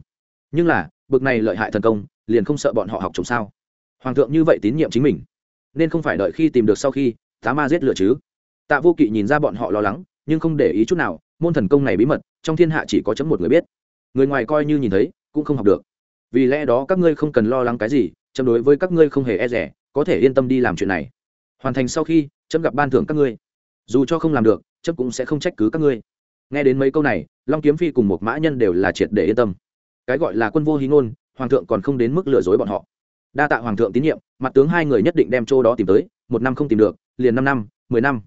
Nhưng là, bực này lợi hại thần công, liền không sợ bọn họ học trồng sao? Hoàng thượng như vậy tín nhiệm chính mình, nên không phải đợi khi tìm được sau khi, tá ma giết lửa chứ? Tạ vô kỵ nhìn ra bọn họ lo lắng, nhưng không để ý chút nào, môn thần công này bí mật, trong thiên hạ chỉ có chấm một người biết. Người ngoài coi như nhìn thấy, cũng không học được. Vì lẽ đó các ngươi không cần lo lắng cái gì, chấm đối với các ngươi không hề e rẻ có thể yên tâm đi làm chuyện này. Hoàn thành sau khi, chấm gặp ban thưởng các ngươi dù cho không làm được, chấp cũng sẽ không trách cứ các ngươi. Nghe đến mấy câu này, long kiếm phi cùng một mã nhân đều là triệt để yên tâm. Cái gọi là quân vô hí ngôn, hoàng thượng còn không đến mức lừa dối bọn họ. Đa tạ hoàng thượng tín nhiệm, mặt tướng hai người nhất định đem chỗ đó tìm tới, một năm không tìm được, liền năm năm, mười năm.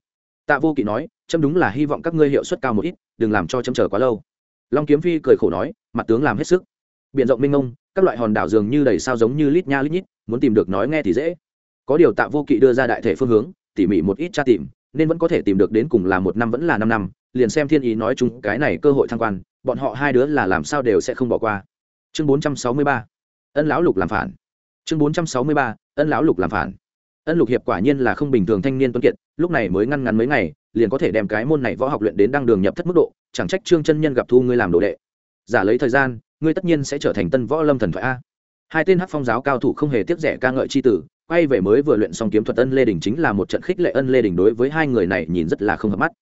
Tạ vô kỵ nói, chấm đúng là hy vọng các ngươi hiệu suất cao một ít, đừng làm cho chấm chờ quá lâu. Long kiếm phi cười khổ nói, mặt tướng làm hết sức. Biện rộng minh ngông các loại hòn đảo dường như đầy sao giống như lít nha lít nhít, muốn tìm được nói nghe thì dễ. Có điều tạ vô kỵ đưa ra đại thể phương hướng, tỉ mỉ một ít tra tìm nên vẫn có thể tìm được đến cùng là một năm vẫn là năm năm, liền xem thiên ý nói chung cái này cơ hội thăng quan, bọn họ hai đứa là làm sao đều sẽ không bỏ qua. Chương bốn trăm sáu mươi ba, ân lão lục làm phản. Chương bốn trăm sáu mươi ba, ân lão lục làm phản. Ân lục hiệp quả nhiên là không bình thường thanh niên tuấn kiệt, lúc này mới ngăn ngắn mấy ngày, liền có thể đem cái môn này võ học luyện đến đăng đường nhập thất mức độ, chẳng trách trương chân nhân gặp thu ngươi làm đồ đệ. Giả lấy thời gian, ngươi tất nhiên sẽ trở thành tân võ lâm thần thoại a hai tên hắc phong giáo cao thủ không hề tiếc rẻ ca ngợi c h i tử, quay về mới vừa luyện xong kiếm thuật ân lê đình chính là một trận khích lệ ân lê đình đối với hai người này nhìn rất là không hợp mắt.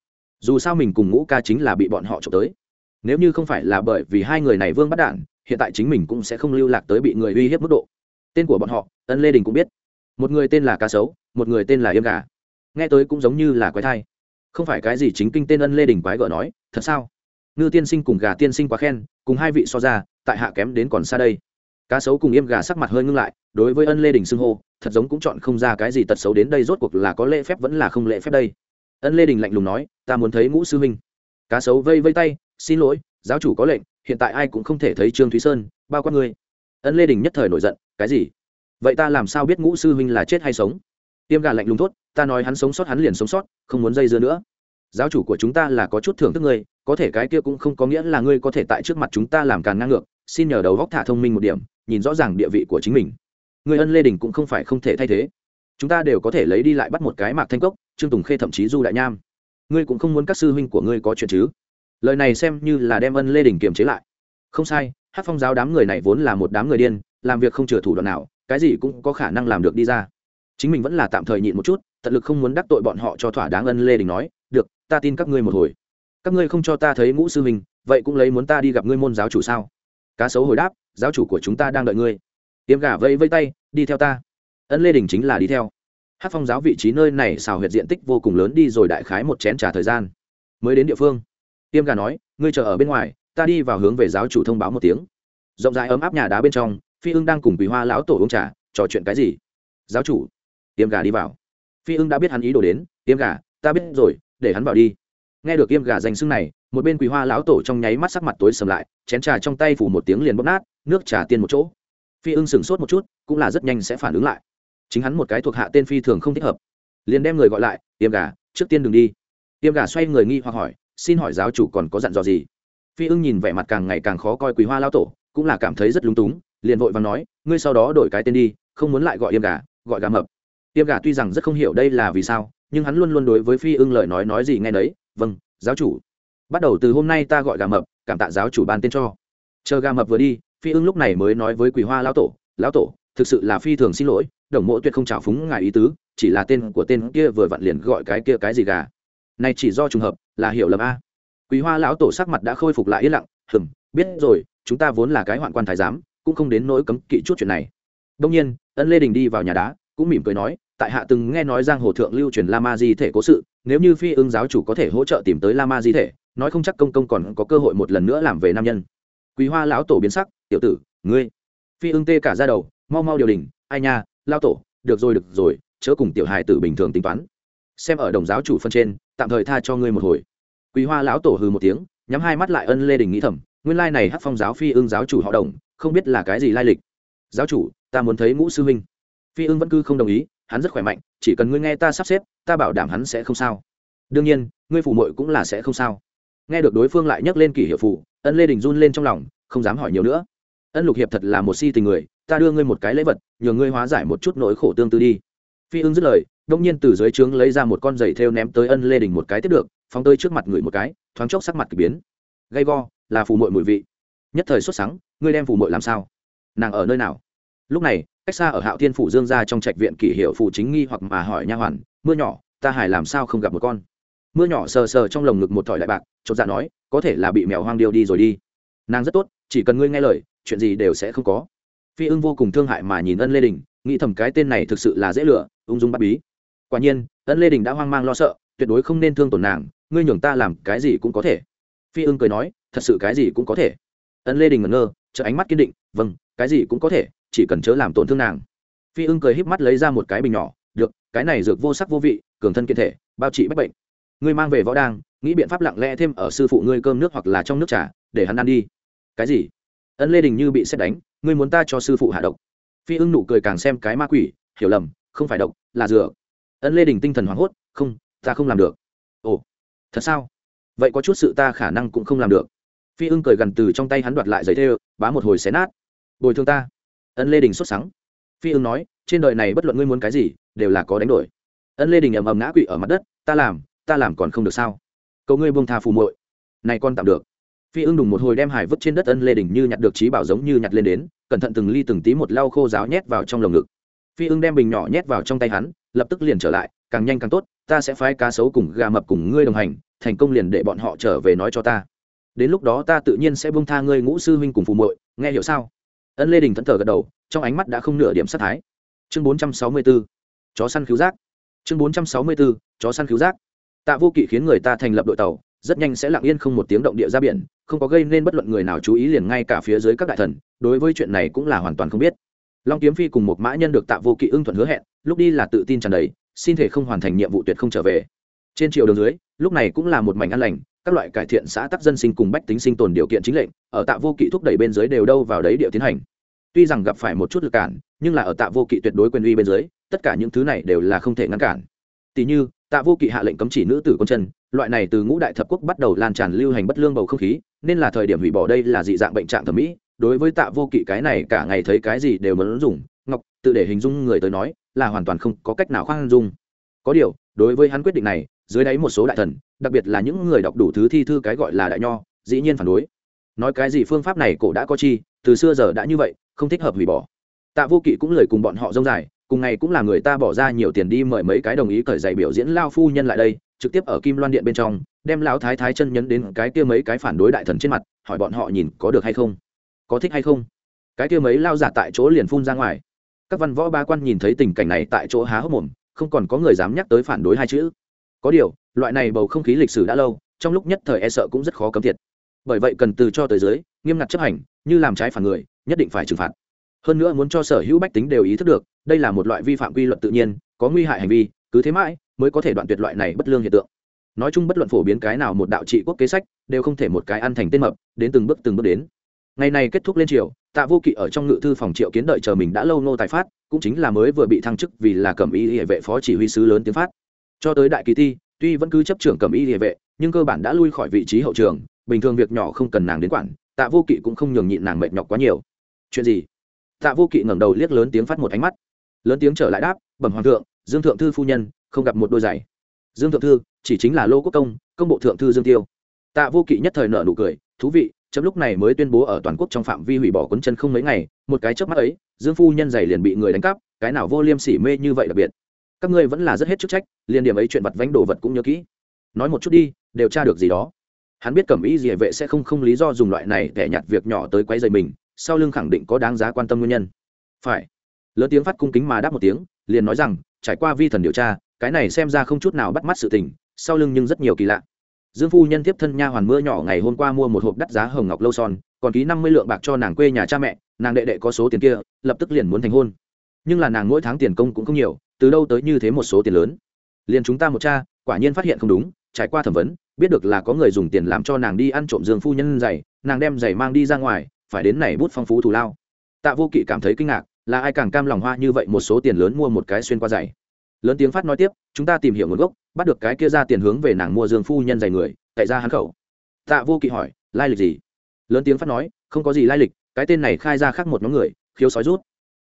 Dù sao mình cùng ngũ ca chính là bị bọn họ trộm tới. Nếu như không phải là bởi vì hai người này vương bắt đản hiện tại chính mình cũng sẽ không lưu lạc tới bị người uy hiếp mức độ. Tên của bọn họ, ân lê đình cũng biết. Một người tên là ca sấu, một người tên là yêm gà. Nghe tới cũng giống như là quái thai. Không phải cái gì chính kinh tên ân lê đình quái gở nói, thật sao? Ngư tiên sinh cùng gà tiên sinh quá khen, cùng hai vị so ra, tại hạ kém đến còn xa đây cá sấu cùng im gà sắc mặt hơi ngưng lại, đối với ân lê đình xưng hô, thật giống cũng chọn không ra cái gì tật xấu đến đây rốt cuộc là có lễ phép vẫn là không lễ phép đây. Ân lê đình lạnh lùng nói, ta muốn thấy ngũ sư huynh. Cá sấu vây vây tay, xin lỗi, giáo chủ có lệnh, hiện tại ai cũng không thể thấy trương thúy sơn, bao quát ngươi. Ân lê đình nhất thời nổi giận, cái gì? Vậy ta làm sao biết ngũ sư huynh là chết hay sống? Tiêm gà lạnh lùng thốt, ta nói hắn sống sót hắn liền sống sót, không muốn dây dưa nữa. Giáo chủ của chúng ta là có chút thưởng thức ngươi, có thể cái kia cũng không có nghĩa là ngươi có thể tại trước mặt chúng ta làm càng ngang ngược xin nhờ đầu góc thả thông minh một điểm, nhìn rõ ràng địa vị của chính mình. Người ân lê đình cũng không phải không thể thay thế. Chúng ta đều có thể lấy đi lại bắt một cái mạc thanh cốc, trương tùng khê thậm chí du đại nham. Ngươi cũng không muốn các sư huynh của ngươi có chuyện chứ? Lời này xem như là đem ân lê đình kiềm chế lại. Không sai hát phong giáo đám người này vốn là một đám người điên, làm việc không chừa thủ đoạn nào, cái gì cũng có khả năng làm được đi ra. Chính mình vẫn là tạm thời nhịn một chút, tận lực không muốn đắc tội bọn họ cho thỏa đáng ân lê đình nói, được, ta tin các ngươi một hồi. Các ngươi không cho ta thấy ngũ sư huynh, vậy cũng lấy muốn ta đi gặp ngươi môn giáo chủ sao? Cá sấu hồi đáp, giáo chủ của chúng ta đang đợi ngươi. Tiêm gà vây vây tay, đi theo ta. Ân lê đình chính là đi theo. Hát phong giáo vị trí nơi này xào huyệt diện tích vô cùng lớn đi rồi đại khái một chén t r à thời gian. Mới đến địa phương, tiêm gà nói, ngươi chờ ở bên ngoài, ta đi vào hướng về giáo chủ thông báo một tiếng. Rộng rãi ấm áp nhà đá bên trong, phi ưng đang cùng quý hoa lão tổ uống trà, trò chuyện cái gì? Giáo chủ. Tiêm gà đi vào. Phi ưng đã biết hắn ý đồ đến, tiêm gà, ta biết rồi, để hắn vào đi. Nghe được tiêm gà danh xưng này một bên quý hoa lão tổ trong nháy mắt sắc mặt tối sầm lại, chén trà trong tay phủ một tiếng liền bóp nát, nước trà tiên một chỗ. Phi ưng sửng sốt một chút, cũng là rất nhanh sẽ phản ứng lại. Chính hắn một cái thuộc hạ tên phi thường không thích hợp. Liền đem người gọi lại, tiêm gà, trước tiên đừng đi. Tiêm gà xoay người nghi hoặc hỏi, xin hỏi giáo chủ còn có dặn dò gì? Phi ưng nhìn vẻ mặt càng ngày càng khó coi quý hoa lao tổ, cũng là cảm thấy rất lúng túng, liền vội và nói, ngươi sau đó đổi cái tên đi, không muốn lại gọi tiêm gà, gọi gà mập. Tiêm gà tuy rằng rất không hiểu đây là vì sao, nhưng hắn luôn luôn đối với phi ưng lời nói nói gì nghe đấy vâng giáo chủ bắt đầu từ hôm nay ta gọi gà mập, cảm tạ giáo chủ ban tên cho. Chờ gà mập vừa đi, phi ưng lúc này mới nói với quỳ hoa lão tổ lão tổ, thực sự là phi thường xin lỗi, đồng mộ tuyệt không trào phúng ngài ý tứ, chỉ là tên của tên kia vừa vặn liền gọi cái kia cái gì gà. Này chỉ do trùng hợp, là hiểu lầm a. Quý hoa lão tổ sắc mặt đã khôi phục lại yên lặng hừng biết rồi, chúng ta vốn là cái hoạn quan thái giám, cũng không đến nỗi cấm kỵ chút chuyện này. Đông nhiên, ân lê đình đi vào nhà đá, cũng mỉm cười nói, tại hạ từng nghe nói giang hồ thượng lưu truyền la ma di thể cố sự, nếu như phi ưng giáo chủ có thể hỗ trợ tìm tới la ma di thể nói không chắc công công còn có cơ hội một lần nữa làm về nam nhân. Quý hoa lão tổ biến sắc, tiểu tử, ngươi. Phi ưng tê cả ra đầu, mau mau điều đình, ai nha lao tổ, được rồi được rồi, chớ cùng tiểu hài tử bình thường tính toán. Xem ở đồng giáo chủ phân trên, tạm thời tha cho ngươi một hồi. Quý hoa lão tổ hừ một tiếng, nhắm hai mắt lại ân lê đình nghĩ thầm, nguyên lai này hát phong giáo phi ưng giáo chủ họ đồng, không biết là cái gì lai lịch. Giáo chủ, ta muốn thấy ngũ sư huynh. Phi ưng vẫn cứ không đồng ý, hắn rất khỏe mạnh, chỉ cần ngươi nghe ta sắp xếp, ta bảo đảm hắn sẽ không sao. Đương nhiên, ngươi phụ mội cũng là sẽ không sao nghe được đối phương lại nhắc lên kỷ hiệu phụ, ân lê đình run lên trong lòng, không dám hỏi nhiều nữa. Ân lục hiệp thật là một si tình người, ta đưa ngươi một cái lễ vật nhờ ngươi hóa giải một chút nỗi khổ tương tư đi. Phi ưng dứt lời, đông nhiên từ dưới trướng lấy ra một con giày thêu ném tới ân lê đình một cái tiếp được, phóng tới trước mặt người một cái, thoáng chốc sắc mặt k ỳ biến. Gay go, là phù mội mùi vị. Nhất thời xuất sáng ngươi đem phù mội làm sao? Nàng ở nơi nào? Lúc này, cách xa ở hạo thiên phủ dương ra trong trạch viện kỷ hiệu phụ chính nghi hoặc mà hỏi nha hoàn, mưa nhỏ, ta hải làm sao không gặp một con? Mưa nhỏ sờ sờ trong lồng ngực một thỏi đại bạc, chột dạ nói, có thể là bị mèo hoang điêu đi rồi đi. Nàng rất tốt, chỉ cần ngươi nghe lời, chuyện gì đều sẽ không có. Phi ưng vô cùng thương hại mà nhìn ân lê đình, nghĩ thầm cái tên này thực sự là dễ lựa ung dung bắt bí. Quả nhiên, ân lê đình đã hoang mang lo sợ, tuyệt đối không nên thương tổn nàng, ngươi nhường ta làm cái gì cũng có thể. Phi ưng cười nói, thật sự cái gì cũng có thể. Ân lê đình ngẩn ngơ, chợ ánh mắt kiên định vâng cái gì cũng có thể, chỉ cần chớ làm tổn thương nàng. Phi ưng cười híp mắt lấy ra một cái bình nhỏ, được, cái này dược vô sắc vô vị, cường thân kiện thể, bao trị bách bệnh ngươi mang về võ đang, nghĩ biện pháp lặng lẽ thêm ở sư phụ ngươi cơm nước hoặc là trong nước trà, để hắn ăn đi. Cái gì? Ân lê đình như bị xét đánh, ngươi muốn ta cho sư phụ hạ độc. Phi ưng nụ cười càng xem cái ma quỷ, hiểu lầm, không phải độc, là dừa ân lê đình tinh thần hoảng hốt, không, ta không làm được. Ồ, thật sao? Vậy có chút sự ta khả năng cũng không làm được. Phi ưng cười gần từ trong tay hắn đoạt lại giấy thê bá một hồi xé nát. Bồi thương ta. Ân lê đình xuất sáng phi ưng nói, trên đời này bất luận ngươi muốn cái gì, đều là có đánh đổi. Ân lê đình ầm ầm ngã quỵ ở mặt đất, ta làm ta làm còn không được sao? Cầu ngươi buông tha phù muội. Này con tạm được. Phi ưng đùng một hồi đem hải vứt trên đất ân lê đình như nhặt được trí bảo giống như nhặt lên đến, cẩn thận từng ly từng tí một lau khô giáo nhét vào trong lồng ngực. Phi ưng đem bình nhỏ nhét vào trong tay hắn, lập tức liền trở lại, càng nhanh càng tốt, ta sẽ phái cá sấu cùng gà mập cùng ngươi đồng hành, thành công liền để bọn họ trở về nói cho ta. Đến lúc đó ta tự nhiên sẽ buông tha ngươi ngũ sư huynh cùng phù muội, nghe hiểu sao? Ân lê đình thẫn thờ gật đầu, trong ánh mắt đã không nửa điểm sát thái. Chương bốn trăm sáu mươi 464 chó săn cứu giác. Chương bốn trăm sáu mươi 464 chó săn cứu giác tạ vô kỵ khiến người ta thành lập đội tàu, rất nhanh sẽ lặng yên không một tiếng động địa ra biển, không có gây nên bất luận người nào chú ý liền ngay cả phía dưới các đại thần, đối với chuyện này cũng là hoàn toàn không biết. Long kiếm phi cùng một mã nhân được tạ vô kỵ ưng thuận hứa hẹn, lúc đi là tự tin tràn đầy, xin thể không hoàn thành nhiệm vụ tuyệt không trở về. Trên triều đường dưới, lúc này cũng là một mảnh an lành, các loại cải thiện xã tắc dân sinh cùng bách tính sinh tồn điều kiện chính lệnh, ở tạ vô kỵ thúc đẩy bên dưới đều đâu vào đấy địa tiến hành. Tuy rằng gặp phải một chút lực cản, nhưng là ở tạ vô kỵ tuyệt đối quyền uy bên dưới, tất cả những thứ này đều là không thể ngăn cản. Tỷ như tạ vô kỵ hạ lệnh cấm chỉ nữ tử con chân, loại này từ ngũ đại thập quốc bắt đầu lan tràn lưu hành bất lương bầu không khí, nên là thời điểm hủy bỏ đây là dị dạng bệnh trạng thẩm mỹ. Đối với tạ vô kỵ cái này, cả ngày thấy cái gì đều muốn dùng. Ngọc, tự để hình dung người tới nói, là hoàn toàn không có cách nào khoan dung. Có điều, đối với hắn quyết định này, dưới đáy một số đại thần, đặc biệt là những người đọc đủ thứ thi thư cái gọi là đại nho, dĩ nhiên phản đối. Nói cái gì phương pháp này cổ đã có chi, từ xưa giờ đã như vậy, không thích hợp hủy bỏ. Tạ vô kỵ cũng lời cùng bọn họ dông dài cùng ngày cũng là người ta bỏ ra nhiều tiền đi mời mấy cái đồng ý cởi giày biểu diễn lao phu nhân lại đây, trực tiếp ở kim loan điện bên trong, đem lão thái thái chân nhấn đến cái kia mấy cái phản đối đại thần trên mặt, hỏi bọn họ nhìn có được hay không? Có thích hay không? Cái kia mấy lao giả tại chỗ liền phun ra ngoài. Các văn võ ba quan nhìn thấy tình cảnh này tại chỗ há hốc mồm, không còn có người dám nhắc tới phản đối hai chữ. Có điều, loại này bầu không khí lịch sử đã lâu, trong lúc nhất thời e sợ cũng rất khó cấm thiệt bởi vậy cần từ cho tới dưới, nghiêm ngặt chấp hành, như làm trái phản người, nhất định phải trừng phạt. Hơn nữa muốn cho sở hữu bách tính đều ý thức được đây là một loại vi phạm quy luật tự nhiên, có nguy hại hành vi, cứ thế mãi mới có thể đoạn tuyệt loại này bất lương hiện tượng. Nói chung bất luận phổ biến cái nào một đạo trị quốc kế sách, đều không thể một cái ăn thành tên mập, đến từng bước từng bước đến. Ngày này kết thúc lên triều, tạ vô kỵ ở trong ngự thư phòng triệu kiến đợi chờ mình đã lâu nô tài phát, cũng chính là mới vừa bị thăng chức vì là cẩm y hệ vệ phó chỉ huy sứ lớn tiếng phát. Cho tới đại kỳ thi, tuy vẫn cứ chấp trưởng cẩm y hệ vệ, nhưng cơ bản đã lui khỏi vị trí hậu trường, bình thường việc nhỏ không cần nàng đến quản, tạ vô kỵ cũng không nhường nhịn nàng mệt nhọc quá nhiều. Chuyện gì? Tạ vô kỵ ngẩng đầu liếc lớn tiếng phát một ánh mắt lớn tiếng trở lại đáp, bẩm hoàng thượng, dương thượng thư phu nhân, không gặp một đôi giày. Dương thượng thư, chỉ chính là lô quốc công công bộ thượng thư dương tiêu. Tạ vô kỵ nhất thời nợ nụ cười, thú vị, chấm lúc này mới tuyên bố ở toàn quốc trong phạm vi hủy bỏ cuốn chân không mấy ngày, một cái chớp mắt ấy, dương phu nhân giày liền bị người đánh cắp, cái nào vô liêm sỉ mê như vậy đặc biệt. Các ngươi vẫn là rất hết chức trách, liền điểm ấy chuyện vặt vánh đồ vật cũng nhớ kỹ. Nói một chút đi, đều tra được gì đó. Hắn biết cẩm ý gì vệ sẽ không không lý do dùng loại này để nhặt việc nhỏ tới quấy giày mình, sau lưng khẳng định có đáng giá quan tâm nguyên nhân. Phải lớn tiếng phát cung kính mà đáp một tiếng, liền nói rằng, trải qua vi thần điều tra, cái này xem ra không chút nào bắt mắt sự tình, sau lưng nhưng rất nhiều kỳ lạ. Dương phu nhân tiếp thân nha hoàn mưa nhỏ ngày hôm qua mua một hộp đắt giá hồng ngọc lâu son, còn ký năm mươi lượng bạc cho nàng quê nhà cha mẹ, nàng đệ đệ có số tiền kia, lập tức liền muốn thành hôn. Nhưng là nàng mỗi tháng tiền công cũng không nhiều, từ đâu tới như thế một số tiền lớn. Liền chúng ta một cha, quả nhiên phát hiện không đúng, trải qua thẩm vấn, biết được là có người dùng tiền làm cho nàng đi ăn trộm dương phu nhân giày nàng đem giày mang đi ra ngoài, phải đến này bút phong phú thù lao. Tạ vô kỵ cảm thấy kinh ngạc là ai càng cam lòng hoa như vậy một số tiền lớn mua một cái xuyên qua giày? Lớn tiếng phát nói tiếp, chúng ta tìm hiểu nguồn gốc, bắt được cái kia ra tiền hướng về nàng mua dương phu nhân giày người, tại ra hắn khẩu. Tạ vô kỵ hỏi, lai lịch gì? Lớn tiếng phát nói, không có gì lai lịch, cái tên này khai ra khác một nhóm người, khiếu sói rút.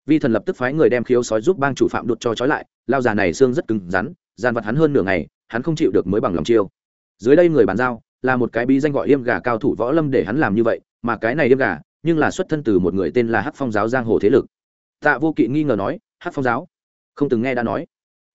Vi thần lập tức phái người đem khiếu sói giúp bang chủ phạm đột cho trói lại, lao già này xương rất cứng rắn, gian vật hắn hơn nửa ngày, hắn không chịu được mới bằng lòng chiêu. Dưới đây người bàn giao, là một cái bí danh gọi yêm gà cao thủ võ lâm để hắn làm như vậy, mà cái này yêm gà, nhưng là xuất thân từ một người tên là hắc phong giáo giang hồ thế lực tạ vô kỵ nghi ngờ nói hát phong giáo? Không từng nghe đã nói.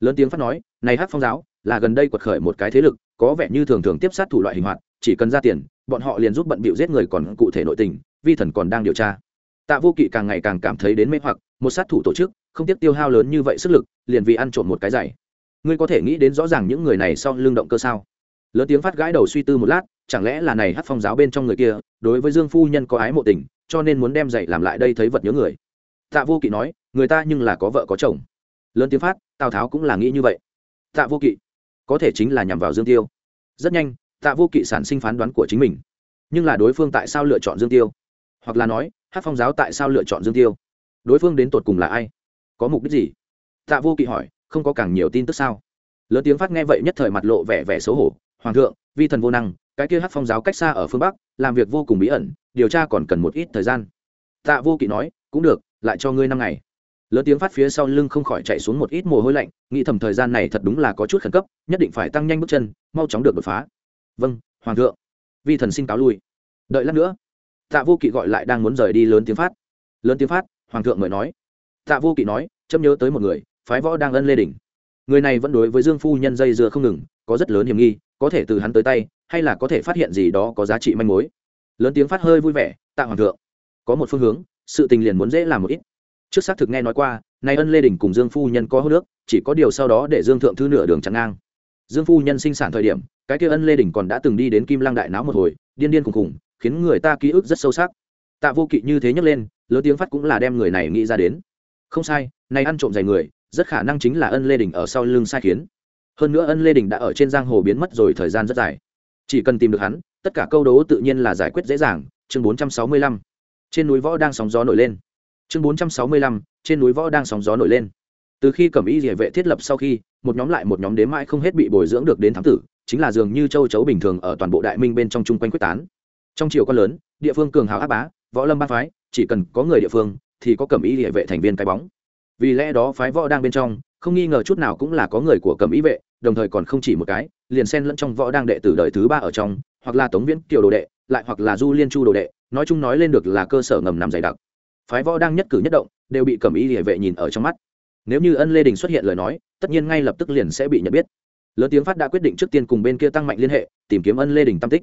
Lớn tiếng phát nói, này hát phong giáo, là gần đây quật khởi một cái thế lực, có vẻ như thường thường tiếp sát thủ loại hình hoạt, chỉ cần ra tiền, bọn họ liền giúp bận bịu giết người còn cụ thể nội tình, vi thần còn đang điều tra. Tạ vô kỵ càng ngày càng cảm thấy đến mê hoặc, một sát thủ tổ chức, không tiếc tiêu hao lớn như vậy sức lực, liền vì ăn trộm một cái giày. Ngươi có thể nghĩ đến rõ ràng những người này sau lưng động cơ sao? Lớn tiếng phát gãi đầu suy tư một lát, chẳng lẽ là này hát phong giáo bên trong người kia, đối với dương phu nhân có ái mộ tình, cho nên muốn đem dạy làm lại đây thấy vật nhớ người? Tạ vô kỵ nói, người ta nhưng là có vợ có chồng. Lớn tiếng phát, tào tháo cũng là nghĩ như vậy. Tạ vô kỵ, có thể chính là nhằm vào dương tiêu. Rất nhanh, tạ vô kỵ sản sinh phán đoán của chính mình. Nhưng là đối phương tại sao lựa chọn dương tiêu? Hoặc là nói hát phong giáo tại sao lựa chọn dương tiêu? Đối phương đến tột cùng là ai? Có mục đích gì? Tạ vô kỵ hỏi, không có càng nhiều tin tức sao? Lớn tiếng phát nghe vậy nhất thời mặt lộ vẻ vẻ xấu hổ, hoàng thượng, vi thần vô năng, cái kia hát phong giáo cách xa ở phương bắc, làm việc vô cùng bí ẩn, điều tra còn cần một ít thời gian. Tạ vô kỵ nói, cũng được lại cho ngươi năm ngày. Lớn tiếng phát phía sau lưng không khỏi chạy xuống một ít mồ hôi lạnh, nghĩ thầm thời gian này thật đúng là có chút khẩn cấp, nhất định phải tăng nhanh bước chân, mau chóng được đột phá. Vâng hoàng thượng. Vi thần xin cáo lui. Đợi lát nữa. Tạ vô kỵ gọi lại đang muốn rời đi lớn tiếng phát. Lớn tiếng phát, hoàng thượng mời nói. Tạ vô kỵ nói, chấm nhớ tới một người, phái võ đang ân lê đỉnh. Người này vẫn đối với dương phu nhân dây dưa không ngừng, có rất lớn hiểm nghi, có thể từ hắn tới tay, hay là có thể phát hiện gì đó có giá trị manh mối. Lớn tiếng phát hơi vui vẻ, tạ hoàng thượng, có một phương hướng sự tình liền muốn dễ làm một ít. Trước xác thực nghe nói qua nay ân lê đình cùng dương phu nhân có hô nước, chỉ có điều sau đó để dương thượng thư nửa đường chặn ngang. Dương phu nhân sinh sản thời điểm, cái kia ân lê đình còn đã từng đi đến kim lang đại náo một hồi, điên điên khùng khùng, khiến người ta ký ức rất sâu sắc. Tạ vô kỵ như thế nhấc lên, lớn tiếng phát cũng là đem người này nghĩ ra đến. Không sai nay ăn trộm giày người, rất khả năng chính là ân lê đình ở sau lưng sai khiến. Hơn nữa ân lê đình đã ở trên giang hồ biến mất rồi thời gian rất dài. Chỉ cần tìm được hắn, tất cả câu đố tự nhiên là giải quyết dễ dàng. Chương bốn trăm sáu mươi lăm trên núi võ đang sóng gió nổi lên. Chương bốn trăm sáu mươi lăm, trên núi võ đang sóng gió nổi lên. Từ khi cẩm y địa vệ thiết lập sau khi, một nhóm lại một nhóm đếm mãi không hết bị bồi dưỡng được đến thám tử, chính là dường như châu chấu bình thường ở toàn bộ đại minh bên trong chung quanh quyết tán. Trong triều con lớn, địa phương cường hào áp bá, võ lâm ba phái, chỉ cần có người địa phương, thì có cẩm y địa vệ thành viên cái bóng. Vì lẽ đó phái võ đang bên trong, không nghi ngờ chút nào cũng là có người của cẩm y vệ, đồng thời còn không chỉ một cái, liền xen lẫn trong võ đang đệ tử đời thứ ba ở trong, hoặc là tống viễn kiều đồ đệ, lại hoặc là du liên chu đồ đệ nói chung nói lên được là cơ sở ngầm nằm dày đặc. Phái võ đang nhất cử nhất động, đều bị cẩm y địa vệ nhìn ở trong mắt. Nếu như ân lê đình xuất hiện lời nói, tất nhiên ngay lập tức liền sẽ bị nhận biết. Lớn tiếng phát đã quyết định trước tiên cùng bên kia tăng mạnh liên hệ, tìm kiếm ân lê đình tam tích.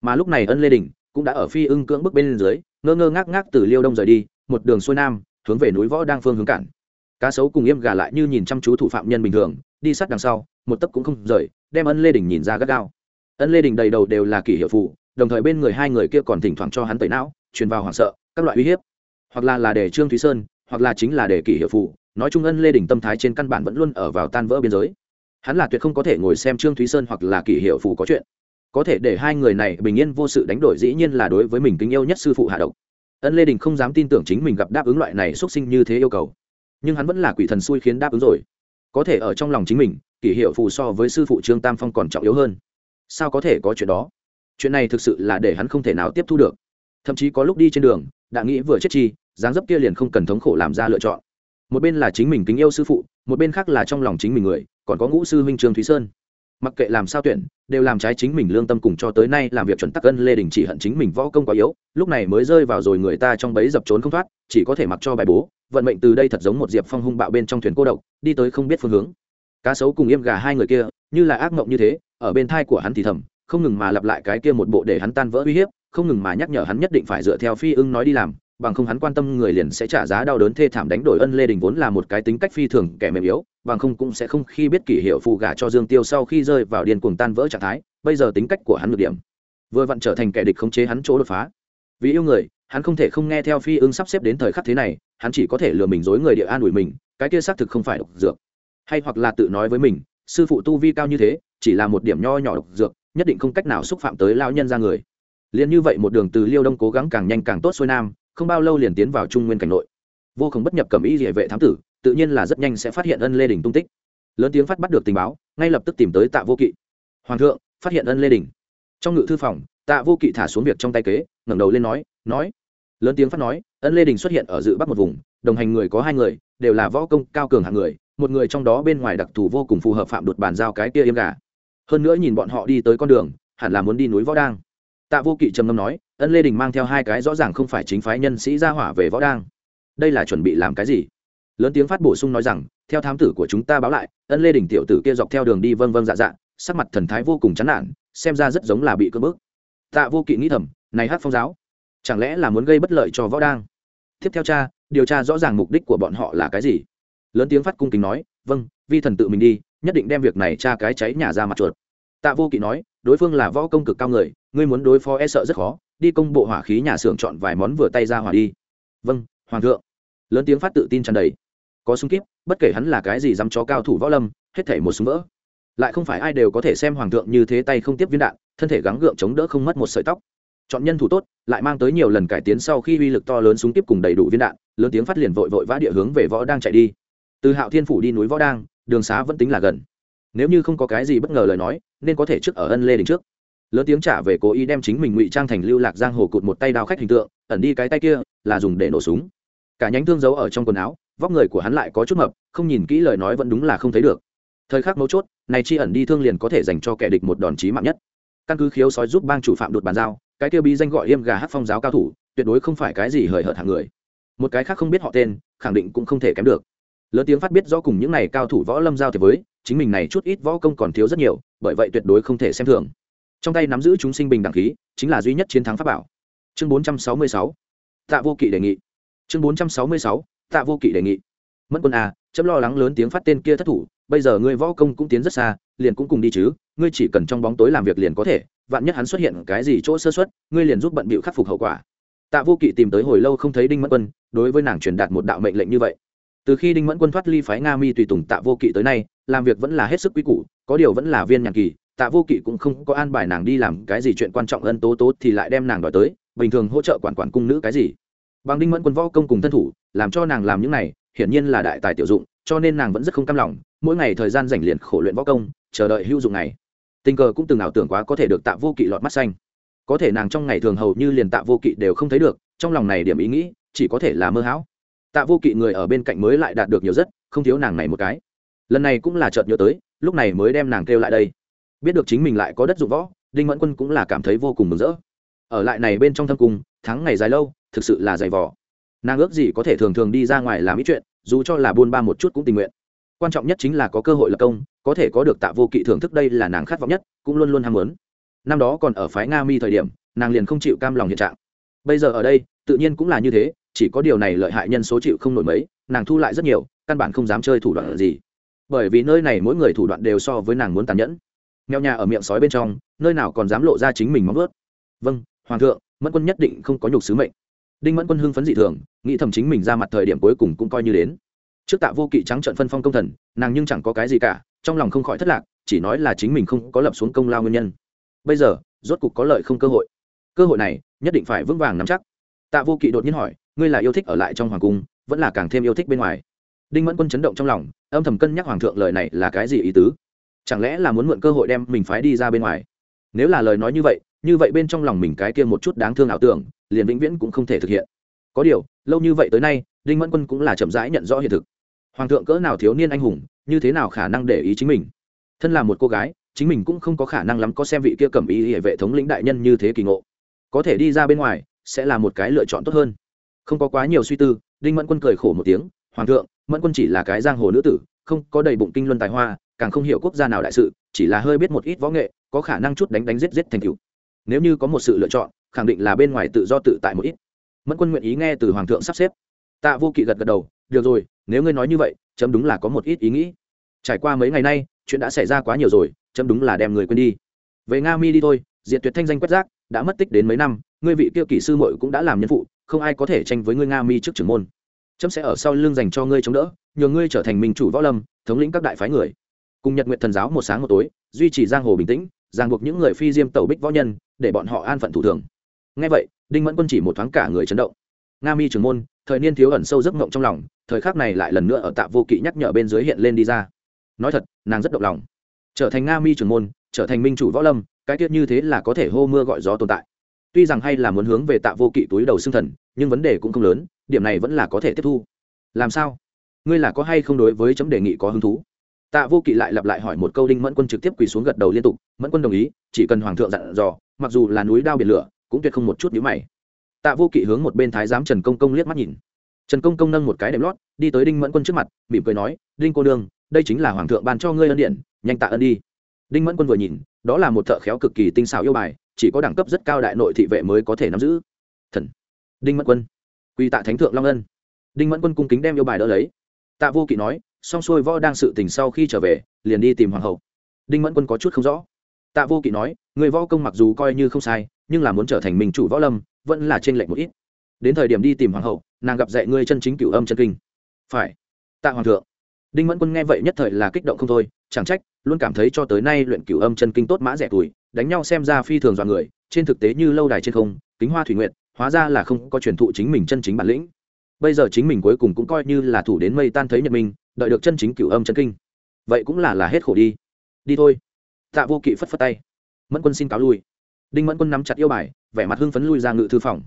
Mà lúc này ân lê đình cũng đã ở phi ưng cưỡng bức bên dưới, ngơ ngơ ngác ngác từ liêu đông rời đi, một đường xuôi nam, hướng về núi võ đang phương hướng cản. Cá sấu cùng im gà lại như nhìn chăm chú thủ phạm nhân bình thường, đi sát đằng sau, một tấc cũng không rời, đem ân lê đình nhìn ra gắt gao. Ân lê đình đầy đầu đều là kỷ hiệu phụ đồng thời bên người hai người kia còn thỉnh thoảng cho hắn tẩy não, truyền vào hoảng sợ, các loại uy hiếp. Hoặc là là để trương thúy sơn, hoặc là chính là để kỷ hiệu phụ, nói chung ân lê đình tâm thái trên căn bản vẫn luôn ở vào tan vỡ biên giới. Hắn là tuyệt không có thể ngồi xem trương thúy sơn hoặc là kỷ hiệu phụ có chuyện. Có thể để hai người này bình yên vô sự đánh đổi dĩ nhiên là đối với mình kính yêu nhất sư phụ hạ độc. Ân lê đình không dám tin tưởng chính mình gặp đáp ứng loại này xuất sinh như thế yêu cầu. Nhưng hắn vẫn là quỷ thần xui khiến đáp ứng rồi. Có thể ở trong lòng chính mình, kỷ hiệu phù so với sư phụ trương tam phong còn trọng yếu hơn. Sao có thể có chuyện đó? Chuyện này thực sự là để hắn không thể nào tiếp thu được. Thậm chí có lúc đi trên đường, đã nghĩ vừa chết chi, dáng dấp kia liền không cần thống khổ làm ra lựa chọn. Một bên là chính mình kính yêu sư phụ, một bên khác là trong lòng chính mình người, còn có ngũ sư huynh trương thúy sơn. Mặc kệ làm sao tuyển, đều làm trái chính mình lương tâm cùng cho tới nay làm việc chuẩn tắc ân lê đình chỉ hận chính mình võ công quá yếu, lúc này mới rơi vào rồi người ta trong bấy dập trốn không thoát, chỉ có thể mặc cho bài bố, vận mệnh từ đây thật giống một diệp phong hung bạo bên trong thuyền cô độc, đi tới không biết phương hướng. Cá sấu cùng im gà hai người kia, như là ác mộng như thế, ở bên thai của hắn thì thầm không ngừng mà lặp lại cái kia một bộ để hắn tan vỡ uy hiếp, không ngừng mà nhắc nhở hắn nhất định phải dựa theo phi ưng nói đi làm, bằng không hắn quan tâm người liền sẽ trả giá đau đớn thê thảm đánh đổi ân lê đình vốn là một cái tính cách phi thường kẻ mềm yếu, bằng không cũng sẽ không khi biết kỷ hiệu phụ gả cho dương tiêu sau khi rơi vào điên cuồng tan vỡ trạng thái, bây giờ tính cách của hắn được điểm. Vừa vặn trở thành kẻ địch khống chế hắn chỗ đột phá. Vì yêu người, hắn không thể không nghe theo phi ưng sắp xếp đến thời khắc thế này, hắn chỉ có thể lừa mình dối người địa an ủi mình, cái kia xác thực không phải độc dược. Hay hoặc là tự nói với mình, sư phụ tu vi cao như thế, chỉ là một điểm nho nhỏ độc dược nhất định không cách nào xúc phạm tới lao nhân ra người. Liền như vậy một đường từ liêu đông cố gắng càng nhanh càng tốt xuôi nam, không bao lâu liền tiến vào trung nguyên cảnh nội. Vô cùng bất nhập cầm ý địa vệ thám tử, tự nhiên là rất nhanh sẽ phát hiện ân lê đình tung tích. Lớn tiếng phát bắt được tình báo, ngay lập tức tìm tới tạ vô kỵ. Hoàng thượng, phát hiện ân lê đình trong ngự thư phòng, tạ vô kỵ thả xuống việc trong tay kế, ngẩng đầu lên nói nói. Lớn tiếng phát nói, ân lê đình xuất hiện ở dự bắc một vùng, đồng hành người có hai người, đều là võ công cao cường hạng người, một người trong đó bên ngoài đặc thù vô cùng phù hợp phạm đột bàn giao cái kia yêm gà hơn nữa nhìn bọn họ đi tới con đường, hẳn là muốn đi núi võ đang. Tạ vô kỵ trầm ngâm nói, ân lê đình mang theo hai cái rõ ràng không phải chính phái nhân sĩ ra hỏa về võ đang. Đây là chuẩn bị làm cái gì? Lớn tiếng phát bổ sung nói rằng, theo thám tử của chúng ta báo lại, ân lê đình tiểu tử kia dọc theo đường đi vâng vâng dạ dạ sắc mặt thần thái vô cùng chán nản, xem ra rất giống là bị cưỡng bức. Tạ vô kỵ nghĩ thầm, này hát phong giáo, chẳng lẽ là muốn gây bất lợi cho võ đang? Tiếp theo cha, điều tra rõ ràng mục đích của bọn họ là cái gì? Lớn tiếng phát cung kính nói vâng vi thần tự mình đi, nhất định đem việc này tra cái cháy nhà ra mặt chuột tạ vô kỵ nói, đối phương là võ công cực cao người, ngươi muốn đối phó e sợ rất khó, đi công bộ hỏa khí nhà xưởng chọn vài món vừa tay ra hỏa đi. Vâng hoàng thượng. Lớn tiếng phát tự tin tràn đầy. Có súng kíp, bất kể hắn là cái gì dám chó cao thủ võ lâm, hết thể một súng vỡ. Lại không phải ai đều có thể xem hoàng thượng như thế tay không tiếp viên đạn, thân thể gắng gượng chống đỡ không mất một sợi tóc. Chọn nhân thủ tốt, lại mang tới nhiều lần cải tiến sau khi uy lực to lớn súng tiếp cùng đầy đủ viên đạn, lớn tiếng phát liền vội vội vã địa hướng về võ đang chạy đi. Từ hạo thiên phủ đi núi võ đang, đường xá vẫn tính là gần. Nếu như không có cái gì bất ngờ lời nói nên có thể trước ở ân lê đình trước. Lớn tiếng trả về cố ý đem chính mình ngụy trang thành lưu lạc giang hồ cụt một tay đao khách hình tượng, ẩn đi cái tay kia, là dùng để nổ súng. Cả nhánh thương giấu ở trong quần áo, vóc người của hắn lại có chút mập, không nhìn kỹ lời nói vẫn đúng là không thấy được. Thời khắc mấu chốt, này chi ẩn đi thương liền có thể dành cho kẻ địch một đòn chí mạng nhất. Căn cứ khiếu sói giúp bang chủ phạm đột bàn giao, cái kia bí danh gọi yêm gà hát phong giáo cao thủ, tuyệt đối không phải cái gì hời hợt hạng người. Một cái khác không biết họ tên, khẳng định cũng không thể kém được. Lớn tiếng phát biết rõ cùng những này cao thủ võ lâm giao thì với, chính mình này chút ít võ công còn thiếu rất nhiều bởi vậy tuyệt đối không thể xem thường. Trong tay nắm giữ chúng sinh bình đẳng khí chính là duy nhất chiến thắng pháp bảo. Chương 466 tạ vô kỵ đề nghị. Chương 466 tạ vô kỵ đề nghị. Mẫn quân à, chấm lo lắng lớn tiếng phát tên kia thất thủ bây giờ ngươi võ công cũng tiến rất xa liền cũng cùng đi chứ ngươi chỉ cần trong bóng tối làm việc liền có thể vạn nhất hắn xuất hiện cái gì chỗ sơ xuất ngươi liền giúp bận bịu khắc phục hậu quả. Tạ vô kỵ tìm tới hồi lâu không thấy đinh mẫn quân đối với nàng truyền đạt một đạo mệnh lệnh như vậy. Từ khi đinh mẫn quân thoát ly phái nga mi tùy tùng tạ vô kỵ tới nay làm việc vẫn là hết sức quý củ có điều vẫn là viên nhàn kỳ, tạ vô kỵ cũng không có an bài nàng đi làm cái gì chuyện quan trọng ân tố tố thì lại đem nàng đòi tới, bình thường hỗ trợ quản quản cung nữ cái gì. Bằng đinh mẫn quân võ công cùng thân thủ, làm cho nàng làm những này, hiển nhiên là đại tài tiểu dụng, cho nên nàng vẫn rất không cam lòng, mỗi ngày thời gian rảnh liền khổ luyện võ công, chờ đợi hữu dụng này. Tình cờ cũng từng ảo tưởng quá có thể được tạ vô kỵ lọt mắt xanh. Có thể nàng trong ngày thường hầu như liền tạ vô kỵ đều không thấy được, trong lòng này điểm ý nghĩ, chỉ có thể là mơ hão. Tạ vô kỵ người ở bên cạnh mới lại đạt được nhiều rất, không thiếu nàng này một cái. Lần này cũng là chợt nhớ tới lúc này mới đem nàng kêu lại đây. Biết được chính mình lại có đất dụng võ, đinh mẫn quân cũng là cảm thấy vô cùng mừng rỡ. Ở lại này bên trong thâm cung, tháng ngày dài lâu, thực sự là dày vỏ nàng ước gì có thể thường thường đi ra ngoài làm ít chuyện, dù cho là buôn ba một chút cũng tình nguyện. Quan trọng nhất chính là có cơ hội lập công, có thể có được tạ vô kỵ thưởng thức đây là nàng khát vọng nhất, cũng luôn luôn ham muốn. Năm đó còn ở phái nga mi thời điểm, nàng liền không chịu cam lòng hiện trạng. Bây giờ ở đây, tự nhiên cũng là như thế, chỉ có điều này lợi hại nhân số chịu không nổi mấy, nàng thu lại rất nhiều, căn bản không dám chơi thủ đoạn gì bởi vì nơi này mỗi người thủ đoạn đều so với nàng muốn tàn nhẫn. Mèo nhà ở miệng sói bên trong, nơi nào còn dám lộ ra chính mình móng vớt vâng hoàng thượng, mẫn quân nhất định không có nhục sứ mệnh. Đinh mẫn quân hưng phấn dị thường, nghĩ thầm chính mình ra mặt thời điểm cuối cùng cũng coi như đến. Trước tạ vô kỵ trắng trận phân phong công thần, nàng nhưng chẳng có cái gì cả, trong lòng không khỏi thất lạc, chỉ nói là chính mình không có lập xuống công lao nguyên nhân. Bây giờ, rốt cục có lợi không cơ hội. Cơ hội này, nhất định phải vững vàng nắm chắc. Tạ vô kỵ đột nhiên hỏi, ngươi là yêu thích ở lại trong hoàng cung, vẫn là càng thêm yêu thích bên ngoài? Đinh mẫn quân chấn động trong lòng, âm thầm cân nhắc hoàng thượng lời này là cái gì ý tứ. Chẳng lẽ là muốn mượn cơ hội đem mình phái đi ra bên ngoài? Nếu là lời nói như vậy như vậy bên trong lòng mình cái kia một chút đáng thương ảo tưởng, liền vĩnh viễn cũng không thể thực hiện. Có điều, lâu như vậy tới nay, đinh mẫn quân cũng là chậm rãi nhận rõ hiện thực. Hoàng thượng cỡ nào thiếu niên anh hùng, như thế nào khả năng để ý chính mình? Thân là một cô gái, chính mình cũng không có khả năng lắm có xem vị kia cầm ý hệ vệ thống lĩnh đại nhân như thế kỳ ngộ. Có thể đi ra bên ngoài, sẽ là một cái lựa chọn tốt hơn. Không có quá nhiều suy tư, đinh mẫn quân cười khổ một tiếng, hoàng thượng mẫn quân chỉ là cái giang hồ nữ tử, không có đầy bụng kinh luân tài hoa, càng không hiểu quốc gia nào đại sự, chỉ là hơi biết một ít võ nghệ, có khả năng chút đánh đánh giết giết thành cựu nếu như có một sự lựa chọn, khẳng định là bên ngoài tự do tự tại một ít. Mẫn quân nguyện ý nghe từ hoàng thượng sắp xếp. Tạ vô kỵ gật gật đầu, được rồi, nếu ngươi nói như vậy, chấm đúng là có một ít ý nghĩ. Trải qua mấy ngày nay, chuyện đã xảy ra quá nhiều rồi, chấm đúng là đem người quên đi. Về nga mi đi thôi, diệt tuyệt thanh danh quét rác, đã mất tích đến mấy năm, ngươi vị kia kỹ sư muội cũng đã làm nhân phụ, không ai có thể tranh với ngươi nga mi trước trưởng môn chấm sẽ ở sau lưng dành cho ngươi chống đỡ, nhờ ngươi trở thành minh chủ võ lâm, thống lĩnh các đại phái người. Cùng nhật nguyện thần giáo một sáng một tối, duy trì giang hồ bình tĩnh, ràng buộc những người phi diêm tẩu bích võ nhân, để bọn họ an phận thủ thường. Ngay vậy, đinh mẫn quân chỉ một thoáng cả người chấn động. Nga mi trưởng môn, thời niên thiếu ẩn sâu giấc mộng trong lòng, thời khắc này lại lần nữa ở tạ vô kỵ nhắc nhở bên dưới hiện lên đi ra. Nói thật, nàng rất động lòng. Trở thành nga mi trưởng môn, trở thành minh chủ võ lâm, cái tiết như thế là có thể hô mưa gọi gió tồn tại. Tuy rằng hay là muốn hướng về tạ vô kỵ túi đầu xương thần, nhưng vấn đề cũng không lớn điểm này vẫn là có thể tiếp thu. Làm sao? Ngươi là có hay không đối với chấm đề nghị có hứng thú? Tạ vô kỵ lại lặp lại hỏi một câu đinh mẫn quân trực tiếp quỳ xuống gật đầu liên tục, mẫn quân đồng ý, chỉ cần hoàng thượng dặn dò, mặc dù là núi đao biển lửa, cũng tuyệt không một chút nhữ mày. Tạ vô kỵ hướng một bên thái giám trần công công liếc mắt nhìn. Trần công công nâng một cái đệm lót, đi tới đinh mẫn quân trước mặt, mỉm cười nói, đinh cô đương đây chính là hoàng thượng ban cho ngươi ân điện, nhanh tạ ơn đi. Đinh mẫn quân vừa nhìn, đó là một thợ khéo cực kỳ tinh xảo yêu bài, chỉ có đẳng cấp rất cao đại nội thị vệ mới có thể nắm giữ. Thần. Đinh mẫn quân quy tạ thánh thượng long ân. Đinh mẫn quân cung kính đem yêu bài đỡ lấy. Tạ vô kỵ nói, xong xuôi võ đang sự tình sau khi trở về, liền đi tìm hoàng hậu. Đinh mẫn quân có chút không rõ. Tạ vô kỵ nói, người võ công mặc dù coi như không sai, nhưng là muốn trở thành mình chủ võ lâm, vẫn là trên lệnh một ít. Đến thời điểm đi tìm hoàng hậu, nàng gặp dạy ngươi chân chính cửu âm chân kinh. Phải. Tạ hoàng thượng. Đinh mẫn quân nghe vậy nhất thời là kích động không thôi, chẳng trách, luôn cảm thấy cho tới nay luyện cửu âm chân kinh tốt mã rẻ tuổi, đánh nhau xem ra phi thường dọn người, trên thực tế như lâu đài trên không, kính hoa thủy nguyện hóa ra là không có truyền thụ chính mình chân chính bản lĩnh. Bây giờ chính mình cuối cùng cũng coi như là thủ đến mây tan thấy nhật minh, đợi được chân chính cửu âm chân kinh. Vậy cũng là là hết khổ đi. Đi thôi. Tạ vô kỵ phất phất tay. Mẫn quân xin cáo lui. Đinh mẫn quân nắm chặt yêu bài, vẻ mặt hưng phấn lui ra ngự thư phòng.